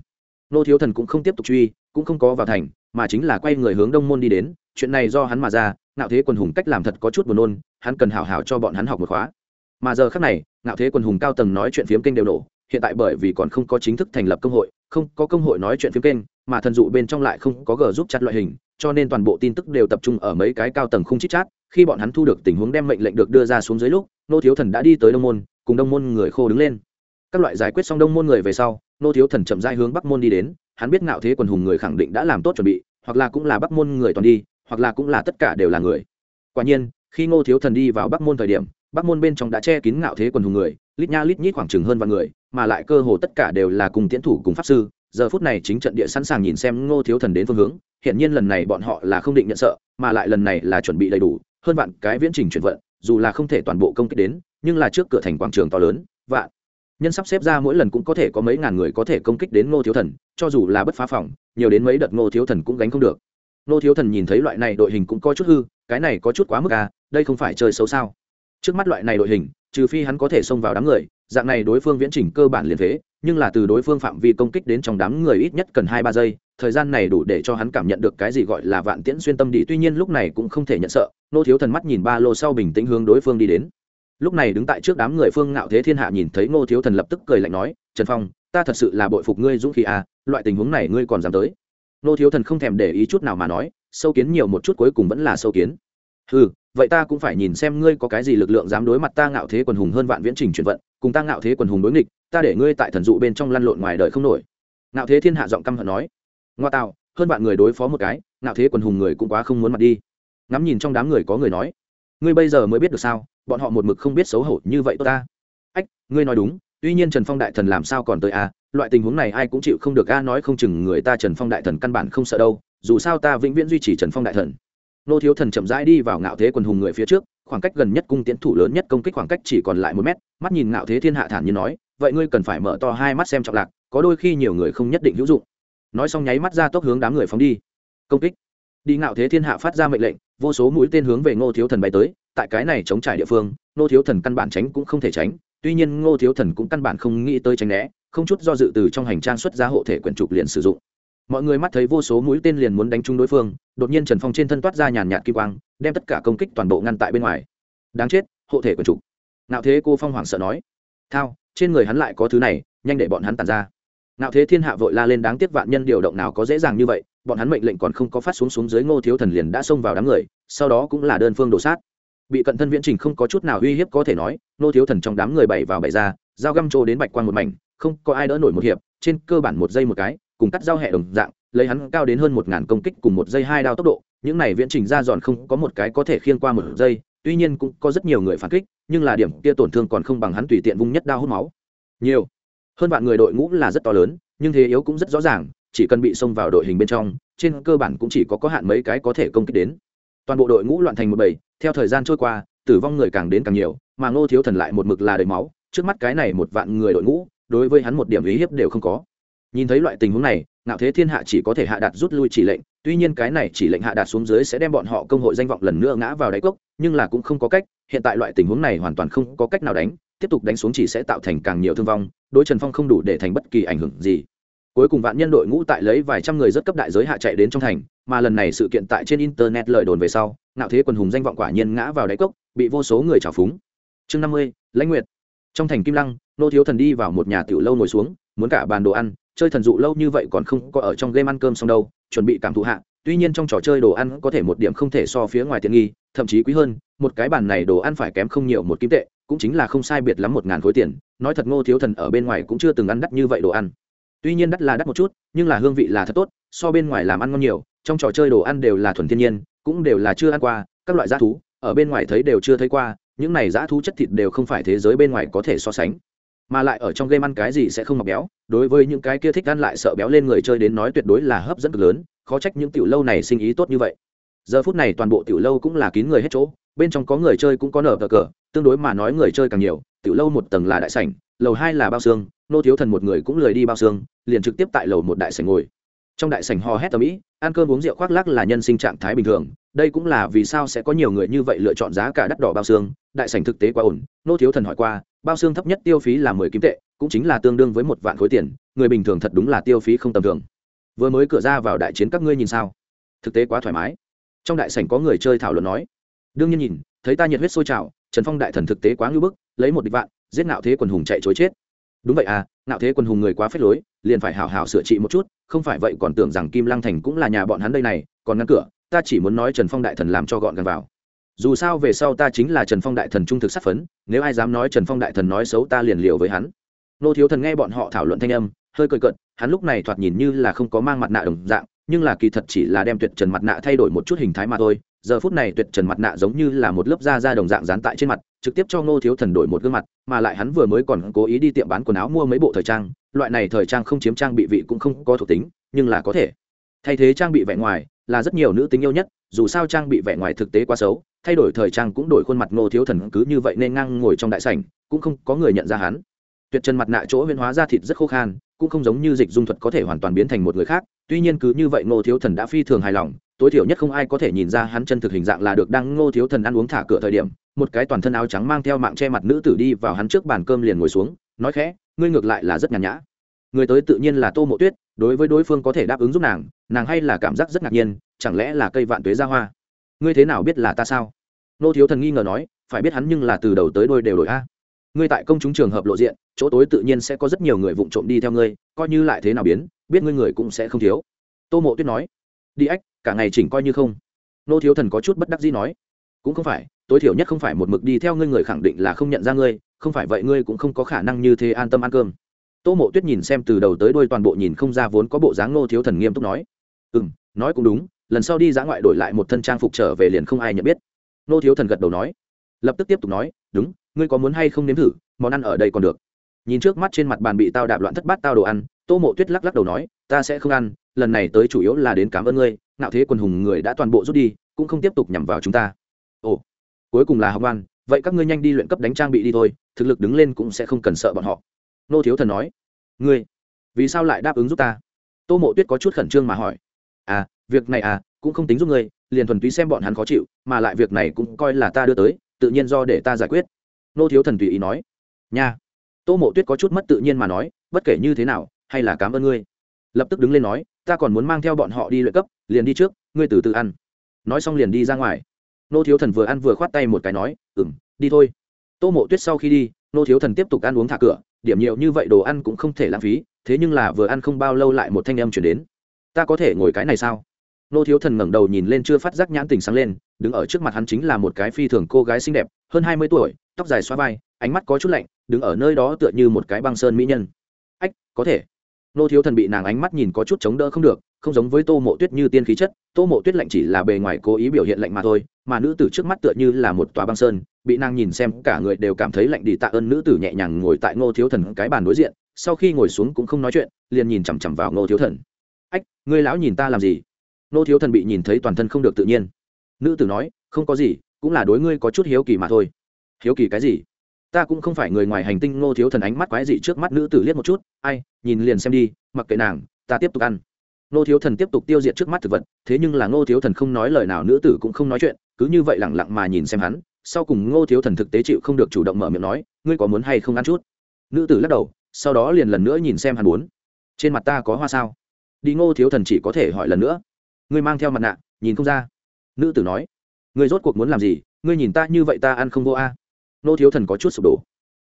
[SPEAKER 1] Nô thiếu thần cũng không tiếp tục truy, cũng không có vào thành mà chính là quay người hướng đông môn đi đến, chuyện này do hắn mà ra, ngạo thế quần hùng cách làm thật có chút buồn nôn, hắn cần hảo hảo cho bọn hắn học một khóa. Mà giờ khác này, ngạo thế quần hùng cao tầng nói chuyện phiếm kênh đều nổ hiện tại bởi vì còn không có chính thức thành lập công hội, không có công hội nói chuyện phiếm kênh, mà thần dụ bên trong lại không có g giúp chặt loại hình, cho nên toàn bộ tin tức đều tập trung ở mấy cái cao tầng không chít chát khi bọn hắn thu được tình huống đem mệnh lệnh được đưa ra xuống dưới lúc, nô thiếu thần đã đi tới đông môn, cùng đông môn người khô đứng lên. Các loại giải quyết xong đông môn người về sau, nô thiếu thần chậm dai hướng bắc môn đi đến hắn biết ngạo thế quần hùng người khẳng định đã làm tốt chuẩn bị, hoặc là cũng là bắc môn người toàn đi, hoặc là cũng là tất cả đều là người. Quả nhiên, khi ngô thiếu thần đi vào bắc môn thời điểm, bắc môn bên trong đã che kín ngạo thế quần hùng người, lít nha lít nhít khoảng chừng hơn vạn người, mà lại cơ hồ tất cả đều là cùng tiến thủ, cùng pháp sư. Giờ phút này chính trận địa sẵn sàng nhìn xem ngô thiếu thần đến phương hướng hiện nhiên lần này bọn họ là không định nhận sợ, mà lại lần này là chuẩn bị đầy đủ, hơn vạn cái viễn trình chuyển vận, dù là không thể toàn bộ công kích đến, nhưng là trước cửa thành quảng trường to lớn, vạn nhân sắp xếp ra mỗi lần cũng có thể có mấy ngàn người có thể công kích đến ngô thiếu thần, cho dù là bất phá phòng, nhiều đến mấy đợt ngô thiếu thần cũng gánh không được. Ngô thiếu thần nhìn thấy loại này đội hình cũng có chút hư, cái này có chút quá mức à đây không phải chơi xấu sao? Trước mắt loại này đội hình, trừ phi hắn có thể xông vào đám người, dạng này đối phương viễn trình cơ bản liền thế, nhưng là từ đối phương phạm vi công kích đến trong đám người ít nhất cần hai ba giây, thời gian này đủ để cho hắn cảm nhận được cái gì gọi là vạn tiễn xuyên tâm đi, tuy nhiên lúc này cũng không thể nhận sợ nô thiếu thần mắt nhìn ba lô sau bình tĩnh hướng đối phương đi đến lúc này đứng tại trước đám người phương ngạo thế thiên hạ nhìn thấy ngô thiếu thần lập tức cười lạnh nói, trần phong, ta thật sự là bội phục ngươi dũng khí à loại tình huống này ngươi còn dám tới? Ngô thiếu thần không thèm để ý chút nào mà nói, sâu kiến nhiều một chút cuối cùng vẫn là sâu kiến. Ừ vậy ta cũng phải nhìn xem ngươi có cái gì lực lượng dám đối mặt ta ngạo thế quần hùng hơn vạn viễn trình chuyển vận, cùng ta ngạo thế quần hùng đối nghịch, ta để ngươi tại thần dụ bên trong lăn lộn ngoài đời không nổi. Ngạo thế thiên hạ giọng căm hận nói. Ngoa tạo, hơn vạn người đối phó một cái, ngạo thế quần hùng người cũng quá không muốn mặt đi. Ngắm nhìn trong đám người có người nói ngươi bây giờ mới biết được sao, bọn họ một mực không biết xấu hổ như vậy tốt ta. Ách, ngươi nói đúng, tuy nhiên trần phong đại thần làm sao còn tới a loại tình huống này ai cũng chịu không được, a, nói không chừng người ta trần phong đại thần căn bản không sợ đâu, dù sao ta vĩnh viễn duy trì trần phong đại thần. Nô thiếu thần chậm rãi đi vào ngạo thế quần hùng người phía trước, khoảng cách gần nhất cung tiến thủ lớn nhất công kích khoảng cách chỉ còn lại một mét, mắt nhìn ngạo thế thiên hạ thản như nói, vậy ngươi cần phải mở to hai mắt xem trọng lạc, có đôi khi nhiều người không nhất định hữu dụng. Nói xong nháy mắt ra tốc hướng đám người phóng đi. Công kích. Đi ngạo thế thiên hạ phát ra mệnh lệnh vô số mũi tên hướng về ngô thiếu thần bay tới, tại cái này chống trải địa phương, ngô thiếu thần căn bản tránh cũng không thể tránh. Tuy nhiên ngô thiếu thần cũng căn bản không nghĩ tới tránh né, không chút do dự từ trong hành trang xuất ra hộ thể quyển trục liền sử dụng. Mọi người mắt thấy vô số mũi tên liền muốn đánh trúng đối phương, đột nhiên trần phong trên thân toát ra nhàn nhạt kim quang, đem tất cả công kích toàn bộ ngăn tại bên ngoài. Đáng chết, hộ thể quyển trục. Nạo thế cô phong hoảng sợ nói, thao, trên người hắn lại có thứ này, nhanh để bọn hắn tàn ra. Nạo thế thiên hạ vội la lên, đáng tiếc vạn nhân điều động nào có dễ dàng như vậy bọn hắn mệnh lệnh còn không có phát xuống xuống dưới ngô thiếu thần liền đã xông vào đám người, sau đó cũng là đơn phương đổ sát. Bị cận thân viễn trình không có chút nào uy hiếp có thể nói, ngô thiếu thần trong đám người bảy vào bảy ra dao găm trô đến bạch quan một mảnh, không có ai đỡ nổi một hiệp, trên cơ bản một giây một cái, cùng cắt dao hẹ đồng dạng, lấy hắn cao đến hơn một ngàn công kích cùng một giây hai đao tốc độ, những này viễn trình ra giòn không có một cái có thể khiên qua một giây, tuy nhiên cũng có rất nhiều người phản kích, nhưng là điểm kia tổn thương còn không bằng hắn tùy tiện vung nhất đao hút máu. Nhiều, hơn vạn người đội ngũ là rất to lớn, nhưng thế yếu cũng rất rõ ràng chỉ cần bị xông vào đội hình bên trong, trên cơ bản cũng chỉ có có hạn mấy cái có thể công kích đến. Toàn bộ đội ngũ loạn thành một bầy, theo thời gian trôi qua, tử vong người càng đến càng nhiều, mà ngô thiếu thần lại một mực là đầy máu, trước mắt cái này một vạn người đội ngũ, đối với hắn một điểm ý hiếp đều không có. Nhìn thấy loại tình huống này, ngạo thế thiên hạ chỉ có thể hạ đạt rút lui chỉ lệnh, tuy nhiên cái này chỉ lệnh hạ đạt xuống dưới sẽ đem bọn họ công hội danh vọng lần nữa ngã vào đáy cốc, nhưng là cũng không có cách, hiện tại loại tình huống này hoàn toàn không có cách nào đánh, tiếp tục đánh xuống chỉ sẽ tạo thành càng nhiều thương vong, đối trần phong không đủ để thành bất kỳ ảnh hưởng gì cuối cùng vạn nhân đội ngũ tại lấy vài trăm người rất cấp đại giới hạ chạy đến trong thành, mà lần này sự kiện tại trên internet lời đồn về sau nạo thế quần hùng danh vọng quả nhiên ngã vào đáy cốc, bị vô số người trào phúng. Chương năm mươi, lãnh nguyệt. Trong thành kim lăng, nô thiếu thần đi vào một nhà tiểu lâu ngồi xuống, muốn cả bàn đồ ăn, chơi thần dụ lâu như vậy còn không có ở trong game ăn cơm xong đâu, chuẩn bị cảm thụ hạ, tuy nhiên trong trò chơi đồ ăn có thể một điểm không thể so phía ngoài tiện nghi, thậm chí quý hơn, một cái bàn này đồ ăn phải kém không nhiều một kim tệ, cũng chính là không sai biệt lắm một ngàn khối tiền, nói thật ngô thiếu thần ở bên ngoài cũng chưa từng ăn đắt như vậy đồ ăn tuy nhiên đắt là đắt một chút, nhưng là hương vị là thật tốt, so bên ngoài làm ăn ngon nhiều, trong trò chơi đồ ăn đều là thuần thiên nhiên, cũng đều là chưa ăn qua, các loại g thú, ở bên ngoài thấy đều chưa thấy qua, những này g thú chất thịt đều không phải thế giới bên ngoài có thể so sánh. Mà lại ở trong game ăn cái gì sẽ không mọc béo, đối với những cái kia thích ăn lại sợ béo lên người chơi đến nói tuyệt đối là hấp dẫn cực lớn, khó trách những tiểu lâu này sinh ý tốt như vậy. Giờ phút này toàn bộ tiểu lâu cũng là kín người hết chỗ, bên trong có người chơi cũng có nở cờ cờ, tương đối mà nói người chơi càng nhiều, tiểu lâu một tầng là đại sảnh, lầu hai là bao xương nô thiếu thần một người cũng lười đi bao xương, liền trực tiếp tại lầu một đại sảnh ngồi. Trong đại sảnh hò hét tầm ĩ, ăn cơm uống rượu khoác lác là nhân sinh trạng thái bình thường, đây cũng là vì sao sẽ có nhiều người như vậy lựa chọn giá cả đắt đỏ bao xương, đại sảnh thực tế quá ổn, nô thiếu thần hỏi qua, bao xương thấp nhất tiêu phí là mười kim tệ, cũng chính là tương đương với một vạn khối tiền, người bình thường thật đúng là tiêu phí không tầm thường. Vừa mới cửa ra vào đại chiến các ngươi nhìn sao? Thực tế quá thoải mái. Trong đại sảnh có người chơi thảo luận nói. Đương nhiên nhìn, thấy ta nhiệt huyết sôi trào, trần phong đại thần thực tế quá ngưỡng bức, lấy một địch vạn, giết ngạo thế quần hùng chạy chối chết đúng vậy à nạo thế quần hùng người quá phết lối, liền phải hào hào sửa trị một chút, không phải vậy còn tưởng rằng kim lăng thành cũng là nhà bọn hắn đây này, còn ngăn cửa, ta chỉ muốn nói trần phong đại thần làm cho gọn gần vào. Dù sao về sau ta chính là trần phong đại thần trung thực sát phấn, nếu ai dám nói trần phong đại thần nói xấu ta liền liều với hắn. Nô thiếu thần nghe bọn họ thảo luận thanh âm, hơi cười cận hắn lúc này thoạt nhìn như là không có mang mặt nạ đồng dạng, nhưng là kỳ thật chỉ là đem tuyệt trần mặt nạ thay đổi một chút hình thái mà thôi giờ phút này tuyệt trần mặt nạ giống như là một lớp da da đồng dạng dán tại trên mặt, trực tiếp cho ngô thiếu thần đổi một gương mặt, mà lại hắn vừa mới còn cố ý đi tiệm bán quần áo mua mấy bộ thời trang, loại này thời trang không chiếm trang bị vị cũng không có thuộc tính, nhưng là có thể. Thay thế trang bị vẻ ngoài, là rất nhiều nữ tính yêu nhất, dù sao trang bị vẻ ngoài thực tế quá xấu, thay đổi thời trang cũng đổi khuôn mặt ngô thiếu thần cứ như vậy nên ngang ngồi trong đại sảnh, cũng không có người nhận ra hắn. Tuyệt trần mặt nạ chỗ huyên hóa ra thịt rất khô khan cũng không giống như dịch dung thuật có thể hoàn toàn biến thành một người khác, tuy nhiên cứ như vậy ngô thiếu thần đã phi thường hài lòng, tối thiểu nhất không ai có thể nhìn ra hắn chân thực hình dạng là được đang ngô thiếu thần ăn uống thả cửa thời điểm, một cái toàn thân áo trắng mang theo mạng che mặt nữ tử đi vào hắn trước bàn cơm liền ngồi xuống, nói khẽ, ngươi ngược lại là rất nhàn nhã. Người tới tự nhiên là tô mộ tuyết, đối với đối phương có thể đáp ứng giúp nàng nàng hay là cảm giác rất ngạc nhiên, chẳng lẽ là cây vạn tuế ra hoa? Ngươi thế nào biết là ta sao? Nô thiếu thần nghi ngờ nói, phải biết hắn nhưng là từ đầu tới đôi đều đổi a ngươi tại công chúng trường hợp lộ diện, chỗ tối tự nhiên sẽ có rất nhiều người vụng trộm đi theo ngươi, coi như lại thế nào biến, biết ngươi người cũng sẽ không thiếu. Tô mộ tuyết nói. Đi ách, cả ngày chỉnh coi như không. Nô thiếu thần có chút bất đắc dĩ nói. Cũng không phải, tối thiểu nhất không phải một mực đi theo ngươi người khẳng định là không nhận ra ngươi, không phải vậy ngươi cũng không có khả năng như thế an tâm ăn cơm. Tô mộ tuyết nhìn xem từ đầu tới đôi toàn bộ nhìn không ra vốn có bộ dáng nô thiếu thần nghiêm túc nói. Ừ m nói cũng đúng, lần sau đi dã ngoại đổi lại một thân trang phục trở về liền không ai nhận biết. Nô thiếu thần gật đầu nói. Lập tức tiếp tục nói. Đúng ngươi có muốn hay không nếm thử món ăn ở đây còn được. Nhìn trước mắt trên mặt bàn bị tao đạp loạn thất bát tao đồ ăn tô mộ tuyết lắc lắc đầu nói ta sẽ không ăn lần này tới chủ yếu là đến cảm ơn ngươi nạo thế quần hùng người đã toàn bộ rút đi cũng không tiếp tục nhằm vào chúng ta. Ồ cuối cùng là học văn, vậy các ngươi nhanh đi luyện cấp đánh trang bị đi thôi thực lực đứng lên cũng sẽ không cần sợ bọn họ. Nô thiếu thần nói ngươi vì sao lại đáp ứng giúp ta? Tô mộ tuyết có chút khẩn trương mà hỏi à việc này à cũng không tính giúp ngươi liền thuần túy xem bọn hắn khó chịu mà lại việc này cũng coi là ta đưa tới tự nhiên do để ta giải quyết nô thiếu thần tùy ý nói, nha. Tô mộ tuyết có chút mất tự nhiên mà nói, bất kể như thế nào, hay là cảm ơn ngươi. Lập tức đứng lên nói, ta còn muốn mang theo bọn họ đi luyện cấp, liền đi trước, ngươi từ từ ăn. Nói xong liền đi ra ngoài. Nô thiếu thần vừa ăn vừa khoát tay một cái nói ừ m đi thôi. Tô mộ tuyết sau khi đi, nô thiếu thần tiếp tục ăn uống thả cửa, điểm nhiều như vậy đồ ăn cũng không thể lãng phí, thế nhưng là vừa ăn không bao lâu lại một thanh âm chuyển đến, ta có thể ngồi cái này sao? Nô thiếu thần ngẩng đầu nhìn lên chưa phát giác nhãn tình sáng lên, đứng ở trước mặt hắn chính là một cái phi thường cô gái xinh đẹp, hơn hai mươi tuổi, tóc dài xoa vai, ánh mắt có chút lạnh, đứng ở nơi đó tựa như một cái băng sơn mỹ nhân. Ách, có thể. Nô thiếu thần bị nàng ánh mắt nhìn có chút chống đỡ không được, không giống với tô mộ tuyết như tiên khí chất, tô mộ tuyết lạnh chỉ là bề ngoài cố ý biểu hiện lạnh mà thôi, mà nữ tử trước mắt tựa như là một tòa băng sơn, bị nàng nhìn xem cả người đều cảm thấy lạnh đi tạ ơn nữ tử nhẹ nhàng ngồi tại ngô thiếu thần cái bàn đối diện, sau khi ngồi xuống cũng không nói chuyện, liền nhìn chằm chằm vào ngô thiếu thần. Ách, ngươi lão nhìn ta làm gì? Nô thiếu thần bị nhìn thấy toàn thân không được tự nhiên. Nữ tử nói, không có gì, cũng là đối ngươi có chút hiếu kỳ mà thôi. Hiếu kỳ cái gì? Ta cũng không phải người ngoài hành tinh. Nô thiếu thần ánh mắt quái dị trước mắt nữ tử liếc một chút, ai, nhìn liền xem đi, mặc kệ nàng, ta tiếp tục ăn. Nô thiếu thần tiếp tục tiêu diệt trước mắt thực vật, thế nhưng là nô thiếu thần không nói lời nào, nữ tử cũng không nói chuyện, cứ như vậy lẳng lặng mà nhìn xem hắn. Sau cùng ngô thiếu thần thực tế chịu không được chủ động mở miệng nói, ngươi có muốn hay không ăn chút? Nữ tử lắc đầu, sau đó liền lần nữa nhìn xem hắn muốn trên mặt ta có hoa sao? Đi ngô thiếu thần chỉ có thể hỏi lần nữa ngươi mang theo mặt nạ, nhìn không ra. Nữ tử nói, ngươi rốt cuộc muốn làm gì? Ngươi nhìn ta như vậy ta ăn không vô a. Nô thiếu thần có chút sụp đổ.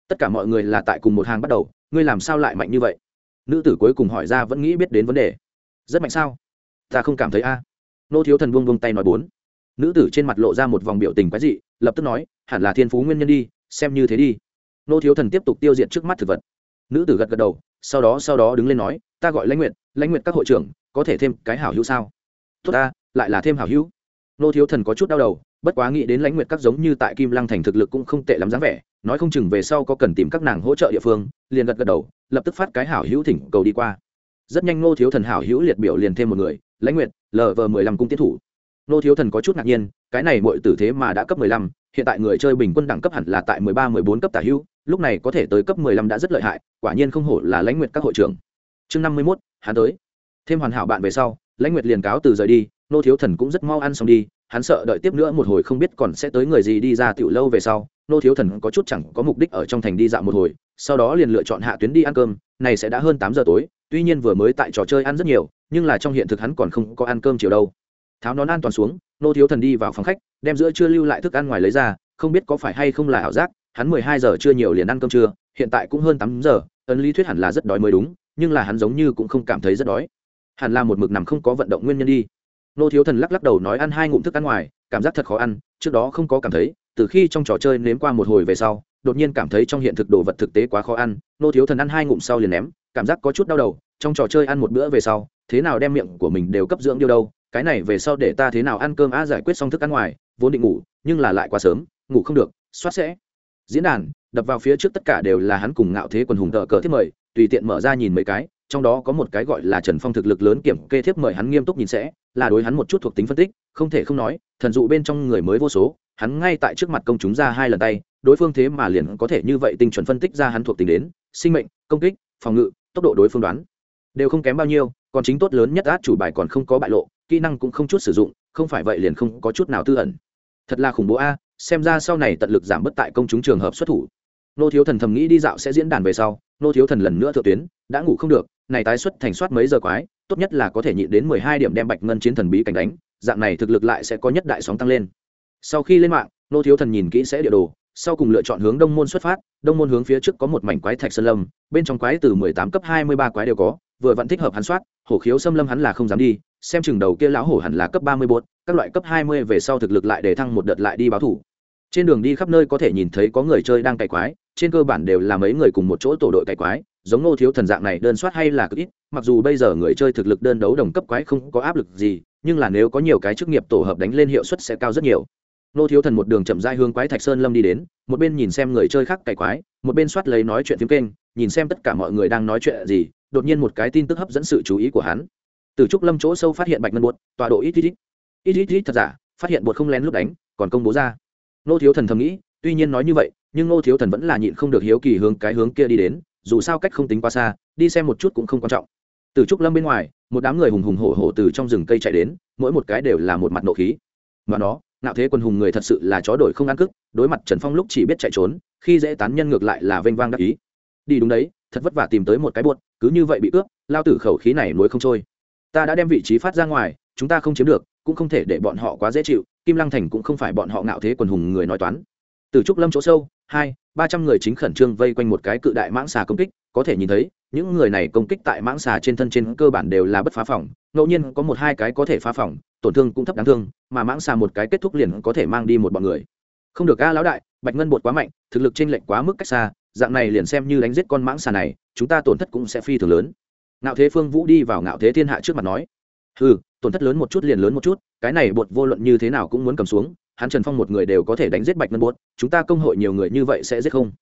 [SPEAKER 1] Tất cả mọi người là tại cùng một hàng bắt đầu, ngươi làm sao lại mạnh như vậy? Nữ tử cuối cùng hỏi ra vẫn nghĩ biết đến vấn đề. Rất mạnh sao? Ta không cảm thấy a. Nô thiếu thần buông buông tay nói bốn. Nữ tử trên mặt lộ ra một vòng biểu tình quái dị, lập tức nói, hẳn là thiên phú nguyên nhân đi, xem như thế đi. Nô thiếu thần tiếp tục tiêu diệt trước mắt thực vật. Nữ tử gật gật đầu, sau đó sau đó đứng lên nói, ta gọi lãnh nguyện lãnh nguyện các hội trưởng, có thể thêm cái hảo hữu sao? Tốt ta, lại là thêm hảo hữu. Nô thiếu thần có chút đau đầu, bất quá nghĩ đến lãnh nguyệt các giống như tại kim lăng thành thực lực cũng không tệ lắm dáng vẻ, nói không chừng về sau có cần tìm các nàng hỗ trợ địa phương, liền gật gật đầu, lập tức phát cái hảo hữu thỉnh cầu đi qua. Rất nhanh nô thiếu thần hảo hữu liệt biểu liền thêm một người, lãnh nguyệt lờ vờ mười lăm cung tiến thủ. Nô thiếu thần có chút ngạc nhiên, cái này mọi tử thế mà đã cấp mười lăm, hiện tại người chơi bình quân đẳng cấp hẳn là tại mười ba, mười bốn cấp tả hữu, lúc này có thể tới cấp mười lăm đã rất lợi hại, quả nhiên không hổ là lãnh nguyệt các hội trưởng. Chương năm mươi mốt, hắn tới. Thêm hoàn hảo bạn về sau lãnh nguyệt liền cáo từ rời đi, nô thiếu thần cũng rất mau ăn xong đi, hắn sợ đợi tiếp nữa một hồi không biết còn sẽ tới người gì đi ra tiểu lâu về sau, nô thiếu thần có chút chẳng có mục đích ở trong thành đi dạo một hồi, sau đó liền lựa chọn hạ tuyến đi ăn cơm, này sẽ đã hơn tám giờ tối, tuy nhiên vừa mới tại trò chơi ăn rất nhiều, nhưng là trong hiện thực hắn còn không có ăn cơm chiều đâu. Tháo nón an toàn xuống, nô thiếu thần đi vào phòng khách, đem giữa chưa lưu lại thức ăn ngoài lấy ra, không biết có phải hay không là ảo giác, hắn mười hai giờ chưa nhiều liền ăn cơm trưa, hiện tại cũng hơn tám giờ, ấn lý thuyết hẳn là rất đói mới đúng, nhưng là hắn giống như cũng không cảm thấy rất đói hẳn là một mực nằm không có vận động nguyên nhân đi. Nô thiếu thần lắc lắc đầu nói ăn hai ngụm thức ăn ngoài, cảm giác thật khó ăn, trước đó không có cảm thấy, từ khi trong trò chơi nếm qua một hồi về sau, đột nhiên cảm thấy trong hiện thực đồ vật thực tế quá khó ăn, nô thiếu thần ăn hai ngụm sau liền ném, cảm giác có chút đau đầu, trong trò chơi ăn một bữa về sau, thế nào đem miệng của mình đều cấp dưỡng điêu đâu, cái này về sau để ta thế nào ăn cơm a giải quyết xong thức ăn ngoài, vốn định ngủ, nhưng là lại quá sớm, ngủ không được soát sẽ. Diễn đàn, đập vào phía trước tất cả đều là hắn cùng ngạo thế quần hùng tờ cờ thiết mời, tùy tiện mở ra nhìn mấy cái trong đó có một cái gọi là trần phong thực lực lớn kiểm kê thiếp mời hắn nghiêm túc nhìn sẽ, là đối hắn một chút thuộc tính phân tích, không thể không nói, thần dụ bên trong người mới vô số, hắn ngay tại trước mặt công chúng ra hai lần tay, đối phương thế mà liền có thể như vậy tinh chuẩn phân tích ra hắn thuộc tính đến, sinh mệnh, công kích, phòng ngự, tốc độ đối phương đoán, đều không kém bao nhiêu, còn chính tốt lớn nhất át chủ bài còn không có bại lộ, kỹ năng cũng không chút sử dụng, không phải vậy liền không có chút nào tư ẩn. Thật là khủng bố a, xem ra sau này tận lực giảm bớt tại công chúng trường hợp xuất thủ. Nô thiếu thần thầm nghĩ đi dạo sẽ diễn đàn về sau nô thiếu thần lần nữa thượng tuyến đã ngủ không được này tái xuất thành soát mấy giờ quái tốt nhất là có thể nhịn đến mười hai điểm đem bạch ngân chiến thần bí cảnh đánh dạng này thực lực lại sẽ có nhất đại sóng tăng lên. Sau khi lên mạng nô thiếu thần nhìn kỹ sẽ địa đồ sau cùng lựa chọn hướng đông môn xuất phát đông môn hướng phía trước có một mảnh quái thạch sơn lâm bên trong quái từ mười tám cấp hai mươi ba quái đều có vừa vẫn thích hợp hắn soát hổ khiếu xâm lâm hắn là không dám đi xem chừng đầu kia lão hổ hẳn là cấp ba mươi bốn, các loại cấp hai mươi về sau thực lực lại để thăng một đợt lại đi báo thủ. Trên đường đi khắp nơi có thể nhìn thấy có người chơi đang cày quái trên cơ bản đều là mấy người cùng một chỗ tổ đội cày quái, giống nô thiếu thần dạng này đơn soát hay là cực ít, mặc dù bây giờ người chơi thực lực đơn đấu đồng cấp quái không có áp lực gì, nhưng là nếu có nhiều cái chức nghiệp tổ hợp đánh lên hiệu suất sẽ cao rất nhiều. Nô thiếu thần một đường chậm dai hương quái thạch sơn lâm đi đến, một bên nhìn xem người chơi khác cày quái, một bên soát lấy nói chuyện phim kênh, nhìn xem tất cả mọi người đang nói chuyện gì, đột nhiên một cái tin tức hấp dẫn sự chú ý của hắn. Từ trúc lâm chỗ sâu phát hiện bạch ngân bột, tọa độ ít ít ít. Ít ít ít, thật giả, phát hiện bột không lén lúc đánh, còn công bố ra. Nô thiếu thần thầm nghĩ tuy nhiên nói như vậy, nhưng nô thiếu thần vẫn là nhịn không được hiếu kỳ hướng cái hướng kia đi đến, dù sao cách không tính quá xa, đi xem một chút cũng không quan trọng. Từ trúc lâm bên ngoài, một đám người hùng hùng hổ hổ từ trong rừng cây chạy đến, mỗi một cái đều là một mặt nộ khí. Mà nó nạo thế quân hùng người thật sự là chó đổi không ăn cức, đối mặt trần phong lúc chỉ biết chạy trốn, khi dễ tán nhân ngược lại là vênh vang đắc ý. Đi đúng đấy, thật vất vả tìm tới một cái buột, cứ như vậy bị cướp, lao tử khẩu khí này nuối không trôi. Ta đã đem vị trí phát ra ngoài, chúng ta không chiếm được, cũng không thể để bọn họ quá dễ chịu, kim lăng thành cũng không phải bọn họ ngạo thế quần hùng người nói toán từ trúc lâm chỗ sâu, hai, ba trăm người chính khẩn trương vây quanh một cái cự đại mãng xà công kích, có thể nhìn thấy, những người này công kích tại mãng xà trên thân trên cơ bản đều là bất phá phòng, ngẫu nhiên có một hai cái có thể phá phòng, tổn thương cũng thấp đáng thương, mà mãng xà một cái kết thúc liền có thể mang đi một bọn người. Không được a lão đại, bạch ngân bột quá mạnh, thực lực trên lệnh quá mức cách xa, dạng này liền xem như đánh giết con mãng xà này, chúng ta tổn thất cũng sẽ phi thường lớn. Ngạo thế phương vũ đi vào ngạo thế thiên hạ trước mặt nói ừ tổn thất lớn một chút liền lớn một chút, cái này bột vô luận như thế nào cũng muốn cầm xuống hắn trần phong một người đều có thể đánh giết bạch ngân bốt, chúng ta công hội nhiều người như vậy sẽ giết không?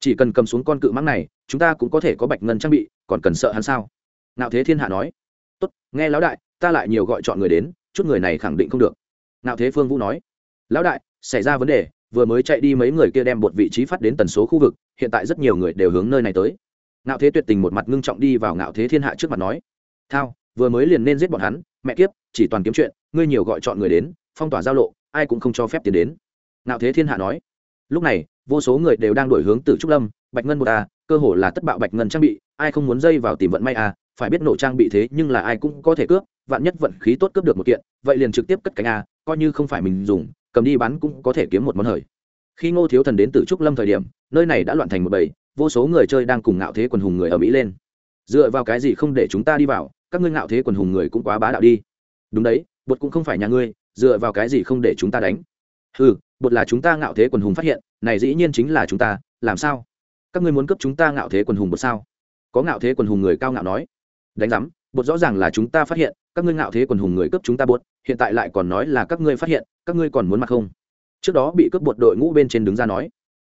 [SPEAKER 1] Chỉ cần cầm xuống con cự mãng này, chúng ta cũng có thể có bạch ngân trang bị, còn cần sợ hắn sao? Ngạo thế thiên hạ nói. Tốt, nghe lão đại, ta lại nhiều gọi chọn người đến, chút người này khẳng định không được. Ngạo thế phương vũ nói. Lão đại, xảy ra vấn đề, vừa mới chạy đi mấy người kia đem một vị trí phát đến tần số khu vực, hiện tại rất nhiều người đều hướng nơi này tới. Ngạo thế tuyệt tình một mặt ngưng trọng đi vào ngạo thế thiên hạ trước mặt nói. Thao, vừa mới liền nên giết bọn hắn, mẹ kiếp, chỉ toàn kiếm chuyện, ngươi nhiều gọi chọn người đến, phong tỏa giao lộ ai cũng không cho phép tiến đến. Ngạo thế thiên hạ nói, lúc này, vô số người đều đang đổi hướng từ trúc lâm, bạch ngân một a cơ hồ là tất bạo bạch ngân trang bị, ai không muốn dây vào tìm vận may a phải biết nổ trang bị thế nhưng là ai cũng có thể cướp, vạn nhất vận khí tốt cướp được một kiện, vậy liền trực tiếp cất cánh a coi như không phải mình dùng, cầm đi bán cũng có thể kiếm một món hời. Khi ngô thiếu thần đến từ trúc lâm thời điểm, nơi này đã loạn thành một bầy, vô số người chơi đang cùng ngạo thế quần hùng người ở mỹ lên. Dựa vào cái gì không để chúng ta đi vào, các ngươi ngạo thế quần hùng người cũng quá bá đạo đi. Đúng đấy, bột cũng không phải nhà ngươi dựa vào cái gì không để chúng ta đánh? Ừ bột là chúng ta ngạo thế quần hùng phát hiện, này dĩ nhiên chính là chúng ta, làm sao? Các ngươi muốn cấp chúng ta ngạo thế quần hùng bột sao? Có ngạo thế quần hùng người cao ngạo nói. Đánh giám, bột rõ ràng là chúng ta phát hiện, các ngươi ngạo thế quần hùng người cướp chúng ta bột, hiện tại lại còn nói là các ngươi phát hiện, các ngươi còn muốn mặc không? Trước đó bị cướp bột đội ngũ bên trên đứng ra nói,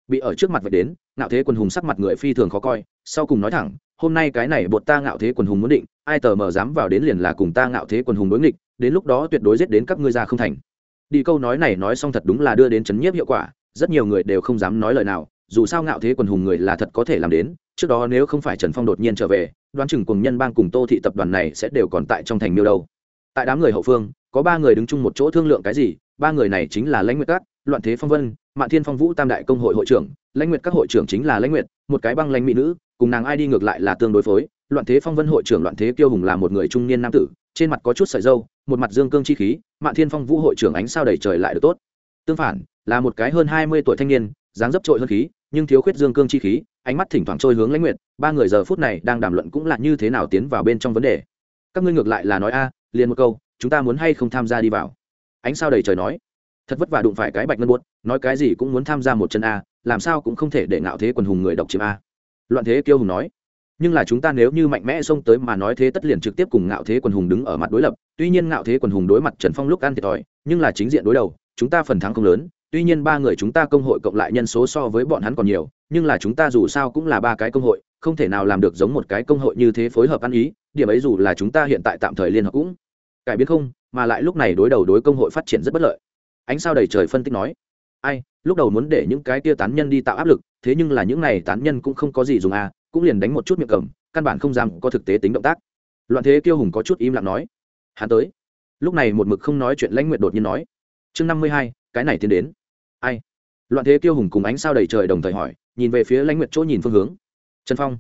[SPEAKER 1] bị ở trước mặt vậy đến, ngạo thế quần hùng sắc mặt người phi thường khó coi, sau cùng nói thẳng, hôm nay cái này bột ta ngạo thế quần hùng muốn định, ai tờ mờ dám vào đến liền là cùng ta ngạo thế quần hùng đối nghịch đến lúc đó tuyệt đối giết đến các ngươi ra không thành. Đi câu nói này nói xong thật đúng là đưa đến chấn nhiếp hiệu quả, rất nhiều người đều không dám nói lời nào, dù sao ngạo thế quần hùng người là thật có thể làm đến, trước đó nếu không phải trần phong đột nhiên trở về, đoán chừng cùng nhân bang cùng tô thị tập đoàn này sẽ đều còn tại trong thành miêu đâu. Tại đám người hậu phương, có ba người đứng chung một chỗ thương lượng cái gì, ba người này chính là lãnh nguyệt cát loạn thế phong vân, mạn thiên phong vũ tam đại công hội hội trưởng, lãnh nguyệt các hội trưởng chính là lãnh nguyệt, một cái băng lãnh mỹ nữ, cùng nàng ai đi ngược lại là tương đối phối loạn thế phong vân hội trưởng loạn thế kiêu hùng là một người trung niên nam tử, trên mặt có chút sợi dâu một mặt dương cương chi khí, mạn thiên phong vũ hội trưởng ánh sao đầy trời lại được tốt. Tương phản, là một cái hơn hai mươi tuổi thanh niên, dáng dấp trội hơn khí, nhưng thiếu khuyết dương cương chi khí, ánh mắt thỉnh thoảng trôi hướng lãnh nguyện. ba người giờ phút này đang đàm luận cũng là như thế nào tiến vào bên trong vấn đề. Các ngươi ngược lại là nói a, liền một câu, chúng ta muốn hay không tham gia đi vào? Ánh sao đầy trời nói. Thật vất vả đụng phải cái bạch ngân buốt, nói cái gì cũng muốn tham gia một chân a, làm sao cũng không thể để ngạo thế quần hùng người độc chiếm a. Loạn thế kiêu hùng nói nhưng là chúng ta nếu như mạnh mẽ xông tới mà nói thế tất liền trực tiếp cùng ngạo thế quần hùng đứng ở mặt đối lập. Tuy nhiên ngạo thế quần hùng đối mặt trần phong lúc ăn thiệt thòi, nhưng là chính diện đối đầu, chúng ta phần thắng không lớn. Tuy nhiên ba người chúng ta công hội cộng lại nhân số so với bọn hắn còn nhiều, nhưng là chúng ta dù sao cũng là ba cái công hội, không thể nào làm được giống một cái công hội như thế phối hợp ăn ý, điểm ấy dù là chúng ta hiện tại tạm thời liên hợp cũng cải biến không, mà lại lúc này đối đầu đối công hội phát triển rất bất lợi. Ánh sao đầy trời phân tích nói, ai, lúc đầu muốn để những cái tia tán nhân đi tạo áp lực, thế nhưng là những này tán nhân cũng không có gì dùng à cũng liền đánh một chút miệng cầm, căn bản không dám có thực tế tính động tác. Loạn thế kiêu hùng có chút im lặng nói, hắn tới. Lúc này một mực không nói chuyện lãnh nguyện đột nhiên nói, chương năm mươi hai, cái này tiến đến. Ai? Loạn thế kiêu hùng cùng ánh sao đầy trời đồng thời hỏi, nhìn về phía lãnh nguyện chỗ nhìn phương hướng. Trần phong.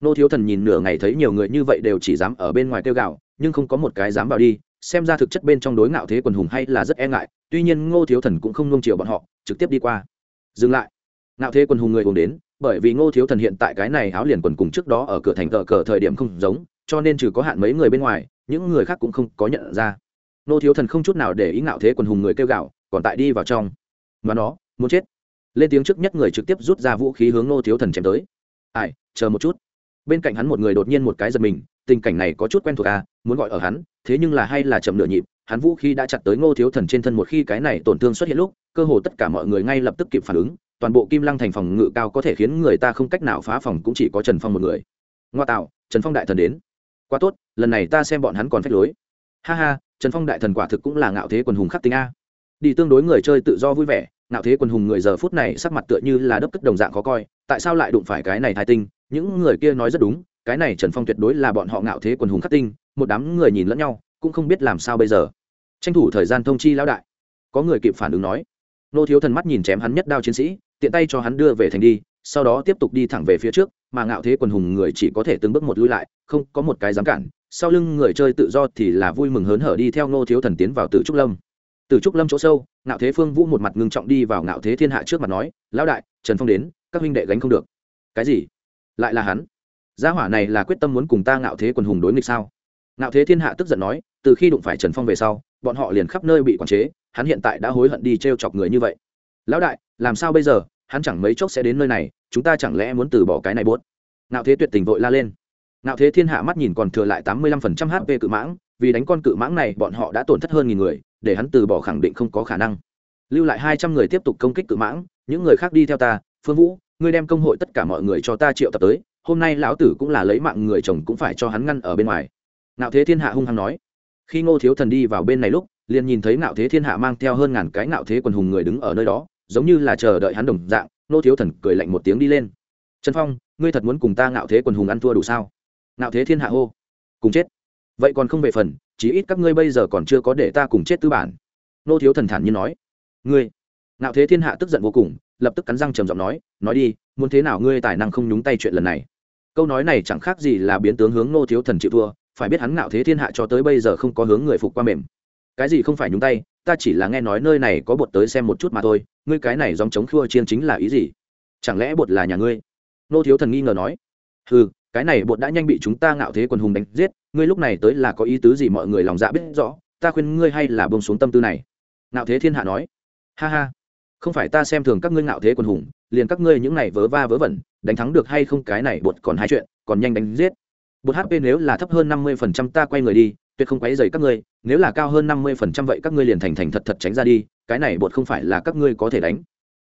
[SPEAKER 1] Nô thiếu thần nhìn nửa ngày thấy nhiều người như vậy đều chỉ dám ở bên ngoài kêu gạo nhưng không có một cái dám vào đi, xem ra thực chất bên trong đối ngạo thế quần hùng hay là rất e ngại, tuy nhiên ngô thiếu thần cũng không nung chiều bọn họ, trực tiếp đi qua. Dừng lại. Ngạo thế quần hùng người cùng đến bởi vì ngô thiếu thần hiện tại cái này áo liền quần cùng trước đó ở cửa thành cờ cờ thời điểm không giống, cho nên trừ có hạn mấy người bên ngoài, những người khác cũng không có nhận ra. Ngô thiếu thần không chút nào để ý ngạo thế quần hùng người kêu gạo, còn tại đi vào trong. Mà nó, muốn chết. Lên tiếng trước nhất người trực tiếp rút ra vũ khí hướng ngô thiếu thần chém tới. Ai, chờ một chút. Bên cạnh hắn một người đột nhiên một cái giật mình, tình cảnh này có chút quen thuộc à muốn gọi ở hắn, thế nhưng là hay là chậm nửa nhịp, hắn vũ khí đã chặt tới ngô thiếu thần trên thân một khi cái này tổn thương xuất hiện lúc, cơ hồ tất cả mọi người ngay lập tức kịp phản ứng toàn bộ kim lăng thành phòng ngự cao có thể khiến người ta không cách nào phá phòng cũng chỉ có trần phong một người. Ngoa tạo, trần phong đại thần đến. Quá tốt, lần này ta xem bọn hắn còn phép lối. Ha ha, trần phong đại thần quả thực cũng là ngạo thế quần hùng khắc tính a. Đi tương đối người chơi tự do vui vẻ, ngạo thế quần hùng người giờ phút này sắc mặt tựa như là đấp cất đồng dạng khó coi, tại sao lại đụng phải cái này thai tinh? Những người kia nói rất đúng, cái này trần phong tuyệt đối là bọn họ ngạo thế quần hùng khắc tinh, một đám người nhìn lẫn nhau, cũng không biết làm sao bây giờ. Tranh thủ thời gian thông chi lão đại. Có người kịp phản ứng nói nô thiếu thần mắt nhìn chém hắn nhất đao chiến sĩ, tiện tay cho hắn đưa về thành đi, sau đó tiếp tục đi thẳng về phía trước, mà ngạo thế quần hùng người chỉ có thể từng bước một lui lại, không có một cái dám cản. Sau lưng người chơi tự do thì là vui mừng hớn hở đi theo nô thiếu thần tiến vào tử trúc lâm. Tử trúc lâm chỗ sâu, ngạo thế phương vũ một mặt ngưng trọng đi vào ngạo thế thiên hạ trước mặt nói, lão đại, trần phong đến, các huynh đệ gánh không được. Cái gì? Lại là hắn? Gia hỏa này là quyết tâm muốn cùng ta ngạo thế quần hùng đối nghịch sao? Ngạo thế thiên hạ tức giận nói, từ khi đụng phải trần phong về sau bọn họ liền khắp nơi bị quản chế, hắn hiện tại đã hối hận đi t r e o chọc người như vậy. Lão đại, làm sao bây giờ? Hắn chẳng mấy chốc sẽ đến nơi này, chúng ta chẳng lẽ muốn từ bỏ cái này buốt? Ngạo thế tuyệt tình vội la lên. Ngạo thế thiên hạ mắt nhìn còn thừa lại tám mươi lăm phần trăm hp cự mãng, vì đánh con cự mãng này bọn họ đã tổn thất hơn nghìn người, để hắn từ bỏ khẳng định không có khả năng. Lưu lại hai trăm người tiếp tục công kích cự mãng, những người khác đi theo ta, phương vũ, ngươi đem công hội tất cả mọi người cho ta triệu tập tới, hôm nay lão tử cũng là lấy mạng người chồng cũng phải cho hắn ngăn ở bên ngoài. Ngạo thế thiên hạ hung hăng nói khi ngô thiếu thần đi vào bên này lúc, liền nhìn thấy ngạo thế thiên hạ mang theo hơn ngàn cái ngạo thế quần hùng người đứng ở nơi đó, giống như là chờ đợi hắn đồng dạng, ngô thiếu thần cười lạnh một tiếng đi lên. Trần phong, ngươi thật muốn cùng ta ngạo thế quần hùng ăn thua đủ sao? Ngạo thế thiên hạ hô. Cùng chết. Vậy còn không về phần, chí ít các ngươi bây giờ còn chưa có để ta cùng chết tư bản. Ngô thiếu thần thản nhiên nói. Ngươi. Ngạo thế thiên hạ tức giận vô cùng, lập tức cắn răng trầm giọng nói nói đi, muốn thế nào ngươi tài năng không nhúng tay chuyện lần này? Câu nói này chẳng khác gì là biến tướng hướng ngô thiếu thần chịu thua phải biết hắn ngạo thế thiên hạ cho tới bây giờ không có hướng người phục qua mềm. Cái gì không phải nhúng tay, ta chỉ là nghe nói nơi này có bột tới xem một chút mà thôi, ngươi cái này dòng chống khua chiên chính là ý gì? Chẳng lẽ bột là nhà ngươi? Nô thiếu thần nghi ngờ nói. Ừ cái này bột đã nhanh bị chúng ta ngạo thế quần hùng đánh giết, ngươi lúc này tới là có ý tứ gì mọi người lòng dạ biết rõ, ta khuyên ngươi hay là bông xuống tâm tư này. Ngạo thế thiên hạ nói. Ha ha, không phải ta xem thường các ngươi ngạo thế quần hùng, liền các ngươi những này vớ va vớ vẩn, đánh thắng được hay không cái này bột còn hai chuyện, còn nhanh đánh giết bột hp nếu là thấp hơn năm mươi phần trăm ta quay người đi, tuyệt không quấy dày các ngươi, nếu là cao hơn năm mươi phần trăm vậy các ngươi liền thành thành thật thật tránh ra đi, cái này bột không phải là các ngươi có thể đánh.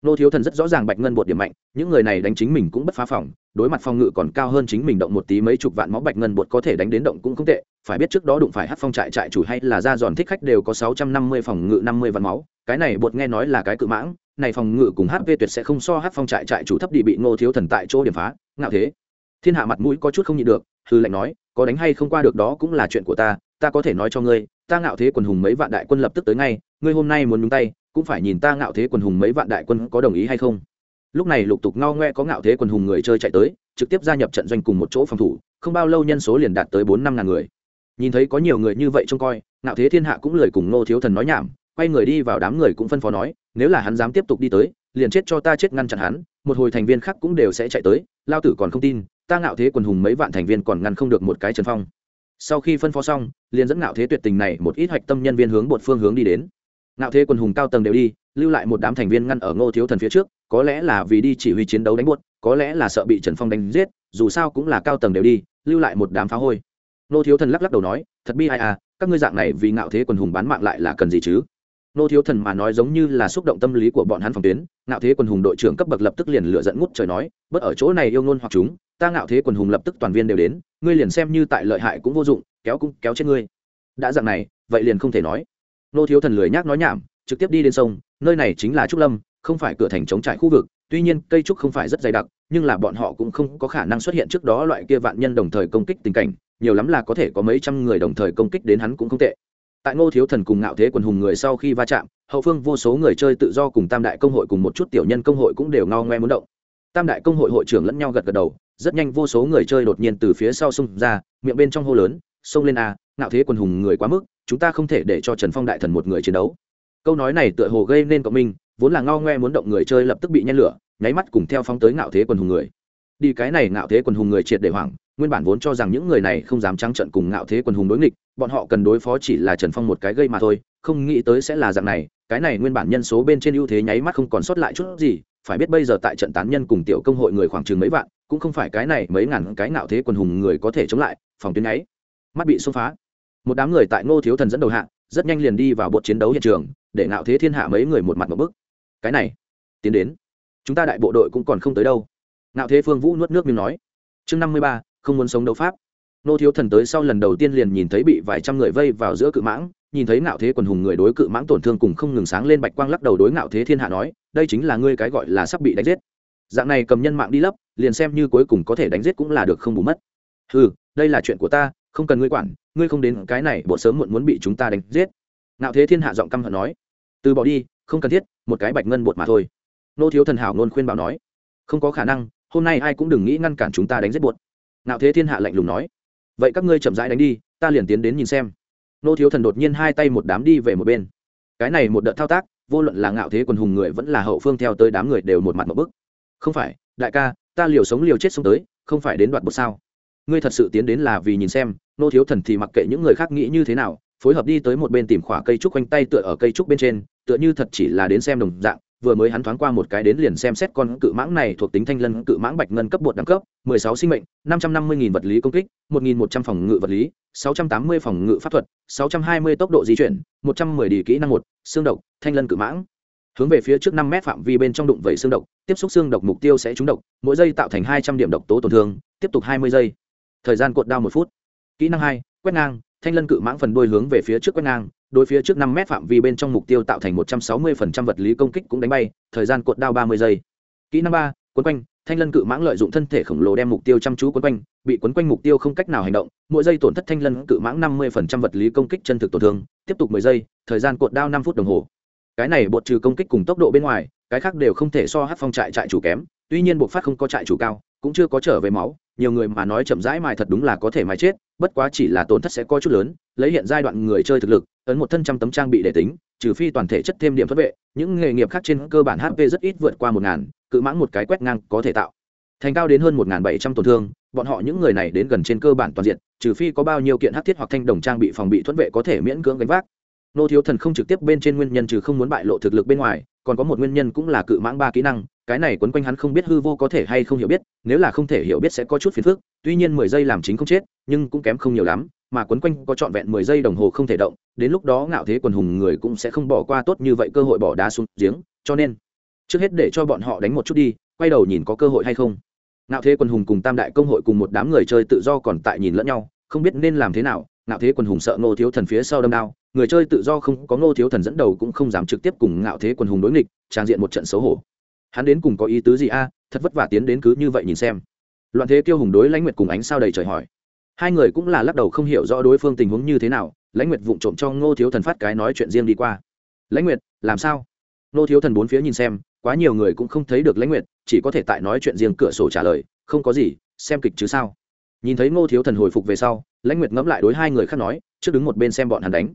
[SPEAKER 1] Nô thiếu thần rất rõ ràng bạch ngân bột điểm mạnh, những người này đánh chính mình cũng bất phá phòng, đối mặt phòng ngự còn cao hơn chính mình động một tí mấy chục vạn máu bạch ngân bột có thể đánh đến động cũng không tệ, phải biết trước đó đụng phải hát phong trại trại chủ hay là ra giòn thích khách đều có sáu trăm năm mươi phòng ngự năm mươi vạn máu, cái này bột nghe nói là cái cự mãng, này phòng ngự cùng hp tuyệt sẽ không so hát phong trại trại chủ thấp đi bị nô thiếu thần tại chỗ điểm phá, ngạo thế thiên hạ mặt mũi có chút không nhịn được hư lệnh nói, có đánh hay không qua được đó cũng là chuyện của ta ta có thể nói cho ngươi, ta ngạo thế quần hùng mấy vạn đại quân lập tức tới ngay, ngươi hôm nay muốn nhúng tay, cũng phải nhìn ta ngạo thế quần hùng mấy vạn đại quân có đồng ý hay không. Lúc này lục tục ngao ngoe có ngạo thế quần hùng người chơi chạy tới, trực tiếp gia nhập trận doanh cùng một chỗ phòng thủ, không bao lâu nhân số liền đạt tới bốn năm ngàn người. Nhìn thấy có nhiều người như vậy trông coi, ngạo thế thiên hạ cũng lời cùng nô thiếu thần nói nhảm, quay người đi vào đám người cũng phân phó nói, nếu là hắn dám tiếp tục đi tới, liền chết cho ta chết ngăn chặn hắn, một hồi thành viên khác cũng đều sẽ chạy tới, lao tử còn không tin ta ngạo thế quần hùng mấy vạn thành viên còn ngăn không được một cái trần phong. Sau khi phân phó xong, liền dẫn ngạo thế tuyệt tình này một ít hạch tâm nhân viên hướng một phương hướng đi đến. Ngạo thế quần hùng cao tầng đều đi, lưu lại một đám thành viên ngăn ở ngô thiếu thần phía trước, có lẽ là vì đi chỉ huy chiến đấu đánh buốt có lẽ là sợ bị trần phong đánh giết, dù sao cũng là cao tầng đều đi, lưu lại một đám phá hôi. Ngô thiếu thần lắc lắc đầu nói, thật bi ai à các ngươi dạng này vì ngạo thế quần hùng bán mạng lại là cần gì chứ? Ngô thiếu thần mà nói giống như là xúc động tâm lý của bọn hắn phòng tuyến, ngạo thế quần hùng đội trưởng cấp bậc lập tức liền lựa dẫn ngút trời nói, bất ở chỗ này yêu ngôn hoặc chúng ta ngạo thế quần hùng lập tức toàn viên đều đến, ngươi liền xem như tại lợi hại cũng vô dụng, kéo cũng kéo chết ngươi. Đã dạng này, vậy liền không thể nói. Nô thiếu thần lười nhác nói nhảm, trực tiếp đi đến sông, nơi này chính là trúc lâm, không phải cửa thành chống trải khu vực, tuy nhiên cây trúc không phải rất dày đặc, nhưng là bọn họ cũng không có khả năng xuất hiện trước đó loại kia vạn nhân đồng thời công kích tình cảnh, nhiều lắm là có thể có mấy trăm người đồng thời công kích đến hắn cũng không tệ. Tại ngô thiếu thần cùng ngạo thế quần hùng người sau khi va chạm, hậu phương vô số người chơi tự do cùng tam đại công hội cùng một chút tiểu nhân công hội cũng đều ngao ngoe muốn động. Tam đại công hội hội trưởng lẫn nhau gật gật đầu rất nhanh vô số người chơi đột nhiên từ phía sau xông ra, miệng bên trong hô lớn, xông lên a, ngạo thế quần hùng người quá mức, chúng ta không thể để cho trần phong đại thần một người chiến đấu. Câu nói này tựa hồ gây nên cộng minh, vốn là ngao ngoe muốn động người chơi lập tức bị nhen lửa, nháy mắt cùng theo phóng tới ngạo thế quần hùng người. Đi cái này ngạo thế quần hùng người triệt để hoảng, nguyên bản vốn cho rằng những người này không dám trắng trận cùng ngạo thế quần hùng đối nghịch, bọn họ cần đối phó chỉ là trần phong một cái gây mà thôi, không nghĩ tới sẽ là dạng này, cái này nguyên bản nhân số bên trên ưu thế nháy mắt không còn sót lại chút gì, phải biết bây giờ tại trận tán nhân cùng tiểu công hội người khoảng chừng mấy vạn cũng không phải cái này mấy ngàn cái ngạo thế quần hùng người có thể chống lại, phòng tuyến ấy. Mắt bị xông phá. Một đám người tại ngô thiếu thần dẫn đầu hạ, rất nhanh liền đi vào bộ chiến đấu hiện trường, để ngạo thế thiên hạ mấy người một mặt một bức. Cái này, tiến đến. Chúng ta đại bộ đội cũng còn không tới đâu. Ngạo thế phương vũ nuốt nước miếng nói. Chương năm mươi ba, không muốn sống đấu pháp. Nô thiếu thần tới sau lần đầu tiên liền nhìn thấy bị vài trăm người vây vào giữa cự mãng, nhìn thấy ngạo thế quần hùng người đối cự mãng tổn thương cùng không ngừng sáng lên bạch quang lắc đầu đối ngạo thế thiên hạ nói, đây chính là ngươi cái gọi là sắp bị đánh giết dạng này cầm nhân mạng đi lấp, liền xem như cuối cùng có thể đánh giết cũng là được không bù mất. Ừ đây là chuyện của ta, không cần ngươi quản, ngươi không đến cái này, bộ sớm muộn muốn bị chúng ta đánh giết. Ngạo thế thiên hạ giọng căm hận nói. Từ bỏ đi, không cần thiết, một cái bạch ngân bột mà thôi. Nô thiếu thần hảo nôn khuyên bảo nói. Không có khả năng, hôm nay ai cũng đừng nghĩ ngăn cản chúng ta đánh giết bột. Ngạo thế thiên hạ lạnh lùng nói. Vậy các ngươi chậm rãi đánh đi, ta liền tiến đến nhìn xem. Nô thiếu thần đột nhiên hai tay một đám đi về một bên. Cái này một đợt thao tác, vô luận là ngạo thế quần hùng người vẫn là hậu phương theo tới đám người đều một mặt một bức không phải, đại ca, ta liều sống liều chết sống tới, không phải đến đoạt bột sao? Ngươi thật sự tiến đến là vì nhìn xem, nô thiếu thần thì mặc kệ những người khác nghĩ như thế nào, phối hợp đi tới một bên tìm khỏa cây trúc quanh tay tựa ở cây trúc bên trên, tựa như thật chỉ là đến xem đồng dạng, vừa mới hắn thoáng qua một cái đến liền xem xét con cự mãng này thuộc tính thanh lân cự mãng bạch ngân cấp bột đẳng cấp 16 sinh mệnh 550.000 vật lý công kích 1.100 phòng ngự vật lý 680 phòng ngự pháp thuật 620 tốc độ di chuyển 110 đi kỹ năng một, xương độc, thanh lân cự mãng hướng về phía trước 5 mét phạm vi bên trong đụng vẩy xương độc, tiếp xúc xương độc mục tiêu sẽ trúng độc, mỗi giây tạo thành 200 điểm độc tố tổn thương, tiếp tục 20 giây. Thời gian cột đao một phút. Kỹ năng hai, quét ngang, thanh lân cự mãng phần đuôi hướng về phía trước quét ngang, đối phía trước năm mét phạm vi bên trong mục tiêu tạo thành một trăm sáu mươi phần trăm vật lý công kích cũng đánh bay, thời gian cột đao ba mươi giây. Kỹ năng ba quấn quanh, thanh lân cự mãng lợi dụng thân thể khổng lồ đem mục tiêu chăm chú quấn quanh, bị quấn quanh mục tiêu không cách nào hành động, mỗi giây tổn thất thanh lân cự mãng năm mươi phần trăm vật lý công kích chân thực tổn thương, tiếp tục mười giây, thời gian cột đao năm phút đồng hồ cái này bột trừ công kích cùng tốc độ bên ngoài, cái khác đều không thể so hát phong trại trại chủ kém, tuy nhiên bột phát không có trại chủ cao, cũng chưa có trở về máu, nhiều người mà nói chậm rãi mài thật đúng là có thể mài chết, bất quá chỉ là tổn thất sẽ có chút lớn, lấy hiện giai đoạn người chơi thực lực, ấn một thân trăm tấm trang bị để tính, trừ phi toàn thể chất thêm điểm thất vệ, những nghề nghiệp khác trên cơ bản hp rất ít vượt qua một ngàn, cự mãng một cái quét ngang có thể tạo. Thành cao đến hơn một bảy trăm tổn thương, bọn họ những người này đến gần trên cơ bản toàn diện, trừ phi có bao nhiêu kiện hắc thiết hoặc thanh đồng trang bị phòng bị thuận vệ có thể miễn cưỡng gánh vác nô thiếu thần không trực tiếp bên trên nguyên nhân trừ không muốn bại lộ thực lực bên ngoài, còn có một nguyên nhân cũng là cự mãng ba kỹ năng, cái này quấn quanh hắn không biết hư vô có thể hay không hiểu biết, nếu là không thể hiểu biết sẽ có chút phiền phức, tuy nhiên mười giây làm chính không chết, nhưng cũng kém không nhiều lắm, mà quấn quanh có trọn vẹn mười giây đồng hồ không thể động, đến lúc đó ngạo thế quần hùng người cũng sẽ không bỏ qua tốt như vậy cơ hội bỏ đá xuống giếng, cho nên, trước hết để cho bọn họ đánh một chút đi, quay đầu nhìn có cơ hội hay không. Ngạo thế quần hùng cùng tam đại công hội cùng một đám người chơi tự do còn tại nhìn lẫn nhau, không biết nên làm thế nào ngạo thế quần hùng sợ ngô thiếu thần phía sau đâm đao, người chơi tự do không có ngô thiếu thần dẫn đầu cũng không dám trực tiếp cùng ngạo thế quần hùng đối nghịch, trang diện một trận xấu hổ. Hắn đến cùng có ý tứ gì a? À, thật vất vả tiến đến cứ như vậy nhìn xem. Loạn thế kiêu hùng đối lãnh nguyệt cùng ánh sao đầy trời hỏi. Hai người cũng là lắc đầu không hiểu rõ đối phương tình huống như thế nào, lãnh nguyệt vụng trộm cho ngô thiếu thần phát cái nói chuyện riêng đi qua. Lãnh nguyệt, làm sao? Ngô thiếu thần bốn phía nhìn xem, quá nhiều người cũng không thấy được lãnh nguyệt, chỉ có thể tại nói chuyện riêng cửa sổ trả lời, không có gì, xem kịch chứ sao. Nhìn thấy ngô thiếu thần hồi phục về sau lãnh nguyệt ngẫm lại đối hai người khác nói, trước đứng một bên xem bọn hắn đánh.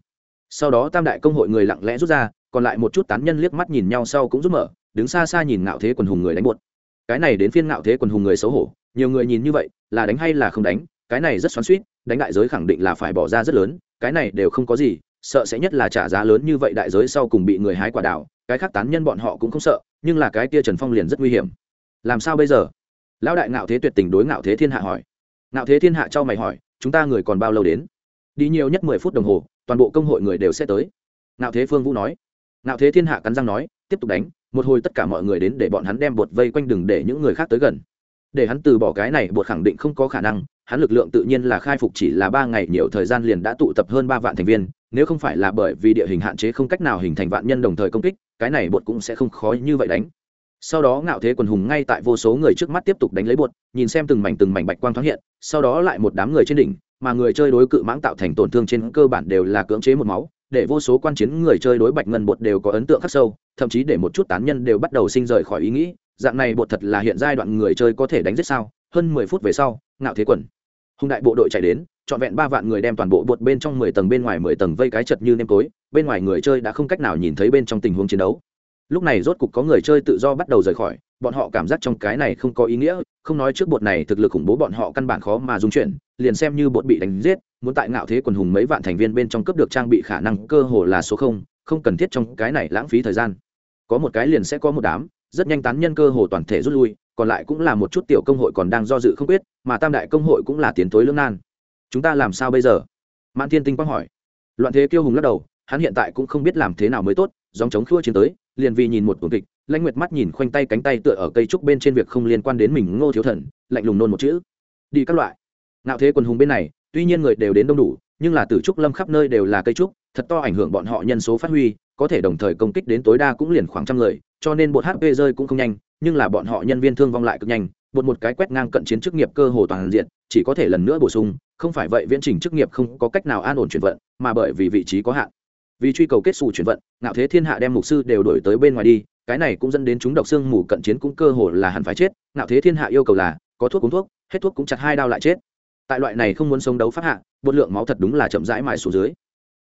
[SPEAKER 1] Sau đó tam đại công hội người lặng lẽ rút ra, còn lại một chút tán nhân liếc mắt nhìn nhau sau cũng rút mở, đứng xa xa nhìn ngạo thế quần hùng người đánh buột. Cái này đến phiên ngạo thế quần hùng người xấu hổ, nhiều người nhìn như vậy, là đánh hay là không đánh, cái này rất xoắn suýt đánh đại giới khẳng định là phải bỏ ra rất lớn, cái này đều không có gì, sợ sẽ nhất là trả giá lớn như vậy đại giới sau cùng bị người hái quả đảo cái khác tán nhân bọn họ cũng không sợ, nhưng là cái kia trần phong liền rất nguy hiểm. Làm sao bây giờ? Lão đại ngạo thế tuyệt tình đối ngạo thế thiên hạ hỏi. Ngạo thế thiên hạ cho mày hỏi chúng ta người còn bao lâu đến? Đi nhiều nhất mười phút đồng hồ, toàn bộ công hội người đều sẽ tới. Ngạo thế phương vũ nói. Ngạo thế thiên hạ cắn răng nói, tiếp tục đánh, một hồi tất cả mọi người đến để bọn hắn đem bột vây quanh đừng để những người khác tới gần. Để hắn từ bỏ cái này, bột khẳng định không có khả năng, hắn lực lượng tự nhiên là khai phục chỉ là ba ngày, nhiều thời gian liền đã tụ tập hơn ba vạn thành viên, nếu không phải là bởi vì địa hình hạn chế không cách nào hình thành vạn nhân đồng thời công kích, cái này bột cũng sẽ không khó như vậy đánh sau đó ngạo thế quần hùng ngay tại vô số người trước mắt tiếp tục đánh lấy bột, nhìn xem từng mảnh từng mảnh bạch quang thoáng hiện, sau đó lại một đám người trên đỉnh, mà người chơi đối cự mãng tạo thành tổn thương trên cơ bản đều là cưỡng chế một máu, để vô số quan chiến người chơi đối bạch ngân bột đều có ấn tượng khắc sâu, thậm chí để một chút tán nhân đều bắt đầu sinh rời khỏi ý nghĩ, dạng này bột thật là hiện giai đoạn người chơi có thể đánh giết sao? Hơn mười phút về sau, ngạo thế quần. Hùng đại bộ đội chạy đến, trọn vẹn ba vạn người đem toàn bộ bột bên trong mười tầng bên ngoài mười tầng vây cái chật như nêm tối, bên ngoài người chơi đã không cách nào nhìn thấy bên trong tình huống chiến đấu lúc này rốt cục có người chơi tự do bắt đầu rời khỏi, bọn họ cảm giác trong cái này không có ý nghĩa, không nói trước bột này thực lực khủng bố bọn họ căn bản khó mà dung chuyển, liền xem như bột bị đánh giết, muốn tại ngạo thế quần hùng mấy vạn thành viên bên trong cấp được trang bị khả năng cơ hồ là số không không cần thiết trong cái này lãng phí thời gian. Có một cái liền sẽ có một đám, rất nhanh tán nhân cơ hồ toàn thể rút lui, còn lại cũng là một chút tiểu công hội còn đang do dự không quyết, mà tam đại công hội cũng là tiến tối lưỡng nan. Chúng ta làm sao bây giờ? Mãn thiên tinh quang hỏi. Loạn thế kiêu hùng lắc đầu, hắn hiện tại cũng không biết làm thế nào mới tốt dòng chống khua chiến tới, liền vì nhìn một cuồng kịch, lãnh nguyệt mắt nhìn khoanh tay cánh tay tựa ở cây trúc bên trên việc không liên quan đến mình ngô thiếu thần, lạnh lùng nôn một chữ. Đi các loại. Nạo thế quần hùng bên này, tuy nhiên người đều đến đông đủ, nhưng là từ trúc lâm khắp nơi đều là cây trúc, thật to ảnh hưởng bọn họ nhân số phát huy, có thể đồng thời công kích đến tối đa cũng liền khoảng trăm người, cho nên bột hp rơi cũng không nhanh, nhưng là bọn họ nhân viên thương vong lại cực nhanh, bột một cái quét ngang cận chiến chức nghiệp cơ hồ toàn diện, chỉ có thể lần nữa bổ sung, không phải vậy viễn trình chức nghiệp không có cách nào an ổn chuyển vận, mà bởi vì vị trí có hạn vì truy cầu kết xù chuyển vận, ngạo thế thiên hạ đem mục sư đều đổi tới bên ngoài đi, cái này cũng dẫn đến chúng độc xương mù cận chiến cũng cơ hồ là hẳn phải chết, ngạo thế thiên hạ yêu cầu là, có thuốc uống thuốc, hết thuốc cũng chặt hai đao lại chết. Tại loại này không muốn sống đấu phát hạ, bột lượng máu thật đúng là chậm rãi mài xuống dưới.